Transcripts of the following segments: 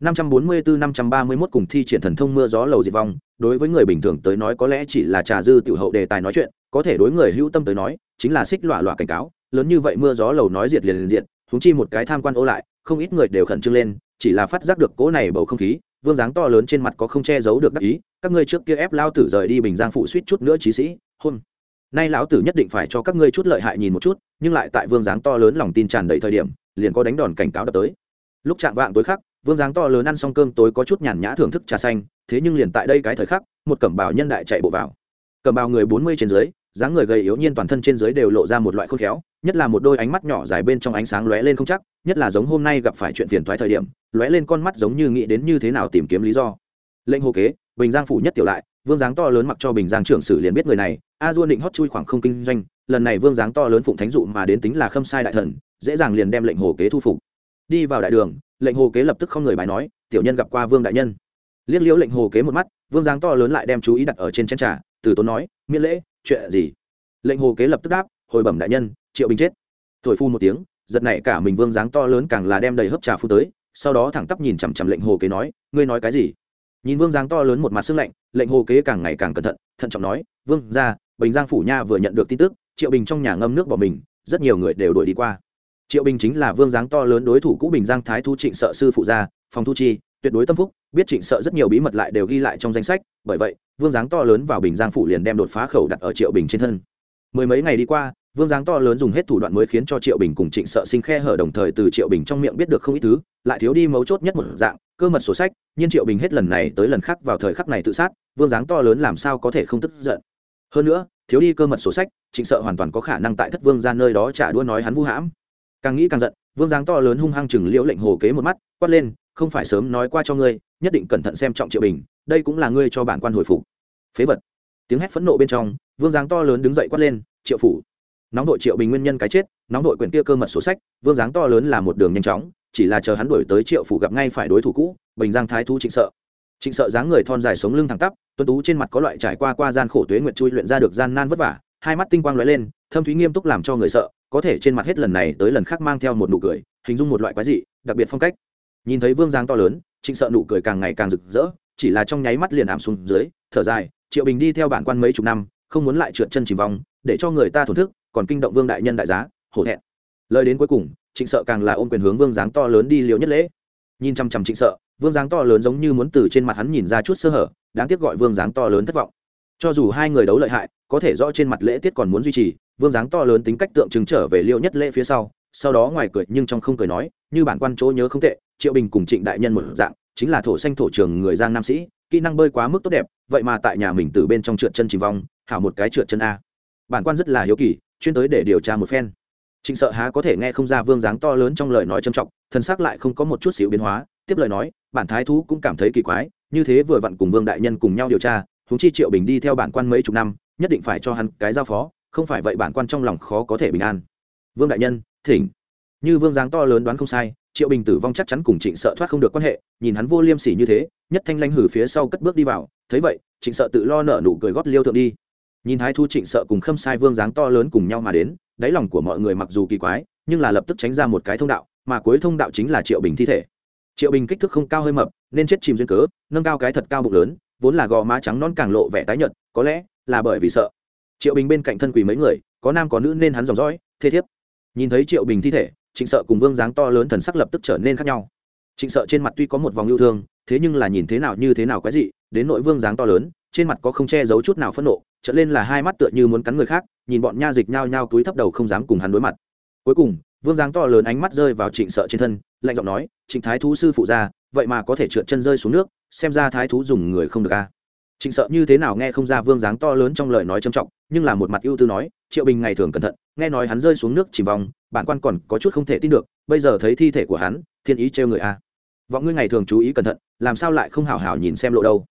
544-531 cùng thi triển thần thông mưa gió lầu diệt vong, đối với người bình thường tới nói có lẽ chỉ là trà dư tiểu hậu đề tài nói chuyện, có thể đối người hữu tâm tới nói, chính là xích lọa lọa cảnh cáo, lớn như vậy mưa gió lầu nói diệt liền liền diệt, huống chi một cái tham quan ô lại, không ít người đều khẩn trương lên, chỉ là phát giác được cỗ này bầu không khí, vương dáng to lớn trên mặt có không che giấu được đắc ý, các ngươi trước kia ép lao tử rời đi Bình Giang phụ suýt chút nữa chí sĩ, hôn. Nay lão tử nhất định phải cho các ngươi chút lợi hại nhìn một chút, nhưng lại tại vương dáng to lớn lòng tin tràn đầy thời điểm, liền có đánh đòn cảnh cáo đập tới. Lúc chạm vạng tối khắc, vương dáng to lớn ăn xong cơm tối có chút nhàn nhã thưởng thức trà xanh, thế nhưng liền tại đây cái thời khắc, một cẩm bào nhân đại chạy bộ vào. Cẩm bào người bốn mươi trên dưới, dáng người gầy yếu nhiên toàn thân trên dưới đều lộ ra một loại khôn khéo, nhất là một đôi ánh mắt nhỏ dài bên trong ánh sáng lóe lên không chắc, nhất là giống hôm nay gặp phải chuyện phiền thoái thời điểm, lóe lên con mắt giống như nghĩ đến như thế nào tìm kiếm lý do. Lệnh hồ kế, bình giang phủ nhất tiểu lại, vương dáng to lớn mặc cho bình giang trưởng sử liền biết người này, a dua định hót chui khoảng không kinh doanh, lần này vương dáng to lớn phụng thánh dụ mà đến tính là khâm sai đại thần, dễ dàng liền đem lệnh hồ kế thu phục. Đi vào đại đường lệnh hồ kế lập tức không người bài nói, tiểu nhân gặp qua vương đại nhân. Liếc liễu lệnh hồ kế một mắt, vương giáng to lớn lại đem chú ý đặt ở trên chén trà, từ tốn nói, miễn lễ, chuyện gì? Lệnh hồ kế lập tức đáp, hồi bẩm đại nhân, triệu bình chết. Thổi phu một tiếng, giật này cả mình vương giáng to lớn càng là đem đầy hấp trà phu tới, sau đó thẳng tắp nhìn chằm chằm lệnh hồ kế nói, ngươi nói cái gì? Nhìn vương giáng to lớn một mặt sưng lạnh, lệnh hồ kế càng ngày càng cẩn thận thận trọng nói, vương ra bình giang phủ nha vừa nhận được tin tức, triệu bình trong nhà ngâm nước bỏ mình, rất nhiều người đều đuổi đi qua triệu bình chính là vương dáng to lớn đối thủ cũ bình giang thái thu trịnh sợ sư phụ gia, phòng thu chi, tuyệt đối tâm phúc, biết trịnh sợ rất nhiều bí mật lại đều ghi lại trong danh sách, bởi vậy, vương dáng to lớn vào bình giang phủ liền đem đột phá khẩu đặt ở triệu bình trên thân. Mười mấy ngày đi qua, vương dáng to lớn dùng hết thủ đoạn mới khiến cho triệu bình cùng trịnh sợ sinh khe hở đồng thời từ triệu bình trong miệng biết được không ít thứ, lại thiếu đi mấu chốt nhất một dạng, cơ mật sổ sách, nhưng triệu bình hết lần này tới lần khác vào thời khắc này tự sát, vương dáng to lớn làm sao có thể không tức giận. Hơn nữa, thiếu đi cơ mật sổ sách, trịnh sợ hoàn toàn có khả năng tại thất vương ra nơi đó trả đua nói hắn vu hãm càng nghĩ càng giận, vương giáng to lớn hung hăng chừng liễu lệnh hồ kế một mắt, quát lên, không phải sớm nói qua cho ngươi, nhất định cẩn thận xem trọng triệu bình, đây cũng là ngươi cho bản quan hồi phục. Phế vật. Tiếng hét phẫn nộ bên trong, vương giáng to lớn đứng dậy quát lên, triệu phủ. Nóng đội triệu bình nguyên nhân cái chết, nóng đội quyển kia cơ mật sổ sách, vương giáng to lớn là một đường nhanh chóng, chỉ là chờ hắn đuổi tới triệu phủ gặp ngay phải đối thủ cũ, bình giang thái thú trịnh sợ. Trịnh sợ dáng người thon dài sống lưng thẳng tắp, tuấn tú trên mặt có loại trải qua qua gian khổ tuế nguyện chui luyện ra được gian nan vất vả hai mắt tinh quang lóe lên, thâm thúy nghiêm túc làm cho người sợ, có thể trên mặt hết lần này tới lần khác mang theo một nụ cười, hình dung một loại quái dị, đặc biệt phong cách. Nhìn thấy vương giang to lớn, trịnh sợ nụ cười càng ngày càng rực rỡ, chỉ là trong nháy mắt liền ảm xuống dưới, thở dài, triệu bình đi theo bản quan mấy chục năm, không muốn lại trượt chân chìm vòng để cho người ta thổn thức, còn kinh động vương đại nhân đại giá, hổ thẹn. Lời đến cuối cùng, trịnh sợ càng là ôm quyền hướng vương dáng to lớn đi liều nhất lễ. Nhìn chăm chăm trịnh sợ, vương dáng to lớn giống như muốn từ trên mặt hắn nhìn ra chút sơ hở, đáng tiếc gọi vương dáng to lớn thất vọng cho dù hai người đấu lợi hại, có thể rõ trên mặt lễ tiết còn muốn duy trì, vương dáng to lớn tính cách tượng trưng trở về liêu nhất lễ phía sau sau đó ngoài cười nhưng trong không cười nói, như bản quan chỗ nhớ không tệ, triệu bình cùng trịnh đại nhân một dạng, chính là thổ xanh thổ trường người giang nam sĩ, kỹ năng bơi quá mức tốt đẹp, vậy mà tại nhà mình từ bên trong trượt chân chìm vong, hảo một cái trượt chân a. Bản quan rất là hiếu kỳ, chuyên tới để điều tra một phen. Trịnh sợ há có thể nghe không ra vương dáng to lớn trong lời nói trầm trọng, thân xác lại không có một chút xíu biến hóa, tiếp lời nói, bản thái thú cũng cảm thấy kỳ quái, như thế vừa vặn cùng vương đại nhân cùng nhau điều tra húng chi triệu bình đi theo bản quan mấy chục năm, nhất định phải cho hắn cái giao phó, không phải vậy bản quan trong lòng khó có thể bình an. Vương đại nhân, thỉnh. Như vương giáng to lớn đoán không sai, triệu bình tử vong chắc chắn cùng trịnh sợ thoát không được quan hệ, nhìn hắn vô liêm sỉ như thế, nhất thanh lanh hử phía sau cất bước đi vào, thấy vậy, trịnh sợ tự lo nợ nụ cười gót liêu thượng đi. Nhìn thái thu trịnh sợ cùng khâm sai vương giáng to lớn cùng nhau mà đến, đáy lòng của mọi người mặc dù kỳ quái, nhưng là lập tức tránh ra một cái thông đạo, mà cuối thông đạo chính là triệu bình thi thể. Triệu bình kích thước không cao hơi mập, nên chết chìm duyên cớ, nâng cao cái thật cao bụng lớn vốn là gò má trắng non càng lộ vẻ tái nhợt, có lẽ là bởi vì sợ. Triệu bình bên cạnh thân quỳ mấy người, có nam có nữ nên hắn dòng dõi, thê thiếp. Nhìn thấy triệu bình thi thể, trịnh sợ cùng vương dáng to lớn thần sắc lập tức trở nên khác nhau. Trịnh sợ trên mặt tuy có một vòng yêu thương, thế nhưng là nhìn thế nào như thế nào quái dị, đến nội vương dáng to lớn, trên mặt có không che giấu chút nào phẫn nộ trở lên là hai mắt tựa như muốn cắn người khác, nhìn bọn nha dịch nhao nhao túi thấp đầu không dám cùng hắn đối mặt. Cuối cùng, vương dáng to lớn ánh mắt rơi vào trịnh sợ trên thân lạnh giọng nói, trịnh thái thú sư phụ ra, vậy mà có thể trượt chân rơi xuống nước, xem ra thái thú dùng người không được a. Trịnh sợ như thế nào nghe không ra vương dáng to lớn trong lời nói trầm trọng, nhưng là một mặt ưu tư nói, triệu bình ngày thường cẩn thận, nghe nói hắn rơi xuống nước chìm vòng, bản quan còn có chút không thể tin được, bây giờ thấy thi thể của hắn, thiên ý trêu người a. Vọng ngươi ngày thường chú ý cẩn thận, làm sao lại không hảo hảo nhìn xem lộ đâu?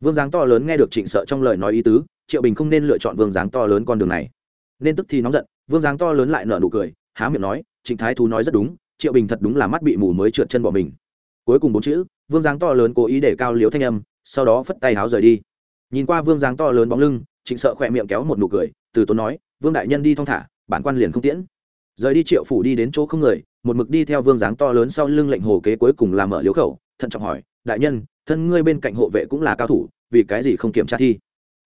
Vương dáng to lớn nghe được trịnh sợ trong lời nói ý tứ, triệu bình không nên lựa chọn vương dáng to lớn con đường này. Nên tức thì nóng giận, vương dáng to lớn lại nở nụ cười, há miệng nói, trịnh thái thú nói rất đúng triệu bình thật đúng là mắt bị mù mới trượt chân bỏ mình. Cuối cùng bốn chữ, vương dáng to lớn cố ý để cao liếu thanh âm, sau đó phất tay háo rời đi. Nhìn qua vương dáng to lớn bóng lưng, trịnh sợ khỏe miệng kéo một nụ cười, từ tốn nói, vương đại nhân đi thong thả, bản quan liền không tiễn. Rời đi triệu phủ đi đến chỗ không người, một mực đi theo vương dáng to lớn sau lưng lệnh hồ kế cuối cùng làm mở liếu khẩu, thận trọng hỏi, đại nhân, thân ngươi bên cạnh hộ vệ cũng là cao thủ, vì cái gì không kiểm tra thi?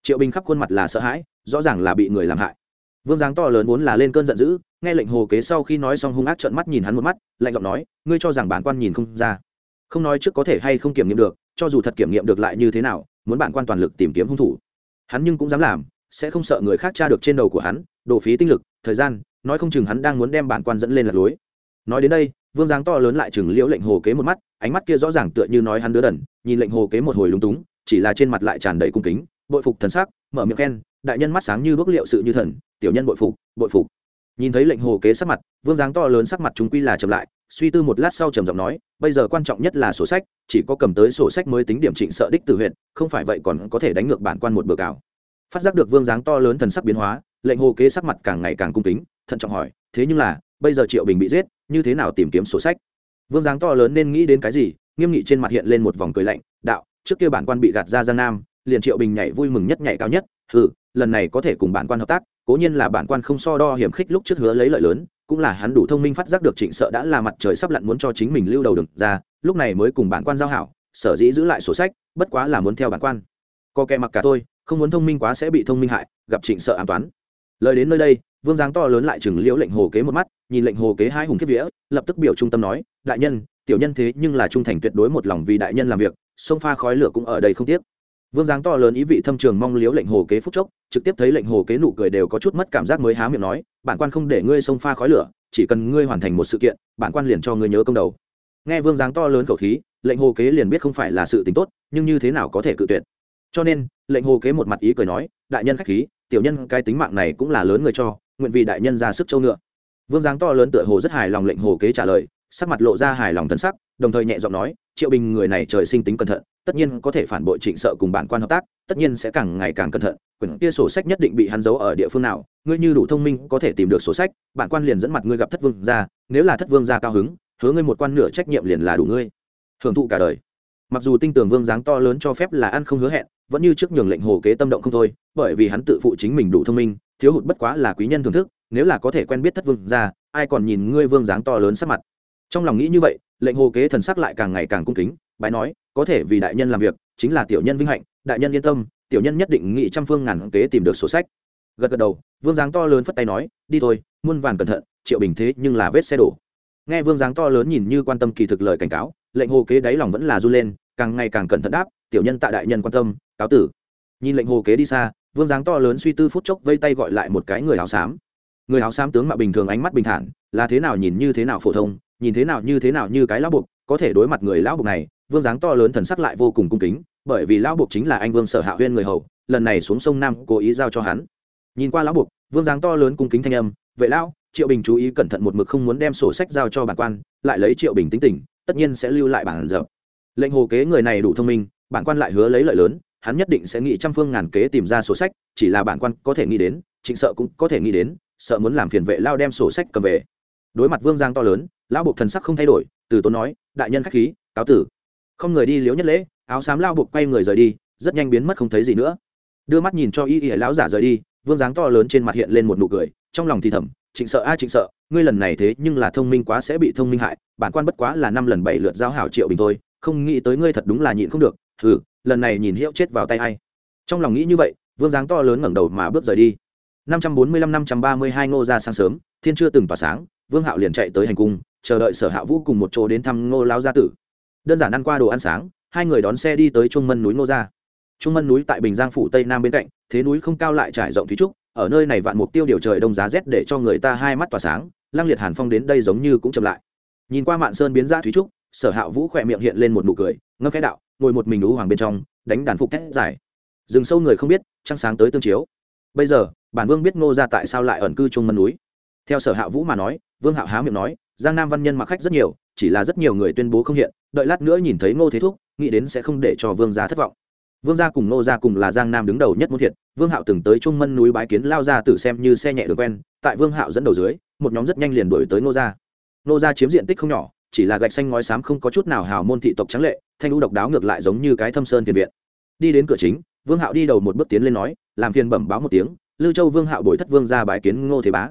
Triệu bình khắp khuôn mặt là sợ hãi, rõ ràng là bị người làm hại vương giáng to lớn vốn là lên cơn giận dữ, nghe lệnh hồ kế sau khi nói xong hung ác trợn mắt nhìn hắn một mắt, lạnh giọng nói, ngươi cho rằng bản quan nhìn không ra. Không nói trước có thể hay không kiểm nghiệm được, cho dù thật kiểm nghiệm được lại như thế nào, muốn bản quan toàn lực tìm kiếm hung thủ. Hắn nhưng cũng dám làm, sẽ không sợ người khác tra được trên đầu của hắn đổ phí tinh lực, thời gian, nói không chừng hắn đang muốn đem bản quan dẫn lên lạc lối. Nói đến đây, vương giáng to lớn lại chừng liễu lệnh hồ kế một mắt, ánh mắt kia rõ ràng tựa như nói hắn đứa đần, nhìn lệnh hồ kế một hồi lúng túng, chỉ là trên mặt lại tràn đầy cung kính, bội phục thần sắc, mở miệng khen, đại nhân mắt sáng như bước liệu sự như thần tiểu nhân bội phục bội phục. Nhìn thấy lệnh hồ kế sắc mặt, vương giáng to lớn sắc mặt chúng quy là chậm lại, suy tư một lát sau trầm giọng nói, bây giờ quan trọng nhất là sổ sách, chỉ có cầm tới sổ sách mới tính điểm trịnh sợ đích từ huyện, không phải vậy còn có thể đánh ngược bản quan một bờ cào. Phát giác được vương giáng to lớn thần sắc biến hóa, lệnh hồ kế sắc mặt càng ngày càng cung kính, thận trọng hỏi, thế nhưng là, bây giờ triệu bình bị giết, như thế nào tìm kiếm sổ sách? Vương giáng to lớn nên nghĩ đến cái gì, nghiêm nghị trên mặt hiện lên một vòng cười lạnh, đạo, trước kia bản quan bị gạt ra giang nam, liền triệu bình nhảy vui mừng nhất nhảy cao nhất ừ lần này có thể cùng bản quan hợp tác cố nhiên là bản quan không so đo hiểm khích lúc trước hứa lấy lợi lớn, cũng là hắn đủ thông minh phát giác được trịnh sợ đã là mặt trời sắp lặn muốn cho chính mình lưu đầu đừng ra, lúc này mới cùng bản quan giao hảo, sở dĩ giữ lại sổ sách, bất quá là muốn theo bản quan. Có kẻ mặc cả tôi không muốn thông minh quá sẽ bị thông minh hại, gặp trịnh sợ an toán lời đến nơi đây, vương giáng to lớn lại chừng liễu lệnh hồ kế một mắt, nhìn lệnh hồ kế hai hùng kiếp vía, lập tức biểu trung tâm nói, đại nhân, tiểu nhân thế nhưng là trung thành tuyệt đối một lòng vì đại nhân làm việc, sông pha khói lửa cũng ở đây không tiếc vương giáng to lớn ý vị thâm trường mong liếu lệnh hồ kế phúc chốc, trực tiếp thấy lệnh hồ kế nụ cười đều có chút mất cảm giác mới há miệng nói, bản quan không để ngươi sông pha khói lửa, chỉ cần ngươi hoàn thành một sự kiện, bản quan liền cho ngươi nhớ công đầu. Nghe vương giáng to lớn khẩu khí, lệnh hồ kế liền biết không phải là sự tính tốt, nhưng như thế nào có thể cự tuyệt. Cho nên, lệnh hồ kế một mặt ý cười nói, đại nhân khách khí, tiểu nhân cái tính mạng này cũng là lớn người cho, nguyện vì đại nhân ra sức châu ngựa. Vương giáng to lớn tựa hồ rất hài lòng lệnh hồ kế trả lời, sắc mặt lộ ra hài lòng thân sắc, đồng thời nhẹ giọng nói, triệu bình người này trời sinh tính cẩn thận tất nhiên có thể phản bội trịnh sợ cùng bản quan hợp tác, tất nhiên sẽ càng ngày càng cẩn thận. Quyển kia sổ sách nhất định bị hắn giấu ở địa phương nào, ngươi như đủ thông minh có thể tìm được sổ sách, bản quan liền dẫn mặt ngươi gặp thất vương ra nếu là thất vương ra cao hứng, hứa ngươi một quan nửa trách nhiệm liền là đủ ngươi. Hưởng thụ cả đời. Mặc dù tinh tường vương dáng to lớn cho phép là ăn không hứa hẹn, vẫn như trước nhường lệnh hồ kế tâm động không thôi, bởi vì hắn tự phụ chính mình đủ thông minh, thiếu hụt bất quá là quý nhân thưởng thức, nếu là có thể quen biết thất vương ra ai còn nhìn ngươi vương dáng to lớn sắc mặt. Trong lòng nghĩ như vậy, lệnh hồ kế thần sắc lại càng ngày càng cung kính bái nói, có thể vì đại nhân làm việc, chính là tiểu nhân vinh hạnh, đại nhân yên tâm, tiểu nhân nhất định nghị trăm phương ngàn kế tìm được sổ sách. Gật gật đầu, vương giáng to lớn phất tay nói, đi thôi, muôn vàn cẩn thận, triệu bình thế nhưng là vết xe đổ. Nghe vương giáng to lớn nhìn như quan tâm kỳ thực lời cảnh cáo, lệnh hồ kế đáy lòng vẫn là run lên, càng ngày càng cẩn thận đáp, tiểu nhân tạ đại nhân quan tâm, cáo tử. Nhìn lệnh hồ kế đi xa, vương giáng to lớn suy tư phút chốc vây tay gọi lại một cái người áo xám. Người áo xám tướng mạo bình thường ánh mắt bình thản, là thế nào nhìn như thế nào phổ thông, nhìn thế nào như thế nào như cái lão buộc, có thể đối mặt người lão buộc này vương dáng to lớn thần sắc lại vô cùng cung kính, bởi vì lão buộc chính là anh vương sở hạ huyên người hầu, lần này xuống sông nam cố ý giao cho hắn. Nhìn qua lão buộc, vương dáng to lớn cung kính thanh âm vậy lão, triệu bình chú ý cẩn thận một mực không muốn đem sổ sách giao cho bản quan, lại lấy triệu bình tính tình, tất nhiên sẽ lưu lại bản dập lệnh hồ kế người này đủ thông minh, bản quan lại hứa lấy lợi lớn, hắn nhất định sẽ nghĩ trăm phương ngàn kế tìm ra sổ sách, chỉ là bản quan có thể nghĩ đến, trịnh sợ cũng có thể nghĩ đến, sợ muốn làm phiền vệ lao đem sổ sách cầm về. Đối mặt vương giang to lớn, lão buộc thần sắc không thay đổi, từ tốn nói, đại nhân khách khí, cáo tử không người đi liếu nhất lễ, áo xám lao buộc quay người rời đi, rất nhanh biến mất không thấy gì nữa. Đưa mắt nhìn cho y y lão giả rời đi, vương dáng to lớn trên mặt hiện lên một nụ cười, trong lòng thì thầm, trịnh sợ a à, trịnh sợ, ngươi lần này thế nhưng là thông minh quá sẽ bị thông minh hại, bản quan bất quá là năm lần bảy lượt giao hảo triệu bình thôi, không nghĩ tới ngươi thật đúng là nhịn không được, hừ, lần này nhìn hiệu chết vào tay hay trong lòng nghĩ như vậy, vương dáng to lớn ngẩng đầu mà bước rời đi. năm trăm bốn mươi lăm, năm trăm ba mươi hai ngô ra sáng sớm, thiên chưa từng tỏa sáng, vương hạo liền chạy tới hành cung, chờ đợi sở hạ vũ cùng một chỗ đến thăm ngô lao gia tử đơn giản ăn qua đồ ăn sáng, hai người đón xe đi tới trung mân núi ngô gia. Trung mân núi tại bình giang phủ tây nam bên cạnh, thế núi không cao lại trải rộng thúy trúc, ở nơi này vạn mục tiêu điều trời đông giá rét để cho người ta hai mắt tỏa sáng, lăng liệt hàn phong đến đây giống như cũng chậm lại. Nhìn qua mạn sơn biến ra thúy trúc, sở hạ vũ khỏe miệng hiện lên một nụ cười, ngâm khẽ đạo, ngồi một mình đú hoàng bên trong, đánh đàn phục thét dài. Rừng sâu người không biết, trăng sáng tới tương chiếu. Bây giờ, bản vương biết ngô ra tại sao lại ẩn cư trung mân núi. Theo sở hạ vũ mà nói, vương hạo há miệng nói, giang nam văn nhân mặc khách rất nhiều chỉ là rất nhiều người tuyên bố không hiện, đợi lát nữa nhìn thấy ngô thế thúc, nghĩ đến sẽ không để cho vương gia thất vọng. Vương gia cùng ngô gia cùng là giang nam đứng đầu nhất muốn thiệt vương hạo từng tới trung mân núi bái kiến lao ra tự xem như xe nhẹ được quen, tại vương hạo dẫn đầu dưới, một nhóm rất nhanh liền đuổi tới ngô gia. Ngô gia chiếm diện tích không nhỏ, chỉ là gạch xanh ngói xám không có chút nào hào môn thị tộc trắng lệ, thanh lũ độc đáo ngược lại giống như cái thâm sơn tiền viện. Đi đến cửa chính, vương hạo đi đầu một bước tiến lên nói, làm phiền bẩm báo một tiếng, lưu châu vương hạo bồi thất vương ra bái kiến ngô thế bá.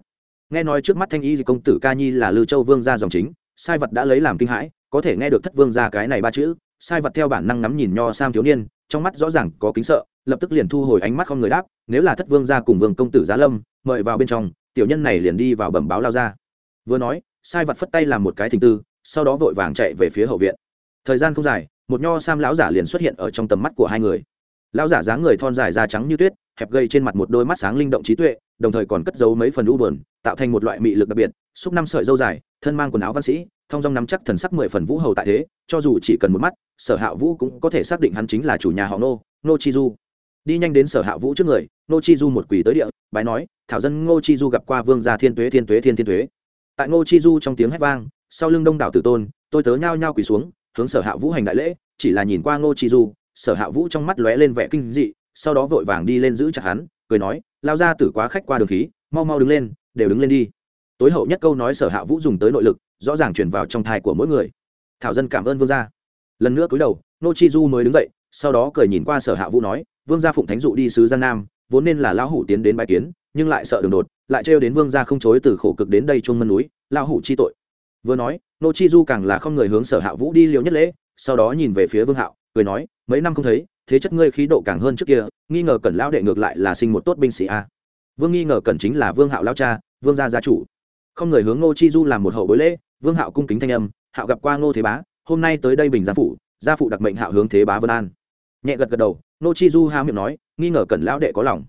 Nghe nói trước mắt thanh y công tử ca nhi là lưu châu vương gia dòng chính sai vật đã lấy làm kinh hãi, có thể nghe được thất vương ra cái này ba chữ, sai vật theo bản năng ngắm nhìn nho sam thiếu niên, trong mắt rõ ràng có kính sợ, lập tức liền thu hồi ánh mắt không người đáp, nếu là thất vương gia cùng vương công tử giá lâm, mời vào bên trong, tiểu nhân này liền đi vào bẩm báo lao ra. Vừa nói, sai vật phất tay làm một cái thình tư, sau đó vội vàng chạy về phía hậu viện. Thời gian không dài, một nho sam lão giả liền xuất hiện ở trong tầm mắt của hai người. Lão giả dáng người thon dài da trắng như tuyết, hẹp gây trên mặt một đôi mắt sáng linh động trí tuệ đồng thời còn cất giấu mấy phần u buồn, tạo thành một loại mị lực đặc biệt xúc năm sợi dâu dài thân mang quần áo văn sĩ thông dong nắm chắc thần sắc mười phần vũ hầu tại thế cho dù chỉ cần một mắt sở hạ vũ cũng có thể xác định hắn chính là chủ nhà họ Ngô, Ngô chi du. Đi nhanh đến sở hạ vũ trước người Ngô chi du một quỳ tới địa bái nói thảo dân ngô chi du gặp qua vương gia thiên tuế thiên tuế thiên thiên tuế. Tại ngô chi du trong tiếng hét vang sau lưng đông đảo tử tôn tôi tớ nhao nhao quỳ xuống hướng sở hạ vũ hành đại lễ chỉ là nhìn qua ngô chi du sở hạ vũ trong mắt lóe lên vẻ kinh dị sau đó vội vàng đi lên giữ chặt hắn cười nói lao ra tử quá khách qua đường khí, mau mau đứng lên, đều đứng lên đi. Tối hậu nhất câu nói sở hạ vũ dùng tới nội lực, rõ ràng chuyển vào trong thai của mỗi người. Thảo dân cảm ơn vương gia. Lần nữa cúi đầu, nô chi du mới đứng dậy, sau đó cười nhìn qua sở hạ vũ nói, vương gia phụng thánh dụ đi sứ giang nam, vốn nên là lão hủ tiến đến bãi kiến, nhưng lại sợ đường đột, lại trêu đến vương gia không chối từ khổ cực đến đây chuông mân núi, lão hủ chi tội. Vừa nói, nô chi du càng là không người hướng sở hạ vũ đi liều nhất lễ, sau đó nhìn về phía vương hạo, cười nói mấy năm không thấy, thế chất ngươi khí độ càng hơn trước kia, nghi ngờ cẩn lão đệ ngược lại là sinh một tốt binh sĩ a. Vương nghi ngờ cẩn chính là vương hạo lao cha, vương gia gia chủ. Không người hướng ngô chi du làm một hậu bối lễ, vương hạo cung kính thanh âm, hạo gặp qua ngô thế bá, hôm nay tới đây bình gia phụ gia phụ đặc mệnh hạo hướng thế bá vân an. Nhẹ gật gật đầu, ngô chi du há miệng nói, nghi ngờ cẩn lão đệ có lòng.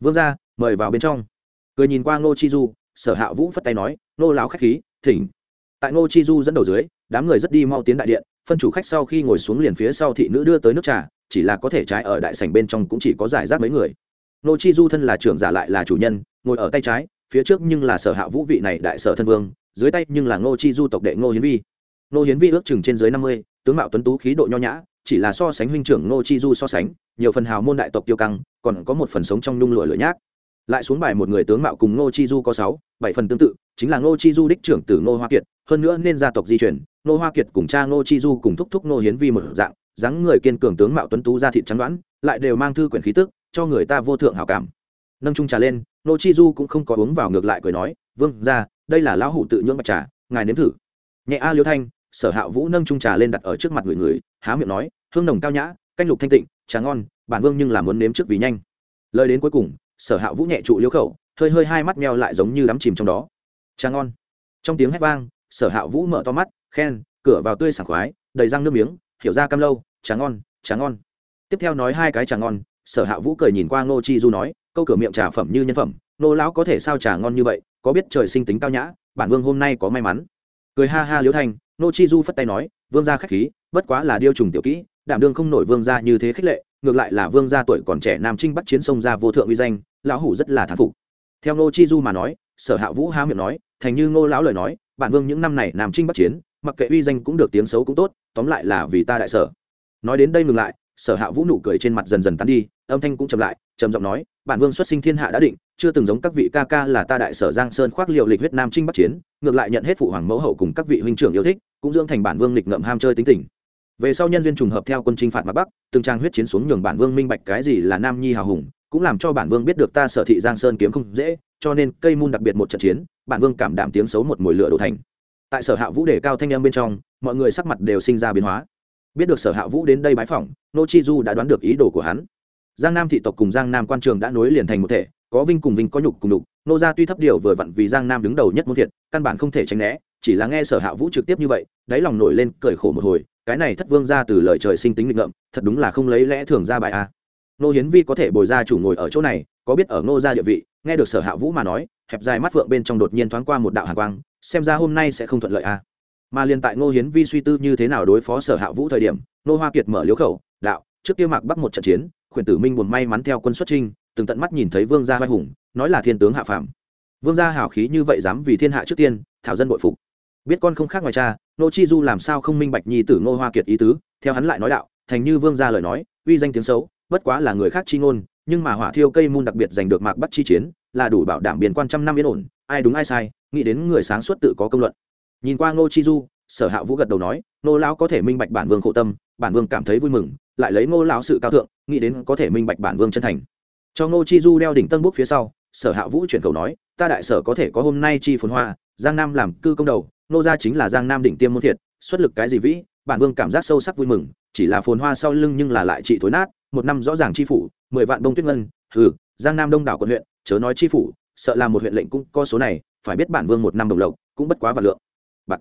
Vương gia, mời vào bên trong. Cười nhìn qua ngô chi du, sở hạ vũ phất tay nói, ngô lão khách khí, thỉnh. Tại ngô chi du dẫn đầu dưới, đám người rất đi mau tiến đại điện phân chủ khách sau khi ngồi xuống liền phía sau thị nữ đưa tới nước trà, chỉ là có thể trái ở đại sảnh bên trong cũng chỉ có giải rác mấy người. Ngô chi du thân là trưởng giả lại là chủ nhân, ngồi ở tay trái, phía trước nhưng là sở hạ vũ vị này đại sở thân vương, dưới tay nhưng là ngô chi du tộc đệ ngô hiến vi. Ngô hiến vi ước chừng trên dưới năm mươi, tướng mạo tuấn tú, khí độ nho nhã, chỉ là so sánh huynh trưởng ngô chi du so sánh, nhiều phần hào môn đại tộc tiêu căng, còn có một phần sống trong nhung lụa lửa nhác. Lại xuống bài một người tướng mạo cùng ngô chi du có sáu bảy phần tương tự, chính là ngô chi du đích trưởng từ ngô hoa kiệt, hơn nữa nên gia tộc di chuyển ngô hoa kiệt cùng cha ngô chi du cùng thúc thúc ngô hiến vi một dạng, dáng người kiên cường tướng mạo tuấn tú ra thị trắng đoán, lại đều mang thư quyển khí tức, cho người ta vô thượng hảo cảm. Nâng trung trà lên nô chi du cũng không có uống vào ngược lại cười nói, vương ra đây là lão hủ tự nhuộm bạch trà, ngài nếm thử. Nhẹ a liêu thanh, sở hạ vũ nâng trung trà lên đặt ở trước mặt người người, há miệng nói, hương nồng cao nhã, canh lục thanh tịnh, trà ngon, bản vương nhưng là muốn nếm trước vì nhanh. Lời đến cuối cùng sở hạ vũ nhẹ trụ liễu khẩu, hơi hơi hai mắt meo lại giống như đắm chìm trong đó. Trà ngon. Trong tiếng hét vang, sở hạ vũ mở to mắt, khen, cửa vào tươi sảng khoái, đầy răng nước miếng, hiểu ra cam lâu, trà ngon trà ngon. Tiếp theo nói hai cái trà ngon, sở hạ vũ cười nhìn qua ngô chi du nói, câu cửa miệng trà phẩm như nhân phẩm nô lão có thể sao trà ngon như vậy, có biết trời sinh tính cao nhã, bản vương hôm nay có may mắn. Cười ha ha liễu thanh nô chi du phất tay nói, vương gia khách khí, bất quá là điêu trùng tiểu kỹ, đảm đương không nổi vương gia như thế khích lệ ngược lại là vương gia tuổi còn trẻ nam trinh bắt chiến sông ra vô thượng uy danh, lão hủ rất là thán phục. Theo nô chi du mà nói, sở hạ vũ há miệng nói, thành như ngô lão lời nói, bản vương những năm này nam trinh bắt chiến, mặc kệ uy danh cũng được tiếng xấu cũng tốt, tóm lại là vì ta đại sở. Nói đến đây ngừng lại, sở hạ vũ nụ cười trên mặt dần dần tán đi, âm thanh cũng chậm lại, trầm giọng nói, bản vương xuất sinh thiên hạ đã định, chưa từng giống các vị ca ca là ta đại sở giang sơn khoác liệu lịch huyết nam trinh bắc chiến, ngược lại nhận hết phụ hoàng mẫu hậu cùng các vị huynh trưởng yêu thích, cũng dưỡng thành bản vương lịch ngậm ham chơi tính tình về sau nhân duyên trùng hợp theo quân chinh phạt mặt bắc, từng trang huyết chiến xuống nhường bản vương minh bạch cái gì là nam nhi hào hùng, cũng làm cho bản vương biết được ta sở thị giang sơn kiếm không dễ, cho nên cây môn đặc biệt một trận chiến, bản vương cảm đảm tiếng xấu một mồi lửa đổ thành. Tại sở hạ vũ đề cao thanh em bên trong, mọi người sắc mặt đều sinh ra biến hóa. Biết được sở hạ vũ đến đây bái phỏng, nô chi du đã đoán được ý đồ của hắn. Giang nam thị tộc cùng giang nam quan trường đã nối liền thành một thể, có vinh cùng vinh có nhục cùng đục nô gia tuy thấp điều vừa vặn vì giang nam đứng đầu nhất muốn thiệt, căn bản không thể tránh né, chỉ là nghe sở hạ vũ trực tiếp như vậy, đáy lòng nổi lên cười khổ một hồi cái này thất vương ra từ lời trời sinh tính nghịch ngợm, thật đúng là không lấy lẽ thường ra bài a. Nô hiến vi có thể bồi ra chủ ngồi ở chỗ này, có biết ở nô gia địa vị, nghe được sở hạ vũ mà nói, hẹp dài mắt phượng bên trong đột nhiên thoáng qua một đạo hàn quang, xem ra hôm nay sẽ không thuận lợi a. Mà liền tại ngô hiến vi suy tư như thế nào đối phó sở hạ vũ thời điểm nô hoa kiệt mở liếu khẩu, đạo, trước kia mạc bắc một trận chiến, khuyển tử minh buồn may mắn theo quân xuất trinh từng tận mắt nhìn thấy vương gia vai hùng, nói là thiên tướng hạ phàm. Vương gia hào khí như vậy dám vì thiên hạ trước tiên, thảo dân bội phục biết con không khác ngoài cha nô chi du làm sao không minh bạch nhi tử ngô hoa kiệt ý tứ, theo hắn lại nói đạo, thành như vương gia lời nói, uy danh tiếng xấu, bất quá là người khác chi ngôn, nhưng mà hỏa thiêu cây môn đặc biệt giành được mạc bắt chi chiến, là đủ bảo đảm biên quan trăm năm yên ổn, ai đúng ai sai, nghĩ đến người sáng suốt tự có công luận. Nhìn qua ngô chi du, sở hạ vũ gật đầu nói nô lão có thể minh bạch bản vương khổ tâm, bản vương cảm thấy vui mừng, lại lấy ngô lão sự cao thượng, nghĩ đến có thể minh bạch bản vương chân thành. Cho ngô chi du đeo đỉnh tân bút phía sau, sở hạ vũ chuyển cầu nói, ta đại sở có thể có hôm nay chi phồn hoa, giang nam làm cư công đầu nô gia chính là giang nam đỉnh tiêm môn thiệt, xuất lực cái gì vĩ, bản vương cảm giác sâu sắc vui mừng, chỉ là phồn hoa sau lưng nhưng là lại trị thối nát, một năm rõ ràng chi phủ, mười vạn đông tuyết ngân, hừ, giang nam đông đảo quận huyện, chớ nói chi phủ, sợ là một huyện lệnh cũng có số này, phải biết bản vương một năm đồng lộc, cũng bất quá vạn lượng. Bạc.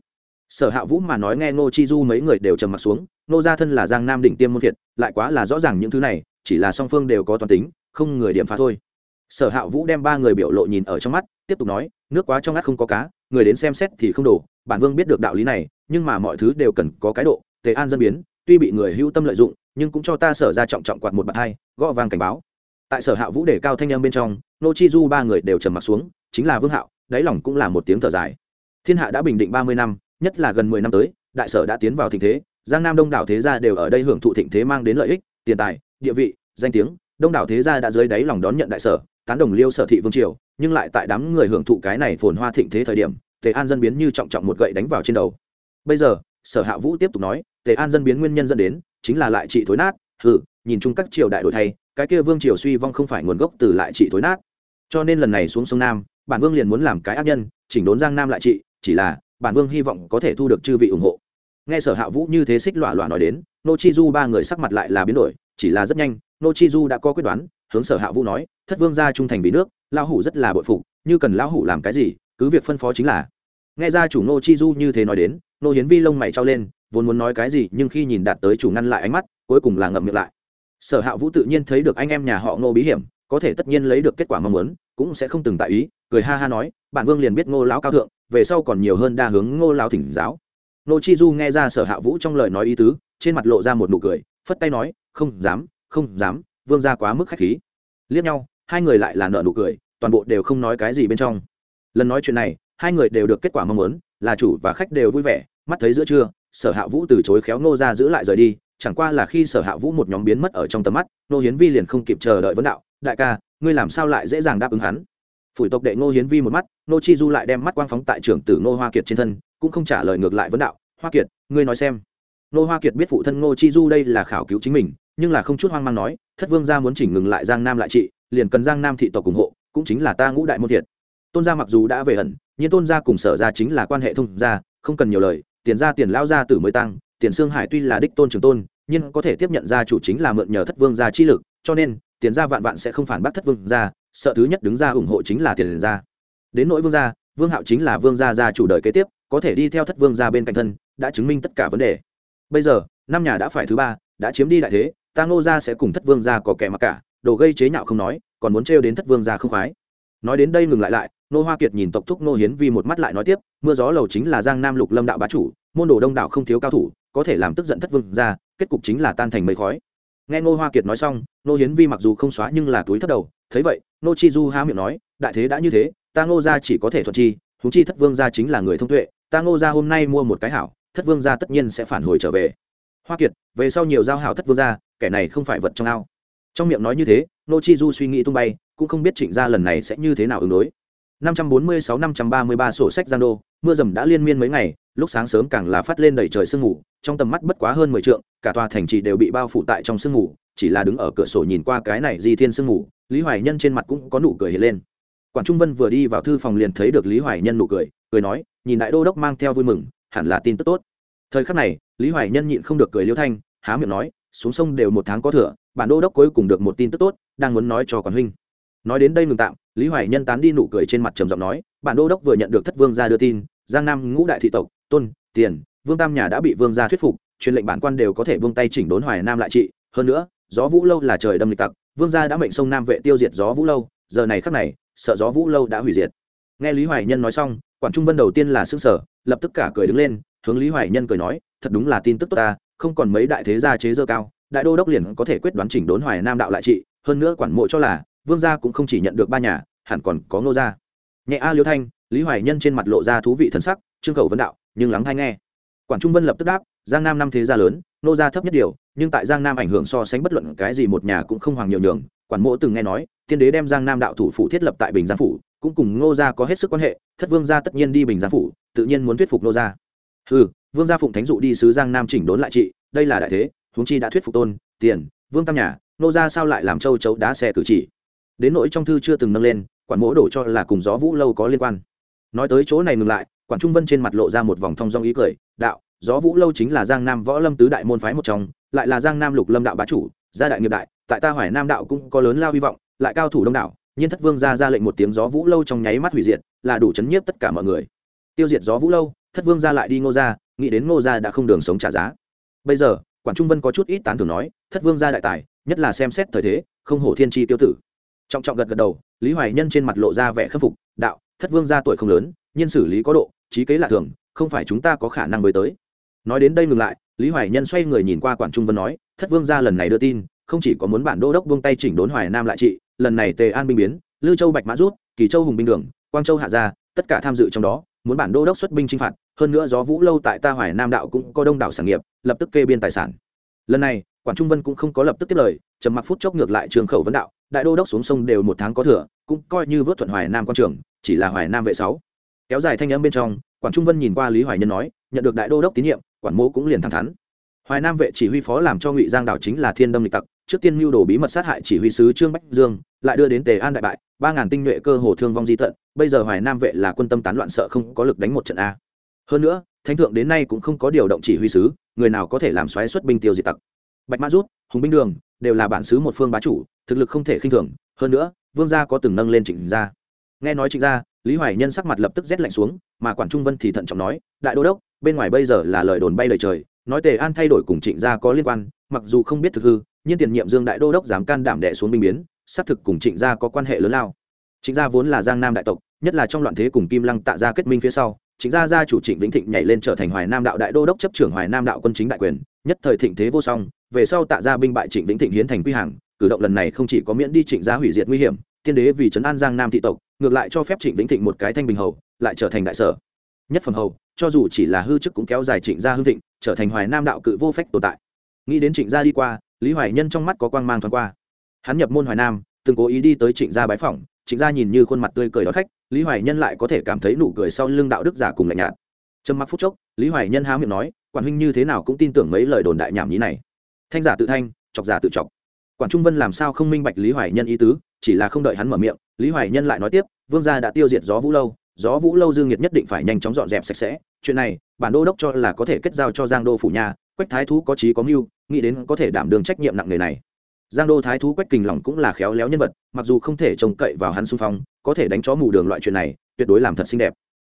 Sở hạ vũ mà nói nghe ngô chi du mấy người đều trầm m ặ t xuống, nô gia thân là giang nam đỉnh tiêm môn thiệt, lại quá là rõ ràng những thứ này, chỉ là song phương đều có toàn tính, không người điểm phá thôi. Sở hạ vũ đem ba người biểu lộ nhìn ở trong mắt, tiếp tục nói nước quá trong ngắt không có cá, người đến xem xét thì không đổ bản vương biết được đạo lý này, nhưng mà mọi thứ đều cần có cái độ, tề an dân biến, tuy bị người hữu tâm lợi dụng, nhưng cũng cho ta sở ra trọng trọng quạt một bạt hai, gõ vàng cảnh báo. Tại sở hạ vũ để cao thanh em bên trong, nô chi du ba người đều trầm mặc xuống, chính là vương hạo, đáy lòng cũng là một tiếng thở dài. Thiên hạ đã bình định ba mươi năm, nhất là gần mười năm tới, đại sở đã tiến vào thịnh thế, giang nam đông đảo thế gia đều ở đây hưởng thụ thịnh thế mang đến lợi ích, tiền tài, địa vị, danh tiếng đông đảo thế gia đã dưới đáy lòng đón nhận đại sở, tán đồng liêu sở thị vương triều, nhưng lại tại đám người hưởng thụ cái này phồn hoa thịnh thế thời điểm, tề an dân biến như trọng trọng một gậy đánh vào trên đầu. Bây giờ, sở hạ vũ tiếp tục nói, tề an dân biến nguyên nhân dẫn đến, chính là lại trị thối nát, hừ, nhìn chung các triều đại đổi thay, cái kia vương triều suy vong không phải nguồn gốc từ lại trị thối nát. Cho nên lần này xuống sông nam, bản vương liền muốn làm cái ác nhân, chỉnh đốn giang nam lại trị, chỉ là, bản vương hy vọng có thể thu được chư vị ủng hộ. Nghe sở hạ vũ như thế xích lọa lọa nói đến, nô chi du ba người sắc mặt lại là biến đổi chỉ là rất nhanh nô chi du đã có quyết đoán, hướng sở hạ vũ nói, thất vương gia trung thành vì nước, lão hủ rất là bội phục, như cần lão hủ làm cái gì, cứ việc phân phó chính là. Nghe ra chủ nô chi du như thế nói đến nô hiến vi lông mày trao lên, vốn muốn nói cái gì nhưng khi nhìn đạt tới chủ ngăn lại ánh mắt, cuối cùng là ngậm miệng lại. Sở hạ vũ tự nhiên thấy được anh em nhà họ Nô bí hiểm, có thể tất nhiên lấy được kết quả mong muốn, cũng sẽ không từng tại ý, cười ha ha nói, bản vương liền biết ngô lão cao thượng, về sau còn nhiều hơn đa hướng ngô lão thỉnh giáo. Nô chi du nghe ra sở hạ vũ trong lời nói ý tứ, trên mặt lộ ra một nụ cười, phất tay nói không dám không dám, vương ra quá mức khách khí. Liếc nhau, hai người lại là nợ nụ cười, toàn bộ đều không nói cái gì bên trong. Lần nói chuyện này, hai người đều được kết quả mong muốn, là chủ và khách đều vui vẻ, mắt thấy giữa trưa, sở hạ vũ từ chối khéo nô ra giữ lại rời đi, chẳng qua là khi sở hạ vũ một nhóm biến mất ở trong tầm mắt nô hiến vi liền không kịp chờ đợi vấn đạo, đại ca, ngươi làm sao lại dễ dàng đáp ứng hắn? Phủi tộc đệ nô hiến vi một mắt nô chi du lại đem mắt quang phóng tại trưởng tử nô hoa kiệt trên thân, cũng không trả lời ngược lại vấn đạo, hoa kiệt, ngươi nói xem. Nô hoa kiệt biết phụ thân nô chi du đây là khảo cứu chính mình nhưng là không chút hoang mang nói thất vương gia muốn chỉnh ngừng lại giang nam lại trị liền cần giang nam thị tộc ủng hộ cũng chính là ta ngũ đại môn thiệt. Tôn gia mặc dù đã về ẩn, nhưng tôn gia cùng sở gia chính là quan hệ thông gia không cần nhiều lời tiền gia tiền lao gia tử mới tăng tiền sương hải tuy là đích tôn trường tôn nhưng có thể tiếp nhận gia chủ chính là mượn nhờ thất vương gia chi lực cho nên tiền gia vạn vạn sẽ không phản bác thất vương gia sợ thứ nhất đứng ra ủng hộ chính là tiền gia. Đến nỗi vương gia vương hạo chính là vương gia gia chủ đời kế tiếp có thể đi theo thất vương gia bên cạnh thân đã chứng minh tất cả vấn đề. Bây giờ năm nhà đã phải thứ ba đã chiếm đi đại thế ta ngô gia sẽ cùng thất vương gia có kẻ mặc cả, đồ gây chế nhạo không nói, còn muốn trêu đến thất vương gia không khoái. Nói đến đây ngừng lại lại, nô hoa kiệt nhìn tộc thúc nô hiến vi một mắt lại nói tiếp, mưa gió lầu chính là giang nam lục lâm đạo bá chủ, môn đồ đông đạo không thiếu cao thủ, có thể làm tức giận thất vương gia, kết cục chính là tan thành mây khói. Nghe nô hoa kiệt nói xong, nô hiến vi mặc dù không xóa nhưng là túi thất đầu, thấy vậy, nô chi du há miệng nói, đại thế đã như thế, ta ngô gia chỉ có thể thuận chi húng chi thất vương gia chính là người thông tuệ, ta ngô gia hôm nay mua một cái hảo, thất vương gia tất nhiên sẽ phản hồi trở về. Hoa kiệt, về sau nhiều giao hảo thất vương gia kẻ này không phải vật trong ao. Trong miệng nói như thế nô chi du suy nghĩ tung bay, cũng không biết trịnh gia lần này sẽ như thế nào ứng đối. 546-533 sổ sách giang đô, mưa dầm đã liên miên mấy ngày, lúc sáng sớm càng là phát lên đầy trời sương mù, trong tầm mắt bất quá hơn mười trượng, cả tòa thành trì đều bị bao phủ tại trong sương mù, chỉ là đứng ở cửa sổ nhìn qua cái này di thiên sương mù, lý hoài nhân trên mặt cũng có nụ cười hiện lên. Quản trung vân vừa đi vào thư phòng liền thấy được lý hoài nhân nụ cười cười nói, nhìn đại đô đốc mang theo vui mừng, hẳn là tin tức tốt. Thời khắc này, lý hoài nhân nhịn không được cười liêu thanh, há miệng nói xuống sông đều một tháng có thừa, bản đô đốc cuối cùng được một tin tức tốt, đang muốn nói cho quản huynh. Nói đến đây ngừng tạm, lý hoài nhân tán đi nụ cười trên mặt trầm giọng nói, bản đô đốc vừa nhận được thất vương gia đưa tin, giang nam ngũ đại thị tộc, tôn, tiền, vương tam nhà đã bị vương gia thuyết phục, truyền lệnh bản quan đều có thể vương tay chỉnh đốn hoài nam lại trị. Hơn nữa, gió vũ lâu là trời đâm lịch tặc, vương gia đã mệnh sông nam vệ tiêu diệt gió vũ lâu, giờ này khắc này, sợ gió vũ lâu đã hủy diệt. Nghe lý hoài nhân nói xong, quản trung vân đầu tiên là xương sở lập tức cả cười đứng lên, hướng lý hoài nhân cười nói, thật đúng là tin tức tốt ta không còn mấy đại thế gia chế dơ cao, đại đô đốc liền có thể quyết đoán chỉnh đốn hoài nam đạo lại trị, hơn nữa quản mộ cho là, vương gia cũng không chỉ nhận được ba nhà, hẳn còn có ngô gia. Nhẹ a liêu thanh, lý hoài nhân trên mặt lộ ra thú vị thần sắc, trương khẩu vấn đạo, nhưng lắng hay nghe. Quản trung vân lập tức đáp, giang nam năm thế gia lớn nô gia thấp nhất điều, nhưng tại giang nam ảnh hưởng so sánh bất luận cái gì một nhà cũng không hoàng nhiều nhường, quản mộ từng nghe nói, tiên đế đem giang nam đạo thủ phủ thiết lập tại bình giang phủ, cũng cùng ngô gia có hết sức quan hệ, thất vương gia tất nhiên đi bình giang phủ, tự nhiên muốn thuyết phục nô gia. Ừ vương gia phụng thánh dụ đi sứ giang nam chỉnh đốn lại trị, đây là đại thế, huống chi đã thuyết phục tôn, tiền, vương tam nhà, nô gia sao lại làm châu chấu đá xe cử chỉ? Đến nỗi trong thư chưa từng nâng lên, quản mỗ đổ cho là cùng gió vũ lâu có liên quan. Nói tới chỗ này ngừng lại, quản trung vân trên mặt lộ ra một vòng thong dong ý cười, đạo, gió vũ lâu chính là giang nam võ lâm tứ đại môn phái một trong, lại là giang nam lục lâm đạo bá chủ, gia đại nghiệp đại, tại ta hoài nam đạo cũng có lớn lao hy vọng, lại cao thủ đông đảo, nhiên thất vương ra ra lệnh một tiếng gió vũ lâu trong nháy mắt hủy diệt, là đủ chấn nhiếp tất cả mọi người. Tiêu diệt gió vũ lâu, thất vương ra lại đi ngô ra nghĩ đến ngô gia đã không đường sống trả giá. Bây giờ, quản trung vân có chút ít tán thưởng nói, thất vương gia đại tài, nhất là xem xét thời thế, không hổ thiên tri tiêu tử. Trọng trọng gật gật đầu, lý hoài nhân trên mặt lộ ra vẻ khâm phục, đạo, thất vương gia tuổi không lớn, nhân xử lý có độ, trí kế lạ thường, không phải chúng ta có khả năng mới tới. Nói đến đây ngừng lại, lý hoài nhân xoay người nhìn qua quản trung vân nói, thất vương gia lần này đưa tin, không chỉ có muốn bản đô đốc buông tay chỉnh đốn hoài nam lại trị, lần này tề an binh biến lưu châu bạch mã rút, kỳ châu hùng binh đường, quang châu hạ gia tất cả tham dự trong đó muốn bản đô đốc xuất binh chinh phạt, hơn nữa gió vũ lâu tại ta hoài nam đạo cũng có đông đảo sản nghiệp, lập tức kê biên tài sản. Lần này quản trung vân cũng không có lập tức tiếp lời, trầm mặc phút chốc ngược lại trường khẩu vấn đạo, đại đô đốc xuống sông đều một tháng có thừa, cũng coi như vớt thuận hoài nam quan trường, chỉ là hoài nam vệ sáu. Kéo dài thanh âm bên trong quản trung vân nhìn qua lý hoài nhân nói, nhận được đại đô đốc tín nhiệm, quản mô cũng liền thẳng thắn. Hoài nam vệ chỉ huy phó làm cho ngụy giang đảo chính là thiên đâm lịch tặc, trước tiên mưu đồ bí mật sát hại chỉ huy sứ trương bách dương, lại đưa đến tề an đại bại ba ngàn tinh nhuệ cơ hồ thương vong di tận, bây giờ hoài nam vệ là quân tâm tán loạn sợ không có lực đánh một trận a. Hơn nữa, thánh thượng đến nay cũng không có điều động chỉ huy sứ, người nào có thể làm xoáy xuất binh tiêu diệt tặc. Bạch mã rút, hùng binh đường, đều là bản xứ một phương bá chủ, thực lực không thể khinh thường, hơn nữa, vương gia có từng nâng lên trịnh gia. Nghe nói trịnh gia, lý hoài nhân sắc mặt lập tức rét lạnh xuống, mà quản trung vân thì thận trọng nói, đại đô đốc, bên ngoài bây giờ là lời đồn bay lời trời, nói tề an thay đổi cùng trịnh gia có liên quan, mặc dù không biết thực hư, nhưng tiền nhiệm dương đại đô đốc dám can đảm đẻ xuống binh biến xác thực cùng trịnh gia có quan hệ lớn lao. Trịnh gia vốn là giang nam đại tộc, nhất là trong loạn thế cùng kim lăng tạ gia kết minh phía sau, trịnh gia gia chủ trịnh vĩnh thịnh nhảy lên trở thành hoài nam đạo đại đô đốc chấp trưởng hoài nam đạo quân chính đại quyền, nhất thời thịnh thế vô song, về sau tạ gia binh bại trịnh vĩnh thịnh hiến thành quy hàng, cử động lần này không chỉ có miễn đi trịnh gia hủy diệt nguy hiểm, tiên đế vì trấn an giang nam thị tộc, ngược lại cho phép trịnh vĩnh thịnh một cái thanh bình hầu, lại trở thành đại sở. Nhất phẩm hầu, cho dù chỉ là hư chức cũng kéo dài trịnh gia hương thịnh, trở thành hoài nam đạo cự vô phách tồn tại. Nghĩ đến trịnh gia đi qua, lý hoài nhân trong mắt có quang mang thoáng qua hắn nhập môn hoài nam, từng cố ý đi tới trịnh gia bái phỏng, trịnh gia nhìn như khuôn mặt tươi cười đón khách, lý hoài nhân lại có thể cảm thấy nụ cười sau lưng đạo đức giả cùng lạnh nhạt. Trầm mặc phút chốc, lý hoài nhân há miệng nói, quản huynh như thế nào cũng tin tưởng mấy lời đồn đại nhảm nhí này. Thanh giả tự thanh, chọc giả tự chọc. Quản trung vân làm sao không minh bạch lý hoài nhân ý tứ, chỉ là không đợi hắn mở miệng, lý hoài nhân lại nói tiếp, vương gia đã tiêu diệt gió vũ lâu, gió vũ lâu dương nhiệt nhất định phải nhanh chóng dọn dẹp sạch sẽ, chuyện này, bản đô đốc cho là có thể kết giao cho giang đô phủ nhà, quách thái thú có trí có mưu, nghĩ đến có thể đảm đương trách nhiệm nặng nề này giang đô thái thú quách kình lòng cũng là khéo léo nhân vật, mặc dù không thể trông cậy vào hắn xung phong, có thể đánh chó mù đường loại chuyện này, tuyệt đối làm thật xinh đẹp.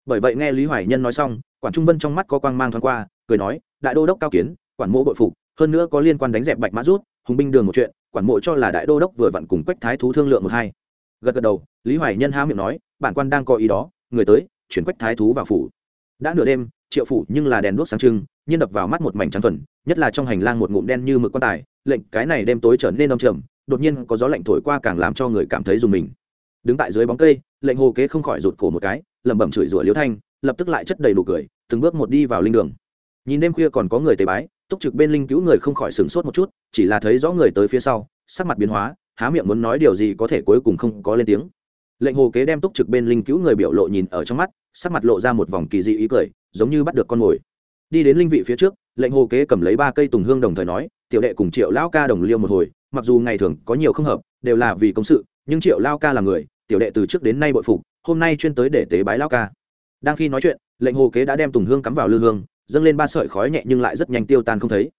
Bởi vậy nghe lý hoài nhân nói xong, quản trung vân trong mắt có quang mang thoáng qua, cười nói, đại đô đốc cao kiến, quản mộ bội phục, hơn nữa có liên quan đánh dẹp bạch mã rút, hùng binh đường một chuyện, quản mộ cho là đại đô đốc vừa vặn cùng quách thái thú thương lượng một hai. Gật gật đầu, lý hoài nhân há miệng nói, bản quan đang có ý đó, người tới, chuyển quách thái thú vào phủ. Đã nửa đêm, triệu phủ nhưng là đèn đuốc sáng trưng, nhiên đập vào mắt một mảnh trắng thuần, nhất là trong hành lang một ngụm đen như mực quan tài lệnh cái này đêm tối trở nên đông trầm, đột nhiên có gió lạnh thổi qua càng làm cho người cảm thấy dùng mình. Đứng tại dưới bóng cây, lệnh hồ kế không khỏi rụt cổ một cái, lẩm bẩm chửi rủa liễu thanh, lập tức lại chất đầy nụ cười, từng bước một đi vào linh đường. Nhìn đêm khuya còn có người tế bái, túc trực bên linh cứu người không khỏi sửng sốt một chút, chỉ là thấy rõ người tới phía sau, sắc mặt biến hóa, há miệng muốn nói điều gì có thể cuối cùng không có lên tiếng. Lệnh hồ kế đem túc trực bên linh cứu người biểu lộ nhìn ở trong mắt, sắc mặt lộ ra một vòng kỳ dị ý cười, giống như bắt được con mồi. Đi đến linh vị phía trước, lệnh hồ kế cầm lấy ba cây tùng hương đồng thời nói tiểu đệ cùng triệu lao ca đồng liêu một hồi, mặc dù ngày thường có nhiều không hợp, đều là vì công sự, nhưng triệu lao ca là người, tiểu đệ từ trước đến nay bội phục, hôm nay chuyên tới để tế bái lao ca. Đang khi nói chuyện, lệnh hồ kế đã đem tùng hương cắm vào lư hương, dâng lên ba sợi khói nhẹ nhưng lại rất nhanh tiêu tan không thấy.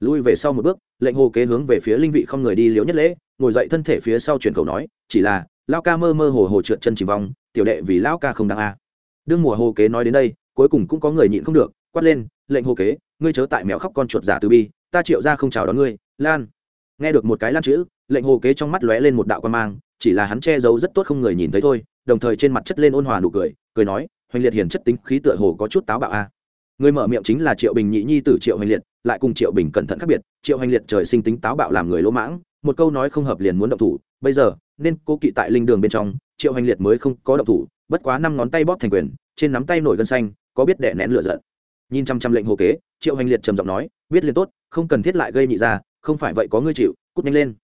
Lui về sau một bước, lệnh hồ kế hướng về phía linh vị không người đi liễu nhất lễ, ngồi dậy thân thể phía sau chuyển cầu nói, chỉ là, lao ca mơ mơ hồ hồ trượt chân chìm vong, tiểu đệ vì lao ca không đáng a. Đương mùa hồ kế nói đến đây, cuối cùng cũng có người nhịn không được, quát lên, lệnh hồ kế, ngươi chớ tại mèo khóc con chuột giả từ bi ta triệu ra không chào đón ngươi, lan. Nghe được một cái lan chữ, lệnh hồ kế trong mắt lóe lên một đạo quan mang, chỉ là hắn che giấu rất tốt không người nhìn thấy thôi, đồng thời trên mặt chất lên ôn hòa nụ cười cười nói, hoành liệt hiền chất tính khí tựa hồ có chút táo bạo a. Người mở miệng chính là triệu bình nhị nhi tử triệu hoành liệt, lại cùng triệu bình cẩn thận khác biệt, triệu hoành liệt trời sinh tính táo bạo làm người lỗ mãng, một câu nói không hợp liền muốn động thủ, bây giờ, nên cô kỵ tại linh đường bên trong, triệu hoành liệt mới không có động thủ, bất quá năm ngón tay bóp thành quyền, trên nắm tay nổi gân xanh, có biết đẻ nén lửa giận. Nhìn chăm chăm lệnh hồ kế, triệu hoành liệt trầm giọng nói biết liền tốt, không cần thiết lại gây nhị ra, không phải vậy có ngươi chịu, cút nhanh lên.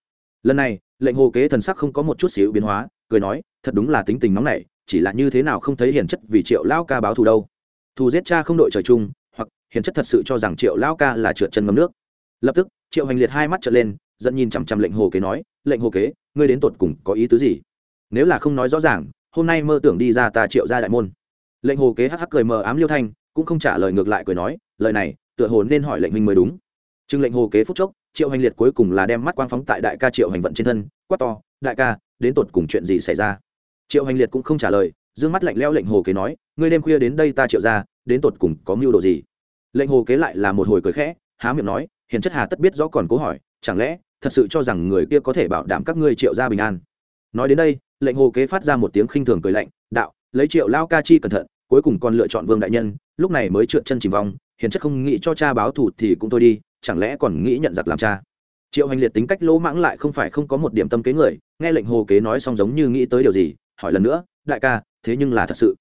Lần này, lệnh hồ kế thần sắc không có một chút xíu biến hóa, cười nói, thật đúng là tính tình nóng nảy, chỉ là như thế nào không thấy hiền chất vì triệu lao ca báo thù đâu. Thù giết cha không đội trời chung, hoặc hiền chất thật sự cho rằng triệu lao ca là trượt chân ngấm nước. Lập tức, triệu hành liệt hai mắt trở lên dẫn nhìn chằm chằm lệnh hồ kế nói, lệnh hồ kế, ngươi đến tột cùng có ý tứ gì? Nếu là không nói rõ ràng, hôm nay mơ tưởng đi ra ta triệu ra đại môn. Lệnh hồ kế hắc hắc cười mờ ám liêu thanh, cũng không trả lời ngược lại cười nói, lời này tựa hồ nên hỏi lệnh huynh mới đúng. Trưng lệnh hồ kế phúc chốc, triệu hành liệt cuối cùng là đem mắt quang phóng tại đại ca triệu hành vận trên thân, quát to, đại ca, đến tột cùng chuyện gì xảy ra? Triệu hành liệt cũng không trả lời d ư ơ n g mắt lạnh leo lệnh hồ kế nói, ngươi đêm khuya đến đây ta triệu ra, đến tột cùng có mưu đồ gì? Lệnh hồ kế lại là một hồi cười khẽ, há miệng nói, hiền chất hà tất biết rõ còn cố hỏi, chẳng lẽ thật sự cho rằng người kia có thể bảo đảm các ngươi triệu ra bình an? Nói đến đây, lệnh hồ kế phát ra một tiếng khinh thường cười lạnh, đạo, lấy triệu lao ca chi cẩn thận, cuối cùng còn lựa chọn vương đại nhân, lúc này mới trượt chân chìm vòng hiền chất không nghĩ cho cha báo thù thì cũng thôi đi, chẳng lẽ còn nghĩ nhận giặc làm cha? Triệu hành liệt tính cách lỗ mãng lại không phải không có một điểm tâm kế người, nghe lệnh hồ kế nói xong giống như nghĩ tới điều gì, hỏi lần nữa, đại ca, thế nhưng là thật sự.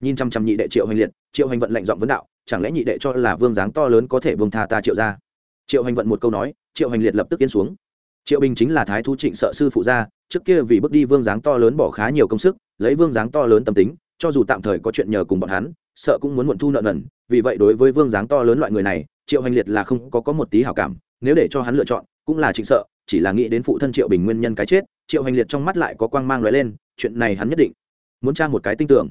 Nhìn chăm chăm nhị đệ triệu hành liệt, triệu hành vận lệnh giọng vấn đạo, chẳng lẽ nhị đệ cho là vương dáng to lớn có thể vương tha ta triệu ra triệu hành vận một câu nói, triệu hành liệt lập tức yên xuống. Triệu bình chính là thái Thú trịnh sợ sư phụ gia, trước kia vì bước đi vương dáng to lớn bỏ khá nhiều công sức, lấy vương dáng to lớn tâm tính, cho dù tạm thời có chuyện nhờ cùng bọn hắn, sợ cũng muốn muộn thu nợ nần vì vậy đối với vương dáng to lớn loại người này, triệu hành liệt là không có có một tí hảo cảm, nếu để cho hắn lựa chọn, cũng là trịnh sợ, chỉ là nghĩ đến phụ thân triệu bình nguyên nhân cái chết, triệu hành liệt trong mắt lại có quang mang lóe lên, chuyện này hắn nhất định muốn tra một cái tin tưởng.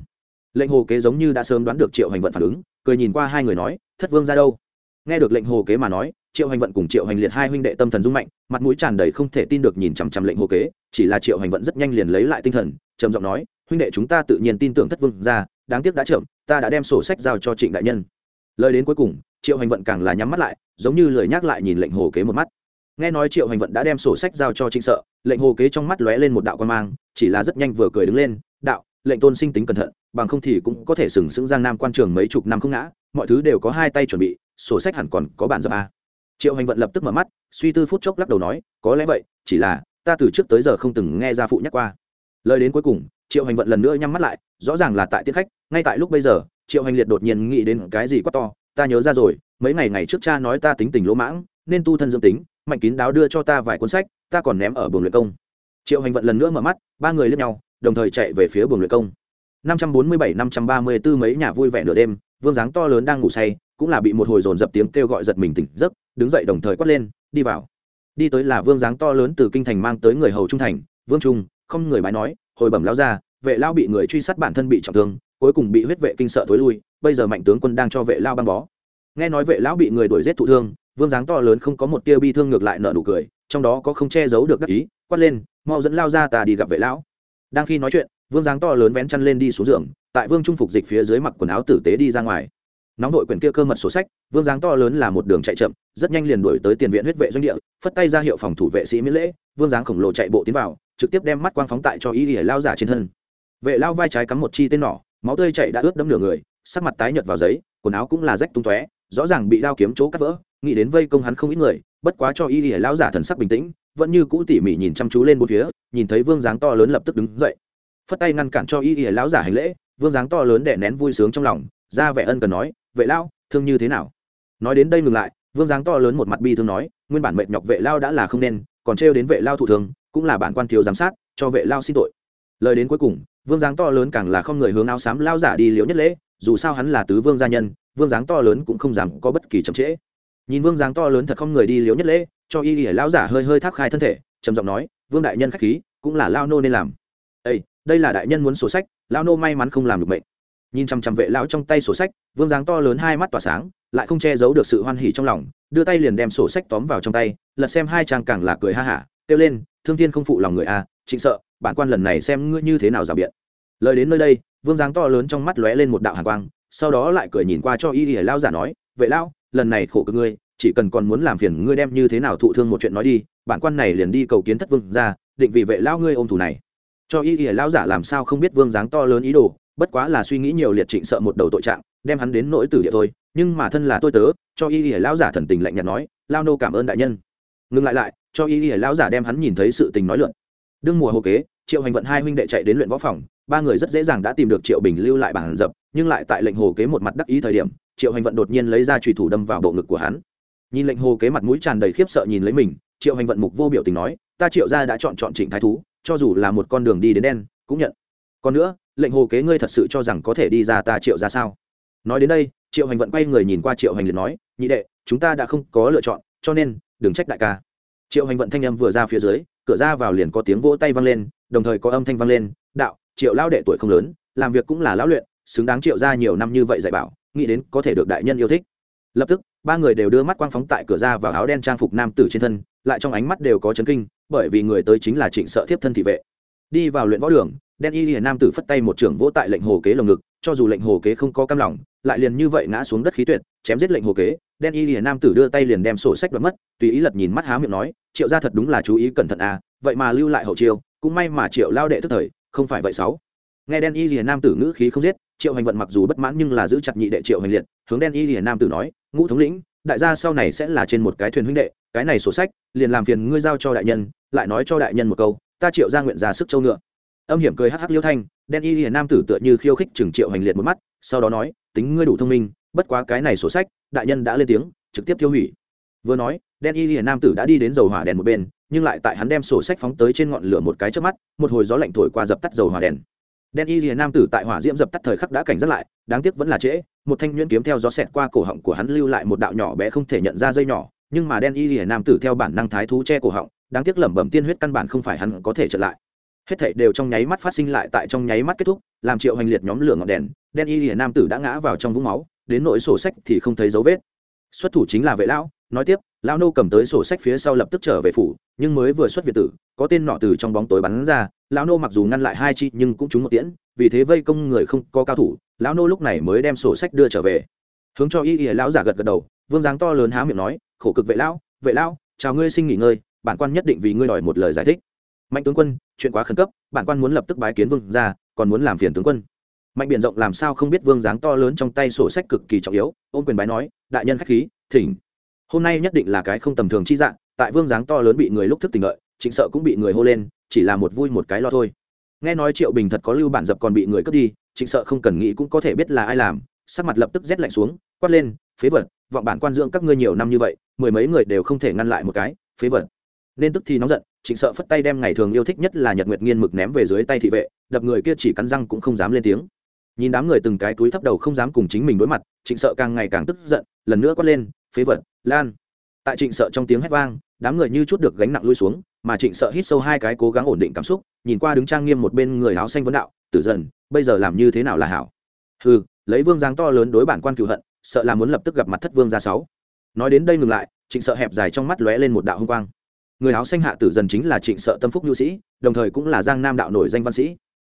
Lệnh hồ kế giống như đã sớm đoán được triệu hành vận phản ứng, cười nhìn qua hai người nói, thất vương ra đâu? Nghe được lệnh hồ kế mà nói, triệu hành vận cùng triệu hành liệt hai huynh đệ tâm thần dung mạnh, mặt mũi tràn đầy không thể tin được nhìn chằm chằm lệnh hồ kế, chỉ là triệu hành vận rất nhanh liền lấy lại tinh thần, trầm giọng nói, huynh đệ chúng ta tự nhiên tin tưởng thất vương ra, đáng tiếc đã chậm ta đã đem sổ sách giao cho trịnh đại nhân. Lời đến cuối cùng, triệu hành vận càng là nhắm mắt lại, giống như lời nhắc lại nhìn lệnh hồ kế một mắt. Nghe nói triệu hành vận đã đem sổ sách giao cho trịnh sợ, lệnh hồ kế trong mắt lóe lên một đạo quan mang, chỉ là rất nhanh vừa cười đứng lên, đạo, lệnh tôn sinh tính cẩn thận, bằng không thì cũng có thể sừng sững giang nam quan trường mấy chục năm không ngã, mọi thứ đều có hai tay chuẩn bị, sổ sách hẳn còn có bản dập a triệu hành vận lập tức mở mắt, suy tư phút chốc lắc đầu nói, có lẽ vậy, chỉ là ta từ trước tới giờ không từng nghe gia phụ nhắc qua lời đến cuối cùng, triệu hành vận lần nữa nhắm mắt lại, rõ ràng là tại tiết khách, ngay tại lúc bây giờ, triệu hành liệt đột nhiên nghĩ đến cái gì quá to, ta nhớ ra rồi, mấy ngày ngày trước cha nói ta tính tình lỗ mãng, nên tu thân dương tính, mạnh kín đáo đưa cho ta vài cuốn sách, ta còn ném ở buồng luyện công. Triệu hành vận lần nữa mở mắt, ba người lên nhau, đồng thời chạy về phía buồng luyện công. năm trăm bốn mươi bảy, năm trăm ba mươi 534 mấy nhà vui vẻ nửa đêm, vương dáng to lớn đang ngủ say, cũng là bị một hồi dồn dập tiếng kêu gọi giật mình tỉnh giấc, đứng dậy đồng thời quát lên, đi vào. Đi tới là vương dáng to lớn từ kinh thành mang tới người hầu trung thành, vương trung không người bái nói, hồi bẩm lao ra vệ lao bị người truy sát bản thân bị trọng thương, cuối cùng bị huyết vệ kinh sợ thối lui, bây giờ mạnh tướng quân đang cho vệ lao băng bó. Nghe nói vệ lão bị người đuổi giết thụ thương, vương dáng to lớn không có một tia bi thương ngược lại nợ nụ cười, trong đó có không che giấu được đắc ý, quát lên, mau dẫn lao ra ta đi gặp vệ lão. Đang khi nói chuyện, vương dáng to lớn vén chăn lên đi xuống giường, tại vương trung phục dịch phía dưới mặc quần áo tử tế đi ra ngoài. Nóng đội quyển kia cơ mật sổ sách, vương dáng to lớn là một đường chạy chậm, rất nhanh liền đuổi tới tiền viện huyết vệ doanh địa, phất tay ra hiệu phòng thủ vệ sĩ miễn lễ, vương dáng khổng lồ chạy bộ tiến vào trực tiếp đem mắt quang phóng tại cho y ỉa lao giả trên thân vệ lao vai trái cắm một chi tên nỏ máu tươi chạy đã ướt đẫm nửa người sắc mặt tái nhợt vào giấy quần áo cũng là rách tung tóe rõ ràng bị đao kiếm chỗ cắt vỡ nghĩ đến vây công hắn không ít người bất quá cho y ỉa lao giả thần sắc bình tĩnh vẫn như cũ tỉ mỉ nhìn chăm chú lên bốn phía nhìn thấy vương dáng to lớn lập tức đứng dậy phất tay ngăn cản cho y ỉa lao giả hành lễ vương dáng to lớn đè nén vui sướng trong lòng ra vẻ ân cần nói vệ lao, thương như thế nào nói đến đây ngừng lại vương dáng to lớn một mặt bi thương nói nguyên bản mệt nhọc vệ lao đã là không nên còn trêu đến vệ lao thủ thương cũng là bản quan thiếu giám sát, cho vệ lao xin tội. Lời đến cuối cùng, vương dáng to lớn càng là không người hướng áo xám lao giả đi liễu nhất lễ, dù sao hắn là tứ vương gia nhân, vương dáng to lớn cũng không dám có bất kỳ chậm trễ. Nhìn vương dáng to lớn thật không người đi liễu nhất lễ, cho y ỉa lao giả hơi hơi thác khai thân thể, trầm giọng nói, vương đại nhân khách khí, cũng là lao nô nên làm. Ây đây là đại nhân muốn sổ sách, lao nô may mắn không làm được mệnh. Nhìn chằm chằm vệ lão trong tay sổ sách, vương dáng to lớn hai mắt tỏa sáng, lại không che giấu được sự hoan hỉ trong lòng, đưa tay liền đem sổ sách tóm vào trong tay, lật xem hai trang càng là cười ha hả kêu lên thương thiên không phụ lòng người a à, trịnh sợ bản quan lần này xem ngươi như thế nào rào biện. Lời đến nơi đây vương dáng to lớn trong mắt lóe lên một đạo hàn quang sau đó lại cười nhìn qua cho y y lao giả nói vậy lao lần này khổ cực ngươi chỉ cần còn muốn làm phiền ngươi đem như thế nào thụ thương một chuyện nói đi bản quan này liền đi cầu kiến thất vương ra định vì vệ lao ngươi ôm thủ này. Cho y y lao giả làm sao không biết vương dáng to lớn ý đồ bất quá là suy nghĩ nhiều liệt trịnh sợ một đầu tội trạng đem hắn đến nỗi tử địa thôi nhưng mà thân là tôi tớ cho y y lao giả thần tình lạnh nhạt nói lao nô cảm ơn đại nhân. Ngừng lại lại cho y y lão giả đem hắn nhìn thấy sự tình nói lượn. Đương mùa hồ kế, triệu hành vận hai huynh đệ chạy đến luyện võ phòng, ba người rất dễ dàng đã tìm được triệu bình lưu lại bản dập, nhưng lại tại lệnh hồ kế một mặt đắc ý thời điểm, triệu hành vận đột nhiên lấy ra trùy thủ đâm vào bộ ngực của hắn. Nhìn lệnh hồ kế mặt mũi tràn đầy khiếp sợ nhìn lấy mình, triệu hành vận mục vô biểu tình nói, ta triệu ra đã chọn chọn trịnh thái thú, cho dù là một con đường đi đến đen, cũng nhận. Còn nữa, lệnh hồ kế ngươi thật sự cho rằng có thể đi ra ta triệu ra sao? Nói đến đây, triệu hành vận quay người nhìn qua triệu hành liệt nói, nhị đệ, chúng ta đã không có lựa chọn, cho nên đừng trách đại ca triệu hành vận thanh âm vừa ra phía dưới, cửa ra vào liền có tiếng vỗ tay vang lên, đồng thời có âm thanh vang lên, đạo, triệu lao đệ tuổi không lớn, làm việc cũng là lão luyện, xứng đáng triệu ra nhiều năm như vậy dạy bảo, nghĩ đến có thể được đại nhân yêu thích. Lập tức, ba người đều đưa mắt quang phóng tại cửa ra vào áo đen trang phục nam tử trên thân, lại trong ánh mắt đều có chấn kinh, bởi vì người tới chính là trịnh sợ thiếp thân thị vệ. Đi vào luyện võ đường, đen y hiền nam tử phất tay một trưởng vỗ tại lệnh hồ kế lồng ngực, cho dù lệnh hồ kế không có cam lòng, lại liền như vậy ngã xuống đất khí tuyệt, chém giết lệnh hồ kế đen y Lìa nam tử đưa tay liền đem sổ sách đoạt mất, tùy ý lật nhìn mắt há miệng nói, triệu ra thật đúng là chú ý cẩn thận à vậy mà lưu lại hậu chiêu, cũng may mà triệu lao đệ tức thời, không phải vậy sáu. Nghe đen y Lìa nam tử ngữ khí không giết, triệu hành vận mặc dù bất mãn nhưng là giữ chặt nhị đệ triệu hành liệt, hướng đen y Lìa nam tử nói, ngũ thống lĩnh, đại gia sau này sẽ là trên một cái thuyền huynh đệ, cái này sổ sách, liền làm phiền ngươi giao cho đại nhân, lại nói cho đại nhân một câu, ta triệu ra nguyện ra sức châu ngựa. Âm hiểm cười hắc hắc liêu thanh, đen y hiền nam tử tựa như khiêu khích chừng triệu hành liệt một mắt, sau đó nói, tính ngươi đủ thông minh, bất quá cái này sổ sách đại nhân đã lên tiếng, trực tiếp tiêu hủy. Vừa nói, đen y hiền nam tử đã đi đến dầu hỏa đèn một bên, nhưng lại tại hắn đem sổ sách phóng tới trên ngọn lửa một cái trước mắt, một hồi gió lạnh thổi qua dập tắt dầu hỏa đèn. Đen y hiền nam tử tại hỏa diễm dập tắt thời khắc đã cảnh giác lại, đáng tiếc vẫn là trễ, một thanh nhuyễn kiếm theo gió xẹt qua cổ họng của hắn lưu lại một đạo nhỏ bé không thể nhận ra dây nhỏ, nhưng mà đen y hiền nam tử theo bản năng thái thú che cổ họng, đáng tiếc lẩm bẩm tiên huyết căn bản không phải hắn có thể trở lại. Hết thảy đều trong nháy mắt phát sinh lại tại trong nháy mắt kết thúc, làm triệu hành liệt nhóm lửa ngọn đèn, đen y hiền nam tử đã ngã vào trong vũng máu đến nỗi sổ sách thì không thấy dấu vết. Xuất thủ chính là vệ lão, nói tiếp, lão nô cầm tới sổ sách phía sau lập tức trở về phủ, nhưng mới vừa xuất việt tử, có tên nọ từ trong bóng tối bắn ra, lão nô mặc dù ngăn lại hai chi nhưng cũng trúng một tiễn, vì thế vây công người không có cao thủ, lão nô lúc này mới đem sổ sách đưa trở về. Hướng cho y y lão giả gật gật đầu, vương dáng to lớn há miệng nói, khổ cực vệ lão vệ lão, chào ngươi xin nghỉ ngơi, bản quan nhất định vì ngươi đòi một lời giải thích. Mạnh tướng quân, chuyện quá khẩn cấp, bản quan muốn lập tức bái kiến vương ra còn muốn làm phiền tướng quân mạnh biển rộng làm sao không biết vương dáng to lớn trong tay sổ sách cực kỳ trọng yếu, ôm quyền bái nói, đại nhân khách khí, thỉnh. Hôm nay nhất định là cái không tầm thường chi dạng, tại vương dáng to lớn bị người lúc thức tỉnh lợi trịnh sợ cũng bị người hô lên, chỉ là một vui một cái lo thôi. Nghe nói triệu bình thật có lưu bản dập còn bị người cướp đi, trịnh sợ không cần nghĩ cũng có thể biết là ai làm, sắc mặt lập tức rét lạnh xuống, quát lên, phế vật, vọng bản quan dưỡng các ngươi nhiều năm như vậy, mười mấy người đều không thể ngăn lại một cái, phế vật. Nên tức thì nóng giận, trịnh sợ phất tay đem ngày thường yêu thích nhất là nhật nguyệt nghiên mực ném về dưới tay thị vệ, đập người kia chỉ cắn răng cũng không dám lên tiếng nhìn đám người từng cái túi thấp đầu không dám cùng chính mình đối mặt, trịnh sợ càng ngày càng tức giận, lần nữa quát lên, phế vật, lan. Tại trịnh sợ trong tiếng hét vang, đám người như chút được gánh nặng lui xuống, mà trịnh sợ hít sâu hai cái cố gắng ổn định cảm xúc, nhìn qua đứng trang nghiêm một bên người áo xanh vấn đạo, tử dần, bây giờ làm như thế nào là hảo? Ừ lấy vương giang to lớn đối bản quan cựu hận, sợ là muốn lập tức gặp mặt thất vương ra sáu. Nói đến đây ngừng lại, trịnh sợ hẹp dài trong mắt lóe lên một đạo hung quang. Người áo xanh hạ tử dần chính là trịnh sợ tâm phúc nhu sĩ, đồng thời cũng là giang nam đạo nổi danh văn sĩ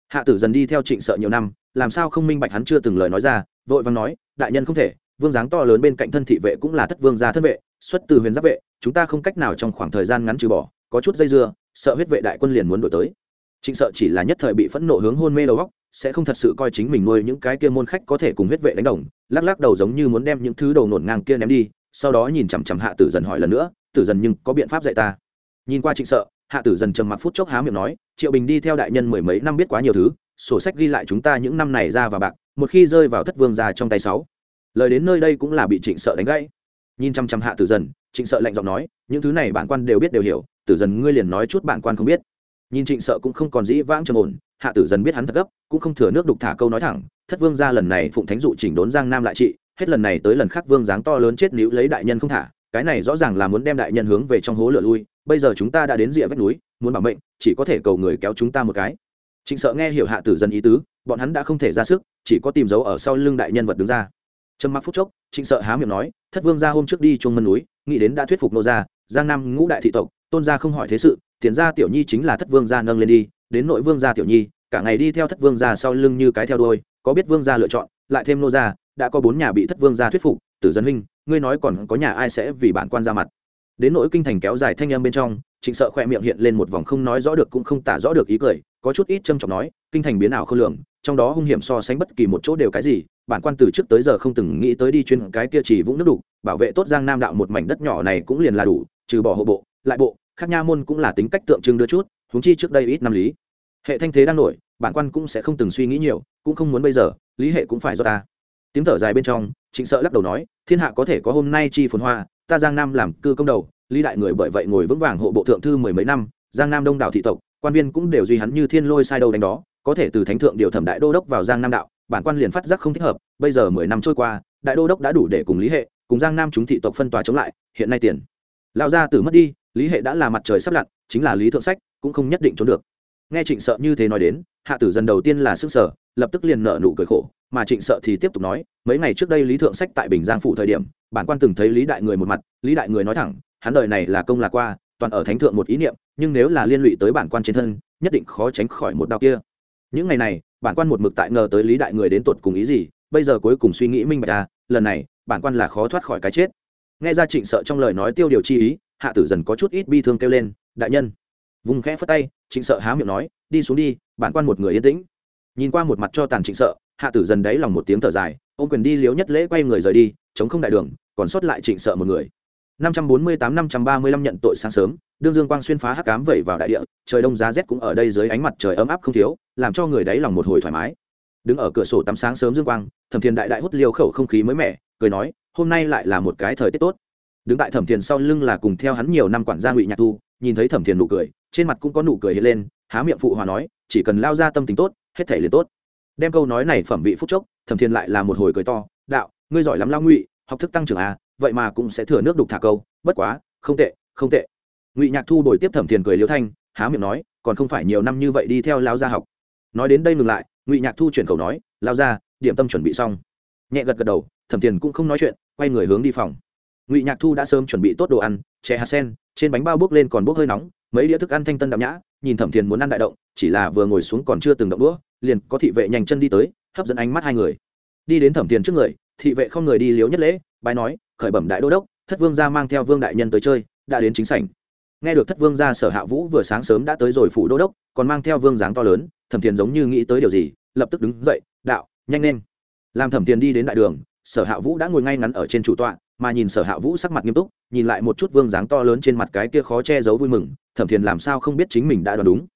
hạ tử dần đi theo trịnh sợ nhiều năm, làm sao không minh bạch hắn chưa từng lời nói ra, vội vàng nói, đại nhân không thể, vương dáng to lớn bên cạnh thân thị vệ cũng là thất vương gia thân vệ, xuất từ huyền giáp vệ, chúng ta không cách nào trong khoảng thời gian ngắn trừ bỏ, có chút dây dưa, sợ huyết vệ đại quân liền muốn đổi tới. Trịnh sợ chỉ là nhất thời bị phẫn nộ hướng hôn mê đầu góc sẽ không thật sự coi chính mình nuôi những cái kia môn khách có thể cùng huyết vệ đánh đồng, lắc lắc đầu giống như muốn đem những thứ đầu nổn ngang kia ném đi, sau đó nhìn chằm chằm hạ tử dần hỏi lần nữa, tử dần nhưng có biện pháp dạy ta? Nhìn qua trịnh sợ hạ tử dần trầm mặc phút chốc há miệng nói, triệu bình đi theo đại nhân mười mấy năm biết quá nhiều thứ, sổ sách ghi lại chúng ta những năm này ra và bạc, một khi rơi vào thất vương ra trong tay sáu. Lời đến nơi đây cũng là bị trịnh sợ đánh gãy. Nhìn chăm chăm hạ tử dần, trịnh sợ lạnh giọng nói, những thứ này bản quan đều biết đều hiểu, tử dần ngươi liền nói chút bản quan không biết. Nhìn trịnh sợ cũng không còn dĩ vãng trầm ổn, hạ tử dần biết hắn thật gấp, cũng không thừa nước đục thả câu nói thẳng, thất vương ra lần này phụng thánh dụ chỉnh đốn giang nam lại trị, hết lần này tới lần khác vương dáng to lớn chết níu lấy đại nhân không thả, cái này rõ ràng là muốn đem đại nhân hướng về trong hố lửa lui bây giờ chúng ta đã đến rìa vách núi, muốn bảo mệnh, chỉ có thể cầu người kéo chúng ta một cái. Trịnh sợ nghe hiểu hạ tử dân ý tứ, bọn hắn đã không thể ra sức, chỉ có tìm dấu ở sau lưng đại nhân vật đứng ra. Trầm mặc phút chốc, trịnh sợ há miệng nói, thất vương ra hôm trước đi chuông mân núi, nghĩ đến đã thuyết phục nô gia, giang nam ngũ đại thị tộc, tôn gia không hỏi thế sự tiền gia tiểu nhi chính là thất vương gia nâng lên đi, đến nội vương gia tiểu nhi, cả ngày đi theo thất vương gia sau lưng như cái theo đuôi, có biết vương gia lựa chọn, lại thêm nô gia, đã có bốn nhà bị thất vương gia thuyết phục, tử dân huynh, ngươi nói còn có nhà ai sẽ vì bản quan ra mặt? Đến nỗi kinh thành kéo dài thanh âm bên trong, trịnh sợ khoe miệng hiện lên một vòng không nói rõ được cũng không tả rõ được ý cười, có chút ít trâm trọng nói, kinh thành biến ảo không lường, trong đó hung hiểm so sánh bất kỳ một chỗ đều cái gì, bản quan từ trước tới giờ không từng nghĩ tới đi chuyên cái kia chỉ vũng nước đủ bảo vệ tốt giang nam đạo một mảnh đất nhỏ này cũng liền là đủ, trừ bỏ hộ bộ, lại bộ, khác nha môn cũng là tính cách tượng trưng đưa chút, huống chi trước đây ít năm lý. Hệ thanh thế đang nổi, bản quan cũng sẽ không từng suy nghĩ nhiều, cũng không muốn bây giờ, lý hệ cũng phải do ta. Tiếng thở dài bên trong, trịnh sợ lắc đầu nói, thiên hạ có thể có hôm nay chi phồn hoa ta giang nam làm cư công đầu, lý đại người bởi vậy ngồi vững vàng hộ bộ thượng thư mười mấy năm, giang nam đông đảo thị tộc, quan viên cũng đều duy hắn như thiên lôi sai đâu đánh đó, có thể từ thánh thượng điều thẩm đại đô đốc vào giang nam đạo, bản quan liền phát giác không thích hợp, bây giờ mười năm trôi qua, đại đô đốc đã đủ để cùng lý hệ, cùng giang nam chúng thị tộc phân tòa chống lại, hiện nay tiền. Lao gia tử mất đi, lý hệ đã là mặt trời sắp lặn, chính là lý thượng sách, cũng không nhất định trốn được. Nghe trịnh sợ như thế nói đến, hạ tử dần đầu tiên là sức sở lập tức liền nợ nụ cười khổ, mà trịnh sợ thì tiếp tục nói, mấy ngày trước đây lý thượng sách tại bình giang phủ thời điểm bản quan từng thấy lý đại người một mặt, lý đại người nói thẳng, hắn đời này là công là qua, toàn ở thánh thượng một ý niệm, nhưng nếu là liên lụy tới bản quan trên thân, nhất định khó tránh khỏi một đạo kia. Những ngày này, bản quan một mực tại ngờ tới lý đại người đến tột cùng ý gì, bây giờ cuối cùng suy nghĩ minh bạch à lần này, bản quan là khó thoát khỏi cái chết. Nghe ra trịnh sợ trong lời nói tiêu điều chi ý, hạ tử dần có chút ít bi thương kêu lên, đại nhân. Vùng khẽ phất tay, trịnh sợ há miệng nói, đi xuống đi, bản quan một người yên tĩnh. Nhìn qua một mặt cho tàn trịnh sợ, hạ tử dần đáy lòng một tiếng thở dài ôm quyền đi liếu nhất lễ quay người rời đi, chống không đại đường, còn sót lại trịnh sợ một người. 548-535 nhận tội sáng sớm, đương dương quang xuyên phá hắc cám vẩy vào đại địa, trời đông giá rét cũng ở đây dưới ánh mặt trời ấm áp không thiếu, làm cho người đáy lòng một hồi thoải mái. Đứng ở cửa sổ tắm sáng sớm dương quang, thẩm thiền đại đại hút liều khẩu không khí mới mẻ, cười nói, hôm nay lại là một cái thời tiết tốt. Đứng tại thẩm thiền sau lưng là cùng theo hắn nhiều năm quản gia ngụy nhạc thu, nhìn thấy thẩm thiền nụ cười, trên mặt cũng có nụ cười hiện lên, há miệng phụ hòa nói, chỉ cần lao ra tâm tính tốt, hết thể liền tốt. Đem câu nói này phẩm vị phúc chốc thẩm thiền lại là một hồi cười to, đạo, ngươi giỏi lắm lao ngụy, học thức tăng trưởng à vậy mà cũng sẽ thừa nước đục thả câu, bất quá, không tệ không tệ. Ngụy nhạc thu đổi tiếp thẩm thiền cười liêu thanh, há miệng nói, còn không phải nhiều năm như vậy đi theo lao gia học. Nói đến đây ngừng lại, ngụy nhạc thu chuyển khẩu nói, lao ra điểm tâm chuẩn bị xong. Nhẹ gật gật đầu, thẩm thiền cũng không nói chuyện, quay người hướng đi phòng. Ngụy nhạc thu đã sớm chuẩn bị tốt đồ ăn, chè hạt sen, trên bánh bao bốc lên còn bốc hơi nóng, mấy đĩa thức ăn thanh tân đậm nhã, nhìn thẩm thiền muốn ăn đại động, chỉ là vừa ngồi xuống còn chưa từng động đũa, liền có thị vệ nhanh chân đi tới hấp dẫn ánh mắt hai người. Đi đến thẩm tiền trước người, thị vệ không người đi liếu nhất lễ bài nói, khởi bẩm đại đô đốc, thất vương gia mang theo vương đại nhân tới chơi, đã đến chính sảnh. Nghe được thất vương gia sở hạ vũ vừa sáng sớm đã tới rồi phủ đô đốc, còn mang theo vương dáng to lớn, thẩm thiền giống như nghĩ tới điều gì, lập tức đứng dậy, đạo, nhanh lên. Làm thẩm thiền đi đến đại đường, sở hạ vũ đã ngồi ngay ngắn ở trên chủ tọa, mà nhìn sở hạ vũ sắc mặt nghiêm túc, nhìn lại một chút vương dáng to lớn trên mặt cái kia khó che giấu vui mừng, thẩm thiền làm sao không biết chính mình đã đoán đúng.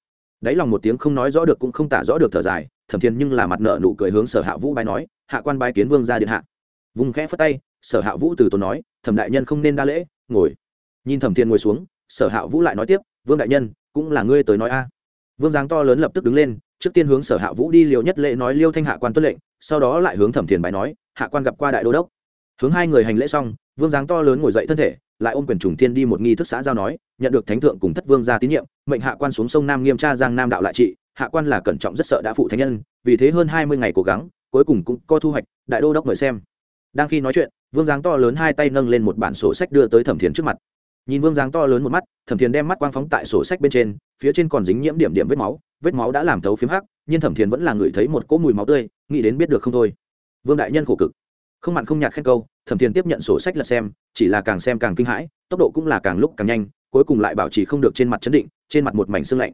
Đáy lòng một tiếng không nói rõ được cũng không tả rõ được thở dài thẩm thiền nhưng là mặt nợ nụ cười hướng sở hạ vũ bay nói, hạ quan bái kiến vương ra điện hạ. Vùng khẽ phất tay, sở hạ vũ từ tốn nói, thẩm đại nhân không nên đa lễ, ngồi. Nhìn thẩm thiền ngồi xuống, sở hạ vũ lại nói tiếp, vương đại nhân, cũng là ngươi tới nói a. Vương giáng to lớn lập tức đứng lên, trước tiên hướng sở hạ vũ đi liều nhất lễ nói liêu thanh hạ quan tuất lệnh, sau đó lại hướng thẩm thiền bài nói, hạ quan gặp qua đại đô đốc. Hướng hai người hành lễ xong, vương giáng to lớn ngồi dậy thân thể, lại ôm quyền trùng thiên đi một nghi thức xã giao nói, nhận được thánh thượng cùng thất vương ra tín nhiệm, mệnh hạ quan xuống sông nam nghiêm tra giang nam đạo lại trị hạ quan là cẩn trọng rất sợ đã phụ thánh nhân, vì thế hơn hai mươi ngày cố gắng, cuối cùng cũng có thu hoạch, đại đô đốc mời xem. Đang khi nói chuyện, vương giáng to lớn hai tay nâng lên một bản sổ sách đưa tới thẩm thiền trước mặt. Nhìn vương giáng to lớn một mắt, thẩm thiền đem mắt quang phóng tại sổ sách bên trên, phía trên còn dính nhiễm điểm điểm vết máu vết máu đã làm thấu phiếm hắc, nhưng thẩm thiền vẫn là người thấy một cỗ mùi máu tươi, nghĩ đến biết được không thôi. Vương đại nhân khổ cực. Không mặn không nhạt khen câu, thẩm thiền tiếp nhận sổ sách lật xem, chỉ là càng xem càng kinh hãi, tốc độ cũng là càng lúc càng nhanh, cuối cùng lại bảo trì không được trên mặt chấn định, trên mặt một mảnh xương lạnh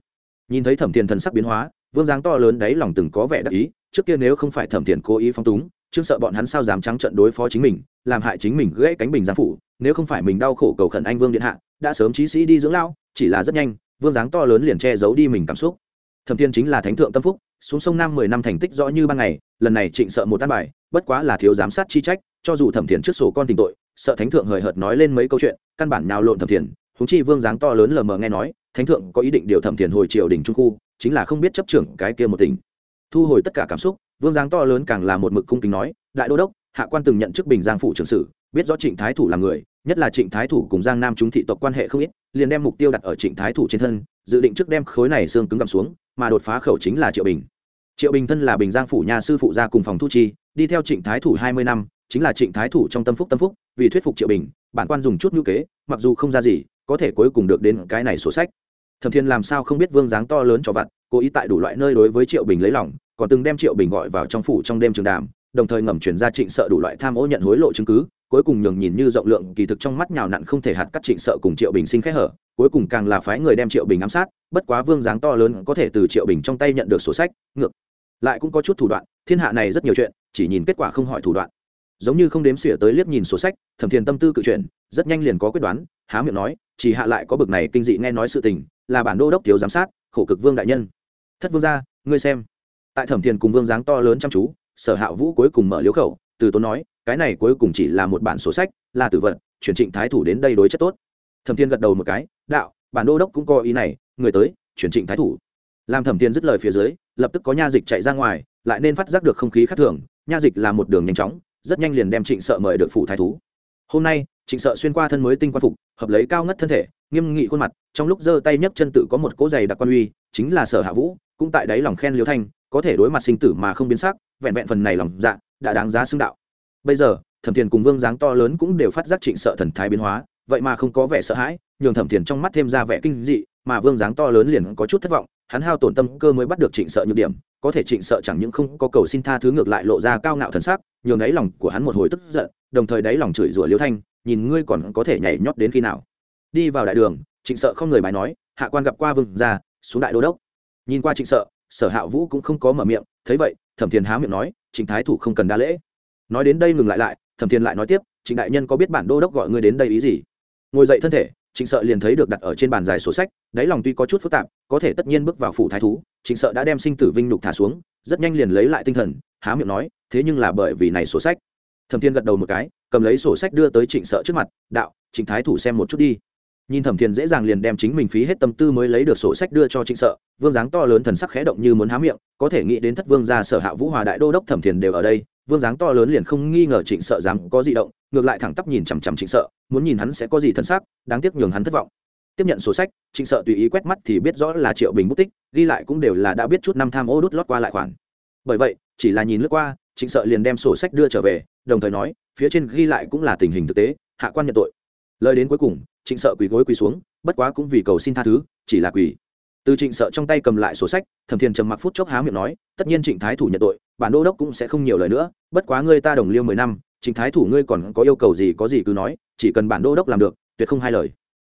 nhìn thấy thẩm thiền thần sắc biến hóa, vương dáng to lớn đấy lòng từng có vẻ đắc ý, trước kia nếu không phải thẩm thiền cố ý phong túng chương sợ bọn hắn sao dám trắng trận đối phó chính mình, làm hại chính mình gãy cánh bình giang phủ, nếu không phải mình đau khổ cầu khẩn anh vương điện hạ, đã sớm trí sĩ đi dưỡng lao chỉ là rất nhanh, vương dáng to lớn liền che giấu đi mình cảm xúc. Thẩm thiên chính là thánh thượng tâm phúc, xuống sông nam mười năm thành tích rõ như ban ngày, lần này trịnh sợ một tan bài, bất quá là thiếu giám sát chi trách, cho dù thẩm thiền trước sổ con tình tội, sợ thánh thượng hời hợt nói lên mấy câu chuyện, căn bản nào lộn thẩm thiền húng chi vương dáng to lớn lờ mờ nghe nói thánh thượng có ý định điều thẩm thiền hồi triều đình trung khu, chính là không biết chấp trưởng cái kia một tỉnh. Thu hồi tất cả cảm xúc, vương giáng to lớn càng là một mực cung kính nói, đại đô đốc, hạ quan từng nhận chức bình giang phủ trưởng sử, biết rõ trịnh thái thủ là người, nhất là trịnh thái thủ cùng giang nam chúng thị tộc quan hệ không ít, liền đem mục tiêu đặt ở trịnh thái thủ trên thân, dự định trước đem khối này xương cứng gầm xuống, mà đột phá khẩu chính là triệu bình. Triệu bình thân là bình giang phủ nhà sư phụ gia cùng phòng thu chi, đi theo trịnh thái thủ hai mươi năm, chính là trịnh thái thủ trong tâm phúc tâm phúc, vì thuyết phục triệu bình, bản quan dùng chút ngữ kế, mặc dù không ra gì có thể cuối cùng được đến cái này sổ sách. Thẩm thiên làm sao không biết vương dáng to lớn cho vặt, cố ý tại đủ loại nơi đối với triệu bình lấy lòng, còn từng đem triệu bình gọi vào trong phủ trong đêm trường đàm, đồng thời ngầm chuyển ra trịnh sợ đủ loại tham ô nhận hối lộ chứng cứ, cuối cùng nhường nhìn như rộng lượng, kỳ thực trong mắt nhào nặn không thể hạt cắt trịnh sợ cùng triệu bình sinh khẽ hở, cuối cùng càng là phái người đem triệu bình ám sát, bất quá vương dáng to lớn có thể từ triệu bình trong tay nhận được sổ sách, ngược lại cũng có chút thủ đoạn, thiên hạ này rất nhiều chuyện, chỉ nhìn kết quả không hỏi thủ đoạn. Giống như không đếm xỉa tới liếc nhìn sổ sách, thẩm thiền tâm tư cự chuyển, rất nhanh liền có quyết đoán, há miệng nói chỉ hạ lại có bực này kinh dị nghe nói sự tình, là bản đô đốc thiếu giám sát, khổ cực vương đại nhân. Thất vương gia, ngươi xem. Tại thẩm thiền cùng vương dáng to lớn chăm chú, sở hạ vũ cuối cùng mở liếu khẩu, từ tốn nói, cái này cuối cùng chỉ là một bản sổ sách, là tử vật, chuyển trịnh thái thủ đến đây đối chất tốt. Thẩm thiên gật đầu một cái, đạo, bản đô đốc cũng có ý này, người tới, chuyển trịnh thái thủ. Làm thẩm thiên dứt lời phía dưới, lập tức có nha dịch chạy ra ngoài, lại nên phát giác được không khí khác thường, nha dịch là một đường nhanh chóng, rất nhanh liền đem trịnh sợ mời được phủ thái thú hôm nay, trịnh sợ xuyên qua thân mới tinh quan phục, hợp lấy cao ngất thân thể, nghiêm nghị khuôn mặt, trong lúc giơ tay nhấc chân tự có một cỗ giày đặc quan uy, chính là sở hạ vũ, cũng tại đáy lòng khen liêu thanh, có thể đối mặt sinh tử mà không biến sắc, vẹn vẹn phần này lòng dạ đã đáng giá xưng đạo. Bây giờ, thẩm thiền cùng vương dáng to lớn cũng đều phát giác trịnh sợ thần thái biến hóa, vậy mà không có vẻ sợ hãi, nhường thẩm thiền trong mắt thêm ra vẻ kinh dị, mà vương dáng to lớn liền có chút thất vọng, hắn hao tổn tâm cơ mới bắt được trịnh sợ nhược điểm, có thể trịnh sợ chẳng những không có cầu xin tha thứ ngược lại lộ ra cao ngạo thần sắc, nhường ấy lòng của hắn một hồi tức giận đồng thời đáy lòng chửi rủa liêu thanh, nhìn ngươi còn có thể nhảy nhót đến khi nào? Đi vào đại đường, trịnh sợ không người bài nói, hạ quan gặp qua vương ra xuống đại đô đốc. Nhìn qua trịnh sợ, sở hạ vũ cũng không có mở miệng, thấy vậy, thẩm thiền há miệng nói, trịnh thái thủ không cần đa lễ. Nói đến đây ngừng lại lại, thẩm thiền lại nói tiếp, trịnh đại nhân có biết bản đô đốc gọi ngươi đến đây ý gì? Ngồi dậy thân thể, trịnh sợ liền thấy được đặt ở trên bàn dài sổ sách, đáy lòng tuy có chút phức tạp, có thể tất nhiên bước vào phủ thái thú, trịnh sợ đã đem sinh tử vinh nhục thả xuống, rất nhanh liền lấy lại tinh thần, há miệng nói, thế nhưng là bởi vì này sổ sách thẩm thiên gật đầu một cái, cầm lấy sổ sách đưa tới trịnh sợ trước mặt, đạo, trịnh thái thủ xem một chút đi. Nhìn thẩm thiền dễ dàng liền đem chính mình phí hết tâm tư mới lấy được sổ sách đưa cho trịnh sợ, vương dáng to lớn thần sắc khẽ động như muốn há miệng, có thể nghĩ đến thất vương gia sở hạ vũ hòa đại đô đốc thẩm thiền đều ở đây, vương dáng to lớn liền không nghi ngờ trịnh sợ dám có gì động, ngược lại thẳng tắp nhìn chằm chằm trịnh sợ, muốn nhìn hắn sẽ có gì thân xác đáng tiếc nhường hắn thất vọng. Tiếp nhận sổ sách, trịnh sợ tùy ý quét mắt thì biết rõ là triệu bình mất tích, ghi lại cũng đều là đã biết chút năm tham ô đút lót qua lại khoản. Bởi vậy, chỉ là nhìn lướt qua, trịnh sợ liền đem sổ sách đưa trở về đồng thời nói, phía trên ghi lại cũng là tình hình thực tế, hạ quan nhận tội. Lời đến cuối cùng, trịnh sợ quỳ gối quỳ xuống, bất quá cũng vì cầu xin tha thứ, chỉ là quỳ. Từ trịnh sợ trong tay cầm lại sổ sách, thẩm thiền trầm mặc phút chốc há miệng nói, tất nhiên trịnh thái thủ nhận tội, bản đô đốc cũng sẽ không nhiều lời nữa, bất quá ngươi ta đồng liêu mười năm, trịnh thái thủ ngươi còn có yêu cầu gì có gì cứ nói, chỉ cần bản đô đốc làm được, tuyệt không hai lời.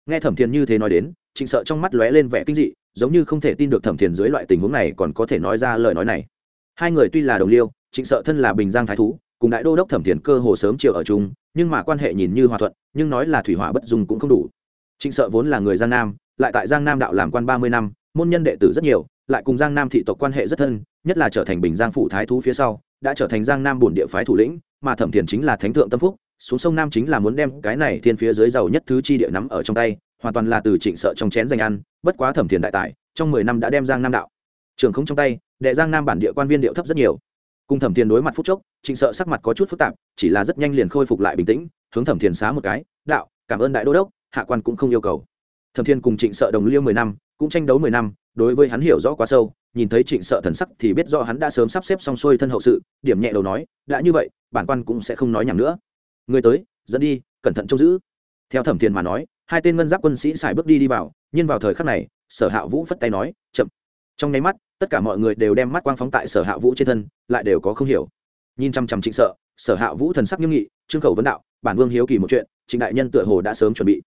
Nghe thẩm thiền như thế nói đến, trịnh sợ trong mắt lóe lên vẻ kinh dị, giống như không thể tin được thẩm thiền dưới loại tình huống này còn có thể nói ra lời nói này. Hai người tuy là đồng liêu, trịnh sợ thân là bình giang thái thú cùng đại đô đốc thẩm thiền cơ hồ sớm chiều ở chung, nhưng mà quan hệ nhìn như hòa thuận, nhưng nói là thủy hỏa bất dung cũng không đủ. Trịnh sợ vốn là người giang nam, lại tại giang nam đạo làm quan ba mươi năm, môn nhân đệ tử rất nhiều, lại cùng giang nam thị tộc quan hệ rất thân, nhất là trở thành bình giang phụ thái thú phía sau, đã trở thành giang nam bổn địa phái thủ lĩnh, mà thẩm thiền chính là thánh thượng tâm phúc, xuống sông nam chính là muốn đem cái này thiên phía dưới giàu nhất thứ chi địa nắm ở trong tay, hoàn toàn là từ trịnh sợ trong chén danh ăn, bất quá thẩm thiền đại tài, trong mười năm đã đem giang nam đạo. Trường không trong tay, đệ giang nam bản địa quan viên điệu thấp rất nhiều cùng thẩm thiền đối mặt phút chốc, trịnh sợ sắc mặt có chút phức tạp, chỉ là rất nhanh liền khôi phục lại bình tĩnh, hướng thẩm thiền xá một cái, đạo, cảm ơn đại đô đốc, hạ quan cũng không yêu cầu. Thẩm thiền cùng trịnh sợ đồng liêu mười năm, cũng tranh đấu mười năm, đối với hắn hiểu rõ quá sâu, nhìn thấy trịnh sợ thần sắc thì biết rõ hắn đã sớm sắp xếp xong xuôi thân hậu sự, điểm nhẹ đầu nói, đã như vậy, bản quan cũng sẽ không nói nhầm nữa. Người tới, dẫn đi, cẩn thận trông giữ. Theo thẩm thiền mà nói, hai tên ngân giáp quân sĩ xài bước đi đi vào, nhưng vào thời khắc này, sở hạ vũ phất tay nói, chậm. Trong nháy mắt tất cả mọi người đều đem mắt quang phóng tại sở hạ vũ trên thân, lại đều có không hiểu. Nhìn chăm chăm trịnh sợ, sở hạ vũ thần sắc nghiêm nghị, trương khẩu vấn đạo, bản vương hiếu kỳ một chuyện, trịnh đại nhân tựa hồ đã sớm chuẩn bị.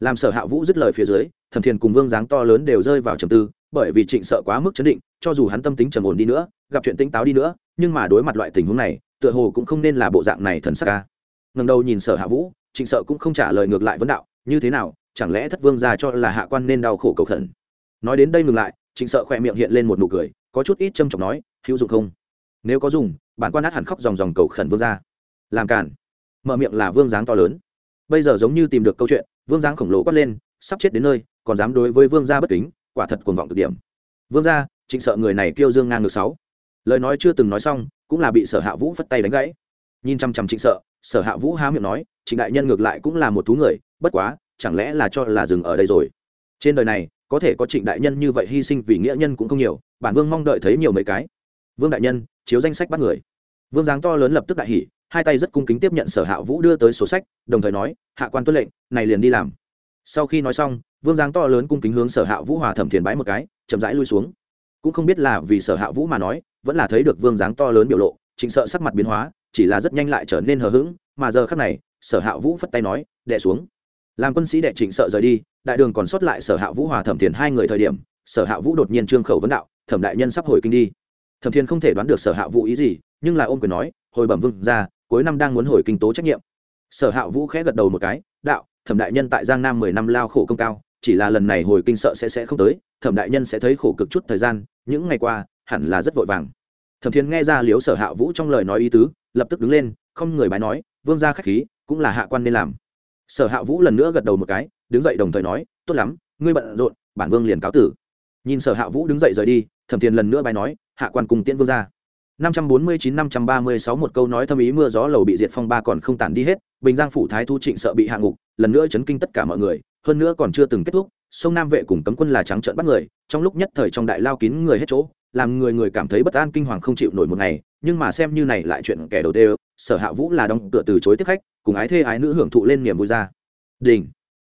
Làm sở hạ vũ dứt lời phía dưới, thẩm thiền cùng vương dáng to lớn đều rơi vào trầm tư, bởi vì trịnh sợ quá mức chấn định, cho dù hắn tâm tính trầm ổn đi nữa, gặp chuyện tinh táo đi nữa, nhưng mà đối mặt loại tình huống này, tựa hồ cũng không nên là bộ dạng này thần sắc ca ngần đầu nhìn sở hạ vũ, trịnh sợ cũng không trả lời ngược lại vấn đạo, như thế nào, chẳng lẽ thất vương ra cho là hạ quan nên đau khổ cầu khẩn? Nói đến đây ngừng lại trịnh sợ khỏe miệng hiện lên một nụ cười, có chút ít châm trọng nói, hữu dụng không? Nếu có dùng, bản quan át hẳn khóc dòng dòng cầu khẩn vương ra làm cản. Mở miệng là vương dáng to lớn. Bây giờ giống như tìm được câu chuyện, vương dáng khổng lồ quát lên, sắp chết đến nơi, còn dám đối với vương gia bất kính, quả thật cuồng vọng cực điểm. Vương gia trịnh sợ người này kêu dương ngang ngược sáu. Lời nói chưa từng nói xong, cũng là bị sở hạ vũ phất tay đánh gãy. Nhìn chăm chăm trịnh sợ, sở hạ vũ há miệng nói trịnh đại nhân ngược lại cũng là một thú người, bất quá, chẳng lẽ là cho là dừng ở đây rồi? Trên đời này có thể có trịnh đại nhân như vậy hy sinh vì nghĩa nhân cũng không nhiều, bản vương mong đợi thấy nhiều mấy cái. Vương đại nhân, chiếu danh sách bắt người. Vương giáng to lớn lập tức đại hỉ, hai tay rất cung kính tiếp nhận sở hạ vũ đưa tới sổ sách, đồng thời nói, hạ quan tuân lệnh, này liền đi làm. Sau khi nói xong, vương giáng to lớn cung kính hướng sở hạ vũ hòa thẩm thiền bái một cái, chậm rãi lui xuống. Cũng không biết là vì sở hạ vũ mà nói, vẫn là thấy được vương giáng to lớn biểu lộ, chính sợ sắc mặt biến hóa, chỉ là rất nhanh lại trở nên hờ hững, mà giờ khắc này, sở hạ vũ phất tay nói, đệ xuống làm quân sĩ đệ trịnh sợ rời đi, đại đường còn sót lại sở hạ vũ hòa thẩm thiền hai người thời điểm, sở hạ vũ đột nhiên trương khẩu vấn đạo, thẩm đại nhân sắp hồi kinh đi. Thẩm thiền không thể đoán được sở hạ vũ ý gì, nhưng là ôm quyền nói, hồi bẩm vương ra cuối năm đang muốn hồi kinh tố trách nhiệm. Sở hạ vũ khẽ gật đầu một cái, đạo, thẩm đại nhân tại giang nam mười năm lao khổ công cao, chỉ là lần này hồi kinh sợ sẽ sẽ không tới, thẩm đại nhân sẽ thấy khổ cực chút thời gian, những ngày qua, hẳn là rất vội vàng. Thẩm thiền nghe ra liếu sở hạ vũ trong lời nói ý tứ, lập tức đứng lên, không người bái nói, vương gia khách khí, cũng là hạ quan nên làm sở hạ vũ lần nữa gật đầu một cái đứng dậy đồng thời nói tốt lắm ngươi bận rộn bản vương liền cáo tử nhìn sở hạ vũ đứng dậy rời đi thẩm thiên lần nữa bài nói hạ quan cùng tiễn vương ra." Năm trăm bốn mươi chín năm trăm ba mươi sáu một câu nói thâm ý mưa gió lầu bị diệt phong ba còn không tản đi hết, Bình Giang phủ thái thu trịnh sợ bị hạ ngục, lần nữa chấn kinh tất cả mọi người, hơn nữa còn chưa từng kết thúc, sông Nam vệ cùng cấm quân là trắng trợn bắt người, trong lúc nhất thời trong đại lao kín người hết chỗ, làm người người cảm thấy bất an kinh hoàng không chịu nổi một ngày, nhưng mà xem như này lại chuyện kẻ đầu tiên, sở hạ vũ là đóng cửa từ chối tiếp khách cùng ái thê ái nữ hưởng thụ lên niềm vui ra. Đình.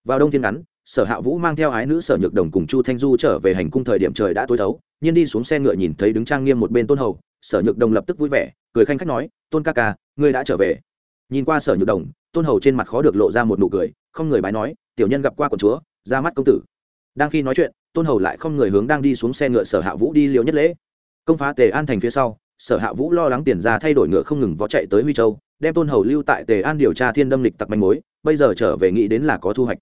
Vào đông thiên ngắn, sở hạ vũ mang theo ái nữ sở nhược đồng cùng chu thanh du trở về hành cung thời điểm trời đã tối thấu, nhiên đi xuống xe ngựa nhìn thấy đứng trang nghiêm một bên tôn hầu, sở nhược đồng lập tức vui vẻ, cười khanh khách nói, tôn ca ca, ngươi đã trở về. Nhìn qua sở nhược đồng, tôn hầu trên mặt khó được lộ ra một nụ cười, không người bái nói, tiểu nhân gặp qua quần chúa, ra mắt công tử. Đang khi nói chuyện, tôn hầu lại không người hướng đang đi xuống xe ngựa sở hạ vũ đi liều nhất lễ. Công phá tề an thành phía sau, sở hạ vũ lo lắng tiền ra thay đổi ngựa không ngừng vó chạy tới huy châu đem tôn hầu lưu tại tề an điều tra thiên đâm lịch tặc manh mối, bây giờ trở về nghĩ đến là có thu hoạch.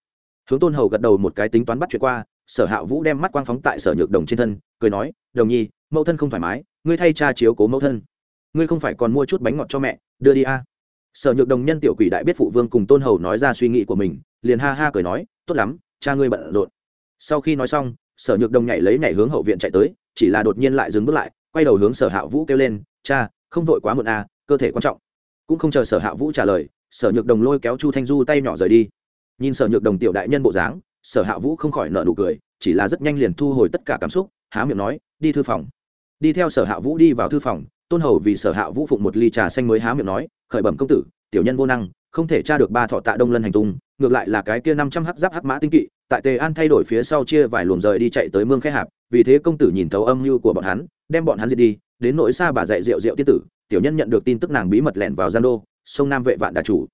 Hướng tôn hầu gật đầu một cái tính toán bắt chuyện qua, sở hạ vũ đem mắt quang phóng tại sở nhược đồng trên thân, cười nói, đồng nhi, mẫu thân không thoải mái, ngươi thay cha chiếu cố mẫu thân. Ngươi không phải còn mua chút bánh ngọt cho mẹ, đưa đi a. Sở nhược đồng nhân tiểu quỷ đại biết phụ vương cùng tôn hầu nói ra suy nghĩ của mình, liền ha ha cười nói, tốt lắm, cha ngươi bận rộn. Sau khi nói xong, sở nhược đồng nhảy lấy nhảy hướng hậu viện chạy tới, chỉ là đột nhiên lại dừng bước lại, quay đầu hướng sở hạ vũ kêu lên, cha, không vội quá muộn a cơ thể quan trọng cũng không chờ sở hạ vũ trả lời, sở nhược đồng lôi kéo chu thanh du tay nhỏ rời đi. Nhìn sở nhược đồng tiểu đại nhân bộ dáng, sở hạ vũ không khỏi nợ nụ cười, chỉ là rất nhanh liền thu hồi tất cả cảm xúc, há miệng nói, đi thư phòng. Đi theo sở hạ vũ đi vào thư phòng, tôn hầu vì sở hạ vũ phụng một ly trà xanh mới há miệng nói, khởi bẩm công tử, tiểu nhân vô năng, không thể tra được ba thọ tạ đông lân hành tung, ngược lại là cái kia năm trăm hắc giáp hắc mã tinh kỵ. Tại tề an thay đổi phía sau chia vài luồng rời đi chạy tới mương khe hạp, vì thế công tử nhìn thấu âm mưu của bọn hắn, đem bọn hắn diệt đi, đến nỗi xa bà dạy rượu rượu tiên tử tiểu nhân nhận được tin tức nàng bí mật lẻn vào gian đô, sông nam vệ vạn đà chủ.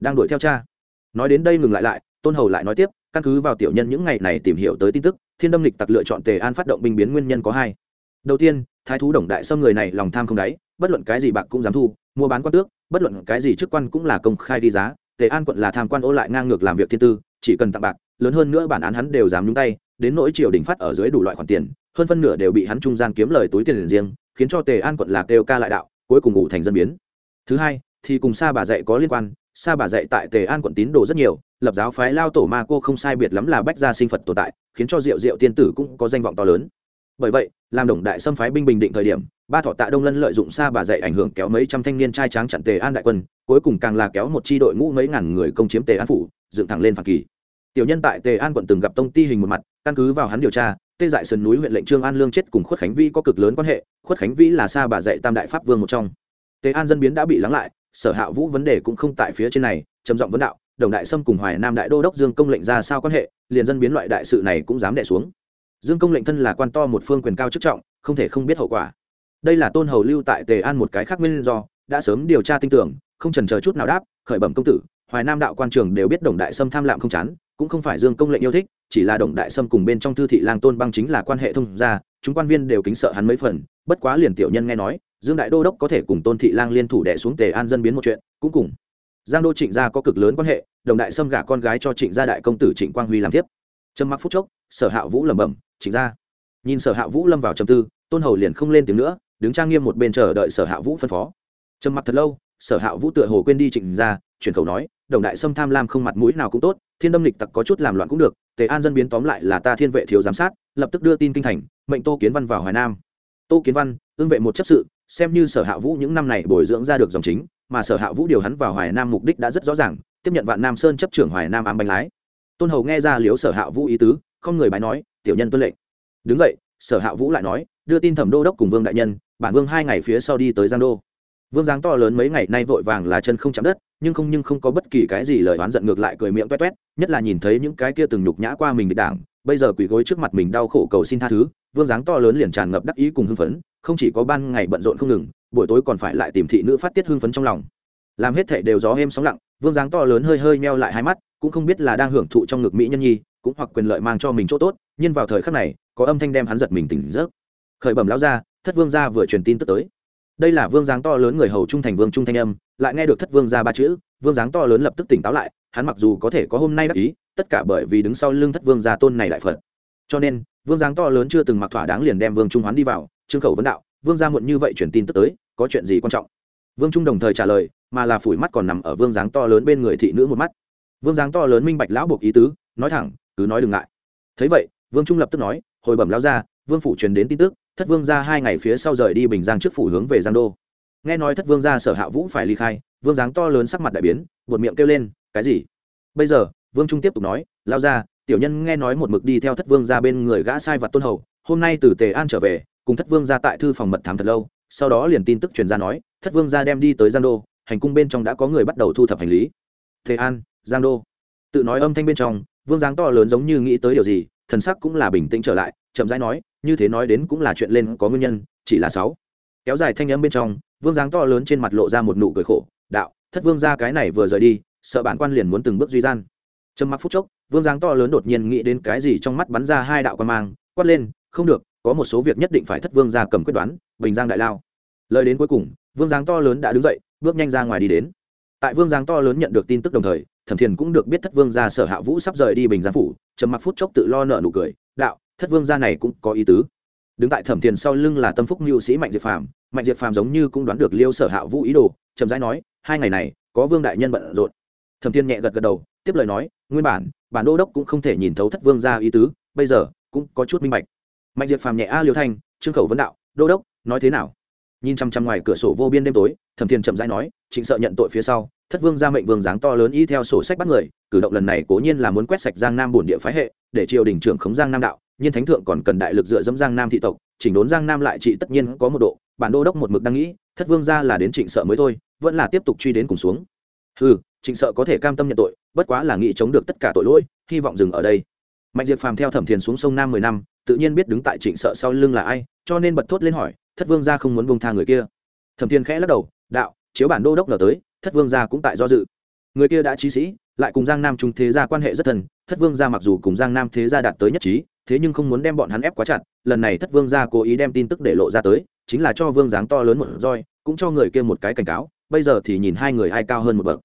Đang đuổi theo cha. Nói đến đây ngừng lại lại, tôn hầu lại nói tiếp, căn cứ vào tiểu nhân những ngày này tìm hiểu tới tin tức, thiên đâm lịch tặc lựa chọn tề an phát động binh biến nguyên nhân có hai. Đầu tiên, thái thú đồng đại xâm người này lòng tham không đáy, bất luận cái gì bạc cũng dám thu, mua bán quan tước, bất luận cái gì chức quan cũng là công khai đi giá. Tề an quận là tham quan ô lại ngang ngược làm việc thiên tư, chỉ cần tặng bạc, lớn hơn nữa bản án hắn đều dám nhúng tay, đến nỗi triều đình phát ở dưới đủ loại khoản tiền, hơn phân nửa đều bị hắn trung gian kiếm lời túi tiền riêng, khiến cho tề an quận là kêu ca lại đạo cuối cùng ngủ thành dân biến. Thứ hai, thì cùng sa bà dạy có liên quan. Sa bà dạy tại tề an quận tín đồ rất nhiều, lập giáo phái lao tổ ma cô không sai biệt lắm là bách gia sinh phật tồn tại, khiến cho diệu diệu tiên tử cũng có danh vọng to lớn. Bởi vậy, làm đồng đại xâm phái binh bình định thời điểm, ba thọ tạ đông lân lợi dụng sa bà dạy ảnh hưởng kéo mấy trăm thanh niên trai tráng chặn tề an đại quân, cuối cùng càng là kéo một chi đội ngũ mấy ngàn người công chiếm tề an phủ, dựng thẳng lên phản kỳ. Tiểu nhân tại tề an quận từng gặp tông ti hình một mặt, căn cứ vào hắn điều tra tê dại sơn núi huyện lệnh trương an lương chết cùng khuất khánh vĩ có cực lớn quan hệ, khuất khánh vĩ là sa bà dạy tam đại pháp vương một trong. Tề an dân biến đã bị lắng lại, sở hạ vũ vấn đề cũng không tại phía trên này, trầm giọng vấn đạo, đồng đại sâm cùng hoài nam đại đô đốc dương công lệnh ra sao quan hệ, liền dân biến loại đại sự này cũng dám đẻ xuống. Dương công lệnh thân là quan to một phương quyền cao chức trọng, không thể không biết hậu quả. Đây là tôn hầu lưu tại tề an một cái khác nguyên do, đã sớm điều tra tin tưởng, không trần chờ chút nào đáp, khởi bẩm công tử, hoài nam đạo quan trường đều biết đồng đại sâm tham lạm không chán cũng không phải dương công lệnh yêu thích, chỉ là đồng đại sâm cùng bên trong thư thị lang tôn băng chính là quan hệ thông gia, chúng quan viên đều kính sợ hắn mấy phần, bất quá liền tiểu nhân nghe nói, dương đại đô đốc có thể cùng tôn thị lang liên thủ đệ xuống tề an dân biến một chuyện, cũng cùng giang đô trịnh gia có cực lớn quan hệ, đồng đại sâm gả con gái cho trịnh gia đại công tử trịnh quang huy làm tiếp trâm mắc phút chốc, sở hạ vũ lẩm bẩm, trịnh gia. Nhìn sở hạ vũ lâm vào trầm tư, tôn hầu liền không lên tiếng nữa, đứng trang nghiêm một bên chờ đợi sở hạ vũ phân phó. Trầm mặc thật lâu, sở hạ vũ tựa hồ quên đi trịnh gia, chuyển khẩu nói đồng đại sâm tham lam không mặt mũi nào cũng tốt, thiên đâm lịch tặc có chút làm loạn cũng được, tề an dân biến tóm lại là ta thiên vệ thiếu giám sát, lập tức đưa tin kinh thành, mệnh tô kiến văn vào hoài nam. Tô kiến văn ương vệ một chấp sự, xem như sở hạ vũ những năm này bồi dưỡng ra được dòng chính, mà sở hạ vũ điều hắn vào hoài nam mục đích đã rất rõ ràng, tiếp nhận vạn nam sơn chấp trưởng hoài nam ám bánh lái. Tôn hầu nghe ra liếu sở hạ vũ ý tứ, không người bái nói, tiểu nhân tuân lệnh. Đứng vậy sở hạ vũ lại nói, đưa tin thẩm đô đốc cùng nhưng không nhưng không có bất kỳ cái gì lời oán giận ngược lại cười miệng toét toét nhất là nhìn thấy những cái kia từng nhục nhã qua mình địch đảng, bây giờ quỳ gối trước mặt mình đau khổ cầu xin tha thứ, vương dáng to lớn liền tràn ngập đắc ý cùng hưng phấn, không chỉ có ban ngày bận rộn không ngừng, buổi tối còn phải lại tìm thị nữ phát tiết hưng phấn trong lòng. Làm hết thảy đều gió êm sóng lặng, vương dáng to lớn hơi hơi meo lại hai mắt, cũng không biết là đang hưởng thụ trong ngực mỹ nhân nhi, cũng hoặc quyền lợi mang cho mình chỗ tốt, nhưng vào thời khắc này, có âm thanh đem hắn giật mình tỉnh giấc. Khởi bẩm lão gia, thất vương gia vừa truyền tin tức tới đây là vương dáng to lớn người hầu trung thành vương trung thanh âm, lại nghe được thất vương gia ba chữ, vương dáng to lớn lập tức tỉnh táo lại, hắn mặc dù có thể có hôm nay đắc ý, tất cả bởi vì đứng sau lưng thất vương gia tôn này đại phật. Cho nên, vương dáng to lớn chưa từng mặc thỏa đáng liền đem vương trung hoán đi vào, trương khẩu vấn đạo, vương gia muộn như vậy truyền tin tức tới, có chuyện gì quan trọng? Vương trung đồng thời trả lời, mà là phủi mắt còn nằm ở vương dáng to lớn bên người thị nữ một mắt. Vương dáng to lớn minh bạch lão buộc ý tứ, nói thẳng, cứ nói đừng ngại. Thấy vậy, vương trung lập tức nói, hồi bẩm lao ra vương phủ truyền đến tin tức thất vương ra hai ngày phía sau rời đi bình giang trước phủ hướng về giang đô. Nghe nói thất vương ra sở hạ vũ phải ly khai, vương giáng to lớn sắc mặt đại biến, buột miệng kêu lên, cái gì? Bây giờ, vương trung tiếp tục nói lao ra tiểu nhân nghe nói một mực đi theo thất vương ra bên người gã sai vật tôn hầu, hôm nay từ tề an trở về, cùng thất vương ra tại thư phòng mật thám thật lâu, sau đó liền tin tức truyền ra nói, thất vương ra đem đi tới giang đô, hành cung bên trong đã có người bắt đầu thu thập hành lý. Tề an, giang đô. Tự nói âm thanh bên trong, vương giáng to lớn giống như nghĩ tới điều gì, thần sắc cũng là bình tĩnh trở lại chậm rãi nói, như thế nói đến cũng là chuyện lên có nguyên nhân, chỉ là sáu. Kéo dài thanh âm bên trong, vương giáng to lớn trên mặt lộ ra một nụ cười khổ, đạo, thất vương ra cái này vừa rời đi, sợ bản quan liền muốn từng bước duy gian. Trầm mặc phút chốc, vương giáng to lớn đột nhiên nghĩ đến cái gì trong mắt bắn ra hai đạo quan mang, quát lên, không được, có một số việc nhất định phải thất vương ra cầm quyết đoán, bình giang đại lao. Lời đến cuối cùng, vương giáng to lớn đã đứng dậy, bước nhanh ra ngoài đi đến. Tại vương giáng to lớn nhận được tin tức đồng thời, thẩm thiền cũng được biết thất vương gia sở hạ vũ sắp rời đi bình giang phủ, trầm mặc phút chốc tự lo nợ nụ cười, đạo thất vương gia này cũng có ý tứ. Đứng tại thẩm thiền sau lưng là tâm phúc mưu sĩ mạnh diệp phàm. Mạnh diệp phàm giống như cũng đoán được liêu sở hạ vũ ý đồ, chậm rãi nói, hai ngày này, có vương đại nhân bận rộn. Thẩm thiên nhẹ gật gật đầu, tiếp lời nói, nguyên bản bản đô đốc cũng không thể nhìn thấu thất vương gia ý tứ, bây giờ cũng có chút minh bạch. Mạnh diệp phàm nhẹ a liêu thanh, trương khẩu vấn đạo, đô đốc, nói thế nào? Nhìn chăm chăm ngoài cửa sổ vô biên đêm tối, thẩm thiên chậm rãi nói, trịnh sợ nhận tội phía sau, thất vương ra mệnh vương dáng to lớn y theo sổ sách bắt người, cử động lần này cố nhiên là muốn quét sạch giang nam bổn địa phái hệ, để triều đình trưởng khống giang nam đạo nhiên thánh thượng còn cần đại lực dựa dẫm giang nam thị tộc, chỉnh đốn giang nam lại trị tất nhiên có một độ, bản đô đốc một mực đang nghĩ, thất vương ra là đến trịnh sợ mới thôi, vẫn là tiếp tục truy đến cùng xuống. Ừ trịnh sợ có thể cam tâm nhận tội, bất quá là nghĩ chống được tất cả tội lỗi, hy vọng dừng ở đây. Mạnh diệt phàm theo thẩm thiền xuống sông nam mười năm, tự nhiên biết đứng tại trịnh sợ sau lưng là ai, cho nên bật thốt lên hỏi, thất vương ra không muốn bông tha người kia? Thẩm thiền khẽ lắc đầu, đạo, chiếu bản đô đốc nở tới, thất vương gia cũng tại do dự. Người kia đã trí sĩ, lại cùng giang nam trung thế gia quan hệ rất thân thất vương gia mặc dù cùng giang nam thế gia đạt tới nhất trí, thế nhưng không muốn đem bọn hắn ép quá chặt, lần này thất vương gia cố ý đem tin tức để lộ ra tới, chính là cho vương dáng to lớn một roi, cũng cho người kia một cái cảnh cáo, bây giờ thì nhìn hai người ai cao hơn một bậc.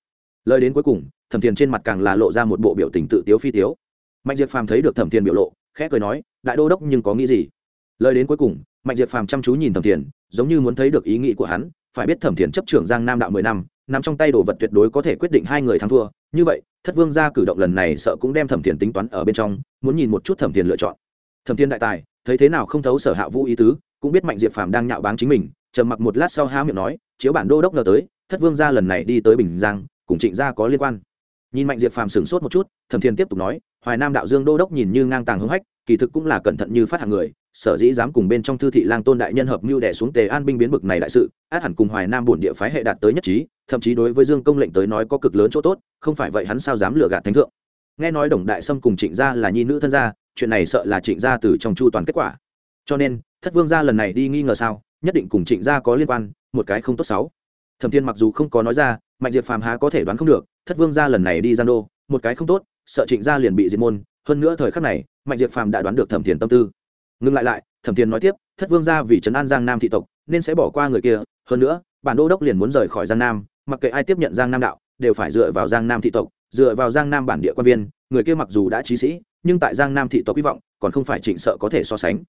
Lời đến cuối cùng, thẩm thiền trên mặt càng là lộ ra một bộ biểu tình tự tiếu phi tiếu. Mạnh diệt phàm thấy được thẩm thiền biểu lộ, khẽ cười nói, đại đô đốc, nhưng có nghĩ gì? Lời đến cuối cùng, mạnh diệt phàm chăm chú nhìn thẩm thiền, giống như muốn thấy được ý nghĩ của hắn, phải biết thẩm thiền chấp trưởng giang nam đạo mười năm nằm trong tay đồ vật tuyệt đối có thể quyết định hai người thắng thua. Như vậy, thất vương gia cử động lần này sợ cũng đem thẩm thiền tính toán ở bên trong, muốn nhìn một chút thẩm thiền lựa chọn. Thẩm thiền đại tài, thấy thế nào không thấu sở hạ vũ ý tứ, cũng biết mạnh diệp phàm đang nhạo báng chính mình, trầm mặc một lát sau há miệng nói, chiếu bản đô đốc ngờ tới, thất vương gia lần này đi tới bình giang, cùng trịnh gia có liên quan. Nhìn mạnh diệp phàm sửng sốt một chút, thẩm thiền tiếp tục nói, hoài nam đạo dương đô đốc nhìn như ngang tàng hưng hách, kỳ thực cũng là cẩn thận như phát hàng người sở dĩ dám cùng bên trong thư thị lang tôn đại nhân hợp mưu đẻ xuống tề an binh biến bực này đại sự, át hẳn cùng hoài nam bổn địa phái hệ đạt tới nhất trí, thậm chí đối với dương công lệnh tới nói có cực lớn chỗ tốt, không phải vậy hắn sao dám lừa gạt thánh thượng. Nghe nói đồng đại sâm cùng trịnh gia là nhi nữ thân gia, chuyện này sợ là trịnh gia từ trong chu toàn kết quả. Cho nên, thất vương gia lần này đi nghi ngờ sao, nhất định cùng trịnh gia có liên quan, một cái không tốt xấu. Thẩm thiên mặc dù không có nói ra, mạnh diệp phàm há có thể đoán không được, thất vương gia lần này đi gian đô, một cái không tốt, sợ trịnh gia liền bị diệt môn, hơn nữa thời khắc này, mạnh diệp phàm đã đoán được thẩm thiền tâm tư ngừng lại lại, thẩm thiền nói tiếp, thất vương gia vì trấn an giang nam thị tộc, nên sẽ bỏ qua người kia. Hơn nữa, bản đô đốc liền muốn rời khỏi giang nam, mặc kệ ai tiếp nhận giang nam đạo, đều phải dựa vào giang nam thị tộc, dựa vào giang nam bản địa quan viên. Người kia mặc dù đã trí sĩ, nhưng tại giang nam thị tộc hy vọng, còn không phải trịnh sợ có thể so sánh.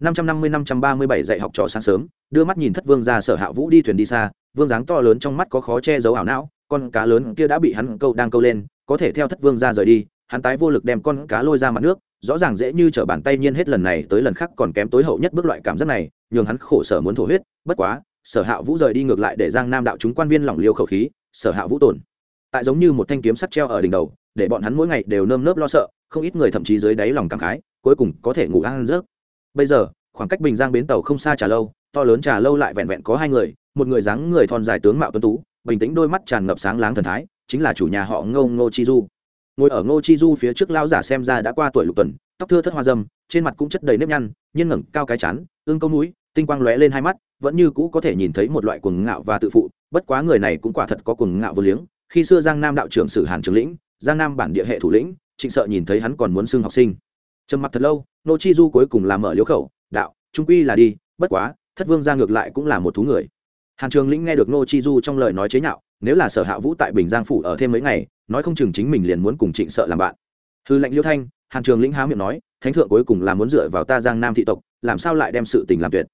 Năm trăm năm mươi, năm trăm ba mươi bảy dạy học trò sáng sớm, đưa mắt nhìn thất vương ra sở hạ vũ đi thuyền đi xa, vương dáng to lớn trong mắt có khó che giấu ảo não, con cá lớn kia đã bị hắn câu đang câu lên, có thể theo thất vương ra rời đi, hắn tái vô lực đem con cá lôi ra mặt nước rõ ràng dễ như t bàn tay nhiên hết lần này tới lần khác còn kém tối hậu nhất bước loại cảm giác này, nhường hắn khổ sở muốn thổ huyết, bất quá, sở hạ vũ rời đi ngược lại để giang nam đạo chúng quan viên lỏng liêu khẩu khí, sở hạ vũ tồn. Tại giống như một thanh kiếm sắt treo ở đỉnh đầu, để bọn hắn mỗi ngày đều nơm nớp lo sợ, không ít người thậm chí dưới đáy lòng cảm khái, cuối cùng có thể ngủ ăn rớt bây giờ, khoảng cách bình giang bến tàu không xa trà lâu, to lớn trà lâu lại vẹn vẹn có hai người, một người dáng người thon dài tướng mạo tuấn tú, bình tĩnh đôi mắt tràn ngập sáng láng thần thái, chính là chủ nhà họ ngô ngô chi du ngồi ở ngô chi du phía trước lao giả xem ra đã qua tuổi lục tuần, tóc thưa thất hoa dâm, trên mặt cũng chất đầy nếp nhăn nhiên ngẩng cao cái chán, ương câu núi tinh quang lóe lên hai mắt, vẫn như cũ có thể nhìn thấy một loại cuồng ngạo và tự phụ, bất quá người này cũng quả thật có cuồng ngạo vô liếng, khi xưa giang nam đạo trưởng sử hàn trường lĩnh, giang nam bản địa hệ thủ lĩnh, trịnh sợ nhìn thấy hắn còn muốn xưng học sinh. Trầm mặt thật lâu nô chi du cuối cùng làm mở liếu khẩu, đạo, trung quy là đi, bất quá, thất vương ra ngược lại cũng là một thú người. Hàn trường lĩnh nghe được nô chi du trong lời nói chế nhạo, nếu là sở hạ vũ tại bình giang phủ ở thêm mấy ngày nói không chừng chính mình liền muốn cùng trịnh sợ làm bạn. Hư lệnh liêu thanh, hàn trường lĩnh há miệng nói, thánh thượng cuối cùng là muốn dựa vào ta giang nam thị tộc, làm sao lại đem sự tình làm tuyệt?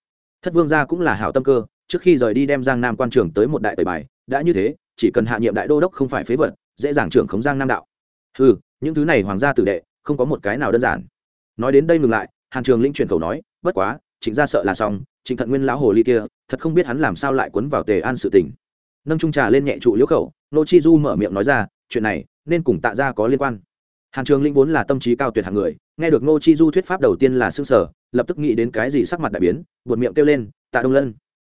Thất vương gia cũng là hảo tâm cơ, trước khi rời đi đem giang nam quan trường tới một đại tẩy bài, đã như thế, chỉ cần hạ nhiệm đại đô đốc không phải phế vật, dễ dàng trưởng khống giang nam đạo. Ừ những thứ này hoàng gia tử đệ, không có một cái nào đơn giản. Nói đến đây ngừng lại, hàn trường lĩnh truyền khẩu nói, bất quá, trịnh gia sợ là xong, trịnh thận nguyên lão hồ ly kia, thật không biết hắn làm sao lại quấn vào tề an sự tình. Nâng trung trà lên nhẹ trụ liễu khẩu, nô chi du mở miệng nói ra chuyện này nên cùng tạ gia có liên quan. Hàn trường linh vốn là tâm trí cao tuyệt hạng người, nghe được nô chi du thuyết pháp đầu tiên là xương sở lập tức nghĩ đến cái gì sắc mặt đại biến, buột miệng kêu lên, tạ đông lân.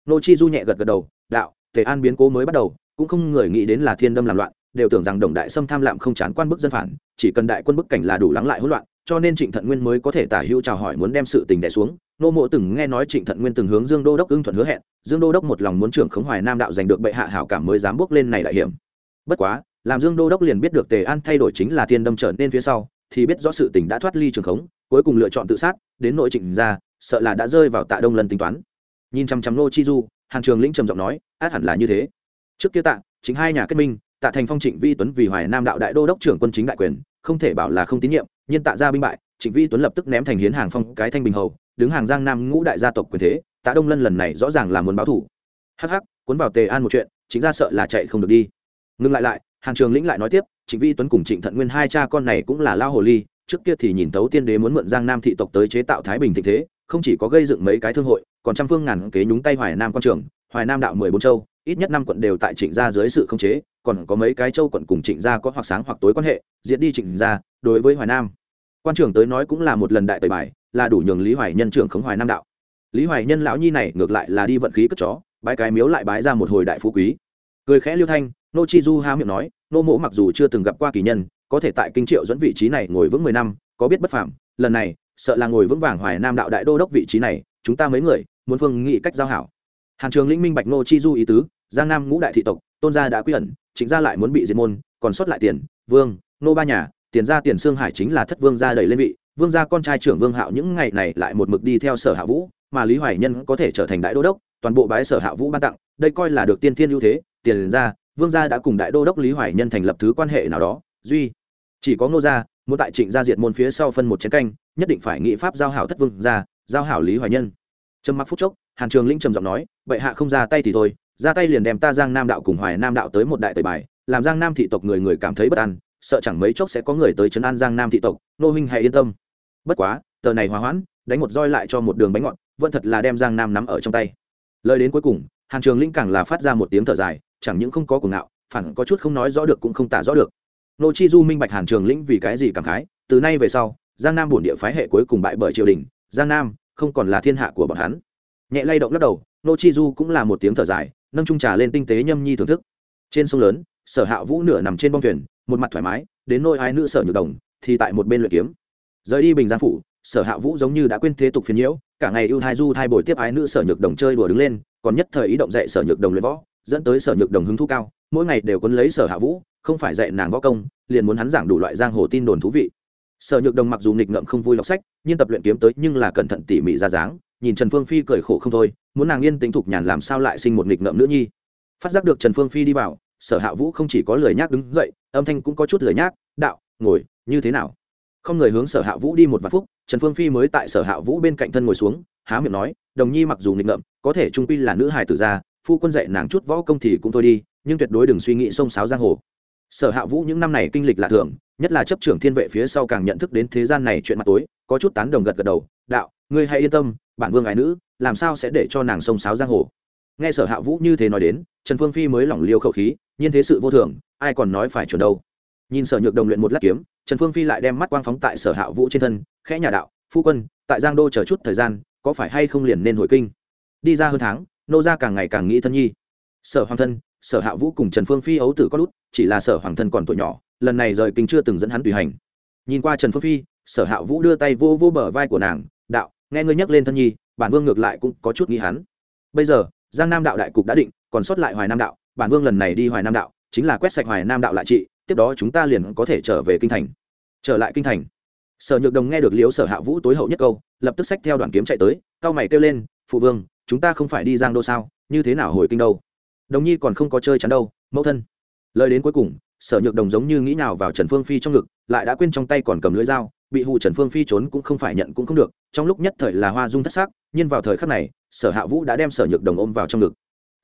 Nô chi du nhẹ gật gật đầu, đạo, tề an biến cố mới bắt đầu, cũng không người nghĩ đến là thiên đâm làm loạn, đều tưởng rằng đồng đại sâm tham lạm không chán quan bức dân phản, chỉ cần đại quân bức cảnh là đủ lắng lại hỗn loạn, cho nên trịnh thận nguyên mới có thể tả hữu chào hỏi muốn đem sự tình đẻ xuống. Nô mộ từng nghe nói trịnh thận nguyên từng hướng dương đô đốc ưng thuận hứa hẹn, dương đô đốc một lòng muốn trưởng khống hoài nam đạo giành được bệ hạ hảo cảm mới dám bước lên này đại hiểm. Bất quá làm dương đô đốc liền biết được tề an thay đổi chính là thiên đâm trở nên phía sau, thì biết rõ sự tình đã thoát ly trường khống, cuối cùng lựa chọn tự sát, đến nội trịnh ra, sợ là đã rơi vào tạ đông lần tính toán. Nhìn chăm chăm nô chi du hàng trường lĩnh trầm giọng nói, át hẳn là như thế. Trước kia tạ, chính hai nhà kết minh, tạ thành phong, trịnh vi tuấn vì hoài nam đạo đại đô đốc trưởng quân chính đại quyền, không thể bảo là không tín nhiệm, nhưng tạ ra binh bại, trịnh vi tuấn lập tức ném thành hiến hàng phong, cái thanh bình hầu, đứng hàng giang nam ngũ đại gia tộc quyền thế, tạ đông lân lần này rõ ràng là muốn báo thủ. Hắc hắc, cuốn vào tề an một chuyện, chính ra sợ là chạy không được đi. Ngừng lại lại hàng trường lĩnh lại nói tiếp, trịnh vi tuấn cùng trịnh thận nguyên hai cha con này cũng là lao hồ ly, trước kia thì nhìn tấu tiên đế muốn mượn giang nam thị tộc tới chế tạo thái bình thịnh thế, không chỉ có gây dựng mấy cái thương hội, còn trăm phương ngàn kế nhúng tay hoài nam quan trường, hoài nam đạo mười bốn châu, ít nhất năm quận đều tại trịnh gia dưới sự khống chế, còn có mấy cái châu quận cùng trịnh gia có hoặc sáng hoặc tối quan hệ, diệt đi trịnh gia, đối với hoài nam. Quan trưởng tới nói cũng là một lần đại tời bài, là đủ nhường lý hoài nhân trưởng khống hoài nam đạo. Lý hoài nhân lão nhi này ngược lại là đi vận khí cất chó, bái cái miếu lại bái ra một hồi đại phú quý. Cười khẽ liêu thanh nô chi du há miệng nói, nô mỗ mặc dù chưa từng gặp qua kỳ nhân, có thể tại kinh triệu dẫn vị trí này ngồi vững mười năm, có biết bất phạm lần này, sợ là ngồi vững vàng hoài nam đạo đại đô đốc vị trí này, chúng ta mấy người, muốn phương nghị cách giao hảo. Hàn trường lĩnh minh bạch nô chi du ý tứ, giang nam ngũ đại thị tộc, tôn gia đã quy ẩn chính gia lại muốn bị diệt môn, còn sót lại tiền, vương, nô ba nhà, tiền gia tiền xương hải chính là thất vương gia đẩy lên vị, vương gia con trai trưởng vương hạo những ngày này lại một mực đi theo sở hạ vũ, mà lý hoài nhân có thể trở thành đại đô đốc, toàn bộ bái sở hạ vũ ban tặng, đây coi là được tiên thiên ưu thế, tiền gia vương gia đã cùng đại đô đốc lý hoài nhân thành lập thứ quan hệ nào đó, duy, chỉ có ngô gia, muốn tại trịnh gia diệt môn phía sau phân một chén canh, nhất định phải nghị pháp giao hảo thất vương gia, giao hảo lý hoài nhân. Trầm mặc phút chốc, hàn trường linh trầm giọng nói, bệ hạ không ra tay thì thôi, ra tay liền đem ta giang nam đạo cùng hoài nam đạo tới một đại tời bài, làm giang nam thị tộc người người cảm thấy bất an, sợ chẳng mấy chốc sẽ có người tới chấn an giang nam thị tộc, nô huynh hãy yên tâm. Bất quá, tờ này hòa hoãn, đánh một roi lại cho một đường bánh ngọt, vẫn thật là đem giang nam nắm ở trong tay. Lời đến cuối cùng, hàn trường linh càng là phát ra một tiếng thở dài chẳng những không có cuồng ngạo, phản có chút không nói rõ được cũng không tả rõ được. Nô chi du minh bạch hàn trường lĩnh vì cái gì cảm khái, từ nay về sau, giang nam bổn địa phái hệ cuối cùng bại bởi triều đình, giang nam không còn là thiên hạ của bọn hắn. Nhẹ lay động lắc đầu, nô chi du cũng là một tiếng thở dài, nâng trung trà lên tinh tế nhâm nhi thưởng thức. Trên sông lớn, sở hạ vũ nửa nằm trên bông thuyền, một mặt thoải mái, đến nôi ai nữ sở nhược đồng thì tại một bên luyện kiếm. Rời đi bình giang phủ, sở hạ vũ giống như đã quên thế tục phiền nhiễu, cả ngày ưu thai du thai bồi tiếp ái nữ sở nhược đồng chơi đùa đứng lên, còn nhất thời ý động dạy sở nhược đồng luyện võ dẫn tới sở nhược đồng hứng thú cao, mỗi ngày đều quấn lấy sở hạ vũ, không phải dạy nàng võ công, liền muốn hắn giảng đủ loại giang hồ tin đồn thú vị. Sở nhược đồng mặc dù nghịch ngợm không vui đọc sách, nhưng tập luyện kiếm tới nhưng là cẩn thận tỉ mỉ ra dáng, nhìn trần phương phi cười khổ không thôi, muốn nàng yên tĩnh thục nhàn làm sao lại sinh một nghịch ngợm nữ nhi. Phát giác được trần phương phi đi vào, sở hạ vũ không chỉ có lời nhác đứng dậy, âm thanh cũng có chút lời nhác, đạo, ngồi, như thế nào? Không người hướng sở hạ vũ đi một vạn phút trần phương phi mới tại sở hạ vũ bên cạnh thân ngồi xuống, há miệng nói, đồng nhi mặc dù nghịch ngợm, có thể trung pi là nữ hài tử gia phu quân dạy nàng chút võ công thì cũng thôi đi, nhưng tuyệt đối đừng suy nghĩ xông xáo giang hồ. Sở hạ vũ những năm này kinh lịch lạ thường, nhất là chấp trưởng thiên vệ phía sau càng nhận thức đến thế gian này chuyện mặt tối, có chút tán đồng gật gật đầu, đạo, ngươi hãy yên tâm, bản vương ái nữ, làm sao sẽ để cho nàng xông xáo giang hồ? Nghe sở hạ vũ như thế nói đến, trần phương phi mới lỏng liêu khẩu khí, nhiên thế sự vô thường, ai còn nói phải chuẩn đâu? Nhìn sở nhược đồng luyện một lát kiếm, trần phương phi lại đem mắt quang phóng tại sở hạ vũ trên thân, khẽ nhà đạo, phu quân, tại giang đô chờ chút thời gian, có phải hay không liền nên hồi kinh? Đi ra hơn tháng nô gia càng ngày càng nghĩ thân nhi. Sở hoàng thân, sở hạ vũ cùng trần phương phi ấu tử có lút, chỉ là sở hoàng thân còn tuổi nhỏ, lần này rời kinh chưa từng dẫn hắn tùy hành. Nhìn qua trần phương phi, sở hạ vũ đưa tay vô vô bờ vai của nàng, đạo, nghe ngươi nhắc lên thân nhi, bản vương ngược lại cũng có chút nghĩ hắn. Bây giờ, giang nam đạo đại cục đã định, còn sót lại hoài nam đạo, bản vương lần này đi hoài nam đạo, chính là quét sạch hoài nam đạo lại trị, tiếp đó chúng ta liền có thể trở về kinh thành. Trở lại kinh thành, sở nhược đồng nghe được liếu sở hạ vũ tối hậu nhất câu, lập tức xách theo đoàn kiếm chạy tới cao mày kêu lên, phụ vương chúng ta không phải đi giang đô sao, như thế nào hồi kinh đâu? Đồng nhi còn không có chơi chắn đâu, mẫu thân. Lời đến cuối cùng, sở nhược đồng giống như nghĩ nào vào trần phương phi trong ngực, lại đã quên trong tay còn cầm lưỡi dao, bị hụ trần phương phi trốn cũng không phải nhận cũng không được, trong lúc nhất thời là hoa dung thất xác nhưng vào thời khắc này, sở hạ vũ đã đem sở nhược đồng ôm vào trong ngực.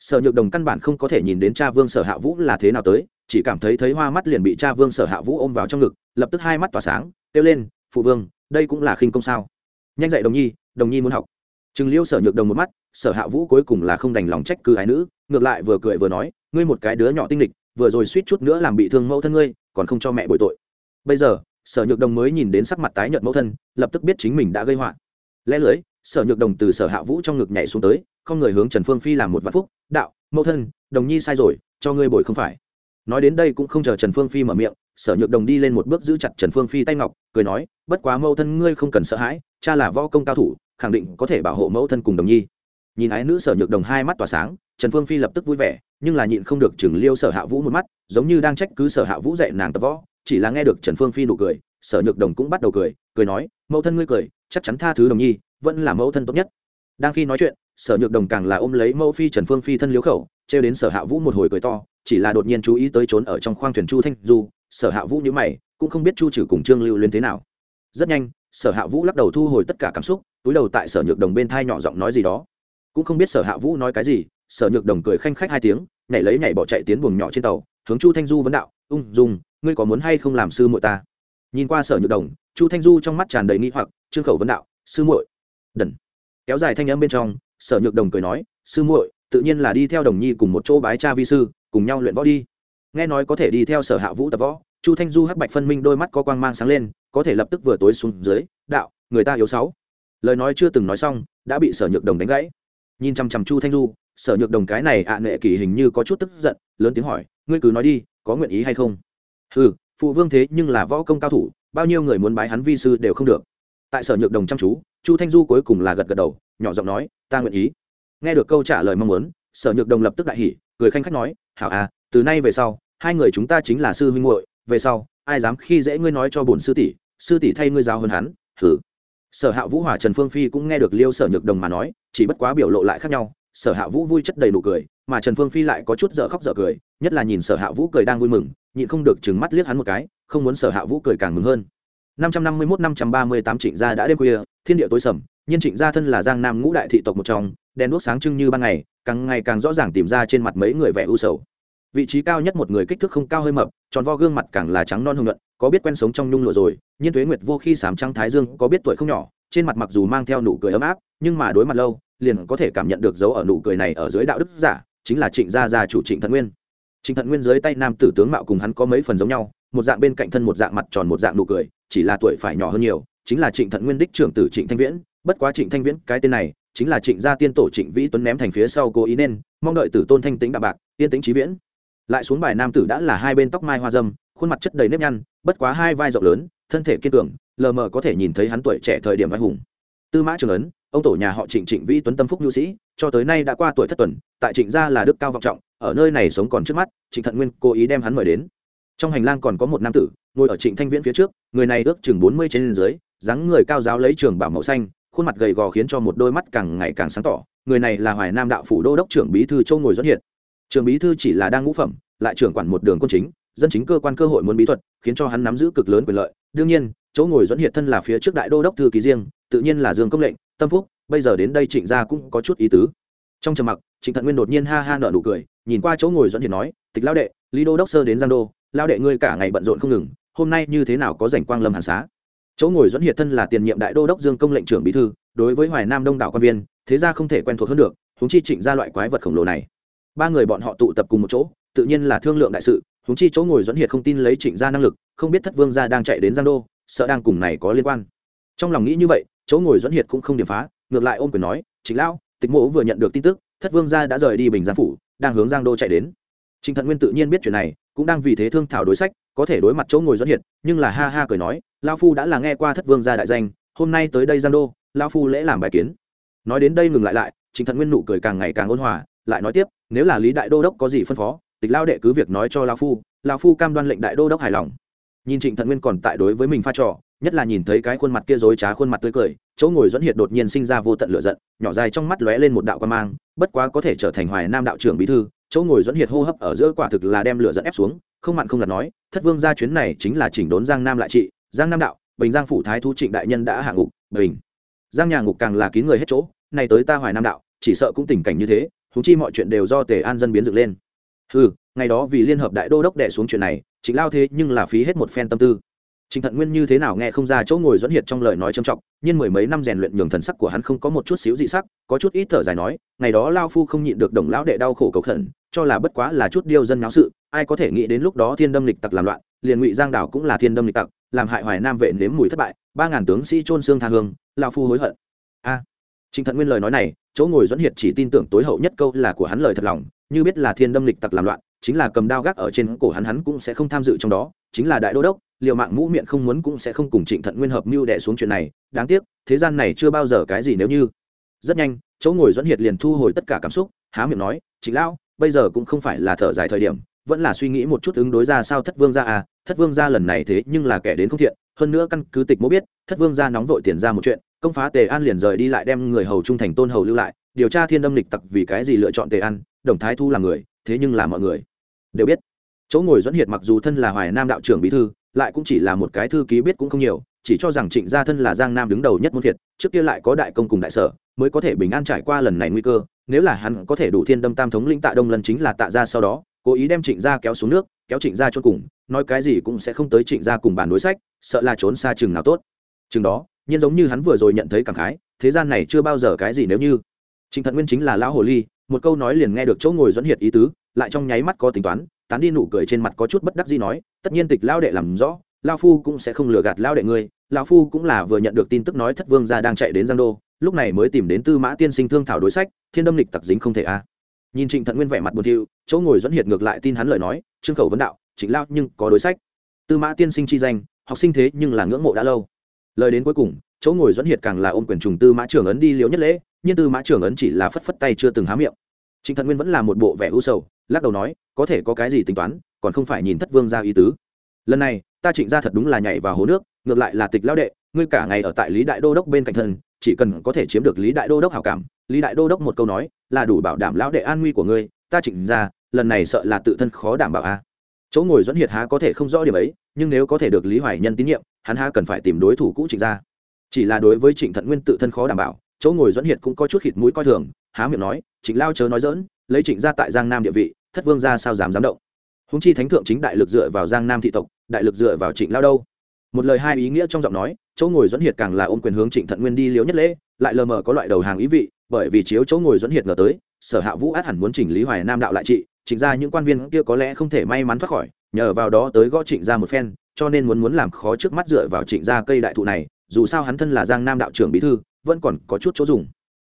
Sở nhược đồng căn bản không có thể nhìn đến cha vương sở hạ vũ là thế nào tới, chỉ cảm thấy thấy hoa mắt liền bị cha vương sở hạ vũ ôm vào trong ngực, lập tức hai mắt tỏa sáng, kêu lên, phụ vương, đây cũng là khinh công sao? Nhanh dạy đồng nhi đồng nhi muốn học. Chừng liêu sở nhược đồng một mắt sở hạ vũ cuối cùng là không đành lòng trách cứ ái nữ, ngược lại vừa cười vừa nói, ngươi một cái đứa nhỏ tinh lịch, vừa rồi suýt chút nữa làm bị thương mẫu thân ngươi, còn không cho mẹ bội tội. Bây giờ, sở nhược đồng mới nhìn đến sắc mặt tái nhợt mẫu thân, lập tức biết chính mình đã gây họa. Lẽ lưới, sở nhược đồng từ sở hạ vũ trong ngực nhảy xuống tới, không người hướng trần phương phi làm một vạn phúc, đạo, mẫu thân, đồng nhi sai rồi, cho ngươi bồi không phải. Nói đến đây cũng không chờ trần phương phi mở miệng, sở nhược đồng đi lên một bước giữ chặt trần phương phi tay ngọc, cười nói, bất quá mẫu thân ngươi không cần sợ hãi, cha là võ công cao thủ, khẳng định có thể bảo hộ mẫu thân cùng đồng nhi nhìn ái nữ sở nhược đồng hai mắt tỏa sáng, trần phương phi lập tức vui vẻ, nhưng là nhịn không được chừng liêu sở hạ vũ một mắt, giống như đang trách cứ sở hạ vũ dạy nàng tập võ, chỉ là nghe được trần phương phi nụ cười, sở nhược đồng cũng bắt đầu cười cười nói, mẫu thân ngươi cười, chắc chắn tha thứ đồng nhi, vẫn là mẫu thân tốt nhất. Đang khi nói chuyện, sở nhược đồng càng là ôm lấy mẫu phi trần phương phi thân liếu khẩu, trêu đến sở hạ vũ một hồi cười to, chỉ là đột nhiên chú ý tới trốn ở trong khoang thuyền chu thanh du, sở hạ vũ nhữ mày, cũng không biết chu trừ cùng trương lưu lên thế nào. Rất nhanh, sở hạ vũ lắc đầu thu hồi tất cả cảm xúc, túi đầu tại sở nhược đồng bên thai nhỏ giọng nói gì đó cũng không biết sở hạ vũ nói cái gì, sở nhược đồng cười khanh khách hai tiếng, nhảy lấy nhảy bỏ chạy tiến buồng nhỏ trên tàu, hướng chu thanh du vấn đạo, ung dung, ngươi có muốn hay không làm sư muội ta? Nhìn qua sở nhược đồng, chu thanh du trong mắt tràn đầy nghi hoặc, trương khẩu vấn đạo, sư muội? Đần. Kéo dài thanh âm bên trong, sở nhược đồng cười nói, sư muội, tự nhiên là đi theo đồng nhi cùng một chỗ bái cha vi sư, cùng nhau luyện võ đi. Nghe nói có thể đi theo sở hạ vũ tập võ, chu thanh du hắc bạch phân minh đôi mắt có quang mang sáng lên, có thể lập tức vừa tối xuống dưới, đạo, người ta yếu sáu. Lời nói chưa từng nói xong, đã bị sở nhược đồng đánh gãy nhìn chằm chằm chu thanh du, sở nhược đồng cái này ạ à nệ kỳ hình như có chút tức giận, lớn tiếng hỏi, ngươi cứ nói đi, có nguyện ý hay không? Ừ phụ vương thế nhưng là võ công cao thủ, bao nhiêu người muốn bái hắn vi sư đều không được. Tại sở nhược đồng chăm chú, chu thanh du cuối cùng là gật gật đầu, nhỏ giọng nói, ta nguyện ý. Nghe được câu trả lời mong muốn, sở nhược đồng lập tức đại hỉ, cười khanh khách nói, hảo à từ nay về sau, hai người chúng ta chính là sư huynh muội, về sau, ai dám khi dễ ngươi nói cho bổn sư tỷ sư tỷ thay ngươi giáo hơn hắn thử sở hạ vũ hòa trần phương phi cũng nghe được liêu sở nhược đồng mà nói, chỉ bất quá biểu lộ lại khác nhau, sở hạ vũ vui chất đầy nụ cười, mà trần phương phi lại có chút dở khóc dở cười, nhất là nhìn sở hạ vũ cười đang vui mừng, nhịn không được chừng mắt liếc hắn một cái, không muốn sở hạ vũ cười càng mừng hơn. năm trăm năm mươi mốt, năm trăm ba mươi tám trịnh gia đã đêm khuya, thiên địa tối sầm nhiên trịnh gia thân là giang nam ngũ đại thị tộc một trong, đèn đuốc sáng trưng như ban ngày, càng ngày càng rõ ràng tìm ra trên mặt mấy người vẻ u sầu vị trí cao nhất một người kích thước không cao hơi mập, tròn vo gương mặt càng là trắng non hồng nhuận, có biết quen sống trong nhung lụa rồi, nhiên thuế nguyệt vô khi sám trắng thái dương, có biết tuổi không nhỏ, trên mặt mặc dù mang theo nụ cười ấm áp, nhưng mà đối mặt lâu, liền có thể cảm nhận được dấu ở nụ cười này ở dưới đạo đức giả, chính là trịnh gia gia chủ trịnh thận nguyên. Trịnh thận nguyên dưới tay nam tử tướng mạo cùng hắn có mấy phần giống nhau, một dạng bên cạnh thân một dạng mặt tròn một dạng nụ cười, chỉ là tuổi phải nhỏ hơn nhiều, chính là trịnh thận nguyên đích trưởng tử trịnh thanh viễn, bất quá trịnh thanh viễn, cái tên này, chính là trịnh gia tiên tổ trịnh vĩ tuấn ném thành phía sau cố ý nên, mong đợi tử tôn thanh tính đạm bạc tiên tính trí viễn lại xuống bài nam tử đã là hai bên tóc mai hoa dâm, khuôn mặt chất đầy nếp nhăn, bất quá hai vai rộng lớn, thân thể kiên cường, lờ mờ có thể nhìn thấy hắn tuổi trẻ thời điểm anh hùng. Tư mã trường ấn, ông tổ nhà họ trịnh trịnh vĩ tuấn tâm phúc nhu sĩ, cho tới nay đã qua tuổi thất tuần, tại trịnh gia là đức cao vọng trọng, ở nơi này sống còn trước mắt, trịnh thận nguyên cố ý đem hắn mời đến. Trong hành lang còn có một nam tử, ngồi ở trịnh thanh viễn phía trước, người này ước chừng bốn mươi trên dưới, dáng người cao giáo lấy trường bảo màu xanh, khuôn mặt gầy gò khiến cho một đôi mắt càng ngày càng sáng tỏ, người này là hoài nam đạo phủ đô đốc trưởng bí thư châu ngồi dẫn hiện trường bí thư chỉ là đang ngũ phẩm, lại trưởng quản một đường quân chính, dân chính cơ quan cơ hội muốn bí thuật, khiến cho hắn nắm giữ cực lớn quyền lợi. Đương nhiên, chỗ ngồi dẫn hiện thân là phía trước đại đô đốc thư ký riêng, tự nhiên là dương công lệnh, tâm phúc, bây giờ đến đây trịnh gia cũng có chút ý tứ. Trong trầm mặc, trịnh thận nguyên đột nhiên ha ha nở nụ cười, nhìn qua chỗ ngồi dẫn hiện nói, tịch lao đệ, lý đô đốc sơ đến giang đô lao đệ ngươi cả ngày bận rộn không ngừng, hôm nay như thế nào có rảnh quang lâm hàn xá? Chỗ ngồi dẫn hiện thân là tiền nhiệm đại đô đốc dương công lệnh trưởng bí thư, đối với hoài nam đông đảo quan viên, thế ra không thể quen thuộc hơn được chúng chi trịnh ra loại quái vật khổng lồ này ba người bọn họ tụ tập cùng một chỗ, tự nhiên là thương lượng đại sự húng chi chỗ ngồi dẫn hiệt không tin lấy trịnh gia năng lực, không biết thất vương gia đang chạy đến giang đô, sợ đang cùng này có liên quan. Trong lòng nghĩ như vậy, chỗ ngồi dẫn hiệt cũng không điểm phá, ngược lại ôm quyền nói chính lão, tịch mộ vừa nhận được tin tức, thất vương gia đã rời đi bình giang phủ, đang hướng giang đô chạy đến. Trịnh thận nguyên tự nhiên biết chuyện này, cũng đang vì thế thương thảo đối sách, có thể đối mặt chỗ ngồi dẫn hiệt, nhưng là ha ha cười nói lao phu đã là nghe qua thất vương gia đại danh, hôm nay tới đây giang đô lao phu lễ làm bài kiến. Nói đến đây ngừng lại lại, trịnh thận nguyên nụ cười càng ngày càng ôn hòa lại nói tiếp, nếu là lý đại đô đốc có gì phân phó, tịch lao đệ cứ việc nói cho lao phu lao phu cam đoan lệnh đại đô đốc hài lòng. Nhìn trịnh thận nguyên còn tại đối với mình pha trò, nhất là nhìn thấy cái khuôn mặt kia dối trá khuôn mặt tươi cười, chỗ ngồi dẫn hiệt đột nhiên sinh ra vô tận lửa giận, nhỏ dài trong mắt lóe lên một đạo quan mang, bất quá có thể trở thành hoài nam đạo trưởng bí thư, chỗ ngồi dẫn hiệt hô hấp ở giữa quả thực là đem lửa giận ép xuống, không mặn không lặt nói, thất vương ra chuyến này chính là chỉnh đốn giang nam lại trị, giang nam đạo, bình giang phủ thái thu trịnh đại nhân đã hạ ngục, bình. Giang nhà ngục càng là kín người hết chỗ, này tới ta hoài nam đạo, chỉ sợ cũng tình cảnh như thế thú chi mọi chuyện đều do tề an dân biến dựng lên ừ ngày đó vì liên hợp đại đô đốc đẻ xuống chuyện này chính lao thế nhưng là phí hết một phen tâm tư Trình Thận Nguyên như thế nào nghe không ra chỗ ngồi dẫn hiệt trong lời nói trầm trọng, nhưng mười mấy năm rèn luyện nhường thần sắc của hắn không có một chút xíu dị sắc, có chút ít thở dài nói, ngày đó lão phu không nhịn được đồng lão đệ đau khổ cầu khẩn, cho là bất quá là chút điêu dân náo sự, ai có thể nghĩ đến lúc đó thiên đâm lịch tặc làm loạn, liền Ngụy Giang đảo cũng là thiên đâm lịch tặc, làm hại Hoài Nam vệ nếm mùi thất bại, ba ngàn tướng sĩ chôn xương tha hương, lão phu hối hận. Trình Thận Nguyên lời nói này, chỗ ngồi Duẫn hiệt chỉ tin tưởng tối hậu nhất câu là của hắn lời thật lòng, như biết là thiên đâm lịch tặc làm loạn, chính là cầm đao gác ở trên cổ hắn hắn cũng sẽ không tham dự trong đó chính là đại đô đốc liều mạng mũ miệng không muốn cũng sẽ không cùng trịnh thận nguyên hợp mưu đè xuống chuyện này đáng tiếc thế gian này chưa bao giờ cái gì nếu như. Rất nhanh chỗ ngồi Duẫn hiệt liền thu hồi tất cả cảm xúc há miệng nói trịnh lão bây giờ cũng không phải là thở dài thời điểm vẫn là suy nghĩ một chút ứng đối ra sao thất vương gia à thất vương gia lần này thế nhưng là kẻ đến không thiện hơn nữa căn cứ tịch mỗ biết thất vương gia nóng vội tiền ra một chuyện công phá tề an liền rời đi lại đem người hầu trung thành tôn hầu lưu lại, điều tra thiên đâm lịch tặc vì cái gì lựa chọn tề an, đồng thái thu là người, thế nhưng là mọi người đều biết. Chỗ ngồi dẫn hiệt mặc dù thân là hoài nam đạo trưởng bí thư, lại cũng chỉ là một cái thư ký biết cũng không nhiều, chỉ cho rằng trịnh gia thân là giang nam đứng đầu nhất môn thiệt trước kia lại có đại công cùng đại sở, mới có thể bình an trải qua lần này nguy cơ, nếu là hắn có thể đủ thiên đâm tam thống lĩnh tạ đông lần chính là tạ ra sau đó, cố ý đem trịnh gia kéo xuống nước, kéo trịnh gia cho cùng, nói cái gì cũng sẽ không tới trịnh gia cùng bàn đối sách, sợ là trốn xa chừng nào tốt. Chừng đó nhiên giống như hắn vừa rồi nhận thấy cảm khái, thế gian này chưa bao giờ cái gì nếu như. Trịnh thận nguyên chính là lão hồ ly, một câu nói liền nghe được chỗ ngồi dẫn hiệt ý tứ, lại trong nháy mắt có tính toán, tán đi nụ cười trên mặt có chút bất đắc gì nói, tất nhiên tịch lao đệ làm rõ lao phu cũng sẽ không lừa gạt lao đệ ngươi lao phu cũng là vừa nhận được tin tức nói thất vương gia đang chạy đến giang đô, lúc này mới tìm đến tư mã tiên sinh thương thảo đối sách, thiên đâm lịch tặc dính không thể a. Nhìn trịnh thận nguyên vẻ mặt buồn thiu, chỗ ngồi dẫn hiệt ngược lại tin hắn lời nói, trương khẩu vấn đạo, trịnh lao nhưng có đối sách. Tư mã tiên sinh chi danh, học sinh thế nhưng là ngưỡng mộ đã lâu lời đến cuối cùng, chỗ ngồi dẫn hiệt càng là ôm quyền trùng tư mã trưởng ấn đi liễu nhất lễ, nhưng tư mã trưởng ấn chỉ là phất phất tay chưa từng há miệng. Trịnh thận nguyên vẫn là một bộ vẻ u sầu, lắc đầu nói, có thể có cái gì tính toán, còn không phải nhìn thất vương ra ý tứ. Lần này, ta trịnh ra thật đúng là nhảy vào hố nước, ngược lại là tịch lao đệ, ngươi cả ngày ở tại lý đại đô đốc bên cạnh thân, chỉ cần có thể chiếm được lý đại đô đốc hảo cảm. Lý đại đô đốc một câu nói, là đủ bảo đảm lão đệ an nguy của ngươi, ta trịnh ra lần này sợ là tự thân khó đảm bảo a. Chỗ ngồi dẫn hiệt há có thể không rõ điểm ấy, nhưng nếu có thể được lý hoài nhân tín nhiệm hắn há cần phải tìm đối thủ cũ trịnh gia, chỉ là đối với trịnh thận nguyên tự thân khó đảm bảo chỗ ngồi dẫn hiệt cũng có chút khịt mũi coi thường há miệng nói trịnh lao chớ nói dỡn lấy trịnh gia tại giang nam địa vị thất vương ra sao dám dám động? Húng chi thánh thượng chính đại lực dựa vào giang nam thị tộc đại lực dựa vào trịnh lao đâu? Một lời hai ý nghĩa trong giọng nói chỗ ngồi dẫn hiệt càng là ôm quyền hướng trịnh thận nguyên đi liếu nhất lễ lại lờ mờ có loại đầu hàng ý vị bởi vì chiếu chỗ ngồi dẫn hiệt ngờ tới sở hạ vũ át hẳn muốn chỉnh lý hoài nam đạo lại trị trịnh ra những quan viên kia có lẽ không thể may mắn thoát khỏi nhờ vào đó tới gõ trịnh ra một phen cho nên muốn muốn làm khó trước mắt dựa vào trịnh gia cây đại thụ này, dù sao hắn thân là giang nam đạo trưởng bí thư, vẫn còn có chút chỗ dùng.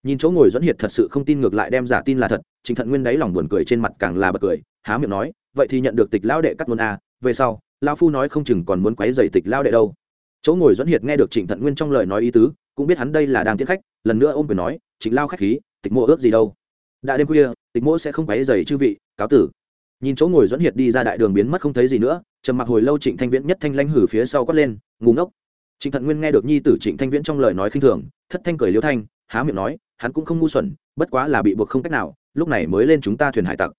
Nhìn chỗ ngồi dẫn hiệt thật sự không tin ngược lại đem giả tin là thật, trịnh thận nguyên đáy lòng buồn cười trên mặt càng là bật cười, há miệng nói, vậy thì nhận được tịch lao đệ cắt luôn a, về sau lao phu nói không chừng còn muốn quấy dày tịch lao đệ đâu. Chỗ ngồi dẫn hiệt nghe được trịnh thận nguyên trong lời nói ý tứ, cũng biết hắn đây là đang tiến khách, lần nữa ôm quyền nói, trịnh lao khách khí, tịch mộ ước gì đâu? Đã đêm khuya, tịch mộ sẽ không quấy dày chư vị, cáo tử nhìn chỗ ngồi dẫn hiệt đi ra đại đường biến mất không thấy gì nữa, trầm mặc hồi lâu trịnh thanh viễn nhất thanh lanh hử phía sau quát lên ngủ ngốc. Trịnh thận nguyên nghe được nhi tử trịnh thanh viễn trong lời nói khinh thường, thất thanh cười liêu thanh, há miệng nói, hắn cũng không ngu xuẩn, bất quá là bị buộc không cách nào, lúc này mới lên chúng ta thuyền hải tặc.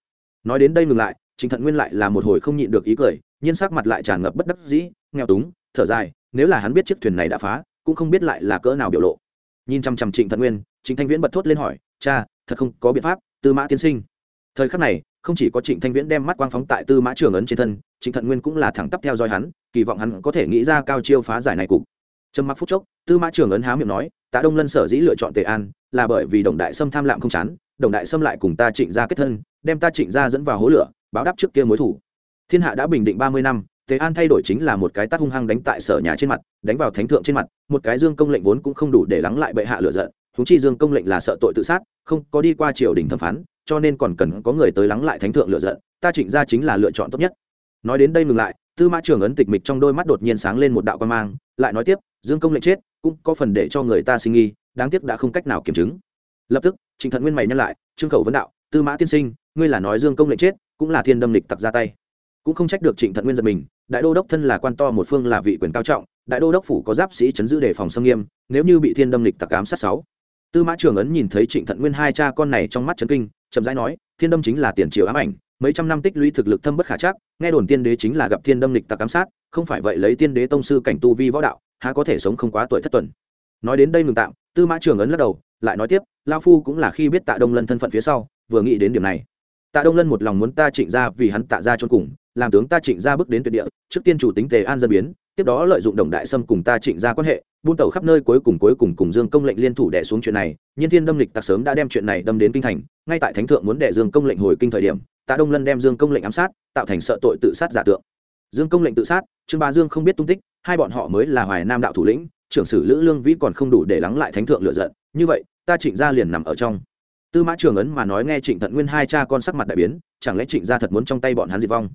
Nói đến đây ngừng lại, trịnh thận nguyên lại là một hồi không nhịn được ý cười, nhiên sắc mặt lại tràn ngập bất đắc dĩ, nghèo túng, thở dài, nếu là hắn biết chiếc thuyền này đã phá, cũng không biết lại là cỡ nào biểu lộ. Nhìn chăm chăm trịnh thận nguyên, trịnh thanh viễn bật thốt lên hỏi, cha, thật không có biện pháp, tư mã tiên sinh thời khắc này, không chỉ có trịnh thanh viễn đem mắt quang phóng tại tư mã trường ấn trên thân, trịnh thận nguyên cũng là thẳng tắp theo dõi hắn, kỳ vọng hắn có thể nghĩ ra cao chiêu phá giải này cục. Trầm mặc phút chốc, tư mã trường ấn há miệng nói, tạ đông lân sở dĩ lựa chọn tề an, là bởi vì đồng đại sâm tham lạm không chán, đồng đại sâm lại cùng ta trịnh ra kết thân, đem ta trịnh ra dẫn vào hố lửa, báo đáp trước kia mối thủ. Thiên hạ đã bình định ba mươi năm, tề an thay đổi chính là một cái tát hung hăng đánh tại sở nhà trên mặt, đánh vào thánh thượng trên mặt, một cái dương công lệnh vốn cũng không đủ để lắng lại bệ hạ lựa giận chúng chi dương công lệnh là sợ tội tự sát, không có đi qua triều đình thẩm phán cho nên còn cần có người tới lắng lại thánh thượng lựa giận, ta trịnh gia chính là lựa chọn tốt nhất. Nói đến đây ngừng lại, tư mã trường ấn tịch mịch trong đôi mắt đột nhiên sáng lên một đạo quan mang, lại nói tiếp, dương công lệnh chết, cũng có phần để cho người ta sinh nghi, đáng tiếc đã không cách nào kiểm chứng. Lập tức, trịnh thận nguyên mày nhắc lại, trương khẩu vấn đạo, tư mã tiên sinh, ngươi là nói dương công lệnh chết, cũng là thiên đâm lịch tặc ra tay. Cũng không trách được trịnh thận nguyên giật mình, đại đô đốc thân là quan to một phương là vị quyền cao trọng, đại đô đốc phủ có giáp sĩ chấn giữ đề phòng xâm nghiêm, nếu như bị thiên đâm lịch tặc ám sát sáu. Tư mã trường ấn nhìn thấy trịnh thận nguyên hai cha con này trong mắt chấn kinh chậm rãi nói, thiên đâm chính là tiền triều ám ảnh, mấy trăm năm tích lũy thực lực thâm bất khả chắc, nghe đồn tiên đế chính là gặp thiên đâm lịch tặc ám sát, không phải vậy lấy tiên đế tông sư cảnh tu vi võ đạo, há có thể sống không quá tuổi thất tuần. Nói đến đây ngừng tạm, tư mã trường ấn lắc đầu, lại nói tiếp lao phu cũng là khi biết tạ đông lân thân phận phía sau, vừa nghĩ đến điểm này tạ đông lân một lòng muốn ta trịnh ra vì hắn tạ ra chôn cùng, làm tướng ta trịnh ra bước đến tuyệt địa, trước tiên chủ tính tề an dân biến, tiếp đó lợi dụng đồng đại sâm cùng ta trịnh ra quan hệ, buôn tẩu khắp nơi cuối cùng cuối cùng cùng dương công lệnh liên thủ đẻ xuống chuyện này, nhiên thiên đâm lịch tặc sớm đã đem chuyện này đâm đến kinh thành, ngay tại thánh thượng muốn đẻ dương công lệnh hồi kinh thời điểm, tạ đông lân đem dương công lệnh ám sát, tạo thành sợ tội tự sát giả tượng. Dương công lệnh tự sát, trương ba dương không biết tung tích, hai bọn họ mới là hoài nam đạo thủ lĩnh, trưởng sử lữ lương vĩ còn không đủ để lắng lại thánh thượng lựa giận, như vậy, ta trịnh ra liền nằm ở trong tư mã trường ấn mà nói nghe trịnh thận nguyên hai cha con sắc mặt đại biến, chẳng lẽ trịnh gia thật muốn trong tay bọn hắn diệt vong?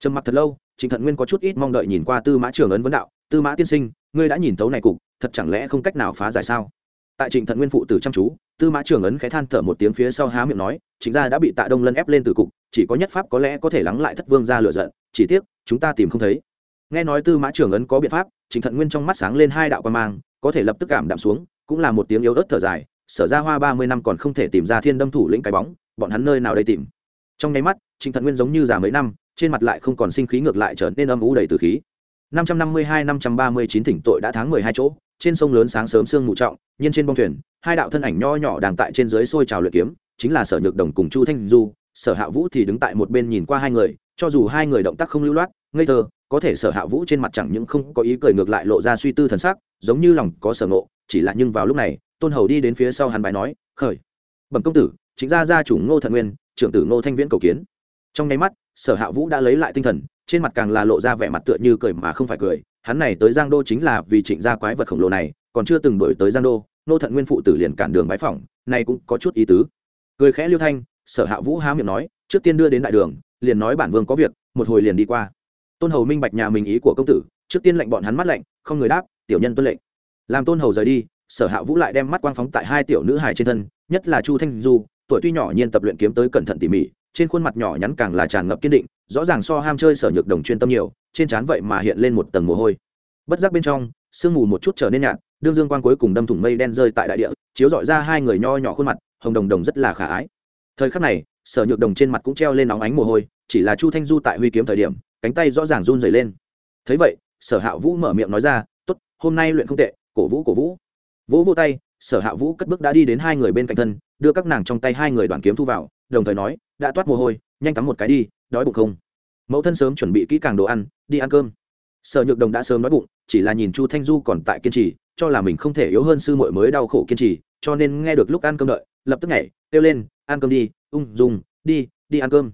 Trầm mặc thật lâu, trịnh thận nguyên có chút ít mong đợi nhìn qua tư mã trường ấn vấn đạo, tư mã tiên sinh, ngươi đã nhìn tấu này cục, thật chẳng lẽ không cách nào phá giải sao? Tại trịnh thận nguyên phụ tử chăm chú, tư mã trường ấn khẽ than thở một tiếng phía sau há miệng nói, Trịnh gia đã bị tạ đông lân ép lên từ cục, chỉ có nhất pháp có lẽ có thể lắng lại thất vương ra lựa giận, chỉ tiếc, chúng ta tìm không thấy. Nghe nói tư mã trường ấn có biện pháp, trịnh thận nguyên trong mắt sáng lên hai đạo quan mang, có thể lập tức cảm đạm xuống, cũng là một tiếng yếu ớt thở dài sở ra hoa ba mươi năm còn không thể tìm ra thiên đâm thủ lĩnh cái bóng, bọn hắn nơi nào đây tìm? Trong nháy mắt, trịnh thận nguyên giống như già mấy năm, trên mặt lại không còn sinh khí ngược lại trở nên âm u đầy từ khí. Năm trăm năm mươi hai, năm trăm ba mươi chín thỉnh tội đã tháng mười hai chỗ, trên sông lớn sáng sớm sương mù trọng, nhiên trên bông thuyền, hai đạo thân ảnh nho nhỏ đang tại trên dưới sôi trào luyện kiếm, chính là sở nhược đồng cùng chu thanh du. Sở hạ vũ thì đứng tại một bên nhìn qua hai người, cho dù hai người động tác không lưu loát, ngây thơ, có thể sở hạ vũ trên mặt chẳng những không có ý cười ngược lại lộ ra suy tư thần sắc, giống như lòng có sở ngộ, chỉ là nhưng vào lúc này tôn hầu đi đến phía sau hắn bài nói, khởi. Bẩm công tử, chính ra gia chủ ngô thận nguyên, trưởng tử ngô thanh viễn cầu kiến. Trong nháy mắt, sở hạ vũ đã lấy lại tinh thần, trên mặt càng là lộ ra vẻ mặt tựa như cười mà không phải cười. Hắn này tới giang đô chính là vì trịnh gia quái vật khổng lồ này, còn chưa từng đổi tới giang đô nô thận nguyên phụ tử liền cản đường bái phỏng, này cũng có chút ý tứ. Cười khẽ liêu thanh, sở hạ vũ há miệng nói, trước tiên đưa đến đại đường, liền nói bản vương có việc, một hồi liền đi qua. Tôn hầu minh bạch nhà mình ý của công tử, trước tiên lệnh bọn hắn mắt lệnh, không người đáp, tiểu nhân tuân lệnh. Làm tôn hầu rời đi sở hạ vũ lại đem mắt quang phóng tại hai tiểu nữ hài trên thân, nhất là chu thanh du, tuổi tuy nhỏ nhiên tập luyện kiếm tới cẩn thận tỉ mỉ, trên khuôn mặt nhỏ nhắn càng là tràn ngập kiên định, rõ ràng so ham chơi sở nhược đồng chuyên tâm nhiều, trên trán vậy mà hiện lên một tầng mồ hôi. Bất giác bên trong, sương mù một chút trở nên nhạt, đương dương quang cuối cùng đâm thủng mây đen rơi tại đại địa, chiếu dọi ra hai người nho nhỏ khuôn mặt, hồng đồng đồng rất là khả ái. Thời khắc này, sở nhược đồng trên mặt cũng treo lên nóng ánh mồ hôi, chỉ là chu thanh du tại huy kiếm thời điểm, cánh tay rõ ràng run dày lên. Thấy vậy, sở hạ vũ mở miệng nói ra t ố t hôm nay luyện không tệ, cổ vũ cổ vũ vỗ vô tay, sở hạ vũ cất bước đã đi đến hai người bên cạnh thân, đưa các nàng trong tay hai người đoàn kiếm thu vào, đồng thời nói, đã toát mồ hôi, nhanh tắm một cái đi, đói bụng không? Mẫu thân sớm chuẩn bị kỹ càng đồ ăn, đi ăn cơm. Sở nhược đồng đã sớm đói bụng, chỉ là nhìn chu thanh du còn tại kiên trì, cho là mình không thể yếu hơn sư muội mới đau khổ kiên trì, cho nên nghe được lúc ăn cơm đợi, lập tức nhảy, kêu lên, ăn cơm đi, ung dung, đi đi ăn cơm.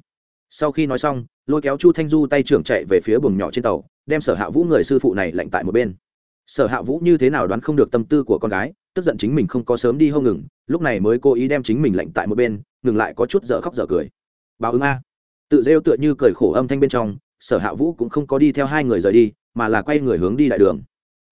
Sau khi nói xong, lôi kéo chu thanh du tay trưởng chạy về phía buồng nhỏ trên tàu, đem sở hạ vũ người sư phụ này lạnh tại một bên sở hạ vũ như thế nào đoán không được tâm tư của con gái, tức giận chính mình không có sớm đi hông ngừng, lúc này mới cố ý đem chính mình lạnh tại một bên, ngừng lại có chút dở khóc dở cười. Báo ứng a. Tự rêu tựa như cười khổ âm thanh bên trong, sở hạ vũ cũng không có đi theo hai người rời đi, mà là quay người hướng đi đại đường.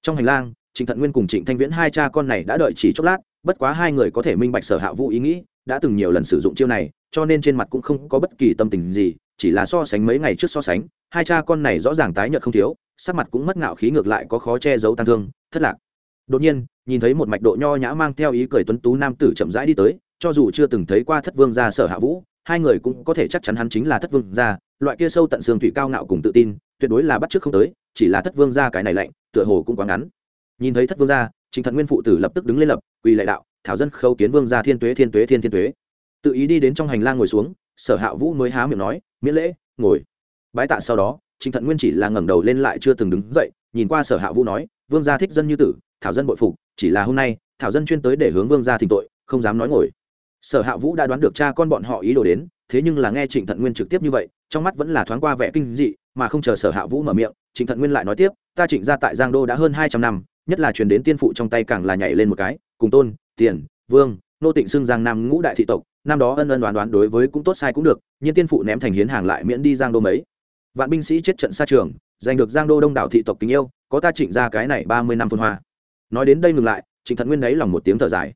Trong hành lang, trịnh thận nguyên cùng trịnh thanh viễn hai cha con này đã đợi chỉ chốc lát, bất quá hai người có thể minh bạch sở hạ vũ ý nghĩ, đã từng nhiều lần sử dụng chiêu này, cho nên trên mặt cũng không có bất kỳ tâm tình gì, chỉ là so sánh mấy ngày trước so sánh, hai cha con này rõ ràng tái nhợt không thiếu sắc mặt cũng mất ngạo khí ngược lại có khó che giấu tăng thương, thất lạc. Đột nhiên, nhìn thấy một mạch độ nho nhã mang theo ý cười tuấn tú nam tử chậm rãi đi tới, cho dù chưa từng thấy qua thất vương gia sở hạ vũ, hai người cũng có thể chắc chắn hắn chính là thất vương gia, loại kia sâu tận xương thủy cao ngạo cùng tự tin, tuyệt đối là bắt trước không tới, chỉ là thất vương gia cái này lạnh, tựa hồ cũng quá ngắn. Nhìn thấy thất vương gia trịnh thận nguyên phụ tử lập tức đứng lên lập, quỳ lại đạo, thảo dân khâu kiến vương gia thiên tuế thiên tuế, thiên thiên tuế. Tự ý đi đến trong hành lang ngồi xuống, sở hạ vũ mới há miệng nói, miễn lễ, ngồi. Bái tạ sau đó trình thận nguyên chỉ là ngẩng đầu lên lại chưa từng đứng dậy, nhìn qua sở hạ vũ nói, vương gia thích dân như tử, thảo dân bội phục, chỉ là hôm nay, thảo dân chuyên tới để hướng vương gia thỉnh tội, không dám nói ngồi. Sở hạ vũ đã đoán được cha con bọn họ ý đồ đến, thế nhưng là nghe trịnh thận nguyên trực tiếp như vậy, trong mắt vẫn là thoáng qua vẻ kinh dị, mà không chờ sở hạ vũ mở miệng trịnh thận nguyên lại nói tiếp, ta trịnh ra tại giang đô đã hơn hai trăm năm, nhất là truyền đến tiên phụ trong tay càng là nhảy lên một cái, cùng tôn, tiền, vương, nô tịnh xưng giang nam ngũ đại thị tộc, năm đó ân ân đoán đoán đối với cũng tốt sai cũng được, nhưng tiên phụ ném thành hiến hàng lại miễn đi giang đô mấy vạn binh sĩ chết trận xa trường, giành được giang đô đông đảo thị tộc kính yêu, có ta trịnh ra cái này ba mươi năm phân hoa. Nói đến đây ngừng lại, trịnh thận nguyên đấy lòng một tiếng thở dài.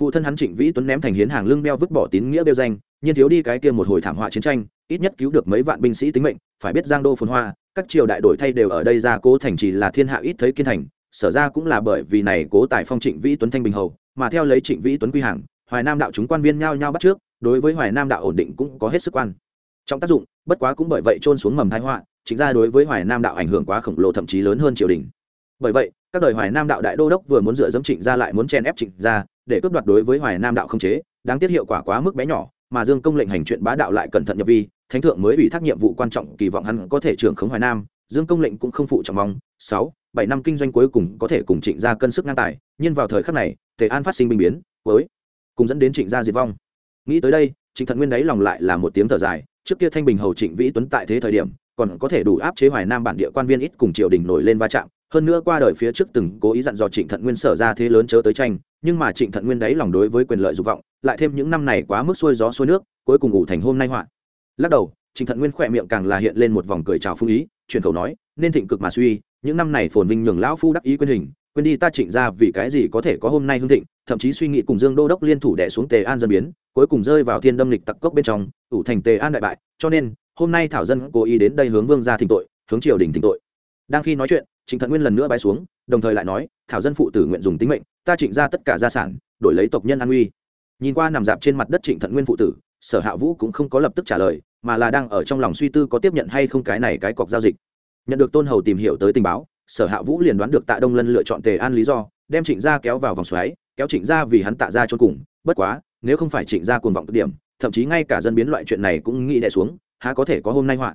Phụ thân hắn trịnh vĩ tuấn ném thành hiến hàng lưng beo vứt bỏ tín nghĩa bêu danh, nhiên thiếu đi cái kia một hồi thảm họa chiến tranh, ít nhất cứu được mấy vạn binh sĩ tính mệnh, phải biết giang đô phồn hoa, các triều đại đổi thay đều ở đây ra cố thành trì là thiên hạ ít thấy kiên thành, sở ra cũng là bởi vì này cố tài phong trịnh vĩ tuấn thanh bình hầu, mà theo lấy trịnh vĩ tuấn quy hàng, hoài nam đạo chúng quan viên nhao nhao bắt trước, đối với hoài nam đạo ổn định cũng có hết sức quan trong tác dụng, bất quá cũng bởi vậy trôn xuống mầm thái họa, chính ra đối với hoài nam đạo ảnh hưởng quá khổng lồ thậm chí lớn hơn triều đình. Bởi vậy, các đời hoài nam đạo đại đô đốc vừa muốn dựa dẫm trịnh ra lại muốn chen ép trịnh ra để cướp đoạt đối với hoài nam đạo không chế, đáng tiếc hiệu quả quá mức bé nhỏ, mà dương công lệnh hành chuyện bá đạo lại cẩn thận nhập vi, thánh thượng mới ủy thác nhiệm vụ quan trọng, kỳ vọng hắn có thể trưởng khống hoài nam, dương công lệnh cũng không phụ trọng mong, sáu, bảy năm kinh doanh cuối cùng có thể cùng trịnh gia cân sức ngang tài, nhưng vào thời khắc này, tề an phát sinh binh biến với cùng dẫn đến trịnh gia diệt vong. Nghĩ tới đây, trịnh thận nguyên đấy lòng lại là một tiếng thở dài trước kia thanh bình hầu trịnh vĩ tuấn tại thế thời điểm, còn có thể đủ áp chế hoài nam bản địa quan viên ít cùng triều đình nổi lên va chạm. Hơn nữa qua đời phía trước từng cố ý dặn dò trịnh thận nguyên sở ra thế lớn chớ tới tranh, nhưng mà trịnh thận nguyên đấy lòng đối với quyền lợi dục vọng, lại thêm những năm này quá mức xuôi gió xuôi nước, cuối cùng ngủ thành hôm nay họa. Lắc đầu, trịnh thận nguyên khỏe miệng càng là hiện lên một vòng cười chào phương ý, chuyển khẩu nói, nên thịnh cực mà suy, những năm này phồn vinh nhường lão phu đắc ý quyền hình quên đi ta trịnh ra vì cái gì có thể có hôm nay hương thịnh, thậm chí suy nghĩ cùng dương đô đốc liên thủ đẻ xuống tề an dân biến, cuối cùng rơi vào thiên đâm lịch tặc cốc bên trong, ủ thành tề an đại bại, cho nên, hôm nay thảo dân cố ý đến đây hướng vương ra thỉnh tội, hướng triều đình thỉnh tội. Đang khi nói chuyện, trịnh thận nguyên lần nữa bay xuống, đồng thời lại nói, thảo dân phụ tử nguyện dùng tính mệnh, ta trịnh ra tất cả gia sản, đổi lấy tộc nhân an uy. Nhìn qua nằm dạp trên mặt đất trịnh thận nguyên phụ tử, sở hạ vũ cũng không có lập tức trả lời, mà là đang ở trong lòng suy tư có tiếp nhận hay không cái này cái cọc giao dịch. Nhận được tôn hầu tìm hiểu tới tình báo sở hạ vũ liền đoán được tạ đông lân lựa chọn tề an lý do, đem trịnh gia kéo vào vòng xoáy, kéo trịnh gia vì hắn tạ ra cho cùng. Bất quá, nếu không phải trịnh gia cuồng vọng cực điểm, thậm chí ngay cả dân biến loại chuyện này cũng nghĩ đẻ xuống, há có thể có hôm nay họa?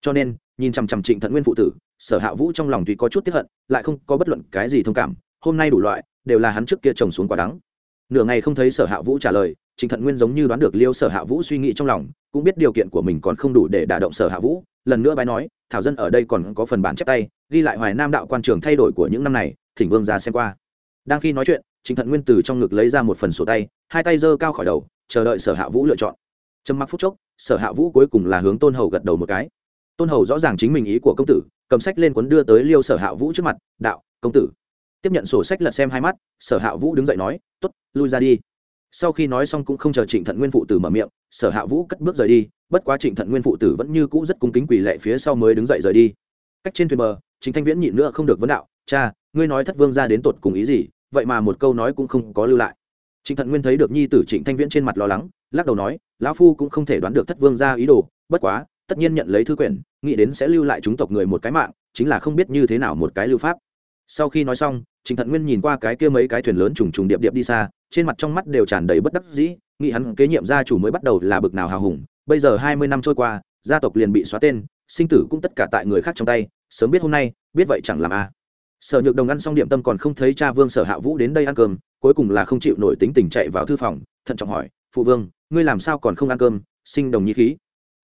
Cho nên, nhìn chằm chằm trịnh thận nguyên phụ tử, sở hạ vũ trong lòng tuy có chút tiếp hận, lại không có bất luận cái gì thông cảm, hôm nay đủ loại, đều là hắn trước kia trồng xuống quả đắng. Nửa ngày không thấy sở hạ vũ trả lời trịnh thận nguyên giống như đoán được liêu sở hạ vũ suy nghĩ trong lòng, cũng biết điều kiện của mình còn không đủ để đả động sở hạ vũ. Lần nữa bái nói, thảo dân ở đây còn có phần bản chép tay, ghi lại hoài nam đạo quan trường thay đổi của những năm này, thỉnh vương ra xem qua. Đang khi nói chuyện trịnh thận nguyên từ trong ngực lấy ra một phần sổ tay, hai tay giơ cao khỏi đầu, chờ đợi sở hạ vũ lựa chọn. Trầm mặc phút chốc, sở hạ vũ cuối cùng là hướng tôn hầu gật đầu một cái. Tôn hầu rõ ràng chính mình ý của công tử, cầm sách lên cuốn đưa tới liêu sở hạ vũ trước mặt, đạo công tử. Tiếp nhận sổ sách lật xem hai mắt, sở hạ vũ đứng dậy nói t ố t lui ra đi sau khi nói xong cũng không chờ trịnh thận nguyên phụ tử mở miệng, sở hạ vũ cất bước rời đi, bất quá trịnh thận nguyên phụ tử vẫn như cũ rất cung kính quỳ lệ phía sau mới đứng dậy rời đi. Cách trên thuyền bờ chính thanh viễn nhịn nữa không được vấn đạo, cha, ngươi nói thất vương ra đến tột cùng ý gì, vậy mà một câu nói cũng không có lưu lại. Trịnh thận nguyên thấy được nhi tử trịnh thanh viễn trên mặt lo lắng, lắc đầu nói, lão phu cũng không thể đoán được thất vương ra ý đồ, bất quá, tất nhiên nhận lấy thư quyển, nghĩ đến sẽ lưu lại chúng tộc người một cái mạng, chính là không biết như thế nào một cái lưu pháp. Sau khi nói xong, trịnh thận nguyên nhìn qua cái kia mấy cái thuyền lớn trùng trùng điệp điệp đi xa trên mặt trong mắt đều tràn đầy bất đắc dĩ, nghĩ hắn kế nhiệm gia chủ mới bắt đầu là bực nào hào hùng, bây giờ hai mươi năm trôi qua, gia tộc liền bị xóa tên, sinh tử cũng tất cả tại người khác trong tay, sớm biết hôm nay, biết vậy chẳng làm a. À. sở nhược đồng ăn xong điểm tâm còn không thấy cha vương sở hạ vũ đến đây ăn cơm, cuối cùng là không chịu nổi tính tình chạy vào thư phòng, thận trọng hỏi, phụ vương, ngươi làm sao còn không ăn cơm? Sinh đồng nhi khí.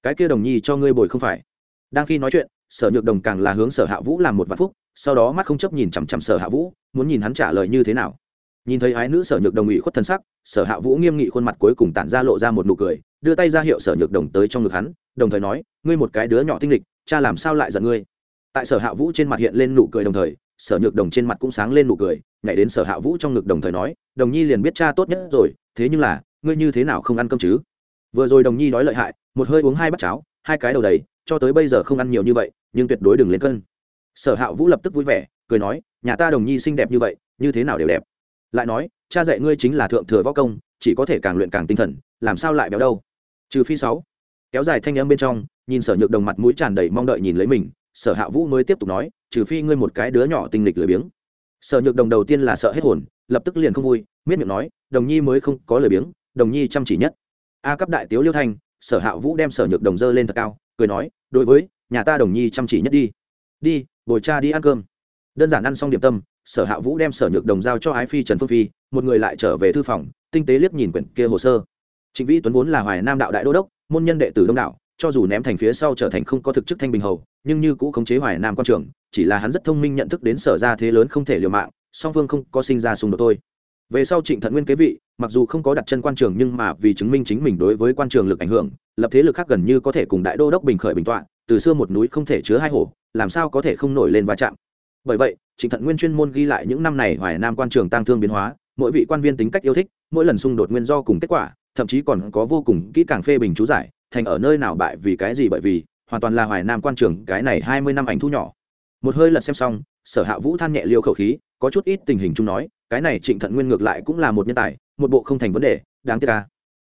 Cái kia đồng nhi cho ngươi bồi không phải. Đang khi nói chuyện, sở nhược đồng càng là hướng sở hạ vũ làm một vạn phúc, sau đó mắt không chấp nhìn chằm chằm sở hạ vũ, muốn nhìn hắn trả lời như thế nào nhìn thấy ái nữ sở nhược đồng ủy khuất thân sắc, sở hạ vũ nghiêm nghị khuôn mặt cuối cùng tản ra lộ ra một nụ cười, đưa tay ra hiệu sở nhược đồng tới trong ngực hắn, đồng thời nói, ngươi một cái đứa nhỏ tinh lịch, cha làm sao lại giận ngươi? Tại sở hạ vũ trên mặt hiện lên nụ cười đồng thời, sở nhược đồng trên mặt cũng sáng lên nụ cười, nhảy đến sở hạ vũ trong ngực đồng thời nói, đồng nhi liền biết cha tốt nhất rồi, thế nhưng là, ngươi như thế nào không ăn cơm chứ? Vừa rồi đồng nhi đói lợi hại, một hơi uống hai bát cháo, hai cái đầu đầy, cho tới bây giờ không ăn nhiều như vậy, nhưng tuyệt đối đừng lên cân. Sở hạ vũ lập tức vui vẻ, cười nói, nhà ta đồng nhi xinh đẹp như vậy, như thế nào đều đẹp lại nói, cha dạy ngươi chính là thượng thừa võ công, chỉ có thể càng luyện càng tinh thần, làm sao lại béo đâu? Trừ phi sáu, kéo dài thanh âm bên trong, nhìn sở nhược đồng mặt mũi tràn đầy mong đợi nhìn lấy mình, sở hạ vũ mới tiếp tục nói, trừ phi ngươi một cái đứa nhỏ tinh lịch lười biếng. Sở nhược đồng đầu tiên là sợ hết hồn, lập tức liền không vui, miết miệng nói, đồng nhi mới không có lười biếng, đồng nhi chăm chỉ nhất. A cấp đại tiếu liêu thanh, sở hạ vũ đem sở nhược đồng dơ lên thật cao, cười nói, đối với, nhà ta đồng nhi chăm chỉ nhất đi. Đi, bồi cha đi ăn cơm. Đơn giản ăn xong điểm tâm sở hạ vũ đem sở nhược đồng giao cho ái phi trần phương phi, một người lại trở về thư phòng, tinh tế liếc nhìn quyển kia hồ sơ. Trịnh vĩ tuấn vốn là hoài nam đạo đại đô đốc, môn nhân đệ tử đông đạo cho dù ném thành phía sau trở thành không có thực chức thanh bình hầu, nhưng như cũ khống chế hoài nam quan trường, chỉ là hắn rất thông minh nhận thức đến sở ra thế lớn không thể liều mạng, song phương không có sinh ra xung đột thôi. Về sau trịnh thận nguyên kế vị, mặc dù không có đặt chân quan trường nhưng mà vì chứng minh chính mình đối với quan trường lực ảnh hưởng, lập thế lực khác gần như có thể cùng đại đô đốc bình khởi bình tọa, từ xưa một núi không thể chứa hai hổ, làm sao có thể không nổi lên va chạm bởi vậy trịnh thận nguyên chuyên môn ghi lại những năm này hoài nam quan trường tăng thương biến hóa, mỗi vị quan viên tính cách yêu thích, mỗi lần xung đột nguyên do cùng kết quả, thậm chí còn có vô cùng kỹ càng phê bình chú giải, thành ở nơi nào bại vì cái gì bởi vì, hoàn toàn là hoài nam quan trường cái này hai mươi năm ảnh thu nhỏ. Một hơi lật xem xong, sở hạ vũ than nhẹ liêu khẩu khí, có chút ít tình hình chung nói, cái này trịnh thận nguyên ngược lại cũng là một nhân tài, một bộ không thành vấn đề, đáng tiếc ca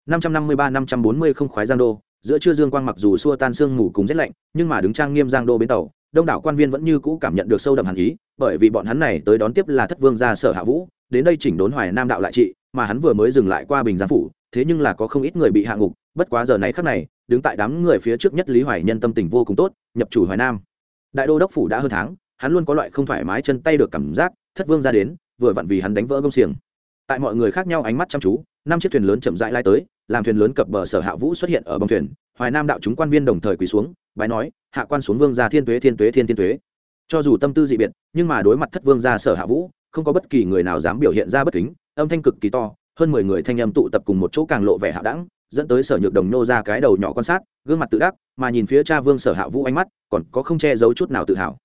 năm trăm năm mươi ba, năm trăm bốn mươi không khoái giang đô, giữa trưa dương quang mặc dù xua tan sương mù cùng rét lạnh, nhưng mà đứng trang nghiêm giang đô bến tàu đông đảo quan viên vẫn như cũ cảm nhận được sâu đậm hàn ý, bởi vì bọn hắn này tới đón tiếp là thất vương gia sở hạ vũ, đến đây chỉnh đốn hoài nam đạo lại trị, mà hắn vừa mới dừng lại qua bình giang phủ, thế nhưng là có không ít người bị hạ ngục, bất quá giờ này khắc này, đứng tại đám người phía trước nhất lý hoài nhân tâm tình vô cùng tốt, nhập chủ hoài nam. Đại đô đốc phủ đã hơn tháng, hắn luôn có loại không thoải mái chân tay được cảm giác, thất vương ra đến, vừa vặn vì hắn đánh vỡ công xiềng. Tại mọi người khác nhau ánh mắt chăm chú, năm chiếc thuyền lớn chậm rãi lai tới, làm thuyền lớn cập bờ sở hạ vũ xuất hiện ở bông thuyền, hoài nam đạo chúng quan viên đồng thời quỳ xuống bái nói, hạ quan xuống vương gia thiên tuế thiên tuế, thiên thiên tuế. Cho dù tâm tư dị biệt, nhưng mà đối mặt thất vương gia sở hạ vũ, không có bất kỳ người nào dám biểu hiện ra bất kính, âm thanh cực kỳ to, hơn mười người thanh âm tụ tập cùng một chỗ càng lộ vẻ hạ đẳng, dẫn tới sở nhược đồng nô ra cái đầu nhỏ quan sát, gương mặt tự đắc, mà nhìn phía cha vương sở hạ vũ ánh mắt, còn có không che giấu chút nào tự hào.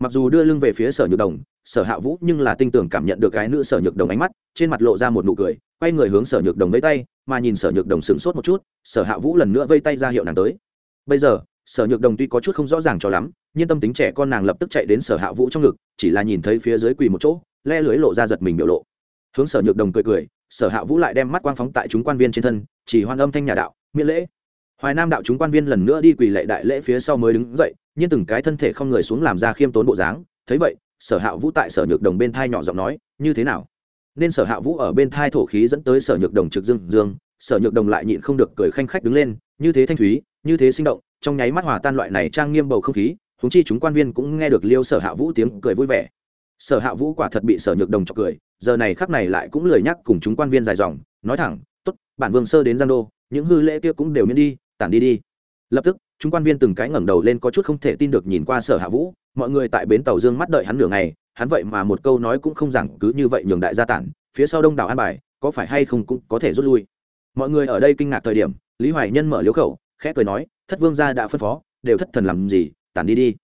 Mặc dù đưa lưng về phía sở nhược đồng, sở hạ vũ nhưng là tinh tưởng cảm nhận được cái nữ sở nhược đồng ánh mắt, trên mặt lộ ra một nụ cười, quay người hướng sở nhược đồng vây tay, mà nhìn sở nhược đồng sửng sốt một chút, sở hạ vũ lần nữa vây tay ra hiệu nàng tới. Bây giờ sở nhược đồng tuy có chút không rõ ràng cho lắm, nhưng tâm tính trẻ con nàng lập tức chạy đến sở hạ vũ trong ngực, chỉ là nhìn thấy phía dưới quỳ một chỗ, le lưới lộ ra giật mình biểu lộ. Hướng sở nhược đồng cười cười, sở hạ vũ lại đem mắt quang phóng tại chúng quan viên trên thân, chỉ hoan âm thanh nhà đạo, miễn lễ. Hoài nam đạo chúng quan viên lần nữa đi quỳ lệ đại lễ phía sau mới đứng dậy, nhưng từng cái thân thể không người xuống làm ra khiêm tốn bộ dáng. Thấy vậy, sở hạ vũ tại sở nhược đồng bên thai nhỏ giọng nói, như thế nào? Nên sở hạ vũ ở bên thai thổ khí dẫn tới sở nhược đồng trực dương dương, sở nhược đồng lại nhịn không được cười khanh khách đứng lên, như thế thanh thúy, như thế sinh động trong nháy mắt hòa tan loại này trang nghiêm bầu không khí húng chi chúng quan viên cũng nghe được liêu sở hạ vũ tiếng cười vui vẻ. Sở hạ vũ quả thật bị sở nhược đồng chọc cười, giờ này khắc này lại cũng lười nhắc cùng chúng quan viên dài dòng, nói thẳng t ố t bản vương sơ đến giang đô, những hư lễ kia cũng đều miễn đi, tản đi đi. Lập tức, chúng quan viên từng cái ngẩng đầu lên có chút không thể tin được nhìn qua sở hạ vũ, mọi người tại bến tàu dương mắt đợi hắn nửa ngày, hắn vậy mà một câu nói cũng không rằng cứ như vậy nhường đại gia tản, phía sau đông đảo an bài, có phải hay không cũng có thể rút lui. Mọi người ở đây kinh ngạc thời điểm, lý hoài nhân mở liếu khẩu, khẽ cười nói thất vương gia đã phân phó, đều thất thần làm gì, tản đi đi.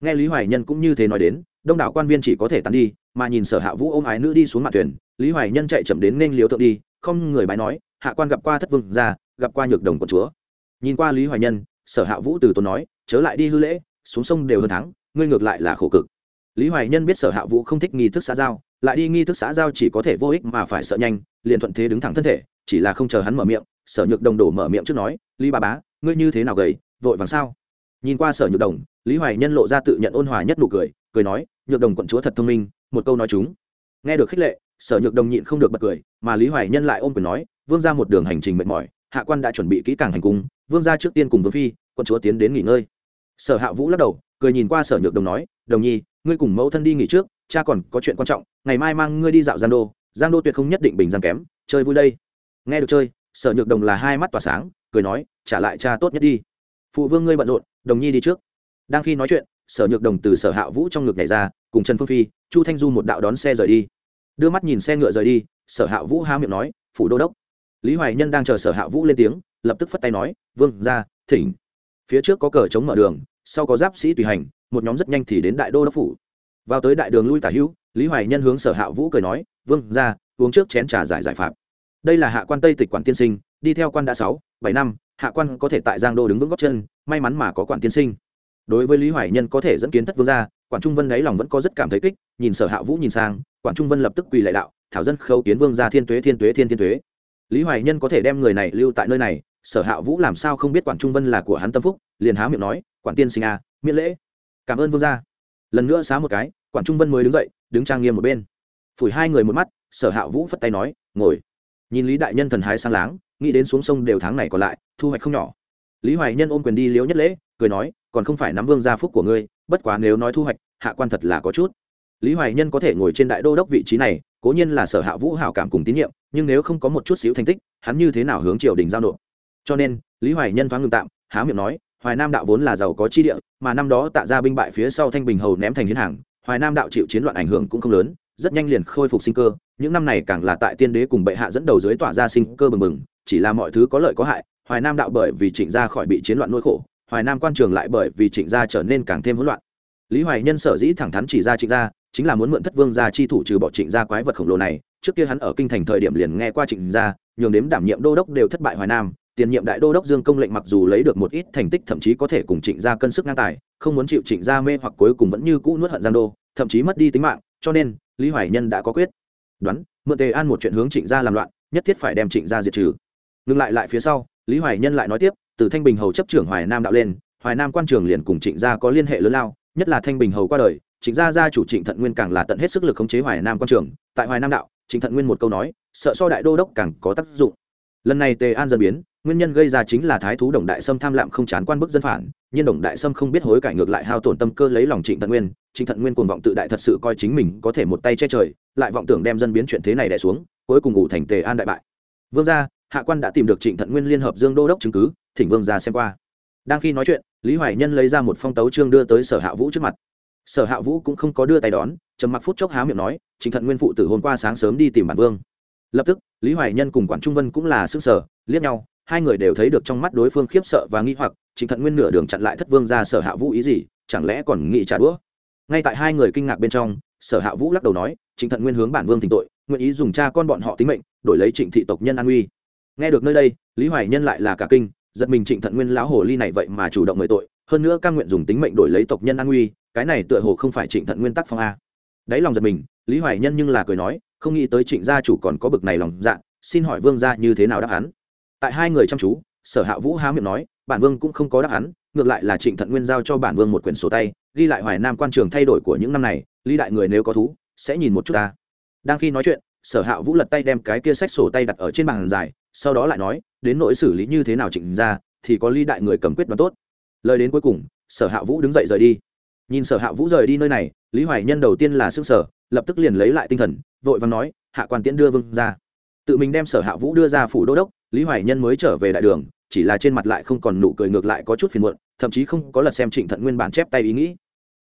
Nghe lý hoài nhân cũng như thế nói đến, đông đảo quan viên chỉ có thể tản đi, mà nhìn sở hạ vũ ôm ái nữ đi xuống mặt thuyền, lý hoài nhân chạy chậm đến nên liếu thượng đi, không người bái nói, hạ quan gặp qua thất vương gia, gặp qua nhược đồng của chúa. Nhìn qua lý hoài nhân, sở hạ vũ từ tốn nói, chớ lại đi hư lễ, xuống sông đều hơn thắng, ngươi ngược lại là khổ cực. Lý hoài nhân biết sở hạ vũ không thích nghi thức xã giao, lại đi nghi thức xã giao chỉ có thể vô ích mà phải sợ nhanh, liền thuận thế đứng thẳng thân thể, chỉ là không chờ hắn mở miệng, sở nhược đồng đổ mở miệng trước nói, lý bà bá ngươi như thế nào gầy, vội vàng sao? Nhìn qua sở nhược đồng, lý hoài nhân lộ ra tự nhận ôn hòa nhất nụ cười cười nói, nhược đồng quận chúa thật thông minh, một câu nói chúng. Nghe được khích lệ, sở nhược đồng nhịn không được bật cười, mà lý hoài nhân lại ôm quyền nói, vương ra một đường hành trình mệt mỏi, hạ quan đã chuẩn bị kỹ càng hành cung, vương ra trước tiên cùng vương phi, quận chúa tiến đến nghỉ ngơi. Sở hạ vũ lắc đầu, cười nhìn qua sở nhược đồng nói, đồng nhi, ngươi cùng mẫu thân đi nghỉ trước, cha còn có chuyện quan trọng, ngày mai mang ngươi đi dạo giang đô giang đô tuyệt không nhất định bình giang kém, chơi vui đây. Nghe được chơi, sở nhược đồng là hai mắt tỏa sáng cười nói, trả lại cha tốt nhất đi. Phụ vương ngươi bận rộn, đồng nhi đi trước. Đang khi nói chuyện, sở nhược đồng từ sở hạ vũ trong ngực nhảy ra, cùng trần phương phi, chu thanh du một đạo đón xe rời đi. Đưa mắt nhìn xe ngựa rời đi, sở hạ vũ há miệng nói, phủ đô đốc. Lý hoài nhân đang chờ sở hạ vũ lên tiếng, lập tức phất tay nói, vương ra thỉnh. Phía trước có cờ chống mở đường, sau có giáp sĩ tùy hành, một nhóm rất nhanh thì đến đại đô đốc phủ. Vào tới đại đường lui tả hữu, lý hoài nhân hướng sở hạ vũ cười nói, vương ra uống trước chén trà giải giải phạm. Đây là hạ quan tây tịch quản tiên sinh, đi theo quan đã sáu bảy năm hạ quan có thể tại giang đô đứng vững góc chân may mắn mà có quản tiên sinh. Đối với lý hoài nhân có thể dẫn kiến thất vương gia quản trung vân đáy lòng vẫn có rất cảm thấy kích nhìn sở hạ vũ nhìn sang quản trung vân lập tức quỳ lại đạo thảo dân khâu kiến vương gia thiên tuế thiên tuế thiên thiên tuế. Lý hoài nhân có thể đem người này lưu tại nơi này sở hạ vũ làm sao không biết quản trung vân là của hắn tâm phúc liền há miệng nói quản tiên sinh a à, miễn lễ. Cảm ơn vương gia. Lần nữa xá một cái quản trung vân mới đứng dậy đứng trang nghiêm một bên. Phủi hai người một mắt sở hạ vũ phất tay nói ngồi. Nhìn lý đại nhân thần hái sang láng nghĩ đến xuống sông đều tháng này còn lại, thu hoạch không nhỏ. Lý hoài nhân ôm quyền đi liễu nhất lễ, cười nói, còn không phải nắm vương gia phúc của ngươi, bất quá nếu nói thu hoạch, hạ quan thật là có chút. Lý hoài nhân có thể ngồi trên đại đô đốc vị trí này, cố nhiên là sở hạ vũ hảo cảm cùng tín nhiệm, nhưng nếu không có một chút xíu thành tích, hắn như thế nào hướng triều đình giao nộp? Cho nên, lý hoài nhân thoáng ngừng tạm, há miệng nói, hoài nam đạo vốn là giàu có chi địa, mà năm đó tạ ra binh bại phía sau thanh bình hầu ném thành hiến hàng, hoài nam đạo chịu chiến loạn ảnh hưởng cũng không lớn, rất nhanh liền khôi phục sinh cơ, những năm này càng là tại tiên đế cùng bệ hạ dẫn đầu dưới tỏa ra sinh cơ bừng bừng chỉ là mọi thứ có lợi có hại, hoài nam đạo bởi vì trịnh gia khỏi bị chiến loạn nuôi khổ, hoài nam quan trường lại bởi vì trịnh gia trở nên càng thêm hỗn loạn. Lý hoài nhân sở dĩ thẳng thắn chỉ ra trịnh gia, chính là muốn mượn thất vương gia chi thủ trừ bỏ trịnh gia quái vật khổng lồ này, trước kia hắn ở kinh thành thời điểm liền nghe qua trịnh gia, nhường đếm đảm nhiệm đô đốc đều thất bại hoài nam, tiền nhiệm đại đô đốc dương công lệnh mặc dù lấy được một ít thành tích thậm chí có thể cùng trịnh gia cân sức ngang tài, không muốn chịu trịnh gia mê hoặc cuối cùng vẫn như cũ nuốt hận giang đô, thậm chí mất đi tính mạng, cho nên, lý hoài nhân đã có quyết. Đoán, mượn tề an một chuyện hướng trịnh gia làm loạn, nhất thiết phải đem trịnh gia diệt trừ ngừng lại lại phía sau, lý hoài nhân lại nói tiếp, từ thanh bình hầu chấp trưởng hoài nam đạo lên, hoài nam quan trường liền cùng trịnh gia có liên hệ lớn lao, nhất là thanh bình hầu qua đời, trịnh gia gia chủ trịnh thận nguyên càng là tận hết sức lực khống chế hoài nam quan trường, tại hoài nam đạo, trịnh thận nguyên một câu nói, sợ so đại đô đốc càng có tác dụng. Lần này tề an dân biến, nguyên nhân gây ra chính là thái thú đồng đại sâm tham lạm không chán quan bức dân phản, nhưng đồng đại sâm không biết hối cải ngược lại hao tổn tâm cơ lấy lòng trịnh thận nguyên, trịnh thận nguyên cuồng vọng tự đại thật sự coi chính mình có thể một tay che trời, lại vọng tưởng đem dân biến chuyện thế này đẻ xuống, cuối cùng ngủ thành tề an đại bại. Vương gia hạ quan đã tìm được trịnh thận nguyên liên hợp dương đô đốc chứng cứ, thỉnh vương gia xem qua. Đang khi nói chuyện, lý hoài nhân lấy ra một phong tấu trương đưa tới sở hạ vũ trước mặt. Sở hạ vũ cũng không có đưa tay đón, trầm mặc phút chốc há miệng nói, trịnh thận nguyên phụ tử hôm qua sáng sớm đi tìm bản vương. Lập tức, lý hoài nhân cùng quản trung vân cũng là sức sở liếc nhau, hai người đều thấy được trong mắt đối phương khiếp sợ và nghi hoặc, trịnh thận nguyên nửa đường chặn lại thất vương ra sở hạ vũ ý gì, chẳng lẽ còn nghị trả đũa? Ngay tại hai người kinh ngạc bên trong, sở hạ vũ lắc đầu nói, trịnh thận nguyên hướng bản vương thỉnh tội, nguyện ý dùng cha con bọn họ tính mệnh, đổi lấy trịnh thị tộc nhân an uy nghe được nơi đây, lý hoài nhân lại là cả kinh, giật mình trịnh thận nguyên lão hồ ly này vậy mà chủ động mời tội, hơn nữa căn nguyện dùng tính mệnh đổi lấy tộc nhân an uy cái này tựa hồ không phải trịnh thận nguyên tắc phong a. Đáy lòng giật mình, lý hoài nhân nhưng là cười nói, không nghĩ tới trịnh gia chủ còn có bực này lòng dạ xin hỏi vương gia như thế nào đáp án? Tại hai người chăm chú, sở hạ vũ há miệng nói, bản vương cũng không có đáp án, ngược lại là trịnh thận nguyên giao cho bản vương một quyển sổ tay, ghi lại hoài nam quan trường thay đổi của những năm này, lý đại người nếu có thú, sẽ nhìn một chút ta. Đang khi nói chuyện sở hạ vũ lật tay đem cái kia sách sổ tay đặt ở trên bàn dài, sau đó lại nói, đến nỗi xử lý như thế nào trịnh ra, thì có lý đại người cầm quyết đoán tốt. Lời đến cuối cùng, sở hạ vũ đứng dậy rời đi. Nhìn sở hạ vũ rời đi nơi này, lý hoài nhân đầu tiên là xương sở lập tức liền lấy lại tinh thần, vội và nói, hạ quan tiễn đưa vương ra. Tự mình đem sở hạ vũ đưa ra phủ đô đốc, lý hoài nhân mới trở về đại đường, chỉ là trên mặt lại không còn nụ cười ngược lại có chút phiền muộn, thậm chí không có lật xem trịnh thận nguyên bản chép tay ý nghĩ.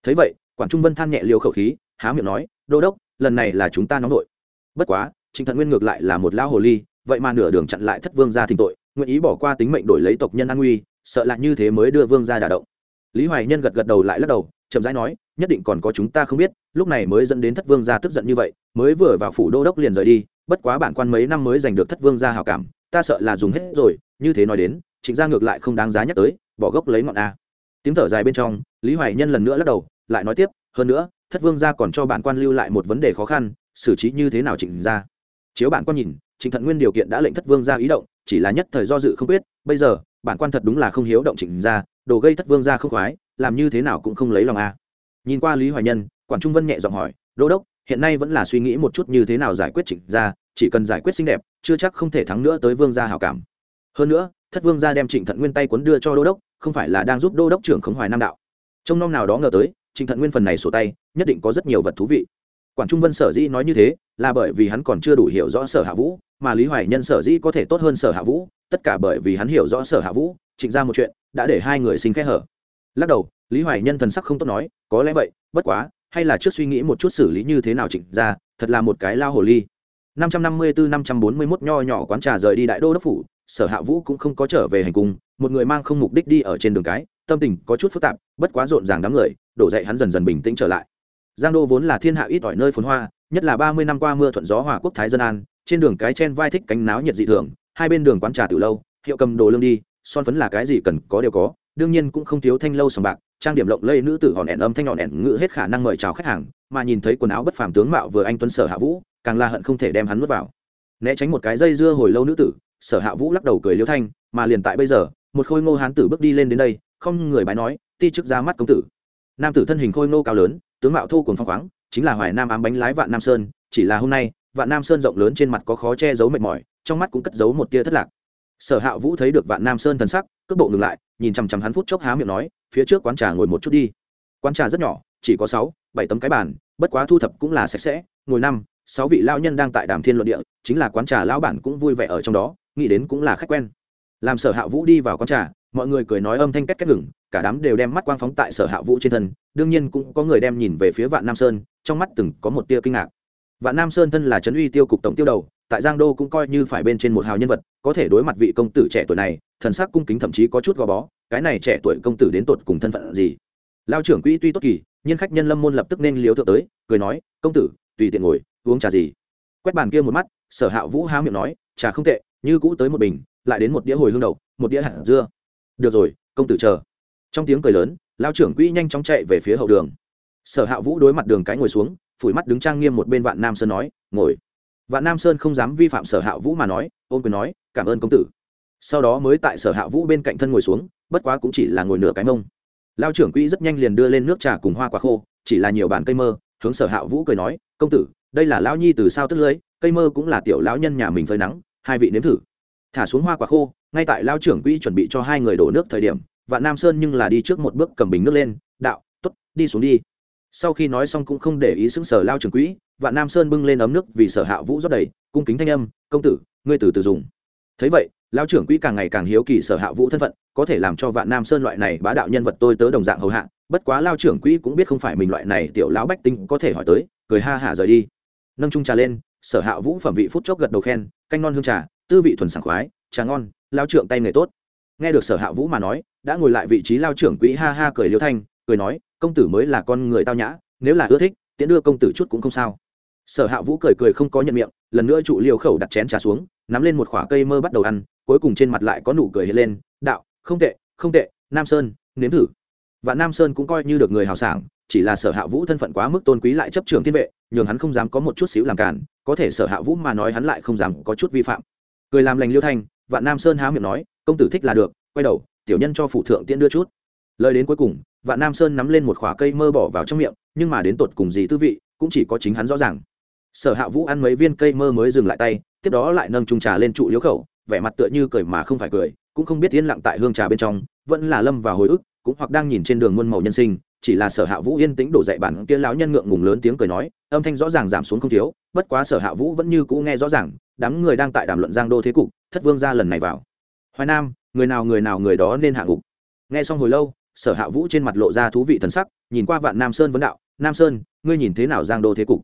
Thấy vậy, quản trung vân than nhẹ liều khẩu khí, há miệng nói, đô đốc, lần này là chúng ta nóng vội bất quá, trịnh thận nguyên ngược lại là một lão hồ ly, vậy mà nửa đường chặn lại thất vương ra thỉnh tội, nguyện ý bỏ qua tính mệnh đổi lấy tộc nhân an nguy, sợ là như thế mới đưa vương ra đả động. Lý hoài nhân gật gật đầu lại lắc đầu, chậm rãi nói, nhất định còn có chúng ta không biết, lúc này mới dẫn đến thất vương gia tức giận như vậy, mới vừa vào phủ đô đốc liền rời đi, bất quá bản quan mấy năm mới giành được thất vương gia hào cảm, ta sợ là dùng hết rồi, như thế nói đến, trịnh gia ngược lại không đáng giá nhắc tới, bỏ gốc lấy ngọn a. Tiếng thở dài bên trong, lý hoài nhân lần nữa lắc đầu, lại nói tiếp, hơn nữa, thất vương gia còn cho bản quan lưu lại một vấn đề khó khăn xử trí như thế nào trịnh ra? chiếu bản quan nhìn trịnh thận nguyên điều kiện đã lệnh thất vương gia ý động chỉ là nhất thời do dự không quyết bây giờ bản quan thật đúng là không hiếu động trịnh ra, đồ gây thất vương gia không khoái làm như thế nào cũng không lấy lòng a. Nhìn qua lý hoài nhân quản trung vân nhẹ giọng hỏi đô đốc hiện nay vẫn là suy nghĩ một chút như thế nào giải quyết trịnh ra, chỉ cần giải quyết xinh đẹp chưa chắc không thể thắng nữa tới vương gia hảo cảm. Hơn nữa thất vương gia đem trịnh thận nguyên tay cuốn đưa cho đô đốc không phải là đang giúp đô đốc trưởng khống hoài nam đạo. Trong năm nào đó ngờ tới trịnh thận nguyên phần này sổ tay nhất định có rất nhiều vật thú vị quản trung vân sở dĩ nói như thế, là bởi vì hắn còn chưa đủ hiểu rõ sở hạ vũ, mà lý hoài nhân sở dĩ có thể tốt hơn sở hạ vũ, tất cả bởi vì hắn hiểu rõ sở hạ vũ, trịnh ra một chuyện, đã để hai người sinh khẽ hở. Lắc đầu, lý hoài nhân thần sắc không tốt nói, có lẽ vậy, bất quá, hay là trước suy nghĩ một chút xử lý như thế nào trịnh ra, thật là một cái lao hồ ly. năm trăm năm mươi bốn năm trăm bốn mươi mốt nho nhỏ quán trà rời đi đại đô đốc phủ, sở hạ vũ cũng không có trở về hành cung, một người mang không mục đích đi ở trên đường cái, tâm tình có chút phức tạp, bất quá rộn ràng đám người, đổ dậy hắn dần dần bình tĩnh trở lại giang đô vốn là thiên hạ ít ỏi nơi phồn hoa, nhất là ba mươi năm qua mưa thuận gió hòa quốc thái dân an, trên đường cái chen vai thích cánh náo nhiệt dị thường, hai bên đường quán trà từ lâu, hiệu cầm đồ lương đi, son phấn là cái gì cần có đều có, đương nhiên cũng không thiếu thanh lâu sòng bạc, trang điểm lộng lây nữ tử hòn ẻn âm thanh hòn ẻn ngự hết khả năng mời chào khách hàng, mà nhìn thấy quần áo bất phàm tướng mạo vừa anh tuấn sở hạ vũ, càng la hận không thể đem hắn nuốt vào. Né tránh một cái dây dưa hồi lâu nữ tử, sở hạ vũ lắc đầu cười liêu thanh, mà liền tại bây giờ, một khôi ngô hán tử bước đi lên đến đây, không người bái nói, ti chức ra mắt công tử. Nam tử thân hình khôi ngô cao lớn tướng mạo thô cùng phong khoáng, chính là hoài nam ám bánh lái vạn nam sơn, chỉ là hôm nay, vạn nam sơn rộng lớn trên mặt có khó che giấu mệt mỏi, trong mắt cũng cất giấu một tia thất lạc. Sở hạ vũ thấy được vạn nam sơn thần sắc, cước bộ ngừng lại, nhìn chằm chằm hắn phút chốc há miệng nói, phía trước quán trà ngồi một chút đi. Quán trà rất nhỏ, chỉ có sáu, bảy tấm cái bàn, bất quá thu thập cũng là sạch sẽ, ngồi năm, sáu vị lao nhân đang tại đàm thiên luận địa, chính là quán trà lão bản cũng vui vẻ ở trong đó, nghĩ đến cũng là khách quen. Làm sở hạ vũ đi vào quán trà mọi người cười nói âm thanh két két ngừng, cả đám đều đem mắt quang phóng tại sở hạ vũ trên thân, đương nhiên cũng có người đem nhìn về phía vạn nam sơn, trong mắt từng có một tia kinh ngạc. Vạn nam sơn thân là trấn uy tiêu cục tổng tiêu đầu, tại giang đô cũng coi như phải bên trên một hào nhân vật, có thể đối mặt vị công tử trẻ tuổi này, thần sắc cung kính thậm chí có chút gò bó, cái này trẻ tuổi công tử đến tột cùng thân phận gì? Lao trưởng quỹ tuy tốt kỳ nhân khách nhân lâm môn lập tức nên liếu thượng tới, cười nói, công tử, tùy tiện ngồi, uống trà gì? Quét bàn kia một mắt, sở hạ vũ há miệng nói, trà không tệ, như cũ tới một bình, lại đến một đĩa hồi hương đậu, một đĩa hạt dưa được rồi, công tử chờ. Trong tiếng cười lớn lao trưởng quỹ nhanh chóng chạy về phía hậu đường. Sở hạ vũ đối mặt đường cái ngồi xuống, phủi mắt đứng trang nghiêm một bên vạn nam sơn nói, ngồi. Vạn nam sơn không dám vi phạm sở hạ vũ mà nói ôm quyền nói, cảm ơn công tử. Sau đó mới tại sở hạ vũ bên cạnh thân ngồi xuống, bất quá cũng chỉ là ngồi nửa cái mông. Lao trưởng quỹ rất nhanh liền đưa lên nước trà cùng hoa quả khô, chỉ là nhiều bàn cây mơ, hướng sở hạ vũ cười nói, công tử, đây là lão nhi từ sao tức lưới, cây mơ cũng là tiểu lão nhân nhà mình phơi nắng, hai vị nếm thử thả xuống hoa quả khô, ngay tại lao trưởng quỹ chuẩn bị cho hai người đổ nước thời điểm, vạn nam sơn nhưng là đi trước một bước cầm bình nước lên, đạo t ố t đi xuống đi. Sau khi nói xong cũng không để ý xứng sở lao trưởng quỹ, vạn nam sơn bưng lên ấm nước vì sở hạ vũ rót đầy, cung kính thanh âm, công tử, ngươi từ từ dùng. Thấy vậy, lao trưởng quỹ càng ngày càng hiếu kỳ sở hạ vũ thân phận, có thể làm cho vạn nam sơn loại này bá đạo nhân vật tôi tớ đồng dạng hầu hạ, bất quá lao trưởng quỹ cũng biết không phải mình loại này tiểu lão bách tinh có thể hỏi tới, cười ha hả rời đi. Nâng trung trà lên, sở hạ vũ phẩm vị phút chốc gật đầu khen, canh non hương trà tư vị thuần sảng khoái, trà ngon, lao trưởng tay nghề tốt. Nghe được sở hạ vũ mà nói, đã ngồi lại vị trí lao trưởng quỹ ha ha cười liêu thanh, cười nói, công tử mới là con người tao nhã, nếu là ưa thích, tiễn đưa công tử chút cũng không sao. Sở hạ vũ cười cười không có nhận miệng, lần nữa trụ liều khẩu đặt chén trà xuống, nắm lên một khoả cây mơ bắt đầu ăn, cuối cùng trên mặt lại có nụ cười hiện lên, đạo, không tệ không tệ, nam sơn, nếm thử. Và nam sơn cũng coi như được người hào sảng, chỉ là sở hạ vũ thân phận quá mức tôn quý lại chấp trường thiên vệ, nhường hắn không dám có một chút xíu làm cản có thể sở hạ vũ mà nói hắn lại không dám có chút vi phạm cười làm lành liêu thanh, vạn nam sơn há miệng nói, công tử thích là được, quay đầu, tiểu nhân cho phụ thượng tiễn đưa chút. Lời đến cuối cùng, vạn nam sơn nắm lên một khỏa cây mơ bỏ vào trong miệng, nhưng mà đến tột cùng gì tư vị, cũng chỉ có chính hắn rõ ràng. Sở hạ vũ ăn mấy viên cây mơ mới dừng lại tay, tiếp đó lại nâng trung trà lên trụ liếu khẩu, vẻ mặt tựa như cười mà không phải cười, cũng không biết yên lặng tại hương trà bên trong, vẫn là lâm và hồi ức, cũng hoặc đang nhìn trên đường muôn màu nhân sinh, chỉ là sở hạ vũ yên tĩnh đổ dậy bản kia lão nhân ngượng ngùng lớn tiếng cười nói, âm thanh rõ ràng giảm xuống không thiếu, bất quá sở hạ vũ vẫn như cũ nghe rõ ràng đám người đang tại đàm luận giang đô thế cục, thất vương ra lần này vào. Hoài nam, người nào người nào người đó nên hạ ngục nghe xong hồi lâu, sở hạ vũ trên mặt lộ ra thú vị thần sắc, nhìn qua vạn nam sơn vấn đạo, nam sơn, ngươi nhìn thế nào giang đô thế cục?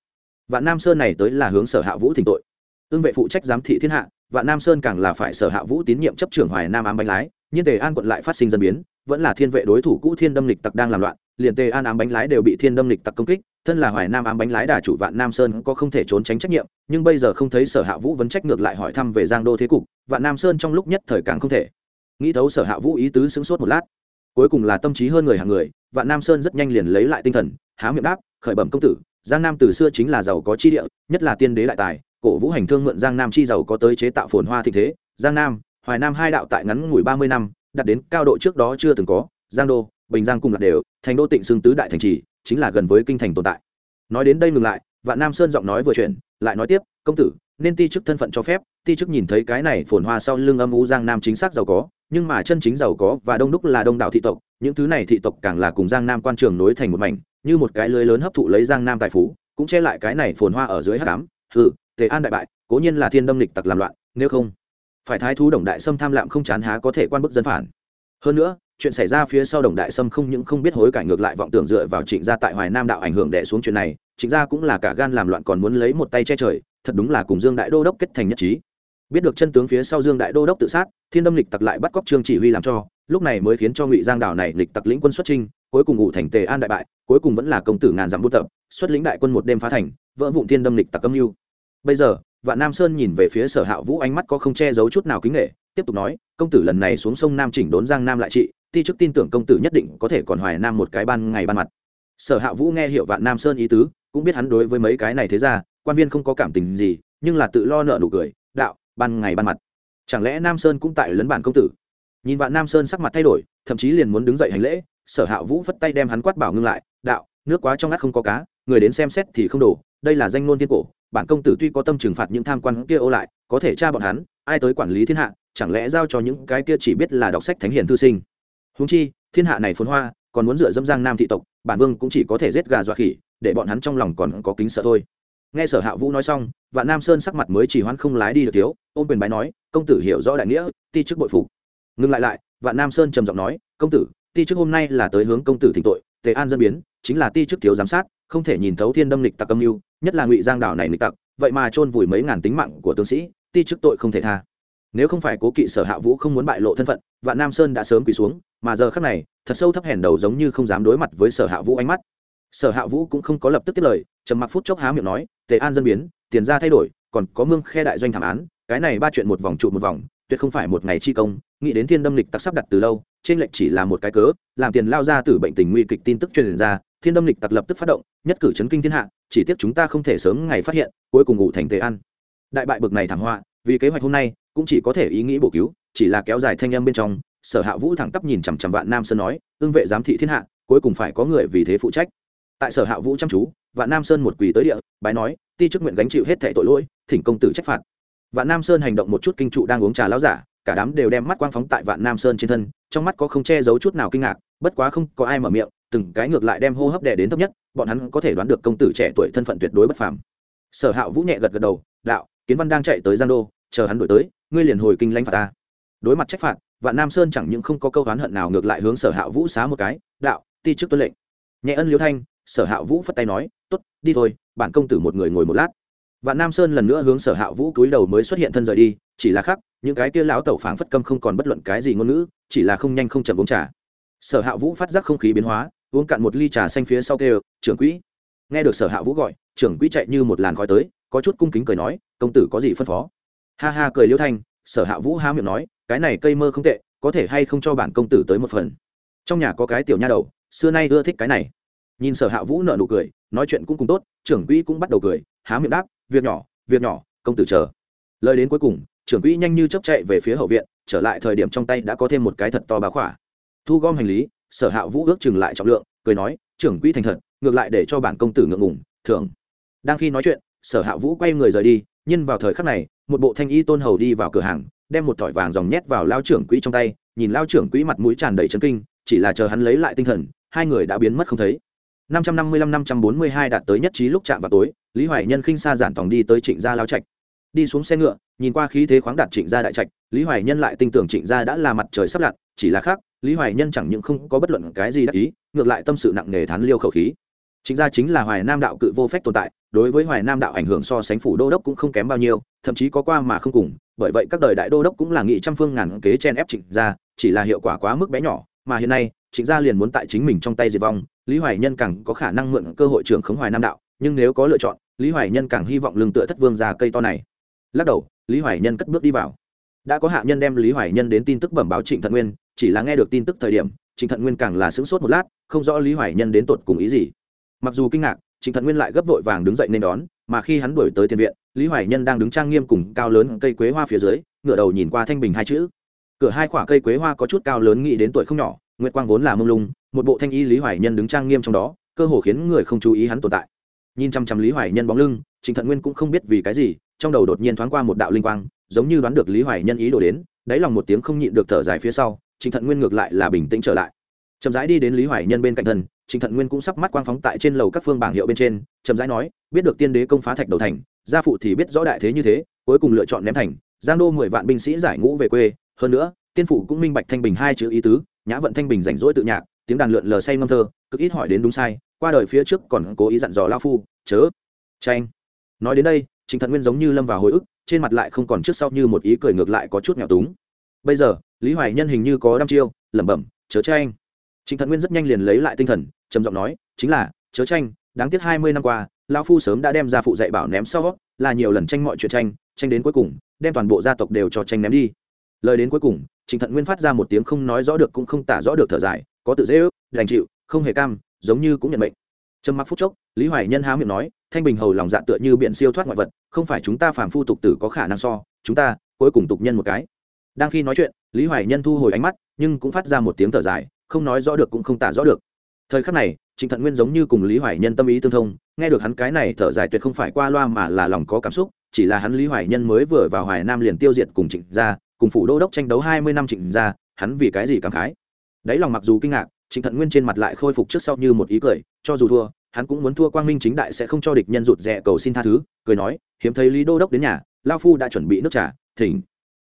Vạn nam sơn này tới là hướng sở hạ vũ thỉnh tội. Ưng vệ phụ trách giám thị thiên hạ, vạn nam sơn càng là phải sở hạ vũ tín nhiệm chấp trưởng hoài nam ám bánh lái, nhưng tề an quận lại phát sinh dân biến, vẫn là thiên vệ đối thủ cũ thiên đâm lịch tặc đang làm loạn, liền tề an ám bánh lái đều bị thiên đâm lịch tặc công kích thân là hoài nam ám bánh lái đà chủ vạn nam sơn có không thể trốn tránh trách nhiệm, nhưng bây giờ không thấy sở hạ vũ vấn trách ngược lại hỏi thăm về giang đô thế cục, vạn nam sơn trong lúc nhất thời càng không thể. Nghĩ thấu sở hạ vũ ý tứ sững sốt một lát. Cuối cùng là tâm trí hơn người hàng người, vạn nam sơn rất nhanh liền lấy lại tinh thần, há miệng đáp, khởi bẩm công tử, giang nam từ xưa chính là giàu có chi địa, nhất là tiên đế đại tài, cổ vũ hành thương mượn giang nam chi giàu có tới chế tạo phồn hoa thịnh thế. Giang nam, hoài nam hai đạo tại ngắn ngủi ba mươi năm, đạt đến cao độ trước đó chưa từng có. Giang đô, bình giang cùng lạc đều, thành đô tịnh xương tứ đại thành trì chính là gần với kinh thành tồn tại. Nói đến đây ngừng lại, vạn nam sơn giọng nói vừa chuyển, lại nói tiếp, công tử, nên ti chức thân phận cho phép, ti chức nhìn thấy cái này phồn hoa sau lưng âm u giang nam chính xác giàu có, nhưng mà chân chính giàu có và đông đúc là đông đảo thị tộc, những thứ này thị tộc càng là cùng giang nam quan trường nối thành một mảnh, như một cái lưới lớn hấp thụ lấy giang nam tài phú, cũng che lại cái này phồn hoa ở dưới hát cám hừ, tề an đại bại, cố nhiên là thiên đâm lịch tặc làm loạn, nếu không, phải thái thú đồng đại sâm tham lạm không chán há có thể quan bức dân phản. Hơn nữa chuyện xảy ra phía sau đồng đại sâm không những không biết hối cải ngược lại vọng tưởng dựa vào trịnh gia tại hoài nam đạo ảnh hưởng đẻ xuống chuyện này, trịnh gia cũng là cả gan làm loạn còn muốn lấy một tay che trời, thật đúng là cùng dương đại đô đốc kết thành nhất trí. Biết được chân tướng phía sau dương đại đô đốc tự sát, thiên đâm lịch tặc lại bắt cóc trương chỉ huy làm cho, lúc này mới khiến cho ngụy giang đảo này lịch tặc lĩnh quân xuất trinh cuối cùng ngụ thành tề an đại bại, cuối cùng vẫn là công tử ngàn dặm buôn tập, xuất lĩnh đại quân một đêm phá thành, vỡ vụn thiên đâm lịch tặc âm mưu. Bây giờ, vạn nam sơn nhìn về phía sở hạ vũ ánh mắt có không che giấu chút nào kính nghệ tiếp tục nói, công tử lần này xuống sông nam chỉnh đốn giang nam lại trị ti chức tin tưởng công tử nhất định có thể còn hoài nam một cái ban ngày ban mặt. Sở hạ vũ nghe hiệu vạn nam sơn ý tứ, cũng biết hắn đối với mấy cái này thế ra, quan viên không có cảm tình gì, nhưng là tự lo nợ nụ cười, đạo, ban ngày ban mặt. Chẳng lẽ nam sơn cũng tại lấn bản công tử? Nhìn vạn nam sơn sắc mặt thay đổi, thậm chí liền muốn đứng dậy hành lễ, sở hạ vũ phất tay đem hắn quát bảo ngưng lại, đạo, nước quá trong ngắt không có cá, người đến xem xét thì không đổ đây là danh ngôn thiên cổ, bản công tử tuy có tâm trừng phạt những tham quan kia ô lại, có thể tra bọn hắn, ai tới quản lý thiên hạ, chẳng lẽ giao cho những cái kia chỉ biết là đọc sách thánh hiền thư sinh? Húng chi, thiên hạ này phồn hoa, còn muốn dựa dâm giang nam thị tộc, bản vương cũng chỉ có thể giết gà dọa khỉ, để bọn hắn trong lòng còn có kính sợ thôi. Nghe sở hạ vũ nói xong và nam sơn sắc mặt mới chỉ hoãn không lái đi được thiếu, ôm quyền bái nói, công tử hiểu rõ đại nghĩa, ti chức bội phục ngừng lại lại và nam sơn trầm giọng nói, công tử, ti chức hôm nay là tới hướng công tử thỉnh tội, tề an dân biến, chính là ti chức thiếu giám sát, không thể nhìn thấu thiên đâm lịch tặc âm mưu, nhất là ngụy giang đảo này lịch tặc, vậy mà chôn vùi mấy ngàn tính mạng của tướng sĩ, ti chức tội không thể tha. Nếu không phải cố kỵ sở hạ vũ không muốn bại lộ thân phận, vạn nam sơn đã sớm quỳ xuống mà giờ khắc này, thật sâu thấp hèn đầu giống như không dám đối mặt với sở hạ vũ ánh mắt. Sở hạ vũ cũng không có lập tức tiếp lời, trầm mặc phút chốc há miệng nói, tề an dân biến, tiền ra thay đổi, còn có mương khe đại doanh thảm án, cái này ba chuyện một vòng trụ một vòng, tuyệt không phải một ngày chi công, nghĩ đến thiên đâm lịch tặc sắp đặt từ lâu, trên lệnh chỉ là một cái cớ, làm tiền lao ra từ bệnh tình nguy kịch tin tức truyền ra, thiên đâm lịch tặc lập tức phát động, nhất cử chấn kinh thiên hạ, chỉ tiếc chúng ta không thể sớm ngày phát hiện, cuối cùng ngủ thành tề an. Đại bại bực này thảm họa, vì kế hoạch hôm nay, cũng chỉ có thể ý nghĩ bổ cứu, chỉ là kéo dài thanh âm bên trong sở hạ vũ thẳng tắp nhìn chằm chằm vạn nam sơn nói ương vệ giám thị thiên hạ, cuối cùng phải có người vì thế phụ trách. Tại sở hạ vũ chăm chú, vạn nam sơn một quỳ tới địa, bái nói, ti chức nguyện gánh chịu hết thẻ tội lỗi, thỉnh công tử trách phạt. Vạn nam sơn hành động một chút kinh trụ đang uống trà lão giả, cả đám đều đem mắt quang phóng tại vạn nam sơn trên thân, trong mắt có không che giấu chút nào kinh ngạc, bất quá không có ai mở miệng, từng cái ngược lại đem hô hấp đè đến thấp nhất, bọn hắn có thể đoán được công tử trẻ tuổi thân phận tuyệt đối bất phàm. Sở hạ vũ nhẹ gật gật đầu, đạo, kiến văn đang chạy tới giang đô, chờ hắn đổi tới, ngươi liền hồi kinh lãnh phạt ta. Đối mặt trách phạt vạn nam sơn chẳng những không có câu oán hận nào ngược lại hướng sở hạ vũ xá một cái, đạo, ti chức tuân lệnh. Nhẹ ân liêu thanh, sở hạ vũ phất tay nói t ố t đi thôi, bản công tử một người ngồi một lát. Vạn nam sơn lần nữa hướng sở hạ vũ cúi đầu mới xuất hiện thân rời đi, chỉ là khác những cái kia lão tẩu phảng phất câm không còn bất luận cái gì ngôn ngữ, chỉ là không nhanh không chậm uống trà. Sở hạ vũ phát giác không khí biến hóa, uống cạn một ly trà xanh phía sau kêu, trưởng quỹ. Nghe được sở hạ vũ gọi, trưởng quỹ chạy như một làn khói tới, có chút cung kính cười nói, công tử có gì phân phó? Ha ha cười liêu thanh, sở hạ vũ há miệng nói cái này cây mơ không tệ, có thể hay không cho bản công tử tới một phần. Trong nhà có cái tiểu nha đầu, xưa nay ưa thích cái này. Nhìn sở hạ vũ nợ nụ cười, nói chuyện cũng cùng tốt, trưởng quỹ cũng bắt đầu cười, há miệng đáp, việc nhỏ việc nhỏ, công tử chờ. Lời đến cuối cùng, trưởng quỹ nhanh như chấp chạy về phía hậu viện, trở lại thời điểm trong tay đã có thêm một cái thật to bá khỏa. Thu gom hành lý, sở hạ vũ ước chừng lại trọng lượng, cười nói, trưởng quỹ thành thật, ngược lại để cho bản công tử ngượng ngùng thường đang khi nói chuyện, sở hạ vũ quay người rời đi, nhưng vào thời khắc này, một bộ thanh y tôn hầu đi vào cửa hàng đem một thỏi vàng dòng nhét vào lao trưởng quỹ trong tay, nhìn lao trưởng quỹ mặt mũi tràn đầy chấn kinh, chỉ là chờ hắn lấy lại tinh thần, hai người đã biến mất không thấy. 555-542 đạt tới nhất trí lúc chạm vào tối, lý hoài nhân khinh xa giản tòng đi tới trịnh gia lao trạch. Đi xuống xe ngựa, nhìn qua khí thế khoáng đạt trịnh gia đại trạch, lý hoài nhân lại tin tưởng trịnh gia đã là mặt trời sắp lặn, chỉ là khác, lý hoài nhân chẳng những không có bất luận cái gì đắc ý, ngược lại tâm sự nặng nề thán liêu khẩu khí chính gia chính là hoài nam đạo cự vô phép tồn tại, đối với hoài nam đạo ảnh hưởng so sánh phủ đô đốc cũng không kém bao nhiêu, thậm chí có qua mà không cùng, bởi vậy các đời đại đô đốc cũng là nghị trăm phương ngàn kế chen ép trịnh gia, chỉ là hiệu quả quá mức bé nhỏ, mà hiện nay, trịnh gia liền muốn tại chính mình trong tay diệt vong, lý hoài nhân càng có khả năng mượn cơ hội trưởng khống hoài nam đạo, nhưng nếu có lựa chọn, lý hoài nhân càng hy vọng lương tựa thất vương ra cây to này. Lắc đầu, lý hoài nhân cất bước đi vào. Đã có hạ nhân đem lý hoài nhân đến tin tức bẩm báo trịnh thận nguyên, chỉ là nghe được tin tức thời điểm, trịnh thận nguyên càng là sững sốt một lát, không rõ lý hoài nhân đến tột cùng ý gì mặc dù kinh ngạc, trịnh thận nguyên lại gấp vội vàng đứng dậy nên đón, mà khi hắn đuổi tới tiền viện, lý hoài nhân đang đứng trang nghiêm cùng cao lớn cây quế hoa phía dưới ngựa đầu nhìn qua thanh bình hai chữ. Cửa hai khoả cây quế hoa có chút cao lớn nghĩ đến tuổi không nhỏ, nguyệt quang vốn là mông lung, một bộ thanh y lý hoài nhân đứng trang nghiêm trong đó, cơ hồ khiến người không chú ý hắn tồn tại. Nhìn chăm chăm lý hoài nhân bóng lưng, trịnh thận nguyên cũng không biết vì cái gì, trong đầu đột nhiên thoáng qua một đạo linh quang, giống như đoán được lý hoài nhân ý đồ đến, đáy lòng một tiếng không nhịn được thở dài phía sau, trịnh thận nguyên ngược lại là bình tĩnh trở lại. Chậm rãi đi đến lý hoài nhân bên cạnh thân trịnh thận nguyên cũng sắp mắt quang phóng tại trên lầu các phương bảng hiệu bên trên, chậm rãi nói, biết được tiên đế công phá thạch đầu thành, gia phụ thì biết rõ đại thế như thế, cuối cùng lựa chọn ném thành. Giang đô mười vạn binh sĩ giải ngũ về quê, hơn nữa, tiên phụ cũng minh bạch thanh bình hai chữ ý tứ, nhã vận thanh bình rảnh rỗi tự nhạc, tiếng đàn lượn lờ say ngâm thơ, cực ít hỏi đến đúng sai, qua đời phía trước còn cố ý dặn dò lao phu, chớ tranh. Nói đến đây trịnh thận nguyên giống như lâm vào hồi ức, trên mặt lại không còn trước sau như một ý cười ngược lại có chút nghèo túng. Bây giờ, lý hoài nhân hình như có đăm chiêu, lẩm bẩm, chớ tranh. Trịnh thận nguyên rất nhanh liền lấy lại tinh thần trầm giọng nói, chính là, chớ tranh, đáng tiếc hai mươi năm qua, lão phu sớm đã đem ra phụ dạy bảo ném sau là nhiều lần tranh mọi chuyện tranh tranh đến cuối cùng, đem toàn bộ gia tộc đều cho tranh ném đi. Lời đến cuối cùng trịnh thận nguyên phát ra một tiếng không nói rõ được cũng không tả rõ được thở dài, có tự dễ ước, đành chịu, không hề cam, giống như cũng nhận mệnh. Trầm mặc phút chốc, lý hoài nhân há miệng nói, thanh bình hầu lòng dạ tựa như biện siêu thoát ngoại vật, không phải chúng ta phàm phu tục tử có khả năng so, chúng ta, cuối cùng tục nhân một cái. Đang khi nói chuyện, lý hoài nhân thu hồi ánh mắt, nhưng cũng phát ra một tiếng thở dài, không nói rõ được cũng không tả rõ được thời khắc này, trịnh thận nguyên giống như cùng lý hoài nhân tâm ý tương thông, nghe được hắn cái này thở dài tuyệt không phải qua loa mà là lòng có cảm xúc, chỉ là hắn lý hoài nhân mới vừa vào hoài nam liền tiêu diệt cùng trịnh gia, cùng phủ đô đốc tranh đấu hai mươi năm trịnh gia, hắn vì cái gì cảm khái? Đáy lòng mặc dù kinh ngạc, trịnh thận nguyên trên mặt lại khôi phục trước sau như một ý cười, cho dù thua, hắn cũng muốn thua quang minh chính đại sẽ không cho địch nhân rụt rè cầu xin tha thứ, cười nói, hiếm thấy lý đô đốc đến nhà, lao phu đã chuẩn bị nước trà, thỉnh.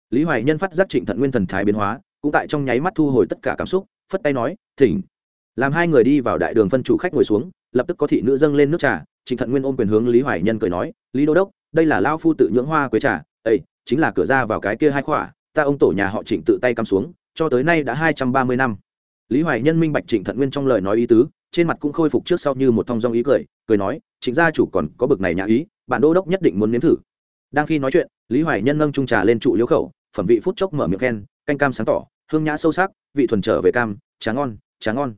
Lý hoài nhân phát giác trịnh thận nguyên thần thái biến hóa, cũng tại trong nháy mắt thu hồi tất cả cảm xúc, phất tay nói, thỉnh làm hai người đi vào đại đường phân chủ khách ngồi xuống, lập tức có thị nữ dâng lên nước trà, trịnh thận nguyên ôm quyền hướng lý hoài nhân cười nói, lý đô đốc, đây là lao phu tự nhưỡng hoa quế trà ây chính là cửa ra vào cái kia hai khỏa, ta ông tổ nhà họ trịnh tự tay cắm xuống, cho tới nay đã hai trăm ba mươi năm. Lý hoài nhân minh bạch trịnh thận nguyên trong lời nói ý tứ, trên mặt cũng khôi phục trước sau như một thong dong ý cười cười nói, trịnh gia chủ còn có bực này nhà ý bản đô đốc nhất định muốn nếm thử. Đang khi nói chuyện, lý hoài nhân nâng trung trà lên trụ liễu khẩu, phẩm vị phút chốc mở miệng khen, canh cam sáng tỏ, hương nhã sâu sắc, vị thuần trở về cam, trà ngon trà ngon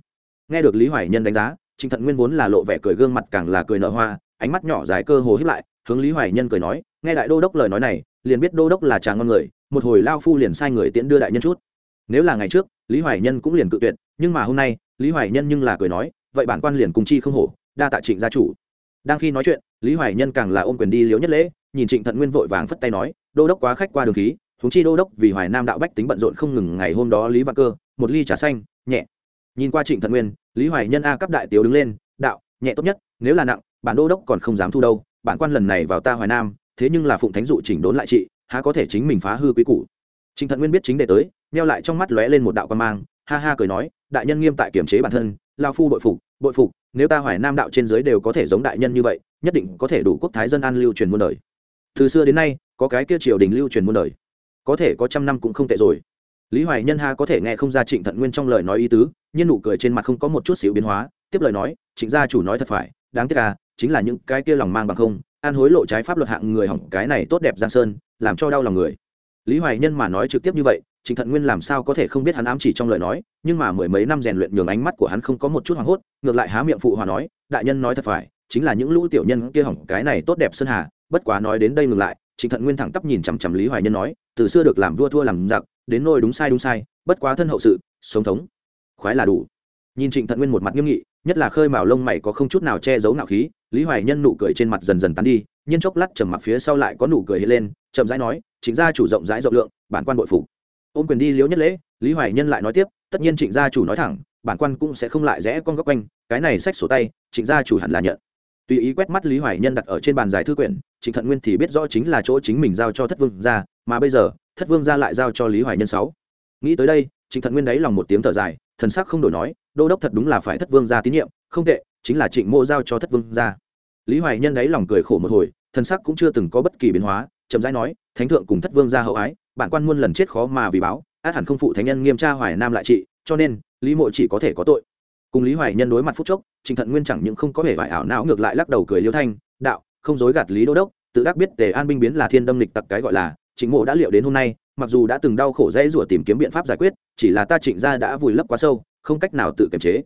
nghe được lý hoài nhân đánh giá trịnh thận nguyên vốn là lộ vẻ cười gương mặt càng là cười nở hoa, ánh mắt nhỏ dài cơ hồ hiếp lại, hướng lý hoài nhân cười nói, nghe đại đô đốc lời nói này, liền biết đô đốc là chàng ngon người, một hồi lao phu liền sai người tiễn đưa đại nhân chút. Nếu là ngày trước, lý hoài nhân cũng liền cự tuyệt, nhưng mà hôm nay, lý hoài nhân nhưng là cười nói, vậy bản quan liền cùng chi không hổ, đa tạ trịnh gia chủ. Đang khi nói chuyện, lý hoài nhân càng là ôm quyền đi liễu nhất lễ, nhìn trịnh thận nguyên vội vàng phất tay nói, đô đốc quá khách qua đường khí thúng chi đô đốc vì hoài nam đạo bách tính bận rộn không ngừng ngày hôm đó lý văn cơ, một ly trà xanh, nhẹ nhìn qua trịnh thận nguyên lý hoài nhân a cấp đại tiếu đứng lên đạo nhẹ tốt nhất nếu là nặng bản đô đốc còn không dám thu đâu bản quan lần này vào ta hoài nam thế nhưng là phụng thánh dụ chỉnh đốn lại chị, há có thể chính mình phá hư quý củ. Trịnh thận nguyên biết chính để tới neo lại trong mắt lóe lên một đạo quan mang ha ha cười nói đại nhân nghiêm tại kiểm chế bản thân lao phu bội phục bội phục nếu ta hoài nam đạo trên giới đều có thể giống đại nhân như vậy nhất định có thể đủ quốc thái dân an lưu truyền muôn đời. Từ xưa đến nay có cái kia triều đình lưu truyền muôn đời. Có thể có trăm năm cũng không tệ rồi. Lý hoài nhân ha có thể nghe không ra trịnh thận nguyên trong lời nói ý tứ nhưng nụ cười trên mặt không có một chút xíu biến hóa, tiếp lời nói, trịnh gia chủ nói thật phải, đáng tiếc à chính là những cái kia lòng mang bằng không, an hối lộ trái pháp luật hạng người hỏng cái này tốt đẹp giang sơn, làm cho đau lòng người. Lý hoài nhân mà nói trực tiếp như vậy, trịnh thận nguyên làm sao có thể không biết hắn ám chỉ trong lời nói, nhưng mà mười mấy năm rèn luyện nhường ánh mắt của hắn không có một chút hoảng hốt, ngược lại há miệng phụ hòa nói, đại nhân nói thật phải, chính là những lũ tiểu nhân kia hỏng cái này tốt đẹp sơn hà, bất quá nói đến đây ngừng lại. Trịnh thận nguyên thẳng tắp nhìn chằm chằm lý hoài nhân nói, từ xưa được làm vua thua làm giặc, đến nôi đúng sai đúng sai, bất quá thân hậu sự, sống thống khoái là đủ. Nhìn trịnh thận nguyên một mặt nghiêm nghị, nhất là khơi mào lông mày có không chút nào che giấu nạo khí, lý hoài nhân nụ cười trên mặt dần dần tán đi, nhiên chốc lát trầm mặc phía sau lại có nụ cười hiện lên, chậm rãi nói chính gia chủ rộng rãi rộng lượng, bản quan bội phục. Ôm quyền đi liếu nhất lễ, lý hoài nhân lại nói tiếp, tất nhiên trịnh gia chủ nói thẳng, bản quan cũng sẽ không lại rẽ con góc quanh, cái này sách sổ tay, trịnh gia chủ hẳn là nhận. Tùy ý quét mắt lý hoài nhân đặt ở trên bàn giải thư quyển, trịnh thận nguyên thì biết rõ chính là chỗ chính mình giao cho thất vương ra mà bây giờ, thất vương ra lại giao cho lý hoài nhân sáu. Nghĩ tới đây, trịnh thận nguyên đáy lòng một tiếng thở dài thần sắc không đổi nói, đô đốc thật đúng là phải thất vương ra tín nhiệm, không tệ, chính là trịnh mô giao cho thất vương ra lý hoài nhân đáy lòng cười khổ một hồi, thần sắc cũng chưa từng có bất kỳ biến hóa, chậm rãi nói, thánh thượng cùng thất vương ra hậu ái, bản quan muôn lần chết khó mà vì báo, át hẳn không phụ thánh nhân nghiêm tra hoài nam lại trị, cho nên, lý mộ chỉ có thể có tội. Cùng lý hoài nhân đối mặt phút chốc, trịnh thận nguyên chẳng những không có vẻ vải ảo não ngược lại lắc đầu cười liêu thanh, đạo, không dối gạt lý đô đốc, tự đắc biết tề an binh biến là thiên đâm lịch tặc cái gọi là, trịnh mộ đã liệu đến hôm nay, mặc dù đã từng đau khổ dễ rủa tìm kiếm biện pháp giải quyết chỉ là ta trịnh gia đã vùi lấp quá sâu, không cách nào tự kiềm chế.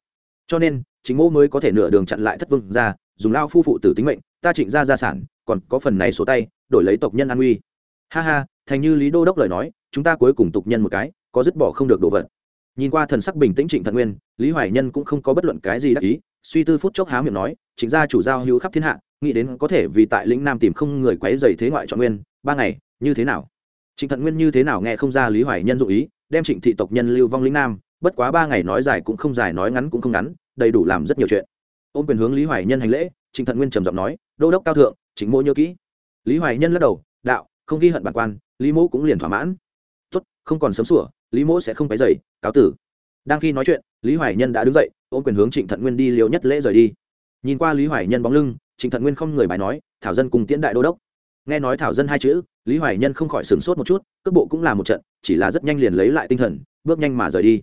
Cho nên, chính mô mới có thể nửa đường chặn lại thất vương ra dùng lao phu phụ tử tính mệnh, ta trịnh gia gia sản, còn có phần này số tay, đổi lấy tộc nhân an uy ha ha, thành như lý đô đốc lời nói, chúng ta cuối cùng tục nhân một cái, có dứt bỏ không được đồ vật. Nhìn qua thần sắc bình tĩnh trịnh thận nguyên, lý hoài nhân cũng không có bất luận cái gì đắc ý, suy tư phút chốc há miệng nói chính gia chủ giao hữu khắp thiên hạ, nghĩ đến có thể vì tại lĩnh nam tìm không người quấy dày thế ngoại chọn nguyên, ba ngày, như thế nào? Trịnh thận nguyên như thế nào nghe không ra lý hoài nhân dụ ý đem trịnh thị tộc nhân lưu vong lĩnh nam, bất quá ba ngày nói dài cũng không dài, nói ngắn cũng không ngắn, đầy đủ làm rất nhiều chuyện. Ôm quyền hướng lý hoài nhân hành lễ, trịnh thận nguyên trầm giọng nói, đô đốc cao thượng chính mô nhớ kỹ. Lý hoài nhân lắc đầu, đạo, không ghi hận bản quan, lý mỗ cũng liền thỏa mãn. Tốt, không còn sớm sủa, lý mỗ sẽ không phải dậy cáo tử. Đang khi nói chuyện, lý hoài nhân đã đứng dậy, ôm quyền hướng trịnh thận nguyên đi liều nhất lễ rời đi. Nhìn qua lý hoài nhân bóng lưng, trịnh thận nguyên không người bài nói, thảo dân cùng tiễn đại đô đốc. Nghe nói thảo dân hai chữ lý hoài nhân không khỏi sửng sốt một chút, cước bộ cũng là một trận, chỉ là rất nhanh liền lấy lại tinh thần, bước nhanh mà rời đi.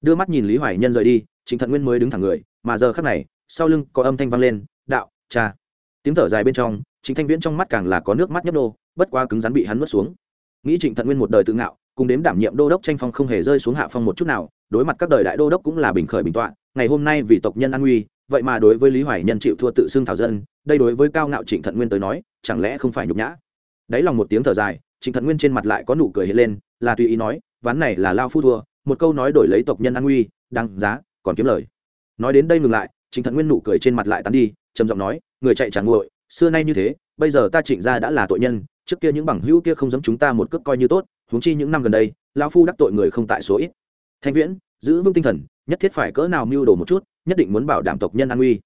Đưa mắt nhìn lý hoài nhân rời đi, trịnh thận nguyên mới đứng thẳng người, mà giờ khắc này, sau lưng có âm thanh vang lên, đạo, cha. Tiếng thở dài bên trong, trịnh thanh viễn trong mắt càng là có nước mắt nhấp đô bất quá cứng rắn bị hắn nuốt xuống. Nghĩ trịnh thận nguyên một đời tự ngạo, cùng đếm đảm nhiệm đô đốc tranh phong không hề rơi xuống hạ phong một chút nào, đối mặt các đời đại đô đốc cũng là bình khởi bình tọa, ngày hôm nay vì tộc nhân an nguy, vậy mà đối với lý hoài nhân chịu thua tự xưng thảo dân, đây đối với cao ngạo trịnh thận nguyên tới nói, chẳng lẽ không phải nhục nhã? Đáy lòng một tiếng thở dài, trịnh thận nguyên trên mặt lại có nụ cười hiện lên, là tùy ý nói, ván này là lao phu thua, một câu nói đổi lấy tộc nhân an nguy đăng giá, còn kiếm lời. Nói đến đây ngừng lại, trịnh thận nguyên nụ cười trên mặt lại tắn đi, trầm giọng nói, người chạy chẳng nguội, xưa nay như thế, bây giờ ta trịnh ra đã là tội nhân, trước kia những bằng hữu kia không giống chúng ta một cước coi như tốt, huống chi những năm gần đây, lao phu đắc tội người không tại số ít. Thanh viễn, giữ vững tinh thần, nhất thiết phải cỡ nào mưu đồ một chút, nhất định muốn bảo đảm tộc nhân an nguy.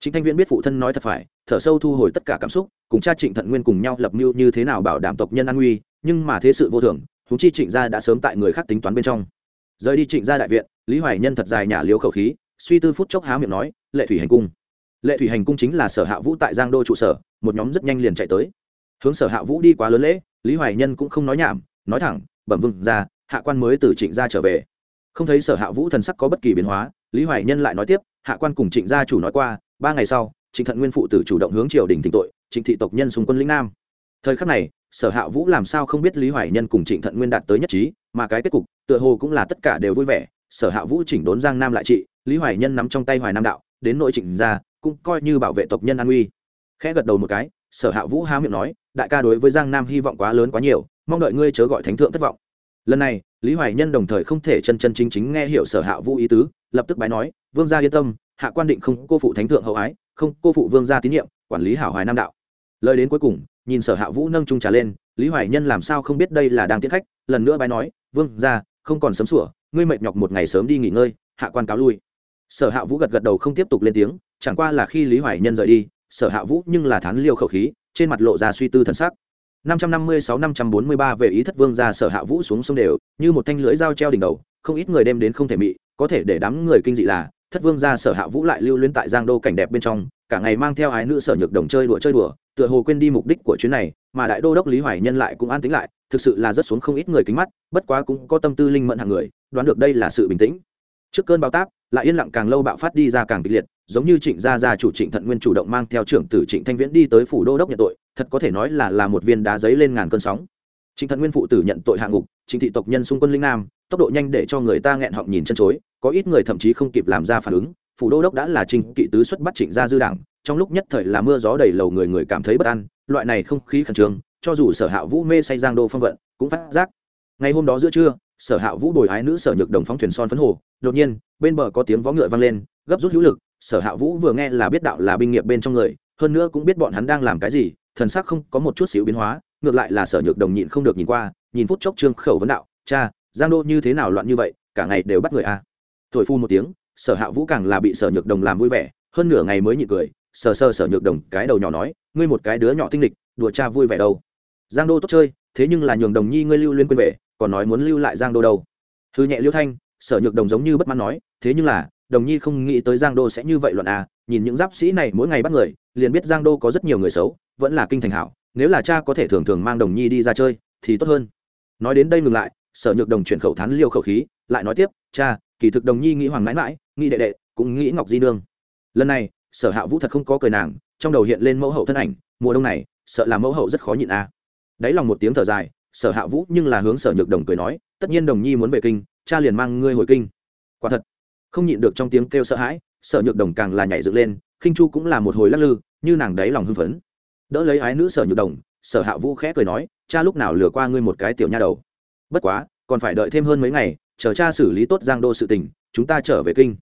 Chính thanh viễn biết phụ thân nói thật phải, thở sâu thu hồi tất cả cảm xúc cùng cha trịnh thận nguyên cùng nhau lập mưu như thế nào bảo đảm tộc nhân an nguy, nhưng mà thế sự vô thường, huống chi trịnh gia đã sớm tại người khác tính toán bên trong. Rời đi trịnh gia đại viện, lý hoài nhân thật dài nhả liếu khẩu khí, suy tư phút chốc há miệng nói, lệ thủy hành cung. Lệ thủy hành cung chính là sở hạ vũ tại giang đô trụ sở, một nhóm rất nhanh liền chạy tới. Hướng sở hạ vũ đi quá lớn lễ, lý hoài nhân cũng không nói nhảm, nói thẳng, bẩm vương ra hạ quan mới từ trịnh gia trở về. Không thấy sở hạ vũ thần sắc có bất kỳ biến hóa, lý hoài nhân lại nói tiếp, hạ quan cùng trịnh gia chủ nói qua, ba ngày sau trịnh thận nguyên phụ tử chủ động hướng triều đình thỉnh tội, trịnh thị tộc nhân xung quân lĩnh nam. Thời khắc này, sở hạ vũ làm sao không biết lý hoài nhân cùng trịnh thận nguyên đạt tới nhất trí, mà cái kết cục, tựa hồ cũng là tất cả đều vui vẻ. Sở hạ vũ chỉnh đốn giang nam lại trị, lý hoài nhân nắm trong tay hoài nam đạo, đến nội trịnh ra, cũng coi như bảo vệ tộc nhân an uy. Khẽ gật đầu một cái, sở hạ vũ há miệng nói, đại ca đối với giang nam hy vọng quá lớn quá nhiều, mong đợi ngươi chớ gọi thánh thượng thất vọng. Lần này, lý hoài nhân đồng thời không thể chân chân chính chính nghe hiểu sở hạ vũ ý tứ, lập tức bái nói, vương gia yên tâm, hạ quan định không cô phụ thánh thượng hậu ái không, cô phụ vương gia tín nhiệm, quản lý hảo hoài nam đạo. Lời đến cuối cùng, nhìn sở hạ vũ nâng trung trà lên, lý hoài nhân làm sao không biết đây là đang tiết khách, lần nữa bái nói, vương gia, không còn sớm sủa, ngươi mệt nhọc một ngày sớm đi nghỉ ngơi, hạ quan cáo lui. Sở hạ vũ gật gật đầu không tiếp tục lên tiếng, chẳng qua là khi lý hoài nhân rời đi, sở hạ vũ nhưng là thán liêu khẩu khí, trên mặt lộ ra suy tư thần sắc. 556-543 về ý thất vương ra sở hạ vũ xuống sông đều, như một thanh lưỡi dao treo đỉnh đầu, không ít người đem đến không thể mị, có thể để đám người kinh dị là thất vương gia sở hạ vũ lại lưu luyến tại giang đô cảnh đẹp bên trong, cả ngày mang theo ái nữ sở nhược đồng chơi đùa chơi đùa, tựa hồ quên đi mục đích của chuyến này, mà đại đô đốc lý hoài nhân lại cũng an tính lại, thực sự là rất xuống không ít người kính mắt, bất quá cũng có tâm tư linh mẫn hàng người, đoán được đây là sự bình tĩnh. Trước cơn bao táp, lại yên lặng càng lâu bạo phát đi ra càng kịch liệt, giống như trịnh gia gia chủ trịnh thận nguyên chủ động mang theo trưởng tử trịnh thanh viễn đi tới phủ đô đốc nhận tội, thật có thể nói là là một viên đá giấy lên ngàn cơn sóng. Trịnh thận nguyên phụ tử nhận tội hạ ngục, trịnh thị tộc nhân xung quân linh nam tốc độ nhanh để cho người ta nghẹn họng nhìn chân chối, có ít người thậm chí không kịp làm ra phản ứng, phủ đô đốc đã là trình kỵ tứ xuất bắt trịnh gia dư đảng, trong lúc nhất thời là mưa gió đầy lầu người người cảm thấy bất an, loại này không khí khẩn trương, cho dù sở hạ vũ mê say giang đô phong vận, cũng phát giác. Ngày hôm đó giữa trưa, sở hạ vũ đổi ái nữ sở nhược đồng phóng thuyền son phấn hồ, đột nhiên, bên bờ có tiếng vó ngựa vang lên, gấp rút hữu lực, sở hạ vũ vừa nghe là biết đạo là binh nghiệp bên trong người, hơn nữa cũng biết bọn hắn đang làm cái gì, thần sắc không có một chút xíu biến hóa, ngược lại là sở nhược đồng nhịn không được nhìn qua, nhìn phút chốc trương khẩu vấn đạo, cha giang đô như thế nào loạn như vậy, cả ngày đều bắt người a. À. thổi phu một tiếng, sở hạ vũ càng là bị sở nhược đồng làm vui vẻ, hơn nửa ngày mới nhịn cười, sờ sờ sở nhược đồng cái đầu nhỏ nói, ngươi một cái đứa nhỏ tinh lịch, đùa cha vui vẻ đâu. Giang đô tốt chơi, thế nhưng là nhường đồng nhi ngươi lưu liên quên về, còn nói muốn lưu lại giang đô đâu. Hư nhẹ liêu thanh, sở nhược đồng giống như bất mãn nói, thế nhưng là, đồng nhi không nghĩ tới giang đô sẽ như vậy loạn à nhìn những giáp sĩ này mỗi ngày bắt người, liền biết giang đô có rất nhiều người xấu, vẫn là kinh thành hảo, nếu là cha có thể thường thường mang đồng nhi đi ra chơi, thì tốt hơn. Nói đến đây ngừng lại sở nhược đồng chuyển khẩu thán liêu khẩu khí, lại nói tiếp, cha, kỳ thực đồng nhi nghĩ hoàng mãi mãi, nghĩ đệ đệ, cũng nghĩ ngọc di nương. Lần này, sở hạ vũ thật không có cười nàng, trong đầu hiện lên mẫu hậu thân ảnh, mùa đông này, sợ là mẫu hậu rất khó nhịn a. À. đáy lòng một tiếng thở dài, sở hạ vũ nhưng là hướng sở nhược đồng cười nói, tất nhiên đồng nhi muốn về kinh, cha liền mang ngươi hồi kinh. Quả thật, không nhịn được trong tiếng kêu sợ hãi, sở nhược đồng càng là nhảy dựng lên, khinh chu cũng là một hồi lắc lư, như nàng đáy lòng hưng phấn. Đỡ lấy ái nữ sở nhược đồng, sở hạ vũ khẽ cười nói, cha lúc nào lừa qua ngươi một cái tiểu nha đầu? Bất quá, còn phải đợi thêm hơn mấy ngày, chờ cha xử lý tốt giang đô sự tình, chúng ta trở về kinh.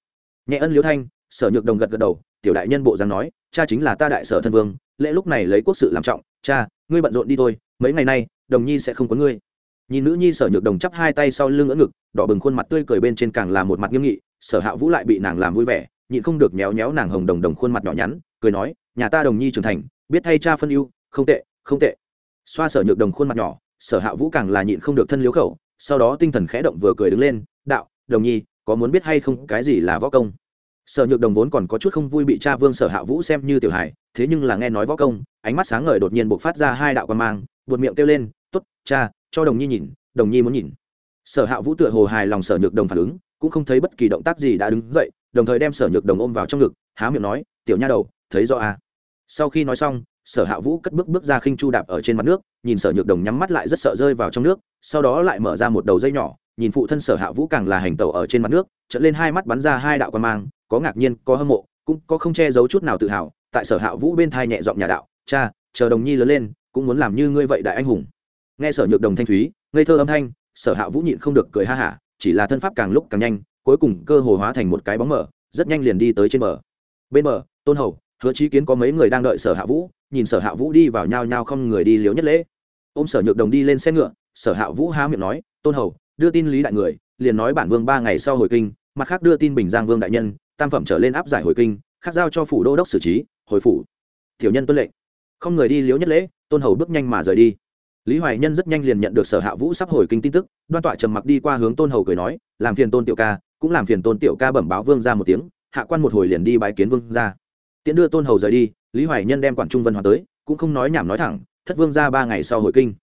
Nhẹ ân liễu thanh, sở nhược đồng gật gật đầu, tiểu đại nhân bộ giang nói, cha chính là ta đại sở thân vương, lễ lúc này lấy quốc sự làm trọng, cha, ngươi bận rộn đi thôi, mấy ngày nay, đồng nhi sẽ không có ngươi. Nhìn nữ nhi sở nhược đồng chắp hai tay sau lưng ỡ ngực, đỏ bừng khuôn mặt tươi cười bên trên càng là một mặt nghiêm nghị, sở hạ vũ lại bị nàng làm vui vẻ, nhịn không được méo méo nàng hồng đồng đồng khuôn mặt nhỏ nhắn, cười nói, nhà ta đồng nhi trưởng thành, biết thay cha phân ưu, không tệ không tệ. Xoa sở nhược đồng khuôn mặt nhỏ sở hạ vũ càng là nhịn không được thân liếu khẩu, sau đó tinh thần khẽ động vừa cười đứng lên, đạo, đồng nhi, có muốn biết hay không cái gì là võ công sở nhược đồng vốn còn có chút không vui bị cha vương sở hạ vũ xem như tiểu hải thế nhưng là nghe nói võ công, ánh mắt sáng ngời đột nhiên buộc phát ra hai đạo quan mang, buột miệng kêu lên t ố t cha, cho đồng nhi nhìn, đồng nhi muốn nhìn sở hạ vũ tựa hồ hài lòng sở nhược đồng phản ứng, cũng không thấy bất kỳ động tác gì đã đứng dậy, đồng thời đem sở nhược đồng ôm vào trong ngực, há miệng nói, tiểu nha đầu, thấy rõ à. sau khi nói xong sở hạ vũ cất bước bước ra khinh chu đạp ở trên mặt nước, nhìn sở nhược đồng nhắm mắt lại rất sợ rơi vào trong nước, sau đó lại mở ra một đầu dây nhỏ, nhìn phụ thân sở hạ vũ càng là hành tẩu ở trên mặt nước trận lên hai mắt bắn ra hai đạo quan mang, có ngạc nhiên, có hâm mộ, cũng có không che giấu chút nào tự hào, tại sở hạ vũ bên thai nhẹ giọng nhà đạo, cha, chờ đồng nhi lớn lên, cũng muốn làm như ngươi vậy đại anh hùng. Nghe sở nhược đồng thanh thúy, ngây thơ âm thanh, sở hạ vũ nhịn không được cười ha hả, chỉ là thân pháp càng lúc càng nhanh, cuối cùng cơ hồ hóa thành một cái bóng mở rất nhanh liền đi tới trên bờ. Bên bờ, tôn hầu hứa chí kiến có mấy người đang đợi sở hạ vũ, nhìn sở hạ vũ đi vào nhao nhao không người đi liếu nhất lễ. Ôm sở nhược đồng đi lên xe ngựa, sở hạ vũ há miệng nói, tôn hầu, đưa tin lý đại người, liền nói bản vương ba ngày sau hồi kinh, mặt khác đưa tin bình giang vương đại nhân, tam phẩm trở lên áp giải hồi kinh, khác giao cho phủ đô đốc xử trí, hồi phủ. Tiểu nhân tuân lệnh. Không người đi liếu nhất lễ, tôn hầu bước nhanh mà rời đi. Lý hoài nhân rất nhanh liền nhận được sở hạ vũ sắp hồi kinh tin tức, đoan tọa trầm mặc đi qua hướng tôn hầu cười nói, làm phiền tôn tiểu ca, cũng làm phiền tôn tiểu ca bẩm báo vương ra một tiếng, hạ quan một hồi liền đi bái kiến vương ra tiễn đưa tôn hầu rời đi, lý hoài nhân đem quản trung vân hòa tới, cũng không nói nhảm nói thẳng, thất vương ra ba ngày sau hồi kinh.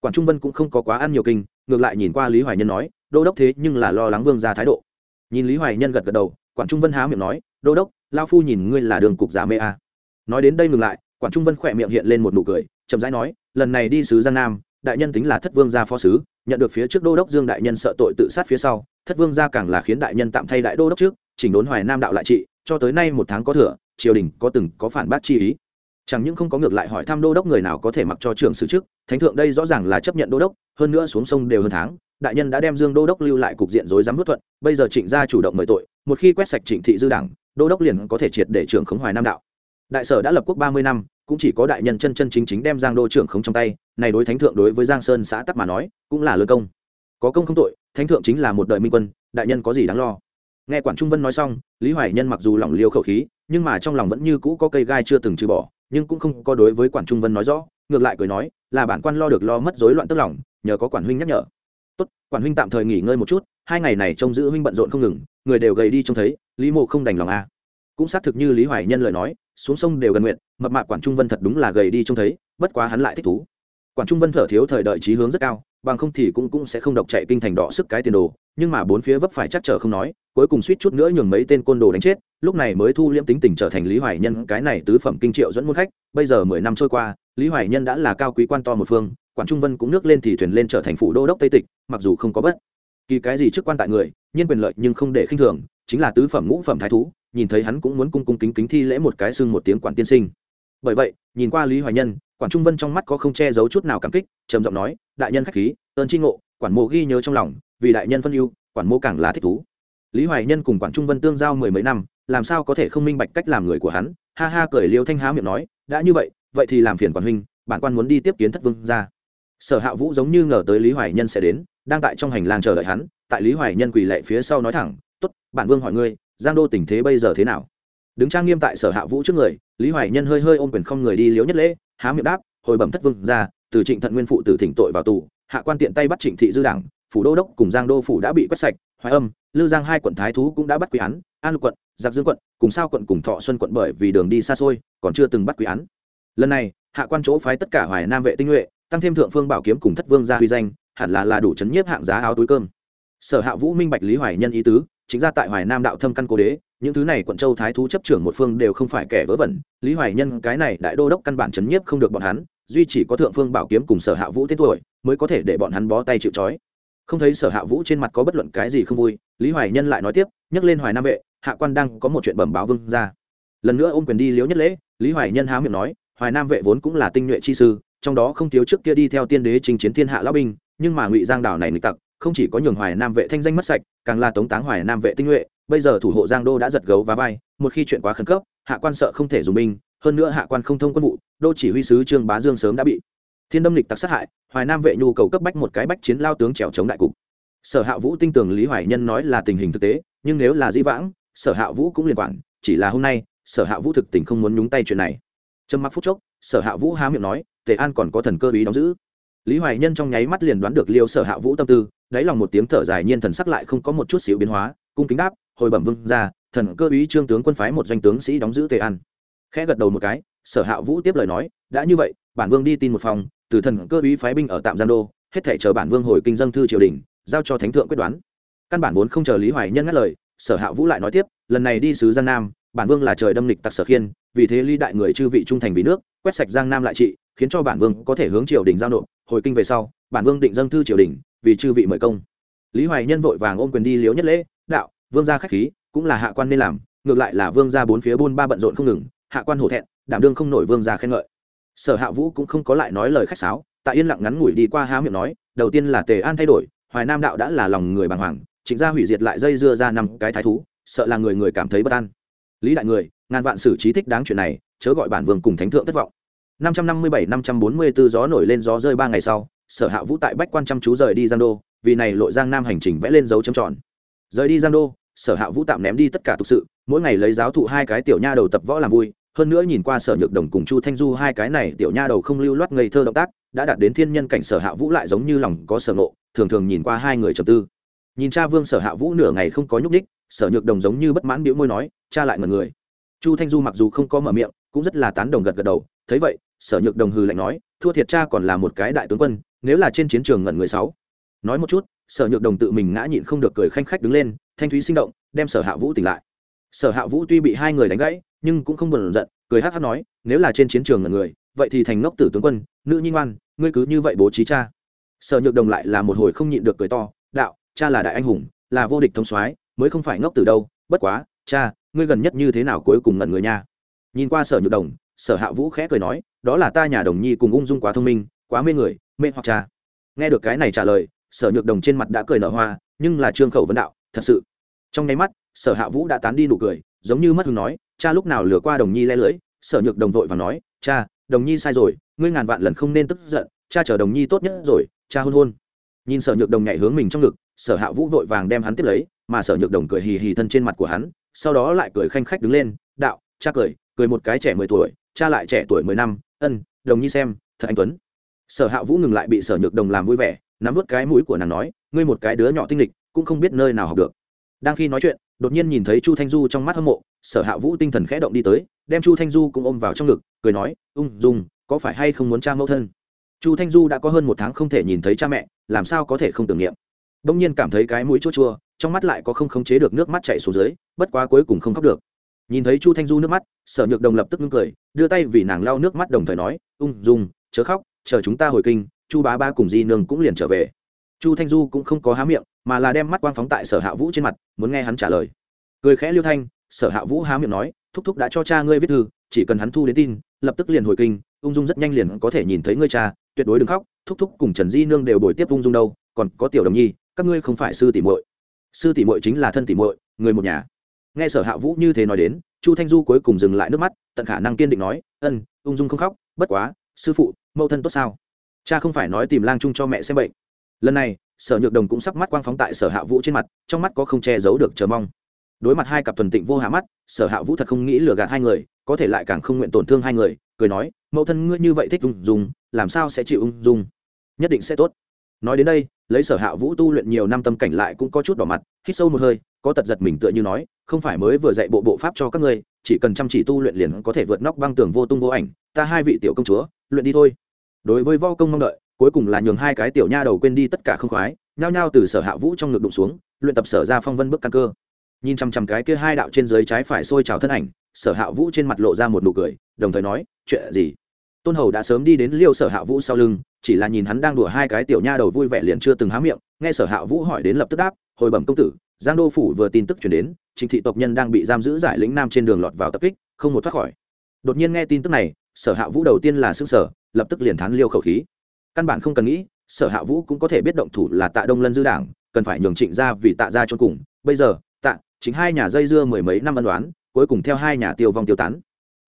Quản trung vân cũng không có quá ăn nhiều kinh, ngược lại nhìn qua lý hoài nhân nói, đô đốc thế nhưng là lo lắng vương ra thái độ. Nhìn lý hoài nhân gật gật đầu quản trung vân há miệng nói, đô đốc lao phu nhìn ngươi là đường cục giả mê a. Nói đến đây ngừng lại quản trung vân khỏe miệng hiện lên một nụ cười, chậm rãi nói, lần này đi sứ giang nam, đại nhân tính là thất vương gia phó sứ, nhận được phía trước đô đốc dương đại nhân sợ tội tự sát phía sau, thất vương gia càng là khiến đại nhân tạm thay đại đô đốc trước, chỉnh đốn hoài nam đạo lại trị, cho tới nay một tháng có thừa triều đình có từng có phản bác chi ý. Chẳng những không có ngược lại hỏi thăm đô đốc người nào có thể mặc cho trưởng sử trước thánh thượng đây rõ ràng là chấp nhận đô đốc, hơn nữa xuống sông đều hơn tháng, đại nhân đã đem dương đô đốc lưu lại cục diện rối rắm bất thuận, bây giờ trịnh gia chủ động mời tội, một khi quét sạch trịnh thị dư đảng, đô đốc liền có thể triệt để trưởng khống hoài nam đạo. Đại sở đã lập quốc ba mươi năm, cũng chỉ có đại nhân chân chân chính chính đem giang đô trưởng khống trong tay, này đối thánh thượng đối với giang sơn xã tắc mà nói, cũng là lơ công. Có công không tội, thánh thượng chính là một đời minh quân, đại nhân có gì đáng lo. Nghe quản trung vân nói xong, lý hoài nhân mặc dù lỏng liêu khẩu khí nhưng mà trong lòng vẫn như cũ có cây gai chưa từng trừ bỏ, nhưng cũng không có đối với quản trung vân nói rõ, ngược lại cười nói, là bản quan lo được lo mất rối loạn tức lòng, nhờ có quản huynh nhắc nhở tốt, quản huynh tạm thời nghỉ ngơi một chút, hai ngày này trông giữ huynh bận rộn không ngừng, người đều gầy đi trông thấy, lý mộ không đành lòng a à. cũng xác thực như lý hoài nhân lời nói, xuống sông đều gần nguyện, mập mạp quản trung vân thật đúng là gầy đi trông thấy, bất quá hắn lại thích thú quản trung vân thở thiếu thời đợi trí hướng rất cao bằng không thì cũng cũng sẽ không độc chạy kinh thành đỏ sức cái tiền đồ, nhưng mà bốn phía vấp phải chắc trở không nói, cuối cùng suýt chút nữa nhường mấy tên côn đồ đánh chết, lúc này mới thu liễm tính tình trở thành lý hoài nhân, cái này tứ phẩm kinh triệu dẫn muôn khách, bây giờ mười năm trôi qua, lý hoài nhân đã là cao quý quan to một phương, quản trung vân cũng nước lên thì thuyền lên trở thành phủ đô đốc tây tịch, mặc dù không có bất kỳ cái gì chức quan tại người, nhiên quyền lợi nhưng không để khinh thường, chính là tứ phẩm ngũ phẩm thái thú, nhìn thấy hắn cũng muốn cung cung kính kính thi lễ một cái xưng một tiếng quản tiên sinh. Bởi vậy, nhìn qua lý hoài nhân, quản trung vân trong mắt có không che giấu chút nào cảm kích, trầm giọng nói đại nhân khách khí, ơn tri ngộ, quản mộ ghi nhớ trong lòng, vì đại nhân phân ưu, quản mộ càng là thích thú. Lý hoài nhân cùng quản trung vân tương giao mười mấy năm, làm sao có thể không minh bạch cách làm người của hắn? Ha ha cười liêu thanh há miệng nói, đã như vậy vậy thì làm phiền quản huynh, bản quan muốn đi tiếp kiến thất vương ra sở hạ vũ giống như ngờ tới lý hoài nhân sẽ đến, đang tại trong hành lang chờ đợi hắn, tại lý hoài nhân quỳ lệ phía sau nói thẳng t ố t bản vương hỏi ngươi, giang đô tình thế bây giờ thế nào? Đứng trang nghiêm tại sở hạ vũ trước người, lý hoài nhân hơi hơi ôm quyền không người đi liếu nhất lễ, há miệng đáp, hồi bẩm thất vương ra từ trịnh thận nguyên phụ tử thỉnh tội vào tù, hạ quan tiện tay bắt trịnh thị dư đảng, phủ đô đốc cùng giang đô phủ đã bị quét sạch, hoài âm, lư giang hai quận thái thú cũng đã bắt quý án, an lục quận, giặc dương quận, cùng sao quận cùng thọ xuân quận bởi vì đường đi xa xôi, còn chưa từng bắt quý án. Lần này, hạ quan chỗ phái tất cả hoài nam vệ tinh nhuệ, tăng thêm thượng phương bảo kiếm cùng thất vương gia huy danh, hẳn là là đủ chấn nhiếp hạng giá áo túi cơm. Sở hạ vũ minh bạch lý hoài nhân ý tứ, chính ra tại hoài nam đạo thâm căn cố đế, những thứ này quận châu thái thú chấp trưởng một phương đều không phải kẻ vớ vẩn, lý hoài nhân cái này đại đô đốc căn bản chấn nhiếp không được bọn hắn duy chỉ có thượng phương bảo kiếm cùng sở hạ vũ tên tuổi, mới có thể để bọn hắn bó tay chịu trói. Không thấy sở hạ vũ trên mặt có bất luận cái gì không vui, lý hoài nhân lại nói tiếp, nhắc lên hoài nam vệ, hạ quan đang có một chuyện bẩm báo vương ra lần nữa ôm quyền đi liếu nhất lễ, lý hoài nhân há miệng nói, hoài nam vệ vốn cũng là tinh nhuệ chi sư, trong đó không thiếu trước kia đi theo tiên đế trình chiến thiên hạ lão binh, nhưng mà ngụy giang đảo này nịch tặc, không chỉ có nhường hoài nam vệ thanh danh mất sạch, càng là tống táng hoài nam vệ tinh nhuệ, bây giờ thủ hộ giang đô đã giật gấu và vai, một khi chuyện quá khẩn cấp, hạ quan sợ không thể dùng binh hơn nữa hạ quan không thông quân vụ, đô chỉ huy sứ trương bá dương sớm đã bị thiên đâm lịch tặc sát hại, hoài nam vệ nhu cầu cấp bách một cái bách chiến lao tướng trèo chống đại cục. Sở hạ vũ tin tưởng lý hoài nhân nói là tình hình thực tế, nhưng nếu là dĩ vãng, sở hạ vũ cũng liên quan chỉ là hôm nay, sở hạ vũ thực tình không muốn nhúng tay chuyện này. Trầm mặc phút chốc, sở hạ vũ há miệng nói, tề an còn có thần cơ ý đóng giữ. Lý hoài nhân trong nháy mắt liền đoán được liêu sở hạ vũ tâm tư, đáy lòng một tiếng thở dài nhiên thần sắc lại không có một chút xíu biến hóa, cung kính đáp, hồi bẩm vương ra thần cơ ý trương tướng quân phái một doanh tướng sĩ đóng giữ tề an khẽ gật đầu một cái, sở hạ vũ tiếp lời nói, đã như vậy, bản vương đi tin một phòng, từ thần cơ uý phái binh ở tạm giang đô, hết thể chờ bản vương hồi kinh dân thư triều đình, giao cho thánh thượng quyết đoán. Căn bản vốn không chờ lý hoài nhân ngắt lời, sở hạ vũ lại nói tiếp, lần này đi sứ giang nam, bản vương là trời đâm lịch tặc sở khiên, vì thế ly đại người chư vị trung thành vì nước, quét sạch giang nam lại trị, khiến cho bản vương có thể hướng triều đình giao nộp, hồi kinh về sau, bản vương định dâng thư triều đình, vì chư vị mời công. Lý hoài nhân vội vàng ôm quyền đi liếu nhất lễ, đạo, vương gia khách khí, cũng là hạ quan nên làm, ngược lại là vương gia bốn phía buôn ba bận rộn không ngừng hạ quan hổ thẹn, đảm đương không nổi vương gia khen ngợi. Sở hạ vũ cũng không có lại nói lời khách sáo, tại yên lặng ngắn ngủi đi qua há miệng nói, đầu tiên là tề an thay đổi, hoài nam đạo đã là lòng người bàng hoàng, trịnh gia hủy diệt lại dây dưa ra năm cái thái thú, sợ là người người cảm thấy bất an. Lý đại người, ngàn vạn sử trí thích đáng chuyện này, chớ gọi bản vương cùng thánh thượng thất vọng. Năm trăm năm mươi bảy, năm trăm bốn mươi 544 gió nổi lên gió rơi ba ngày sau, sở hạ vũ tại bách quan chăm chú rời đi giang đô, vì này lộ giang nam hành trình vẽ lên dấu chấm tròn. Rời đi giang đô, sở hạ vũ tạm ném đi tất cả tục sự, mỗi ngày lấy giáo thụ hai cái tiểu nha đầu tập võ làm vui hơn nữa nhìn qua sở nhược đồng cùng chu thanh du hai cái này tiểu nha đầu không lưu loát ngây thơ động tác, đã đạt đến thiên nhân cảnh sở hạ vũ lại giống như lòng có sở nộ thường thường nhìn qua hai người trầm tư. Nhìn cha vương sở hạ vũ nửa ngày không có nhúc ních sở nhược đồng giống như bất mãn biểu môi nói, cha lại ngần người. Chu thanh du mặc dù không có mở miệng, cũng rất là tán đồng gật gật đầu. Thấy vậy, sở nhược đồng hừ lạnh nói, thua thiệt cha còn là một cái đại tướng quân, nếu là trên chiến trường ngẩn người sáu. Nói một chút, sở nhược đồng tự mình ngã nhịn không được cười khanh khách đứng lên, thanh thúy sinh động, đem sở hạ vũ tỉnh lại sở hạ vũ tuy bị hai người đánh gãy, nhưng cũng không buồn giận, cười hát hát nói, nếu là trên chiến trường ngẩn người, vậy thì thành ngốc tử tướng quân, nữ nhi ngoan, ngươi cứ như vậy bố trí cha. Sở nhược đồng lại là một hồi không nhịn được cười to, đạo, cha là đại anh hùng, là vô địch thông soái, mới không phải ngốc Tử đâu, bất quá, cha, ngươi gần nhất như thế nào cuối cùng ngẩn người nha? Nhìn qua sở nhược đồng, sở hạ vũ khẽ cười nói, đó là ta nhà đồng nhi cùng ung dung quá thông minh, quá mê người, mê hoặc cha. Nghe được cái này trả lời, sở nhược đồng trên mặt đã cười nở hoa, nhưng là trương khẩu vấn đạo, thật sự. Trong nháy mắt sở hạ vũ đã tán đi nụ cười, giống như mất hứng nói, cha lúc nào lừa qua đồng nhi le lưỡi sở nhược đồng vội và nói, cha, đồng nhi sai rồi, ngươi ngàn vạn lần không nên tức giận, cha chờ đồng nhi tốt nhất rồi, cha hôn hôn. Nhìn sở nhược đồng nhảy hướng mình trong ngực, sở hạ vũ vội vàng đem hắn tiếp lấy, mà sở nhược đồng cười hì hì thân trên mặt của hắn, sau đó lại cười khanh khách đứng lên, đạo, cha cười cười một cái trẻ mười tuổi, cha lại trẻ tuổi mười năm, ân, đồng nhi xem, thật anh tuấn. Sở hạ vũ ngừng lại bị sở nhược đồng làm vui vẻ, nắm vớt cái mũi của nàng nói, ngươi một cái đứa nhỏ tinh lịch cũng không biết nơi nào học được đang khi nói chuyện, đột nhiên nhìn thấy chu thanh du trong mắt hâm mộ, sở hạ vũ tinh thần khẽ động đi tới, đem chu thanh du cũng ôm vào trong ngực, cười nói, ung dung, có phải hay không muốn cha mẫu thân? Chu thanh du đã có hơn một tháng không thể nhìn thấy cha mẹ, làm sao có thể không tưởng niệm. Đông nhiên cảm thấy cái mũi chua chua, trong mắt lại có không khống chế được nước mắt chạy xuống dưới, bất quá cuối cùng không khóc được. Nhìn thấy chu thanh du nước mắt, sở nhược đồng lập tức ngưng cười, đưa tay vì nàng lau nước mắt đồng thời nói, ung dung, chớ khóc, chờ chúng ta hồi kinh, chu bá ba cùng di nương cũng liền trở về. Chu thanh du cũng không có há miệng mà là đem mắt quang phóng tại sở hạ vũ trên mặt, muốn nghe hắn trả lời. Cười khẽ liêu thanh, sở hạ vũ há miệng nói, thúc thúc đã cho cha ngươi viết thư, chỉ cần hắn thu đến tin, lập tức liền hồi kinh, ung dung rất nhanh liền có thể nhìn thấy ngươi cha, tuyệt đối đừng khóc, thúc thúc cùng trần di nương đều đổi tiếp ung dung đâu, còn có tiểu đồng nhi, các ngươi không phải sư tỷ muội. Sư tỷ muội chính là thân tỷ muội, người một nhà. Nghe sở hạ vũ như thế nói đến, chu thanh du cuối cùng dừng lại nước mắt, tận khả năng kiên định nói, ân, ung dung không khóc, bất quá, sư phụ, mẫu thân tốt sao? Cha không phải nói tìm lang chung cho mẹ xem bệnh. Lần này sở nhược đồng cũng sắp mắt quang phóng tại sở hạ vũ trên mặt, trong mắt có không che giấu được chờ mong. Đối mặt hai cặp thuần tịnh vô hạ mắt, sở hạ vũ thật không nghĩ lừa gạt hai người, có thể lại càng không nguyện tổn thương hai người, cười nói, mẫu thân ngươi như vậy thích ung dung, làm sao sẽ chịu ung dung? Nhất định sẽ tốt. Nói đến đây, lấy sở hạ vũ tu luyện nhiều năm tâm cảnh lại cũng có chút đỏ mặt, hít sâu một hơi, có tật giật mình tựa như nói, không phải mới vừa dạy bộ bộ pháp cho các ngươi, chỉ cần chăm chỉ tu luyện liền có thể vượt nóc băng tường vô tung vô ảnh, ta hai vị tiểu công chúa, luyện đi thôi. Đối với vo công mong đợi cuối cùng là nhường hai cái tiểu nha đầu quên đi tất cả không khoái, nhao nhao từ sở hạ vũ trong ngực đụng xuống, luyện tập sở ra phong vân bước căn cơ. Nhìn chằm chằm cái kia hai đạo trên dưới trái phải sôi trào thân ảnh, sở hạ vũ trên mặt lộ ra một nụ cười, đồng thời nói, chuyện gì? Tôn hầu đã sớm đi đến liêu sở hạ vũ sau lưng, chỉ là nhìn hắn đang đùa hai cái tiểu nha đầu vui vẻ liền chưa từng há miệng, nghe sở hạ vũ hỏi đến lập tức đáp, hồi bẩm công tử, giang đô phủ vừa tin tức chuyển đến, trình thị tộc nhân đang bị giam giữ giải lĩnh nam trên đường lọt vào tập kích, không một thoát khỏi. Đột nhiên nghe tin tức này, sở hạ vũ đầu tiên là xương sở lập tức liền thán liêu khẩu khí căn bản không cần nghĩ, sở hạ vũ cũng có thể biết động thủ là tạ đông lân dư đảng, cần phải nhường trịnh ra vì tạ ra cho cùng. Bây giờ, tạ, chính hai nhà dây dưa mười mấy năm ân đoán cuối cùng theo hai nhà tiêu vong tiêu tán.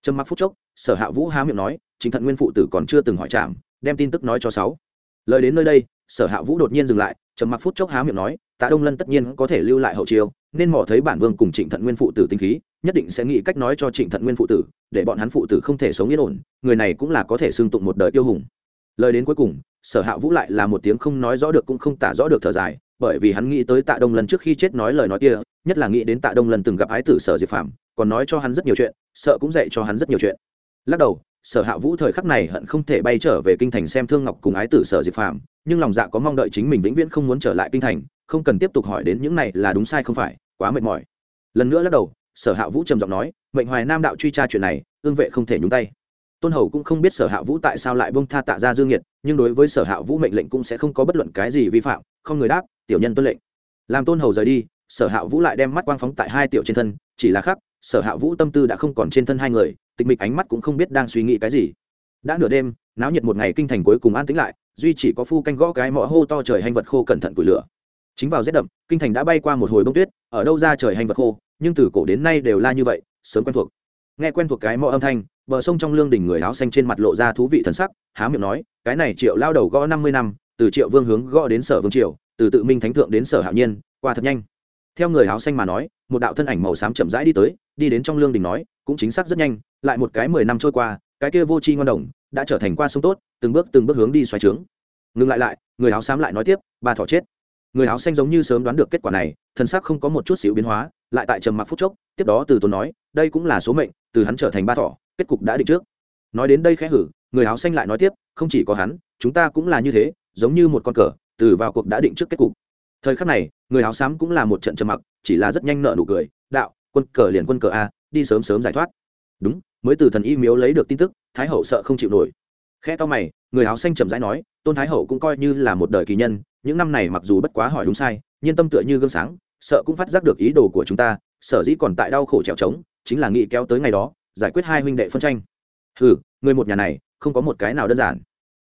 Trầm mặc phút chốc, sở hạ vũ há miệng nói chính thận nguyên phụ tử còn chưa từng hỏi chạm đem tin tức nói cho sáu. Lời đến nơi đây, sở hạ vũ đột nhiên dừng lại, trầm mặc phút chốc há miệng nói, tạ đông lân tất nhiên có thể lưu lại hậu chiêu, nên mỏ thấy bản vương cùng trịnh thận nguyên phụ tử tinh khí, nhất định sẽ nghĩ cách nói cho trịnh thận nguyên phụ tử, để bọn hắn phụ tử không thể sống yên ổn, người này cũng là có thể xưng tụng một đời tiêu hùng lời đến cuối cùng, sở hạ vũ lại là một tiếng không nói rõ được cũng không tả rõ được thở dài, bởi vì hắn nghĩ tới tạ đông lần trước khi chết nói lời nói kia, nhất là nghĩ đến tạ đông lần từng gặp ái tử sở diệp phạm còn nói cho hắn rất nhiều chuyện, sợ cũng dạy cho hắn rất nhiều chuyện. Lắc đầu, sở hạ vũ thời khắc này hận không thể bay trở về kinh thành xem thương ngọc cùng ái tử sở diệp phạm nhưng lòng dạ có mong đợi chính mình vĩnh viễn không muốn trở lại kinh thành, không cần tiếp tục hỏi đến những này là đúng sai không phải, quá mệt mỏi. Lần nữa lắc đầu, sở hạ vũ trầm giọng nói, mệnh hoài nam đạo truy tra chuyện này, ương vệ không thể nhúng tay tôn hầu cũng không biết sở hạ vũ tại sao lại bông tha tạ ra dương nhiệt nhưng đối với sở hạ vũ mệnh lệnh cũng sẽ không có bất luận cái gì vi phạm, không người đáp, tiểu nhân tuân lệnh. Làm tôn hầu rời đi, sở hạ vũ lại đem mắt quang phóng tại hai tiểu trên thân, chỉ là khắc, sở hạ vũ tâm tư đã không còn trên thân hai người, tịch mịch ánh mắt cũng không biết đang suy nghĩ cái gì. Đã nửa đêm, náo nhiệt một ngày kinh thành cuối cùng an tĩnh lại, duy chỉ có phu canh gõ cái mõ hô to trời hành vật khô cẩn thận củi lửa. Chính vào rét đậm, kinh thành đã bay qua một hồi bông tuyết, ở đâu ra trời hành vật khô, nhưng từ cổ đến nay đều la như vậy, sớm quen thuộc. Nghe quen thuộc cái mõ âm thanh bờ sông trong lương đỉnh người áo xanh trên mặt lộ ra thú vị thần sắc, há miệng nói, cái này triệu lao đầu gõ năm mươi năm, từ triệu vương hướng gõ đến sở vương triều, từ tự minh thánh thượng đến sở hạo nhiên, qua thật nhanh. Theo người áo xanh mà nói, một đạo thân ảnh màu xám chậm rãi đi tới, đi đến trong lương đình nói, cũng chính xác rất nhanh, lại một cái mười năm trôi qua, cái kia vô tri ngon đồng, đã trở thành qua sông tốt, từng bước từng bước hướng đi xoáy trướng. Ngừng lại lại, người áo xám lại nói tiếp, ba thỏ chết. Người áo xanh giống như sớm đoán được kết quả này thân xác không có một chút xíu biến hóa, lại tại trầm mặc phút chốc, tiếp đó từ tốn nói, đây cũng là số mệnh, từ hắn trở thành ba thỏ kết cục đã định trước. Nói đến đây khẽ hử, người áo xanh lại nói tiếp, không chỉ có hắn, chúng ta cũng là như thế, giống như một con cờ, từ vào cuộc đã định trước kết cục. Thời khắc này, người áo xám cũng là một trận trầm mặc, chỉ là rất nhanh nợ nụ cười, đạo, quân cờ liền quân cờ a, đi sớm sớm giải thoát. Đúng, mới từ thần y miếu lấy được tin tức, thái hậu sợ không chịu nổi. Khe to mày, người áo xanh chậm rãi nói, tôn thái hậu cũng coi như là một đời kỳ nhân, những năm này mặc dù bất quá hỏi đúng sai, nhưng tâm tựa như gương sáng, sợ cũng phát giác được ý đồ của chúng ta, sở dĩ còn tại đau khổ trèo trống, chính là nghĩ kéo tới ngày đó giải quyết hai huynh đệ phân tranh. Ừ người một nhà này, không có một cái nào đơn giản.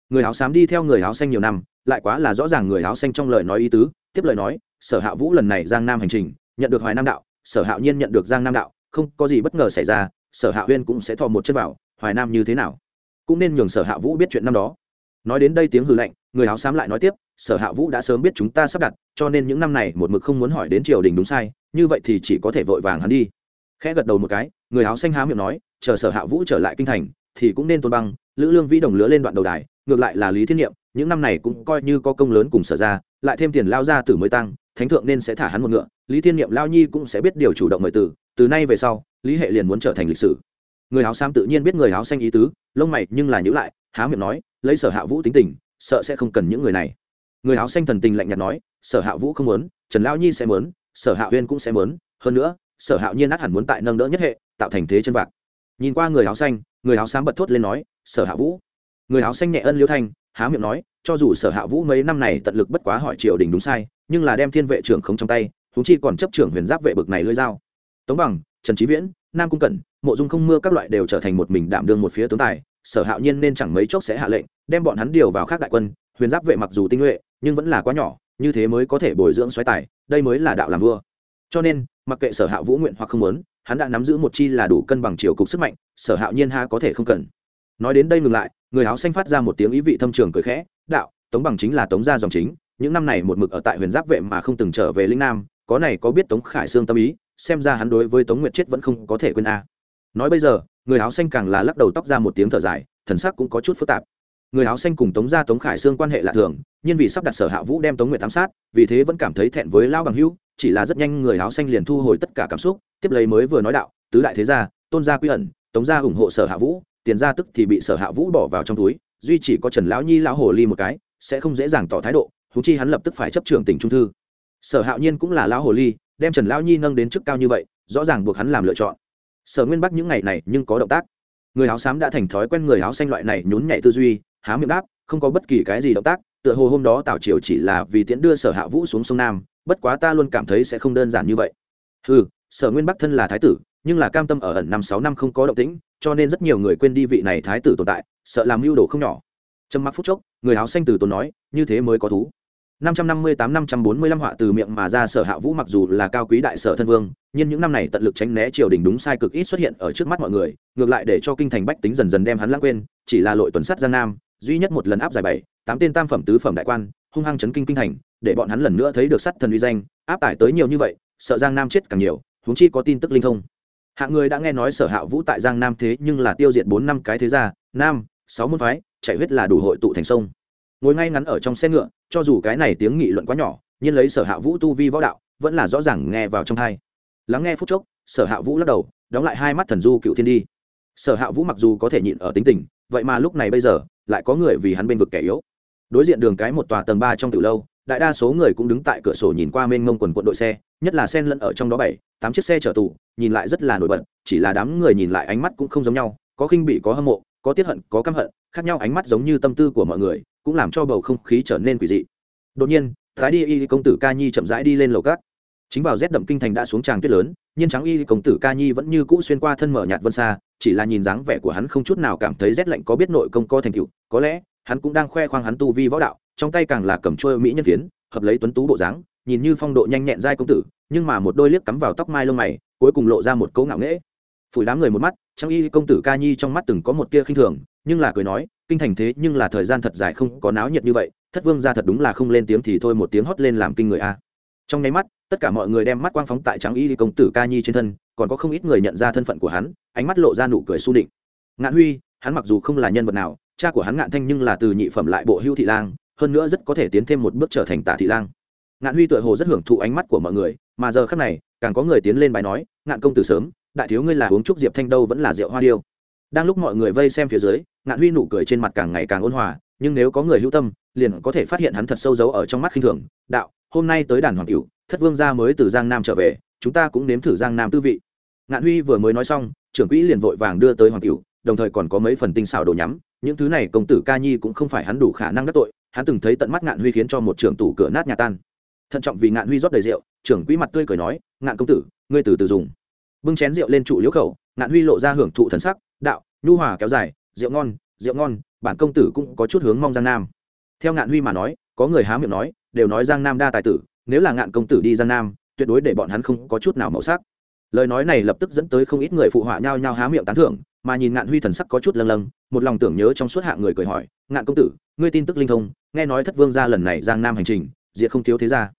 Người áo xám đi theo người áo xanh nhiều năm, lại quá là rõ ràng người áo xanh trong lời nói ý tứ, tiếp lời nói, sở hạ vũ lần này giang nam hành trình, nhận được hoài nam đạo, sở hạo nhiên nhận được giang nam đạo, không có gì bất ngờ xảy ra, sở hạ huyên cũng sẽ thò một chân vào, hoài nam như thế nào? Cũng nên nhường sở hạ vũ biết chuyện năm đó. Nói đến đây tiếng hư lệnh người áo xám lại nói tiếp, sở hạ vũ đã sớm biết chúng ta sắp đặt, cho nên những năm này một mực không muốn hỏi đến triều đình đúng sai, như vậy thì chỉ có thể vội vàng hắn đi khẽ gật đầu một cái, người áo xanh há miệng nói, chờ sở hạ vũ trở lại kinh thành, thì cũng nên tôn băng, lữ lương vĩ đồng lứa lên đoạn đầu đài, ngược lại là lý thiên nhiệm những năm này cũng coi như có công lớn cùng sở ra, lại thêm tiền lao ra từ mới tăng, thánh thượng nên sẽ thả hắn một ngựa, lý thiên nhiệm lao nhi cũng sẽ biết điều chủ động mời từ từ nay về sau, lý hệ liền muốn trở thành lịch sử. Người áo xám tự nhiên biết người áo xanh ý tứ, lông mày nhưng là nhữ lại, há miệng nói, lấy sở hạ vũ tính tình, sợ sẽ không cần những người này. Người áo xanh thần tình lạnh nhạt nói, sở hạ vũ không muốn, trần lao nhi sẽ muốn, sở hạ huyên cũng sẽ muốn, hơn nữa sở Hạo nhiên át hẳn muốn tại nâng đỡ nhất hệ, tạo thành thế chân vạc. Nhìn qua người áo xanh, người áo xám bật thốt lên nói, sở hạ vũ. Người áo xanh nhẹ ân liêu thanh, há miệng nói, cho dù sở hạ vũ mấy năm này tận lực bất quá hỏi triều đình đúng sai, nhưng là đem thiên vệ trưởng không trong tay thúng chi còn chấp trưởng huyền giáp vệ bực này lưỡi dao. Tống bằng, trần trí viễn, nam cung cẩn, mộ dung không mưa các loại đều trở thành một mình đảm đương một phía tướng tài, sở hạo nhiên nên chẳng mấy chốc sẽ hạ lệnh, đem bọn hắn điều vào khác đại quân, huyền giáp vệ mặc dù tinh nhuệ, nhưng vẫn là quá nhỏ, như thế mới có thể bồi dưỡng xoáy tài, đây mới là đạo làm vua. Cho nên mặc kệ sở hạ vũ nguyện hoặc không muốn, hắn đã nắm giữ một chi là đủ cân bằng chiều cục sức mạnh, sở hạo nhiên ha có thể không cần. Nói đến đây ngừng lại, người áo xanh phát ra một tiếng ý vị thâm trường cười khẽ, đạo, tống bằng chính là tống gia dòng chính, những năm này một mực ở tại huyền giáp vệ mà không từng trở về linh nam, có này có biết tống khải sương tâm ý, xem ra hắn đối với tống nguyệt chết vẫn không có thể quên a. Nói bây giờ, người áo xanh càng là lắc đầu tóc ra một tiếng thở dài, thần sắc cũng có chút phức tạp. Người áo xanh cùng tống gia tống khải sương quan hệ lạ thường, nhưng vì sắp đặt sở hạ vũ đem tống nguyệt ám sát, vì thế vẫn cảm thấy thẹn với lao bằng hữu chỉ là rất nhanh người áo xanh liền thu hồi tất cả cảm xúc, tiếp lấy mới vừa nói đạo, tứ đại thế gia, tôn gia quy ẩn, tống gia ủng hộ sở hạ vũ, tiền gia tức thì bị sở hạ vũ bỏ vào trong túi, duy chỉ có trần lão nhi lão hồ ly một cái, sẽ không dễ dàng tỏ thái độ thú chi hắn lập tức phải chấp trưởng tỉnh trung thư. Sở hạo nhiên cũng là lão hồ ly, đem trần lão nhi nâng đến chức cao như vậy, rõ ràng buộc hắn làm lựa chọn. Sở nguyên bắc những ngày này nhưng có động tác. Người áo xám đã thành thói quen người áo xanh loại này nhún nhảy tư duy, há miệng đáp, không có bất kỳ cái gì động tác tựa hồ hôm đó tào triều chỉ là vì tiễn đưa sở hạ vũ xuống sông nam, bất quá ta luôn cảm thấy sẽ không đơn giản như vậy. Ừ sở nguyên bắc thân là thái tử, nhưng là cam tâm ở ẩn năm sáu năm không có động tĩnh, cho nên rất nhiều người quên đi vị này thái tử tồn tại, sợ làm mưu đồ không nhỏ. Trầm mặc phút chốc, người áo xanh từ tốn nói, như thế mới có thú. 558-545 họa từ miệng mà ra sở hạ vũ mặc dù là cao quý đại sở thân vương, nhưng những năm này tận lực tránh né triều đình đúng sai cực ít xuất hiện ở trước mắt mọi người, ngược lại để cho kinh thành bách tính dần dần đem hắn lãng quên, chỉ là lội tuần sắt giang nam duy nhất một lần áp giải bảy, tám tên tam phẩm tứ phẩm đại quan, hung hăng chấn kinh kinh thành, để bọn hắn lần nữa thấy được sắt thần uy danh, áp tải tới nhiều như vậy, sợ giang nam chết càng nhiều, huống chi có tin tức linh thông. Hạng người đã nghe nói sở hạ vũ tại giang nam thế nhưng là tiêu diệt bốn năm cái thế gia, nam, sáu môn phái, chạy huyết là đủ hội tụ thành sông. Ngồi ngay ngắn ở trong xe ngựa, cho dù cái này tiếng nghị luận quá nhỏ, nhưng lấy sở hạ vũ tu vi võ đạo, vẫn là rõ ràng nghe vào trong hai lắng nghe phút chốc, sở hạ vũ lắc đầu, đóng lại hai mắt thần du cựu thiên đi. Sở hạ vũ mặc dù có thể nhịn ở tính tình, vậy mà lúc này bây giờ lại có người vì hắn bên vực kẻ yếu. Đối diện đường cái một tòa tầng ba trong từ lâu, đại đa số người cũng đứng tại cửa sổ nhìn qua mênh mông quần quận đội xe, nhất là sen lẫn ở trong đó bảy, tám chiếc xe chở tù, nhìn lại rất là nổi bật, chỉ là đám người nhìn lại ánh mắt cũng không giống nhau, có khinh bị có hâm mộ, có tiết hận, có căm hận, khác nhau ánh mắt giống như tâm tư của mọi người, cũng làm cho bầu không khí trở nên quỷ dị. Đột nhiên, thái đi y công tử ca nhi chậm rãi đi lên lầu cát chính vào rét đậm kinh thành đã xuống tràng tuyết lớn, nhiên trắng y công tử ca nhi vẫn như cũ xuyên qua thân mở nhạt vân xa chỉ là nhìn dáng vẻ của hắn không chút nào cảm thấy rét lạnh có biết nội công co thành tựu, có lẽ, hắn cũng đang khoe khoang hắn tu vi võ đạo, trong tay càng là cầm trôi mỹ nhân phiến, hợp lấy tuấn tú bộ dáng, nhìn như phong độ nhanh nhẹn giai công tử, nhưng mà một đôi liếc cắm vào tóc mai lông mày, cuối cùng lộ ra một cấu ngạo nghễ. Phủi đám người một mắt trang y công tử ca nhi trong mắt từng có một tia khinh thường, nhưng là cười nói, kinh thành thế nhưng là thời gian thật dài không có náo nhiệt như vậy, thất vương ra thật đúng là không lên tiếng thì thôi một tiếng hót lên làm kinh người a. Trong nháy mắt tất cả mọi người đem mắt quang phóng tại trắng y công tử ca nhi trên thân, còn có không ít người nhận ra thân phận của hắn, ánh mắt lộ ra nụ cười su định ngạn huy, hắn mặc dù không là nhân vật nào, cha của hắn ngạn thanh nhưng là từ nhị phẩm lại bộ hưu thị lang, hơn nữa rất có thể tiến thêm một bước trở thành tả thị lang. Ngạn huy tựa hồ rất hưởng thụ ánh mắt của mọi người, mà giờ khác này, càng có người tiến lên bài nói, ngạn công tử sớm, đại thiếu ngươi là uống trúc diệp thanh đâu vẫn là rượu hoa điêu. Đang lúc mọi người vây xem phía dưới, ngạn huy nụ cười trên mặt càng ngày càng ôn hòa, nhưng nếu có người hữu tâm, liền có thể phát hiện hắn thật sâu giấu ở trong mắt khinh thường, đạo hôm nay tới đàn hoàng cửu, thất vương gia mới từ giang nam trở về, chúng ta cũng nếm thử giang nam tư vị. Ngạn huy vừa mới nói xong, trưởng quỹ liền vội vàng đưa tới hoàng cửu, đồng thời còn có mấy phần tinh xảo đồ nhắm. Những thứ này công tử ca nhi cũng không phải hắn đủ khả năng đắc tội, hắn từng thấy tận mắt ngạn huy khiến cho một trưởng tủ cửa nát nhà tan. Thận trọng vì ngạn huy rót đầy rượu, trưởng quỹ mặt tươi cười nói, ngạn công tử, ngươi từ từ dùng. Bưng chén rượu lên trụ liễu khẩu, ngạn huy lộ ra hưởng thụ thần sắc, đạo, nhu hòa kéo dài, rượu ngon rượu ngon, bản công tử cũng có chút hướng mong giang nam. Theo ngạn huy mà nói, có người há miệng nói đều nói giang nam đa tài tử, nếu là ngạn công tử đi giang nam, tuyệt đối để bọn hắn không có chút nào màu sắc. Lời nói này lập tức dẫn tới không ít người phụ họa nhau nhau há miệng tán thưởng, mà nhìn ngạn huy thần sắc có chút lâng lâng, một lòng tưởng nhớ trong suốt hạ người cười hỏi, ngạn công tử, ngươi tin tức linh thông, nghe nói thất vương ra lần này giang nam hành trình, diệt không thiếu thế ra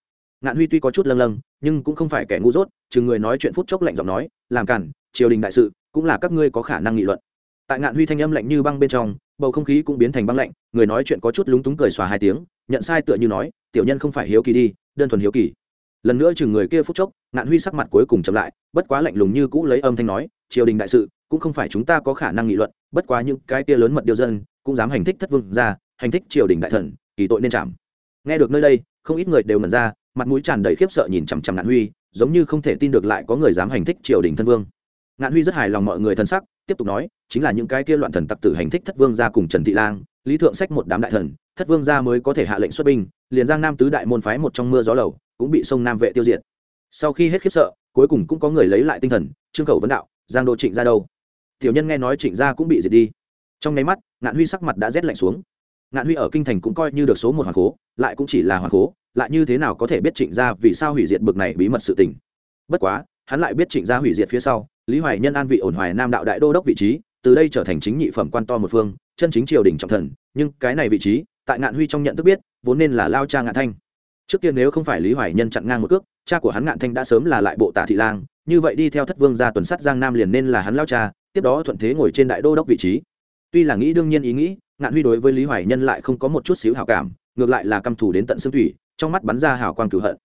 ngạn huy tuy có chút lâng lâng, nhưng cũng không phải kẻ ngu dốt, chừng người nói chuyện phút chốc lạnh giọng nói, làm cản, triều đình đại sự, cũng là các ngươi có khả năng nghị luận. Tại ngạn huy thanh âm lạnh như băng bên trong bầu không khí cũng biến thành băng lạnh, người nói chuyện có chút lúng túng cười xòa hai tiếng, nhận sai tựa như nói, tiểu nhân không phải hiếu kỳ đi, đơn thuần hiếu kỳ. Lần nữa chừng người kia phút chốc, ngạn huy sắc mặt cuối cùng chậm lại, bất quá lạnh lùng như cũ lấy âm thanh nói, triều đình đại sự, cũng không phải chúng ta có khả năng nghị luận, bất quá những cái kia lớn mật điều dân, cũng dám hành thích thất vương ra hành thích triều đình đại thần, kỳ tội nên chạm. Nghe được nơi đây, không ít người đều ngẩn ra, mặt mũi tràn đầy khiếp sợ nhìn chằm chằm ngạn huy, giống như không thể tin được lại có người dám hành thích triều đình thân vương ngạn huy rất hài lòng mọi người thân sắc, tiếp tục nói, chính là những cái kia loạn thần tặc tử hành thích thất vương gia cùng trần thị lang, lý thượng sách một đám đại thần, thất vương gia mới có thể hạ lệnh xuất binh, liền giang nam tứ đại môn phái một trong mưa gió lầu, cũng bị sông nam vệ tiêu diệt. Sau khi hết khiếp sợ, cuối cùng cũng có người lấy lại tinh thần, trương khẩu vấn đạo, giang đô trịnh ra đâu? Tiểu nhân nghe nói trịnh gia cũng bị diệt đi. Trong nháy mắt, ngạn huy sắc mặt đã rét lạnh xuống. Ngạn huy ở kinh thành cũng coi như được số một hoàng cố, lại cũng chỉ là hoàng cố, lại như thế nào có thể biết trịnh gia vì sao hủy diệt bực này bí mật sự tình? Bất quá, hắn lại biết trịnh gia hủy diệt phía sau lý hoài nhân an vị ổn hoài nam đạo đại đô đốc vị trí, từ đây trở thành chính nhị phẩm quan to một phương, chân chính triều đình trọng thần, nhưng cái này vị trí, tại ngạn huy trong nhận thức biết, vốn nên là lao cha ngạn thanh. Trước kia nếu không phải lý hoài nhân chặn ngang một cước, cha của hắn ngạn thanh đã sớm là lại bộ tả thị lang, như vậy đi theo thất vương ra tuần sát giang nam liền nên là hắn lao cha, tiếp đó thuận thế ngồi trên đại đô đốc vị trí. Tuy là nghĩ đương nhiên ý nghĩ, ngạn huy đối với lý hoài nhân lại không có một chút xíu hảo cảm, ngược lại là căm thù đến tận xương thủy, trong mắt bắn ra hảo quang cửu hận.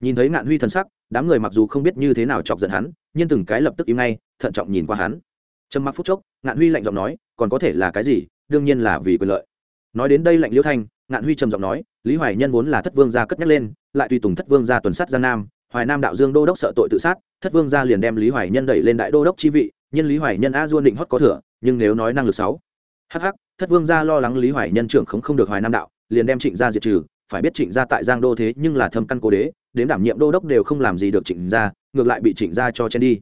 Nhìn thấy ngạn huy thần sắc, đám người mặc dù không biết như thế nào chọc giận hắn nhưng từng cái lập tức im ngay, thận trọng nhìn qua hắn. Trầm mặc phút chốc, ngạn huy lạnh giọng nói, còn có thể là cái gì? Đương nhiên là vì quyền lợi. Nói đến đây lạnh liễu thanh, ngạn huy trầm giọng nói, lý hoài nhân vốn là thất vương gia cất nhắc lên, lại tùy tùng thất vương gia tuần sát giang nam, hoài nam đạo dương đô đốc sợ tội tự sát, thất vương gia liền đem lý hoài nhân đẩy lên đại đô đốc chi vị nhân lý hoài nhân a duôn định hót có thừa, nhưng nếu nói năng lực sáu hh thất vương gia lo lắng lý hoài nhân trưởng không không được hoài nam đạo, liền đem trịnh gia diệt trừ, phải biết trịnh gia tại giang đô thế nhưng là thâm căn cố đế, đến đảm nhiệm đô đốc đều không làm gì được trịnh gia ngược lại bị trịnh gia cho chen đi.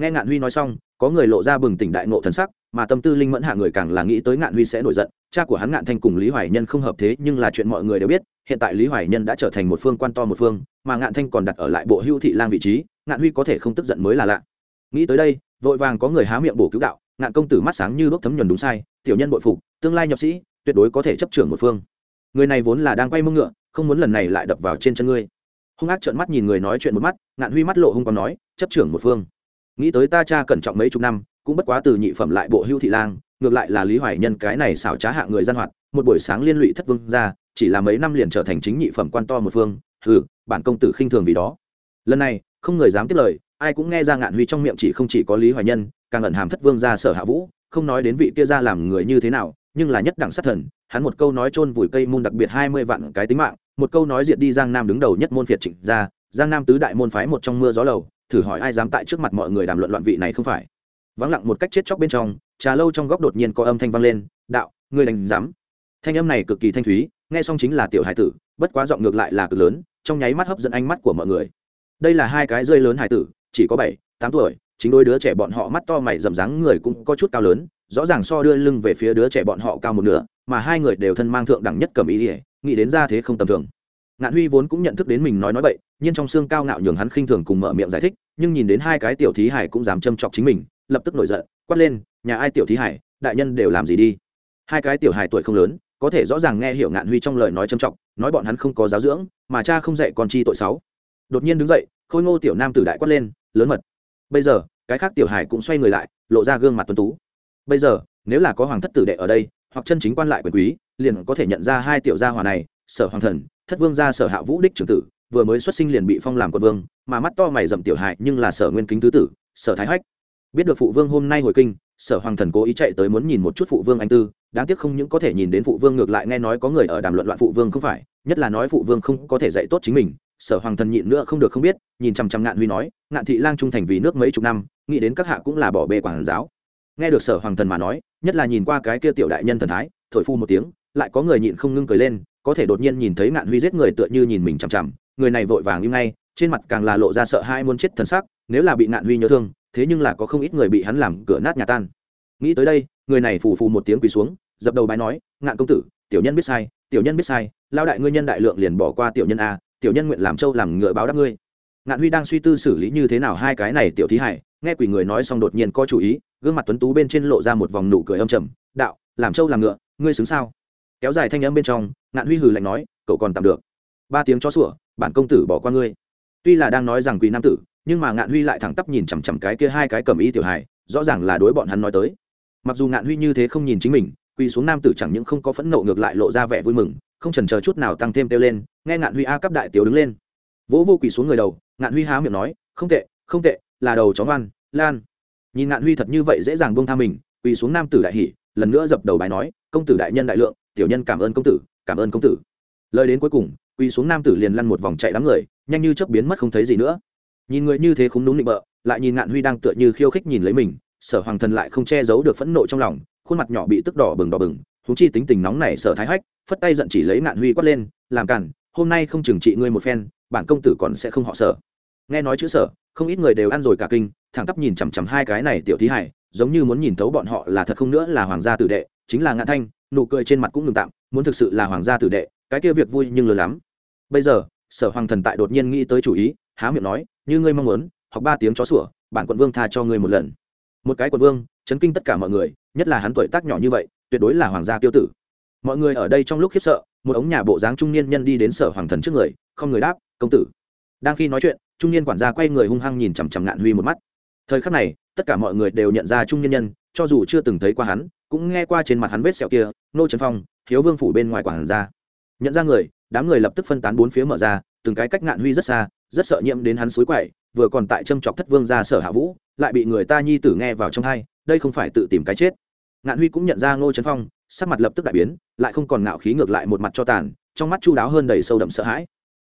Nghe ngạn huy nói xong, có người lộ ra bừng tỉnh đại ngộ thần sắc, mà tâm tư linh mẫn hạ người càng là nghĩ tới ngạn huy sẽ nổi giận. Cha của hắn ngạn thanh cùng lý hoài nhân không hợp thế, nhưng là chuyện mọi người đều biết, hiện tại lý hoài nhân đã trở thành một phương quan to một phương, mà ngạn thanh còn đặt ở lại bộ hưu thị lang vị trí, ngạn huy có thể không tức giận mới là lạ. Nghĩ tới đây, vội vàng có người há miệng bổ cứu đạo, ngạn công tử mắt sáng như đốt thấm nhuần đúng sai, tiểu nhân bội phục, tương lai nhập sĩ, tuyệt đối có thể chấp trưởng một phương. Người này vốn là đang quay mông ngựa, không muốn lần này lại đập vào trên chân ngươi. Hung ác trợn mắt nhìn người nói chuyện một mắt ngạn huy mắt lộ hung còn nói, chấp trưởng một phương. Nghĩ tới ta cha cẩn trọng mấy chục năm, cũng bất quá từ nhị phẩm lại bộ hưu thị lang, ngược lại là lý hoài nhân cái này xảo trá hạ người gian hoạt, một buổi sáng liên lụy thất vương ra, chỉ là mấy năm liền trở thành chính nhị phẩm quan to một phương, hừ, bản công tử khinh thường vì đó. Lần này, không người dám tiếp lời, ai cũng nghe ra ngạn huy trong miệng chỉ không chỉ có lý hoài nhân, càng ẩn hàm thất vương ra sở hạ vũ, không nói đến vị kia ra làm người như thế nào, nhưng là nhất đẳng sát thần, hắn một câu nói chôn vùi cây môn đặc biệt hai mươi vạn cái tính mạng, một câu nói diệt đi giang nam đứng đầu nhất môn phiệt trịnh ra giang nam tứ đại môn phái một trong mưa gió lầu, thử hỏi ai dám tại trước mặt mọi người đàm luận loạn vị này không phải? Vắng lặng một cách chết chóc bên trong, trà lâu trong góc đột nhiên có âm thanh vang lên, đạo, ngươi đánh dám thanh âm này cực kỳ thanh thúy, nghe xong chính là tiểu hải tử, bất quá giọng ngược lại là cực lớn, trong nháy mắt hấp dẫn ánh mắt của mọi người. Đây là hai cái rơi lớn hải tử, chỉ có bảy, tám tuổi, chính đôi đứa trẻ bọn họ mắt to mày rậm dáng người cũng có chút cao lớn, rõ ràng so đưa lưng về phía đứa trẻ bọn họ cao một nửa, mà hai người đều thân mang thượng đẳng nhất cầm ý ỉa nghĩ đến ra thế không tầm thường. Ngạn huy vốn cũng nhận thức đến mình nói nói bậy nhưng trong xương cao ngạo nhường hắn khinh thường cùng mở miệng giải thích, nhưng nhìn đến hai cái tiểu thí hải cũng dám châm chọc chính mình, lập tức nổi giận, quát lên, nhà ai tiểu thí hải, đại nhân đều làm gì đi? Hai cái tiểu hải tuổi không lớn, có thể rõ ràng nghe hiểu ngạn huy trong lời nói châm trọng nói bọn hắn không có giáo dưỡng, mà cha không dạy con chi tội sáu đột nhiên đứng dậy, khôi ngô tiểu nam tử đại quát lên, lớn mật. Bây giờ, cái khác tiểu hải cũng xoay người lại, lộ ra gương mặt tuấn tú. Bây giờ, nếu là có hoàng thất tử đệ ở đây, hoặc chân chính quan lại quyền quý, liền có thể nhận ra hai tiểu gia hòa này, sở hoàng thần, thất vương gia sở hạ vũ đích trưởng tử vừa mới xuất sinh liền bị phong làm quân vương, mà mắt to mày rậm tiểu hại nhưng là sở nguyên kính thứ tử, sở thái hách. Biết được phụ vương hôm nay hồi kinh, sở hoàng thần cố ý chạy tới muốn nhìn một chút phụ vương anh tư, đáng tiếc không những có thể nhìn đến phụ vương ngược lại nghe nói có người ở đàm luận loạn phụ vương không phải, nhất là nói phụ vương không có thể dạy tốt chính mình, sở hoàng thần nhịn nữa không được không biết, nhìn chằm chằm ngạn huy nói, ngạn thị lang trung thành vì nước mấy chục năm, nghĩ đến các hạ cũng là bỏ bê quảng giáo. Nghe được sở hoàng thần mà nói, nhất là nhìn qua cái kia tiểu đại nhân thần thái, thổi phu một tiếng, lại có người nhịn không ngưng cười lên, có thể đột nhiên nhìn thấy ngạn huy giết người tựa như nhìn mình chằm chằm người này vội vàng im ngay, trên mặt càng là lộ ra sợ hai muốn chết thần sắc, nếu là bị ngạn huy nhớ thương, thế nhưng là có không ít người bị hắn làm cửa nát nhà tan. Nghĩ tới đây, người này phù phù một tiếng quỳ xuống, dập đầu bái nói, ngạn công tử, tiểu nhân biết sai, tiểu nhân biết sai lao đại ngươi nhân đại lượng liền bỏ qua tiểu nhân a, tiểu nhân nguyện làm châu làm ngựa báo đáp ngươi. Ngạn huy đang suy tư xử lý như thế nào hai cái này tiểu thí hải, nghe quỷ người nói xong đột nhiên có chủ ý, gương mặt tuấn tú bên trên lộ ra một vòng nụ cười âm trầm, đạo, làm châu làm ngựa, ngươi xứng sao? Kéo dài thanh âm bên trong, ngạn huy hừ lạnh nói, cậu còn tạm được ba tiếng chó sủa, bản công tử bỏ qua ngươi. Tuy là đang nói rằng quỳ nam tử, nhưng mà ngạn huy lại thẳng tắp nhìn chằm chằm cái kia hai cái cầm y tiểu hài, rõ ràng là đối bọn hắn nói tới. Mặc dù ngạn huy như thế không nhìn chính mình, quỳ xuống nam tử chẳng những không có phẫn nộ ngược lại lộ ra vẻ vui mừng, không chần chờ chút nào tăng thêm kêu lên, nghe ngạn huy a cấp đại tiểu đứng lên. Vỗ vô quỳ xuống người đầu, ngạn huy há miệng nói, không tệ không tệ, là đầu chó ngoan, lan. Nhìn ngạn huy thật như vậy dễ dàng buông tha mình, quỳ xuống nam tử đại hỉ, lần nữa dập đầu bài nói, công tử đại nhân đại lượng, tiểu nhân cảm ơn công tử, cảm ơn công tử. Lời đến cuối cùng quỳ xuống nam tử liền lăn một vòng chạy đám người, nhanh như chớp biến mất không thấy gì nữa. Nhìn người như thế không đúng định bợ, lại nhìn ngạn huy đang tựa như khiêu khích nhìn lấy mình, sở hoàng thần lại không che giấu được phẫn nộ trong lòng, khuôn mặt nhỏ bị tức đỏ bừng đỏ bừng thú chi tính tình nóng này sở thái hách, phất tay giận chỉ lấy ngạn huy quát lên, làm cản, hôm nay không trừng trị ngươi một phen, bản công tử còn sẽ không họ sở. Nghe nói chữ sở, không ít người đều ăn rồi cả kinh, thẳng tắp nhìn chằm chằm hai cái này tiểu thí hải, giống như muốn nhìn thấu bọn họ là thật không nữa là hoàng gia tử đệ, chính là ngạn thanh, nụ cười trên mặt cũng ngừng tạm, muốn thực sự là hoàng gia tử đệ cái kia việc vui nhưng lớn lắm. Bây giờ, sở hoàng thần tại đột nhiên nghĩ tới chủ ý, há miệng nói, như ngươi mong muốn, học ba tiếng chó sủa, bản quận vương tha cho ngươi một lần. Một cái quận vương, chấn kinh tất cả mọi người, nhất là hắn tuổi tác nhỏ như vậy, tuyệt đối là hoàng gia tiêu tử. Mọi người ở đây trong lúc khiếp sợ, một ống nhà bộ dáng trung niên nhân đi đến sở hoàng thần trước người, không người đáp, công tử. Đang khi nói chuyện, trung niên quản gia quay người hung hăng nhìn chằm chằm ngạn huy một mắt. Thời khắc này, tất cả mọi người đều nhận ra trung niên nhân, cho dù chưa từng thấy qua hắn, cũng nghe qua trên mặt hắn vết sẹo kia, nô trấn phong thiếu vương phủ bên ngoài quản gia nhận ra người, đám người lập tức phân tán bốn phía mở ra, từng cái cách ngạn huy rất xa, rất sợ nhiễm đến hắn suối quậy, vừa còn tại châm chọc thất vương ra sở hạ vũ, lại bị người ta nhi tử nghe vào trong hai, đây không phải tự tìm cái chết. Ngạn huy cũng nhận ra ngô trấn phong, sắc mặt lập tức đại biến, lại không còn ngạo khí ngược lại một mặt cho tàn, trong mắt chu đáo hơn đầy sâu đậm sợ hãi.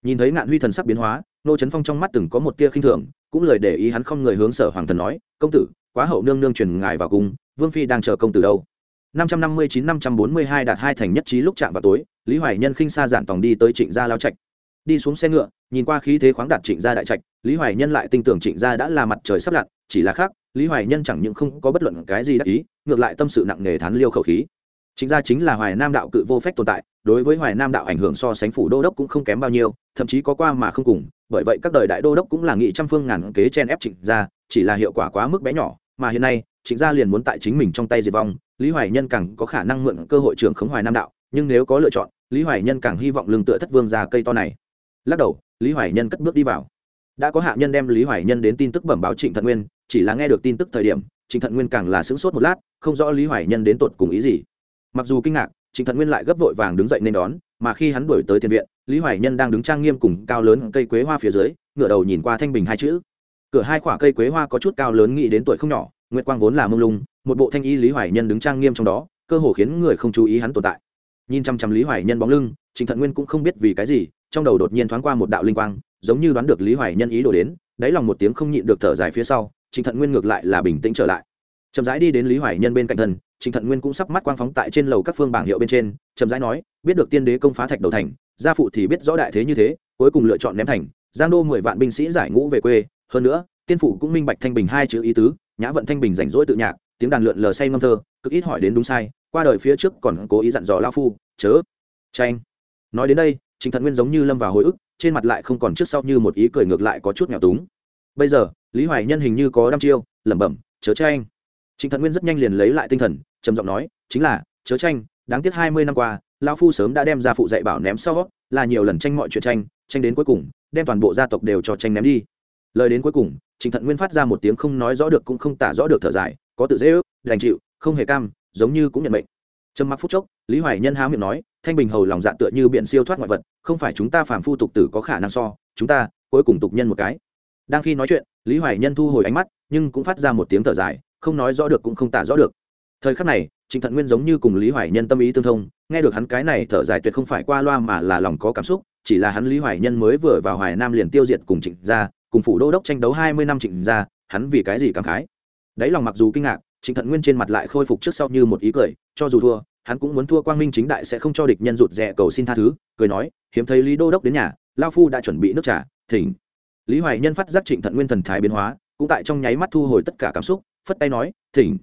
Nhìn thấy ngạn huy thần sắc biến hóa, ngô trấn phong trong mắt từng có một tia khinh thường, cũng lời để ý hắn không người hướng sở hoàng thần nói, công tử, quá hậu nương nương truyền ngài vào cung, vương phi đang chờ công tử đâu? Năm trăm năm mươi chín, năm trăm bốn mươi hai đạt hai thành nhất trí lúc chạm vào tối, lý hoài nhân khinh xa giản tòng đi tới trịnh gia lao trạch. Đi xuống xe ngựa, nhìn qua khí thế khoáng đạt trịnh gia đại trạch, lý hoài nhân lại tin tưởng trịnh gia đã là mặt trời sắp lặn, chỉ là khác, lý hoài nhân chẳng những không có bất luận cái gì đắc ý, ngược lại tâm sự nặng nề thán liêu khẩu khí. Trịnh gia chính là hoài nam đạo cự vô phép tồn tại, đối với hoài nam đạo ảnh hưởng so sánh phủ đô đốc cũng không kém bao nhiêu, thậm chí có qua mà không cùng, bởi vậy các đời đại đô đốc cũng là nghị trăm phương ngàn kế chen ép trịnh gia, chỉ là hiệu quả quá mức bé nhỏ, mà hiện nay trịnh gia liền muốn tại chính mình trong tay diệt vong, lý hoài nhân càng có khả năng mượn cơ hội trưởng khống hoài nam đạo, nhưng nếu có lựa chọn, lý hoài nhân càng hy vọng lương tựa thất vương ra cây to này. Lắc đầu, lý hoài nhân cất bước đi vào. Đã có hạ nhân đem lý hoài nhân đến tin tức bẩm báo trịnh thận nguyên, chỉ là nghe được tin tức thời điểm, trịnh thận nguyên càng là sững sốt một lát, không rõ lý hoài nhân đến tột cùng ý gì. Mặc dù kinh ngạc, trịnh thận nguyên lại gấp vội vàng đứng dậy nên đón, mà khi hắn đuổi tới tiền viện, lý hoài nhân đang đứng trang nghiêm cùng cao lớn cây quế hoa phía dưới, ngửa đầu nhìn qua thanh bình hai chữ. Cửa hai khoả cây quế hoa có chút cao lớn, nghĩ đến tuổi không nhỏ nguyệt quang vốn là mông lung, một bộ thanh y lý hoài nhân đứng trang nghiêm trong đó, cơ hồ khiến người không chú ý hắn tồn tại. Nhìn chăm chăm lý hoài nhân bóng lưng, trịnh thận nguyên cũng không biết vì cái gì, trong đầu đột nhiên thoáng qua một đạo linh quang, giống như đoán được lý hoài nhân ý đồ đến, đáy lòng một tiếng không nhịn được thở dài phía sau, trịnh thận nguyên ngược lại là bình tĩnh trở lại. Chậm rãi đi đến lý hoài nhân bên cạnh thân, trịnh thận nguyên cũng sắp mắt quang phóng tại trên lầu các phương bảng hiệu bên trên, chậm rãi nói, biết được tiên đế công phá thạch đầu thành, gia phụ thì biết rõ đại thế như thế, cuối cùng lựa chọn ném thành, giang đô mười vạn binh sĩ giải ngũ về quê, hơn nữa, tiên phụ cũng minh bạch thanh bình hai chữ ý tứ nhã vận thanh bình rảnh rỗi tự nhạc, tiếng đàn lượn lờ say ngâm thơ, cực ít hỏi đến đúng sai, qua đời phía trước còn cố ý dặn dò lao phu, chớ tranh. Nói đến đây trịnh thận nguyên giống như lâm vào hồi ức, trên mặt lại không còn trước sau như một ý cười ngược lại có chút nghèo túng. Bây giờ, lý hoài nhân hình như có đăm chiêu, lẩm bẩm, chớ tranh. Trịnh thận nguyên rất nhanh liền lấy lại tinh thần, trầm giọng nói, chính là, chớ tranh, đáng tiếc hai mươi năm qua lao phu sớm đã đem ra phụ dạy bảo ném sau, là nhiều lần tranh mọi chuyện tranh tranh đến cuối cùng, đem toàn bộ gia tộc đều cho tranh ném đi. Lời đến cuối cùng trịnh thận nguyên phát ra một tiếng không nói rõ được cũng không tả rõ được thở dài, có tự dễ ước, đành chịu, không hề cam, giống như cũng nhận mệnh. Trầm mặc phút chốc, lý hoài nhân há miệng nói, thanh bình hầu lòng dạ tựa như biện siêu thoát ngoại vật, không phải chúng ta phàm phu tục tử có khả năng so, chúng ta, cuối cùng tục nhân một cái. Đang khi nói chuyện, lý hoài nhân thu hồi ánh mắt, nhưng cũng phát ra một tiếng thở dài, không nói rõ được cũng không tả rõ được. Thời khắc này trịnh thận nguyên giống như cùng lý hoài nhân tâm ý tương thông, nghe được hắn cái này thở dài tuyệt không phải qua loa mà là lòng có cảm xúc, chỉ là hắn lý hoài nhân mới vừa vào hoài nam liền tiêu diệt cùng trịnh gia cùng phủ đô đốc tranh đấu hai mươi năm trịnh ra hắn vì cái gì cảm khái? Đấy lòng mặc dù kinh ngạc, trịnh thận nguyên trên mặt lại khôi phục trước sau như một ý cười, cho dù thua, hắn cũng muốn thua quang minh chính đại sẽ không cho địch nhân rụt rè cầu xin tha thứ, cười nói, hiếm thấy lý đô đốc đến nhà, lao phu đã chuẩn bị nước trà, thỉnh. Lý hoài nhân phát giác trịnh thận nguyên thần thái biến hóa, cũng tại trong nháy mắt thu hồi tất cả cảm xúc, phất tay nói, thỉnh.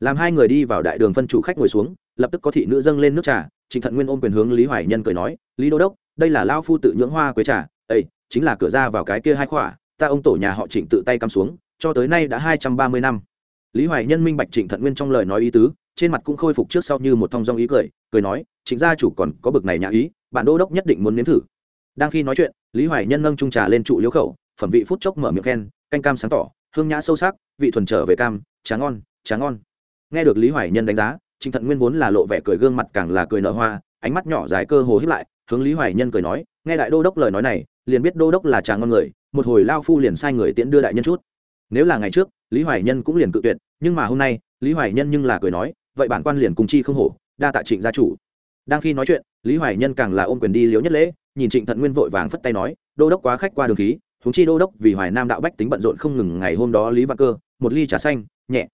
Làm hai người đi vào đại đường phân chủ khách ngồi xuống, lập tức có thị nữ dâng lên nước trà, trịnh thận nguyên ôm quyền hướng lý hoài nhân cười nói, lý đô đốc, đây là lao phu tự nhưỡng hoa quế trà ây chính là cửa ra vào cái kia hai khỏa ta ông tổ nhà họ trịnh tự tay cắm xuống, cho tới nay đã hai trăm ba mươi năm. Lý hoài nhân minh bạch trịnh thận nguyên trong lời nói ý tứ, trên mặt cũng khôi phục trước sau như một thong dong ý cười cười nói chính gia chủ còn có bực này nhà ý bản đô đốc nhất định muốn nếm thử. Đang khi nói chuyện, lý hoài nhân nâng trung trà lên trụ liễu khẩu, phẩm vị phút chốc mở miệng khen, canh cam sáng tỏ, hương nhã sâu sắc, vị thuần trở về cam tráng ngon tráng ngon. Nghe được lý hoài nhân đánh giá, trịnh thận nguyên vốn là lộ vẻ cười gương mặt càng là cười nở hoa, ánh mắt nhỏ dài cơ hồ hiếp lại, hướng lý hoài nhân cười nói nghe đại đô đốc lời nói này, liền biết đô đốc là trà ngon người, một hồi lao phu liền sai người tiễn đưa đại nhân chút. Nếu là ngày trước, lý hoài nhân cũng liền cự tuyệt, nhưng mà hôm nay, lý hoài nhân nhưng là cười nói, vậy bản quan liền cùng chi không hổ, đa tạ trịnh gia chủ. Đang khi nói chuyện, lý hoài nhân càng là ôm quyền đi liếu nhất lễ, nhìn trịnh thận nguyên vội vàng phất tay nói, đô đốc quá khách qua đường khí thúng chi đô đốc vì hoài nam đạo bách tính bận rộn không ngừng ngày hôm đó lý văn cơ, một ly trà xanh, nhẹ.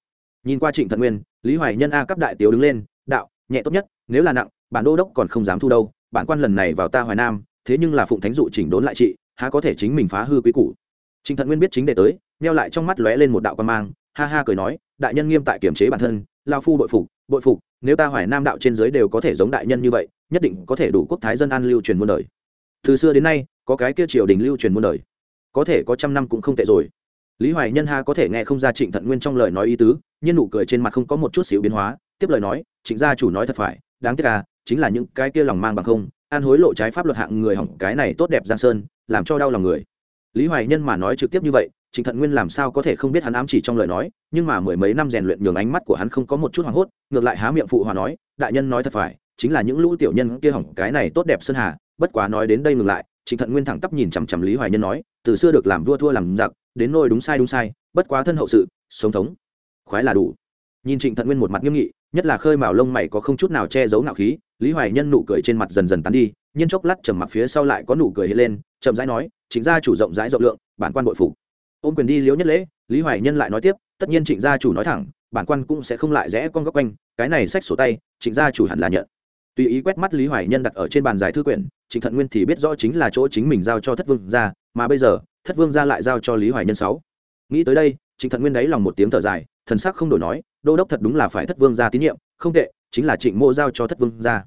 Nhìn qua trịnh thận nguyên, lý hoài nhân a cấp đại tiếu đứng lên, đạo, nhẹ tốt nhất, nếu là nặng, bản đô đốc còn không dám thu đâu, bản quan lần này vào ta hoài nam thế nhưng là phụng thánh dụ chỉnh đốn lại chị há có thể chính mình phá hư quý củ. Trịnh thận nguyên biết chính đề tới neo lại trong mắt lóe lên một đạo quan mang, ha ha cười nói, đại nhân nghiêm tại kiểm chế bản thân, lao phu bội phục bội phục, nếu ta hoài nam đạo trên giới đều có thể giống đại nhân như vậy, nhất định có thể đủ quốc thái dân an lưu truyền muôn đời. Từ xưa đến nay, có cái kia triều đình lưu truyền muôn đời. Có thể có trăm năm cũng không tệ rồi. Lý hoài nhân ha có thể nghe không ra trịnh thận nguyên trong lời nói ý tứ nhưng nụ cười trên mặt không có một chút xíu biến hóa, tiếp lời nói, trịnh gia chủ nói thật phải, đáng tiếc à chính là những cái kia lòng mang bằng không an hối lộ trái pháp luật hạng người hỏng cái này tốt đẹp giang sơn, làm cho đau lòng người. Lý hoài nhân mà nói trực tiếp như vậy trịnh thận nguyên làm sao có thể không biết hắn ám chỉ trong lời nói, nhưng mà mười mấy năm rèn luyện nhường ánh mắt của hắn không có một chút hoảng hốt, ngược lại há miệng phụ hòa nói, đại nhân nói thật phải, chính là những lũ tiểu nhân kia hỏng cái này tốt đẹp sơn hà, bất quá nói đến đây ngừng lại. Trịnh thận nguyên thẳng tắp nhìn chằm chằm lý hoài nhân nói, từ xưa được làm vua thua làm giặc, đến nôi đúng sai đúng sai, bất quá thân hậu sự, sống thống. Khoái là đủ nhìn trịnh thận nguyên một mặt nghiêm nghị, nhất là khơi mào lông mày có không chút nào che giấu ngạo khí, lý hoài nhân nụ cười trên mặt dần dần tán đi, nhiên chốc lát trầm mặc phía sau lại có nụ cười hiện lên, chậm rãi nói, Trịnh gia chủ rộng rãi rộng lượng, bản quan bội phủ ôm quyền đi liếu nhất lễ, lý hoài nhân lại nói tiếp, tất nhiên trịnh gia chủ nói thẳng, bản quan cũng sẽ không lại rẽ con góc quanh, cái này sách sổ tay, trịnh gia chủ hẳn là nhận. Tùy ý quét mắt lý hoài nhân đặt ở trên bàn giải thư quyển, trịnh thận nguyên thì biết rõ chính là chỗ chính mình giao cho thất vương ra mà bây giờ, thất vương ra lại giao cho lý hoài nhân sáu. Nghĩ tới đây, trịnh thận nguyên đáy lòng một tiếng thở dài thần sắc không đổi nói, đô đốc thật đúng là phải thất vương ra tín nhiệm, không tệ, chính là trịnh mô giao cho thất vương ra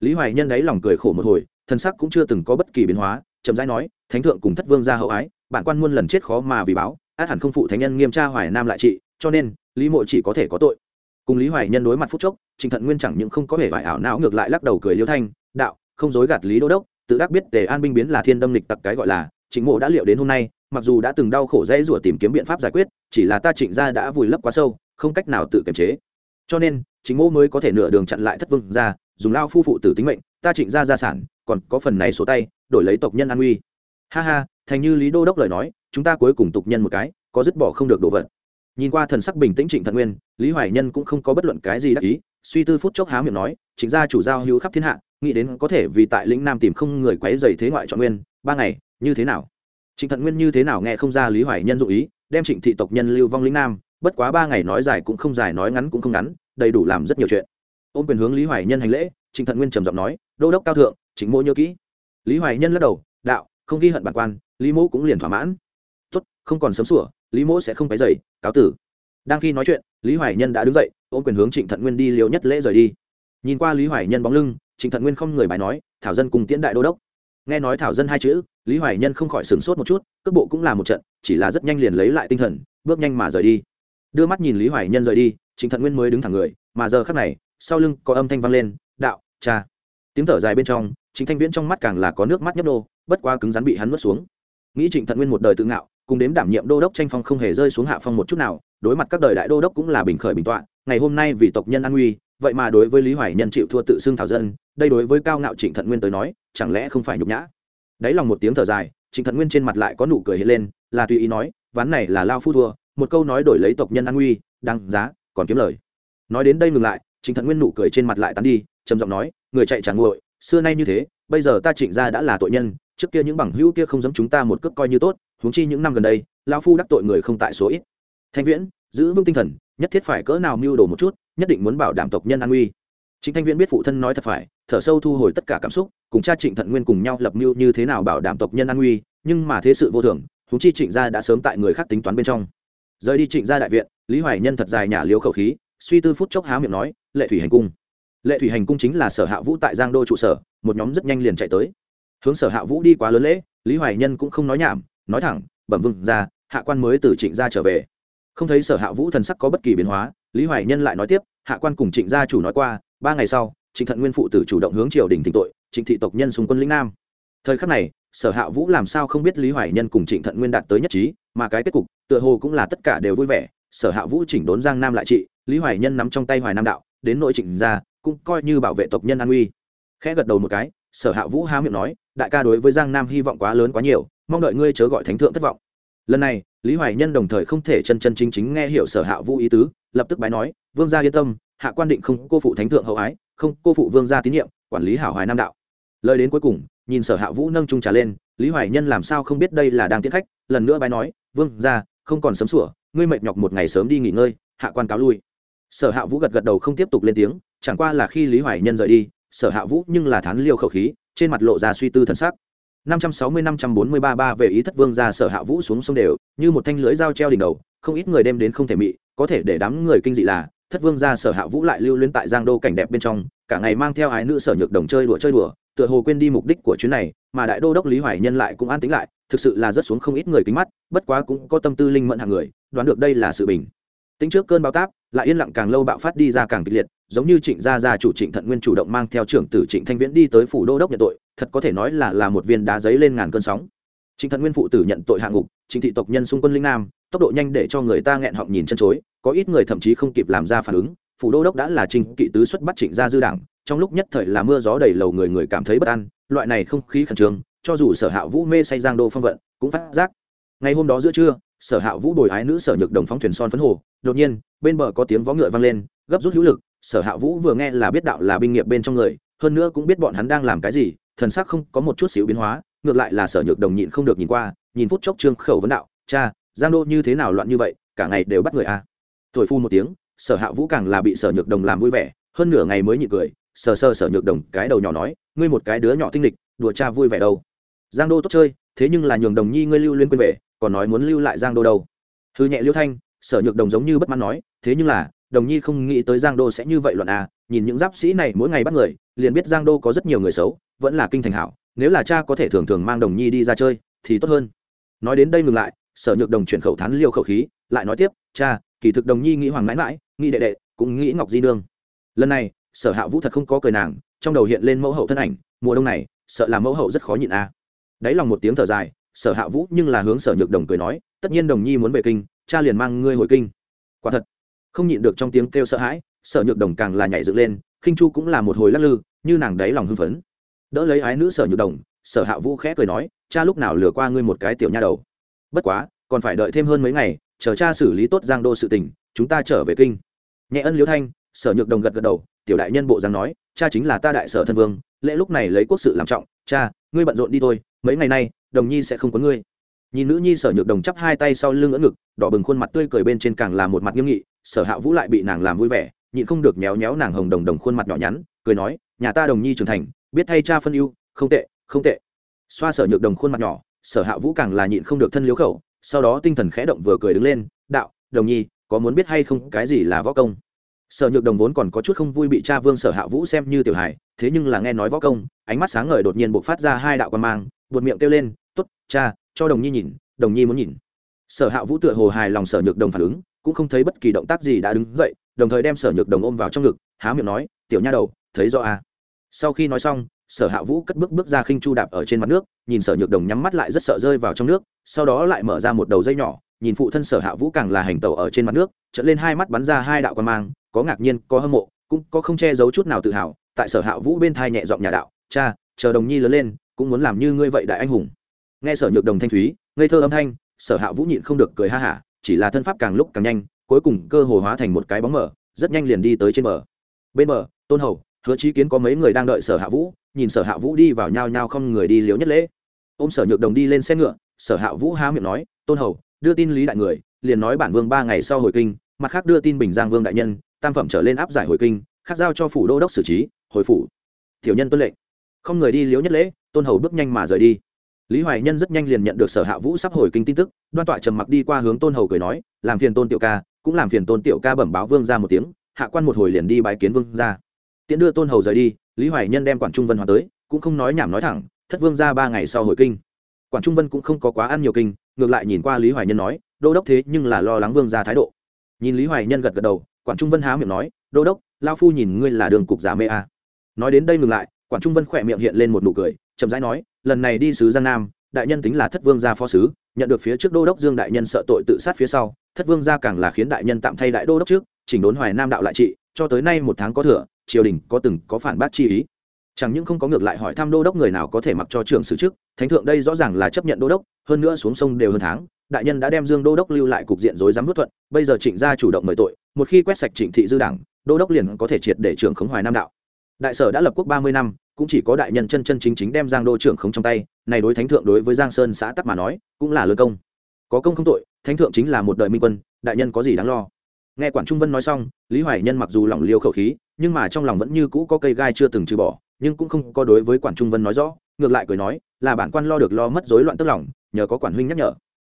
lý hoài nhân đáy lòng cười khổ một hồi, thần sắc cũng chưa từng có bất kỳ biến hóa, chậm rãi nói, thánh thượng cùng thất vương ra hậu ái, bản quan muôn lần chết khó mà vì báo, át hẳn không phụ thánh nhân nghiêm tra hoài nam lại trị, cho nên, lý mộ chỉ có thể có tội. Cùng lý hoài nhân đối mặt phút chốc trịnh thận nguyên chẳng những không có vẻ vải ảo não ngược lại lắc đầu cười liêu thanh, đạo, không dối gạt lý đô đốc, tự đắc biết tề an binh biến là thiên đâm lịch tặc cái gọi là, trịnh mộ đã liệu đến hôm nay mặc dù đã từng đau khổ dễ rủa tìm kiếm biện pháp giải quyết, chỉ là ta trịnh gia đã vùi lấp quá sâu, không cách nào tự kiềm chế. Cho nên chính mộ mới có thể nửa đường chặn lại thất vương ra dùng lao phu phụ tử tính mệnh, ta trịnh gia gia sản, còn có phần này số tay, đổi lấy tộc nhân an nguy. ha ha, thành như lý đô đốc lời nói, chúng ta cuối cùng tục nhân một cái, có dứt bỏ không được đồ vật. Nhìn qua thần sắc bình tĩnh trịnh thận nguyên, lý hoài nhân cũng không có bất luận cái gì đắc ý, suy tư phút chốc há miệng nói chính gia chủ giao hữu khắp thiên hạ, nghĩ đến có thể vì tại lĩnh nam tìm không người quấy dày thế ngoại chọn nguyên, ba ngày, như thế nào? Trịnh thận nguyên như thế nào nghe không ra lý hoài nhân dụ ý, đem trịnh thị tộc nhân lưu vong lĩnh nam, bất quá ba ngày nói dài cũng không dài nói ngắn cũng không ngắn, đầy đủ làm rất nhiều chuyện. Ôm quyền hướng lý hoài nhân hành lễ, trịnh thận nguyên trầm giọng nói, đô đốc cao thượng chính mô nhớ kỹ. Lý hoài nhân lắc đầu, đạo, không ghi hận bản quan, lý mỗ cũng liền thỏa mãn. Tốt, không còn sớm sủa, lý mỗ sẽ không phải dậy cáo tử. Đang khi nói chuyện, lý hoài nhân đã đứng dậy, ôm quyền hướng trịnh thận nguyên đi liều nhất lễ rời đi. Nhìn qua lý hoài nhân bóng lưng, trịnh thận nguyên không người bài nói, thảo dân cùng tiễn đại đô đốc nghe nói thảo dân hai chữ, lý hoài nhân không khỏi sửng sốt một chút, cước bộ cũng là một trận, chỉ là rất nhanh liền lấy lại tinh thần, bước nhanh mà rời đi. Đưa mắt nhìn lý hoài nhân rời đi, trịnh thận nguyên mới đứng thẳng người, mà giờ khắc này, sau lưng có âm thanh vang lên, đạo, cha. Tiếng thở dài bên trong chính thanh viễn trong mắt càng là có nước mắt nhấp đô bất quá cứng rắn bị hắn nuốt xuống. Nghĩ trịnh thận nguyên một đời tự ngạo, cùng đếm đảm nhiệm đô đốc tranh phong không hề rơi xuống hạ phong một chút nào, đối mặt các đời đại đô đốc cũng là bình khởi bình tọa, ngày hôm nay vì tộc nhân an nguy vậy mà đối với lý hoài nhân chịu thua tự xưng thảo dân, đây đối với cao ngạo trịnh thận nguyên tới nói, chẳng lẽ không phải nhục nhã? Đáy lòng một tiếng thở dài, trịnh thận nguyên trên mặt lại có nụ cười hiện lên, là tùy ý nói, ván này là lao phu thua, một câu nói đổi lấy tộc nhân an nguy đăng giá, còn kiếm lời. Nói đến đây ngừng lại, trịnh thận nguyên nụ cười trên mặt lại tắn đi, trầm giọng nói, người chạy chẳng nguội, xưa nay như thế, bây giờ ta trịnh ra đã là tội nhân, trước kia những bằng hữu kia không giống chúng ta một cước coi như tốt, huống chi những năm gần đây, lao phu đắc tội người không tại số ít. Thanh viễn giữ vững tinh thần, nhất thiết phải cỡ nào mưu đồ một chút, nhất định muốn bảo đảm tộc nhân an nguy chính thanh viễn biết phụ thân nói thật phải, thở sâu thu hồi tất cả cảm xúc, cùng cha trịnh thận nguyên cùng nhau lập mưu như thế nào bảo đảm tộc nhân an nguy nhưng mà thế sự vô thường, huống chi trịnh gia đã sớm tại người khác tính toán bên trong. Rời đi trịnh gia đại viện, lý hoài nhân thật dài nhả liếu khẩu khí, suy tư phút chốc há miệng nói, lệ thủy hành cung. Lệ thủy hành cung chính là sở hạ vũ tại giang đô trụ sở, một nhóm rất nhanh liền chạy tới. Hướng sở hạ vũ đi quá lớn lễ, lý hoài nhân cũng không nói nhảm, nói thẳng, bẩm vương ra hạ quan mới từ trịnh gia trở về không thấy sở hạ vũ thần sắc có bất kỳ biến hóa, lý hoài nhân lại nói tiếp, hạ quan cùng trịnh gia chủ nói qua, ba ngày sau, trịnh thận nguyên phụ tử chủ động hướng triều đình thỉnh tội, trịnh thị tộc nhân xung quân lĩnh nam thời khắc này, sở hạ vũ làm sao không biết lý hoài nhân cùng trịnh thận nguyên đạt tới nhất trí, mà cái kết cục, tựa hồ cũng là tất cả đều vui vẻ, sở hạ vũ chỉnh đốn giang nam lại trị, lý hoài nhân nắm trong tay hoài nam đạo, đến nội trịnh gia, cũng coi như bảo vệ tộc nhân an nguy. khẽ gật đầu một cái, sở hạ vũ há miệng nói, đại ca đối với giang nam hy vọng quá lớn quá nhiều, mong đợi ngươi chớ gọi thánh thượng thất vọng lần này, lý hoài nhân đồng thời không thể chân chân chính chính nghe hiểu sở hạ vũ ý tứ, lập tức bái nói, vương gia yên tâm, hạ quan định không cô phụ thánh thượng hậu ái, không cô phụ vương gia tín nhiệm, quản lý hảo hoài nam đạo. Lời đến cuối cùng, nhìn sở hạ vũ nâng trung trà lên, lý hoài nhân làm sao không biết đây là đang tiết khách, lần nữa bái nói, vương gia, không còn sớm sủa, ngươi mệt nhọc một ngày sớm đi nghỉ ngơi, hạ quan cáo lui. Sở hạ vũ gật gật đầu không tiếp tục lên tiếng, chẳng qua là khi lý hoài nhân rời đi, sở hạ vũ nhưng là thán liêu khẩu khí, trên mặt lộ ra suy tư thần sắc năm trăm sáu mươi, năm trăm bốn mươi ba ba về ý thất vương ra sở hạ vũ xuống sông đều, như một thanh lưới dao treo đỉnh đầu, không ít người đem đến không thể mị, có thể để đám người kinh dị là, thất vương ra sở hạ vũ lại lưu luyến tại giang đô cảnh đẹp bên trong, cả ngày mang theo ái nữ sở nhược đồng chơi đùa chơi đùa, tựa hồ quên đi mục đích của chuyến này, mà đại đô đốc lý hoài nhân lại cũng an tính lại, thực sự là rất xuống không ít người kính mắt, bất quá cũng có tâm tư linh mẫn hàng người, đoán được đây là sự bình. Tính trước cơn bao táp, lại yên lặng càng lâu bạo phát đi ra càng kịch liệt, giống như trịnh gia gia chủ trịnh thận nguyên chủ động mang theo trưởng tử trịnh thanh viễn đi tới phủ đô đốc nhận tội thật có thể nói là là một viên đá giấy lên ngàn cơn sóng. Trịnh thận nguyên phụ tử nhận tội hạ ngục, trịnh thị tộc nhân xung quân linh nam, tốc độ nhanh để cho người ta nghẹn họng nhìn chân chối, có ít người thậm chí không kịp làm ra phản ứng. Phủ đô đốc đã là trịnh kỵ tứ xuất bắt trịnh gia dư đảng, trong lúc nhất thời là mưa gió đầy lầu người người cảm thấy bất an, loại này không khí khẩn trương, cho dù sở hạ vũ mê say giang đô phong vận, cũng phát giác. Ngày hôm đó giữa trưa, sở hạ vũ bồi ái nữ sở nhược đồng phóng thuyền son phấn hồ, đột nhiên, bên bờ có tiếng vó ngựa vang lên, gấp rút hữu lực, sở hạ vũ vừa nghe là biết đạo là binh nghiệp bên trong người, hơn nữa cũng biết bọn hắn đang làm cái gì thần sắc không có một chút xíu biến hóa, ngược lại là sở nhược đồng nhịn không được nhìn qua, nhìn phút chốc trương khẩu vấn đạo, cha, giang đô như thế nào loạn như vậy, cả ngày đều bắt người a à. thổi phu một tiếng, sở hạ vũ càng là bị sở nhược đồng làm vui vẻ, hơn nửa ngày mới nhịn cười, sờ sờ sở nhược đồng cái đầu nhỏ nói, ngươi một cái đứa nhỏ tinh lịch, đùa cha vui vẻ đâu giang đô tốt chơi, thế nhưng là nhường đồng nhi ngươi lưu liên quên về, còn nói muốn lưu lại giang đô đâu hư nhẹ liêu thanh, sở nhược đồng giống như bất mãn nói, thế nhưng là, đồng nhi không nghĩ tới giang đô sẽ như vậy loạn à nhìn những giáp sĩ này mỗi ngày bắt người liền biết giang đô có rất nhiều người xấu, vẫn là kinh thành hảo, nếu là cha có thể thường thường mang đồng nhi đi ra chơi, thì tốt hơn. Nói đến đây ngừng lại, sở nhược đồng chuyển khẩu thán liêu khẩu khí, lại nói tiếp, cha, kỳ thực đồng nhi nghĩ hoàng mãi mãi, nghĩ đệ đệ, cũng nghĩ ngọc di nương. Lần này, sở hạ vũ thật không có cười nàng, trong đầu hiện lên mẫu hậu thân ảnh, mùa đông này, sợ là mẫu hậu rất khó nhịn a. À. đáy lòng một tiếng thở dài, sở hạ vũ nhưng là hướng sở nhược đồng cười nói, tất nhiên đồng nhi muốn về kinh, cha liền mang ngươi hồi kinh. Quả thật, không nhịn được trong tiếng kêu sợ hãi, sở nhược đồng càng là nhảy dựng lên khinh chu cũng là một hồi lắc lư, như nàng đáy lòng hưng phấn. Đỡ lấy ái nữ sở nhược đồng, sở hạ vũ khẽ cười nói, cha lúc nào lừa qua ngươi một cái tiểu nha đầu? Bất quá, còn phải đợi thêm hơn mấy ngày, chờ cha xử lý tốt giang đô sự tình, chúng ta trở về kinh. Nhẹ ân liễu thanh, sở nhược đồng gật gật đầu, tiểu đại nhân bộ giang nói, cha chính là ta đại sở thân vương, lễ lúc này lấy quốc sự làm trọng, cha, ngươi bận rộn đi thôi, mấy ngày nay, đồng nhi sẽ không có ngươi. Nhìn nữ nhi sở nhược đồng chắp hai tay sau lưng ỡ ngực, đỏ bừng khuôn mặt tươi cười bên trên càng là một mặt nghiêm nghị, sở hạ vũ lại bị nàng làm vui vẻ nhịn không được méo méo nàng hồng đồng đồng khuôn mặt nhỏ nhắn, cười nói, nhà ta đồng nhi trưởng thành, biết thay cha phân ưu, không tệ không tệ. Xoa sở nhược đồng khuôn mặt nhỏ, sở hạ vũ càng là nhịn không được thân liếu khẩu, sau đó tinh thần khẽ động vừa cười đứng lên, đạo, đồng nhi, có muốn biết hay không cái gì là võ công? Sở nhược đồng vốn còn có chút không vui bị cha vương sở hạ vũ xem như tiểu hài, thế nhưng là nghe nói võ công, ánh mắt sáng ngời đột nhiên buộc phát ra hai đạo quan mang, buột miệng kêu lên t ố t cha, cho đồng nhi nhìn, đồng nhi muốn nhìn. Sở hạ vũ tựa hồ hài lòng sở nhược đồng phản ứng, cũng không thấy bất kỳ động tác gì đã đứng dậy đồng thời đem sở nhược đồng ôm vào trong ngực, há miệng nói, tiểu nha đầu, thấy rõ à. sau khi nói xong, sở hạ vũ cất bước bước ra khinh chu đạp ở trên mặt nước, nhìn sở nhược đồng nhắm mắt lại rất sợ rơi vào trong nước, sau đó lại mở ra một đầu dây nhỏ, nhìn phụ thân sở hạ vũ càng là hành tàu ở trên mặt nước trận lên hai mắt bắn ra hai đạo quan mang, có ngạc nhiên, có hâm mộ, cũng có không che giấu chút nào tự hào, tại sở hạ vũ bên thai nhẹ giọng nhà đạo, cha, chờ đồng nhi lớn lên, cũng muốn làm như ngươi vậy đại anh hùng nghe sở nhược đồng thanh thúy, ngây thơ âm thanh, sở hạ vũ nhịn không được cười ha hả, chỉ là thân pháp càng lúc càng nhanh cuối cùng cơ hồ hóa thành một cái bóng mở, rất nhanh liền đi tới trên bờ. Bên bờ, tôn hầu, hứa trí kiến có mấy người đang đợi sở hạ vũ, nhìn sở hạ vũ đi vào nhao nhao không người đi liếu nhất lễ. Ô m sở nhược đồng đi lên xe ngựa, sở hạ vũ há miệng nói, tôn hầu, đưa tin lý đại người, liền nói bản vương ba ngày sau hồi kinh, mặt khác đưa tin bình giang vương đại nhân, tam phẩm trở lên áp giải hồi kinh, khác giao cho phủ đô đốc xử trí, hồi phủ. Tiểu nhân tuân lệnh. Không người đi liếu nhất lễ, tôn hầu bước nhanh mà rời đi. Lý hoài nhân rất nhanh liền nhận được sở hạ vũ sắp hồi kinh tin tức, đoan tọa trầm mặc đi qua hướng tôn hầu cười nói, làm phiền tôn tiểu ca cũng làm phiền tôn tiểu ca bẩm báo vương ra một tiếng, hạ quan một hồi liền đi bái kiến vương ra. Tiễn đưa tôn hầu rời đi, lý hoài nhân đem quản trung vân hòa tới, cũng không nói nhảm nói thẳng, thất vương ra ba ngày sau hồi kinh. Quản trung vân cũng không có quá ăn nhiều kinh, ngược lại nhìn qua lý hoài nhân nói, đô đốc thế nhưng là lo lắng vương ra thái độ. Nhìn lý hoài nhân gật gật đầu, quản trung vân há miệng nói, đô đốc lao phu nhìn ngươi là đường cục giả mê a nói đến đây ngừng lại, quản trung vân khỏe miệng hiện lên một nụ cười, chậm rãi nói, lần này đi sứ giang nam, đại nhân tính là thất vương gia phó sứ nhận được phía trước đô đốc dương đại nhân sợ tội tự sát phía sau, thất vương gia càng là khiến đại nhân tạm thay đại đô đốc trước, chỉnh đốn hoài nam đạo lại trị, cho tới nay một tháng có thừa, triều đình có từng có phản bác chi ý. Chẳng những không có ngược lại hỏi thăm đô đốc người nào có thể mặc cho trưởng sử trước thánh thượng đây rõ ràng là chấp nhận đô đốc, hơn nữa xuống sông đều hơn tháng, đại nhân đã đem dương đô đốc lưu lại cục diện rối rắm bất thuận, bây giờ trịnh gia chủ động mời tội, một khi quét sạch trịnh thị dư đảng, đô đốc liền có thể triệt để trưởng khống hoài nam đạo đại sở đã lập quốc ba mươi năm, cũng chỉ có đại nhân chân chân chính chính đem giang đô trưởng khống trong tay, này đối thánh thượng đối với giang sơn xã tắc mà nói, cũng là lương công. Có công không tội, thánh thượng chính là một đời minh quân, đại nhân có gì đáng lo? Nghe quản trung vân nói xong, lý hoài nhân mặc dù lỏng liêu khẩu khí, nhưng mà trong lòng vẫn như cũ có cây gai chưa từng trừ bỏ, nhưng cũng không có đối với quản trung vân nói rõ, ngược lại cười nói, là bản quan lo được lo mất rối loạn tức lòng, nhờ có quản huynh nhắc nhở.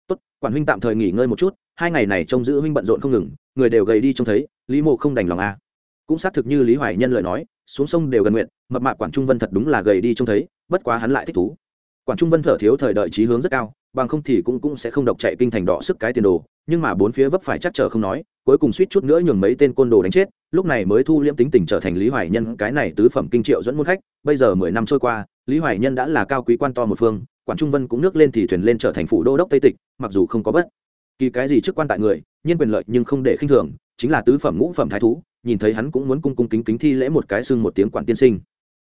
Tốt, quản huynh tạm thời nghỉ ngơi một chút, hai ngày này trông giữ huynh bận rộn không ngừng, người đều gầy đi trông thấy, lý mộ không đành lòng a à. cũng xác thực như lý hoài nhân lời nói xuống sông đều gần nguyện, mập mạc quản trung vân thật đúng là gầy đi trông thấy, bất quá hắn lại thích thú. Quản trung vân thở thiếu thời đợi trí hướng rất cao, bằng không thì cũng cũng sẽ không độc chạy kinh thành đỏ sức cái tiền đồ, nhưng mà bốn phía vấp phải chắc trở không nói, cuối cùng suýt chút nữa nhường mấy tên côn đồ đánh chết, lúc này mới thu liễm tính tình trở thành lý hoài nhân, cái này tứ phẩm kinh triệu dẫn môn khách, bây giờ mười năm trôi qua, lý hoài nhân đã là cao quý quan to một phương quản trung vân cũng nước lên thì thuyền lên trở thành phủ đô đốc tây tịch, mặc dù không có bất kỳ cái gì trước quan tại người nhiên quyền lợi nhưng không để khinh thường, chính là tứ phẩm ngũ phẩm thái thú nhìn thấy hắn cũng muốn cung cung kính kính thi lễ một cái xưng một tiếng quản tiên sinh.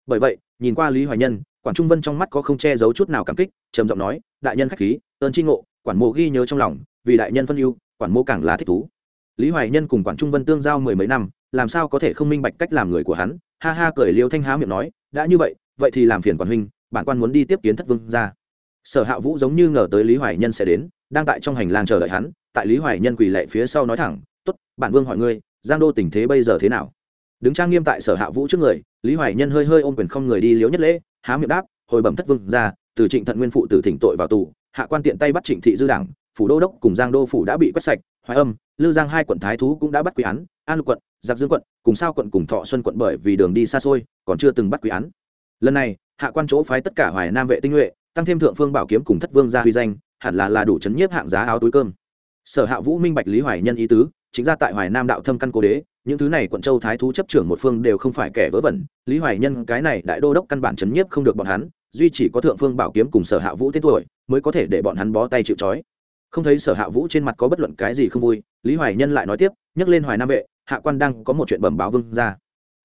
Bởi vậy, nhìn qua lý hoài nhân, quản trung vân trong mắt có không che giấu chút nào cảm kích, trầm giọng nói, đại nhân khách khí, ơn tri ngộ, quản mộ ghi nhớ trong lòng, vì đại nhân phân ưu, quản mộ càng là thích thú. Lý hoài nhân cùng quản trung vân tương giao mười mấy năm, làm sao có thể không minh bạch cách làm người của hắn, ha ha cười liêu thanh há miệng nói, đã như vậy vậy thì làm phiền quản huynh, bản quan muốn đi tiếp kiến thất vương ra sở hạ vũ giống như ngờ tới lý hoài nhân sẽ đến, đang tại trong hành lang chờ đợi hắn, tại lý hoài nhân quỳ lệ phía sau nói thẳng t ố t bản vương hỏi ngươi giang đô tình thế bây giờ thế nào? Đứng trang nghiêm tại sở hạ vũ trước người, lý hoài nhân hơi hơi ôm quyền không người đi liếu nhất lễ, há miệng đáp, hồi bẩm thất vương ra, từ trịnh thận nguyên phụ tử thỉnh tội vào tù, hạ quan tiện tay bắt trịnh thị dư đảng, phủ đô đốc cùng giang đô phủ đã bị quét sạch, hoài âm, lư giang hai quận thái thú cũng đã bắt quý án, an Lục quận, giặc dương quận, cùng sao quận cùng thọ xuân quận bởi vì đường đi xa xôi, còn chưa từng bắt quý án. Lần này, hạ quan chỗ phái tất cả hoài nam vệ tinh nhuệ, tăng thêm thượng phương bảo kiếm cùng thất vương gia huy danh, hẳn là là đủ chấn nhiếp hạng giá áo túi cơm. Sở hạ vũ minh bạch lý hoài nhân ý tứ chính ra tại hoài nam đạo thâm căn cố đế, những thứ này quận châu thái thú chấp trưởng một phương đều không phải kẻ vớ vẩn, lý hoài nhân cái này đại đô đốc căn bản chấn nhiếp không được bọn hắn, duy chỉ có thượng phương bảo kiếm cùng sở hạ vũ tên tuổi mới có thể để bọn hắn bó tay chịu trói. Không thấy sở hạ vũ trên mặt có bất luận cái gì không vui, lý hoài nhân lại nói tiếp, nhắc lên hoài nam vệ, hạ quan đang có một chuyện bẩm báo vương ra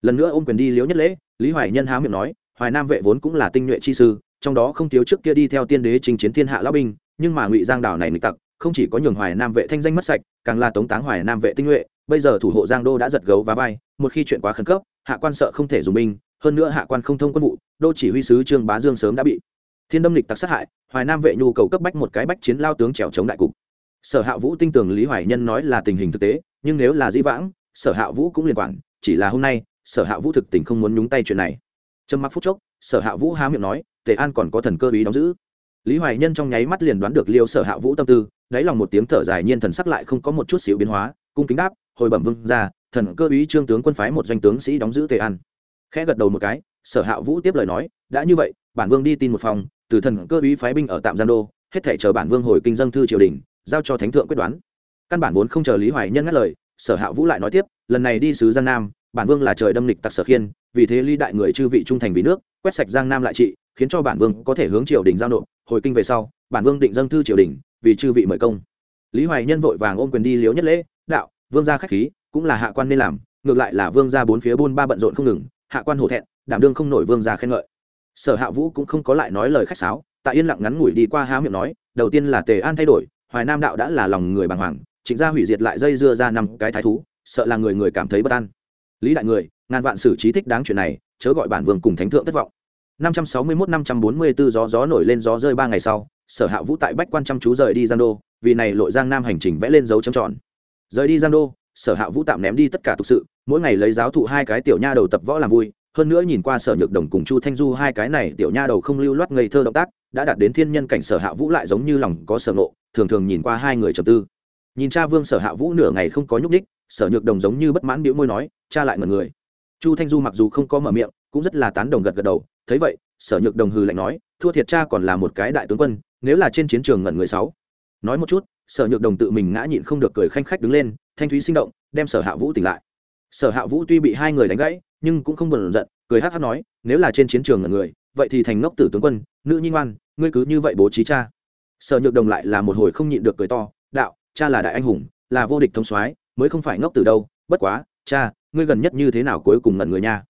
lần nữa ôm quyền đi liếu nhất lễ, lý hoài nhân há miệng nói, hoài nam vệ vốn cũng là tinh nhuệ chi sư, trong đó không thiếu trước kia đi theo tiên đế trình chiến thiên hạ lão binh, nhưng mà ngụy giang đảo này nghịch tặc không chỉ có nhường hoài nam vệ thanh danh mất sạch, càng là tống táng hoài nam vệ tinh nhuệ, bây giờ thủ hộ giang đô đã giật gấu và vai, một khi chuyện quá khẩn cấp, hạ quan sợ không thể dùng binh, hơn nữa hạ quan không thông quân vụ, đô chỉ huy sứ trương bá dương sớm đã bị thiên đâm lịch tặc sát hại, hoài nam vệ nhu cầu cấp bách một cái bách chiến lao tướng trèo chống đại cục. Sở hạ vũ tin tưởng lý hoài nhân nói là tình hình thực tế, nhưng nếu là dĩ vãng, sở hạ vũ cũng liên quan chỉ là hôm nay, sở hạ vũ thực tình không muốn nhúng tay chuyện này. Trầm mặc phút chốc, sở hạ vũ há miệng nói, tề an còn có thần cơ ý đóng giữ. Lý hoài nhân trong nháy mắt liền đoán được liêu sở hạ vũ tâm tư đáy lòng một tiếng thở dài nhiên thần sắc lại không có một chút xíu biến hóa, cung kính đáp, hồi bẩm vương ra thần cơ ý trương tướng quân phái một doanh tướng sĩ đóng giữ tề an. Khẽ gật đầu một cái, sở hạ vũ tiếp lời nói, đã như vậy, bản vương đi tin một phòng, từ thần cơ ý phái binh ở tạm gian đô, hết thể chờ bản vương hồi kinh dân thư triều đình, giao cho thánh thượng quyết đoán. Căn bản vốn không chờ lý hoài nhân ngắt lời, sở hạ vũ lại nói tiếp, lần này đi sứ giang nam, bản vương là trời đâm lịch tặc sở khiên, vì thế ly đại người chư vị trung thành vì nước, quét sạch giang nam lại trị, khiến cho bản vương có thể hướng triều đình giao nộp, hồi kinh về sau, bản vương định dâng thư triều đình vì chư vị mời công. Lý hoài nhân vội vàng ôm quyền đi liếu nhất lễ, đạo, vương gia khách khí, cũng là hạ quan nên làm, ngược lại là vương gia bốn phía buôn ba bận rộn không ngừng, hạ quan hổ thẹn, đảm đương không nổi vương gia khen ngợi. Sở hạ vũ cũng không có lại nói lời khách sáo, tại yên lặng ngắn ngủi đi qua há miệng nói, đầu tiên là tề an thay đổi, hoài nam đạo đã là lòng người bàng hoàng, trịnh gia hủy diệt lại dây dưa ra năm cái thái thú, sợ là người người cảm thấy bất an. Lý đại người, ngàn vạn sử trí thích đáng chuyện này, chớ gọi bản vương cùng thánh thượng thất vọng. 561 544 gió gió nổi lên gió rơi ba ngày sau sở hạ vũ tại bách quan chăm chú rời đi giang đô, vì này lội giang nam hành trình vẽ lên dấu trầm tròn. Rời đi giang đô, sở hạ vũ tạm ném đi tất cả tục sự, mỗi ngày lấy giáo thụ hai cái tiểu nha đầu tập võ làm vui, hơn nữa nhìn qua sở nhược đồng cùng chu thanh du hai cái này tiểu nha đầu không lưu loát ngây thơ động tác, đã đạt đến thiên nhân cảnh sở hạ vũ lại giống như lòng có sở nộ thường thường nhìn qua hai người trầm tư. Nhìn cha vương sở hạ vũ nửa ngày không có nhúc ních sở nhược đồng giống như bất mãn biểu môi nói, cha lại ngần người. Chu thanh du mặc dù không có mở miệng, cũng rất là tán đồng gật gật đầu, thấy vậy, sở nhược đồng hừ lạnh nói, thua thiệt cha còn là một cái đại tướng quân nếu là trên chiến trường ngẩn người sáu. Nói một chút, sở nhược đồng tự mình ngã nhịn không được cười khanh khách đứng lên, thanh thúy sinh động, đem sở hạ vũ tỉnh lại. Sở hạ vũ tuy bị hai người đánh gãy, nhưng cũng không buồn giận, cười hắc hắc nói, nếu là trên chiến trường ngẩn người, vậy thì thành ngốc tử tướng quân, nữ nhi ngoan, ngươi cứ như vậy bố trí cha. Sở nhược đồng lại là một hồi không nhịn được cười to, đạo, cha là đại anh hùng, là vô địch thông soái, mới không phải ngốc từ đâu, bất quá, cha, ngươi gần nhất như thế nào cuối cùng ngẩn người nha?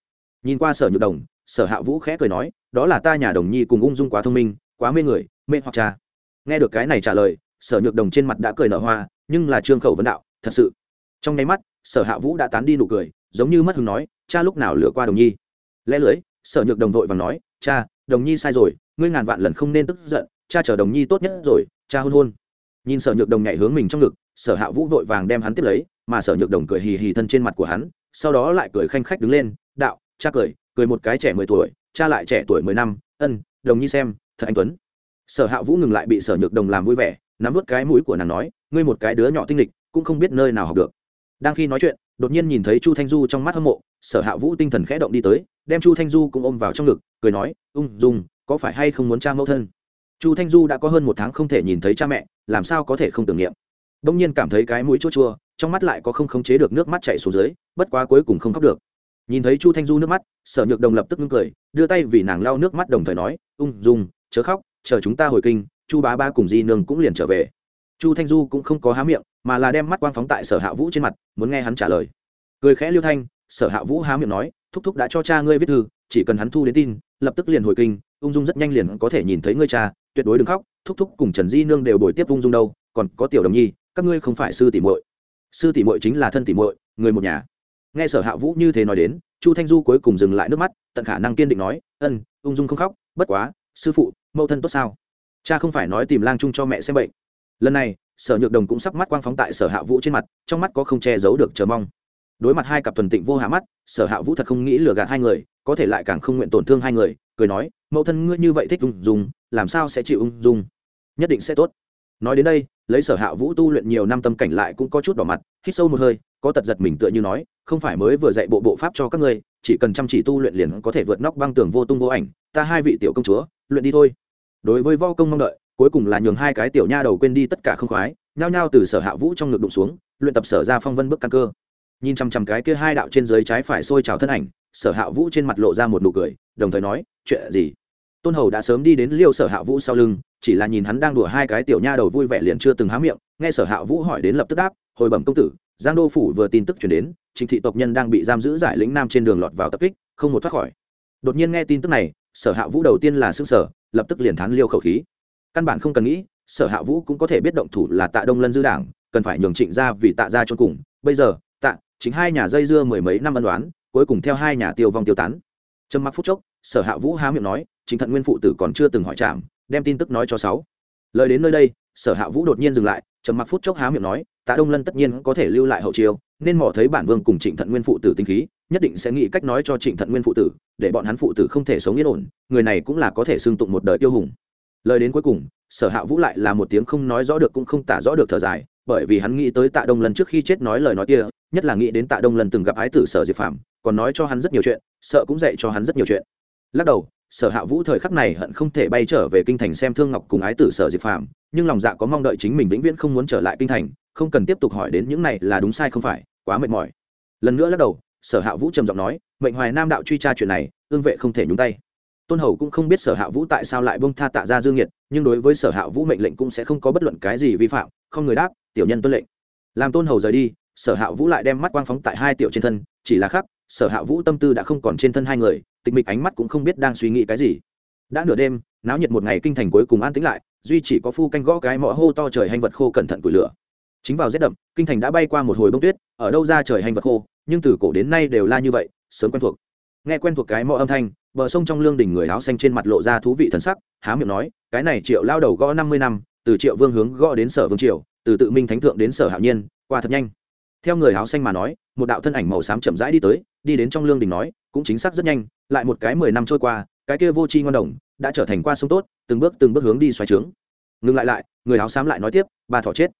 Nhìn qua sở nhược đồng, sở hạ vũ khẽ cười nói, đó là ta nhà đồng nhi cùng ung dung quá thông minh, quá mê người mê hoặc cha. Nghe được cái này trả lời, sở nhược đồng trên mặt đã cười nở hoa, nhưng là trương khẩu vấn đạo, thật sự. Trong nháy mắt, sở hạ vũ đã tán đi nụ cười, giống như mất hứng nói, cha lúc nào lừa qua đồng nhi? Lẽ lưới, sở nhược đồng vội và nói, cha, đồng nhi sai rồi, ngươi ngàn vạn lần không nên tức giận, cha chở đồng nhi tốt nhất rồi, cha hôn hôn. Nhìn sở nhược đồng nhảy hướng mình trong ngực, sở hạ vũ vội vàng đem hắn tiếp lấy, mà sở nhược đồng cười hì hì thân trên mặt của hắn, sau đó lại cười khanh khách đứng lên, đạo, cha cười cười một cái trẻ mười tuổi, cha lại trẻ tuổi mười năm, ân, đồng nhi xem, thật anh tuấn sở hạ vũ ngừng lại bị sở nhược đồng làm vui vẻ, nắm vớt cái mũi của nàng nói, ngươi một cái đứa nhỏ tinh lịch cũng không biết nơi nào học được. Đang khi nói chuyện, đột nhiên nhìn thấy chu thanh du trong mắt hâm mộ, sở hạ vũ tinh thần khẽ động đi tới, đem chu thanh du cũng ôm vào trong ngực, cười nói, ung dung, có phải hay không muốn cha mẫu thân? Chu thanh du đã có hơn một tháng không thể nhìn thấy cha mẹ, làm sao có thể không tưởng niệm. Đông nhiên cảm thấy cái mũi chua chua, trong mắt lại có không khống chế được nước mắt chạy xuống dưới, bất quá cuối cùng không khóc được. Nhìn thấy chu thanh du nước mắt, sở nhược đồng lập tức ngưng cười, đưa tay vì nàng lau nước mắt đồng thời nói, ung dung, chớ khóc chờ chúng ta hồi kinh, chu bá ba cùng di nương cũng liền trở về. Chu thanh du cũng không có há miệng, mà là đem mắt quang phóng tại sở hạ vũ trên mặt, muốn nghe hắn trả lời. Cười khẽ liêu thanh, sở hạ vũ há miệng nói, thúc thúc đã cho cha ngươi viết thư, chỉ cần hắn thu đến tin, lập tức liền hồi kinh, ung dung rất nhanh liền có thể nhìn thấy ngươi cha, tuyệt đối đừng khóc, thúc thúc cùng trần di nương đều đổi tiếp ung dung đâu, còn có tiểu đồng nhi, các ngươi không phải sư tỷ muội. Sư tỷ muội chính là thân tỷ muội, người một nhà. Nghe sở hạ vũ như thế nói đến, chu thanh du cuối cùng dừng lại nước mắt, tận khả năng kiên định nói, ân, ung dung không khóc, bất quá, sư phụ mẫu thân tốt sao? Cha không phải nói tìm lang chung cho mẹ xem bệnh. Lần này, sở nhược đồng cũng sắp mắt quang phóng tại sở hạ vũ trên mặt, trong mắt có không che giấu được chờ mong. Đối mặt hai cặp thuần tịnh vô hạ mắt, sở hạ vũ thật không nghĩ lừa gạt hai người, có thể lại càng không nguyện tổn thương hai người, cười nói, mẫu thân ngươi như vậy thích ung dung, làm sao sẽ chịu ung dung? Nhất định sẽ tốt. Nói đến đây, lấy sở hạ vũ tu luyện nhiều năm tâm cảnh lại cũng có chút đỏ mặt, hít sâu một hơi, có tật giật mình tựa như nói, không phải mới vừa dạy bộ bộ pháp cho các ngươi, chỉ cần chăm chỉ tu luyện liền có thể vượt nóc băng tường vô tung vô ảnh, ta hai vị tiểu công chúa luyện đi thôi. Đối với vo công mong đợi, cuối cùng là nhường hai cái tiểu nha đầu quên đi tất cả không khoái, nhao nhao từ sở hạ vũ trong ngực đụng xuống, luyện tập sở ra phong vân bước căn cơ. Nhìn chằm chằm cái kia hai đạo trên dưới trái phải sôi trào thân ảnh, sở hạ vũ trên mặt lộ ra một nụ cười, đồng thời nói, chuyện gì? Tôn hầu đã sớm đi đến liêu sở hạ vũ sau lưng, chỉ là nhìn hắn đang đùa hai cái tiểu nha đầu vui vẻ liền chưa từng há miệng, nghe sở hạ vũ hỏi đến lập tức đáp, hồi bẩm công tử, giang đô phủ vừa tin tức chuyển đến trịnh thị tộc nhân đang bị giam giữ giải lĩnh nam trên đường lọt vào tập kích, không một thoát khỏi. Đột nhiên nghe tin tức này sở hạ vũ đầu tiên là xương sở, lập tức liền thán liêu khẩu khí. Căn bản không cần nghĩ, sở hạ vũ cũng có thể biết động thủ là tạ đông lân dư đảng, cần phải nhường trịnh ra vì tạ ra cho cùng. Bây giờ, tạ, chính hai nhà dây dưa mười mấy năm ân đoán cuối cùng theo hai nhà tiêu vong tiêu tán. Trầm mặc phút chốc, sở hạ vũ há miệng nói chính thận nguyên phụ tử còn chưa từng hỏi chạm đem tin tức nói cho sáu. Lời đến nơi đây, sở hạ vũ đột nhiên dừng lại, trầm mặc phút chốc há miệng nói, tạ đông lân tất nhiên có thể lưu lại hậu chiêu, nên mỏ thấy bản vương cùng trịnh thận nguyên phụ tử tinh khí nhất định sẽ nghĩ cách nói cho trịnh thận nguyên phụ tử, để bọn hắn phụ tử không thể sống yên ổn, người này cũng là có thể xưng tụng một đời tiêu hùng. Lời đến cuối cùng, sở hạ vũ lại là một tiếng không nói rõ được cũng không tả rõ được thở dài, bởi vì hắn nghĩ tới tạ đông lần trước khi chết nói lời nói kia, nhất là nghĩ đến tạ đông lần từng gặp ái tử sở diệp phạm còn nói cho hắn rất nhiều chuyện, sợ cũng dạy cho hắn rất nhiều chuyện. Lắc đầu, sở hạ vũ thời khắc này hận không thể bay trở về kinh thành xem thương ngọc cùng ái tử sở diệp phạm nhưng lòng dạ có mong đợi chính mình vĩnh viễn không muốn trở lại kinh thành, không cần tiếp tục hỏi đến những này là đúng sai không phải, quá mệt mỏi. Lần nữa lắc đầu sở hạ vũ trầm giọng nói, mệnh hoài nam đạo truy tra chuyện này, ương vệ không thể nhúng tay. Tôn hầu cũng không biết sở hạ vũ tại sao lại bông tha tạ ra dương nhiệt nhưng đối với sở hạ vũ mệnh lệnh cũng sẽ không có bất luận cái gì vi phạm, không người đáp, tiểu nhân tuân lệnh. Làm tôn hầu rời đi, sở hạ vũ lại đem mắt quang phóng tại hai tiểu trên thân, chỉ là khắc, sở hạ vũ tâm tư đã không còn trên thân hai người, tịch mịch ánh mắt cũng không biết đang suy nghĩ cái gì. Đã nửa đêm, náo nhiệt một ngày kinh thành cuối cùng an tĩnh lại, duy chỉ có phu canh gõ cái mõ hô to trời hành vật khô cẩn thận củi lửa chính vào rét đậm, kinh thành đã bay qua một hồi bông tuyết, ở đâu ra trời hành vật khô, nhưng từ cổ đến nay đều la như vậy, sớm quen thuộc. Nghe quen thuộc cái mõ âm thanh, bờ sông trong lương đỉnh người áo xanh trên mặt lộ ra thú vị thần sắc, há miệng nói, cái này triệu lao đầu gõ năm mươi năm, từ triệu vương hướng gõ đến sở vương triều, từ tự minh thánh thượng đến sở hạo nhiên, qua thật nhanh. Theo người áo xanh mà nói, một đạo thân ảnh màu xám chậm rãi đi tới, đi đến trong lương đình nói, cũng chính xác rất nhanh, lại một cái mười năm trôi qua, cái kia vô tri ngon đồng, đã trở thành qua sông tốt, từng bước từng bước hướng đi xoáy trướng. Ngừng lại lại, người áo xám lại nói tiếp, ba thỏ chết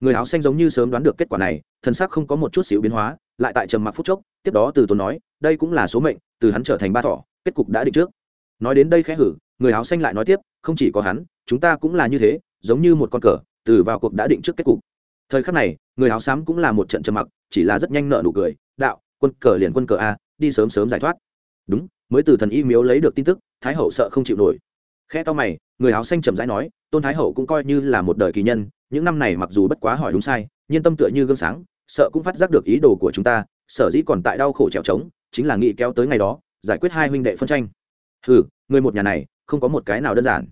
người áo xanh giống như sớm đoán được kết quả này, thân xác không có một chút xíu biến hóa, lại tại trầm mặc phút chốc, tiếp đó từ tốn nói, đây cũng là số mệnh, từ hắn trở thành ba thỏ, kết cục đã định trước. Nói đến đây khẽ hử, người áo xanh lại nói tiếp, không chỉ có hắn, chúng ta cũng là như thế, giống như một con cờ, từ vào cuộc đã định trước kết cục. Thời khắc này, người áo xám cũng là một trận trầm mặc, chỉ là rất nhanh nợ nụ cười, đạo, quân cờ liền quân cờ a, đi sớm sớm giải thoát. Đúng, mới từ thần y miếu lấy được tin tức, thái hậu sợ không chịu nổi. Khe to mày người áo xanh chậm rãi nói, tôn thái hậu cũng coi như là một đời kỳ nhân, những năm này mặc dù bất quá hỏi đúng sai, nhưng tâm tựa như gương sáng, sợ cũng phát giác được ý đồ của chúng ta, sở dĩ còn tại đau khổ trèo trống, chính là nghĩ kéo tới ngày đó, giải quyết hai huynh đệ phân tranh. Ừ người một nhà này, không có một cái nào đơn giản.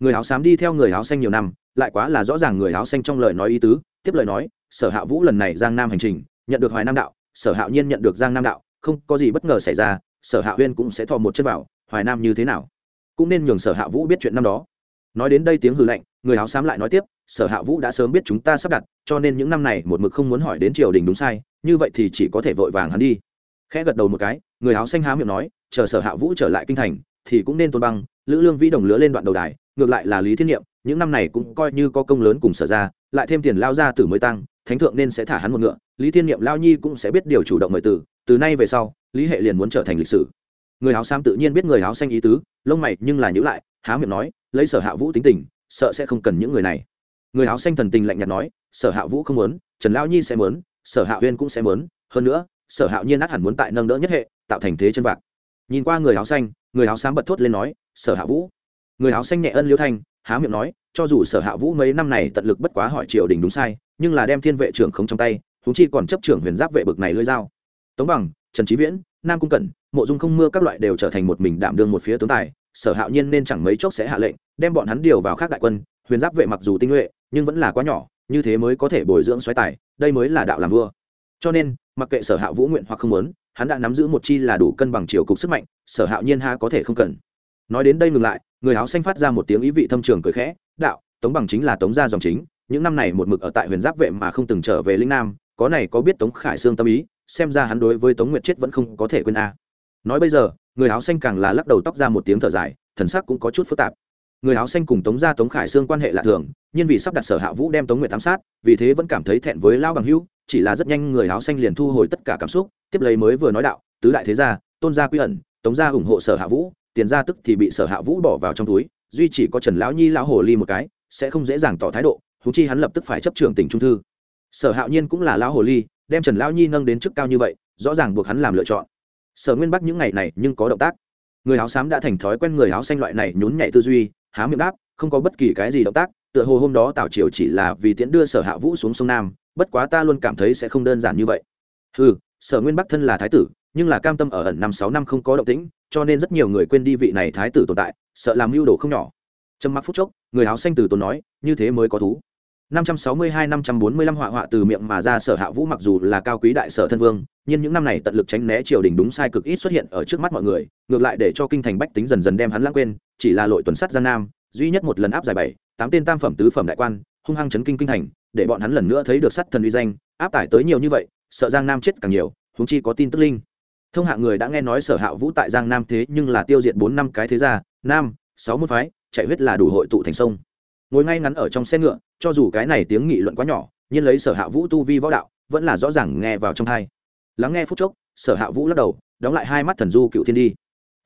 Người áo xám đi theo người áo xanh nhiều năm, lại quá là rõ ràng người áo xanh trong lời nói ý tứ, tiếp lời nói, sở hạ vũ lần này giang nam hành trình, nhận được hoài nam đạo, sở hạo nhiên nhận được giang nam đạo, không có gì bất ngờ xảy ra, sở hạ huyên cũng sẽ thò một chân vào, hoài nam như thế nào? Cũng nên nhường sở hạ vũ biết chuyện năm đó. Nói đến đây tiếng hư lạnh, người áo xám lại nói tiếp, sở hạ vũ đã sớm biết chúng ta sắp đặt, cho nên những năm này một mực không muốn hỏi đến triều đình đúng sai, như vậy thì chỉ có thể vội vàng hắn đi. Khẽ gật đầu một cái, người áo xanh há miệng nói, chờ sở hạ vũ trở lại kinh thành, thì cũng nên tôn băng, lữ lương vĩ đồng lứa lên đoạn đầu đài, ngược lại là lý thiên nhiệm những năm này cũng coi như có công lớn cùng sở ra, lại thêm tiền lao ra từ mới tăng, thánh thượng nên sẽ thả hắn một ngựa, lý thiên nhiệm lao nhi cũng sẽ biết điều chủ động mời từ từ nay về sau, lý hệ liền muốn trở thành lịch sử người áo xám tự nhiên biết người áo xanh ý tứ, lông mày nhưng là nhữ lại, há miệng nói, lấy sở hạ vũ tính tình, sợ sẽ không cần những người này. Người áo xanh thần tình lạnh nhạt nói, sở hạ vũ không muốn, trần lao nhi sẽ muốn, sở hạ huyên cũng sẽ muốn, hơn nữa, sở hạ nhiên át hẳn muốn tại nâng đỡ nhất hệ, tạo thành thế chân vạc. Nhìn qua người áo xanh, người áo xám bật thốt lên nói, sở hạ vũ. Người áo xanh nhẹ ân liêu thanh, há miệng nói, cho dù sở hạ vũ mấy năm này tận lực bất quá hỏi triều đình đúng sai, nhưng là đem thiên vệ trưởng không trong tay thúng chi còn chấp trưởng huyền giáp vệ bực này lưỡi dao. Tống bằng, trần trí viễn, nam cung cẩn mộ dung không mưa các loại đều trở thành một mình đảm đương một phía tướng tài, sở hạo nhiên nên chẳng mấy chốc sẽ hạ lệnh, đem bọn hắn điều vào khác đại quân, huyền giáp vệ mặc dù tinh nhuệ, nhưng vẫn là quá nhỏ, như thế mới có thể bồi dưỡng xoáy tài, đây mới là đạo làm vua. Cho nên, mặc kệ sở hạ vũ nguyện hoặc không muốn, hắn đã nắm giữ một chi là đủ cân bằng chiều cục sức mạnh, sở hạo nhiên ha có thể không cần. Nói đến đây ngừng lại, người áo xanh phát ra một tiếng ý vị thâm trường cười khẽ, đạo, tống bằng chính là tống gia dòng chính, những năm này một mực ở tại huyền giáp vệ mà không từng trở về linh nam, có này có biết tống khải sương tâm ý, xem ra hắn đối với tống nguyệt chết vẫn không có thể quên a nói bây giờ, người áo xanh càng là lắc đầu tóc ra một tiếng thở dài, thần sắc cũng có chút phức tạp. Người áo xanh cùng tống gia tống khải sương quan hệ lạ thường, nhưng vì sắp đặt sở hạ vũ đem tống nguyệt ám sát, vì thế vẫn cảm thấy thẹn với lao bằng hữu, chỉ là rất nhanh người áo xanh liền thu hồi tất cả cảm xúc, tiếp lấy mới vừa nói đạo, tứ đại thế gia, tôn gia quy ẩn, tống gia ủng hộ sở hạ vũ, tiền gia tức thì bị sở hạ vũ bỏ vào trong túi, duy chỉ có trần lão nhi lão hồ ly một cái, sẽ không dễ dàng tỏ thái độ thú chi hắn lập tức phải chấp trường tỉnh trung thư. Sở hạo nhiên cũng là lão hồ ly, đem trần lão nhi nâng đến chức cao như vậy, rõ ràng buộc hắn làm lựa chọn sở nguyên bắc những ngày này nhưng có động tác. Người áo xám đã thành thói quen người áo xanh loại này nhún nhảy tư duy, há miệng đáp, không có bất kỳ cái gì động tác, tựa hồ hôm đó tào triều chỉ là vì tiễn đưa sở hạ vũ xuống sông nam, bất quá ta luôn cảm thấy sẽ không đơn giản như vậy. Ừ sở nguyên bắc thân là thái tử, nhưng là cam tâm ở ẩn năm sáu năm không có động tĩnh, cho nên rất nhiều người quên đi vị này thái tử tồn tại, sợ làm mưu đồ không nhỏ. Trầm mặc phút chốc, người áo xanh từ tốn nói, như thế mới có thú. 562-545 họa họa từ miệng mà ra sở hạ vũ mặc dù là cao quý đại sở thân vương, nhưng những năm này tận lực tránh né triều đình đúng sai cực ít xuất hiện ở trước mắt mọi người, ngược lại để cho kinh thành bách tính dần dần đem hắn lãng quên, chỉ là lội tuần sắt gian nam, duy nhất một lần áp giải bảy, tám tên tam phẩm tứ phẩm đại quan, hung hăng chấn kinh kinh thành, để bọn hắn lần nữa thấy được sắt thần uy danh, áp tải tới nhiều như vậy, sợ giang nam chết càng nhiều, huống chi có tin tức linh. Thông hạ người đã nghe nói sở hạ vũ tại giang nam thế nhưng là tiêu diệt bốn năm cái thế gia, nam, sáu môn phái, chạy huyết là đủ hội tụ thành sông ngồi ngay ngắn ở trong xe ngựa, cho dù cái này tiếng nghị luận quá nhỏ, nhưng lấy sở hạ vũ tu vi võ đạo, vẫn là rõ ràng nghe vào trong thai lắng nghe phút chốc, sở hạ vũ lắc đầu, đóng lại hai mắt thần du cựu thiên đi.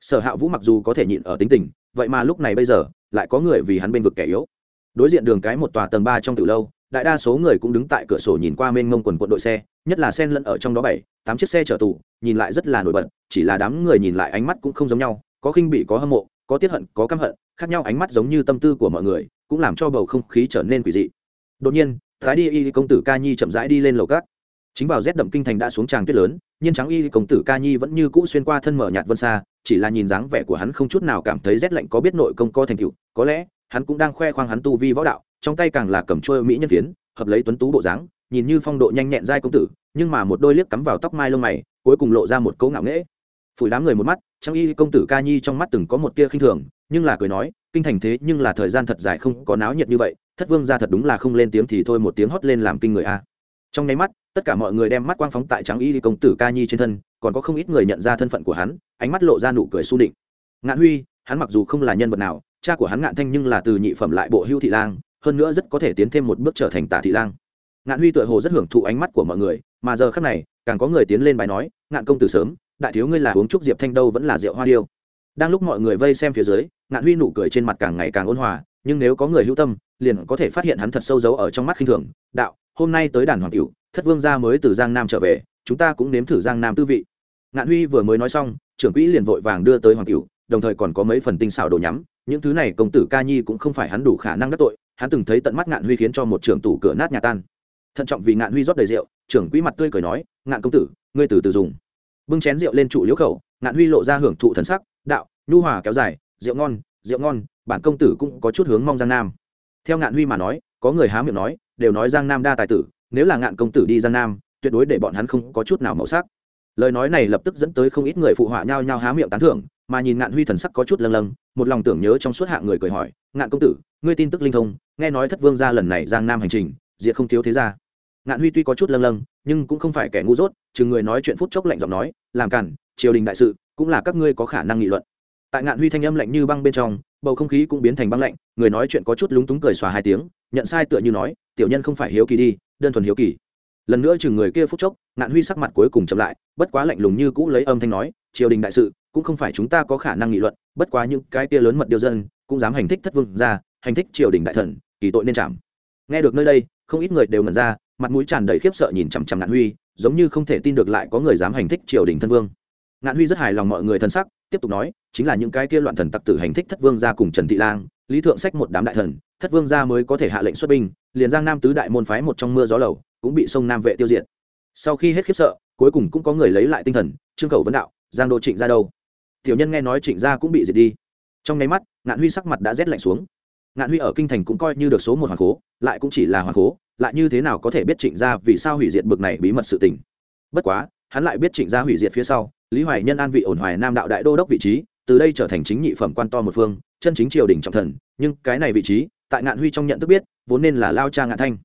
Sở hạ vũ mặc dù có thể nhịn ở tính tình, vậy mà lúc này bây giờ, lại có người vì hắn bên vực kẻ yếu. Đối diện đường cái một tòa tầng ba trong từ lâu, đại đa số người cũng đứng tại cửa sổ nhìn qua mênh mông quần quận đội xe, nhất là sen lẫn ở trong đó bảy, tám chiếc xe chở tù, nhìn lại rất là nổi bật, chỉ là đám người nhìn lại ánh mắt cũng không giống nhau, có khinh bị có hâm mộ, có tiết hận, có căm hận, khác nhau ánh mắt giống như tâm tư của mọi người cũng làm cho bầu không khí trở nên quỷ dị. Đột nhiên, thái đi y công tử ca nhi chậm rãi đi lên lầu cát. Chính vào rét đậm kinh thành đã xuống tràng tuyết lớn nhưng trắng y công tử ca nhi vẫn như cũ xuyên qua thân mở nhạt vân xa, chỉ là nhìn dáng vẻ của hắn không chút nào cảm thấy rét lạnh có biết nội công co thành tựu, có lẽ hắn cũng đang khoe khoang hắn tu vi võ đạo, trong tay càng là cầm trôi mỹ nhân phiến, hợp lấy tuấn tú bộ dáng, nhìn như phong độ nhanh nhẹn giai công tử, nhưng mà một đôi liếc cắm vào tóc mai lông mày, cuối cùng lộ ra một cấu ngạo nghễ. Phủi đám người một mắt trang y công tử ca nhi trong mắt từng có một tia khinh thường nhưng là cười nói, kinh thành thế nhưng là thời gian thật dài không có náo nhiệt như vậy, thất vương ra thật đúng là không lên tiếng thì thôi, một tiếng hót lên làm kinh người a. Trong nháy mắt, tất cả mọi người đem mắt quang phóng tại trắng y công tử ca nhi trên thân, còn có không ít người nhận ra thân phận của hắn, ánh mắt lộ ra nụ cười su định ngạn huy, hắn mặc dù không là nhân vật nào, cha của hắn ngạn thanh nhưng là từ nhị phẩm lại bộ hưu thị lang, hơn nữa rất có thể tiến thêm một bước trở thành tả thị lang. Ngạn huy tựa hồ rất hưởng thụ ánh mắt của mọi người, mà giờ khác này, càng có người tiến lên bài nói, ngạn công tử sớm, đại thiếu ngươi là uống trúc diệp thanh đâu vẫn là rượu hoa điêu. Đang lúc mọi người vây xem phía dưới ngạn huy nụ cười trên mặt càng ngày càng ôn hòa, nhưng nếu có người hữu tâm, liền có thể phát hiện hắn thật sâu giấu ở trong mắt khinh thường. Đạo, hôm nay tới đàn hoàng cửu thất vương gia mới từ giang nam trở về, chúng ta cũng nếm thử giang nam tư vị. Ngạn huy vừa mới nói xong, trưởng quỹ liền vội vàng đưa tới hoàng cửu đồng thời còn có mấy phần tinh xảo đồ nhắm, những thứ này công tử ca nhi cũng không phải hắn đủ khả năng đắc tội, hắn từng thấy tận mắt ngạn huy khiến cho một trưởng tủ cửa nát nhà tan. Thận trọng vì ngạn huy rót đầy rượu, trưởng quỹ mặt tươi cười nói, ngạn công tử, ngươi từ từ dùng. Bưng chén rượu lên trụ liễu khẩu, ngạn huy lộ ra hưởng thụ thần sắc, đạo, nhu hòa kéo dài rượu ngon rượu ngon, bản công tử cũng có chút hướng mong giang nam. Theo ngạn huy mà nói, có người há miệng nói, đều nói giang nam đa tài tử, nếu là ngạn công tử đi giang nam, tuyệt đối để bọn hắn không có chút nào màu sắc. Lời nói này lập tức dẫn tới không ít người phụ họa nhau nhau há miệng tán thưởng, mà nhìn ngạn huy thần sắc có chút lâng lâng, một lòng tưởng nhớ trong suốt hạng người cười hỏi, ngạn công tử, ngươi tin tức linh thông, nghe nói thất vương gia lần này giang nam hành trình, diệt không thiếu thế gia. Ngạn huy tuy có chút lâng lâng, nhưng cũng không phải kẻ ngu dốt, chừng người nói chuyện phút chốc lạnh giọng nói, làm cản, triều đình đại sự, cũng là các ngươi có khả năng nghị luận tại ngạn huy thanh âm lạnh như băng bên trong, bầu không khí cũng biến thành băng lạnh, người nói chuyện có chút lúng túng cười xòa hai tiếng, nhận sai tựa như nói, tiểu nhân không phải hiếu kỳ đi, đơn thuần hiếu kỳ. Lần nữa chừng người kia phút chốc, ngạn huy sắc mặt cuối cùng chậm lại, bất quá lạnh lùng như cũ lấy âm thanh nói, triều đình đại sự, cũng không phải chúng ta có khả năng nghị luận, bất quá những cái kia lớn mật điều dân, cũng dám hành thích thất vương ra hành thích triều đình đại thần, kỳ tội nên chạm. Nghe được nơi đây, không ít người đều ngẩn ra, mặt mũi tràn đầy khiếp sợ nhìn chằm chằm ngạn huy, giống như không thể tin được lại có người dám hành thích triều đình thân vương ngạn huy rất hài lòng mọi người thân sắc, tiếp tục nói, chính là những cái kia loạn thần tặc tử hành thích thất vương gia cùng trần thị lang, lý thượng sách một đám đại thần, thất vương gia mới có thể hạ lệnh xuất binh, liền giang nam tứ đại môn phái một trong mưa gió lầu, cũng bị sông nam vệ tiêu diệt. Sau khi hết khiếp sợ, cuối cùng cũng có người lấy lại tinh thần, trương khẩu vấn đạo, giang đô trịnh ra đâu? Tiểu nhân nghe nói trịnh gia cũng bị diệt đi. Trong nháy mắt, ngạn huy sắc mặt đã rét lạnh xuống. Ngạn huy ở kinh thành cũng coi như được số một hoàng cố lại cũng chỉ là hoàng cố lại như thế nào có thể biết trịnh gia vì sao hủy diệt bực này bí mật sự tình? Bất quá, hắn lại biết trịnh gia hủy diệt phía sau lý hoài nhân an vị ổn hoài nam đạo đại đô đốc vị trí, từ đây trở thành chính nhị phẩm quan to một phương, chân chính triều đình trọng thần, nhưng cái này vị trí, tại ngạn huy trong nhận thức biết, vốn nên là lao cha ngạn thanh.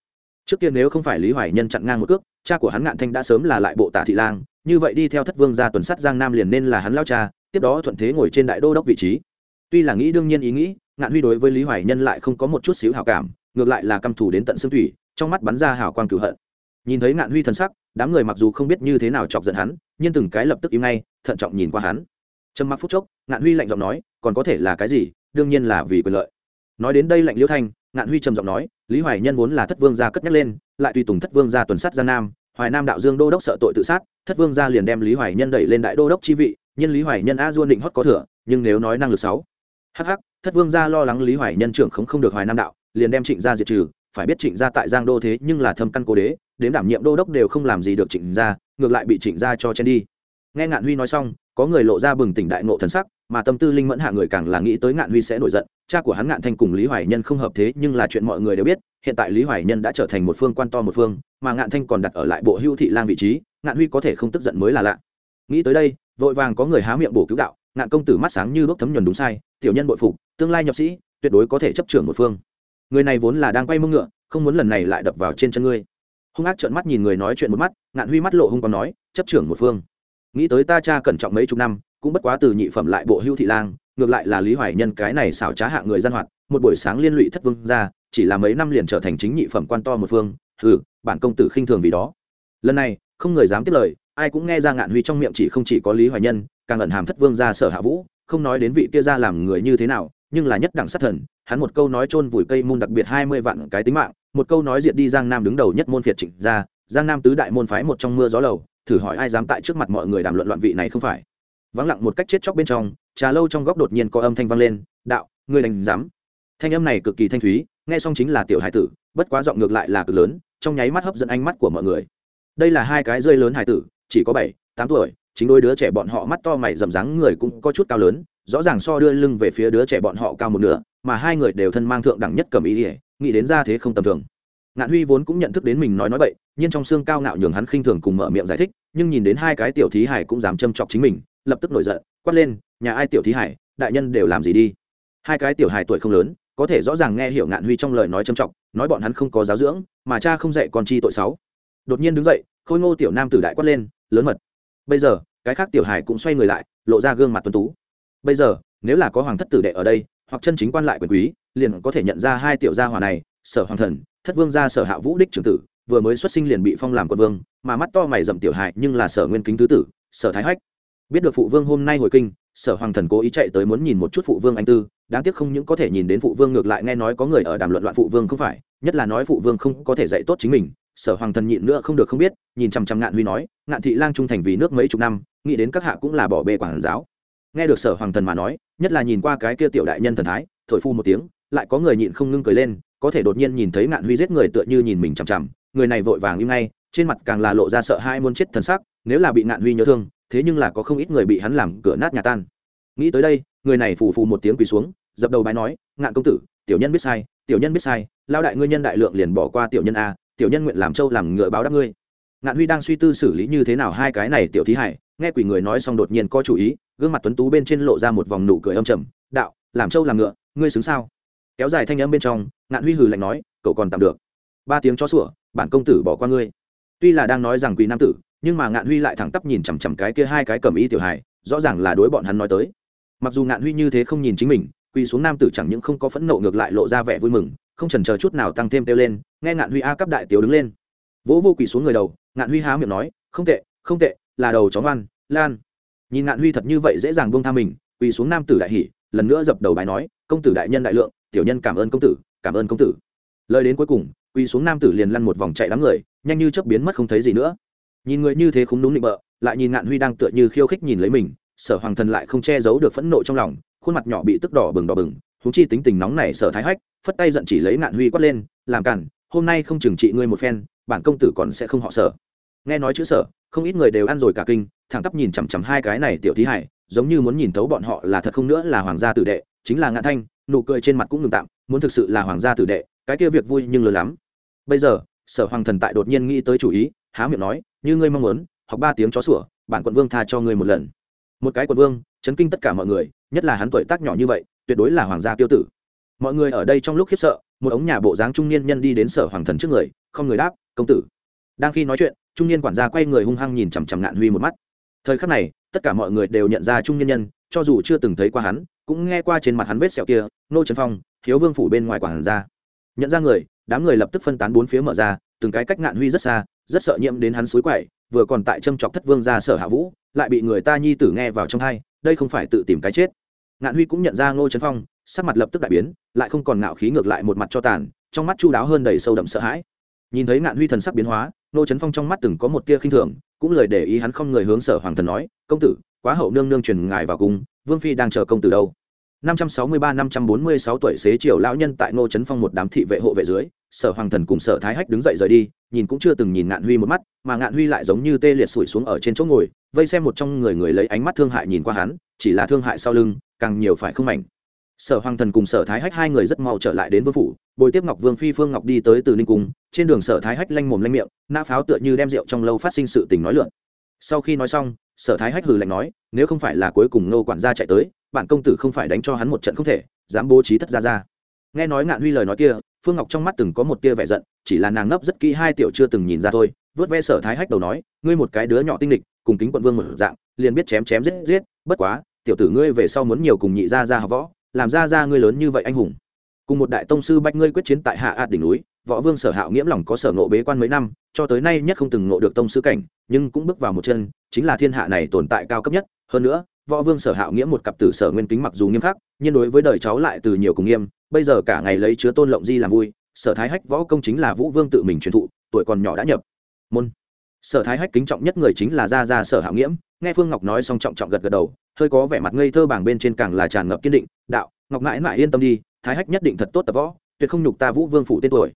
Trước kia nếu không phải lý hoài nhân chặn ngang một cước, cha của hắn ngạn thanh đã sớm là lại bộ tả thị lang, như vậy đi theo thất vương ra tuần sắt giang nam liền nên là hắn lao cha, tiếp đó thuận thế ngồi trên đại đô đốc vị trí. Tuy là nghĩ đương nhiên ý nghĩ, ngạn huy đối với lý hoài nhân lại không có một chút xíu hào cảm, ngược lại là căm thù đến tận xương thủy, trong mắt bắn ra hào quang cửu hận. Nhìn thấy ngạn huy thần sắc, đám người mặc dù không biết như thế nào chọc giận hắn nhưng từng cái lập tức im ngay, thận trọng nhìn qua hắn. Trầm mặc phút chốc, ngạn huy lạnh giọng nói, còn có thể là cái gì? Đương nhiên là vì quyền lợi. Nói đến đây lạnh liễu thanh, ngạn huy trầm giọng nói, lý hoài nhân vốn là thất vương gia cất nhắc lên, lại tùy tùng thất vương gia tuần sát gia nam, hoài nam đạo dương đô đốc sợ tội tự sát, thất vương gia liền đem lý hoài nhân đẩy lên đại đô đốc chi vị nhân lý hoài nhân a duôn định hót có thừa, nhưng nếu nói năng lực sáu hh thất vương gia lo lắng lý hoài nhân trưởng không không được hoài nam đạo, liền đem trịnh gia diệt trừ, phải biết trịnh gia tại giang đô thế nhưng là thâm căn cố đế đến đảm nhiệm đô đốc đều không làm gì được trịnh gia ngược lại bị trịnh gia cho chen đi. Nghe ngạn huy nói xong, có người lộ ra bừng tỉnh đại nộ thần sắc, mà tâm tư linh mẫn hạ người càng là nghĩ tới ngạn huy sẽ nổi giận. Cha của hắn ngạn thanh cùng lý hoài nhân không hợp thế, nhưng là chuyện mọi người đều biết, hiện tại lý hoài nhân đã trở thành một phương quan to một phương, mà ngạn thanh còn đặt ở lại bộ hưu thị lang vị trí, ngạn huy có thể không tức giận mới là lạ. Nghĩ tới đây, vội vàng có người há miệng bổ cứu đạo, ngạn công tử mắt sáng như đốt thấm nhuần đúng sai, tiểu nhân bội phục, tương lai nhập sĩ, tuyệt đối có thể chấp trưởng một phương. Người này vốn là đang quay mông ngựa, không muốn lần này lại đập vào trên chân ngươi. Hung ác trợn mắt nhìn người nói chuyện một mắt ngạn huy mắt lộ hung còn nói, chấp trưởng một phương. Nghĩ tới ta cha cẩn trọng mấy chục năm, cũng bất quá từ nhị phẩm lại bộ hưu thị lang, ngược lại là lý hoài nhân cái này xảo trá hạ người gian hoạt, một buổi sáng liên lụy thất vương ra, chỉ là mấy năm liền trở thành chính nhị phẩm quan to một phương ừ bản công tử khinh thường vì đó. Lần này, không người dám tiếp lời, ai cũng nghe ra ngạn huy trong miệng chỉ không chỉ có lý hoài nhân, càng ẩn hàm thất vương ra sở hạ vũ, không nói đến vị kia ra làm người như thế nào, nhưng là nhất đẳng sát thần, hắn một câu nói chôn vùi cây môn đặc biệt hai mươi vạn cái tính mạng, một câu nói diệt đi giang nam đứng đầu nhất môn phiệt trịnh ra giang nam tứ đại môn phái một trong mưa gió lầu, thử hỏi ai dám tại trước mặt mọi người đàm luận loạn vị này không phải. Vắng lặng một cách chết chóc bên trong, trà lâu trong góc đột nhiên có âm thanh vang lên, đạo, ngươi đánh dám thanh âm này cực kỳ thanh thúy, nghe xong chính là tiểu hải tử, bất quá giọng ngược lại là cực lớn, trong nháy mắt hấp dẫn ánh mắt của mọi người. Đây là hai cái rơi lớn hải tử, chỉ có bảy, tám tuổi, chính đôi đứa trẻ bọn họ mắt to mày rậm rắng người cũng có chút cao lớn, rõ ràng so đưa lưng về phía đứa trẻ bọn họ cao một nửa, mà hai người đều thân mang thượng đẳng nhất cầm ý ỉa nghĩ đến ra thế không tầm thường. Ngạn huy vốn cũng nhận thức đến mình nói nói bậy nhưng trong xương cao ngạo nhường hắn khinh thường cùng mở miệng giải thích, nhưng nhìn đến hai cái tiểu thí hải cũng dám châm chọc chính mình, lập tức nổi giận, quát lên, nhà ai tiểu thí hải, đại nhân đều làm gì đi? Hai cái tiểu hải tuổi không lớn, có thể rõ ràng nghe hiểu ngạn huy trong lời nói châm chọc, nói bọn hắn không có giáo dưỡng, mà cha không dạy con chi tội sáu đột nhiên đứng dậy, khôi ngô tiểu nam tử đại quát lên, lớn mật. Bây giờ, cái khác tiểu hải cũng xoay người lại, lộ ra gương mặt tuấn tú. Bây giờ, nếu là có hoàng thất tử đệ ở đây, hoặc chân chính quan lại quyền quý, liền có thể nhận ra hai tiểu gia hòa này, sở hoàng thần, thất vương gia sở hạ vũ đích trưởng tử vừa mới xuất sinh liền bị phong làm quân vương, mà mắt to mày rậm tiểu hại nhưng là sở nguyên kính tứ tử, sở thái hách. Biết được phụ vương hôm nay hồi kinh, sở hoàng thần cố ý chạy tới muốn nhìn một chút phụ vương anh tư, đáng tiếc không những có thể nhìn đến phụ vương ngược lại nghe nói có người ở đàm luận loạn phụ vương không phải, nhất là nói phụ vương không có thể dạy tốt chính mình, sở hoàng thần nhịn nữa không được không biết, nhìn chằm chằm ngạn huy nói, ngạn thị lang trung thành vì nước mấy chục năm, nghĩ đến các hạ cũng là bỏ bê quản giáo. Nghe được sở hoàng thần mà nói, nhất là nhìn qua cái kia tiểu đại nhân thần thái, thổi phu một tiếng, lại có người nhịn không ngưng cười lên, có thể đột nhiên nhìn thấy ngạn huy giết người tựa như nhìn mình chằm chằm người này vội vàng im ngay, trên mặt càng là lộ ra sợ hai muốn chết thần sắc, nếu là bị ngạn huy nhớ thương, thế nhưng là có không ít người bị hắn làm cửa nát nhà tan. Nghĩ tới đây, người này phù phù một tiếng quỳ xuống, dập đầu bái nói, ngạn công tử, tiểu nhân biết sai, tiểu nhân biết sai lao đại ngươi nhân đại lượng liền bỏ qua tiểu nhân a, tiểu nhân nguyện làm châu làm ngựa báo đáp ngươi. Ngạn huy đang suy tư xử lý như thế nào hai cái này tiểu thí hải, nghe quỷ người nói xong đột nhiên có chủ ý, gương mặt tuấn tú bên trên lộ ra một vòng nụ cười âm trầm, đạo, làm trâu làm ngựa, ngươi xứng sao? Kéo dài thanh âm bên trong, ngạn huy hừ lạnh nói, cậu còn tạm được ba tiếng chó sủa bản công tử bỏ qua ngươi. Tuy là đang nói rằng quý nam tử nhưng mà ngạn huy lại thẳng tắp nhìn chằm chằm cái kia hai cái cầm ý tiểu hài, rõ ràng là đối bọn hắn nói tới. Mặc dù ngạn huy như thế không nhìn chính mình quỳ xuống nam tử chẳng những không có phẫn nộ ngược lại lộ ra vẻ vui mừng không trần chờ chút nào tăng thêm kêu lên nghe ngạn huy a cấp đại tiểu đứng lên. Vỗ vô quỳ xuống người đầu ngạn huy há miệng nói không tệ không tệ là đầu chó ngoan lan. Nhìn ngạn huy thật như vậy dễ dàng buông tha mình quỳ xuống nam tử đại hỉ lần nữa dập đầu bài nói công tử đại nhân đại lượng tiểu nhân cảm ơn công tử cảm ơn công tử. Lời đến cuối cùng quỳ xuống nam tử liền lăn một vòng chạy đám người, nhanh như chớp biến mất không thấy gì nữa. Nhìn người như thế không đúng định bợ, lại nhìn ngạn huy đang tựa như khiêu khích nhìn lấy mình, sở hoàng thần lại không che giấu được phẫn nộ trong lòng, khuôn mặt nhỏ bị tức đỏ bừng đỏ bừng húng chi tính tình nóng này sở thái hách, phất tay giận chỉ lấy ngạn huy quát lên, làm cản, hôm nay không trừng trị ngươi một phen, bản công tử còn sẽ không họ sở. Nghe nói chữ sở, không ít người đều ăn rồi cả kinh, thẳng tắp nhìn chằm chằm hai cái này tiểu thí hải, giống như muốn nhìn thấu bọn họ là thật không nữa là hoàng gia tử đệ, chính là ngạn thanh, nụ cười trên mặt cũng ngừng tạm, muốn thực sự là hoàng gia tử đệ cái kia việc vui nhưng lớn lắm. Bây giờ, sở hoàng thần tại đột nhiên nghĩ tới chủ ý, há miệng nói, như ngươi mong muốn, học ba tiếng chó sủa, bản quận vương tha cho ngươi một lần. Một cái quận vương, chấn kinh tất cả mọi người, nhất là hắn tuổi tác nhỏ như vậy, tuyệt đối là hoàng gia tiêu tử. Mọi người ở đây trong lúc khiếp sợ, một ống nhà bộ dáng trung niên nhân đi đến sở hoàng thần trước người, không người đáp, công tử. Đang khi nói chuyện, trung niên quản gia quay người hung hăng nhìn chằm chằm ngạn huy một mắt. Thời khắc này, tất cả mọi người đều nhận ra trung niên nhân, cho dù chưa từng thấy qua hắn, cũng nghe qua trên mặt hắn vết sẹo kia, nô trần phong, hiếu vương phủ bên ngoài quản gia nhận ra người, đám người lập tức phân tán bốn phía mở ra, từng cái cách ngạn huy rất xa, rất sợ nhiễm đến hắn suối quậy, vừa còn tại châm chọc thất vương ra sở hạ vũ, lại bị người ta nhi tử nghe vào trong hai, đây không phải tự tìm cái chết. Ngạn huy cũng nhận ra ngô trấn phong, sắc mặt lập tức đại biến, lại không còn ngạo khí ngược lại một mặt cho tàn, trong mắt chu đáo hơn đầy sâu đậm sợ hãi. Nhìn thấy ngạn huy thần sắc biến hóa, ngô trấn phong trong mắt từng có một tia khinh thường, cũng lời để ý hắn không người hướng sở hoàng thần nói, công tử, quá hậu nương nương truyền ngài vào cung, vương phi đang chờ công tử đâu? 563-546 tuổi xế chiều lão nhân tại Ngô Chấn Phong một đám thị vệ hộ vệ dưới, Sở Hoàng Thần cùng Sở Thái Hách đứng dậy rời đi, nhìn cũng chưa từng nhìn Ngạn Huy một mắt, mà Ngạn Huy lại giống như tê liệt sủi xuống ở trên chỗ ngồi, vây xem một trong người người lấy ánh mắt thương hại nhìn qua hắn, chỉ là thương hại sau lưng, càng nhiều phải không mảnh. Sở Hoàng Thần cùng Sở Thái Hách hai người rất mau trở lại đến vương phủ, bồi tiếp Ngọc Vương phi Phương Ngọc đi tới từ Ninh cung, trên đường Sở Thái Hách lanh mồm lanh miệng, nã pháo tựa như đem rượu trong lâu phát sinh sự tình nói lượn. Sau khi nói xong, Sở Thái Hách hừ lạnh nói, nếu không phải là cuối cùng Ngô quản gia chạy tới, bản công tử không phải đánh cho hắn một trận không thể, dám bố trí thất ra ra nghe nói ngạn huy lời nói kia, phương ngọc trong mắt từng có một tia vẻ giận, chỉ là nàng ngấp rất kỹ hai tiểu chưa từng nhìn ra thôi, vớt ve sở thái hách đầu nói, ngươi một cái đứa nhỏ tinh lịch cùng kính quận vương một dạng, liền biết chém chém giết giết, bất quá, tiểu tử ngươi về sau muốn nhiều cùng nhị ra ra học võ, làm ra ra ngươi lớn như vậy anh hùng. Cùng một đại tông sư bách ngươi quyết chiến tại hạ ạt đỉnh núi, võ vương sở hạo nghiễm lòng có sở ngộ bế quan mấy năm, cho tới nay nhất không từng ngộ được tông sư cảnh, nhưng cũng bước vào một chân, chính là thiên hạ này tồn tại cao cấp nhất, hơn nữa võ vương sở hạo nghĩa một cặp tử sở nguyên kính mặc dù nghiêm khắc, nhưng đối với đời cháu lại từ nhiều cùng nghiêm, bây giờ cả ngày lấy chứa tôn lộng di làm vui, sở thái hách võ công chính là vũ vương tự mình truyền thụ, tuổi còn nhỏ đã nhập. Môn. Sở thái hách kính trọng nhất người chính là gia gia sở hạo nghiễm, nghe phương ngọc nói xong trọng trọng gật gật đầu, hơi có vẻ mặt ngây thơ bảng bên trên càng là tràn ngập kiên định, đạo, ngọc mãi mãi yên tâm đi, thái hách nhất định thật tốt tập võ, tuyệt không nhục ta vũ vương phụ tên tuổi.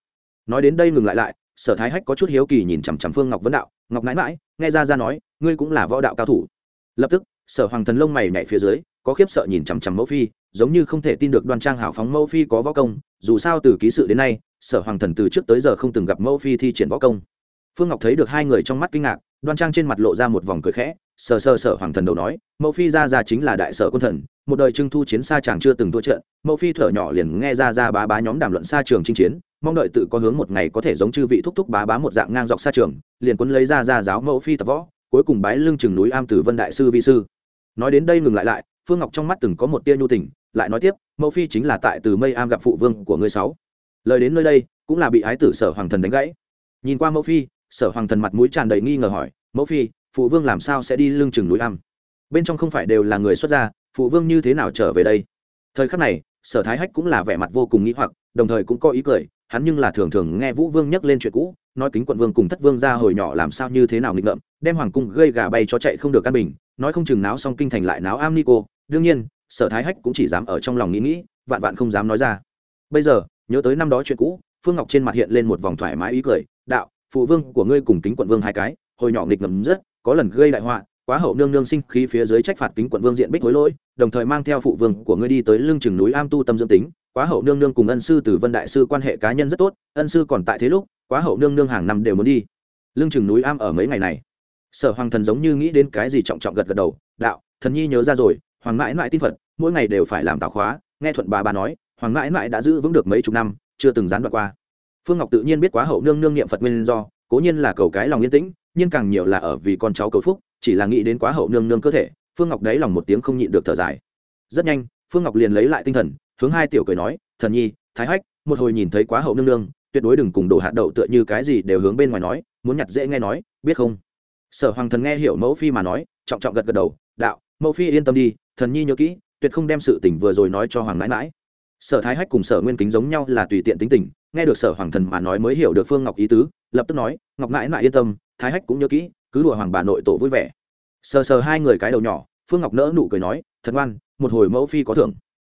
Nói đến đây ngừng lại lại, sở thái hách có chút hiếu kỳ nhìn chằm chằm phương ngọc vấn đạo, ngọc mãi mãi, nghe ra ra nói, ngươi cũng là võ đạo cao thủ. Lập tức sở hoàng thần lông mày nhảy phía dưới, có khiếp sợ nhìn chằm chằm mẫu phi, giống như không thể tin được đoan trang hảo phóng mẫu phi có võ công, dù sao từ ký sự đến nay, sở hoàng thần từ trước tới giờ không từng gặp mẫu phi thi triển võ công. Phương ngọc thấy được hai người trong mắt kinh ngạc, đoan trang trên mặt lộ ra một vòng cười khẽ, sờ sờ sở hoàng thần đầu nói, mẫu phi ra ra chính là đại sở quân thần, một đời trưng thu chiến xa chàng chưa từng thua trận, mẫu phi thở nhỏ liền nghe ra ra bá bá nhóm đàm luận xa trường chinh chiến, mong đợi tự có hướng một ngày có thể giống chư vị thúc thúc bá bá một dạng ngang dọc xa trường, liền quân lấy ra ra giáo mẫu phi tập võ, cuối cùng bái lưng chừng núi am tử vân đại sư vi sư nói đến đây ngừng lại lại, phương ngọc trong mắt từng có một tia nhu tình, lại nói tiếp, mẫu phi chính là tại từ mây am gặp phụ vương của ngươi sáu. Lời đến nơi đây, cũng là bị ái tử sở hoàng thần đánh gãy. Nhìn qua mẫu phi, sở hoàng thần mặt mũi tràn đầy nghi ngờ hỏi, mẫu phi, phụ vương làm sao sẽ đi lưng chừng núi am? Bên trong không phải đều là người xuất gia, phụ vương như thế nào trở về đây? Thời khắc này, sở thái hách cũng là vẻ mặt vô cùng nghĩ hoặc, đồng thời cũng có ý cười hắn nhưng là thường thường nghe vũ vương nhắc lên chuyện cũ, nói kính quận vương cùng thất vương ra hồi nhỏ làm sao như thế nào nghịch ngợm, đem hoàng cung gây gà bay cho chạy không được căn bình, nói không chừng náo xong kinh thành lại náo am ni cô. đương nhiên, sở thái hách cũng chỉ dám ở trong lòng nghĩ nghĩ, vạn vạn không dám nói ra bây giờ, nhớ tới năm đó chuyện cũ, phương ngọc trên mặt hiện lên một vòng thoải mái ý cười, đạo, phụ vương của ngươi cùng kính quận vương hai cái, hồi nhỏ nghịch ngầm rất, có lần gây đại họa, quá hậu nương nương sinh khí phía dưới trách phạt kính quận vương diện bích hối lỗi, đồng thời mang theo phụ vương của ngươi đi tới lưng chừng núi am tu tâm dương tính quá hậu nương nương cùng ân sư từ vân đại sư quan hệ cá nhân rất tốt, ân sư còn tại thế lúc, quá hậu nương nương hàng năm đều muốn đi. Lương chừng núi am ở mấy ngày này. Sở hoàng thần giống như nghĩ đến cái gì trọng trọng gật gật đầu, đạo, thần nhi nhớ ra rồi, hoàng mãi mãi tin phật, mỗi ngày đều phải làm tạo khóa. Nghe thuận bà bà nói, hoàng mãi mãi đã giữ vững được mấy chục năm, chưa từng gián đoạn qua. Phương ngọc tự nhiên biết quá hậu nương nương niệm phật nguyên do, cố nhiên là cầu cái lòng yên tĩnh, nhưng càng nhiều là ở vì con cháu cầu phúc, chỉ là nghĩ đến quá hậu nương nương cơ thể, phương ngọc đáy lòng một tiếng không nhịn được thở dài. Rất nhanh, phương ngọc liền lấy lại tinh thần hướng hai tiểu cười nói, thần nhi, thái hách, một hồi nhìn thấy quá hậu nương nương, tuyệt đối đừng cùng đổ hạt đậu tựa như cái gì đều hướng bên ngoài nói, muốn nhặt dễ nghe nói, biết không? Sở hoàng thần nghe hiểu mẫu phi mà nói, trọng trọng gật gật đầu, đạo, mẫu phi yên tâm đi, thần nhi nhớ kỹ, tuyệt không đem sự tình vừa rồi nói cho hoàng mãi mãi sở thái hách cùng sở nguyên kính giống nhau là tùy tiện tính tình, nghe được sở hoàng thần mà nói mới hiểu được phương ngọc ý tứ, lập tức nói, ngọc mãi mãi yên tâm, thái hách cũng nhớ kỹ, cứ đùa hoàng bà nội tổ vui vẻ. Sờ sờ hai người cái đầu nhỏ, phương ngọc nỡ nụ cười nói thật ngoan một hồi mẫu phi có thưởng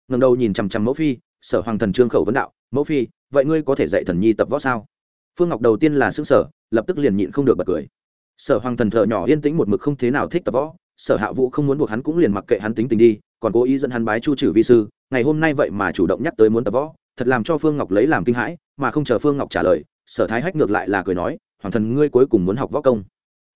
ngầm đầu nhìn chằm chằm mẫu phi, sở hoàng thần trương khẩu vấn đạo, mẫu phi, vậy ngươi có thể dạy thần nhi tập võ sao? Phương ngọc đầu tiên là xứng sở lập tức liền nhịn không được bật cười. Sở hoàng thần thợ nhỏ yên tĩnh một mực không thế nào thích tập võ, sở hạ vũ không muốn buộc hắn cũng liền mặc kệ hắn tính tình đi, còn cố ý dẫn hắn bái chu trừ vi sư, ngày hôm nay vậy mà chủ động nhắc tới muốn tập võ, thật làm cho phương ngọc lấy làm kinh hãi, mà không chờ phương ngọc trả lời, sở thái hách ngược lại là cười nói, hoàng thần ngươi cuối cùng muốn học võ công.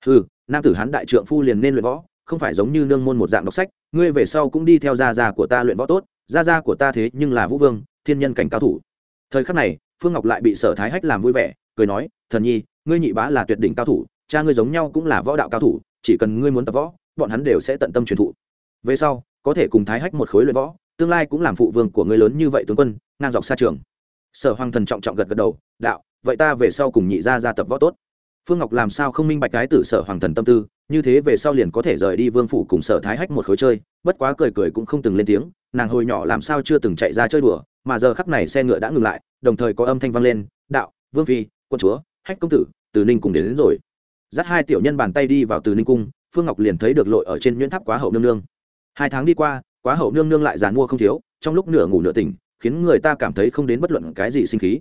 Ừ nam tử hán đại trượng phu liền nên luyện võ, không phải giống như nương môn một dạng đọc sách, ngươi về sau cũng đi theo gia gia của ta luyện võ tốt gia gia của ta thế nhưng là vũ vương, thiên nhân cảnh cao thủ. Thời khắc này, phương ngọc lại bị sở thái hách làm vui vẻ, cười nói, thần nhi, ngươi nhị bá là tuyệt đỉnh cao thủ, cha ngươi giống nhau cũng là võ đạo cao thủ, chỉ cần ngươi muốn tập võ, bọn hắn đều sẽ tận tâm truyền thụ. Về sau, có thể cùng thái hách một khối luyện võ, tương lai cũng làm phụ vương của ngươi lớn như vậy tướng quân, ngang dọc xa trường. Sở hoàng thần trọng trọng gật gật đầu, đạo, vậy ta về sau cùng nhị gia ra tập võ tốt phương ngọc làm sao không minh bạch cái tử sở hoàng thần tâm tư như thế về sau liền có thể rời đi vương phủ cùng sở thái hách một khối chơi bất quá cười cười cũng không từng lên tiếng nàng hồi nhỏ làm sao chưa từng chạy ra chơi đùa mà giờ khắc này xe ngựa đã ngừng lại đồng thời có âm thanh vang lên đạo vương phi quân chúa hách công tử từ ninh cùng đến, đến rồi. Dắt hai tiểu nhân bàn tay đi vào từ ninh cung phương ngọc liền thấy được lội ở trên nhuyễn tháp quá hậu nương nương. Hai tháng đi qua quá hậu nương nương lại dàn mua không thiếu trong lúc nửa ngủ nửa tỉnh khiến người ta cảm thấy không đến bất luận cái gì sinh khí.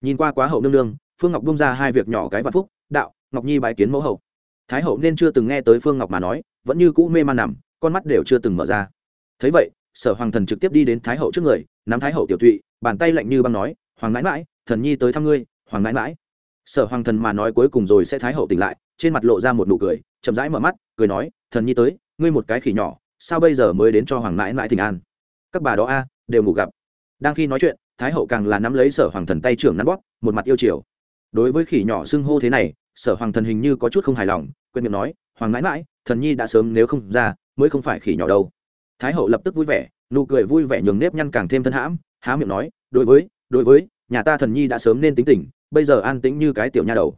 Nhìn qua quá hậu nương nương phương ngọc bung ra hai việc nhỏ cái vạn phúc, đạo, ngọc nhi bái kiến mẫu hậu. Thái hậu nên chưa từng nghe tới phương ngọc mà nói, vẫn như cũ mê man nằm, con mắt đều chưa từng mở ra. Thấy vậy, sở hoàng thần trực tiếp đi đến thái hậu trước người, nắm thái hậu tiểu tụy bàn tay lạnh như băng nói, hoàng mãi mãi, thần nhi tới thăm ngươi, hoàng mãi mãi. Sở hoàng thần mà nói cuối cùng rồi sẽ thái hậu tỉnh lại, trên mặt lộ ra một nụ cười, chậm rãi mở mắt, cười nói, thần nhi tới, ngươi một cái khỉ nhỏ, sao bây giờ mới đến cho hoàng mãi mãi thỉnh an? Các bà đó a, đều ngủ gặp. Đang khi nói chuyện, thái hậu càng là nắm lấy sở hoàng thần tay trưởng nắn bóp, một mặt yêu chiều đối với khỉ nhỏ xưng hô thế này, sở hoàng thần hình như có chút không hài lòng, quên miệng nói, hoàng mãi mãi, thần nhi đã sớm nếu không ra, mới không phải khỉ nhỏ đâu. Thái hậu lập tức vui vẻ, nụ cười vui vẻ nhường nếp nhăn càng thêm thân hãm, há miệng nói, đối với đối với, nhà ta thần nhi đã sớm nên tính tỉnh bây giờ an tĩnh như cái tiểu nha đầu.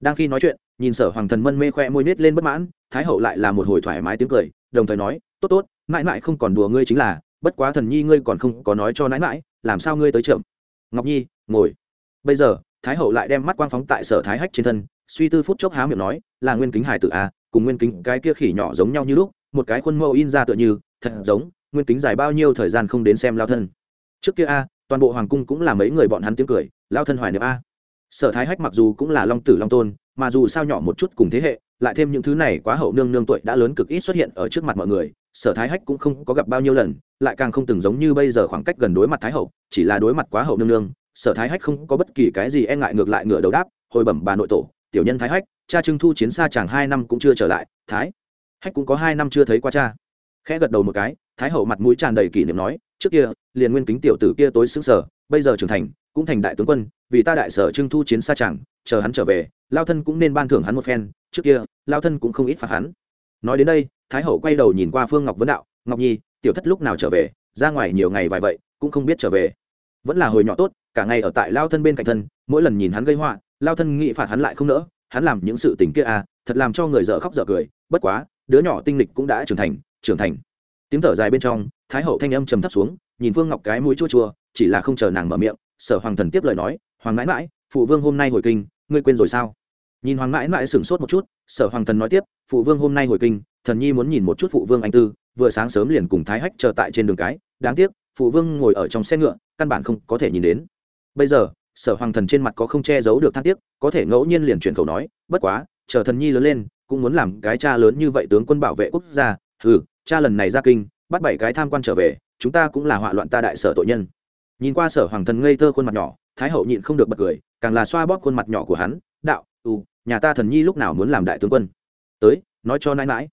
Đang khi nói chuyện, nhìn sở hoàng thần mân mê khoe môi nết lên bất mãn, thái hậu lại là một hồi thoải mái tiếng cười, đồng thời nói, tốt tốt, mãi mãi không còn đùa ngươi chính là, bất quá thần nhi ngươi còn không có nói cho nãi mãi, làm sao ngươi tới chậm? Ngọc nhi, ngồi. Bây giờ thái hậu lại đem mắt quang phóng tại sở thái hách trên thân, suy tư phút chốc há miệng nói, là nguyên kính hải tử a cùng nguyên kính cái kia khỉ nhỏ giống nhau như lúc, một cái khuôn mẫu in ra tựa như, thật giống, nguyên kính dài bao nhiêu thời gian không đến xem lao thân. Trước kia a, toàn bộ hoàng cung cũng là mấy người bọn hắn tiếng cười, lao thân hoài niệm a. Sở thái hách mặc dù cũng là long tử long tôn, mà dù sao nhỏ một chút cùng thế hệ, lại thêm những thứ này quá hậu nương nương tuổi đã lớn cực ít xuất hiện ở trước mặt mọi người, sở thái hách cũng không có gặp bao nhiêu lần, lại càng không từng giống như bây giờ khoảng cách gần đối mặt thái hậu, chỉ là đối mặt quá hậu nương nương sở thái hách không có bất kỳ cái gì e ngại ngược lại ngựa đầu đáp, hồi bẩm bà nội tổ, tiểu nhân thái hách, cha trưng thu chiến xa chàng hai năm cũng chưa trở lại, thái hách cũng có hai năm chưa thấy qua cha. Khẽ gật đầu một cái, thái hậu mặt mũi tràn đầy kỷ niệm nói, trước kia, liền nguyên kính tiểu tử kia tối xứng sở, bây giờ trưởng thành, cũng thành đại tướng quân, vì ta đại sở trưng thu chiến xa chàng, chờ hắn trở về, lao thân cũng nên ban thưởng hắn một phen, trước kia, lao thân cũng không ít phạt hắn. Nói đến đây, thái hậu quay đầu nhìn qua phương ngọc vấn đạo, ngọc nhi, tiểu thất lúc nào trở về? Ra ngoài nhiều ngày vài vậy, cũng không biết trở về vẫn là hồi nhỏ tốt, cả ngày ở tại lao thân bên cạnh thân, mỗi lần nhìn hắn gây họa, lao thân nghĩ phạt hắn lại không nỡ, hắn làm những sự tình kia à thật làm cho người dở khóc dở cười, bất quá, đứa nhỏ tinh lịch cũng đã trưởng thành trưởng thành. Tiếng thở dài bên trong, thái hậu thanh âm trầm thấp xuống, nhìn phương ngọc cái mũi chua chua, chỉ là không chờ nàng mở miệng, sở hoàng thần tiếp lời nói, hoàng mãi mãi, phụ vương hôm nay hồi kinh, ngươi quên rồi sao? Nhìn hoàng mãi mãi sửng sốt một chút, sở hoàng thần nói tiếp, phụ vương hôm nay hồi kinh, thần nhi muốn nhìn một chút phụ vương anh tư, vừa sáng sớm liền cùng thái hách chờ tại trên đường cái, đáng tiếc phụ vương ngồi ở trong xe ngựa, căn bản không có thể nhìn đến. Bây giờ, sở hoàng thần trên mặt có không che giấu được than tiếc, có thể ngẫu nhiên liền chuyển khẩu nói, bất quá, chờ thần nhi lớn lên, cũng muốn làm cái cha lớn như vậy tướng quân bảo vệ quốc gia ừ cha lần này ra kinh, bắt bảy cái tham quan trở về, chúng ta cũng là họa loạn ta đại sở tội nhân. Nhìn qua sở hoàng thần ngây thơ khuôn mặt nhỏ, thái hậu nhịn không được bật cười, càng là xoa bóp khuôn mặt nhỏ của hắn, đạo ừ nhà ta thần nhi lúc nào muốn làm đại tướng quân? Tới, nói cho nãi mãi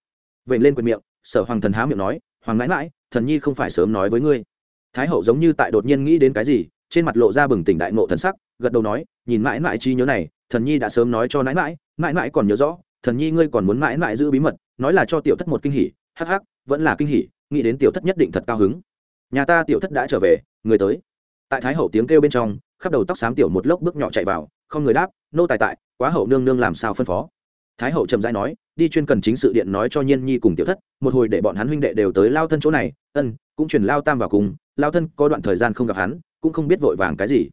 vậy lên quyền miệng, sở hoàng thần há miệng nói, hoàng nãi mãi thần nhi không phải sớm nói với ngươi thái hậu giống như tại đột nhiên nghĩ đến cái gì, trên mặt lộ ra bừng tỉnh đại ngộ thần sắc, gật đầu nói, nhìn mãi mãi chi nhớ này, thần nhi đã sớm nói cho nãi mãi mãi mãi còn nhớ rõ, thần nhi ngươi còn muốn mãi mãi giữ bí mật, nói là cho tiểu thất một kinh hỉ, hắc hắc, vẫn là kinh hỉ, nghĩ đến tiểu thất nhất định thật cao hứng. Nhà ta tiểu thất đã trở về, người tới. Tại thái hậu tiếng kêu bên trong, khắp đầu tóc xám tiểu một lốc bước nhỏ chạy vào, không người đáp, nô tài tại, quá hậu nương nương làm sao phân phó? Thái hậu trầm rãi nói, đi chuyên cần chính sự điện nói cho nhiên nhi cùng tiểu thất, một hồi để bọn hắn huynh đệ đều tới lao thân chỗ này ân, cũng truyền lao tam vào cùng, lao thân có đoạn thời gian không gặp hắn, cũng không biết vội vàng cái gì.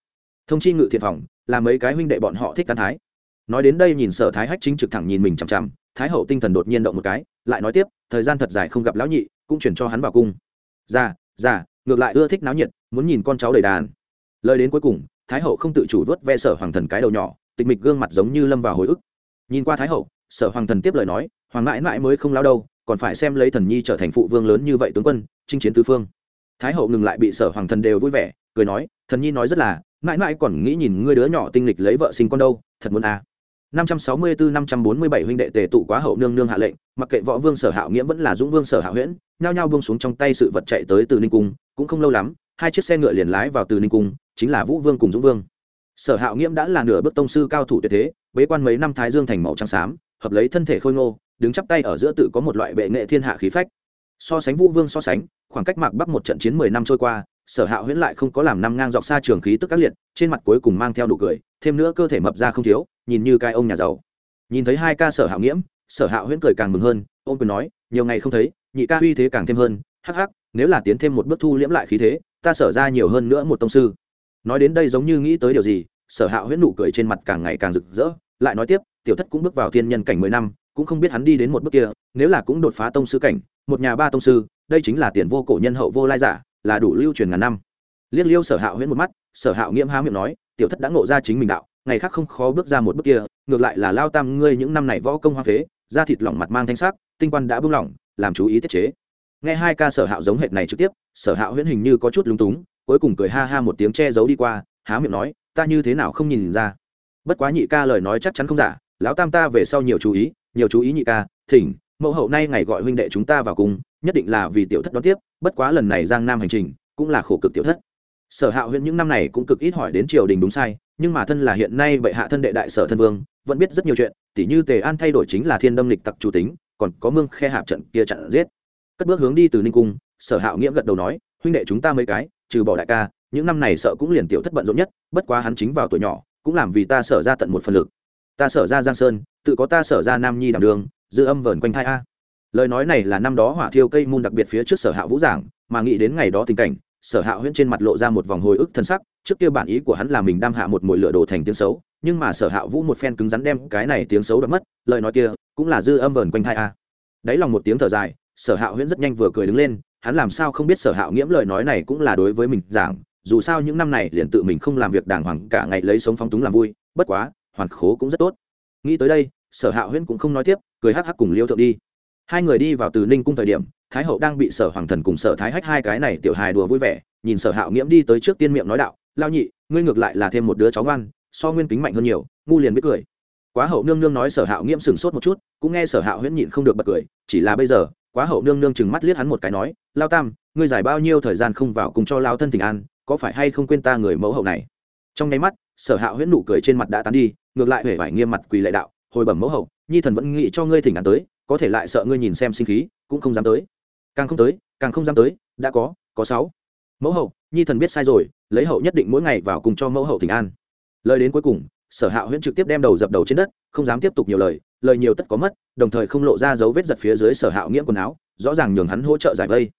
Thông chi ngự thiện phòng, là mấy cái huynh đệ bọn họ thích tán thái. Nói đến đây nhìn sở thái hách chính trực thẳng nhìn mình chằm chằm, thái hậu tinh thần đột nhiên động một cái, lại nói tiếp, thời gian thật dài không gặp lão nhị, cũng chuyển cho hắn vào cung. Già già ngược lại ưa thích náo nhiệt, muốn nhìn con cháu đầy đàn. Lời đến cuối cùng, thái hậu không tự chủ vớt ve sở hoàng thần cái đầu nhỏ, tịch mịch gương mặt giống như lâm vào hồi ức. Nhìn qua thái hậu, sở hoàng thần tiếp lời nói, hoàng mãi mãi mới không lao đâu còn phải xem lấy thần nhi trở thành phụ vương lớn như vậy tướng quân chinh chiến tứ phương thái hậu ngừng lại bị sở hoàng thần đều vui vẻ cười nói thần nhi nói rất là mãi mãi còn nghĩ nhìn ngươi đứa nhỏ tinh lịch lấy vợ sinh con đâu thật muốn à. 564 547 huynh đệ tề tụ quá hậu nương nương hạ lệnh, mặc kệ võ vương Sở Hạo Nghiễm vẫn là Dũng vương Sở Hạo Huyễn, nhao nhao buông xuống trong tay sự vật chạy tới Từ Ninh cung, cũng không lâu lắm, hai chiếc xe ngựa liền lái vào Từ Ninh cung, chính là Vũ Vương cùng Dũng Vương. Sở Hạo Nghiễm đã là nửa bước tông sư cao thủ tuyệt thế, bế quan mấy năm thái dương thành màu trắng xám, hợp lấy thân thể khôi ngô, đứng chắp tay ở giữa tự có một loại bệ nghệ thiên hạ khí phách. So sánh Vũ Vương so sánh, khoảng cách Mạc Bắc một trận chiến 10 năm trôi qua, Sở hạ Huyễn lại không có làm năm ngang dọc xa trường khí tức các liệt, trên mặt cuối cùng mang theo nụ cười, thêm nữa cơ thể mập ra không thiếu, nhìn như cái ông nhà giàu nhìn thấy hai ca sở hạ nghiễm sở hạ huyễn cười càng mừng hơn ông quyền nói nhiều ngày không thấy nhị ca uy thế càng thêm hơn hắc hắc nếu là tiến thêm một bước thu liễm lại khí thế ta sở ra nhiều hơn nữa một tông sư nói đến đây giống như nghĩ tới điều gì sở hạ huyễn nụ cười trên mặt càng ngày càng rực rỡ lại nói tiếp tiểu thất cũng bước vào thiên nhân cảnh mười năm cũng không biết hắn đi đến một bước kia, nếu là cũng đột phá tông sư cảnh, một nhà ba tông sư, đây chính là tiền vô cổ nhân hậu vô lai giả, là đủ lưu truyền ngàn năm. Liếc liêu sở hạo huyễn một mắt, sở hạo nghiễm há miệng nói, tiểu thất đã ngộ ra chính mình đạo, ngày khác không khó bước ra một bước kia, ngược lại là lao tam ngươi những năm này võ công hoa phế, da thịt lỏng mặt mang thanh sắc, tinh quan đã bung lỏng, làm chú ý tiết chế. Nghe hai ca sở hạo giống hệt này trực tiếp, sở hạo huyễn hình như có chút lúng túng, cuối cùng cười ha ha một tiếng che giấu đi qua, há miệng nói, ta như thế nào không nhìn ra? Bất quá nhị ca lời nói chắc chắn không giả, lão tam ta về sau nhiều chú ý nhiều chú ý nhị ca, thỉnh, mẫu hậu nay ngày gọi huynh đệ chúng ta vào cùng, nhất định là vì tiểu thất đón tiếp, bất quá lần này giang nam hành trình cũng là khổ cực tiểu thất. Sở hạo huyễn những năm này cũng cực ít hỏi đến triều đình đúng sai, nhưng mà thân là hiện nay bệ hạ thân đệ đại sở thân vương, vẫn biết rất nhiều chuyện, tỉ như tề an thay đổi chính là thiên đâm lịch tặc chủ tính, còn có mương khe hạp trận kia chặn giết. Cất bước hướng đi từ ninh cung, sở hạo nghiễm gật đầu nói, huynh đệ chúng ta mấy cái, trừ bỏ đại ca, những năm này sợ cũng liền tiểu thất bận rộn nhất, bất quá hắn chính vào tuổi nhỏ, cũng làm vì ta sở ra tận một phần lực. Ta sở ra giang sơn tự có ta sở ra nam nhi đảm đường, dư âm vờn quanh thai a. Lời nói này là năm đó hỏa thiêu cây môn đặc biệt phía trước sở hạ vũ giảng, mà nghĩ đến ngày đó tình cảnh, sở hạ huyễn trên mặt lộ ra một vòng hồi ức thân sắc, trước kia bản ý của hắn là mình đam hạ một mồi lửa đổ thành tiếng xấu, nhưng mà sở hạ vũ một phen cứng rắn đem cái này tiếng xấu đã mất, lời nói kia cũng là dư âm vờn quanh thai a. Đáy lòng một tiếng thở dài, sở hạ huyễn rất nhanh vừa cười đứng lên, hắn làm sao không biết sở hạ nghiễm lời nói này cũng là đối với mình giảng, dù sao những năm này liền tự mình không làm việc đàng hoàng, cả ngày lấy sống phóng túng làm vui, bất quá, hoàn khố cũng rất tốt. Nghĩ tới đây sở hạ huyễn cũng không nói tiếp, cười hắc hắc cùng liêu thượng đi. Hai người đi vào từ ninh cung thời điểm, thái hậu đang bị sở hoàng thần cùng sở thái hách hai cái này tiểu hài đùa vui vẻ, nhìn sở hạo nghiễm đi tới trước tiên miệng nói đạo lao nhị, ngươi ngược lại là thêm một đứa cháu ngoan, so nguyên kính mạnh hơn nhiều, ngu liền biết cười. Quá hậu nương nương nói sở hạo nghiễm sừng sốt một chút, cũng nghe sở hạo huyễn nhịn không được bật cười, chỉ là bây giờ, quá hậu nương nương chừng mắt liếc hắn một cái nói lao tam, ngươi giải bao nhiêu thời gian không vào cùng cho lao thân tình an, có phải hay không quên ta người mẫu hậu này? Trong nháy mắt, sở hạo huyễn nụ cười trên mặt đã tán đi, ngược lại huệ vải nghiêm mặt quỳ lệ đạo hồi bẩm mẫu hậu, nhi thần vẫn nghĩ cho ngươi thỉnh an tới, có thể lại sợ ngươi nhìn xem sinh khí, cũng không dám tới. Càng không tới, càng không dám tới, đã có có sáu. Mẫu hậu, nhi thần biết sai rồi, lấy hậu nhất định mỗi ngày vào cùng cho mẫu hậu thỉnh an. Lời đến cuối cùng, sở hạ huyễn trực tiếp đem đầu dập đầu trên đất, không dám tiếp tục nhiều lời lời nhiều tất có mất, đồng thời không lộ ra dấu vết giật phía dưới sở hạo nghiễm quần áo, rõ ràng nhường hắn hỗ trợ giải vây.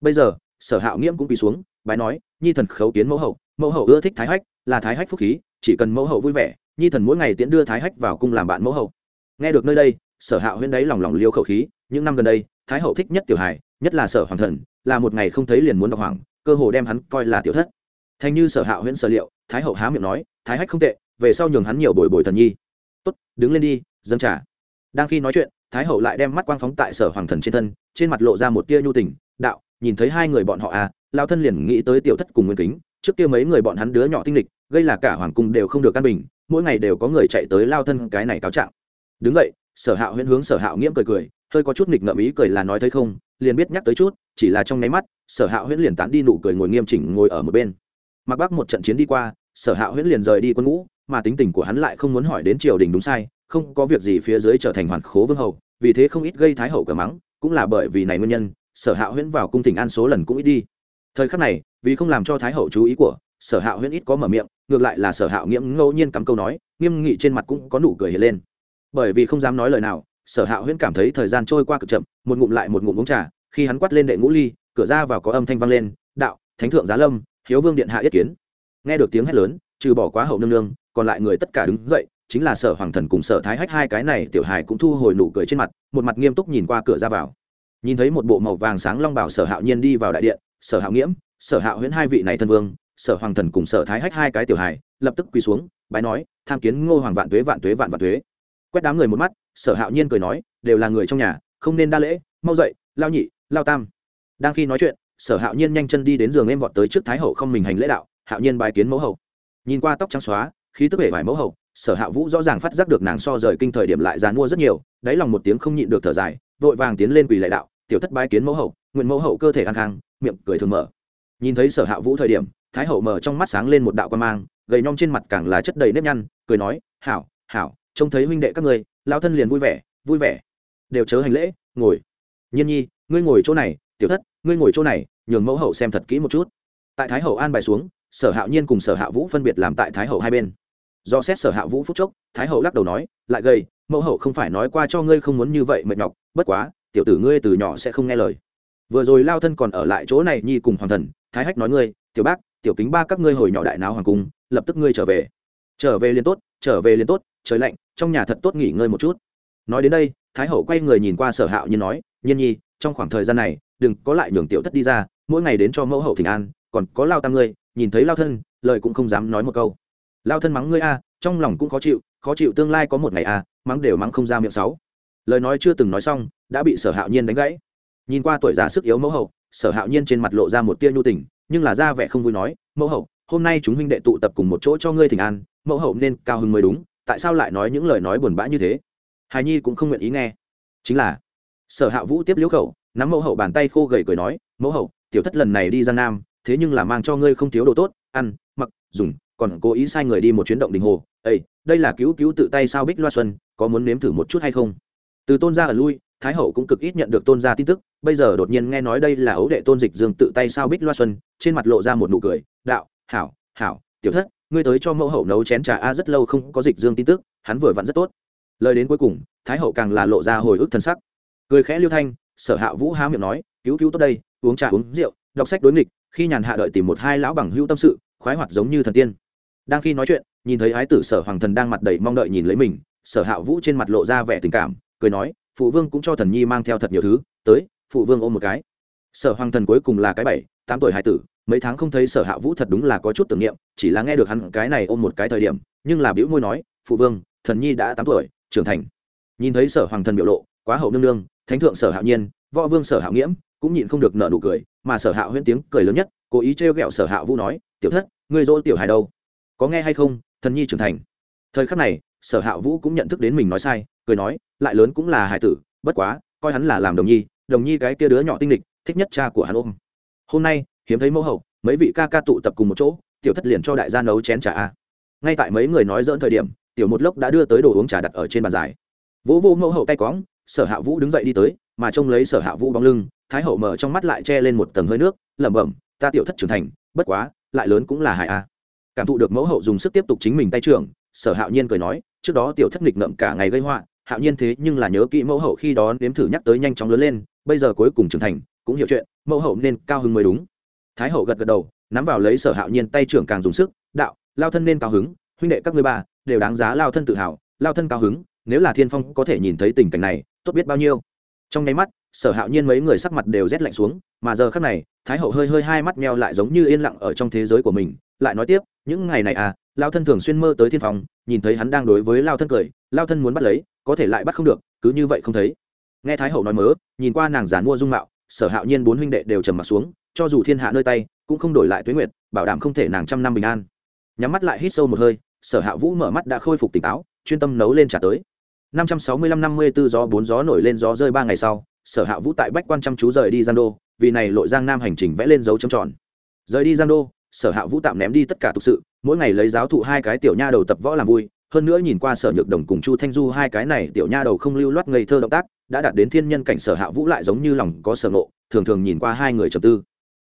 Bây giờ, sở hạo nghiễm cũng quỳ xuống, bái nói, nhi thần khấu kiến mẫu hậu mẫu hậu ưa thích thái hách là thái hách phúc khí, chỉ cần mẫu hậu vui vẻ, nhi thần mỗi ngày tiễn đưa thái hách vào cung làm bạn mẫu hậu. Nghe được nơi đây, sở hạ huyên đấy lòng lòng liêu khẩu khí, những năm gần đây, thái hậu thích nhất tiểu hài, nhất là sở hoàng thần, là một ngày không thấy liền muốn đọc hoàng cơ hồ đem hắn coi là tiểu thất. Thành như sở hạ huyên sở liệu, thái hậu há miệng nói, thái hách không tệ, về sau nhường hắn nhiều bồi bồi thần nhi. Tốt, đứng lên đi, dâng trả đang khi nói chuyện, thái hậu lại đem mắt quang phóng tại sở hoàng thần trên thân, trên mặt lộ ra một tia nhu tình, đạo, nhìn thấy hai người bọn họ à lao thân liền nghĩ tới tiểu thất cùng nguyên kính trước kia mấy người bọn hắn đứa nhỏ tinh lịch, gây là cả hoàng cung đều không được căn bình, mỗi ngày đều có người chạy tới lao thân cái này cáo trạng. Đứng vậy sở hạo huyễn hướng sở hạo nghiễm cười cười, hơi có chút nghịch ngợm ý cười là nói thấy không, liền biết nhắc tới chút, chỉ là trong nháy mắt, sở hạo huyễn liền tán đi nụ cười ngồi nghiêm chỉnh ngồi ở một bên. Mặc bác một trận chiến đi qua, sở hạo huyễn liền rời đi quân ngũ, mà tính tình của hắn lại không muốn hỏi đến triều đình đúng sai, không có việc gì phía dưới trở thành hoàn khố vương hầu, vì thế không ít gây thái hậu cờ mắng, cũng là bởi vì này nguyên nhân, sở hạo huyễn vào cung tỉnh an số lần cũng ít đi. Thời khắc này vì không làm cho thái hậu chú ý của sở hạo huyễn ít có mở miệng, ngược lại là sở hạo nghiễm ngẫu nhiên cắm câu nói, nghiêm nghị trên mặt cũng có nụ cười hiện lên. Bởi vì không dám nói lời nào, sở hạo huyễn cảm thấy thời gian trôi qua cực chậm, một ngụm lại một ngụm uống trà, khi hắn quát lên đệ ngũ ly, cửa ra vào có âm thanh vang lên, đạo, thánh thượng giá lâm, hiếu vương điện hạ yết kiến. Nghe được tiếng hét lớn, trừ bỏ quá hậu nương nương, còn lại người tất cả đứng dậy, chính là sở hoàng thần cùng sở thái hách hai cái này tiểu hài cũng thu hồi nụ cười trên mặt, một mặt nghiêm túc nhìn qua cửa ra vào. Nhìn thấy một bộ màu vàng sáng long bảo sở hạo nhiên đi vào đại điện, sở hạo nghiễm sở hạo huyễn hai vị này thân vương, sở hoàng thần cùng sở thái hách hai cái tiểu hài, lập tức quỳ xuống, bái nói, tham kiến ngô hoàng vạn tuế vạn tuế, vạn vạn tuế. Quét đám người một mắt, sở hạo nhiên cười nói, đều là người trong nhà, không nên đa lễ, mau dậy, lao nhị, lao tam. Đang khi nói chuyện, sở hạo nhiên nhanh chân đi đến giường em vọt tới trước thái hậu không mình hành lễ đạo, hạo nhiên bài kiến mẫu hậu. Nhìn qua tóc trắng xóa, khí tức vẻ vải mẫu hậu, sở hạ vũ rõ ràng phát giác được nàng so rời kinh thời điểm lại dàn mua rất nhiều, đáy lòng một tiếng không nhịn được thở dài, vội vàng tiến lên quỳ lệ đạo, tiểu thất bái kiến mẫu hậu, nguyện mẫu hậu cơ thể an khang, miệng cười thường mở nhìn thấy sở hạ vũ thời điểm, thái hậu mở trong mắt sáng lên một đạo quan mang, gầy nhom trên mặt càng là chất đầy nếp nhăn, cười nói, hảo hảo, trông thấy huynh đệ các người lao thân liền vui vẻ vui vẻ. Đều chớ hành lễ, ngồi. Nhiên nhi, ngươi ngồi chỗ này, tiểu thất, ngươi ngồi chỗ này, nhường mẫu hậu xem thật kỹ một chút. Tại thái hậu an bài xuống, sở hạo nhiên cùng sở hạ vũ phân biệt làm tại thái hậu hai bên. Do xét sở hạ vũ phúc chốc, thái hậu lắc đầu nói, lại gầy, mẫu hậu không phải nói qua cho ngươi không muốn như vậy mệt nhọc, bất quá, tiểu tử ngươi từ nhỏ sẽ không nghe lời. Vừa rồi lao thân còn ở lại chỗ này, nhi cùng hoàng thần thái hách nói ngươi, tiểu bác, tiểu kính ba các ngươi hồi nhỏ đại náo hoàng cung, lập tức ngươi trở về. Trở về liền tốt, trở về liền tốt, trời lạnh, trong nhà thật tốt nghỉ ngơi một chút. Nói đến đây, thái hậu quay người nhìn qua sở hạo như nói, nhiên nhi, trong khoảng thời gian này, đừng có lại nhường tiểu thất đi ra, mỗi ngày đến cho mẫu hậu thỉnh an, còn có lao tam ngươi, nhìn thấy lao thân, lời cũng không dám nói một câu. Lao thân mắng ngươi a, trong lòng cũng khó chịu khó chịu tương lai có một ngày a, mắng đều mắng không ra miệng sáu. Lời nói chưa từng nói xong, đã bị sở hạo nhiên đánh gãy. Nhìn qua tuổi già sức yếu mẫu hậu sở hạo nhiên trên mặt lộ ra một tia nhu tình, nhưng là ra vẻ không vui nói, mẫu hậu, hôm nay chúng huynh đệ tụ tập cùng một chỗ cho ngươi thỉnh an, mẫu hậu nên cao hứng mới đúng, tại sao lại nói những lời nói buồn bã như thế? Hài nhi cũng không nguyện ý nghe. Chính là, sở hạ vũ tiếp liễu khẩu, nắm mẫu hậu bàn tay khô gầy cười nói, mẫu hậu, tiểu thất lần này đi ra nam, thế nhưng là mang cho ngươi không thiếu đồ tốt, ăn, mặc, dùng, còn cố ý sai người đi một chuyến động đình hồ. Ây đây là cứu cứu tự tay sao bích loa xuân, có muốn nếm thử một chút hay không? Từ tôn gia ở lui thái hậu cũng cực ít nhận được tôn gia tin tức, bây giờ đột nhiên nghe nói đây là ấu đệ tôn dịch dương tự tay sao bích loa xuân, trên mặt lộ ra một nụ cười, đạo, hảo hảo, tiểu thất, ngươi tới cho mẫu hậu nấu chén trà a, rất lâu không có dịch dương tin tức, hắn vừa vặn rất tốt. Lời đến cuối cùng, thái hậu càng là lộ ra hồi ức thân sắc. Cười khẽ liêu thanh, sở hạ vũ há miệng nói, cứu cứu tốt đây, uống trà, uống rượu, đọc sách đối nghịch, khi nhàn hạ đợi tìm một hai lão bằng hữu tâm sự, khoái hoạt giống như thần tiên. Đang khi nói chuyện, nhìn thấy ái tử sở hoàng thần đang mặt đầy mong đợi nhìn lấy mình, sở hạ vũ trên mặt lộ ra vẻ tình cảm, cười nói phụ vương cũng cho thần nhi mang theo thật nhiều thứ, tới, phụ vương ôm một cái. Sở hoàng thần cuối cùng là cái bảy, tám tuổi hải tử, mấy tháng không thấy sở hạ vũ thật đúng là có chút tưởng niệm, chỉ là nghe được hắn cái này ôm một cái thời điểm, nhưng là biểu môi nói, phụ vương, thần nhi đã tám tuổi, trưởng thành. Nhìn thấy sở hoàng thần biểu lộ, quá hậu nương nương, thánh thượng sở hạo nhiên, võ vương sở hạo nghiễm, cũng nhịn không được nợ nụ cười, mà sở hạo huyễn tiếng cười lớn nhất, cố ý trêu ghẹo sở Hạo vũ nói, tiểu thất, ngươi dỗ tiểu hài đâu? Có nghe hay không? Thần nhi trưởng thành. Thời khắc này, sở Hạo vũ cũng nhận thức đến mình nói sai cười nói, lại lớn cũng là hài tử, bất quá, coi hắn là làm đồng nhi đồng nhi cái kia đứa nhỏ tinh lịch, thích nhất cha của hắn ôm. Hôm nay, hiếm thấy mẫu hậu, mấy vị ca ca tụ tập cùng một chỗ, tiểu thất liền cho đại gia nấu chén trà a. Ngay tại mấy người nói dỡn thời điểm, tiểu một lốc đã đưa tới đồ uống trà đặt ở trên bàn dài. Vỗ vô mẫu hậu tay cóng, sở hạ vũ đứng dậy đi tới, mà trông lấy sở hạ vũ bóng lưng, thái hậu mở trong mắt lại che lên một tầng hơi nước, lẩm bẩm, ta tiểu thất trưởng thành, bất quá, lại lớn cũng là hại a. Cảm thụ được mẫu hậu dùng sức tiếp tục chính mình tay trưởng, sở hạo nhiên cười nói, trước đó tiểu thất nghịch ngợm cả ngày gây họa hạo nhiên thế nhưng là nhớ kỹ mẫu hậu khi đó nếm thử nhắc tới nhanh chóng lớn lên, bây giờ cuối cùng trưởng thành, cũng hiểu chuyện, mẫu hậu nên cao hứng mới đúng. Thái hậu gật gật đầu, nắm vào lấy sở hạo nhiên tay trưởng càng dùng sức, đạo, lao thân nên cao hứng, huynh đệ các ngươi ba đều đáng giá lao thân tự hào, lao thân cao hứng, nếu là thiên phong có thể nhìn thấy tình cảnh này, tốt biết bao nhiêu. Trong nháy mắt, sở hạo nhiên mấy người sắc mặt đều rét lạnh xuống, mà giờ khắc này, thái hậu hơi hơi hai mắt meo lại giống như yên lặng ở trong thế giới của mình, lại nói tiếp, những ngày này à lao thân thường xuyên mơ tới thiên phong, nhìn thấy hắn đang đối với lao thân cười lao thân muốn bắt lấy, có thể lại bắt không được, cứ như vậy không thấy. Nghe thái hậu nói mớ, nhìn qua nàng giàn mua dung mạo, sở hạo nhiên bốn huynh đệ đều trầm mặt xuống, cho dù thiên hạ nơi tay, cũng không đổi lại tuế nguyệt, bảo đảm không thể nàng trăm năm bình an. Nhắm mắt lại hít sâu một hơi, sở hạ vũ mở mắt đã khôi phục tỉnh táo, chuyên tâm nấu lên trả tới. Năm trăm sáu mươi lăm năm mươi b ố gió bốn gió nổi lên gió rơi ba ngày sau, sở hạ vũ tại bách quan chăm chú rời đi giang đô, vì này lội giang nam hành trình vẽ lên dấu trầm tròn. Rời đi giang đô, sở hạ vũ tạm ném đi tất cả thực sự, mỗi ngày lấy giáo thụ hai cái tiểu nha đầu tập võ làm vui hơn nữa nhìn qua sở nhược đồng cùng chu thanh du hai cái này tiểu nha đầu không lưu loát ngây thơ động tác, đã đạt đến thiên nhân cảnh sở hạ vũ lại giống như lòng có sở ngộ, thường thường nhìn qua hai người trầm tư.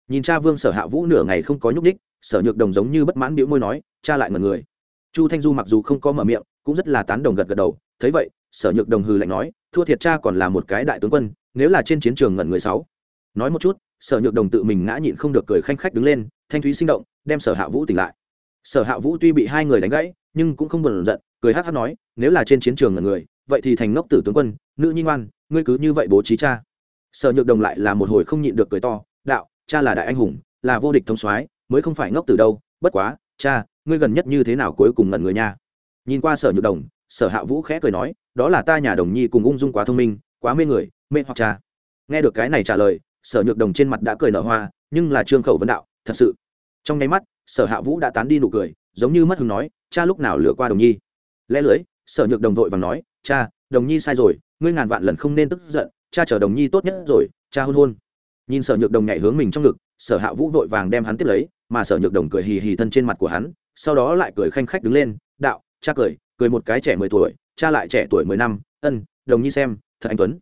Nhìn cha vương sở hạ vũ nửa ngày không có nhúc ních sở nhược đồng giống như bất mãn biểu môi nói, cha lại ngần người. Chu thanh du mặc dù không có mở miệng, cũng rất là tán đồng gật gật đầu. Thấy vậy, sở nhược đồng hừ lạnh nói, thua thiệt cha còn là một cái đại tướng quân, nếu là trên chiến trường ngẩn người sáu. Nói một chút, sở nhược đồng tự mình ngã nhịn không được cười khanh khách đứng lên, thanh thúy sinh động, đem sở hạ vũ tỉnh lại. Sở hạ vũ tuy bị hai người đánh gãy nhưng cũng không buồn giận, cười hát hát nói, nếu là trên chiến trường ngẩn người, vậy thì thành ngốc tử tướng quân, nữ nhi ngoan, ngươi cứ như vậy bố trí cha. Sở nhược đồng lại là một hồi không nhịn được cười to, đạo, cha là đại anh hùng, là vô địch thông soái, mới không phải ngốc tử đâu, bất quá, cha, ngươi gần nhất như thế nào cuối cùng ngẩn người nha? Nhìn qua sở nhược đồng, sở hạ vũ khẽ cười nói, đó là ta nhà đồng nhi cùng ung dung quá thông minh, quá mê người, mê hoặc cha. Nghe được cái này trả lời, sở nhược đồng trên mặt đã cười nở hoa, nhưng là trương khẩu vấn đạo, thật sự. Trong nháy mắt, sở hạ vũ đã tán đi nụ cười giống như mất hứng nói, cha lúc nào lừa qua đồng nhi? Lẽ lưới, sở nhược đồng vội và nói, cha, đồng nhi sai rồi, ngươi ngàn vạn lần không nên tức giận, cha chở đồng nhi tốt nhất rồi, cha hôn hôn. Nhìn sở nhược đồng nhảy hướng mình trong ngực, sở hạ vũ vội vàng đem hắn tiếp lấy, mà sở nhược đồng cười hì hì thân trên mặt của hắn, sau đó lại cười khanh khách đứng lên, đạo, cha cười cười một cái trẻ mười tuổi, cha lại trẻ tuổi mười năm, ân, đồng nhi xem, thật anh tuấn.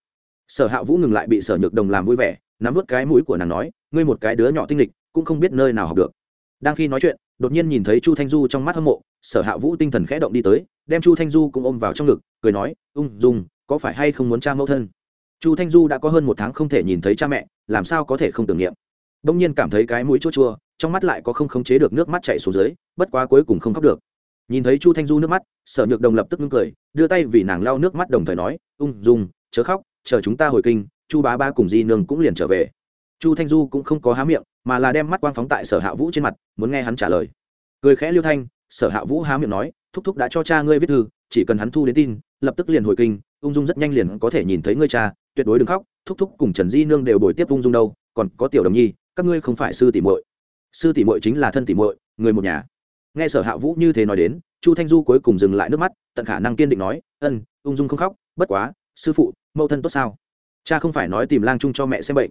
Sở hạ vũ ngừng lại bị sở nhược đồng làm vui vẻ, nắm vớt cái mũi của nàng nói, ngươi một cái đứa nhỏ tinh lịch, cũng không biết nơi nào học được đang khi nói chuyện, đột nhiên nhìn thấy chu thanh du trong mắt hâm mộ, sở hạ vũ tinh thần khẽ động đi tới, đem chu thanh du cũng ôm vào trong ngực, cười nói, ung dung, có phải hay không muốn cha mẫu thân? Chu thanh du đã có hơn một tháng không thể nhìn thấy cha mẹ, làm sao có thể không tưởng niệm? Đông nhiên cảm thấy cái mũi chua chua, trong mắt lại có không khống chế được nước mắt chảy xuống dưới, bất quá cuối cùng không khóc được. Nhìn thấy chu thanh du nước mắt, sở nhược đồng lập tức ngưng cười, đưa tay vì nàng lau nước mắt đồng thời nói, ung dung, chớ khóc, chờ chúng ta hồi kinh, chu bá ba cùng di nương cũng liền trở về. Chu thanh du cũng không có há miệng mà là đem mắt quang phóng tại sở hạ vũ trên mặt, muốn nghe hắn trả lời. Cười khẽ liêu thanh, sở hạ vũ há miệng nói, thúc thúc đã cho cha ngươi viết thư, chỉ cần hắn thu đến tin, lập tức liền hồi kinh, ung dung rất nhanh liền có thể nhìn thấy ngươi cha, tuyệt đối đừng khóc, thúc thúc cùng trần di nương đều bồi tiếp ung dung đâu, còn có tiểu đồng nhi, các ngươi không phải sư tỷ muội. Sư tỷ muội chính là thân tỷ muội, người một nhà. Nghe sở hạ vũ như thế nói đến, chu thanh du cuối cùng dừng lại nước mắt, tận khả năng kiên định nói, ân, ung dung không khóc, bất quá, sư phụ, mẫu thân tốt sao? Cha không phải nói tìm lang chung cho mẹ xem bệnh.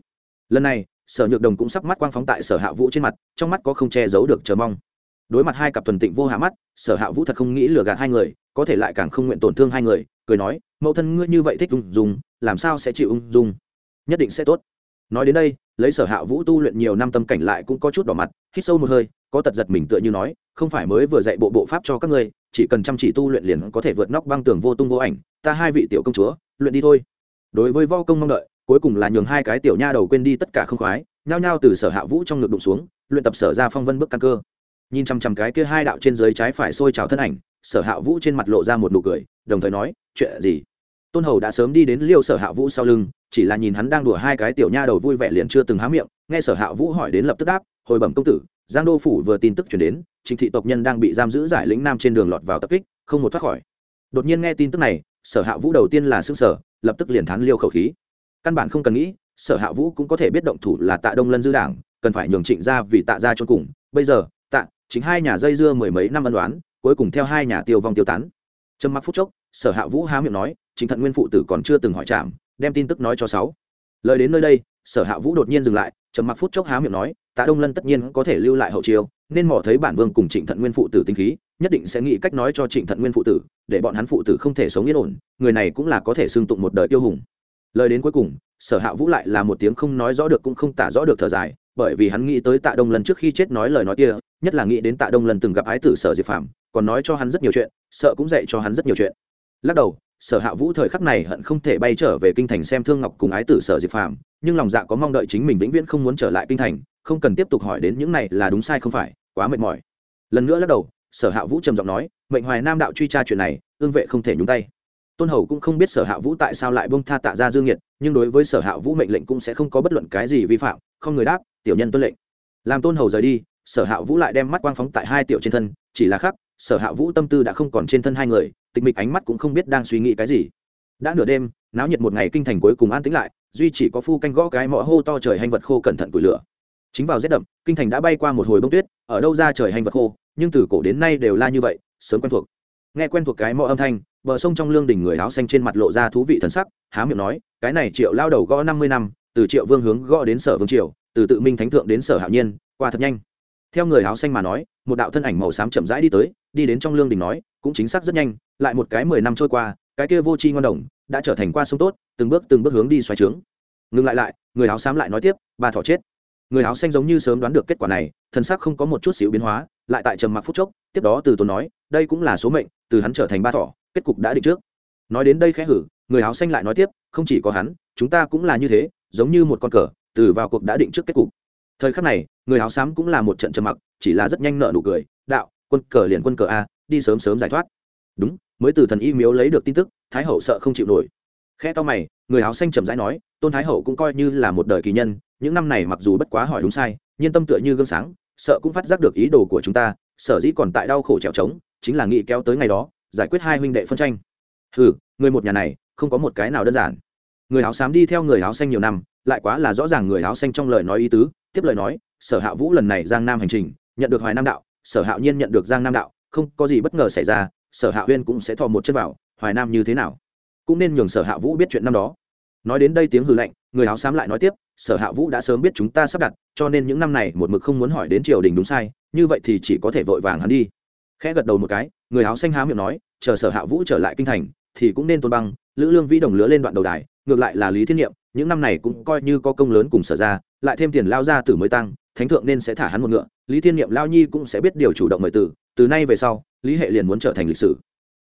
Lần này sở nhược đồng cũng sắp mắt quang phóng tại sở hạ vũ trên mặt, trong mắt có không che giấu được chờ mong. Đối mặt hai cặp thuần tịnh vô hạ mắt, sở hạ vũ thật không nghĩ lừa gạt hai người, có thể lại càng không nguyện tổn thương hai người, cười nói, mẫu thân ngươi như vậy thích ung dung, làm sao sẽ chịu ung dung? Nhất định sẽ tốt. Nói đến đây, lấy sở hạ vũ tu luyện nhiều năm tâm cảnh lại cũng có chút đỏ mặt, hít sâu một hơi, có tật giật mình tựa như nói, không phải mới vừa dạy bộ bộ pháp cho các ngươi, chỉ cần chăm chỉ tu luyện liền có thể vượt nóc băng tường vô tung vô ảnh, ta hai vị tiểu công chúa, luyện đi thôi. Đối với vo công mong đợi cuối cùng là nhường hai cái tiểu nha đầu quên đi tất cả không khoái, nhao nhao từ sở hạ vũ trong ngực đụng xuống, luyện tập sở ra phong vân bước căn cơ. Nhìn chằm chằm cái kia hai đạo trên dưới trái phải sôi trào thân ảnh, sở hạ vũ trên mặt lộ ra một nụ cười, đồng thời nói, chuyện gì? Tôn hầu đã sớm đi đến liêu sở hạ vũ sau lưng, chỉ là nhìn hắn đang đùa hai cái tiểu nha đầu vui vẻ liền chưa từng há miệng, nghe sở hạ vũ hỏi đến lập tức đáp, hồi bẩm công tử, giang đô phủ vừa tin tức chuyển đến trịnh thị tộc nhân đang bị giam giữ giải lĩnh nam trên đường lọt vào tập kích, không một thoát khỏi. Đột nhiên nghe tin tức này, sở hạ vũ đầu tiên là xương sở lập tức liền thán liêu khẩu khí căn bản không cần nghĩ, sở hạ vũ cũng có thể biết động thủ là tạ đông lân dư đảng, cần phải nhường trịnh ra vì tạ ra cho cùng. Bây giờ, tạ, chính hai nhà dây dưa mười mấy năm ân đoán cuối cùng theo hai nhà tiêu vong tiêu tán. Trầm mặc phút chốc, sở hạ vũ há miệng nói chính thận nguyên phụ tử còn chưa từng hỏi chạm đem tin tức nói cho sáu. Lời đến nơi đây, sở hạ vũ đột nhiên dừng lại, trầm mặc phút chốc há miệng nói, tạ đông lân tất nhiên có thể lưu lại hậu chiêu, nên mò thấy bản vương cùng trịnh thận nguyên phụ tử tinh khí, nhất định sẽ nghĩ cách nói cho trịnh thận nguyên phụ tử, để bọn hắn phụ tử không thể sống yên ổn, người này cũng là có thể xưng tụng một đời tiêu hùng lời đến cuối cùng, sở hạ vũ lại là một tiếng không nói rõ được cũng không tả rõ được thở dài, bởi vì hắn nghĩ tới tạ đông lần trước khi chết nói lời nói kia, nhất là nghĩ đến tạ đông lần từng gặp ái tử sở diệp phạm còn nói cho hắn rất nhiều chuyện, sợ cũng dạy cho hắn rất nhiều chuyện. Lắc đầu, sở hạ vũ thời khắc này hận không thể bay trở về kinh thành xem thương ngọc cùng ái tử sở diệp phạm nhưng lòng dạ có mong đợi chính mình vĩnh viễn không muốn trở lại kinh thành, không cần tiếp tục hỏi đến những này là đúng sai không phải, quá mệt mỏi. Lần nữa lắc đầu, sở hạ vũ trầm giọng nói, mệnh hoài nam đạo truy tra chuyện này, ương vệ không thể nhúng tay tôn hầu cũng không biết sở hạ vũ tại sao lại bông tha tạ ra dương nhiệt nhưng đối với sở hạ vũ mệnh lệnh cũng sẽ không có bất luận cái gì vi phạm, không người đáp, tiểu nhân tuân lệnh. Làm tôn hầu rời đi, sở hạ vũ lại đem mắt quang phóng tại hai tiểu trên thân, chỉ là khác sở hạ vũ tâm tư đã không còn trên thân hai người, tịch mịch ánh mắt cũng không biết đang suy nghĩ cái gì. Đã nửa đêm, náo nhiệt một ngày kinh thành cuối cùng an tĩnh lại, duy chỉ có phu canh gõ cái mõ hô to trời hành vật khô cẩn thận củi lửa. Chính vào rét đậm, kinh thành đã bay qua một hồi bông tuyết, ở đâu ra trời hành vật khô, nhưng từ cổ đến nay đều la như vậy, sớm quen thuộc. Nghe quen thuộc cái mõ âm thanh bờ sông trong lương đình người áo xanh trên mặt lộ ra thú vị thần sắc, há miệng nói, cái này triệu lao đầu gõ năm mươi năm, từ triệu vương hướng gõ đến sở vương triều, từ tự minh thánh thượng đến sở hạo nhiên, qua thật nhanh. Theo người áo xanh mà nói, một đạo thân ảnh màu xám chậm rãi đi tới, đi đến trong lương đình nói, cũng chính xác rất nhanh, lại một cái mười năm trôi qua, cái kia vô tri ngon đồng, đã trở thành qua sông tốt, từng bước từng bước hướng đi xoay trướng. Ngừng lại lại, người áo xám lại nói tiếp, ba thỏ chết. Người áo xanh giống như sớm đoán được kết quả này thân xác không có một chút xíu biến hóa, lại tại trầm mặc phút chốc, tiếp đó từ tốn nói, đây cũng là số mệnh, từ hắn trở thành ba thỏ kết cục đã định trước. Nói đến đây khẽ hử, người áo xanh lại nói tiếp, không chỉ có hắn, chúng ta cũng là như thế, giống như một con cờ, từ vào cuộc đã định trước kết cục. Thời khắc này, người áo xám cũng là một trận trầm mặc, chỉ là rất nhanh nợ nụ cười, đạo, quân cờ liền quân cờ a, đi sớm sớm giải thoát. Đúng, mới từ thần y miếu lấy được tin tức, thái hậu sợ không chịu nổi. Khe to mày, người áo xanh trầm rãi nói, tôn thái hậu cũng coi như là một đời kỳ nhân, những năm này mặc dù bất quá hỏi đúng sai nhiên tâm tựa như gương sáng, sợ cũng phát giác được ý đồ của chúng ta, sở dĩ còn tại đau khổ trèo trống, chính là nghĩ kéo tới ngày đó giải quyết hai huynh đệ phân tranh. Ừ người một nhà này, không có một cái nào đơn giản. Người áo xám đi theo người áo xanh nhiều năm, lại quá là rõ ràng người áo xanh trong lời nói ý tứ, tiếp lời nói, sở hạ vũ lần này giang nam hành trình, nhận được hoài nam đạo, sở hạo nhiên nhận được giang nam đạo, không có gì bất ngờ xảy ra, sở hạ huyên cũng sẽ thò một chân vào, hoài nam như thế nào? Cũng nên nhường sở hạ vũ biết chuyện năm đó. Nói đến đây tiếng hư lạnh, người áo xám lại nói tiếp, sở hạ vũ đã sớm biết chúng ta sắp đặt, cho nên những năm này một mực không muốn hỏi đến triều đình đúng sai, như vậy thì chỉ có thể vội vàng hắn đi khẽ gật đầu một cái người áo xanh há miệng nói chờ sở hạ vũ trở lại kinh thành thì cũng nên tôn băng lữ lương vĩ đồng lứa lên đoạn đầu đài ngược lại là lý thiên nhiệm những năm này cũng coi như có công lớn cùng sở ra lại thêm tiền lao ra từ mới tăng thánh thượng nên sẽ thả hắn một ngựa lý thiên nhiệm lao nhi cũng sẽ biết điều chủ động mời tử, từ nay về sau lý hệ liền muốn trở thành lịch sử.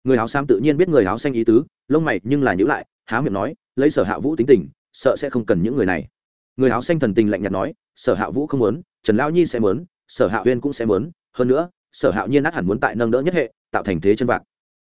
Người áo xám tự nhiên biết người áo xanh ý tứ lông mày nhưng là nhữ lại há miệng nói lấy sở hạ vũ tính tình sợ sẽ không cần những người này. Người áo xanh thần tình lạnh nhạt nói sở hạ vũ không muốn trần lao nhi sẽ muốn sở hạ huyên cũng sẽ muốn hơn nữa sở hạo nhiên át hẳn muốn tại nâng đỡ nhất hệ, tạo thành thế chân vạc.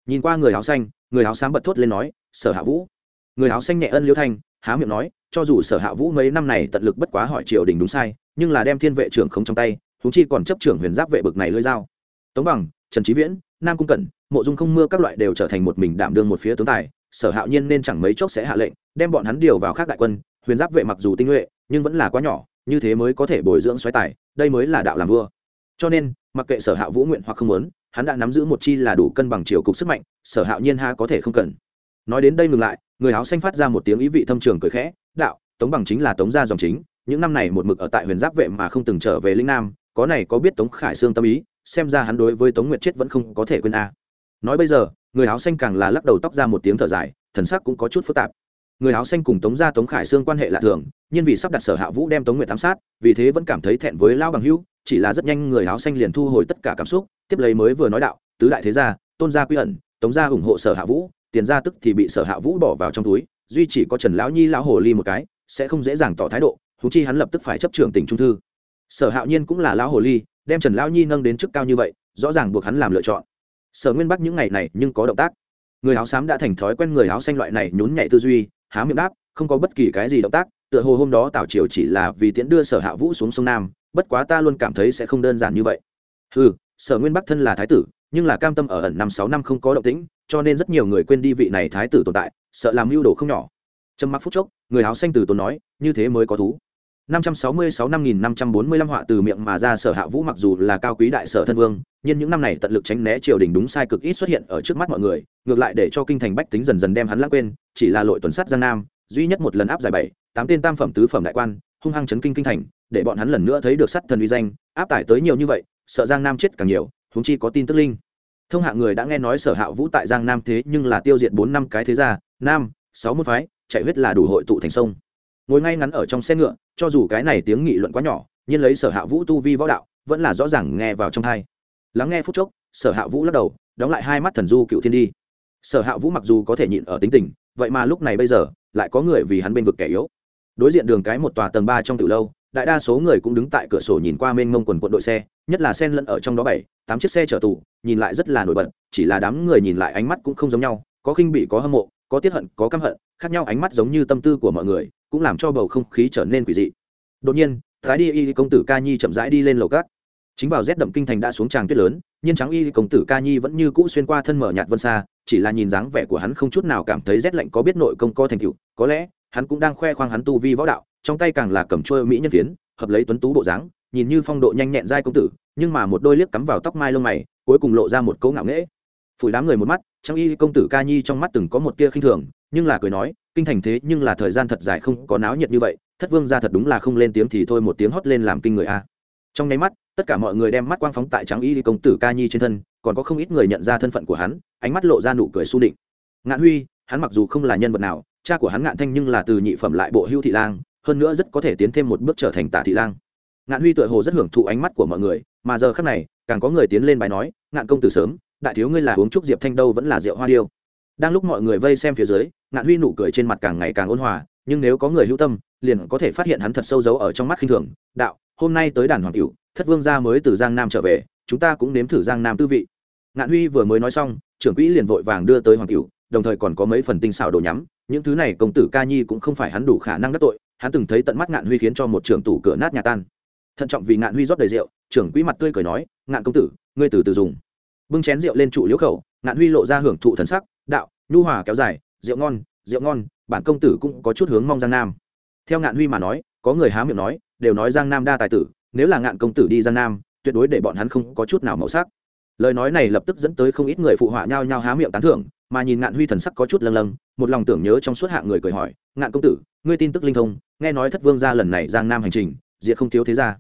Nhìn qua người áo xanh, người áo xám bật thốt lên nói, sở hạ vũ. Người áo xanh nhẹ ân liêu thanh, há miệng nói, cho dù sở hạ vũ mấy năm này tận lực bất quá hỏi triều đình đúng sai, nhưng là đem thiên vệ trưởng không trong tay húng chi còn chấp trưởng huyền giáp vệ bực này lưỡi dao. Tống bằng, trần trí viễn, nam cung cẩn, mộ dung không mưa các loại đều trở thành một mình đảm đương một phía tướng tài, sở hạo nhiên nên chẳng mấy chốc sẽ hạ lệnh, đem bọn hắn điều vào khác đại quân, huyền giáp vệ mặc dù tinh nhuệ, nhưng vẫn là quá nhỏ, như thế mới có thể bồi dưỡng xoáy tài, đây mới là đạo làm vua. Cho nên mặc kệ sở hạ vũ nguyện hoặc không muốn, hắn đã nắm giữ một chi là đủ cân bằng chiều cục sức mạnh, sở hạo nhiên ha có thể không cần. Nói đến đây ngừng lại, người áo xanh phát ra một tiếng ý vị thâm trường cười khẽ, đạo, tống bằng chính là tống gia dòng chính, những năm này một mực ở tại huyền giáp vệ mà không từng trở về linh nam, có này có biết tống khải sương tâm ý, xem ra hắn đối với tống nguyệt chết vẫn không có thể quên a. Nói bây giờ, người áo xanh càng là lắc đầu tóc ra một tiếng thở dài, thần sắc cũng có chút phức tạp. Người áo xanh cùng tống gia tống khải sương quan hệ lạ thường, nhưng vì sắp đặt sở hạ vũ đem tống nguyệt ám sát, vì thế vẫn cảm thấy thẹn với lao bằng hữu chỉ là rất nhanh người áo xanh liền thu hồi tất cả cảm xúc, tiếp lấy mới vừa nói đạo, tứ đại thế gia, tôn gia quy ẩn, tống gia ủng hộ sở hạ vũ, tiền gia tức thì bị sở hạ vũ bỏ vào trong túi, duy chỉ có trần lão nhi lão hồ ly một cái, sẽ không dễ dàng tỏ thái độ thú chi hắn lập tức phải chấp trưởng tỉnh trung thư. Sở hạo nhiên cũng là lão hồ ly, đem trần lão nhi nâng đến chức cao như vậy, rõ ràng buộc hắn làm lựa chọn. Sở nguyên bắc những ngày này nhưng có động tác. Người áo xám đã thành thói quen người áo xanh loại này nhún nhảy tư duy, há miệng đáp, không có bất kỳ cái gì động tác tựa hồ hôm đó tào triều chỉ là vì tiễn đưa sở hạ vũ xuống sông nam, bất quá ta luôn cảm thấy sẽ không đơn giản như vậy. Ừ sở nguyên bắc thân là thái tử, nhưng là cam tâm ở ẩn năm sáu năm không có động tĩnh, cho nên rất nhiều người quên đi vị này thái tử tồn tại, sợ làm mưu đồ không nhỏ. Trầm mặc phút chốc, người áo xanh từ tốn nói, như thế mới có thú. 566 năm nghìn họa từ miệng mà ra sở hạ vũ mặc dù là cao quý đại sở thân vương, nhưng những năm này tận lực tránh né triều đình đúng sai cực ít xuất hiện ở trước mắt mọi người, ngược lại để cho kinh thành bách tính dần dần đem hắn lãng quên, chỉ là lội tuần sát giang nam duy nhất một lần áp giải bảy, tám tên tam phẩm tứ phẩm đại quan, hung hăng chấn kinh kinh thành, để bọn hắn lần nữa thấy được sắt thần uy danh, áp tải tới nhiều như vậy, sợ giang nam chết càng nhiều, huống chi có tin tức linh. Thông hạ người đã nghe nói sở hạ vũ tại giang nam thế nhưng là tiêu diệt bốn năm cái thế gia, nam, sáu môn phái, chạy huyết là đủ hội tụ thành sông. Ngồi ngay ngắn ở trong xe ngựa, cho dù cái này tiếng nghị luận quá nhỏ, nhưng lấy sở hạ vũ tu vi võ đạo, vẫn là rõ ràng nghe vào trong hai lắng nghe phút chốc, sở hạ vũ lắc đầu, đóng lại hai mắt thần du cựu thiên đi. Sở hạ vũ mặc dù có thể nhịn ở tính tình, vậy mà lúc này bây giờ lại có người vì hắn bên vực kẻ yếu. Đối diện đường cái một tòa tầng ba trong từ lâu, đại đa số người cũng đứng tại cửa sổ nhìn qua mênh mông quần quận đội xe, nhất là sen lẫn ở trong đó bảy, tám chiếc xe chở tù, nhìn lại rất là nổi bật, chỉ là đám người nhìn lại ánh mắt cũng không giống nhau, có khinh bị có hâm mộ, có tiết hận, có căm hận, khác nhau ánh mắt giống như tâm tư của mọi người, cũng làm cho bầu không khí trở nên quỷ dị. Đột nhiên, thái đi y công tử ca nhi chậm rãi đi lên lầu cát chính vào rét đậm kinh thành đã xuống tràng tuyết lớn, nhiên trắng y công tử ca nhi vẫn như cũ xuyên qua thân mở nhạt vân xa, chỉ là nhìn dáng vẻ của hắn không chút nào cảm thấy rét lạnh có biết nội công co thành tựu, có lẽ, hắn cũng đang khoe khoang hắn tu vi võ đạo, trong tay càng là cầm trôi mỹ nhân phiến, hợp lấy tuấn tú bộ dáng, nhìn như phong độ nhanh nhẹn dai công tử, nhưng mà một đôi liếc cắm vào tóc mai lông mày, cuối cùng lộ ra một cấu ngạo nghễ. Phủi đám người một mắt trang y công tử ca nhi trong mắt từng có một tia khinh thường, nhưng là cười nói, kinh thành thế nhưng là thời gian thật dài không có náo nhiệt như vậy, thất vương ra thật đúng là không lên tiếng thì thôi một tiếng hót lên làm kinh người a. Trong nháy mắt tất cả mọi người đem mắt quang phóng tại trắng y công tử ca nhi trên thân, còn có không ít người nhận ra thân phận của hắn, ánh mắt lộ ra nụ cười su định ngạn huy, hắn mặc dù không là nhân vật nào, cha của hắn ngạn thanh nhưng là từ nhị phẩm lại bộ hưu thị lang, hơn nữa rất có thể tiến thêm một bước trở thành tả thị lang. Ngạn huy tựa hồ rất hưởng thụ ánh mắt của mọi người, mà giờ khác này, càng có người tiến lên bài nói, ngạn công tử sớm, đại thiếu ngươi là uống trúc diệp thanh đâu vẫn là rượu hoa điêu. Đang lúc mọi người vây xem phía dưới, ngạn huy nụ cười trên mặt càng ngày càng ôn hòa, nhưng nếu có người hữu tâm, liền có thể phát hiện hắn thật sâu giấu ở trong mắt khinh thường, đạo, hôm nay tới đàn hoàng cửu thất vương gia mới từ giang nam trở về, chúng ta cũng nếm thử giang nam tư vị. Ngạn huy vừa mới nói xong, trưởng quỹ liền vội vàng đưa tới hoàng cửu, đồng thời còn có mấy phần tinh xảo đồ nhắm, những thứ này công tử ca nhi cũng không phải hắn đủ khả năng đắc tội, hắn từng thấy tận mắt ngạn huy khiến cho một trưởng tủ cửa nát nhà tan. Thận trọng vì ngạn huy rót đầy rượu, trưởng quỹ mặt tươi cười nói, ngạn công tử, ngươi từ từ dùng. Bưng chén rượu lên trụ liễu khẩu, ngạn huy lộ ra hưởng thụ thần sắc, đạo, nhu hòa kéo dài, rượu ngon rượu ngon, bản công tử cũng có chút hướng mong giang nam. Theo ngạn huy mà nói, có người há miệng nói, đều nói giang nam đa tài tử nếu là ngạn công tử đi giang nam, tuyệt đối để bọn hắn không có chút nào màu sắc. Lời nói này lập tức dẫn tới không ít người phụ họa nhau nhau há miệng tán thưởng, mà nhìn ngạn huy thần sắc có chút lâng lâng, một lòng tưởng nhớ trong suốt hạng người cười hỏi, ngạn công tử, ngươi tin tức linh thông, nghe nói thất vương ra lần này giang nam hành trình, diệt không thiếu thế ra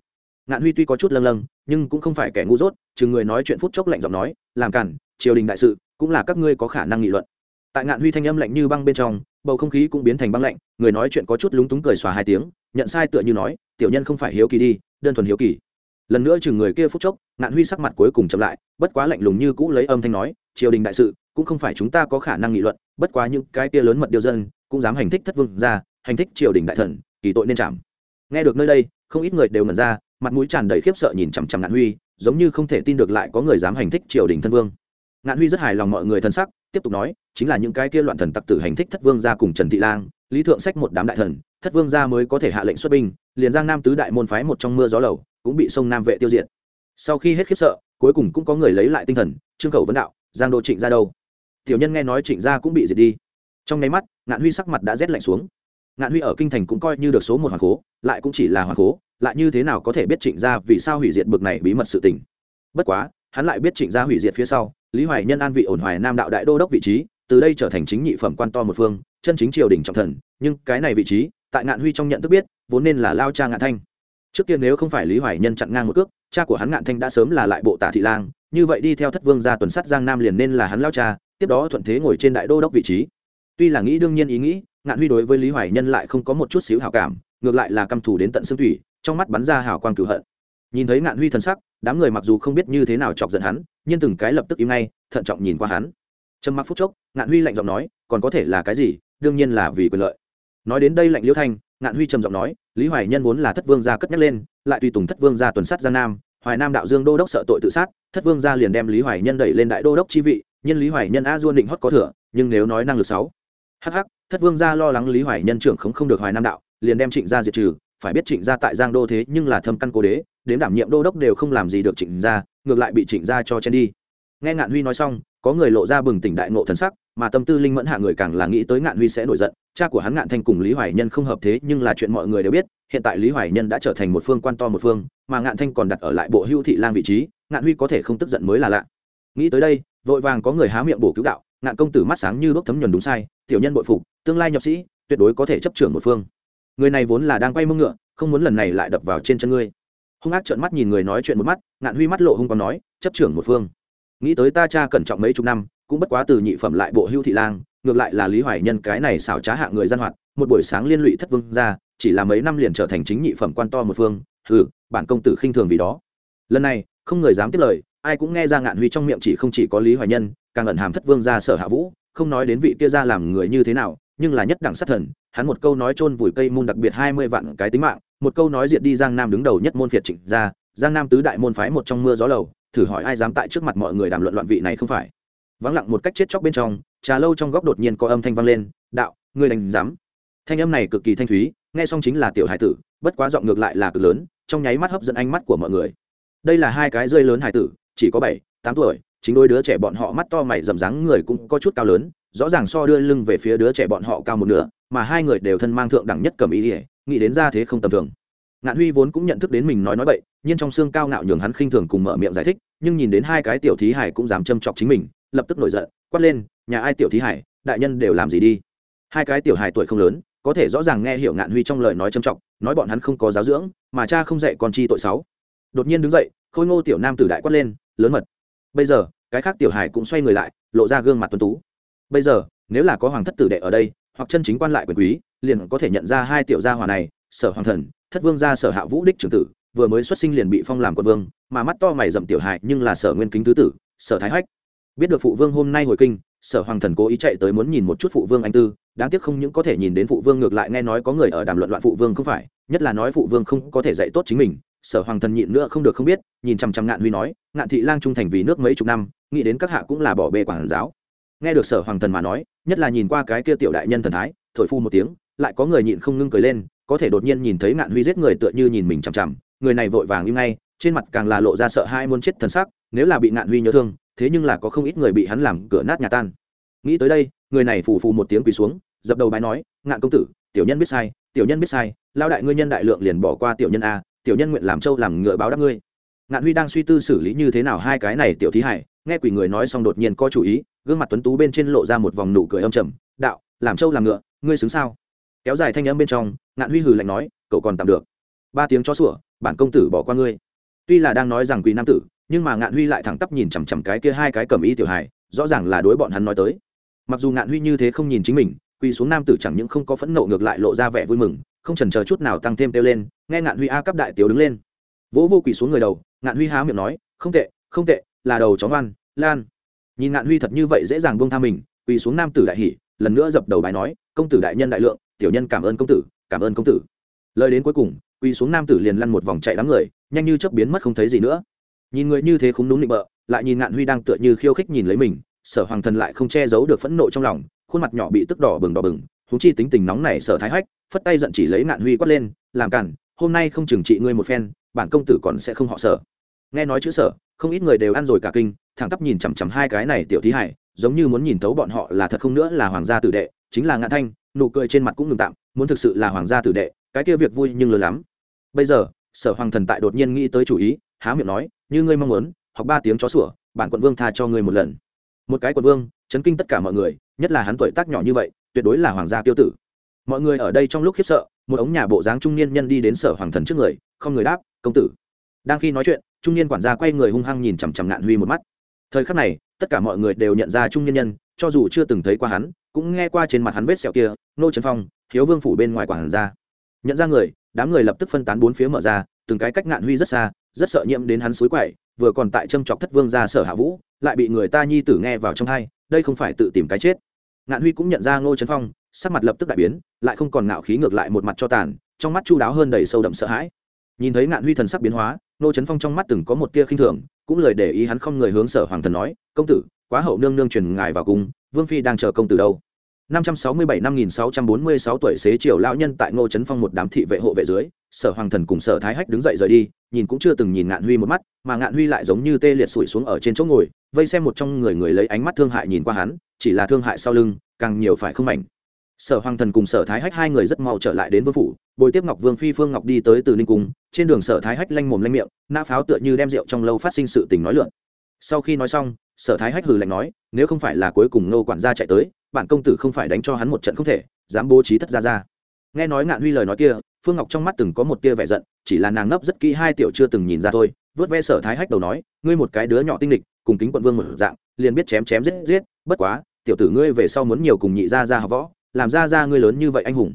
ngạn huy tuy có chút lâng lâng, nhưng cũng không phải kẻ ngu dốt, chừng người nói chuyện phút chốc lạnh giọng nói, làm cản, triều đình đại sự, cũng là các ngươi có khả năng nghị luận. Tại ngạn huy thanh âm lạnh như băng bên trong, bầu không khí cũng biến thành băng lạnh, người nói chuyện có chút lúng túng cười xòa hai tiếng, nhận sai tựa như nói, tiểu nhân không phải hiếu kỳ đi đơn thuần hiếu kỳ. Lần nữa chừng người kia phút chốc, ngạn huy sắc mặt cuối cùng chậm lại, bất quá lạnh lùng như cũ lấy âm thanh nói, triều đình đại sự, cũng không phải chúng ta có khả năng nghị luận, bất quá những cái kia lớn mật điều dân, cũng dám hành thích thất vương ra hành thích triều đình đại thần, kỳ tội nên chạm. Nghe được nơi đây, không ít người đều ngẩn ra, mặt mũi tràn đầy khiếp sợ nhìn chằm chằm ngạn huy, giống như không thể tin được lại có người dám hành thích triều đình thân vương. Ngạn huy rất hài lòng mọi người thân sắc, tiếp tục nói, chính là những cái kia loạn thần tặc tử hành thích thất vương gia cùng trần thị lang, lý thượng sách một đám đại thần, thất vương gia mới có thể hạ lệnh xuất binh liền giang nam tứ đại môn phái một trong mưa gió lầu cũng bị sông nam vệ tiêu diệt. Sau khi hết khiếp sợ, cuối cùng cũng có người lấy lại tinh thần, trương khẩu vấn đạo, giang đô trịnh ra đâu? Tiểu nhân nghe nói trịnh gia cũng bị diệt đi. Trong nháy mắt, ngạn huy sắc mặt đã rét lạnh xuống. Ngạn huy ở kinh thành cũng coi như được số một hoàng cố, lại cũng chỉ là hoàng cố, lại như thế nào có thể biết trịnh gia vì sao hủy diệt bực này bí mật sự tình? Bất quá, hắn lại biết trịnh gia hủy diệt phía sau, lý hoài nhân an vị ổn hoài nam đạo đại đô đốc vị trí, từ đây trở thành chính nhị phẩm quan to một phương, chân chính triều đình trọng thần, nhưng cái này vị trí tại ngạn huy trong nhận thức biết, vốn nên là lao cha ngạn thanh. Trước kia nếu không phải lý hoài nhân chặn ngang một cước, cha của hắn ngạn thanh đã sớm là lại bộ tả thị lang, như vậy đi theo thất vương ra tuần sát giang nam liền nên là hắn lao cha, tiếp đó thuận thế ngồi trên đại đô đốc vị trí. Tuy là nghĩ đương nhiên ý nghĩ, ngạn huy đối với lý hoài nhân lại không có một chút xíu hảo cảm, ngược lại là căm thù đến tận xương thủy, trong mắt bắn ra hào quang cửu hận. Nhìn thấy ngạn huy thần sắc, đám người mặc dù không biết như thế nào chọc giận hắn, nhưng từng cái lập tức im ngay, thận trọng nhìn qua hắn. Trầm mặc phút chốc, ngạn huy lạnh giọng nói, còn có thể là cái gì? Đương nhiên là vì quyền lợi nói đến đây lạnh liễu thanh, ngạn huy trầm giọng nói, lý hoài nhân vốn là thất vương gia cất nhắc lên, lại tùy tùng thất vương gia tuần sát giang nam, hoài nam đạo dương đô đốc sợ tội tự sát, thất vương gia liền đem lý hoài nhân đẩy lên đại đô đốc chi vị nhân lý hoài nhân a duôn định hót có thừa, nhưng nếu nói năng lực sáu hh thất vương gia lo lắng lý hoài nhân trưởng không không được hoài nam đạo, liền đem trịnh gia diệt trừ, phải biết trịnh gia tại giang đô thế nhưng là thâm căn cố đế, đến đảm nhiệm đô đốc đều không làm gì được trịnh gia, ngược lại bị trịnh gia cho chen đi. Nghe ngạn huy nói xong, có người lộ ra bừng tỉnh đại ngộ thần sắc mà tâm tư linh mẫn hạ người càng là nghĩ tới ngạn huy sẽ nổi giận, cha của hắn ngạn thanh cùng lý hoài nhân không hợp thế, nhưng là chuyện mọi người đều biết, hiện tại lý hoài nhân đã trở thành một phương quan to một phương, mà ngạn thanh còn đặt ở lại bộ hưu thị lang vị trí, ngạn huy có thể không tức giận mới là lạ. Nghĩ tới đây, vội vàng có người há miệng bổ cứu đạo, ngạn công tử mắt sáng như đốt thấm nhuần đúng sai, tiểu nhân bội phục, tương lai nhập sĩ, tuyệt đối có thể chấp trưởng một phương. Người này vốn là đang quay mông ngựa, không muốn lần này lại đập vào trên chân ngươi. Hung ác trợn mắt nhìn người nói chuyện một mắt, ngạn huy mắt lộ hung còn nói, chấp trưởng một phương. Nghĩ tới ta cha cẩn trọng mấy chục năm cũng bất quá từ nhị phẩm lại bộ hưu thị lang, ngược lại là lý hoài nhân cái này xảo trá hạ người gian hoạt, một buổi sáng liên lụy thất vương ra, chỉ là mấy năm liền trở thành chính nhị phẩm quan to một phương ừ bản công tử khinh thường vì đó. Lần này, không người dám tiếp lời, ai cũng nghe ra ngạn huy trong miệng chỉ không chỉ có lý hoài nhân, càng ẩn hàm thất vương ra sở hạ vũ, không nói đến vị kia ra làm người như thế nào, nhưng là nhất đẳng sát thần, hắn một câu nói chôn vùi cây môn đặc biệt hai mươi vạn cái tính mạng, một câu nói diệt đi giang nam đứng đầu nhất môn phiệt trịnh ra giang nam tứ đại môn phái một trong mưa gió lầu, thử hỏi ai dám tại trước mặt mọi người đàm luận loạn vị này không phải? Vắng lặng một cách chết chóc bên trong, trà lâu trong góc đột nhiên có âm thanh vang lên, đạo, ngươi đánh dám thanh âm này cực kỳ thanh thúy, nghe xong chính là tiểu hải tử, bất quá giọng ngược lại là cực lớn, trong nháy mắt hấp dẫn ánh mắt của mọi người. Đây là hai cái rơi lớn hải tử, chỉ có bảy, tám tuổi, chính đôi đứa trẻ bọn họ mắt to mày rầm rắng người cũng có chút cao lớn, rõ ràng so đưa lưng về phía đứa trẻ bọn họ cao một nửa, mà hai người đều thân mang thượng đẳng nhất cầm ý ỉa nghĩ đến ra thế không tầm thường. Ngạn huy vốn cũng nhận thức đến mình nói nói bậy, nhưng trong xương cao ngạo nhường hắn khinh thường cùng mở miệng giải thích, nhưng nhìn đến hai cái tiểu thí hải cũng dám châm chọc chính mình lập tức nổi giận, quát lên, nhà ai tiểu thí hải, đại nhân đều làm gì đi? Hai cái tiểu hài tuổi không lớn, có thể rõ ràng nghe hiểu ngạn huy trong lời nói trầm trọng, nói bọn hắn không có giáo dưỡng, mà cha không dạy con chi tội sáu đột nhiên đứng dậy, khôi ngô tiểu nam tử đại quát lên, lớn mật. Bây giờ, cái khác tiểu hài cũng xoay người lại, lộ ra gương mặt tuấn tú. Bây giờ, nếu là có hoàng thất tử đệ ở đây, hoặc chân chính quan lại quyền quý, liền có thể nhận ra hai tiểu gia hòa này, sở hoàng thần, thất vương gia sở hạ vũ đích trưởng tử, vừa mới xuất sinh liền bị phong làm quân vương, mà mắt to mày dậm tiểu hài nhưng là sở nguyên kính thứ tử, sở thái hách biết được phụ vương hôm nay hồi kinh, sở hoàng thần cố ý chạy tới muốn nhìn một chút phụ vương anh tư, đáng tiếc không những có thể nhìn đến phụ vương ngược lại nghe nói có người ở đàm luận loạn phụ vương không phải, nhất là nói phụ vương không có thể dạy tốt chính mình, sở hoàng thần nhịn nữa không được không biết, nhìn chằm chằm ngạn huy nói, ngạn thị lang trung thành vì nước mấy chục năm, nghĩ đến các hạ cũng là bỏ bê quản giáo. Nghe được sở hoàng thần mà nói, nhất là nhìn qua cái kia tiểu đại nhân thần thái, thổi phu một tiếng, lại có người nhịn không ngưng cười lên, có thể đột nhiên nhìn thấy ngạn huy giết người tựa như nhìn mình chằm chằm, người này vội vàng im ngay, trên mặt càng là lộ ra sợ hai muốn chết thần sắc, nếu là bị ngạn huy nhớ thương thế nhưng là có không ít người bị hắn làm cửa nát nhà tan. Nghĩ tới đây, người này phù phù một tiếng quỳ xuống, dập đầu bái nói, ngạn công tử, tiểu nhân biết sai, tiểu nhân biết sai lao đại ngươi nhân đại lượng liền bỏ qua tiểu nhân a, tiểu nhân nguyện làm châu làm ngựa báo đáp ngươi. Ngạn huy đang suy tư xử lý như thế nào hai cái này tiểu thí hải, nghe quỷ người nói xong đột nhiên có chủ ý, gương mặt tuấn tú bên trên lộ ra một vòng nụ cười âm trầm, đạo, làm châu làm ngựa, ngươi xứng sao? Kéo dài thanh âm bên trong, ngạn huy hừ lạnh nói, cậu còn tạm được. Ba tiếng cho sủa, bản công tử bỏ qua ngươi. Tuy là đang nói rằng quỷ nam tử nhưng mà ngạn huy lại thẳng tắp nhìn chằm chằm cái kia hai cái cầm y tiểu hài, rõ ràng là đối bọn hắn nói tới. Mặc dù ngạn huy như thế không nhìn chính mình, quỳ xuống nam tử chẳng những không có phẫn nộ ngược lại lộ ra vẻ vui mừng, không trần chờ chút nào tăng thêm kêu lên, nghe ngạn huy a cấp đại tiểu đứng lên. Vỗ vô quỳ xuống người đầu, ngạn huy há miệng nói, không tệ không tệ, là đầu chó ngoan, lan. Nhìn ngạn huy thật như vậy dễ dàng buông tha mình, quỳ xuống nam tử đại hỉ, lần nữa dập đầu bài nói, công tử đại nhân đại lượng, tiểu nhân cảm ơn công tử, cảm ơn công tử. Lời đến cuối cùng, quỳ xuống nam tử liền lăn một vòng chạy đám người, nhanh như chớp biến mất không thấy gì nữa nhìn người như thế không đúng định bợ, lại nhìn ngạn huy đang tựa như khiêu khích nhìn lấy mình, sở hoàng thần lại không che giấu được phẫn nộ trong lòng, khuôn mặt nhỏ bị tức đỏ bừng đỏ bừng húng chi tính tình nóng này sở thái hách, phất tay giận chỉ lấy ngạn huy quát lên, làm cản, hôm nay không chừng trị ngươi một phen, bản công tử còn sẽ không họ sở. Nghe nói chữ sở, không ít người đều ăn rồi cả kinh, thẳng tắp nhìn chằm chằm hai cái này tiểu thí hải, giống như muốn nhìn thấu bọn họ là thật không nữa là hoàng gia tử đệ, chính là ngạn thanh, nụ cười trên mặt cũng ngừng tạm, muốn thực sự là hoàng gia tử đệ, cái kia việc vui nhưng lớn lắm. Bây giờ, sở hoàng thần tại đột nhiên nghĩ tới chủ ý, há miệng nói như ngươi mong muốn, học ba tiếng chó sủa, bản quận vương tha cho ngươi một lần. Một cái quận vương, chấn kinh tất cả mọi người, nhất là hắn tuổi tác nhỏ như vậy, tuyệt đối là hoàng gia tiêu tử. Mọi người ở đây trong lúc khiếp sợ, một ống nhà bộ dáng trung niên nhân đi đến sở hoàng thần trước người, không người đáp, công tử. Đang khi nói chuyện, trung niên quản gia quay người hung hăng nhìn chằm chằm ngạn huy một mắt. Thời khắc này, tất cả mọi người đều nhận ra trung niên nhân, cho dù chưa từng thấy qua hắn, cũng nghe qua trên mặt hắn vết sẹo kia, nô trấn phong, hiếu vương phủ bên ngoài quản gia. Nhận ra người, đám người lập tức phân tán bốn phía mở ra từng cái cách ngạn huy rất xa, rất sợ nhiễm đến hắn suối quậy, vừa còn tại châm chọc thất vương ra sở hạ vũ, lại bị người ta nhi tử nghe vào trong hai đây không phải tự tìm cái chết. Ngạn huy cũng nhận ra ngô trấn phong, sắc mặt lập tức đại biến, lại không còn ngạo khí ngược lại một mặt cho tàn, trong mắt chu đáo hơn đầy sâu đậm sợ hãi. Nhìn thấy ngạn huy thần sắc biến hóa, ngô trấn phong trong mắt từng có một tia khinh thường, cũng lời để ý hắn không người hướng sở hoàng thần nói, công tử, quá hậu nương nương truyền ngài vào cung, vương phi đang chờ công tử đâu? 567 năm 1646 tuổi xế chiều lão nhân tại Ngô Chấn Phong một đám thị vệ hộ vệ dưới, Sở Hoàng Thần cùng Sở Thái Hách đứng dậy rời đi, nhìn cũng chưa từng nhìn Ngạn Huy một mắt, mà Ngạn Huy lại giống như tê liệt sủi xuống ở trên chỗ ngồi, vây xem một trong người người lấy ánh mắt thương hại nhìn qua hắn, chỉ là thương hại sau lưng, càng nhiều phải không mảnh. Sở Hoàng Thần cùng Sở Thái Hách hai người rất mau trở lại đến vương phủ, bồi tiếp Ngọc Vương phi Phương Ngọc đi tới Từ Ninh cung, trên đường Sở Thái Hách lanh mồm lanh miệng, nã pháo tựa như đem rượu trong lâu phát sinh sự tình nói lượn. Sau khi nói xong, Sở Thái Hách hừ lạnh nói, nếu không phải là cuối cùng nô quản gia chạy tới, bản công tử không phải đánh cho hắn một trận không thể dám bố trí thất ra ra nghe nói ngạn huy lời nói kia phương ngọc trong mắt từng có một tia vẻ giận chỉ là nàng nấp rất kỹ hai tiểu chưa từng nhìn ra thôi vớt ve sở thái hách đầu nói ngươi một cái đứa nhỏ tinh lịch cùng kính quận vương một dạng liền biết chém chém giết giết bất quá tiểu tử ngươi về sau muốn nhiều cùng nhị ra ra học võ làm ra ra ngươi lớn như vậy anh hùng.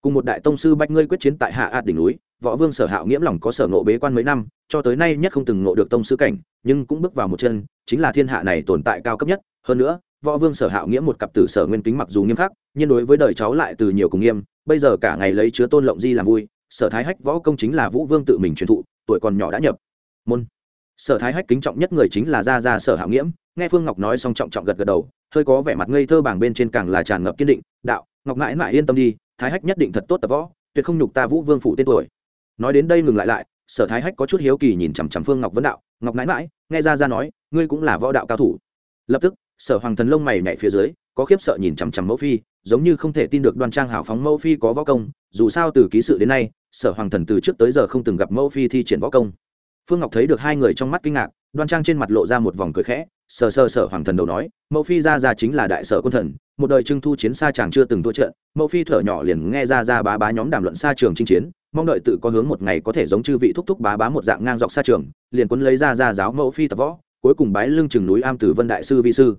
Cùng một đại tông sư bách ngươi quyết chiến tại hạ ạt đỉnh núi võ vương sở hạo nghiễm lòng có sở ngộ bế quan mấy năm cho tới nay nhất không từng ngộ được tông sư cảnh, nhưng cũng bước vào một chân, chính là thiên hạ này tồn tại cao cấp nhất. Hơn nữa, võ vương sở hạo nghĩa một cặp tử sở nguyên kính mặc dù nghiêm khắc, nhưng đối với đời cháu lại từ nhiều cùng nghiêm, bây giờ cả ngày lấy chứa tôn lộng di làm vui, sở thái hách võ công chính là vũ vương tự mình truyền thụ, tuổi còn nhỏ đã nhập. Môn. Sở thái hách kính trọng nhất người chính là gia gia sở hạo nghiễm, nghe phương ngọc nói xong trọng trọng gật gật đầu, hơi có vẻ mặt ngây thơ bảng bên trên càng là tràn ngập kiên định, đạo, ngọc mãi mãi yên tâm đi, thái hách nhất định thật tốt tập võ, tuyệt không nhục ta vũ vương phụ tên tuổi. Nói đến đây ngừng lại lại sở thái hách có chút hiếu kỳ nhìn chằm chằm phương ngọc vấn đạo, ngọc mãi mãi nghe ra ra nói, ngươi cũng là võ đạo cao thủ. Lập tức, sở hoàng thần lông mày nhảy phía dưới, có khiếp sợ nhìn chằm chằm mẫu phi, giống như không thể tin được đoan trang hảo phóng mẫu phi có võ công, dù sao từ ký sự đến nay, sở hoàng thần từ trước tới giờ không từng gặp mẫu phi thi triển võ công phương ngọc thấy được hai người trong mắt kinh ngạc, đoan trang trên mặt lộ ra một vòng cười khẽ, sờ sờ sở hoàng thần đầu nói, mẫu phi ra ra chính là đại sở quân thần, một đời trưng thu chiến xa chàng chưa từng thua trận, mẫu phi thở nhỏ liền nghe ra ra bá bá nhóm đàm luận xa trường chinh chiến, mong đợi tự có hướng một ngày có thể giống chư vị thúc thúc bá bá một dạng ngang dọc xa trường, liền quân lấy ra ra giáo mẫu phi tập võ, cuối cùng bái lưng chừng núi am tử vân đại sư vi sư.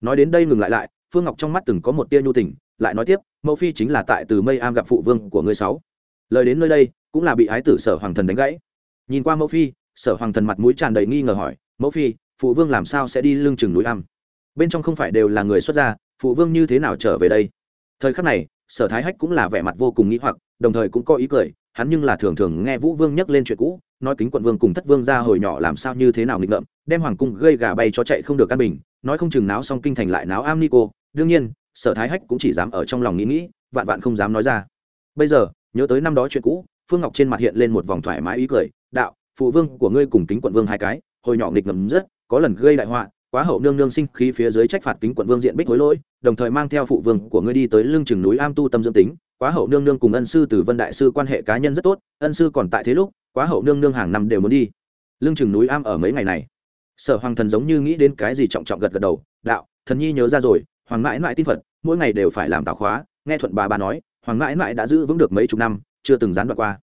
Nói đến đây ngừng lại lại, phương ngọc trong mắt từng có một tia nhu tình, lại nói tiếp, mẫu phi chính là tại từ mây am gặp phụ vương của ngươi sáu. Lời đến nơi đây, cũng là bị ái tử sở hoàng thần đánh gãy. Nhìn qua mẫu phi sở hoàng thần mặt mũi tràn đầy nghi ngờ hỏi, mẫu phi, phụ vương làm sao sẽ đi lưng chừng núi am bên trong không phải đều là người xuất gia, phụ vương như thế nào trở về đây? Thời khắc này, sở thái hách cũng là vẻ mặt vô cùng nghĩ hoặc, đồng thời cũng có ý cười, hắn nhưng là thường thường nghe vũ vương nhắc lên chuyện cũ, nói kính quận vương cùng thất vương ra hồi nhỏ làm sao như thế nào nghịch ngợm, đem hoàng cung gây gà bay cho chạy không được căn bình, nói không chừng náo xong kinh thành lại náo am ni cô. đương nhiên, sở thái hách cũng chỉ dám ở trong lòng nghĩ nghĩ, vạn vạn không dám nói ra. Bây giờ, nhớ tới năm đó chuyện cũ, phương ngọc trên mặt hiện lên một vòng thoải mái ý cười, đạo phụ vương của ngươi cùng kính quận vương hai cái, hồi nhỏ nghịch ngầm rất, có lần gây đại họa, quá hậu nương nương sinh khí phía dưới trách phạt kính quận vương diện bích hối lỗi, đồng thời mang theo phụ vương của ngươi đi tới lưng chừng núi am tu tâm dưỡng tính, quá hậu nương nương cùng ân sư từ vân đại sư quan hệ cá nhân rất tốt, ân sư còn tại thế lúc, quá hậu nương nương hàng năm đều muốn đi. Lưng chừng núi am ở mấy ngày này? Sở hoàng thần giống như nghĩ đến cái gì trọng trọng gật gật đầu, đạo, thần nhi nhớ ra rồi, hoàng mãi mãi tin phật, mỗi ngày đều phải làm tạo khóa, nghe thuận bà bà nói, hoàng mãi mãi đã giữ vững được mấy chục năm, chưa từng gián đoạn qua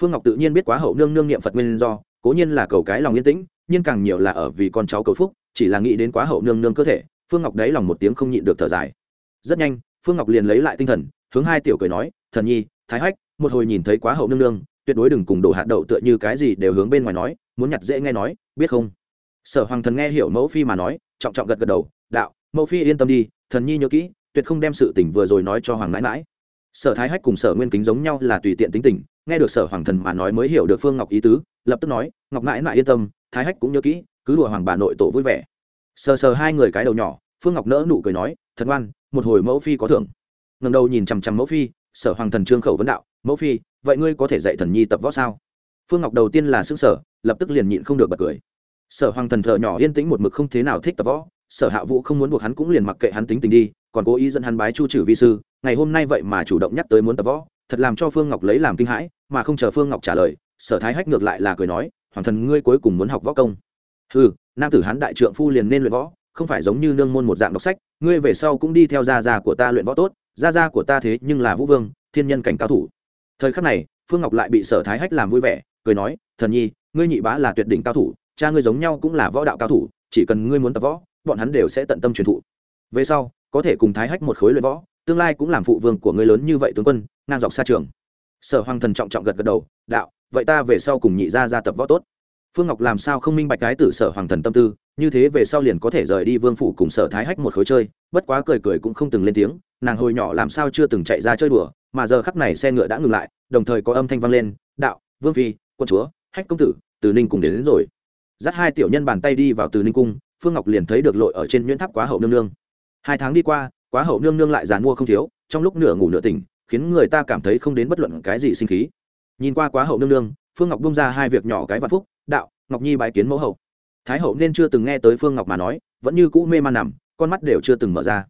phương ngọc tự nhiên biết quá hậu nương nương niệm phật nguyên do, cố nhiên là cầu cái lòng yên tĩnh, nhưng càng nhiều là ở vì con cháu cầu phúc, chỉ là nghĩ đến quá hậu nương nương cơ thể, phương ngọc đáy lòng một tiếng không nhịn được thở dài. Rất nhanh, phương ngọc liền lấy lại tinh thần, hướng hai tiểu cười nói, thần nhi, thái hách, một hồi nhìn thấy quá hậu nương nương, tuyệt đối đừng cùng đổ hạt đậu tựa như cái gì đều hướng bên ngoài nói, muốn nhặt dễ nghe nói, biết không? Sở hoàng thần nghe hiểu mẫu phi mà nói, trọng trọng gật gật đầu, đạo, mẫu phi yên tâm đi, thần nhi nhớ kỹ, tuyệt không đem sự tình vừa rồi nói cho hoàng mãi mãi sở thái hách cùng sở nguyên kính giống nhau là tùy tiện tính tình, nghe được sở hoàng thần mà nói mới hiểu được phương ngọc ý tứ, lập tức nói, ngọc mãi mãi yên tâm, thái hách cũng nhớ kỹ, cứ đùa hoàng bà nội tổ vui vẻ. Sờ sờ hai người cái đầu nhỏ, phương ngọc nỡ nụ cười nói, thật ngoan, một hồi mẫu phi có thưởng. Ngầm đầu nhìn chằm chằm mẫu phi, sở hoàng thần trương khẩu vấn đạo, mẫu phi, vậy ngươi có thể dạy thần nhi tập võ sao? Phương ngọc đầu tiên là xứng sở lập tức liền nhịn không được bật cười. Sở hoàng thần thợ nhỏ yên tĩnh một mực không thế nào thích tập võ sở hạ vũ không muốn buộc hắn cũng liền mặc kệ hắn tính tình đi, còn cố ý dẫn hắn bái chu trừ vi sư, ngày hôm nay vậy mà chủ động nhắc tới muốn tập võ, thật làm cho phương ngọc lấy làm kinh hãi, mà không chờ phương ngọc trả lời, sở thái hách ngược lại là cười nói, hoàng thần ngươi cuối cùng muốn học võ công. Ừ nam tử hán đại trượng phu liền nên luyện võ, không phải giống như nương môn một dạng đọc sách, ngươi về sau cũng đi theo gia gia của ta luyện võ tốt, gia gia của ta thế nhưng là vũ vương, thiên nhân cảnh cao thủ. Thời khắc này, phương ngọc lại bị sở thái hách làm vui vẻ, cười nói, thần nhi, ngươi nhị bá là tuyệt đỉnh cao thủ, cha ngươi giống nhau cũng là võ đạo cao thủ, chỉ cần ngươi muốn tập võ bọn hắn đều sẽ tận tâm truyền thụ. Về sau có thể cùng thái hách một khối luyện võ tương lai cũng làm phụ vương của ngươi lớn như vậy tướng quân ngang dọc xa trường. Sở hoàng thần trọng trọng gật gật đầu đạo vậy ta về sau cùng nhị gia ra tập võ tốt. Phương ngọc làm sao không minh bạch cái tử sở hoàng thần tâm tư như thế về sau liền có thể rời đi vương phủ cùng sở thái hách một khối chơi bất quá cười cười cũng không từng lên tiếng nàng hồi nhỏ làm sao chưa từng chạy ra chơi đùa mà giờ khắc này xe ngựa đã ngừng lại đồng thời có âm thanh vang lên đạo vương phi quân chúa hách công tử từ ninh cùng đến, đến rồi. Dắt hai tiểu nhân bàn tay đi vào từ ninh cung phương ngọc liền thấy được lội ở trên nhuyễn tháp quá hậu nương nương. Hai tháng đi qua, quá hậu nương nương lại dàn mua không thiếu, trong lúc nửa ngủ nửa tỉnh, khiến người ta cảm thấy không đến bất luận cái gì sinh khí. Nhìn qua quá hậu nương nương, phương ngọc bung ra hai việc nhỏ cái vạn phúc, đạo, ngọc nhi bái kiến mẫu hậu. Thái hậu nên chưa từng nghe tới phương ngọc mà nói, vẫn như cũ mê man nằm, con mắt đều chưa từng mở ra.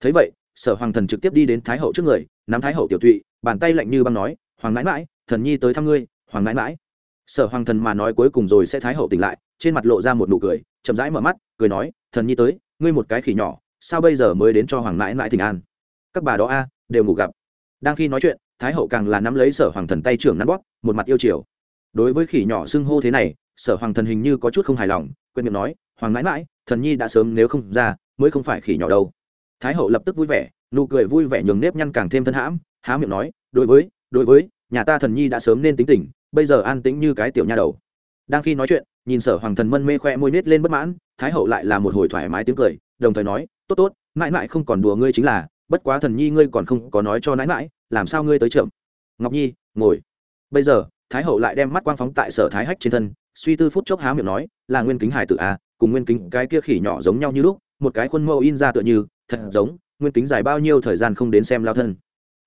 Thấy vậy, sở hoàng thần trực tiếp đi đến thái hậu trước người, nắm thái hậu tiểu thụy bàn tay lạnh như băng nói, hoàng mãi mãi, thần nhi tới thăm ngươi, hoàng mãi mãi. Sở hoàng thần mà nói cuối cùng rồi sẽ thái hậu tỉnh lại, trên mặt lộ ra một nụ cười chậm rãi mở mắt, cười nói, thần nhi tới, ngươi một cái khỉ nhỏ, sao bây giờ mới đến cho hoàng mãi mãi thỉnh an? Các bà đó a, đều ngủ gặp. Đang khi nói chuyện, thái hậu càng là nắm lấy sở hoàng thần tay trưởng nắn bóp, một mặt yêu chiều. Đối với khỉ nhỏ xưng hô thế này, sở hoàng thần hình như có chút không hài lòng, quên miệng nói, hoàng mãi mãi, thần nhi đã sớm nếu không ra, mới không phải khỉ nhỏ đâu. Thái hậu lập tức vui vẻ, nụ cười vui vẻ nhường nếp nhăn càng thêm thân hãm, há miệng nói, đối với đối với, nhà ta thần nhi đã sớm nên tính tỉnh bây giờ an tĩnh như cái tiểu nha đầu. Đang khi nói chuyện nhìn sở hoàng thần mân mê khoe môi nết lên bất mãn, thái hậu lại là một hồi thoải mái tiếng cười, đồng thời nói, tốt tốt, mãi mãi không còn đùa ngươi chính là, bất quá thần nhi ngươi còn không có nói cho nãi mãi, làm sao ngươi tới chậm? Ngọc nhi, ngồi. Bây giờ, thái hậu lại đem mắt quang phóng tại sở thái hách trên thân, suy tư phút chốc há miệng nói, là nguyên kính hải tự a à, cùng nguyên kính cái kia khỉ nhỏ giống nhau như lúc, một cái khuôn mẫu in ra tựa như, thật giống, nguyên kính dài bao nhiêu thời gian không đến xem lao thân.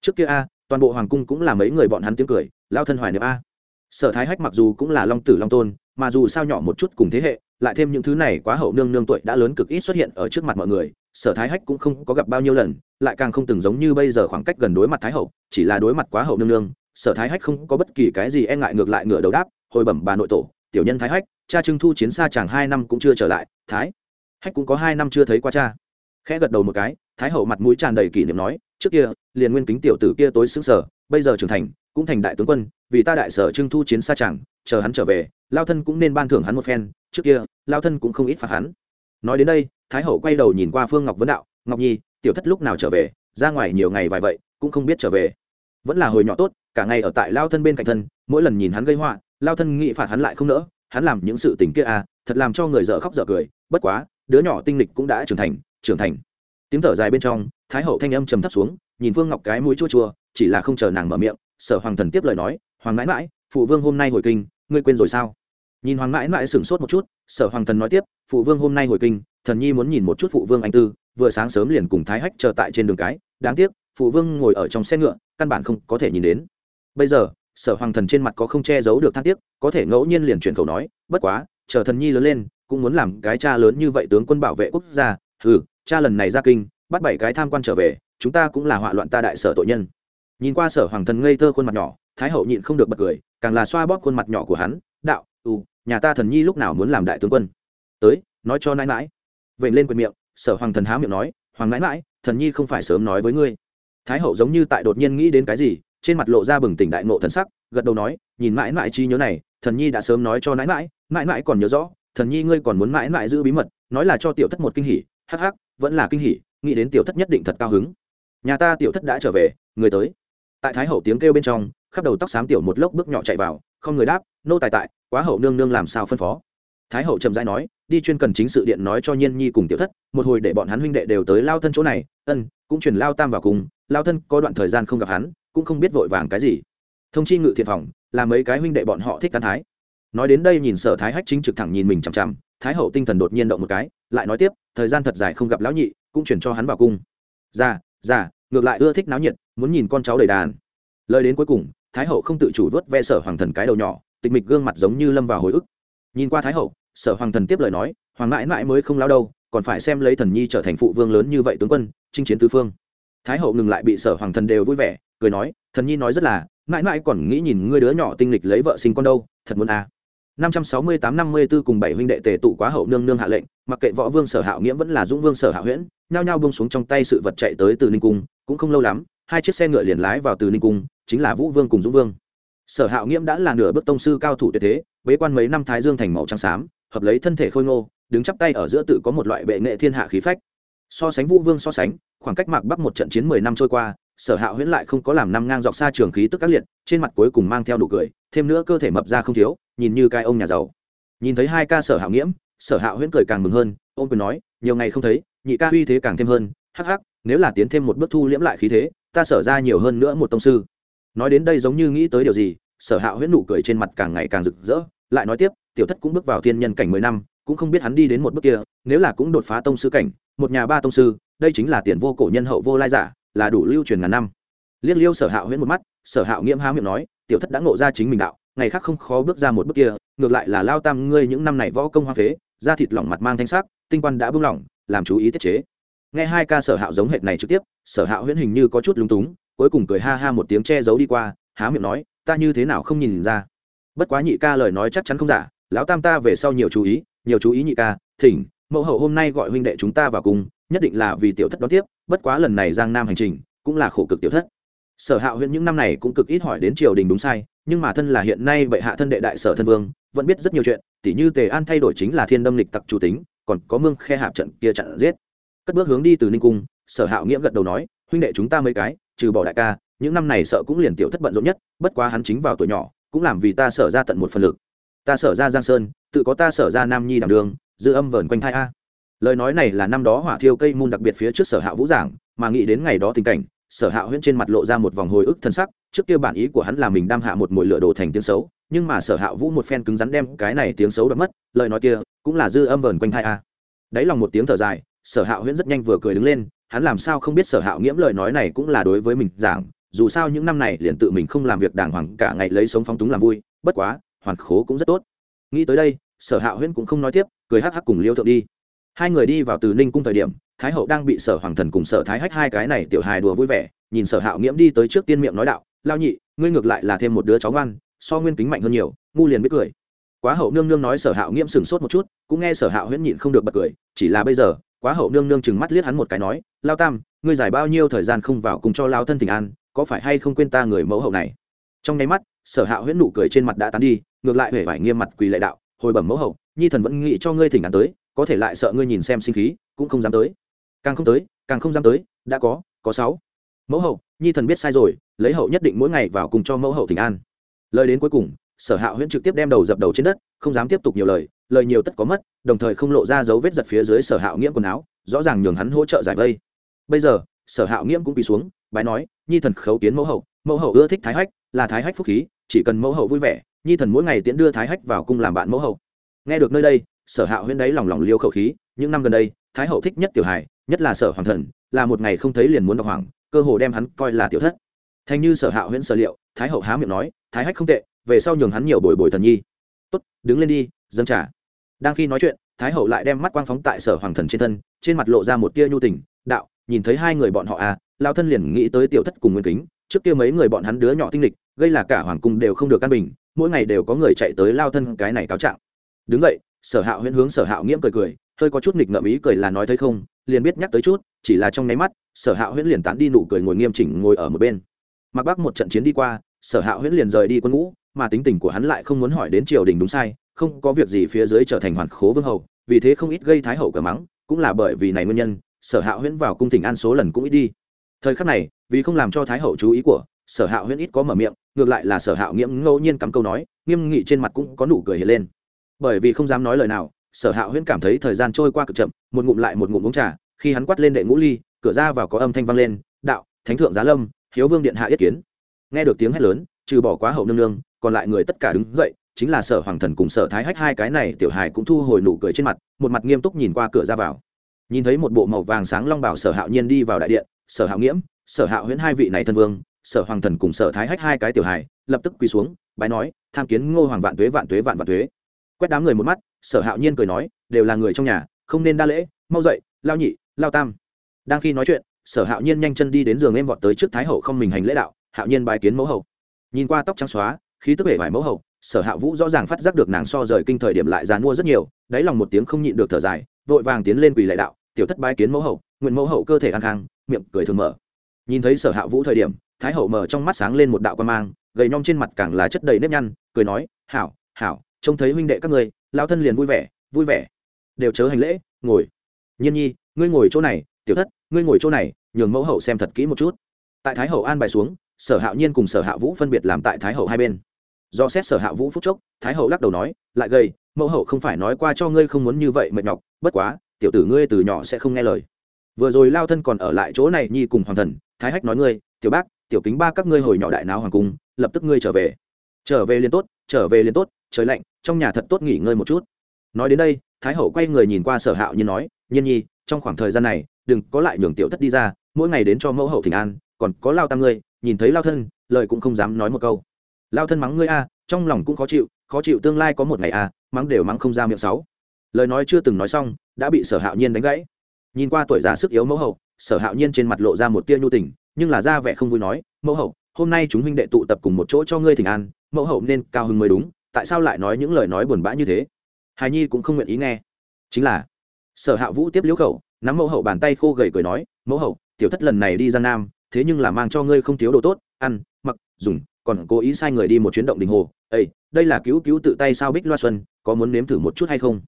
Trước kia a, toàn bộ hoàng cung cũng là mấy người bọn hắn tiếng cười, lao thân hoài niệm a sở thái hách mặc dù cũng là long tử long tôn, mà dù sao nhỏ một chút cùng thế hệ, lại thêm những thứ này quá hậu nương nương tuổi đã lớn cực ít xuất hiện ở trước mặt mọi người, sở thái hách cũng không có gặp bao nhiêu lần, lại càng không từng giống như bây giờ khoảng cách gần đối mặt thái hậu, chỉ là đối mặt quá hậu nương nương, sở thái hách không có bất kỳ cái gì e ngại ngược lại ngửa đầu đáp, hồi bẩm bà nội tổ, tiểu nhân thái hách, cha trưng thu chiến xa chàng hai năm cũng chưa trở lại, thái hách cũng có hai năm chưa thấy qua cha. Khẽ gật đầu một cái, thái hậu mặt mũi tràn đầy kỷ niệm nói, trước kia, liền nguyên kính tiểu tử kia tối xứng sở bây giờ trưởng thành, cũng thành đại tướng quân, vì ta đại sở trưng thu chiến xa chẳng, chờ hắn trở về, lao thân cũng nên ban thưởng hắn một phen, trước kia, lao thân cũng không ít phạt hắn. Nói đến đây, thái hậu quay đầu nhìn qua phương ngọc vấn đạo, ngọc nhi, tiểu thất lúc nào trở về? Ra ngoài nhiều ngày vài vậy, cũng không biết trở về. Vẫn là hồi nhỏ tốt, cả ngày ở tại lao thân bên cạnh thân, mỗi lần nhìn hắn gây họa, lao thân nghĩ phạt hắn lại không nỡ, hắn làm những sự tình kia à thật làm cho người dở khóc dở cười, bất quá, đứa nhỏ tinh lịch cũng đã trưởng thành trưởng thành. Tiếng thở dài bên trong, thái hậu thanh âm trầm thấp xuống, nhìn phương ngọc cái mũi chua chua chỉ là không chờ nàng mở miệng, sở hoàng thần tiếp lời nói, hoàng mãi mãi, phụ vương hôm nay hồi kinh, ngươi quên rồi sao? Nhìn hoàng mãi mãi sửng sốt một chút, sở hoàng thần nói tiếp, phụ vương hôm nay hồi kinh, thần nhi muốn nhìn một chút phụ vương anh tư, vừa sáng sớm liền cùng thái hách chờ tại trên đường cái, đáng tiếc, phụ vương ngồi ở trong xe ngựa, căn bản không có thể nhìn đến. Bây giờ, sở hoàng thần trên mặt có không che giấu được than tiếc, có thể ngẫu nhiên liền chuyển khẩu nói, bất quá, chờ thần nhi lớn lên, cũng muốn làm cái cha lớn như vậy tướng quân bảo vệ quốc gia ừ cha lần này ra kinh, bắt bảy cái tham quan trở về, chúng ta cũng là họa loạn ta đại sở tội nhân nhìn qua sở hoàng thần ngây thơ khuôn mặt nhỏ, thái hậu nhịn không được bật cười, càng là xoa bóp khuôn mặt nhỏ của hắn, đạo ừ nhà ta thần nhi lúc nào muốn làm đại tướng quân? Tới, nói cho nãi mãi vậy lên quyền miệng, sở hoàng thần há miệng nói, hoàng nãi mãi thần nhi không phải sớm nói với ngươi. Thái hậu giống như tại đột nhiên nghĩ đến cái gì, trên mặt lộ ra bừng tỉnh đại ngộ thần sắc, gật đầu nói, nhìn mãi mãi chi nhớ này, thần nhi đã sớm nói cho nãi mãi mãi mãi còn nhớ rõ, thần nhi ngươi còn muốn mãi mãi giữ bí mật, nói là cho tiểu thất một kinh hỉ, hắc hắc, vẫn là kinh hỉ, nghĩ đến tiểu thất nhất định thật cao hứng. Nhà ta tiểu thất đã trở về, người tới tại thái hậu tiếng kêu bên trong, khắp đầu tóc xám tiểu một lốc bước nhỏ chạy vào, không người đáp, nô tài tại, quá hậu nương nương làm sao phân phó? Thái hậu trầm rãi nói, đi chuyên cần chính sự điện nói cho nhiên nhi cùng tiểu thất, một hồi để bọn hắn huynh đệ đều tới lao thân chỗ này, ân, cũng chuyển lao tam vào cùng, lao thân có đoạn thời gian không gặp hắn, cũng không biết vội vàng cái gì. Thông chi ngự thiện phòng, là mấy cái huynh đệ bọn họ thích căn thái. Nói đến đây nhìn sở thái hách chính trực thẳng nhìn mình chằm chằm, thái hậu tinh thần đột nhiên động một cái, lại nói tiếp, thời gian thật dài không gặp lão nhị, cũng chuyển cho hắn vào cung. Già già ngược lại ưa thích náo nhiệt, muốn nhìn con cháu đầy đàn. Lời đến cuối cùng, thái hậu không tự chủ vớt ve sở hoàng thần cái đầu nhỏ, tịch mịch gương mặt giống như lâm vào hồi ức. Nhìn qua thái hậu, sở hoàng thần tiếp lời nói, hoàng mãi mãi mới không lao đâu, còn phải xem lấy thần nhi trở thành phụ vương lớn như vậy tướng quân, chinh chiến tứ phương. Thái hậu ngừng lại bị sở hoàng thần đều vui vẻ, cười nói, thần nhi nói rất là, mãi mãi còn nghĩ nhìn ngươi đứa nhỏ tinh lịch lấy vợ sinh con đâu, thật muốn à. năm trăm sáu mươi tám năm mươi 54 cùng bảy huynh đệ tề tụ quá hậu nương nương hạ lệnh, mặc kệ võ vương sở hạo nghiễm vẫn là dũng vương sở hạo huyễn nhao nhao bông xuống trong tay sự vật chạy tới từ ninh cung, cũng không lâu lắm, hai chiếc xe ngựa liền lái vào từ ninh cung, chính là vũ vương cùng dũng vương. Sở hạo nghiễm đã là nửa bước tông sư cao thủ tuyệt thế, bế quan mấy năm thái dương thành màu trắng xám, hợp lấy thân thể khôi ngô, đứng chắp tay ở giữa tự có một loại bệ nghệ thiên hạ khí phách. So sánh vũ vương so sánh, khoảng cách mạc bắc một trận chiến mười năm trôi qua, sở hạo huyễn lại không có làm năm ngang dọc xa trường khí tức các liệt, trên mặt cuối cùng mang theo đủ cười, thêm nữa cơ thể mập ra không thiếu, nhìn như cai ông nhà giàu. Nhìn thấy hai ca sở hạo nghiễm, sở hạo huyễn cười càng mừng hơn, ông quyền nói, nhiều ngày không thấy nhị ca uy thế càng thêm hơn, hắc hắc, nếu là tiến thêm một bước thu liễm lại khí thế, ta sở ra nhiều hơn nữa một tông sư. Nói đến đây giống như nghĩ tới điều gì, sở hạo huyễn nụ cười trên mặt càng ngày càng rực rỡ, lại nói tiếp, tiểu thất cũng bước vào thiên nhân cảnh mười năm, cũng không biết hắn đi đến một bước kia, nếu là cũng đột phá tông sư cảnh, một nhà ba tông sư, đây chính là tiền vô cổ nhân hậu vô lai giả, là đủ lưu truyền ngàn năm. Liếc liêu sở hạo huyễn một mắt, sở hạo nghiễm há miệng nói, tiểu thất đã ngộ ra chính mình đạo, ngày khác không khó bước ra một bước kia, ngược lại là lao tam ngươi những năm này võ công hoa phế, da thịt lỏng mặt mang thanh sắc, tinh quan đã bung lỏng làm chú ý tiết chế. Nghe hai ca sở hạo giống hệt này trực tiếp, sở hạo huyễn hình như có chút lúng túng, cuối cùng cười ha ha một tiếng che giấu đi qua, há miệng nói, ta như thế nào không nhìn ra? Bất quá nhị ca lời nói chắc chắn không giả, lão tam ta về sau nhiều chú ý, nhiều chú ý nhị ca, thỉnh, mẫu hậu hôm nay gọi huynh đệ chúng ta vào cùng, nhất định là vì tiểu thất đón tiếp, bất quá lần này giang nam hành trình cũng là khổ cực tiểu thất. Sở hạo huyện những năm này cũng cực ít hỏi đến triều đình đúng sai, nhưng mà thân là hiện nay bệ hạ thân đệ đại sở thân vương, vẫn biết rất nhiều chuyện, tỉ như tề an thay đổi chính là thiên đâm lịch tặc chủ tính còn có mương khe hạp trận kia chặn giết. Cất bước hướng đi từ ninh cung, sở hạo nghĩa gật đầu nói, huynh đệ chúng ta mấy cái, trừ bỏ đại ca, những năm này sợ cũng liền tiểu thất bận rộn nhất, bất quá hắn chính vào tuổi nhỏ, cũng làm vì ta sở ra tận một phần lực. Ta sở ra giang sơn, tự có ta sở ra nam nhi đảm đường, dư âm vờn quanh thai a. Lời nói này là năm đó hỏa thiêu cây môn đặc biệt phía trước sở hạ vũ giảng, mà nghĩ đến ngày đó tình cảnh, sở hạ huyễn trên mặt lộ ra một vòng hồi ức thân sắc, trước kia bản ý của hắn là mình đam hạ một mồi lửa đổ thành tiếng xấu, nhưng mà sở hạ vũ một phen cứng rắn đem cái này tiếng xấu đã mất, lời nói kia cũng là dư âm vờn quanh thai a. Đấy lòng một tiếng thở dài, sở hạ huyễn rất nhanh vừa cười đứng lên, hắn làm sao không biết sở hạ nghiễm lời nói này cũng là đối với mình giảng, dù sao những năm này liền tự mình không làm việc đàng hoàng, cả ngày lấy sống phóng túng làm vui, bất quá, hoàn khố cũng rất tốt. Nghĩ tới đây, sở hạ huyễn cũng không nói tiếp, cười hắc hắc cùng liêu thượng đi. Hai người đi vào từ ninh cung thời điểm, thái hậu đang bị sở hoàng thần cùng sở thái hách hai cái này tiểu hài đùa vui vẻ, nhìn sở hạo nghiễm đi tới trước tiên miệng nói đạo lao nhị, ngươi ngược lại là thêm một đứa cháu ngoan, so nguyên kính mạnh hơn nhiều, ngu liền biết cười. Quá hậu nương nương nói sở hạo nghiễm sừng sốt một chút cũng nghe sở hạo huyễn nhịn không được bật cười, chỉ là bây giờ, quá hậu nương nương chừng mắt liếc hắn một cái nói, lao tam, ngươi giải bao nhiêu thời gian không vào cùng cho lao thân tình an, có phải hay không quên ta người mẫu hậu này? Trong nháy mắt, sở hạo huyễn nụ cười trên mặt đã tán đi, ngược lại huệ vải nghiêm mặt quỳ lệ đạo, hồi bẩm mẫu hậu, nhi thần vẫn nghĩ cho ngươi thỉnh an tới, có thể lại sợ ngươi nhìn xem sinh khí, cũng không dám tới. Càng không tới, càng không dám tới, đã có có sáu. Mẫu hậu, nhi thần biết sai rồi, lấy hậu nhất định mỗi ngày vào cùng cho mẫu hậu thỉnh an. Lời đến cuối cùng, sở hạ huyễn trực tiếp đem đầu dập đầu trên đất, không dám tiếp tục nhiều lời lời nhiều tất có mất, đồng thời không lộ ra dấu vết giật phía dưới sở hạo nghiễm quần áo, rõ ràng nhường hắn hỗ trợ giải vây. Bây giờ, sở hạo nghiễm cũng bị xuống, bái nói, nhi thần khấu kiến mẫu hậu mẫu hậu ưa thích thái hách, là thái hách phúc khí, chỉ cần mẫu hậu vui vẻ, nhi thần mỗi ngày tiễn đưa thái hách vào cung làm bạn mẫu hậu. Nghe được nơi đây, sở hạo huyễn đấy lòng lòng liêu khẩu khí, những năm gần đây, thái hậu thích nhất tiểu hài, nhất là sở hoàng thần, là một ngày không thấy liền muốn đọc hoàng, cơ hồ đem hắn coi là tiểu thất. Thành như sở hạo huyễn sở liệu, thái hậu há miệng nói, thái hách không tệ, về sau nhường hắn nhiều bồi bồi thần nhi. Tốt, đứng lên đi, dâng trả đang khi nói chuyện, thái hậu lại đem mắt quang phóng tại sở hoàng thần trên thân, trên mặt lộ ra một tia nhu tình, đạo, nhìn thấy hai người bọn họ à lao thân liền nghĩ tới tiểu thất cùng nguyên kính, trước kia mấy người bọn hắn đứa nhỏ tinh lịch gây là cả hoàng cung đều không được căn bình, mỗi ngày đều có người chạy tới lao thân cái này cáo trạng. Đứng vậy sở hạo huyễn hướng sở hạo nghiễm cười cười, hơi có chút nghịch ngợm ý cười là nói thấy không, liền biết nhắc tới chút, chỉ là trong nháy mắt, sở hạo huyễn liền tán đi nụ cười ngồi nghiêm chỉnh ngồi ở một bên. Mặc bắc một trận chiến đi qua, sở hạo huyễn liền rời đi quân ngũ, mà tính tình của hắn lại không muốn hỏi đến triều đình đúng sai không có việc gì phía dưới trở thành hoàn khố vương hầu, vì thế không ít gây thái hậu cờ mắng, cũng là bởi vì này nguyên nhân, sở hạ huyễn vào cung tỉnh an số lần cũng ít đi. Thời khắc này, vì không làm cho thái hậu chú ý của sở hạ huyễn ít có mở miệng, ngược lại là sở hạ nghiễm ngẫu nhiên cắm câu nói, nghiêm nghị trên mặt cũng có nụ cười hiện lên. Bởi vì không dám nói lời nào, sở hạ huyễn cảm thấy thời gian trôi qua cực chậm, một ngụm lại một ngụm uống trà, khi hắn quát lên đệ ngũ ly, cửa ra vào có âm thanh vang lên, đạo, thánh thượng giá lâm, hiếu vương điện hạ yết kiến. Nghe được tiếng hét lớn, trừ bỏ quá hậu nương nương, còn lại người tất cả đứng dậy chính là sở hoàng thần cùng sở thái hách hai cái này tiểu hài cũng thu hồi nụ cười trên mặt, một mặt nghiêm túc nhìn qua cửa ra vào. Nhìn thấy một bộ màu vàng sáng long bảo sở hạo nhiên đi vào đại điện, sở hạo nghiễm, sở hạo huyễn hai vị này thân vương, sở hoàng thần cùng sở thái hách hai cái tiểu hài, lập tức quỳ xuống, bái nói, tham kiến ngô hoàng vạn tuế vạn tuế, vạn vạn tuế. Quét đám người một mắt, sở hạo nhiên cười nói, đều là người trong nhà, không nên đa lễ, mau dậy, lao nhị, lao tam. Đang khi nói chuyện, sở hạo nhiên nhanh chân đi đến giường em vọt tới trước thái hậu không mình hành lễ đạo, hạo nhiên bài kiến mẫu hậu. Nhìn qua tóc trắng xóa, khí tức hệ vải mẫu hậu sở hạ vũ rõ ràng phát giác được nàng so rời kinh thời điểm lại dàn mua rất nhiều, đáy lòng một tiếng không nhịn được thở dài, vội vàng tiến lên quỳ lệ đạo, tiểu thất bái kiến mẫu hậu, nguyện mẫu hậu cơ thể an khang, miệng cười thường mở. Nhìn thấy sở hạ vũ thời điểm, thái hậu mở trong mắt sáng lên một đạo quan mang, gầy nhom trên mặt càng là chất đầy nếp nhăn, cười nói, hảo hảo, trông thấy huynh đệ các ngươi lao thân liền vui vẻ vui vẻ. Đều chớ hành lễ, ngồi. Nhiên nhi, ngươi ngồi chỗ này, tiểu thất, ngươi ngồi chỗ này, nhường mẫu hậu xem thật kỹ một chút. Tại thái hậu an bài xuống, sở hạo nhiên cùng sở hạ vũ phân biệt làm tại thái hậu hai bên do xét sở hạ vũ phúc chốc, thái hậu lắc đầu nói, lại gầy, mẫu hậu không phải nói qua cho ngươi không muốn như vậy mệt nhọc, bất quá, tiểu tử ngươi từ nhỏ sẽ không nghe lời. Vừa rồi lao thân còn ở lại chỗ này nhi cùng hoàng thần, thái hách nói ngươi, tiểu bác, tiểu kính ba các ngươi hồi nhỏ đại náo hoàng cung, lập tức ngươi trở về. Trở về liền tốt, trở về liền tốt, trời lạnh, trong nhà thật tốt nghỉ ngơi một chút. Nói đến đây, thái hậu quay người nhìn qua sở hạo như nói, nhiên nhi, trong khoảng thời gian này, đừng có lại nhường tiểu thất đi ra, mỗi ngày đến cho mẫu hậu thỉnh an, còn có lao tam ngươi, nhìn thấy lao thân, lời cũng không dám nói một câu lao thân mắng ngươi a, trong lòng cũng khó chịu khó chịu tương lai có một ngày a, mắng đều mắng không ra miệng sáu. Lời nói chưa từng nói xong, đã bị sở hạo nhiên đánh gãy. Nhìn qua tuổi già sức yếu mẫu hậu, sở hạo nhiên trên mặt lộ ra một tia nhu tình, nhưng là ra vẻ không vui nói, mẫu hậu, hôm nay chúng huynh đệ tụ tập cùng một chỗ cho ngươi thỉnh an, mẫu hậu nên cao hứng mới đúng, tại sao lại nói những lời nói buồn bã như thế? Hài nhi cũng không nguyện ý nghe. Chính là, sở hạ vũ tiếp liễu khẩu, nắm mẫu hậu bàn tay khô gầy cười nói, mẫu hậu, tiểu thất lần này đi ra nam, thế nhưng là mang cho ngươi không thiếu đồ tốt, ăn, mặc, dùng còn cố ý sai người đi một chuyến động đình hồ. Ây đây là cứu cứu tự tay sao bích loa xuân, có muốn nếm thử một chút hay không?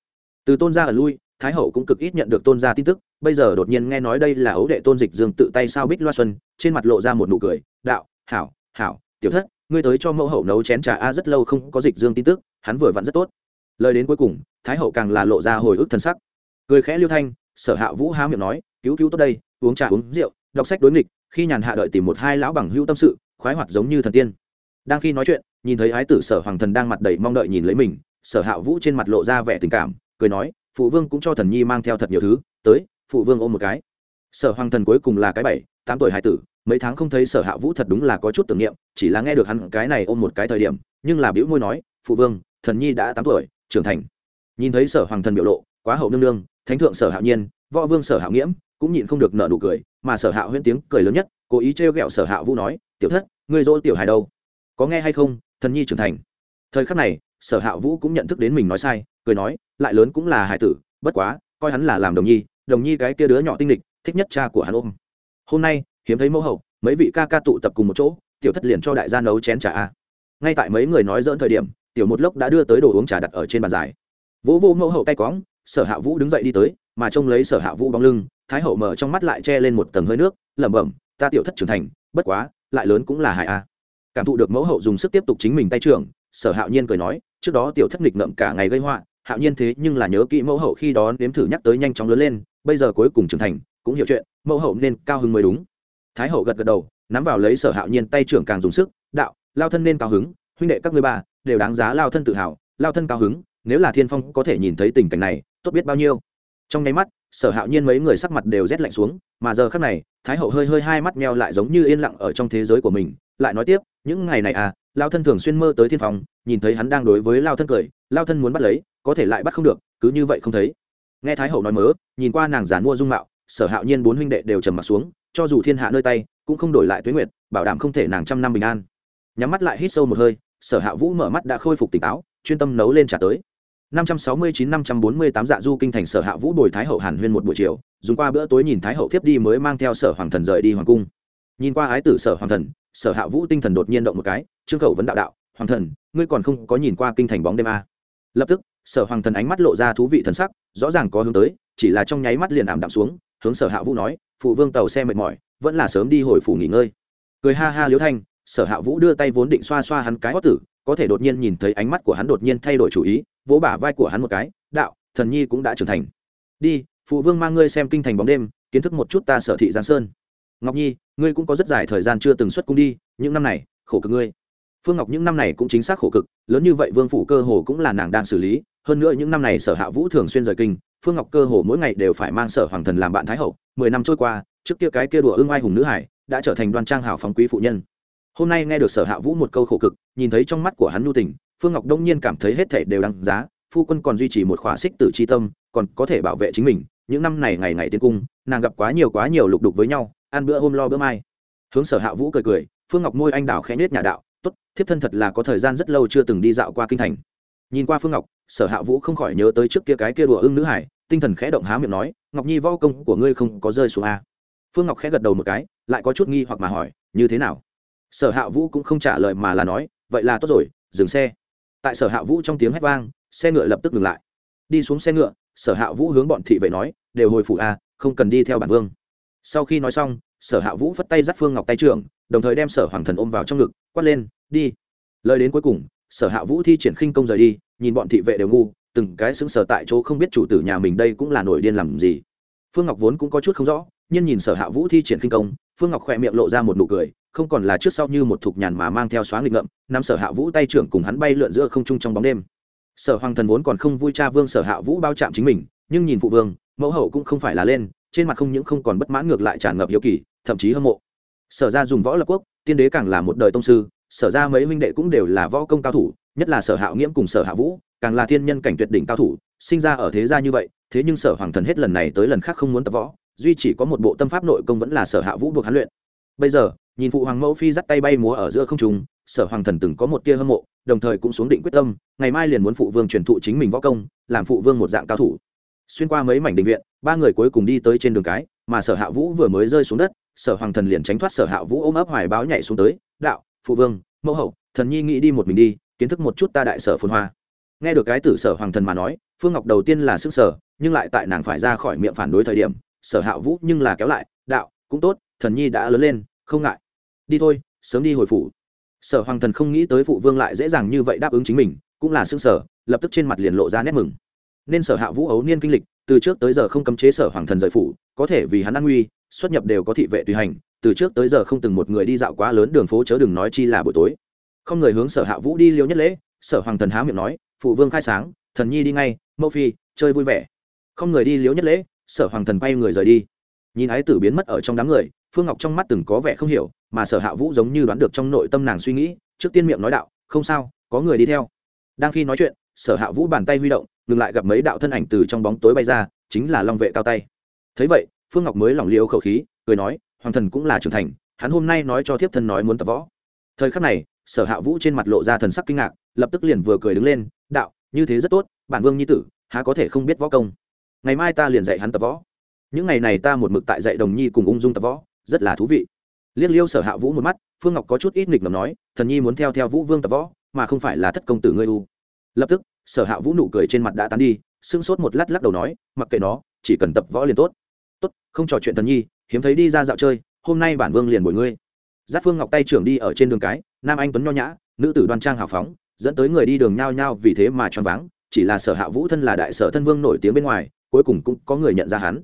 Từ tôn gia ở lui, thái hậu cũng cực ít nhận được tôn gia tin tức, bây giờ đột nhiên nghe nói đây là ấu đệ tôn dịch dương tự tay sao bích loa xuân, trên mặt lộ ra một nụ cười, đạo, hảo hảo, tiểu thất, ngươi tới cho mẫu hậu nấu chén trà a, rất lâu không có dịch dương tin tức, hắn vừa vặn rất tốt. Lời đến cuối cùng, thái hậu càng là lộ ra hồi ức thân sắc. Cười khẽ liêu thanh, sở hạ vũ há miệng nói, cứu cứu tốt đây, uống trà uống rượu, đọc sách đối nghịch, khi nhàn hạ đợi tìm một hai lão bằng hữu tâm sự, khoái hoạt giống như thần tiên đang khi nói chuyện, nhìn thấy ái tử sở hoàng thần đang mặt đầy mong đợi nhìn lấy mình, sở hạ vũ trên mặt lộ ra vẻ tình cảm, cười nói, phụ vương cũng cho thần nhi mang theo thật nhiều thứ, tới, phụ vương ôm một cái. Sở hoàng thần cuối cùng là cái bảy, tám tuổi hải tử, mấy tháng không thấy sở hạ vũ thật đúng là có chút tưởng niệm, chỉ là nghe được hắn cái này ôm một cái thời điểm, nhưng là biểu môi nói, phụ vương, thần nhi đã tám tuổi, trưởng thành. Nhìn thấy sở hoàng thần biểu lộ, quá hậu nương nương, thánh thượng sở hạo nhiên, võ vương sở hạo nghiễm, cũng nhịn không được nợ nụ cười, mà sở hạo huyễn tiếng cười lớn nhất, cố ý trêu ghẹo sở hạ vũ nói, tiểu thất, ngươi dỗ tiểu hài đâu? Có nghe hay không, thần nhi trưởng thành. Thời khắc này, sở hạ vũ cũng nhận thức đến mình nói sai, cười nói, lại lớn cũng là hải tử, bất quá, coi hắn là làm đồng nhi đồng nhi cái kia đứa nhỏ tinh lịch, thích nhất cha của hắn ôm. Hôm nay, hiếm thấy mẫu hậu, mấy vị ca ca tụ tập cùng một chỗ, tiểu thất liền cho đại gia nấu chén trà a. Ngay tại mấy người nói dỡn thời điểm, tiểu một lốc đã đưa tới đồ uống trà đặt ở trên bàn dài. Vỗ vô mẫu hậu tay cóng, sở hạ vũ đứng dậy đi tới, mà trông lấy sở hạ vũ bóng lưng, thái hậu mở trong mắt lại che lên một tầng hơi nước, lẩm bẩm, ta tiểu thất trưởng thành, bất quá, lại lớn cũng là hại a cảm thụ được mẫu hậu dùng sức tiếp tục chính mình tay trưởng, sở hạo nhiên cười nói, trước đó tiểu thất nghịch ngợm cả ngày gây họa, hạo nhiên thế nhưng là nhớ kỹ mẫu hậu khi đó nếm thử nhắc tới nhanh chóng lớn lên, bây giờ cuối cùng trưởng thành, cũng hiểu chuyện, mẫu hậu nên cao hứng mới đúng. Thái hậu gật gật đầu, nắm vào lấy sở hạo nhiên tay trưởng càng dùng sức, đạo, lao thân nên cao hứng, huynh đệ các ngươi ba, đều đáng giá lao thân tự hào, lao thân cao hứng, nếu là thiên phong có thể nhìn thấy tình cảnh này, tốt biết bao nhiêu. Trong nháy mắt, sở hạo nhiên mấy người sắc mặt đều rét lạnh xuống, mà giờ khắc này, thái hậu hơi hơi hai mắt meo lại giống như yên lặng ở trong thế giới của mình lại nói tiếp những ngày này à lao thân thường xuyên mơ tới thiên Phòng, nhìn thấy hắn đang đối với lao thân cười lao thân muốn bắt lấy có thể lại bắt không được cứ như vậy không thấy. Nghe thái hậu nói mớ nhìn qua nàng giàn mua dung mạo sở hạo nhiên bốn huynh đệ đều trầm m ặ t xuống cho dù thiên hạ nơi tay cũng không đổi lại tuế nguyệt bảo đảm không thể nàng trăm năm bình an. Nhắm mắt lại hít sâu một hơi sở hạ vũ mở mắt đã khôi phục tỉnh táo chuyên tâm nấu lên trả tới. 569-548 dạ du kinh thành sở hạ vũ bồi thái hậu hàn huyên một buổi chiều dùng qua bữa tối nhìn thái hậu tiếp đi mới mang theo sở hoàng thần rời đi hoàng cung nhìn qua ái tử sở hoàng thần, sở hạ vũ tinh thần đột nhiên động một cái, trương khẩu vấn đạo đạo, hoàng thần, ngươi còn không có nhìn qua kinh thành bóng đêm a? À. lập tức, sở hoàng thần ánh mắt lộ ra thú vị thần sắc, rõ ràng có hướng tới, chỉ là trong nháy mắt liền ảm đạm xuống, hướng sở hạ vũ nói, phụ vương tàu xe mệt mỏi, vẫn là sớm đi hồi phủ nghỉ ngơi. Cười ha ha liếu thanh, sở hạ vũ đưa tay vốn định xoa xoa hắn cái hót tử, có thể đột nhiên nhìn thấy ánh mắt của hắn đột nhiên thay đổi chủ ý, vỗ bả vai của hắn một cái, đạo, thần nhi cũng đã trưởng thành. Đi, phụ vương mang ngươi xem kinh thành bóng đêm, kiến thức một chút ta sở thị giang sơn ngọc nhi, ngươi cũng có rất dài thời gian chưa từng xuất cung đi, những năm này, khổ cực ngươi. Phương ngọc những năm này cũng chính xác khổ cực, lớn như vậy vương phủ cơ hồ cũng là nàng đang xử lý, hơn nữa những năm này sở hạ vũ thường xuyên rời kinh, phương ngọc cơ hồ mỗi ngày đều phải mang sở hoàng thần làm bạn thái hậu, mười năm trôi qua, trước kia cái kia đùa ưng ai hùng nữ hải, đã trở thành đoan trang hào phóng quý phụ nhân. Hôm nay nghe được sở hạ vũ một câu khổ cực, nhìn thấy trong mắt của hắn nhu tình, phương ngọc đông nhiên cảm thấy hết thể đều đáng giá, phu quân còn duy trì một khóa xích tử c h i tâm, còn có thể bảo vệ chính mình những năm này ngày ngày tiến cung, nàng gặp quá nhiều quá nhiều lục đục với nhau, ăn bữa hôm lo bữa mai. Hướng sở hạ vũ cười cười, phương ngọc môi anh đào khẽ nết nhà đạo t ố t thiếp thân thật là có thời gian rất lâu chưa từng đi dạo qua kinh thành. Nhìn qua phương ngọc, sở hạ vũ không khỏi nhớ tới trước kia cái kia đùa ưng nữ hải, tinh thần khẽ động há miệng nói, ngọc nhi võ công của ngươi không có rơi xuống a. Phương ngọc khẽ gật đầu một cái, lại có chút nghi hoặc mà hỏi, như thế nào? Sở hạ vũ cũng không trả lời mà là nói, vậy là tốt rồi, dừng xe. Tại sở hạ vũ trong tiếng hét vang, xe ngựa lập tức dừng lại. Đi xuống xe ngựa sở hạ vũ hướng bọn thị vệ nói, đều hồi phủ a không cần đi theo bản vương. Sau khi nói xong, sở hạ vũ phất tay dắt phương ngọc tay trưởng, đồng thời đem sở hoàng thần ôm vào trong ngực, quát lên, đi. Lời đến cuối cùng, sở hạ vũ thi triển khinh công rời đi, nhìn bọn thị vệ đều ngu, từng cái xứng sở tại chỗ không biết chủ tử nhà mình đây cũng là nổi điên làm gì. Phương ngọc vốn cũng có chút không rõ, nhưng nhìn sở hạ vũ thi triển khinh công, phương ngọc khỏe miệng lộ ra một nụ cười, không còn là trước sau như một thục nhàn mà mang theo xóa nghịch ngợm, nắm sở hạ vũ tay trưởng cùng hắn bay lượn giữa không trung trong bóng đêm sở hoàng thần vốn còn không vui cha vương sở hạ vũ bao chạm chính mình, nhưng nhìn phụ vương, mẫu hậu cũng không phải là lên, trên mặt không những không còn bất mãn ngược lại tràn ngập hiếu kỳ, thậm chí hâm mộ. Sở ra dùng võ lập quốc, tiên đế càng là một đời tông sư, sở ra mấy huynh đệ cũng đều là võ công cao thủ, nhất là sở hạ nghiễm cùng sở hạ vũ, càng là thiên nhân cảnh tuyệt đỉnh cao thủ, sinh ra ở thế gia như vậy, thế nhưng sở hoàng thần hết lần này tới lần khác không muốn tập võ, duy chỉ có một bộ tâm pháp nội công vẫn là sở hạ vũ buộc hắn luyện. Bây giờ, nhìn phụ hoàng mẫu phi dắt tay bay múa ở giữa không trung sở hoàng thần từng có một tia hâm mộ, đồng thời cũng xuống định quyết tâm, ngày mai liền muốn phụ vương truyền thụ chính mình võ công, làm phụ vương một dạng cao thủ. Xuyên qua mấy mảnh đình viện, ba người cuối cùng đi tới trên đường cái, mà sở hạ vũ vừa mới rơi xuống đất, sở hoàng thần liền tránh thoát sở hạ vũ ôm ấp hoài báo nhảy xuống tới, đạo, phụ vương, mẫu hậu, thần nhi nghĩ đi một mình đi, kiến thức một chút ta đại sở phồn hoa. Nghe được cái tử sở hoàng thần mà nói, phương ngọc đầu tiên là sức sở nhưng lại tại nàng phải ra khỏi miệng phản đối thời điểm, sở hạ vũ nhưng là kéo lại, đạo, cũng tốt, thần nhi đã lớn lên, không ngại. Đi thôi, sớm đi hồi phủ sở hoàng thần không nghĩ tới phụ vương lại dễ dàng như vậy đáp ứng chính mình, cũng là xương sở lập tức trên mặt liền lộ ra nét mừng. Nên sở hạ vũ ấu niên kinh lịch, từ trước tới giờ không cấm chế sở hoàng thần rời phủ, có thể vì hắn an nguy, xuất nhập đều có thị vệ tùy hành, từ trước tới giờ không từng một người đi dạo quá lớn đường phố chớ đừng nói chi là buổi tối. Không người hướng sở hạ vũ đi liêu nhất lễ, sở hoàng thần há miệng nói, phụ vương khai sáng, thần nhi đi ngay, mẫu phi, chơi vui vẻ. Không người đi liếu nhất lễ, sở hoàng thần bay người rời đi nhìn ái tử biến mất ở trong đám người, phương ngọc trong mắt từng có vẻ không hiểu, mà sở hạ vũ giống như đoán được trong nội tâm nàng suy nghĩ, trước tiên miệng nói đạo, không sao, có người đi theo. Đang khi nói chuyện, sở hạ vũ bàn tay huy động, ngừng lại gặp mấy đạo thân ảnh từ trong bóng tối bay ra, chính là long vệ cao tay. Thấy vậy, phương ngọc mới lỏng liêu khẩu khí, cười nói, hoàng thần cũng là trưởng thành, hắn hôm nay nói cho thiếp thân nói muốn tập võ. Thời khắc này, sở hạ vũ trên mặt lộ ra thần sắc kinh ngạc, lập tức liền vừa cười đứng lên, đạo, như thế rất tốt, bản vương nhi tử, há có thể không biết võ công? Ngày mai ta liền dạy hắn tập võ những ngày này ta một mực tại dạy đồng nhi cùng ung dung tập võ, rất là thú vị. Liên liêu sở hạ vũ một mắt, phương ngọc có chút ít nghịch ngầm nói, thần nhi muốn theo theo vũ vương tập võ, mà không phải là thất công tử ngươi u. Lập tức, sở hạ vũ nụ cười trên mặt đã tán đi sưng sốt một lát lắc đầu nói, mặc kệ nó, chỉ cần tập võ liền tốt. Tốt, không trò chuyện thần nhi, hiếm thấy đi ra dạo chơi, hôm nay bản vương liền bồi ngươi. Giáp phương ngọc tay trưởng đi ở trên đường cái, nam anh tuấn nho nhã, nữ tử đoan trang hào phóng, dẫn tới người đi đường nhao nhao vì thế mà choáng váng, chỉ là sở hạ vũ thân là đại sở thân vương nổi tiếng bên ngoài, cuối cùng cũng có người nhận ra hắn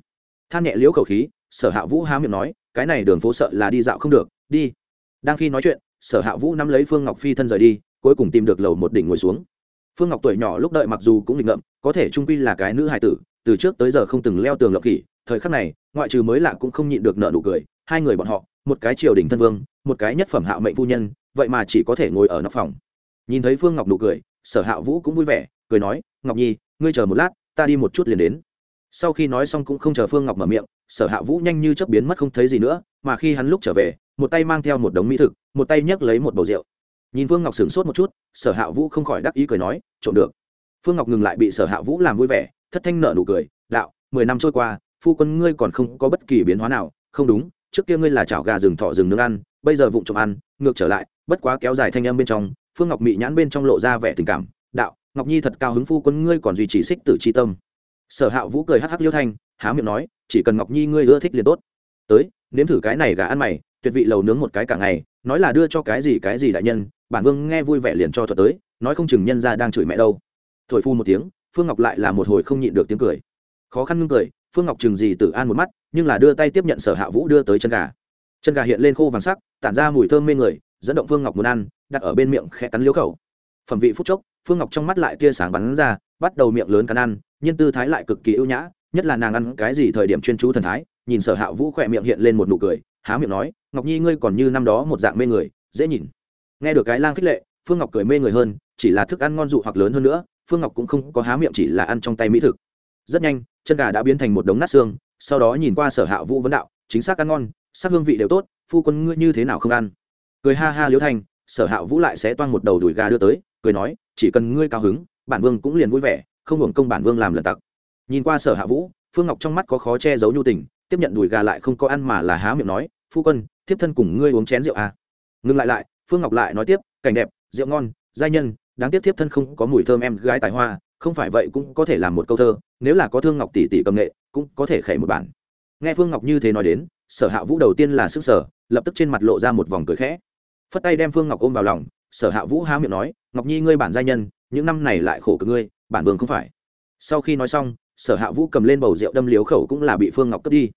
than nhẹ liễu khẩu khí, sở hạ vũ há miệng nói, cái này đường phố sợ là đi dạo không được, đi. Đang khi nói chuyện, sở hạ vũ nắm lấy phương ngọc phi thân rời đi, cuối cùng tìm được lầu một đỉnh ngồi xuống. Phương ngọc tuổi nhỏ lúc đợi mặc dù cũng định ngậm có thể trung quy là cái nữ hài tử, từ trước tới giờ không từng leo tường lập kỷ thời khắc này, ngoại trừ mới lạ cũng không nhịn được nợ nụ cười, hai người bọn họ, một cái triều đình thân vương, một cái nhất phẩm hạ mệnh phu nhân, vậy mà chỉ có thể ngồi ở nóc phòng. Nhìn thấy phương ngọc nụ cười, sở hạ vũ cũng vui vẻ, cười nói, ngọc nhi, ngươi chờ một lát, ta đi một chút liền đến sau khi nói xong cũng không chờ phương ngọc mở miệng, sở hạ vũ nhanh như chớp biến mất không thấy gì nữa, mà khi hắn lúc trở về, một tay mang theo một đống mỹ thực, một tay nhấc lấy một bầu rượu. Nhìn phương ngọc sửng sốt một chút, sở hạ vũ không khỏi đắc ý cười nói, trộm được. Phương ngọc ngừng lại bị sở hạ vũ làm vui vẻ, thất thanh nở nụ cười, đạo, mười năm trôi qua, phu quân ngươi còn không có bất kỳ biến hóa nào, không đúng, trước kia ngươi là chảo gà rừng thọ rừng nướng ăn, bây giờ vụng trộm ăn, ngược trở lại, bất quá kéo dài thanh âm bên trong, phương ngọc mị nhãn bên trong lộ ra vẻ tình cảm, đạo, ngọc nhi thật cao hứng phu quân ngươi còn duy trì xích tử c tâm sở hạ vũ cười hắc hắc liêu thanh, há miệng nói, chỉ cần ngọc nhi ngươi ưa thích liền tốt. Tới, nếm thử cái này gà ăn mày, tuyệt vị lầu nướng một cái cả ngày, nói là đưa cho cái gì cái gì đại nhân, bản vương nghe vui vẻ liền cho thuật tới, nói không chừng nhân ra đang chửi mẹ đâu. Thổi phu một tiếng, phương ngọc lại là một hồi không nhịn được tiếng cười. Khó khăn ngưng cười, phương ngọc chừng gì tử an một mắt, nhưng là đưa tay tiếp nhận sở hạ vũ đưa tới chân gà. Chân gà hiện lên khô vàng sắc, tản ra mùi thơm mê người, dẫn động phương ngọc muốn ăn, đặt ở bên miệng khẽ cắn liếu khẩu. Phẩm vị phút chốc, phương ngọc trong mắt lại tia sáng bắn ra, bắt đầu miệng lớn cắn ăn nhưng tư thái lại cực kỳ ưu nhã, nhất là nàng ăn cái gì thời điểm chuyên chú thần thái, nhìn sở hạ vũ khỏe miệng hiện lên một nụ cười, há miệng nói, ngọc nhi ngươi còn như năm đó một dạng mê người, dễ nhìn. Nghe được cái lang khích lệ, phương ngọc cười mê người hơn, chỉ là thức ăn ngon dụ hoặc lớn hơn nữa, phương ngọc cũng không có há miệng chỉ là ăn trong tay mỹ thực. Rất nhanh, chân gà đã biến thành một đống nát xương, sau đó nhìn qua sở hạ vũ vấn đạo, chính xác ăn ngon, sắc hương vị đều tốt, phu quân ngươi như thế nào không ăn? Cười ha ha liễu thanh sở hạ vũ lại sẽ toan một đầu đùi gà đưa tới, cười nói, chỉ cần ngươi cao hứng, bản vương cũng liền vui vẻ không hưởng công bản vương làm lần tặc. Nhìn qua sở hạ vũ, phương ngọc trong mắt có khó che giấu nhu tình, tiếp nhận đùi gà lại không có ăn mà là há miệng nói, phu quân, thiếp thân cùng ngươi uống chén rượu à. ngừng lại lại, phương ngọc lại nói tiếp, cảnh đẹp, rượu ngon, giai nhân, đáng tiếc thiếp thân không có mùi thơm em gái tài hoa, không phải vậy cũng có thể làm một câu thơ, nếu là có thương ngọc tỷ tỷ cầm nghệ, cũng có thể khẩy một bản. Nghe phương ngọc như thế nói đến, sở hạ vũ đầu tiên là sức sở lập tức trên mặt lộ ra một vòng cười khẽ. Phất tay đem phương ngọc ôm vào lòng, sở hạ vũ há miệng nói, ngọc nhi, ngươi bản giai nhân, những năm này lại khổ cực ngươi bản vương không phải. Sau khi nói xong, sở hạ vũ cầm lên bầu rượu đâm liếu khẩu cũng là bị phương ngọc cướp đi.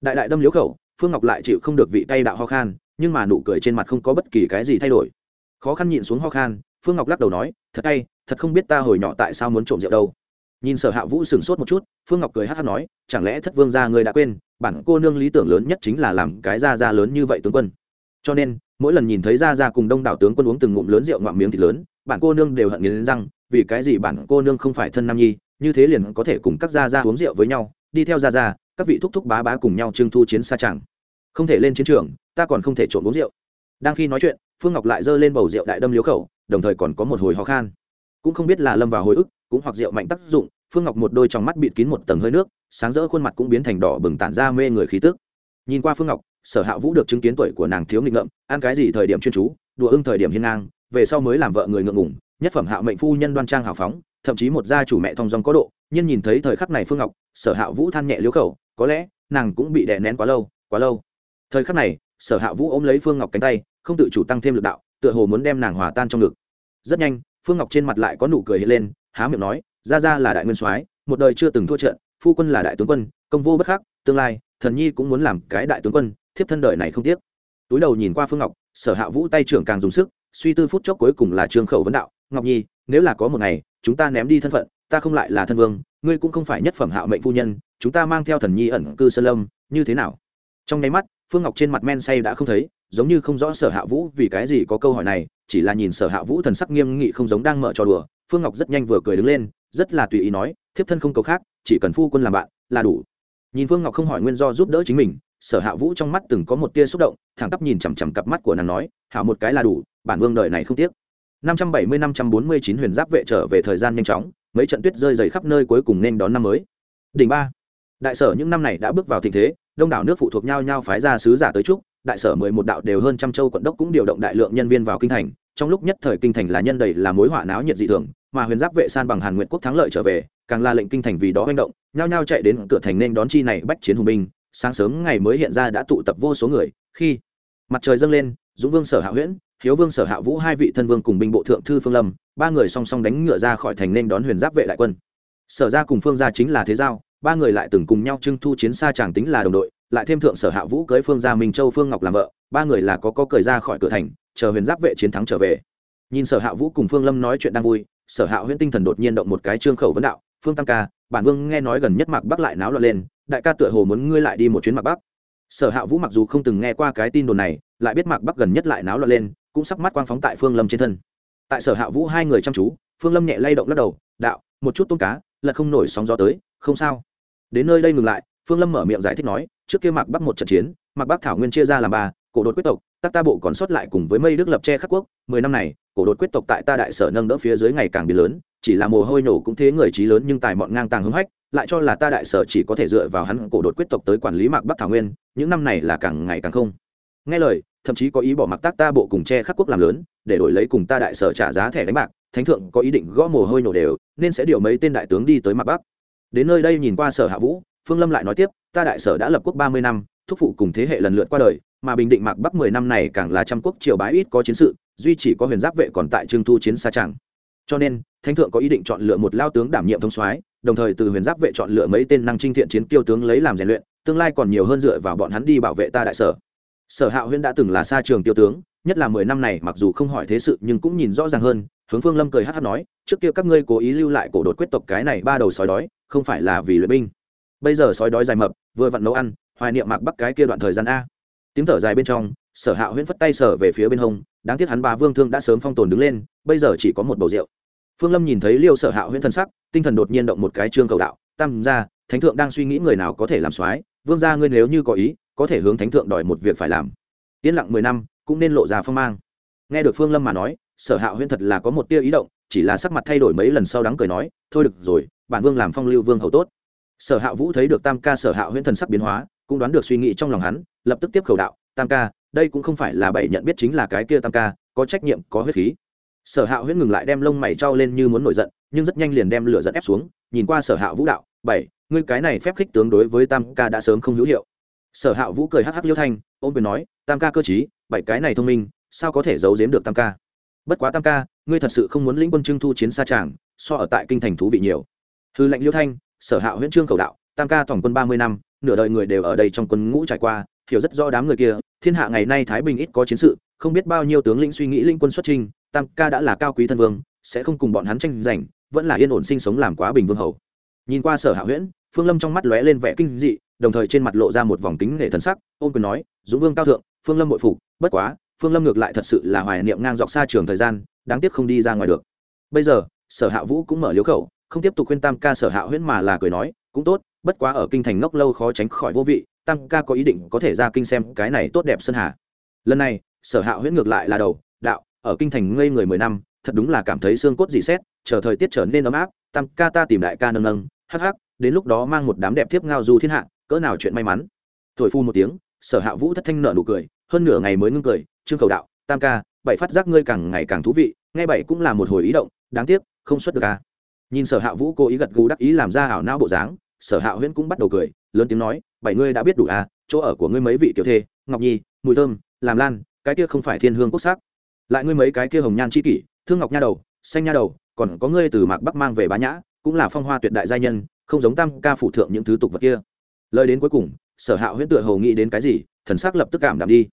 Đại đại đâm liếu khẩu, phương ngọc lại chịu không được vị tay đạo ho khan, nhưng mà nụ cười trên mặt không có bất kỳ cái gì thay đổi. Khó khăn nhịn xuống ho khan, phương ngọc lắc đầu nói, thật tay thật không biết ta hồi nhỏ tại sao muốn trộm rượu đâu. Nhìn sở hạ vũ sửng sốt một chút, phương ngọc cười hát hát nói, chẳng lẽ thất vương gia người đã quên, bản cô nương lý tưởng lớn nhất chính là làm cái gia gia lớn như vậy tướng quân. Cho nên, mỗi lần nhìn thấy gia gia cùng đông đảo tướng quân uống từng ngụm lớn rượu ngoạm miếng thịt lớn, bản cô nương đều hận nghiến răng vì cái gì bản cô nương không phải thân nam nhi, như thế liền có thể cùng các gia gia uống rượu với nhau, đi theo gia gia, các vị thúc thúc bá bá cùng nhau trưng thu chiến xa chẳng. Không thể lên chiến trường, ta còn không thể trộn uống rượu. Đang khi nói chuyện, phương ngọc lại giơ lên bầu rượu đại đâm liếu khẩu, đồng thời còn có một hồi ho khan. Cũng không biết là lâm vào hồi ức, cũng hoặc rượu mạnh tác dụng, phương ngọc một đôi trong mắt bịt kín một tầng hơi nước, sáng rỡ khuôn mặt cũng biến thành đỏ bừng tản ra mê người khí tức. Nhìn qua phương ngọc, sở hạ vũ được chứng kiến tuổi của nàng thiếu nghịch ngợm, ăn cái gì thời điểm chuyên chú, đùa ưng thời điểm hiên ngang, về sau mới làm vợ người ngượng ngủng nhất phẩm hạ mệnh phu nhân đoan trang hào phóng, thậm chí một gia chủ mẹ thong dong có độ, nhưng nhìn thấy thời khắc này phương ngọc, sở hạ vũ than nhẹ liếu khẩu, có lẽ nàng cũng bị đè nén quá lâu quá lâu. Thời khắc này, sở hạ vũ ôm lấy phương ngọc cánh tay, không tự chủ tăng thêm lực đạo, tựa hồ muốn đem nàng hòa tan trong ngực. Rất nhanh, phương ngọc trên mặt lại có nụ cười hiện lên, há miệng nói ra ra là đại nguyên soái, một đời chưa từng thua trận, phu quân là đại tướng quân, công vô bất khắc, tương lai, thần nhi cũng muốn làm cái đại tướng quân, thiếp thân đời này không tiếc. Túi đầu nhìn qua phương ngọc, sở hạ vũ tay trưởng càng dùng sức suy tư phút chốc cuối cùng là trương khẩu vấn đạo, ngọc nhi, nếu là có một ngày, chúng ta ném đi thân phận, ta không lại là thân vương, ngươi cũng không phải nhất phẩm hạo mệnh phu nhân, chúng ta mang theo thần nhi ẩn cư sơn lâm, như thế nào? Trong nháy mắt, phương ngọc trên mặt men say đã không thấy, giống như không rõ sở hạ vũ vì cái gì có câu hỏi này, chỉ là nhìn sở hạ vũ thần sắc nghiêm nghị không giống đang mở trò đùa, phương ngọc rất nhanh vừa cười đứng lên, rất là tùy ý nói, thiếp thân không cầu khác, chỉ cần phu quân làm bạn, là đủ. Nhìn phương ngọc không hỏi nguyên do giúp đỡ chính mình, sở hạ vũ trong mắt từng có một tia xúc động, thẳng tắp nhìn chằm chằm cặp mắt của nàng nói, hảo một cái là đủ bản vương đời này không tiếc. Năm trăm bảy mươi năm trăm bốn mươi chín huyền giáp vệ trở về thời gian nhanh chóng, mấy trận tuyết rơi dày khắp nơi cuối cùng nên đón năm mới. Đỉnh ba, đại sở những năm này đã bước vào tình thế, đông đảo nước phụ thuộc nhau nhau phái ra sứ giả tới trúc đại sở mười một đạo đều hơn trăm châu quận đốc cũng điều động đại lượng nhân viên vào kinh thành, trong lúc nhất thời kinh thành là nhân đầy là mối họa náo nhiệt dị thường, mà huyền giáp vệ san bằng hàn nguyện quốc thắng lợi trở về, càng là lệnh kinh thành vì đó hành động, nhao nhao chạy đến cửa thành nên đón chi này bách chiến hùng binh, sáng sớm ngày mới hiện ra đã tụ tập vô số người, khi mặt trời dâng lên, dũng vương sở hạ huyễn hiếu vương, sở hạ vũ hai vị thân vương cùng binh bộ thượng thư phương lâm, ba người song song đánh ngựa ra khỏi thành nên đón huyền giáp vệ đại quân. Sở ra cùng phương gia chính là thế giao, ba người lại từng cùng nhau trưng thu chiến xa chàng tính là đồng đội, lại thêm thượng sở hạ vũ cưới phương gia minh châu phương ngọc làm vợ, ba người là có có cởi ra khỏi cửa thành, chờ huyền giáp vệ chiến thắng trở về. Nhìn sở hạ vũ cùng phương lâm nói chuyện đang vui, sở hạ huyễn tinh thần đột nhiên động một cái trương khẩu vấn đạo, phương tam ca, bản vương nghe nói gần nhất mạc bắc lại náo loạn lên, đại ca tựa hồ muốn ngươi lại đi một chuyến mạc bắc. Sở hạ vũ mặc dù không từng nghe qua cái tin đồn này, lại biết mạc bắc gần nhất lại náo loạn lên cũng sắp mắt quang phóng tại phương lâm trên thân. Tại sở hạ vũ hai người chăm chú, phương lâm nhẹ lay động lắc đầu, đạo, một chút tôm cá, lật không nổi sóng gió tới, không sao. Đến nơi đây ngừng lại, phương lâm mở miệng giải thích nói, trước kia mạc bắc một trận chiến, mạc bắc thảo nguyên chia ra làm ba, cổ đột quyết tộc tác ta bộ còn sót lại cùng với mây đức lập tre khắc quốc, mười năm này, cổ đột quyết tộc tại ta đại sở nâng đỡ phía dưới ngày càng biến lớn, chỉ là mồ hôi nổ cũng thế người trí lớn nhưng tài mọn ngang tàng hứng hách, lại cho là ta đại sở chỉ có thể dựa vào hắn cổ đột quyết tộc tới quản lý mạc bắc thảo nguyên, những năm này là càng ngày càng không nghe lời, thậm chí có ý bỏ mặc tác ta bộ cùng che khắc quốc làm lớn, để đổi lấy cùng ta đại sở trả giá thẻ đánh bạc, thánh thượng có ý định gõ mồ hôi nổ đều, nên sẽ điều mấy tên đại tướng đi tới mạc bắc. Đến nơi đây nhìn qua sở hạ vũ, phương lâm lại nói tiếp, ta đại sở đã lập quốc ba mươi năm, thúc phụ cùng thế hệ lần lượt qua đời, mà bình định mạc bắc mười năm này càng là trăm quốc triều bái ít có chiến sự, duy chỉ có huyền giáp vệ còn tại trương thu chiến xa tràng cho nên, thánh thượng có ý định chọn lựa một lao tướng đảm nhiệm thông soái, đồng thời từ huyền giáp vệ chọn lựa mấy tên năng trinh thiện chiến kiêu tướng lấy làm rèn luyện, tương lai còn nhiều hơn dựa vào bọn hắn đi bảo vệ ta đại sở sở hạ Huyên đã từng là xa trường tiêu tướng, nhất là mười năm này mặc dù không hỏi thế sự nhưng cũng nhìn rõ ràng hơn, hướng phương lâm cười hát hát nói, trước kia các ngươi cố ý lưu lại cổ đột quyết tộc cái này ba đầu sói đói, không phải là vì luyện binh. Bây giờ sói đói dài mập, vừa vặn nấu ăn, hoài niệm mạc bắc cái kia đoạn thời gian a. Tiếng thở dài bên trong, sở hạ huyễn phất tay sở về phía bên hông, đáng tiếc hắn bà vương thương đã sớm phong tồn đứng lên, bây giờ chỉ có một bầu rượu. Phương lâm nhìn thấy liêu sở hạ huyễn thân sắc, tinh thần đột nhiên động một cái trương cầu đạo, tam gia, thánh thượng đang suy nghĩ người nào có thể làm soái, vương gia ngươi nếu như có ý có thể hướng thánh thượng đòi một việc phải làm. Yên lặng mười năm, cũng nên lộ ra phong mang. Nghe được phương lâm mà nói, sở hạ huyễn thật là có một tia ý động, chỉ là sắc mặt thay đổi mấy lần sau đắng cười nói, thôi được rồi, bản vương làm phong lưu vương hầu tốt. Sở hạ vũ thấy được tam ca sở hạ huyễn thần sắc biến hóa, cũng đoán được suy nghĩ trong lòng hắn, lập tức tiếp khẩu đạo, tam ca, đây cũng không phải là bảy nhận biết chính là cái kia tam ca, có trách nhiệm, có huyết khí. Sở hạ huyễn ngừng lại đem lông mày trao lên như muốn nổi giận, nhưng rất nhanh liền đem lửa giận ép xuống, nhìn qua sở hạ vũ đạo, bảy, ngươi cái này phép khích tướng đối với tam ca đã sớm không hữu hiệu sở hạ vũ cười hắc hắc liêu thanh ôm quyền nói, tam ca cơ t bảy cái này thông minh, sao có thể giấu giếm được tam ca? Bất quá tam ca, ngươi thật sự không muốn lĩnh quân trưng thu chiến xa tràng so ở tại kinh thành thú vị nhiều. Hư lệnh liêu thanh, sở hạ huyễn trương cầu đạo, tam ca tổng quân ba mươi năm, nửa đời người đều ở đây trong quân ngũ trải qua, hiểu rất rõ đám người kia, thiên hạ ngày nay thái bình ít có chiến sự, không biết bao nhiêu tướng lĩnh suy nghĩ linh quân xuất trình tam ca đã là cao quý thân vương, sẽ không cùng bọn hắn tranh giành, vẫn là yên ổn sinh sống làm quá bình vương hầu nhìn qua sở hạ huyễn, phương lâm trong mắt lóe lên vẻ kinh dị, đồng thời trên mặt lộ ra một vòng kính nghệ thần sắc ôm quyền nói, dũng vương cao thượng, phương lâm bội phục, bất quá, phương lâm ngược lại thật sự là hoài niệm ngang dọc xa trường thời gian, đáng tiếc không đi ra ngoài được. Bây giờ, sở hạ vũ cũng mở liếu khẩu, không tiếp tục khuyên tam ca sở hạ huyễn mà là cười nói, cũng tốt, bất quá ở kinh thành ngốc lâu khó tránh khỏi vô vị, tam ca có ý định có thể ra kinh xem cái này tốt đẹp sơn hà. Lần này, sở hạ huyễn ngược lại là đầu, đạo, ở kinh thành ngây người mười năm, thật đúng là cảm thấy xương cốt dị xét, chờ thời tiết trở nên ấm áp, tam ca ta tìm đại ca nâng nâng hắc hắc, đến lúc đó mang một đám đẹp thiếp ngao du thiên hạ, cỡ nào chuyện may mắn. Thổi phu một tiếng, sở hạ vũ thất thanh nợ nụ cười, hơn nửa ngày mới ngưng cười, trương cầu đạo, tam ca, bảy phát giác ngươi càng ngày càng thú vị, nghe bảy cũng là một hồi ý động, đáng tiếc, không xuất được ca. Nhìn sở hạ vũ cố ý gật gù đắc ý làm ra ảo não bộ dáng, sở hạ huyễn cũng bắt đầu cười, lớn tiếng nói, bảy ngươi đã biết đủ à chỗ ở của ngươi mấy vị tiểu thê, ngọc nhi, mùi thơm, làm lan, cái kia không phải thiên hương quốc sắc. Lại ngươi mấy cái kia hồng nhan chi kỷ, thương ngọc nha đầu, xanh nha đầu, còn có ngươi từ mạc bắc mang về bá nhã cũng là phong hoa tuyệt đại gia nhân, không giống tam ca phụ thượng những thứ tục vật kia. Lời đến cuối cùng, sở hạ huyễn tựa hầu nghĩ đến cái gì, thần sắc lập tức cảm đảm đi.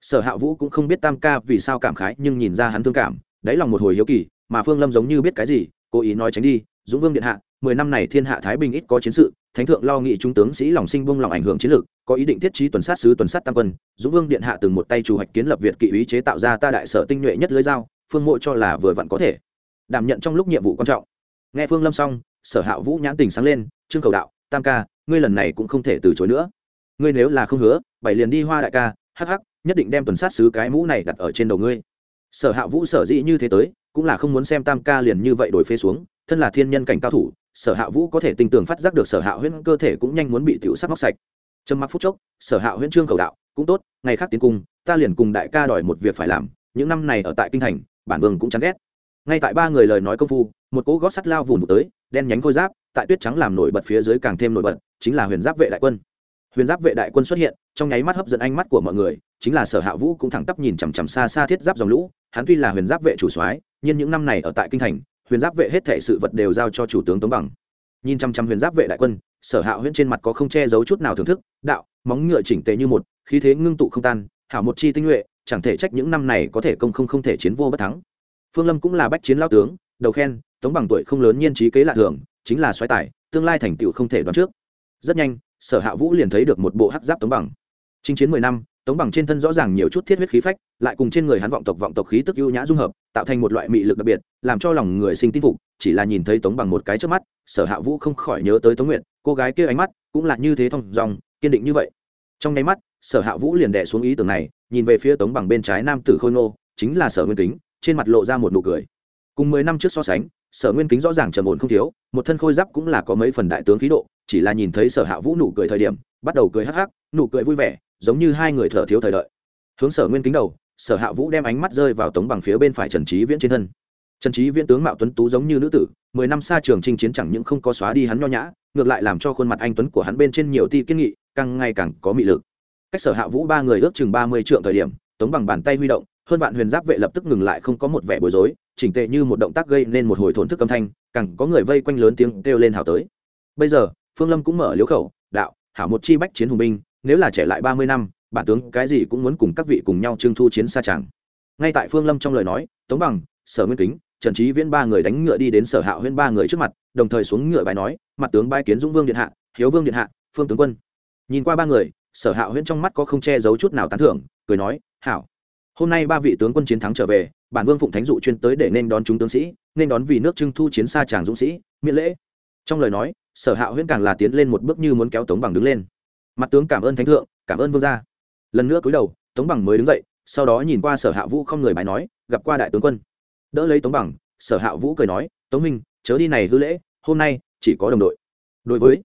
Sở hạ vũ cũng không biết tam ca vì sao cảm khái, nhưng nhìn ra hắn thương cảm, đáy lòng một hồi hiếu kỳ, mà phương lâm giống như biết cái gì, cố ý nói tránh đi, dũng vương điện hạ, mười năm này thiên hạ thái bình ít có chiến sự, thánh thượng lo nghị trung tướng sĩ lòng sinh bông lòng ảnh hưởng chiến lược, có ý định thiết trí tuần sát sứ tuần sát tam quân, dũng vương điện hạ từng một tay chủ hoạch kiến lập việt kỵ ý chế tạo ra ta đại sở tinh nhuệ nhất lưới dao, phương mộ cho là vừa vặn có thể. Đảm nhận trong lúc nhiệm vụ quan trọng nghe phương lâm xong, sở hạ vũ nhãn tình sáng lên, trương cầu đạo, tam ca, ngươi lần này cũng không thể từ chối nữa. Ngươi nếu là không hứa, bảy liền đi hoa đại ca, hắc hắc, nhất định đem tuần sát sứ cái mũ này đặt ở trên đầu ngươi. Sở hạ vũ sở dĩ như thế tới, cũng là không muốn xem tam ca liền như vậy đổi phế xuống, thân là thiên nhân cảnh cao thủ, sở hạ vũ có thể tinh tường phát giác được sở hạ huyễn cơ thể cũng nhanh muốn bị tiểu sắc móc sạch. Trầm mặc phút chốc, sở hạ huyễn trương khẩu đạo, cũng tốt, ngày khác tiến cung, ta liền cùng đại ca đòi một việc phải làm, những năm này ở tại kinh thành, bản vương cũng chán ghét. Ngay tại ba người lời nói công phu một cỗ gót sắt lao vùn vụt tới, đen nhánh khôi giáp, tại tuyết trắng làm nổi bật phía dưới càng thêm nổi bật, chính là huyền giáp vệ đại quân. Huyền giáp vệ đại quân xuất hiện, trong nháy mắt hấp dẫn ánh mắt của mọi người, chính là sở hạ vũ cũng thẳng tắp nhìn chằm chằm xa xa thiết giáp dòng lũ, hắn tuy là huyền giáp vệ chủ soái, nhưng những năm này ở tại kinh thành, huyền giáp vệ hết thể sự vật đều giao cho chủ tướng tống bằng. Nhìn chăm chăm huyền giáp vệ đại quân, sở hạ huyễn trên mặt có không che giấu chút nào thưởng thức, đạo, móng ngựa chỉnh tề như một, khí thế ngưng tụ không tan, hảo một chi tinh nhuệ, chẳng thể trách những năm này có thể công không không thể chiến vô bất thắng. Phương lâm cũng là bách chiến lao tướng, đầu khen tống bằng tuổi không lớn nhiên trí kế lạ thường, chính là xoáy tài, tương lai thành tựu không thể đoán trước. Rất nhanh, sở hạ vũ liền thấy được một bộ hắc giáp tống bằng. Chinh chiến mười năm, tống bằng trên thân rõ ràng nhiều chút thiết huyết khí phách, lại cùng trên người hắn vọng tộc vọng tộc khí tức ưu nhã dung hợp, tạo thành một loại mị lực đặc biệt, làm cho lòng người sinh tin phục, chỉ là nhìn thấy tống bằng một cái trước mắt, sở hạ vũ không khỏi nhớ tới tống nguyện cô gái kia ánh mắt cũng là như thế thong dòng kiên định như vậy. Trong nháy mắt, sở hạ vũ liền đẻ xuống ý tưởng này, nhìn về phía tống bằng bên trái nam tử khôi ngô, chính là sở nguyên kính, trên mặt lộ ra một nụ cười. Cùng mười năm trước so sánh sở nguyên kính rõ ràng trầm ổn không thiếu, một thân khôi giáp cũng là có mấy phần đại tướng khí độ, chỉ là nhìn thấy sở hạ vũ nụ cười thời điểm, bắt đầu cười hắc hắc, nụ cười vui vẻ, giống như hai người thở thiếu thời đợi. Hướng sở nguyên kính đầu, sở hạ vũ đem ánh mắt rơi vào tống bằng phía bên phải trần trí viễn trên thân. Trần trí viễn tướng mạo tuấn tú giống như nữ tử, mười năm xa trường chinh chiến chẳng những không có xóa đi hắn nho nhã, ngược lại làm cho khuôn mặt anh tuấn của hắn bên trên nhiều ti kiên nghị, càng ngày càng có mị lực. Cách sở hạ vũ ba người ước chừng ba mươi trượng thời điểm, tống bằng bàn tay huy động, hơn vạn huyền giáp vệ lập tức ngừng lại không có một vẻ bối rối chỉnh tệ như một động tác gây nên một hồi thổn thức âm thanh, càng có người vây quanh lớn tiếng kêu lên hào tới. Bây giờ, phương lâm cũng mở liếu khẩu, đạo, hảo một chi bách chiến hùng binh, nếu là trẻ lại ba mươi năm, bản tướng cái gì cũng muốn cùng các vị cùng nhau trưng thu chiến xa tràng ngay tại phương lâm trong lời nói, tống bằng, sở nguyên kính, trần trí viễn ba người đánh ngựa đi đến sở hạo huyên ba người trước mặt, đồng thời xuống ngựa bài nói, mặt tướng bai kiến dũng vương điện hạ, hiếu vương điện hạ, phương tướng quân. Nhìn qua ba người, sở hạo huyên trong mắt có không che giấu chút nào tán thưởng, cười nói, hảo, hôm nay ba vị tướng quân chiến thắng trở về bản vương phụng thánh dụ chuyên tới để nên đón chúng tướng sĩ, nên đón vì nước trưng thu chiến xa tràng dũng sĩ, miễn lễ. Trong lời nói, sở hạo huyễn càng là tiến lên một bước như muốn kéo tống bằng đứng lên. Mặt tướng cảm ơn thánh thượng, cảm ơn vương gia. Lần nữa cúi đầu, tống bằng mới đứng dậy, sau đó nhìn qua sở hạ vũ không người bài nói, gặp qua đại tướng quân. Đỡ lấy tống bằng, sở hạ vũ cười nói, tống minh chớ đi này hư lễ, hôm nay chỉ có đồng đội. Đối với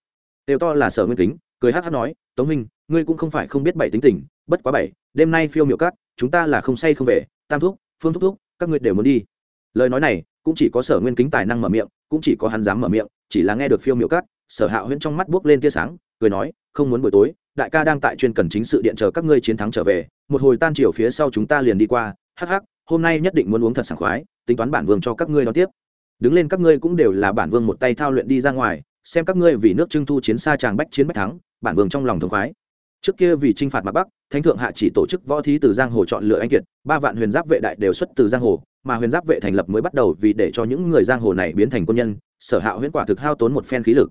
đều to là sở nguyên kính, cười hát hát nói, tống minh ngươi cũng không phải không biết bảy tính tình, bất quá bảy, đêm nay phiêu miệu cát chúng ta là không say không về, tam thúc phương thúc thúc, các ngươi đều muốn đi. Lời nói này, cũng chỉ có sở nguyên kính tài năng mở miệng, cũng chỉ có hắn dám mở miệng, chỉ là nghe được phiêu miệu cát, sở hạ huyễn trong mắt buốc lên tia sáng, cười nói, không muốn buổi tối, đại ca đang tại chuyên cần chính sự điện chờ các ngươi chiến thắng trở về, một hồi tan chiều phía sau chúng ta liền đi qua, hắc hắc, hôm nay nhất định muốn uống thật sảng khoái, tính toán bản vương cho các ngươi đón tiếp. Đứng lên các ngươi cũng đều là bản vương một tay thao luyện đi ra ngoài, xem các ngươi vì nước trưng thu chiến xa tràng bách chiến bách thắng, bản vương trong lòng thống khoái trước kia vì chinh phạt mặt bắc, thánh thượng hạ chỉ tổ chức võ thí từ giang hồ chọn lựa anh kiệt, ba vạn huyền giáp vệ đại đều xuất từ giang hồ, mà huyền giáp vệ thành lập mới bắt đầu vì để cho những người giang hồ này biến thành quân nhân, sở hạ huyễn quả thực hao tốn một phen khí lực.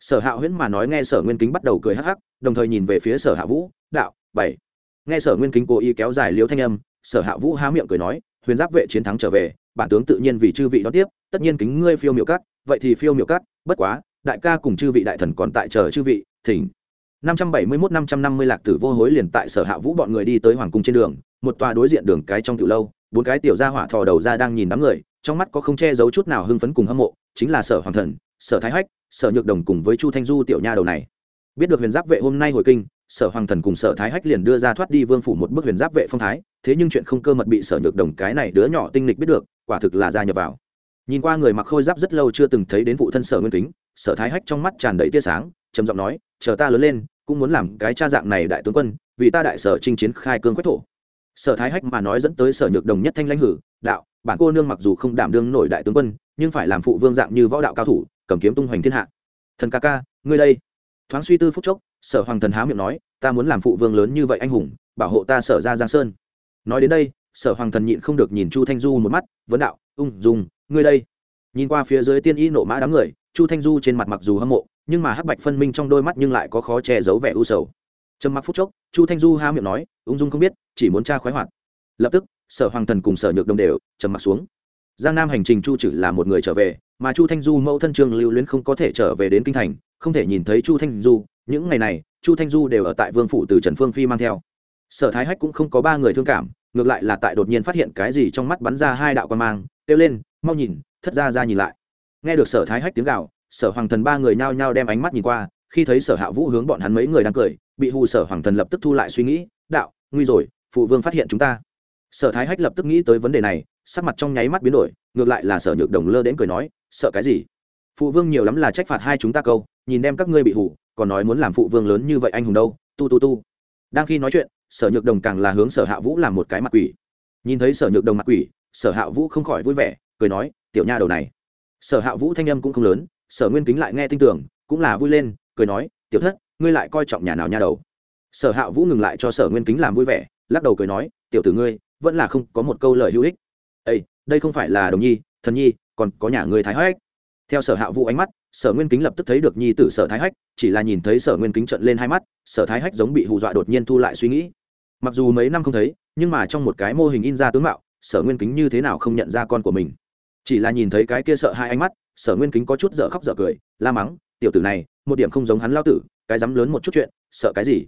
Sở hạ huyễn mà nói nghe sở nguyên kính bắt đầu cười hắc hắc, đồng thời nhìn về phía sở hạ vũ, đạo, bảy. Nghe sở nguyên kính cố ý kéo dài liễu thanh âm, sở hạ vũ há miệng cười nói, huyền giáp vệ chiến thắng trở về, bản tướng tự nhiên vì chư vị đón tiếp, tất nhiên kính ngươi phiêu miệu cắt vậy thì phiêu miệu cắt bất quá, đại ca cùng chư vị đại thần còn tại chờ chư vị, thỉnh. 571 550 lạc tử vô hối liền tại sở hạ vũ bọn người đi tới hoàng cung trên đường, một tòa đối diện đường cái trong tiểu lâu, bốn cái tiểu gia hỏa thò đầu ra đang nhìn đám người, trong mắt có không che giấu chút nào hưng phấn cùng hâm mộ, chính là sở hoàng thần, sở thái hách, sở nhược đồng cùng với chu thanh du tiểu nha đầu này. Biết được huyền giáp vệ hôm nay hồi kinh, sở hoàng thần cùng sở thái hách liền đưa ra thoát đi vương phủ một bức huyền giáp vệ phong thái, thế nhưng chuyện không cơ mật bị sở nhược đồng cái này đứa nhỏ tinh lịch biết được, quả thực là gia nhập vào. Nhìn qua người mặc khôi giáp rất lâu chưa từng thấy đến phụ thân sở nguyên kính, sở thái hách trong mắt tràn đầy tia sáng, trầm giọng nói chờ ta lớn lên, cũng muốn làm cái cha dạng này đại tướng quân, vì ta đại sở chinh chiến khai cương quách thổ. Sở thái hách mà nói dẫn tới sở nhược đồng nhất thanh lãnh hử, đạo, bản cô nương mặc dù không đảm đương nổi đại tướng quân, nhưng phải làm phụ vương dạng như võ đạo cao thủ, cầm kiếm tung hoành thiên hạ. Thần ca ca, ngươi đây. Thoáng suy tư phúc chốc, sở hoàng thần há miệng nói, ta muốn làm phụ vương lớn như vậy anh hùng, bảo hộ ta sở ra giang sơn. Nói đến đây, sở hoàng thần nhịn không được nhìn chu thanh du một mắt, vấn đạo, ung dung, ngươi đây. Nhìn qua phía dưới tiên y nộ mã đám người, chu thanh du trên mặt mặc dù hâm mộ nhưng mà hắc bạch phân minh trong đôi mắt nhưng lại có khó che giấu vẻ u sầu. Trầm mặc phút chốc, chu thanh du há miệng nói, ung dung không biết, chỉ muốn tra khoái hoạt. Lập tức, sở hoàng thần cùng sở nhược đồng đều trầm mặc xuống. Giang nam hành trình chu Trử là một người trở về, mà chu thanh du mẫu thân trương lưu luyến không có thể trở về đến kinh thành, không thể nhìn thấy chu thanh du. Những ngày này, chu thanh du đều ở tại vương phủ từ trần phương phi mang theo. Sở thái hách cũng không có ba người thương cảm, ngược lại là tại đột nhiên phát hiện cái gì trong mắt bắn ra hai đạo quan mang, kêu lên, mau nhìn, thất ra ra nhìn lại. Nghe được sở thái hách tiếng gạo sở hoàng thần ba người nhao nhao đem ánh mắt nhìn qua, khi thấy sở hạ vũ hướng bọn hắn mấy người đang cười, bị hù sở hoàng thần lập tức thu lại suy nghĩ, đạo, nguy rồi, phụ vương phát hiện chúng ta. Sở thái hách lập tức nghĩ tới vấn đề này, sắc mặt trong nháy mắt biến đổi, ngược lại là sở nhược đồng lơ đến cười nói, sợ cái gì? Phụ vương nhiều lắm là trách phạt hai chúng ta câu, nhìn đem các ngươi bị hủ còn nói muốn làm phụ vương lớn như vậy anh hùng đâu, tu tu tu. Đang khi nói chuyện, sở nhược đồng càng là hướng sở hạ vũ làm một cái mặt quỷ. Nhìn thấy sở nhược đồng mặt quỷ, sở hạ vũ không khỏi vui vẻ, cười nói, tiểu nha đầu này. Sở hạ vũ thanh âm cũng không lớn sở nguyên kính lại nghe tin tưởng, cũng là vui lên, cười nói, tiểu thất, ngươi lại coi trọng nhà nào nha đầu? Sở hạ vũ ngừng lại cho sở nguyên kính làm vui vẻ, lắc đầu cười nói, tiểu tử ngươi, vẫn là không có một câu lời hữu ích. Ây đây không phải là đồng nhi, thần nhi, còn có nhà ngươi thái hách. Theo sở hạ vũ ánh mắt, sở nguyên kính lập tức thấy được nhi tử sở thái hách, chỉ là nhìn thấy sở nguyên kính trận lên hai mắt, sở thái hách giống bị hù dọa đột nhiên thu lại suy nghĩ. Mặc dù mấy năm không thấy, nhưng mà trong một cái mô hình in ra tướng mạo, sở nguyên kính như thế nào không nhận ra con của mình chỉ là nhìn thấy cái kia sợ hai ánh mắt, sở nguyên kính có chút dở khóc dở cười, la mắng, tiểu tử này, một điểm không giống hắn lao tử, cái dám lớn một chút chuyện, sợ cái gì?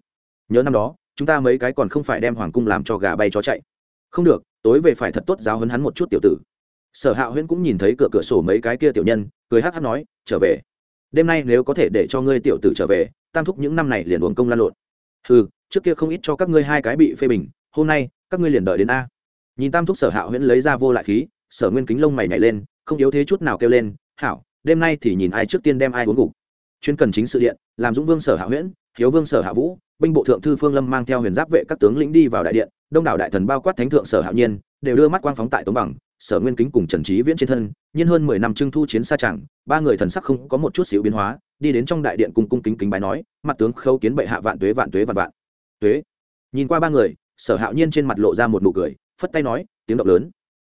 Nhớ năm đó, chúng ta mấy cái còn không phải đem hoàng cung làm cho gà bay chó chạy. Không được, tối về phải thật tốt giáo hấn hắn một chút tiểu tử. Sở hạ huyễn cũng nhìn thấy cửa cửa sổ mấy cái kia tiểu nhân, cười hát hát nói, trở về. Đêm nay nếu có thể để cho ngươi tiểu tử trở về, tam thúc những năm này liền uống công lan lộn. Ừ trước kia không ít cho các ngươi hai cái bị phê bình, hôm nay, các ngươi liền đợi đến a. Nhìn tam thúc sở hạ huyễn lấy ra vô lại khí sở nguyên kính lông mày nhảy lên, không yếu thế chút nào kêu lên, hảo, đêm nay thì nhìn ai trước tiên đem ai uống gục chuyên cần chính sự điện, làm dũng vương sở hạ huyễn, hiếu vương sở hạ vũ, binh bộ thượng thư phương lâm mang theo huyền giáp vệ các tướng lĩnh đi vào đại điện, đông đảo đại thần bao quát thánh thượng sở hạo nhiên, đều đưa mắt quang phóng tại tống bằng, sở nguyên kính cùng trần trí viễn trên thân, nhiên hơn mười năm trưng thu chiến xa chẳng, ba người thần sắc không có một chút xíu biến hóa, đi đến trong đại điện cùng cung kính kính bái nói, mặt tướng khâu kiến bệ hạ vạn tuế vạn tuế vạn vạn. Tuế? Nhìn qua ba người, sở hạo nhiên trên mặt lộ ra một nụ cười, phất tay nói, tiếng động lớn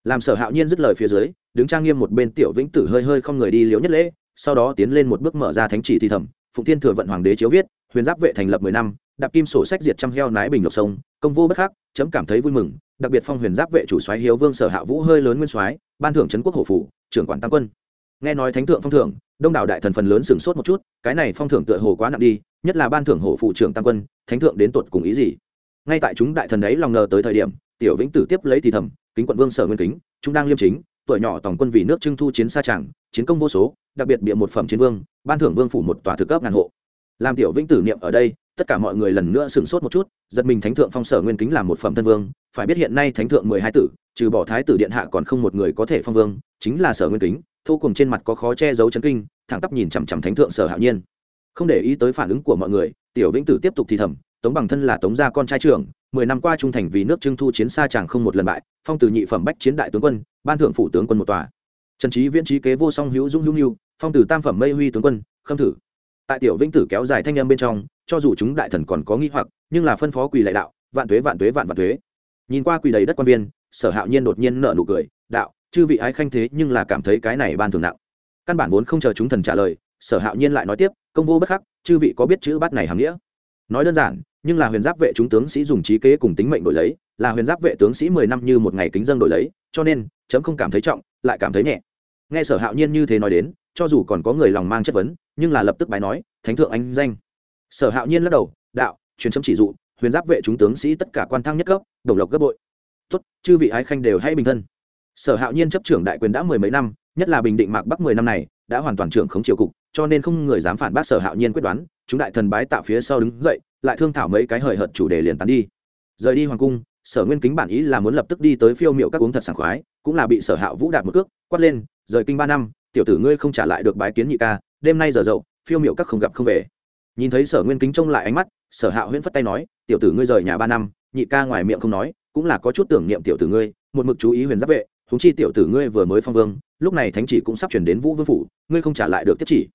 làm sở hạo nhiên dứt lời phía dưới, đứng trang nghiêm một bên tiểu vĩnh tử hơi hơi không người đi liễu nhất lễ, sau đó tiến lên một bước mở ra thánh chỉ thi thẩm, phụng thiên thừa vận hoàng đế chiếu viết, huyền giáp vệ thành lập mười năm, đạp kim sổ sách diệt trăm heo nái bình lộc sông, công vô bất khắc, chấm cảm thấy vui mừng, đặc biệt phong huyền giáp vệ chủ soái hiếu vương sở hạ vũ hơi lớn nguyên soái, ban thưởng trấn quốc hổ phủ, trưởng quản tam quân. Nghe nói thánh thượng phong thưởng, đông đảo đại thần phần lớn sửng sốt một chút, cái này phong thưởng tựa hồ quá nặng đi, nhất là ban thưởng hổ phụ trưởng tam quân, thánh thượng đến tột cùng ý gì? Ngay tại chúng đại thần đấy lòng ngờ tới thời điểm tiểu vĩnh tử tiếp lấy thì thầm, kính quận vương sở nguyên kính chúng đang liêm chính, tuổi nhỏ tổng quân vì nước trưng thu chiến xa tràng chiến công vô số, đặc biệt bịa một phẩm chiến vương, ban thưởng vương phủ một tòa thực cấp ngàn hộ. Làm tiểu vĩnh tử niệm ở đây, tất cả mọi người lần nữa sửng sốt một chút, giật mình thánh thượng phong sở nguyên kính làm một phẩm thân vương, phải biết hiện nay thánh thượng mười hai tử, trừ bỏ thái tử điện hạ còn không một người có thể phong vương, chính là sở nguyên kính, thô cùng trên mặt có khó che giấu chấn kinh, thẳng tắp nhìn chằm chằm thánh thượng sở hạo nhiên. Không để ý tới phản ứng của mọi người, tiểu vĩnh tử tiếp tục thì thầm, tống bằng thân là tống gia con trai trưởng mười năm qua trung thành vì nước trưng thu chiến xa chàng không một lần bại, phong từ nhị phẩm bách chiến đại tướng quân, ban thượng phủ tướng quân một tòa. Trần trí viễn trí kế vô song hữu dung hữu nhu phong từ tam phẩm mây huy tướng quân, khâm thử. Tại tiểu vĩnh tử kéo dài thanh âm bên trong, cho dù chúng đại thần còn có nghi hoặc, nhưng là phân phó quỳ lại đạo, vạn tuế vạn tuế vạn vạn tuế. Nhìn qua quỳ đầy đất quan viên, sở hạo nhiên đột nhiên nở nụ cười, đạo, chư vị ái khanh thế nhưng là cảm thấy cái này ban thường nặng. Căn bản vốn không chờ chúng thần trả lời, sở hạo nhiên lại nói tiếp, công vô bất khắc, chư vị có biết chữ bát này hàm nghĩa? Nói đơn giản nhưng là huyền giáp vệ chúng tướng sĩ dùng trí kế cùng tính mệnh đổi lấy, là huyền giáp vệ tướng sĩ mười năm như một ngày kính dân đổi lấy, cho nên, chấm không cảm thấy trọng, lại cảm thấy nhẹ. Nghe sở hạo nhiên như thế nói đến, cho dù còn có người lòng mang chất vấn, nhưng là lập tức bài nói, thánh thượng anh danh. Sở hạo nhiên lắc đầu, đạo, truyền chấm chỉ dụ, huyền giáp vệ chúng tướng sĩ tất cả quan thăng nhất cấp, đồng lộc gấp bội. Tốt, chư vị ái khanh đều hay bình thân. Sở hạo nhiên chấp trưởng đại quyền đã mười mấy năm, nhất là bình định mạc bắc mười năm này, đã hoàn toàn trưởng khống triều cục, cho nên không người dám phản bác sở hạo nhiên quyết đoán, chúng đại thần bái tạo phía sau đứng dậy lại thương thảo mấy cái hời hợt chủ đề liền tán đi. Rời đi hoàng cung, sở nguyên kính bản ý là muốn lập tức đi tới phiêu miệu các uống thật sảng khoái, cũng là bị sở hạ vũ đạt một cước, quát lên, rời kinh ba năm, tiểu tử ngươi không trả lại được bái kiến nhị ca, đêm nay giờ dậu, phiêu miệu các không gặp không về. Nhìn thấy sở nguyên kính trông lại ánh mắt, sở hạ huyễn phất tay nói, tiểu tử ngươi rời nhà ba năm, nhị ca ngoài miệng không nói, cũng là có chút tưởng niệm tiểu tử ngươi, một mực chú ý huyền giáp vệ thúng chi tiểu tử ngươi vừa mới phong vương, lúc này thánh chỉ cũng sắp chuyển đến vũ vương phủ, ngươi không trả lại được tiếp chỉ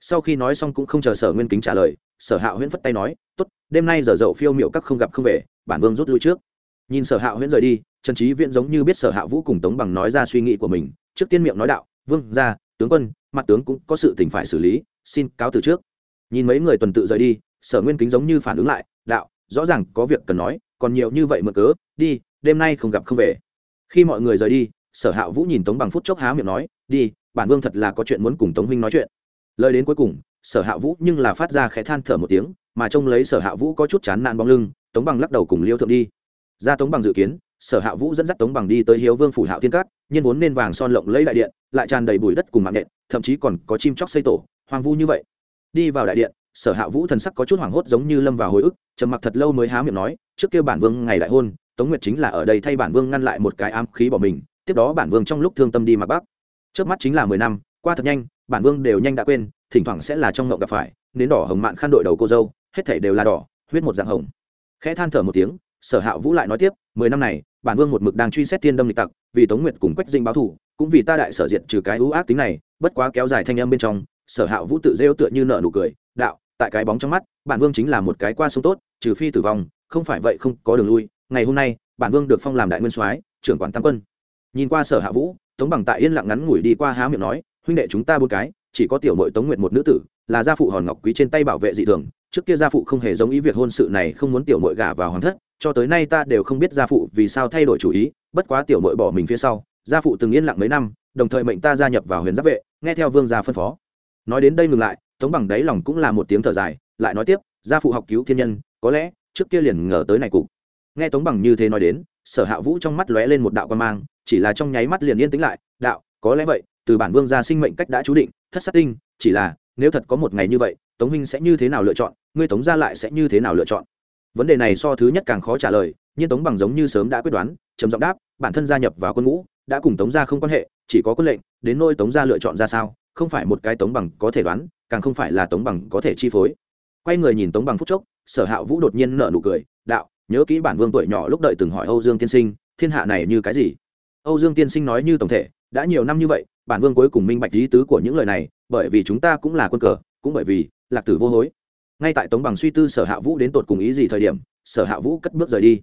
sau khi nói xong cũng không chờ sở nguyên kính trả lời, sở hạo huyễn phất tay nói t ố t đêm nay giờ dậu phiêu miệu các không gặp không về, bản vương rút lui trước. Nhìn sở hạo huyễn rời đi, trần trí viễn giống như biết sở hạ vũ cùng tống bằng nói ra suy nghĩ của mình, trước tiên miệng nói đạo, vương, ra, tướng quân, mặt tướng cũng có sự tình phải xử lý, xin cáo từ trước. Nhìn mấy người tuần tự rời đi, sở nguyên kính giống như phản ứng lại, đạo, rõ ràng có việc cần nói, còn nhiều như vậy mượn cớ, đi, đêm nay không gặp không về. Khi mọi người rời đi, sở hạ vũ nhìn tống bằng phút chốc há miệng nói, đi, bản vương thật là có chuyện muốn cùng tống huynh nói chuyện lời đến cuối cùng, sở hạ vũ nhưng là phát ra khẽ than thở một tiếng, mà trông lấy sở hạ vũ có chút chán nạn bóng lưng, tống bằng lắc đầu cùng liêu thượng đi. Ra tống bằng dự kiến, sở hạ vũ dẫn dắt tống bằng đi tới hiếu vương phủ hạo thiên cát nhân vốn nên vàng son lộng lấy đại điện, lại tràn đầy bụi đất cùng mạng nện, thậm chí còn có chim chóc xây tổ, hoang vu như vậy. Đi vào đại điện, sở hạ vũ thần sắc có chút hoảng hốt giống như lâm vào hồi ức, trầm mặc thật lâu mới há miệng nói, trước kia bản vương ngày đại hôn, tống nguyệt chính là ở đây thay bản vương ngăn lại một cái ám khí bỏ mình, tiếp đó bản vương trong lúc thương tâm đi mặc bắc trước mắt chính là mười năm, qua thật nhanh bản vương đều nhanh đã quên, thỉnh thoảng sẽ là trong ngộng gặp phải, nến đỏ hồng mạn khăn đội đầu cô dâu, hết thể đều là đỏ, huyết một dạng hồng. Khẽ than thở một tiếng, sở hạ vũ lại nói tiếp, mười năm này, bản vương một mực đang truy xét thiên đâm lịch tặc, vì tống nguyệt cùng quách dinh báo thù, cũng vì ta đại sở diện trừ cái ưu ác tính này, bất quá kéo dài thanh âm bên trong, sở hạ vũ tự rêu tựa như nợ nụ cười, đạo, tại cái bóng trong mắt, bản vương chính là một cái qua sông tốt, trừ phi tử vong, không phải vậy không có đường lui, ngày hôm nay, bản vương được phong làm đại nguyên soái, trưởng quản tam quân. Nhìn qua sở hạ vũ, tống bằng tại yên lặng ngắn ngủi đi qua há miệng nói huynh đệ chúng ta bốn cái, chỉ có tiểu mội tống nguyện một nữ tử, là gia phụ hòn ngọc quý trên tay bảo vệ dị thường, trước kia gia phụ không hề giống ý việc hôn sự này không muốn tiểu mội gả vào hoàng thất, cho tới nay ta đều không biết gia phụ vì sao thay đổi chủ ý, bất quá tiểu mội bỏ mình phía sau, gia phụ từng yên lặng mấy năm, đồng thời mệnh ta gia nhập vào huyền giáp vệ, nghe theo vương gia phân phó. Nói đến đây ngừng lại, tống bằng đáy lòng cũng là một tiếng thở dài, lại nói tiếp, gia phụ học cứu thiên nhân, có lẽ, trước kia liền ngờ tới này cục. Nghe tống bằng như thế nói đến, sở hạ vũ trong mắt lóe lên một đạo quan mang, chỉ là trong nháy mắt liền yên tĩnh lại, đạo, có lẽ vậy từ bản vương gia sinh mệnh cách đã chú định, thất sát tinh, chỉ là, nếu thật có một ngày như vậy, tống huynh sẽ như thế nào lựa chọn, ngươi tống gia lại sẽ như thế nào lựa chọn? Vấn đề này so thứ nhất càng khó trả lời, nhưng tống bằng giống như sớm đã quyết đoán, trầm giọng đáp, bản thân gia nhập vào quân ngũ, đã cùng tống gia không quan hệ, chỉ có quân lệnh, đến nôi tống gia lựa chọn ra sao, không phải một cái tống bằng có thể đoán, càng không phải là tống bằng có thể chi phối. Quay người nhìn tống bằng phút chốc, sở hạ vũ đột nhiên nở nụ cười, đạo, nhớ kỹ bản vương tuổi nhỏ lúc đợi từng hỏi âu dương tiên sinh, thiên hạ này như cái gì? Âu dương tiên sinh nói như tổng thể, đã nhiều năm như vậy bản vương cuối cùng minh bạch lý tứ của những lời này, bởi vì chúng ta cũng là quân cờ, cũng bởi vì lạc tử vô hối. Ngay tại tống bằng suy tư sở hạ vũ đến tột cùng ý gì thời điểm, sở hạ vũ cất bước rời đi.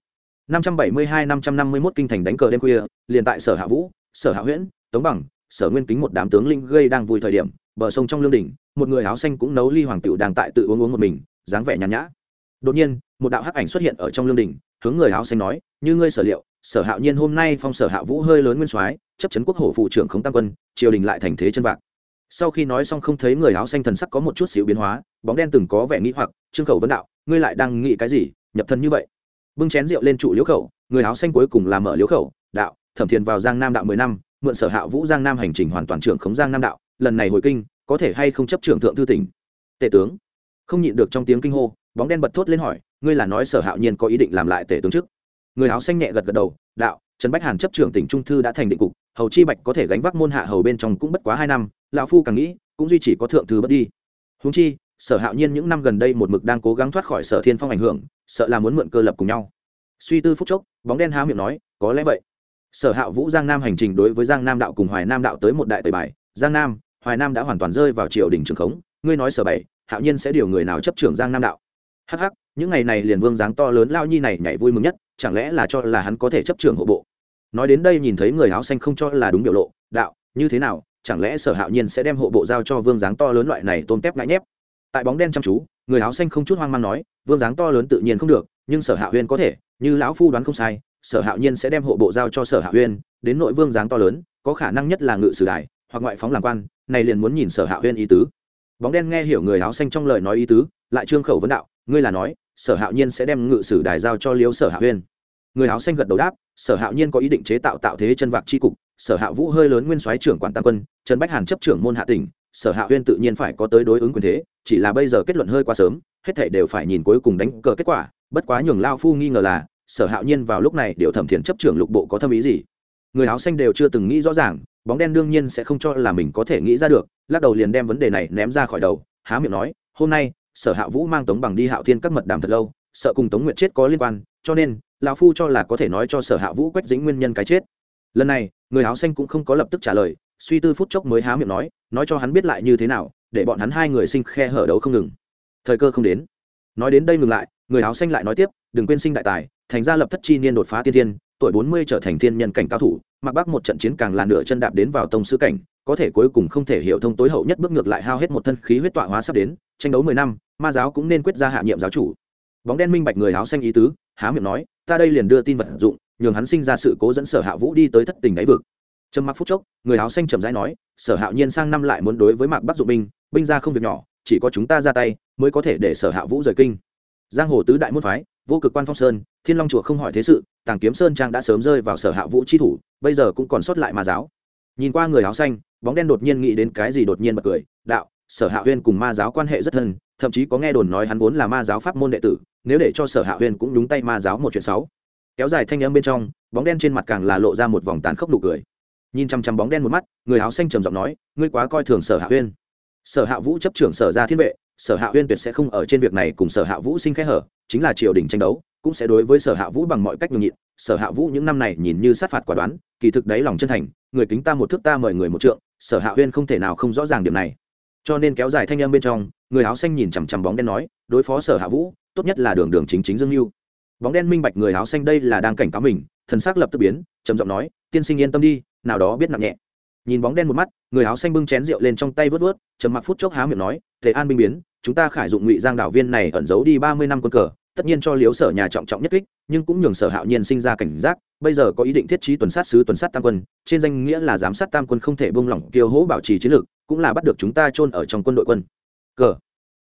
năm trăm bảy mươi hai năm trăm năm mươi mốt kinh thành đánh cờ đêm khuya, liền tại sở hạ vũ, sở hạ huyễn, tống bằng, sở nguyên kính một đám tướng linh gây đang vui thời điểm, bờ sông trong lương đỉnh, một người áo xanh cũng nấu ly hoàng tiểu đang tại tự uống uống một mình, dáng vẻ nhàn nhã. Đột nhiên, một đạo hắc ảnh xuất hiện ở trong lương đỉnh, hướng người áo xanh nói, như ngươi sở liệu, sở hạo nhiên hôm nay phong sở hạ vũ hơi lớn nguyên soái chấp chấn quốc hổ phụ trưởng khống tam quân, triều đình lại thành thế chân vạc. Sau khi nói xong không thấy người áo xanh thần sắc có một chút xíu biến hóa, bóng đen từng có vẻ nghĩ hoặc, trương khẩu vấn đạo, ngươi lại đang nghĩ cái gì? Nhập thân như vậy? Bưng chén rượu lên trụ liễu khẩu, người áo xanh cuối cùng làm mở liễu khẩu, đạo, thẩm thiền vào giang nam đạo mười năm, mượn sở hạ vũ giang nam hành trình hoàn toàn trưởng khống giang nam đạo, lần này hồi kinh, có thể hay không chấp trưởng thượng thư tỉnh? Tể tướng. Không nhịn được trong tiếng kinh hô, bóng đen bật thốt lên hỏi, ngươi là nói sở hạo nhiên có ý định làm lại tể tướng trước? Người áo xanh nhẹ gật gật đầu, đạo trần bách hàn chấp trưởng tỉnh trung thư đã thành định cục, hầu chi bạch có thể gánh vác môn hạ hầu bên trong cũng bất quá hai năm, lão phu càng nghĩ, cũng duy chỉ có thượng thư bất đi. Húng chi, sở hạo nhiên những năm gần đây một mực đang cố gắng thoát khỏi sở thiên phong ảnh hưởng, sợ là muốn mượn cơ lập cùng nhau. Suy tư phúc chốc, bóng đen há miệng nói, có lẽ vậy. Sở hạo vũ giang nam hành trình đối với giang nam đạo cùng hoài nam đạo tới một đại tời bài. Giang nam, hoài nam đã hoàn toàn rơi vào triều đình trường khống, ngươi nói sở bảy, hạo nhiên sẽ điều người nào chấp trưởng giang nam đạo? Hắc hắc, những ngày này liền vương dáng to lớn lao nhi này nhảy vui mừng nhất chẳng lẽ là cho là hắn có thể chấp trưởng hộ bộ? Nói đến đây nhìn thấy người áo xanh không cho là đúng biểu lộ, đạo, như thế nào, chẳng lẽ sở hạo nhiên sẽ đem hộ bộ giao cho vương dáng to lớn loại này tôm tép ngãi nhép? Tại bóng đen chăm chú, người áo xanh không chút hoang mang nói, vương dáng to lớn tự nhiên không được, nhưng sở hạ huyên có thể, như lão phu đoán không sai, sở hạo nhiên sẽ đem hộ bộ giao cho sở hạ huyên đến nội vương dáng to lớn, có khả năng nhất là ngự sử đài, hoặc ngoại phóng làm quan, này liền muốn nhìn sở hạ huyên ý tứ. Bóng đen nghe hiểu người áo xanh trong lời nói ý tứ, lại trương khẩu vấn đạo, ngươi là nói sở hạo nhiên sẽ đem ngự sử đài giao cho liếu sở hạ huyên người áo xanh gật đầu đáp, sở hạo nhiên có ý định chế tạo tạo thế chân vạc tri cục, sở hạ vũ hơi lớn nguyên soái trưởng quản tam quân trần bách hàn chấp trưởng môn hạ tỉnh, sở hạ huyên tự nhiên phải có tới đối ứng quyền thế, chỉ là bây giờ kết luận hơi quá sớm, hết thể đều phải nhìn cuối cùng đánh cờ kết quả, bất quá nhường lao phu nghi ngờ là, sở hạo nhiên vào lúc này điều thẩm thiền chấp trưởng lục bộ có thâm ý gì? Người áo xanh đều chưa từng nghĩ rõ ràng, bóng đen đương nhiên sẽ không cho là mình có thể nghĩ ra được, lắc đầu liền đem vấn đề này ném ra khỏi đầu, há miệng nói, hôm nay sở hạ vũ mang tống bằng đi hạo thiên các mật đàm thật lâu, sợ cùng tống nguyện chết có liên quan, cho nên, lão phu cho là có thể nói cho sở hạ vũ quách dính nguyên nhân cái chết. Lần này, người áo xanh cũng không có lập tức trả lời, suy tư phút chốc mới há miệng nói nói cho hắn biết lại như thế nào, để bọn hắn hai người sinh khe hở đấu không ngừng. Thời cơ không đến. Nói đến đây ngừng lại, người áo xanh lại nói tiếp, đừng quên sinh đại tài, thành ra lập thất chi niên đột phá tiên thiên, tuổi bốn mươi trở thành thiên nhân cảnh cao thủ, mặc bắc một trận chiến càng là nửa chân đạp đến vào tông sư cảnh có thể cuối cùng không thể hiểu thông tối hậu nhất bước ngược lại hao hết một thân khí huyết tọa hóa sắp đến, tranh đấu mười năm, ma giáo cũng nên quyết ra hạ nhiệm giáo chủ. Bóng đen minh bạch người áo xanh ý tứ, há miệng nói, ta đây liền đưa tin vật dụng, nhường hắn sinh ra sự cố dẫn sở hạ vũ đi tới thất tình đáy vực. Trầm mặc phút chốc, người áo xanh trầm rãi nói, sở hạo nhiên sang năm lại muốn đối với mạc bắc dụng binh binh ra không việc nhỏ, chỉ có chúng ta ra tay mới có thể để sở hạ vũ rời kinh. Giang hồ tứ đại môn phái, vô cực quan phong sơn, thiên long chùa không hỏi thế sự, tàng kiếm sơn trang đã sớm rơi vào sở hạ vũ chi thủ, bây giờ cũng còn sót lại ma giáo. Nhìn qua người áo xanh bóng đen đột nhiên nghĩ đến cái gì đột nhiên bật cười, đạo, sở hạ huyên cùng ma giáo quan hệ rất thân, thậm chí có nghe đồn nói hắn vốn là ma giáo pháp môn đệ tử, nếu để cho sở hạ huyên cũng đúng tay ma giáo một chuyện sáu kéo dài thanh âm bên trong, bóng đen trên mặt càng là lộ ra một vòng tàn khốc nụ cười. Nhìn chăm chăm bóng đen một mắt, người áo xanh trầm giọng nói, ngươi quá coi thường sở hạ huyên. Sở hạ vũ chấp trưởng sở ra thiên vệ, sở hạ huyên tuyệt sẽ không ở trên việc này cùng sở hạ vũ sinh khẽ hở, chính là triều đình tranh đấu, cũng sẽ đối với sở hạ vũ bằng mọi cách nhường nhịn. Sở hạ vũ những năm này nhìn như sát phạt quả đoán, kỳ thực đáy lòng chân thành, người kính ta một thước ta mời người một trượng sở hạ huyên không thể nào không rõ ràng điểm này. Cho nên kéo dài thanh âm bên trong, người áo xanh nhìn chằm chằm bóng đen nói, đối phó sở hạ vũ, tốt nhất là đường đường chính chính dương mưu bóng đen minh bạch người áo xanh đây là đang cảnh cáo mình, thần xác lập tức biến, trầm giọng nói, tiên sinh yên tâm đi, nào đó biết nặng nhẹ. Nhìn bóng đen một mắt, người áo xanh bưng chén rượu lên trong tay vớt vớt, trầm mặc phút chốc há miệng nói thế an binh biến, chúng ta khải dụng ngụy giang đảo viên này ẩn giấu đi ba mươi năm quân cờ tất nhiên cho liếu sở nhà trọng trọng nhất kích, nhưng cũng nhường sở hạo nhiên sinh ra cảnh giác, bây giờ có ý định thiết trí tuần sát sứ, tuần sát tam quân, trên danh nghĩa là giám sát tam quân không thể buông lỏng, kiêu hỗ bảo trì chiến lược, cũng là bắt được chúng ta chôn ở trong quân đội quân. Cờ.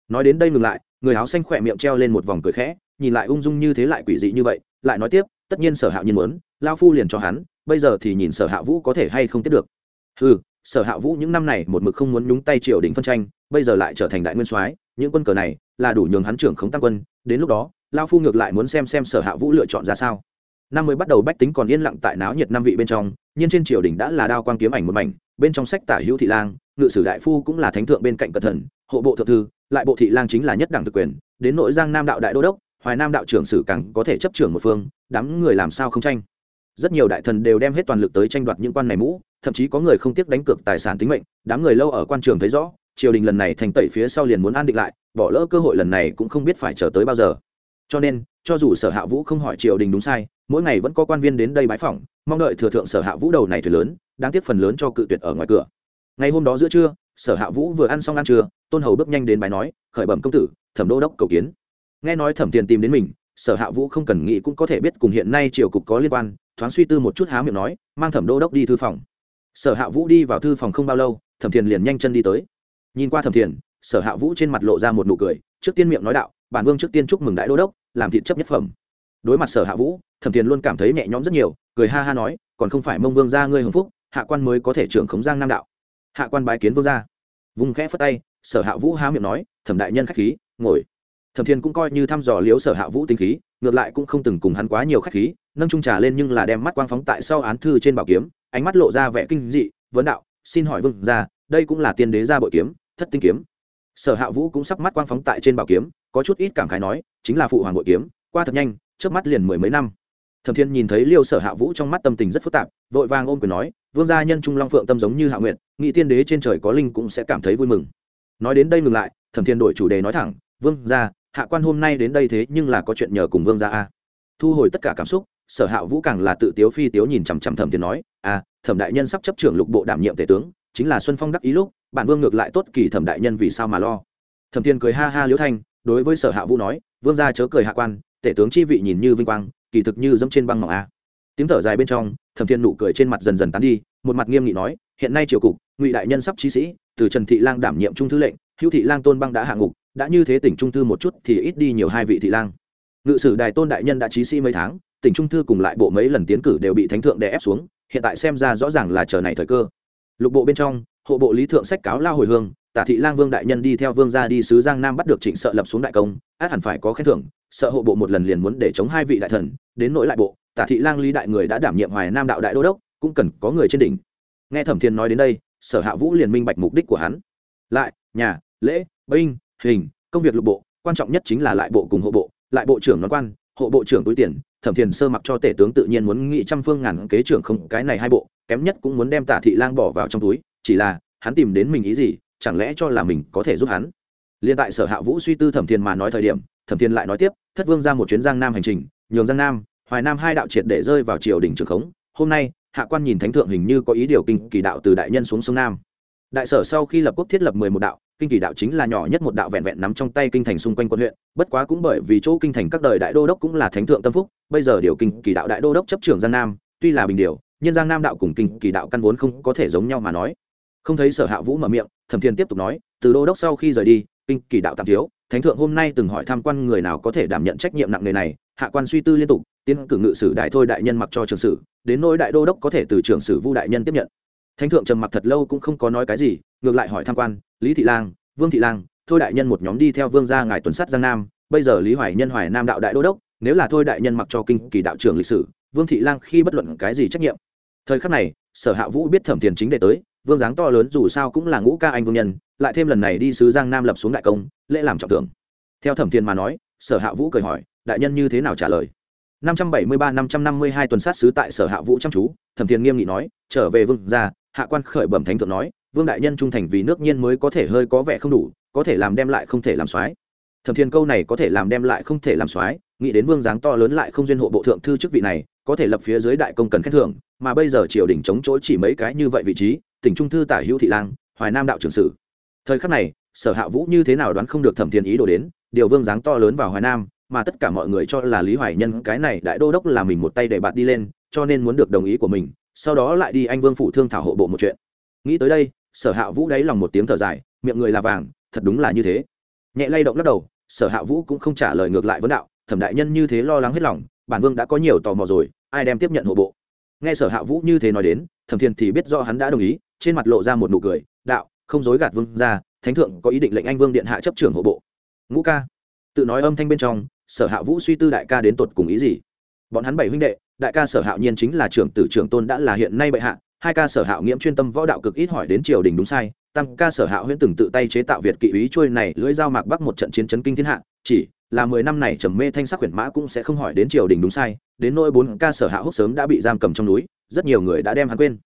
Nói đến đây ngừng lại, người áo xanh khỏe miệng treo lên một vòng cười khẽ, nhìn lại ung dung như thế lại quỷ dị như vậy, lại nói tiếp, tất nhiên sở hạo nhiên muốn lao phu liền cho hắn, bây giờ thì nhìn sở hạ vũ có thể hay không tiếp được. Ừ sở hạ vũ những năm này một mực không muốn nhúng tay triều đình phân tranh, bây giờ lại trở thành đại nguyên soái, những quân cờ này là đủ nhường hắn trưởng khống tăng quân, đến lúc đó lao phu ngược lại muốn xem xem sở hạ vũ lựa chọn ra sao. Năm mới bắt đầu bách tính còn yên lặng tại náo nhiệt năm vị bên trong nhưng trên triều đình đã là đao quang kiếm ảnh một mảnh bên trong sách tả hữu thị lang ngự sử đại phu cũng là thánh thượng bên cạnh cẩn thần, hộ bộ thượng thư lại bộ thị lang chính là nhất đảng thực quyền đến nội giang nam đạo đại đô đốc hoài nam đạo trưởng sử càng có thể chấp trưởng một phương đám người làm sao không tranh. Rất nhiều đại thần đều đem hết toàn lực tới tranh đoạt những quan này mũ thậm chí có người không tiếc đánh cược tài sản tính mệnh đám người lâu ở quan trường thấy rõ triều đình lần này thành tẩy phía sau liền muốn an định lại bỏ lỡ cơ hội lần này cũng không biết phải chờ tới bao giờ cho nên, cho dù sở hạ vũ không hỏi triều đình đúng sai, mỗi ngày vẫn có quan viên đến đây bái phỏng, mong đợi thừa thượng sở hạ vũ đầu này thuyền lớn, đáng tiếc phần lớn cho cự tuyệt ở ngoài cửa. Ngày hôm đó giữa trưa, sở hạ vũ vừa ăn xong ăn trưa, tôn hầu bước nhanh đến bài nói, khởi bẩm công tử, thẩm đô đốc cầu kiến. Nghe nói thẩm tiền tìm đến mình, sở hạ vũ không cần nghĩ cũng có thể biết cùng hiện nay triều cục có liên quan, thoáng suy tư một chút há miệng nói, mang thẩm đô đốc đi thư phòng. Sở hạ vũ đi vào thư phòng không bao lâu, thẩm thiền liền nhanh chân đi tới. Nhìn qua thẩm thiền sở hạ vũ trên mặt lộ ra một nụ cười, trước tiên miệng nói đạo bản vương trước tiên chúc mừng đại đô đốc, làm thịt chấp nhất phẩm. Đối mặt sở hạ vũ, thẩm thiền luôn cảm thấy nhẹ nhõm rất nhiều, cười ha ha nói, còn không phải mông vương gia ngươi hồng phúc, hạ quan mới có thể trưởng khống giang nam đạo. Hạ quan bái kiến vương gia. Vùng khẽ phất tay, sở hạ vũ há miệng nói, thẩm đại nhân khách khí, ngồi. Thẩm thiên cũng coi như thăm dò liếu sở hạ vũ tinh khí, ngược lại cũng không từng cùng hắn quá nhiều khách khí, nâng trung trà lên nhưng là đem mắt quang phóng tại sau án thư trên bảo kiếm, ánh mắt lộ ra vẻ kinh dị, vấn đạo, xin hỏi vương ra đây cũng là tiên đế ra bội kiếm, thất tinh kiếm. Sở hạ vũ cũng sắp mắt quang phóng tại trên bảo kiếm có chút ít cảm khái nói, chính là phụ hoàng bội kiếm, qua thật nhanh trước mắt liền mười mấy năm. Thẩm thiên nhìn thấy liêu sở hạ vũ trong mắt tâm tình rất phức tạp, vội vàng ôm quyền nói, vương gia nhân trung long phượng tâm giống như hạ nguyện nghị tiên đế trên trời có linh cũng sẽ cảm thấy vui mừng. Nói đến đây ngừng lại, thẩm thiên đổi chủ đề nói thẳng, vương gia, hạ quan hôm nay đến đây thế nhưng là có chuyện nhờ cùng vương gia a. Thu hồi tất cả cảm xúc, sở hạ vũ càng là tự tiếu phi tiếu nhìn chằm chằm thẩm thiên nói à thẩm đại nhân sắp chấp trưởng lục bộ đảm nhiệm tể tướng, chính là xuân phong đắc ý lúc bản vương ngược lại tốt kỳ thẩm đại nhân vì sao mà lo. Thẩm thiên cười ha ha liễu thanh đối với sở hạ vũ nói, vương gia chớ cười hạ quan, tể tướng chi vị nhìn như vinh quang, kỳ thực như dẫm trên băng mỏng a. Tiếng thở dài bên trong, thẩm thiên nụ cười trên mặt dần dần tán đi, một mặt nghiêm nghị nói, hiện nay triều cục, ngụy đại nhân sắp trí sĩ, từ trần thị lang đảm nhiệm trung thư lệnh, hữu thị lang tôn băng đã hạ ngục, đã như thế tỉnh trung thư một chút thì ít đi nhiều hai vị thị lang. Ngự sử đài tôn đại nhân đã trí sĩ mấy tháng, tỉnh trung thư cùng lại bộ mấy lần tiến cử đều bị thánh thượng đè ép xuống, hiện tại xem ra rõ ràng là chờ này thời cơ. Lục bộ bên trong, hộ bộ lý thượng sách cáo lao hồi hương tả thị lang vương đại nhân đi theo vương gia đi sứ giang nam bắt được trịnh sợ lập xuống đại công, át hẳn phải có khen thưởng, sợ hộ bộ một lần liền muốn để chống hai vị đại thần, đến nỗi lại bộ, tả thị lang lý đại người đã đảm nhiệm hoài nam đạo đại đô đốc, cũng cần có người trên đỉnh. Nghe thẩm thiên nói đến đây, sở hạ vũ liền minh bạch mục đích của hắn. Lại, nhà, lễ, binh, hình, công việc lục bộ, quan trọng nhất chính là lại bộ cùng hộ bộ, lại bộ trưởng nói quan, hộ bộ trưởng túi tiền, thẩm thiền sơ mặc cho tể tướng tự nhiên muốn nghị trăm phương ngàn kế trưởng không, cái này hai bộ, kém nhất cũng muốn đem tả thị lang bỏ vào trong túi, chỉ là, hắn tìm đến mình ý gì chẳng lẽ cho là mình có thể giúp hắn? Liên tại sở hạ vũ suy tư thẩm thiền mà nói thời điểm, thẩm thiền lại nói tiếp, thất vương ra một chuyến giang nam hành trình, nhường giang nam, hoài nam hai đạo triệt để rơi vào triều đình trường khống. Hôm nay, hạ quan nhìn thánh thượng hình như có ý điều kinh kỳ đạo từ đại nhân xuống sông nam. Đại sở sau khi lập quốc thiết lập mười một đạo, kinh kỳ đạo chính là nhỏ nhất một đạo vẹn vẹn nắm trong tay kinh thành xung quanh quận huyện, bất quá cũng bởi vì chỗ kinh thành các đời đại đô đốc cũng là thánh thượng tâm phúc, bây giờ điều kinh kỳ đạo đại đô đốc chấp trưởng giang nam, tuy là bình điều, nhưng giang nam đạo cùng kinh kỳ đạo căn vốn không có thể giống nhau mà nói. Không thấy sở hạ vũ mở miệng thẩm thiên tiếp tục nói, từ đô đốc sau khi rời đi, kinh kỳ đạo tạm thiếu, thánh thượng hôm nay từng hỏi tham quan người nào có thể đảm nhận trách nhiệm nặng nề này, hạ quan suy tư liên tục, tiến cử ngự sử đại thôi đại nhân mặc cho trường sử, đến nỗi đại đô đốc có thể từ trường sử vu đại nhân tiếp nhận. Thánh thượng trầm mặc thật lâu cũng không có nói cái gì, ngược lại hỏi tham quan, lý thị lang, vương thị lang, thôi đại nhân một nhóm đi theo vương gia ngài tuần sắt giang nam, bây giờ lý hoài nhân hoài nam đạo đại đô đốc, nếu là thôi đại nhân mặc cho kinh kỳ đạo trưởng lịch sử, vương thị lang khi bất luận cái gì trách nhiệm. Thời khắc này, sở hạ vũ biết thẩm thiền chính đề tới vương dáng to lớn dù sao cũng là ngũ ca anh vương nhân, lại thêm lần này đi sứ giang nam lập xuống đại công, lễ làm trọng thưởng. Theo thẩm thiền mà nói, sở hạ vũ cười hỏi, đại nhân như thế nào trả lời? 573-552 tuần sát sứ tại sở hạ vũ chăm chú, thẩm thiền nghiêm nghị nói, trở về vương gia, hạ quan khởi bẩm thánh thượng nói, vương đại nhân trung thành vì nước nhiên mới có thể hơi có vẻ không đủ, có thể làm đem lại không thể làm soái. Thẩm thiên câu này có thể làm đem lại không thể làm soái, nghĩ đến vương dáng to lớn lại không duyên hộ bộ thượng thư chức vị này, có thể lập phía dưới đại công cần khen thưởng, mà bây giờ triều đình chống chỗ chỉ mấy cái như vậy vị trí tỉnh trung thư tả hữu thị lang, hoài nam đạo trưởng sử. Thời khắc này, sở hạ vũ như thế nào đoán không được thẩm thiên ý đồ đến, điều vương dáng to lớn vào hoài nam, mà tất cả mọi người cho là lý hoài nhân cái này đại đô đốc là mình một tay để bạn đi lên, cho nên muốn được đồng ý của mình, sau đó lại đi anh vương phủ thương thảo hộ bộ một chuyện. Nghĩ tới đây, sở hạ vũ đáy lòng một tiếng thở dài, miệng người là vàng, thật đúng là như thế. Nhẹ lay động lắc đầu, sở hạ vũ cũng không trả lời ngược lại vấn đạo, thẩm đại nhân như thế lo lắng hết lòng, bản vương đã có nhiều tò mò rồi, ai đem tiếp nhận hộ bộ? Nghe sở hạ vũ như thế nói đến, thẩm thiên thì biết do hắn đã đồng ý trên mặt lộ ra một nụ cười, đạo, không dối gạt vương ra thánh thượng có ý định lệnh anh vương điện hạ chấp trưởng hộ bộ. Ngũ ca. Tự nói âm thanh bên trong, sở hạ vũ suy tư đại ca đến tột cùng ý gì. Bọn hắn bảy huynh đệ, đại ca sở hạo nhiên chính là trưởng tử trưởng tôn đã là hiện nay bệ hạ, hai ca sở hạo nghiễm chuyên tâm võ đạo cực ít hỏi đến triều đình đúng sai, tam ca sở hạo huyễn từng tự tay chế tạo việt kỵ ý trôi này lưỡi dao mạc bắc một trận chiến chấn kinh thiên hạ, chỉ là mười năm này trầm mê thanh sắc huyền mã cũng sẽ không hỏi đến triều đình đúng sai, đến nỗi bốn ca sở hạo húc sớm đã bị giam cầm trong núi, rất nhiều người đã đem hắn quên.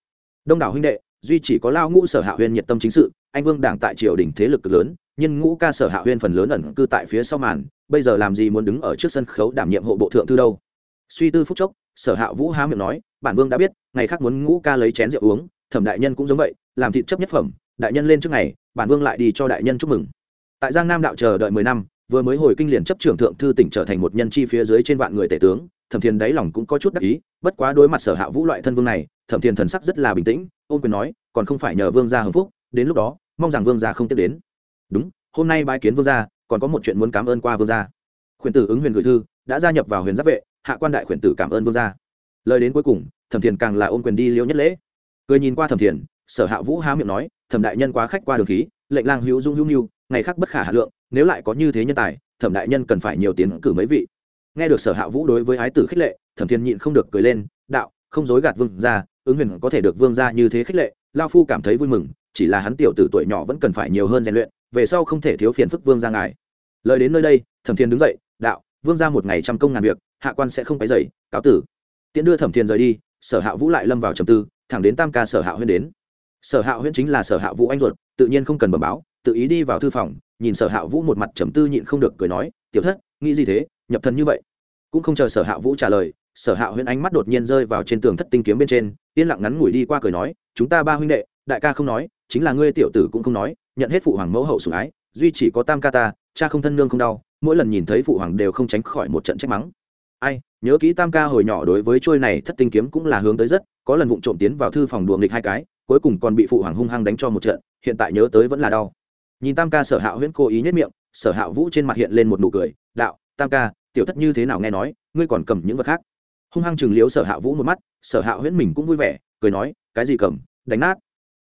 Đông đảo huynh đệ duy chỉ có lao ngũ sở hạ huyên nhiệt tâm chính sự, anh vương đảng tại triều đình thế lực cực lớn, nhưng ngũ ca sở hạ huyên phần lớn ẩn cư tại phía sau màn, bây giờ làm gì muốn đứng ở trước sân khấu đảm nhiệm hộ bộ thượng thư đâu? Suy tư phúc chốc, sở hạ vũ há miệng nói, bản vương đã biết, ngày khác muốn ngũ ca lấy chén rượu uống, thẩm đại nhân cũng giống vậy, làm thịt chấp nhất phẩm, đại nhân lên trước ngày, bản vương lại đi cho đại nhân chúc mừng. Tại giang nam đạo chờ đợi mười năm, vừa mới hồi kinh liền chấp trưởng thượng thư tỉnh trở thành một nhân chi phía dưới trên vạn người tể tướng, thẩm thiền đáy lòng cũng có chút đắc ý, bất quá đối mặt sở hạ vũ loại thân vương này thẩm thiền thần sắc rất là bình tĩnh ôm quyền nói, còn không phải nhờ vương gia hưng phúc, đến lúc đó, mong rằng vương gia không tiếp đến. Đúng, hôm nay bái kiến vương gia, còn có một chuyện muốn cảm ơn qua vương gia. Khuyển tử ứng huyền gửi thư, đã gia nhập vào huyền giáp vệ, hạ quan đại khuyển tử cảm ơn vương gia. Lời đến cuối cùng, thẩm thiền càng là ôm quyền đi liễu nhất lễ. Cười nhìn qua thẩm thiền, sở hạ vũ há miệng nói, thẩm đại nhân quá khách qua đường khí, lệnh lang hữu dung hữu nhu ngày khác bất khả hà lượng, nếu lại có như thế nhân tài, thẩm đại nhân cần phải nhiều tiến cử mấy vị. Nghe được sở hạ vũ đối với ái tử khích lệ, thẩm thiền nhịn không được cười lên, đạo, không dối gạt vương gia ứng huyền có thể được vương gia như thế khích lệ, lao phu cảm thấy vui mừng, chỉ là hắn tiểu tử tuổi nhỏ vẫn cần phải nhiều hơn rèn luyện, về sau không thể thiếu phiền phức vương gia ngài. Lời đến nơi đây, thẩm thiền đứng dậy, đạo, vương gia một ngày trăm công ngàn việc, hạ quan sẽ không phải dậy cáo tử. Tiễn đưa thẩm thiền rời đi, sở hạ vũ lại lâm vào trầm tư, thẳng đến tam ca sở hạ huyên đến. Sở hạ huyên chính là sở hạ vũ anh ruột, tự nhiên không cần bẩm báo, tự ý đi vào thư phòng, nhìn sở hạ vũ một mặt trầm tư nhịn không được cười nói, tiểu thất, nghĩ gì thế, nhập thần như vậy? Cũng không chờ sở hạ vũ trả lời sở hạ huyên ánh mắt đột nhiên rơi vào trên tường thất tinh kiếm bên trên, yên lặng ngắn ngủi đi qua cười nói, chúng ta ba huynh đệ, đại ca không nói, chính là ngươi tiểu tử cũng không nói, nhận hết phụ hoàng mẫu hậu sủng ái, duy chỉ có tam ca ta, cha không thân nương không đau, mỗi lần nhìn thấy phụ hoàng đều không tránh khỏi một trận trách mắng. Ai, nhớ kỹ tam ca hồi nhỏ đối với trôi này thất tinh kiếm cũng là hướng tới rất, có lần vụng trộm tiến vào thư phòng đùa nghịch hai cái, cuối cùng còn bị phụ hoàng hung hăng đánh cho một trận, hiện tại nhớ tới vẫn là đau. Nhìn tam ca sở hạ huyễn cố ý nhất miệng, sở hạ vũ trên mặt hiện lên một nụ cười, đạo, tam ca, tiểu thất như thế nào nghe nói, ngươi còn cầm những vật khác? Hung hăng chừng liếu sở hạ vũ một mắt, sở hạ huyễn mình cũng vui vẻ, cười nói, cái gì cầm, đánh nát.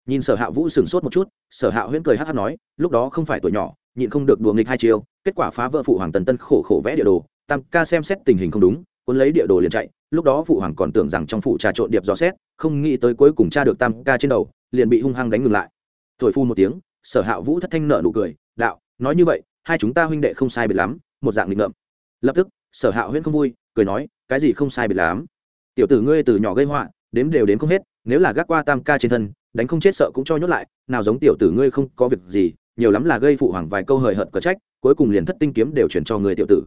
Nhìn sở hạ vũ sửng sốt một chút, sở hạ huyễn cười hát hát nói, lúc đó không phải tuổi nhỏ, nhịn không được đùa nghịch hai chiều kết quả phá vỡ phụ hoàng tần tân khổ khổ vẽ địa đồ, tam ca xem xét tình hình không đúng, cuốn lấy địa đồ liền chạy, lúc đó phụ hoàng còn tưởng rằng trong phụ trà trộn điệp dò xét, không nghĩ tới cuối cùng cha được tam ca trên đầu, liền bị hung hăng đánh ngừng lại. Thổi phu một tiếng, sở hạ vũ thất thanh nợ nụ cười, đạo, nói như vậy, hai chúng ta huynh đệ không sai biệt lắm, một dạng nghịch ngợm. Lập tức, sở hạ huyễn không vui cười nói, cái gì không sai biệt lắm. Tiểu tử ngươi từ nhỏ gây họa, đếm đều đếm không hết, nếu là gác qua tam ca trên thân, đánh không chết sợ cũng cho nhốt lại, nào giống tiểu tử ngươi không có việc gì, nhiều lắm là gây phụ hoàng vài câu hời hợt cờ trách, cuối cùng liền thất tinh kiếm đều chuyển cho người tiểu tử.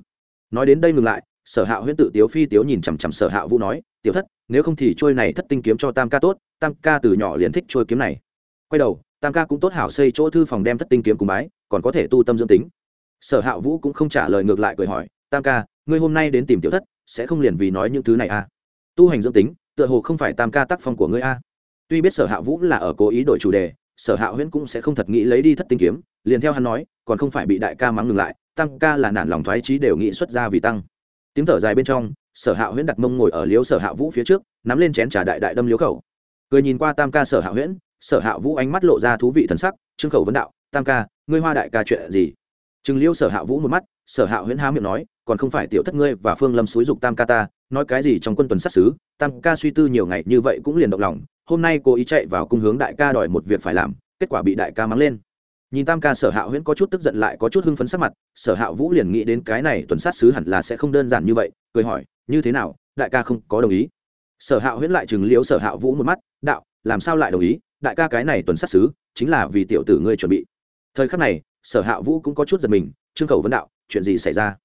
Nói đến đây ngừng lại, sở hạ huyễn tự tiếu phi tiếu nhìn chằm chằm sở hạ vũ nói, tiểu thất, nếu không thì trôi này thất tinh kiếm cho tam ca tốt, tam ca từ nhỏ liền thích trôi kiếm này. Quay đầu, tam ca cũng tốt hảo xây chỗ thư phòng đem thất tinh kiếm cùng bái, còn có thể tu tâm dưỡng tính. Sở hạ vũ cũng không trả lời ngược lại cười hỏi, tam ca, ngươi hôm nay đến tìm tiểu thất sẽ không liền vì nói những thứ này à? Tu hành dưỡng tính, tựa hồ không phải tam ca tác phong của ngươi a à. tuy biết sở hạ vũ là ở cố ý đổi chủ đề, sở hạ huyễn cũng sẽ không thật nghĩ lấy đi thất tinh kiếm, liền theo hắn nói, còn không phải bị đại ca mắng ngừng lại tăng ca là nản lòng thoái trí đều nghĩ xuất ra vì tăng. Tiếng thở dài bên trong, sở hạ huyễn đặt mông ngồi ở liếu sở hạ vũ phía trước, nắm lên chén trà đại đại đâm liếu khẩu. Cười nhìn qua tam ca sở hạ huyễn, sở hạ vũ ánh mắt lộ ra thú vị thần sắc, trương khẩu vấn đạo, tam ca, ngươi hoa đại ca chuyện gì? Chừng liêu sở hạ vũ một mắt, sở hạ huyễn há miệng nói còn không phải tiểu thất ngươi và phương lâm xúi dục tam ca ta, nói cái gì trong quân tuần sát xứ, tam ca suy tư nhiều ngày như vậy cũng liền động lòng, hôm nay cô ý chạy vào cung hướng đại ca đòi một việc phải làm, kết quả bị đại ca mắng lên. Nhìn tam ca sở hạ huyễn có chút tức giận lại có chút hưng phấn sắc mặt, sở hạ vũ liền nghĩ đến cái này tuần sát xứ hẳn là sẽ không đơn giản như vậy, cười hỏi, như thế nào, đại ca không có đồng ý? Sở hạ huyễn lại chừng liếu sở hạ vũ một mắt, đạo, làm sao lại đồng ý? Đại ca cái này tuần sát xứ, chính là vì tiểu tử ngươi chuẩn bị. Thời khắc này, sở hạ vũ cũng có chút giật mình, trương khẩu vấn đạo, chuyện gì xảy ra?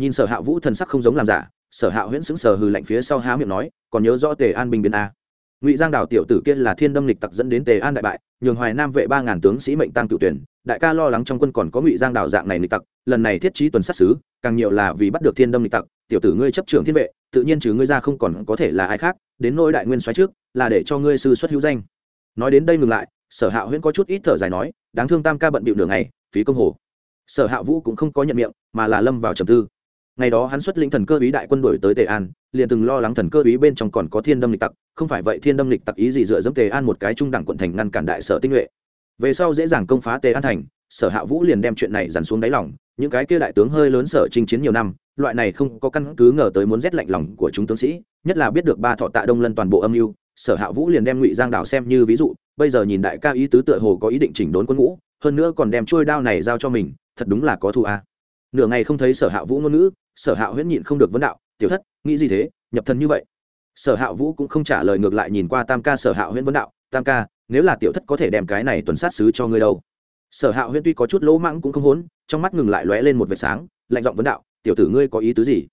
Nhìn sở hạ vũ thần sắc không giống làm giả, sở hạ huyễn xứng sờ hừ lạnh phía sau há miệng nói, còn nhớ rõ tề an bình biến a. Ngụy giang đảo tiểu tử kia là thiên đâm lịch tặc dẫn đến tề an đại bại, nhường hoài nam vệ ba ngàn tướng sĩ mệnh tăng cựu tuyển, đại ca lo lắng trong quân còn có ngụy giang đảo dạng này lịch tặc, lần này thiết trí tuần sát xứ, càng nhiều là vì bắt được thiên đâm lịch tặc, tiểu tử ngươi chấp trưởng thiên vệ, tự nhiên trừ ngươi ra không còn có thể là ai khác, đến nôi đại nguyên xoáy trước, là để cho ngươi sư xuất hữu danh. Nói đến đây ngừng lại, sở hạ huyễn có chút ít thở dài nói, đáng thương tam ca bận bịu đường này phí công hồ. Sở hạ vũ cũng không có nhận miệng, mà là lâm vào trầm tư ngày đó hắn xuất lĩnh thần cơ ý đại quân đổi tới tề an, liền từng lo lắng thần cơ ý bên trong còn có thiên đâm lịch tặc, không phải vậy thiên đâm lịch tặc ý gì dựa dẫm tề an một cái trung đẳng quận thành ngăn cản đại sở tinh nhuệ. Về sau dễ dàng công phá tề an thành, sở hạ vũ liền đem chuyện này dằn xuống đáy lòng, những cái kia đại tướng hơi lớn sở chinh chiến nhiều năm, loại này không có căn cứ ngờ tới muốn rét lạnh lòng của chúng tướng sĩ, nhất là biết được ba thọ tạ đông lân toàn bộ âm mưu, sở hạ vũ liền đem ngụy giang đảo xem như ví dụ, bây giờ nhìn đại ca ý tứ tựa hồ có ý định chỉnh đốn quân ngũ, hơn nữa còn đem trôi đao này giao cho mình, thật đúng là có thù a. Nửa ngày không thấy sở hạ vũ ngôn ngữ sở hạ huyễn nhịn không được vấn đạo, tiểu thất, nghĩ gì thế? Nhập thần như vậy? Sở hạ vũ cũng không trả lời ngược lại nhìn qua tam ca sở hạ huyễn vấn đạo, tam ca, nếu là tiểu thất có thể đem cái này tuần sát xứ cho ngươi đâu? Sở hạ huyễn tuy có chút lỗ mãng cũng không hốn, trong mắt ngừng lại lóe lên một vệt sáng, lạnh giọng vấn đạo, tiểu tử ngươi có ý tứ gì?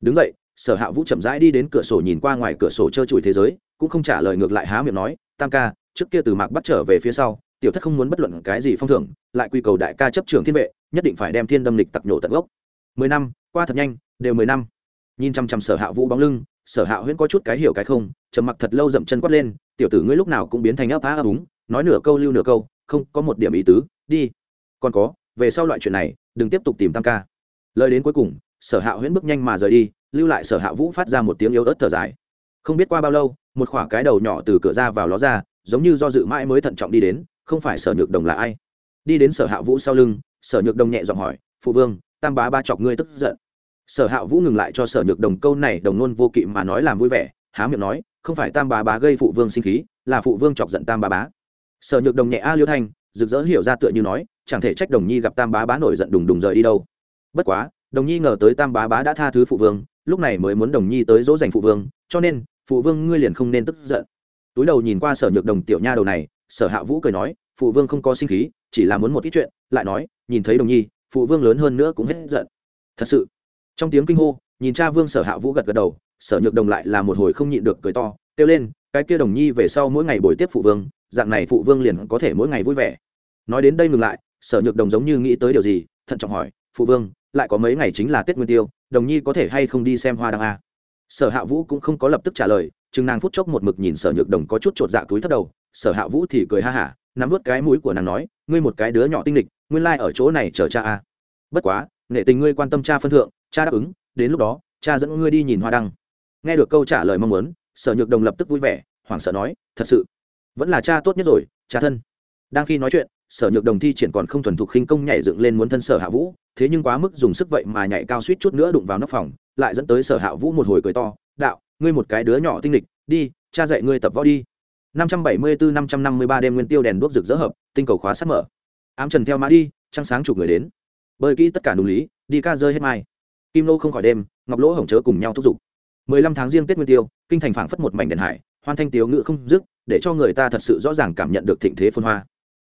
Đứng vậy sở hạ vũ chậm rãi đi đến cửa sổ nhìn qua ngoài cửa sổ trơ trụi thế giới, cũng không trả lời ngược lại há miệng nói, tam ca, trước kia từ mạc bắt trở về phía sau, tiểu thất không muốn bất luận cái gì phong thưởng, lại quy cầu đại ca chấp trường thiên vệ, nhất định phải đem thiên đâm lịch tặc nhổ tận gốc. Mười năm qua thật nhanh, đều mười năm. Nhìn chăm chăm sở hạ vũ bóng lưng, sở hạ huyễn có chút cái hiểu cái không, trầm mặc thật lâu dậm chân quát lên, tiểu tử ngươi lúc nào cũng biến thành ấp á ấp úng, nói nửa câu lưu nửa câu, không, có một điểm ý tứ, đi. Còn có, về sau loại chuyện này, đừng tiếp tục tìm tam ca. Lời đến cuối cùng, sở hạ huyễn bước nhanh mà rời đi, lưu lại sở hạ vũ phát ra một tiếng yếu ớt thở dài. Không biết qua bao lâu, một khoả cái đầu nhỏ từ cửa ra vào ló ra, giống như do dự mãi mới thận trọng đi đến, không phải sở nhược đồng là ai? Đi đến sở hạ vũ sau lưng, sở nhược đồng nhẹ giọng hỏi, phụ vương, tam bá ba chọc ngươi tức giận sở hạ vũ ngừng lại cho sở nhược đồng câu này đồng nôn vô kỵ mà nói làm vui vẻ, há miệng nói, không phải tam bá bá gây phụ vương sinh khí, là phụ vương chọc giận tam bá bá. Sở nhược đồng nhẹ a liêu thanh, rực rỡ hiểu ra tựa như nói, chẳng thể trách đồng nhi gặp tam bá bá nổi giận đùng đùng rời đi đâu. Bất quá, đồng nhi ngờ tới tam bá bá đã tha thứ phụ vương, lúc này mới muốn đồng nhi tới dỗ dành phụ vương, cho nên, phụ vương ngươi liền không nên tức giận. Túi đầu nhìn qua sở nhược đồng tiểu nha đầu này, sở hạ vũ cười nói, phụ vương không có sinh khí, chỉ là muốn một ít chuyện, lại nói, nhìn thấy đồng nhi, phụ vương lớn hơn nữa cũng hết giận. Thật sự trong tiếng kinh hô, nhìn cha vương sở hạ vũ gật gật đầu, sở nhược đồng lại là một hồi không nhịn được cười to, kêu lên, cái kia đồng nhi về sau mỗi ngày buổi tiếp phụ vương, dạng này phụ vương liền có thể mỗi ngày vui vẻ. Nói đến đây ngừng lại, sở nhược đồng giống như nghĩ tới điều gì, thận trọng hỏi, phụ vương, lại có mấy ngày chính là tết nguyên tiêu, đồng nhi có thể hay không đi xem hoa đăng a? Sở hạ vũ cũng không có lập tức trả lời, chừng nàng phút chốc một mực nhìn sở nhược đồng có chút chột dạ túi thất đầu, sở hạ vũ thì cười ha hả, nắm vớt cái mũi của nàng nói, ngươi một cái đứa nhỏ tinh lịch, nguyên lai、like、ở chỗ này chờ cha a. Bất quá nghệ tình ngươi quan tâm cha phân thượng cha đáp ứng, đến lúc đó, cha dẫn ngươi đi nhìn hoa đăng. Nghe được câu trả lời mong muốn, sở nhược đồng lập tức vui vẻ, hoảng sợ nói, thật sự, vẫn là cha tốt nhất rồi, cha thân. Đang khi nói chuyện, sở nhược đồng thi triển còn không thuần thục khinh công nhảy dựng lên muốn thân sở hạ vũ, thế nhưng quá mức dùng sức vậy mà nhảy cao suýt chút nữa đụng vào nóc phòng, lại dẫn tới sở hạ vũ một hồi cười to, đạo, ngươi một cái đứa nhỏ tinh lịch, đi, cha dạy ngươi tập võ đi. 574-553 đêm nguyên tiêu đèn đuốc rực rỡ hợp, tinh cầu khóa sắt mở. Ám trần theo mã đi, trăng sáng chụp người đến. Bơi kỹ tất cả đúng lý, đi ca rơi hết mai kim lô không khỏi đêm, ngọc lỗ hổng chớ cùng nhau thúc giục. 15 tháng riêng tết nguyên tiêu, kinh thành phảng phất một mảnh đèn hải, hoan thanh tiếu ngự không dứt, để cho người ta thật sự rõ ràng cảm nhận được thịnh thế phôn hoa.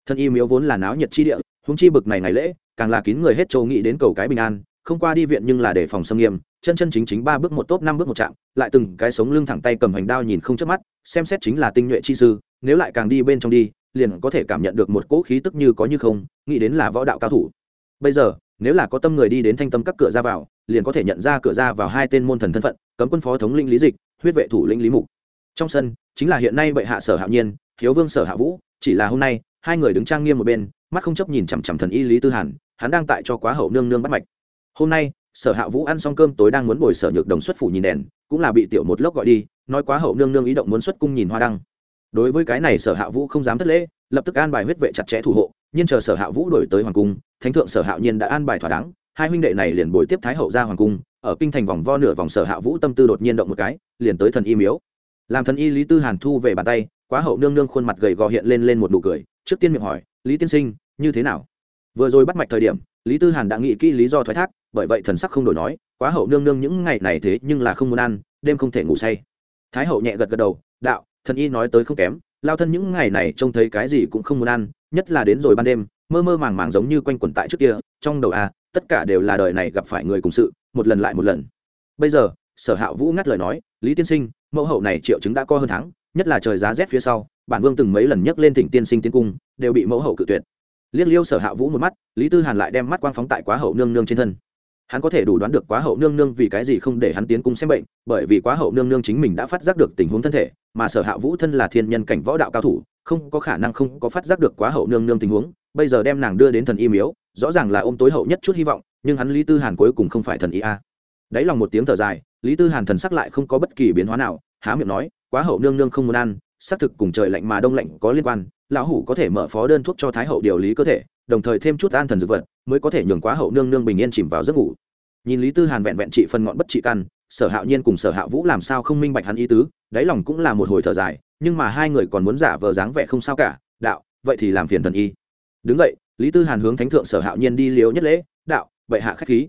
Thân y miếu vốn là náo nhiệt chi địa húng chi bực này ngày lễ, càng là kín người hết châu nghĩ đến cầu cái bình an, không qua đi viện nhưng là để phòng xâm nghiêm, chân chân chính chính ba bước một tốt năm bước một chạm lại từng cái sống lưng thẳng tay cầm hành đao nhìn không chớp mắt, xem xét chính là tinh nhuệ chi sư, nếu lại càng đi bên trong đi, liền có thể cảm nhận được một cỗ khí tức như có như không, nghĩ đến là võ đạo cao thủ. Bây giờ, nếu là có tâm người đi đến thanh tâm các cửa ra vào liền có thể nhận ra cửa ra vào hai tên môn thần thân phận, cấm quân phó thống linh lý dịch, huyết vệ thủ linh lý mục. Trong sân, chính là hiện nay bệ hạ sở hạo nhiên thiếu vương sở hạ vũ, chỉ là hôm nay, hai người đứng trang nghiêm một bên, mắt không chấp nhìn chằm chằm thần y lý tư hàn, hắn đang tại cho quá hậu nương nương bắt mạch. Hôm nay, sở hạ vũ ăn xong cơm tối đang muốn bồi sở nhược đồng xuất phủ nhìn đèn, cũng là bị tiểu một lốc gọi đi, nói quá hậu nương nương ý động muốn xuất cung nhìn hoa đăng. Đối với cái này sở hạ vũ không dám thất lễ, lập tức an bài huyết vệ chặt chẽ thủ hộ, nhưng chờ sở hạ vũ đổi tới hoàng cung, thánh thượng sở hạ nhiên đã an bài thỏa đáng hai huynh đệ này liền bồi tiếp thái hậu ra hoàng cung, ở kinh thành vòng vo nửa vòng sở hạ vũ tâm tư đột nhiên động một cái, liền tới thần y miếu. Làm thần y lý tư hàn thu về bàn tay, quá hậu nương nương khuôn mặt gầy gò hiện lên lên một nụ cười, trước tiên miệng hỏi, lý tiên sinh, như thế nào? Vừa rồi bắt mạch thời điểm, lý tư hàn đã nghĩ kỹ lý do thoái thác, bởi vậy thần sắc không đổi nói, quá hậu nương nương những ngày này thế nhưng là không muốn ăn, đêm không thể ngủ say. Thái hậu nhẹ gật gật đầu, đạo, thần y nói tới không kém, lao thân những ngày này trông thấy cái gì cũng không muốn ăn, nhất là đến rồi ban đêm, mơ mơ màng màng giống như quanh quẩn tại trước kia, trong đầu a tất cả đều là đời này gặp phải người cùng sự, một lần lại một lần. Bây giờ, sở hạ vũ ngắt lời nói, lý tiên sinh, mẫu hậu này triệu chứng đã co hơn tháng, nhất là trời giá rét phía sau, bản vương từng mấy lần nhấc lên thỉnh tiên sinh tiên cung, đều bị mẫu hậu cự tuyệt. Liếc liêu sở hạ vũ một mắt, lý tư hàn lại đem mắt quang phóng tại quá hậu nương nương trên thân. Hắn có thể đủ đoán được quá hậu nương nương vì cái gì không để hắn tiến cung xem bệnh, bởi vì quá hậu nương nương chính mình đã phát giác được tình huống thân thể, mà sở hạ vũ thân là thiên nhân cảnh võ đạo cao thủ, không có khả năng không có phát giác được quá hậu nương nương tình huống. Bây giờ đem nàng đưa đến thần y miếu rõ ràng là ôm tối hậu nhất chút hy vọng, nhưng hắn lý tư hàn cuối cùng không phải thần y a. Đáy lòng một tiếng thở dài, lý tư hàn thần sắc lại không có bất kỳ biến hóa nào, há miệng nói, quá hậu nương nương không muốn ăn, xác thực cùng trời lạnh mà đông lạnh có liên quan, lão hủ có thể mở phó đơn thuốc cho thái hậu điều lý cơ thể, đồng thời thêm chút an thần dược vật, mới có thể nhường quá hậu nương nương bình yên chìm vào giấc ngủ. Nhìn lý tư hàn vẹn vẹn trị phần ngọn bất trị căn, sở hạo nhiên cùng sở hạ vũ làm sao không minh bạch hắn ý tứ, đáy lòng cũng là một hồi thở dài, nhưng mà hai người còn muốn giả vờ dáng vẻ không sao cả, đạo, vậy thì làm phiền thần y. Đứng vậy lý tư hàn hướng thánh thượng sở hạo nhiên đi liếu nhất lễ, đạo, bệ hạ khách khí.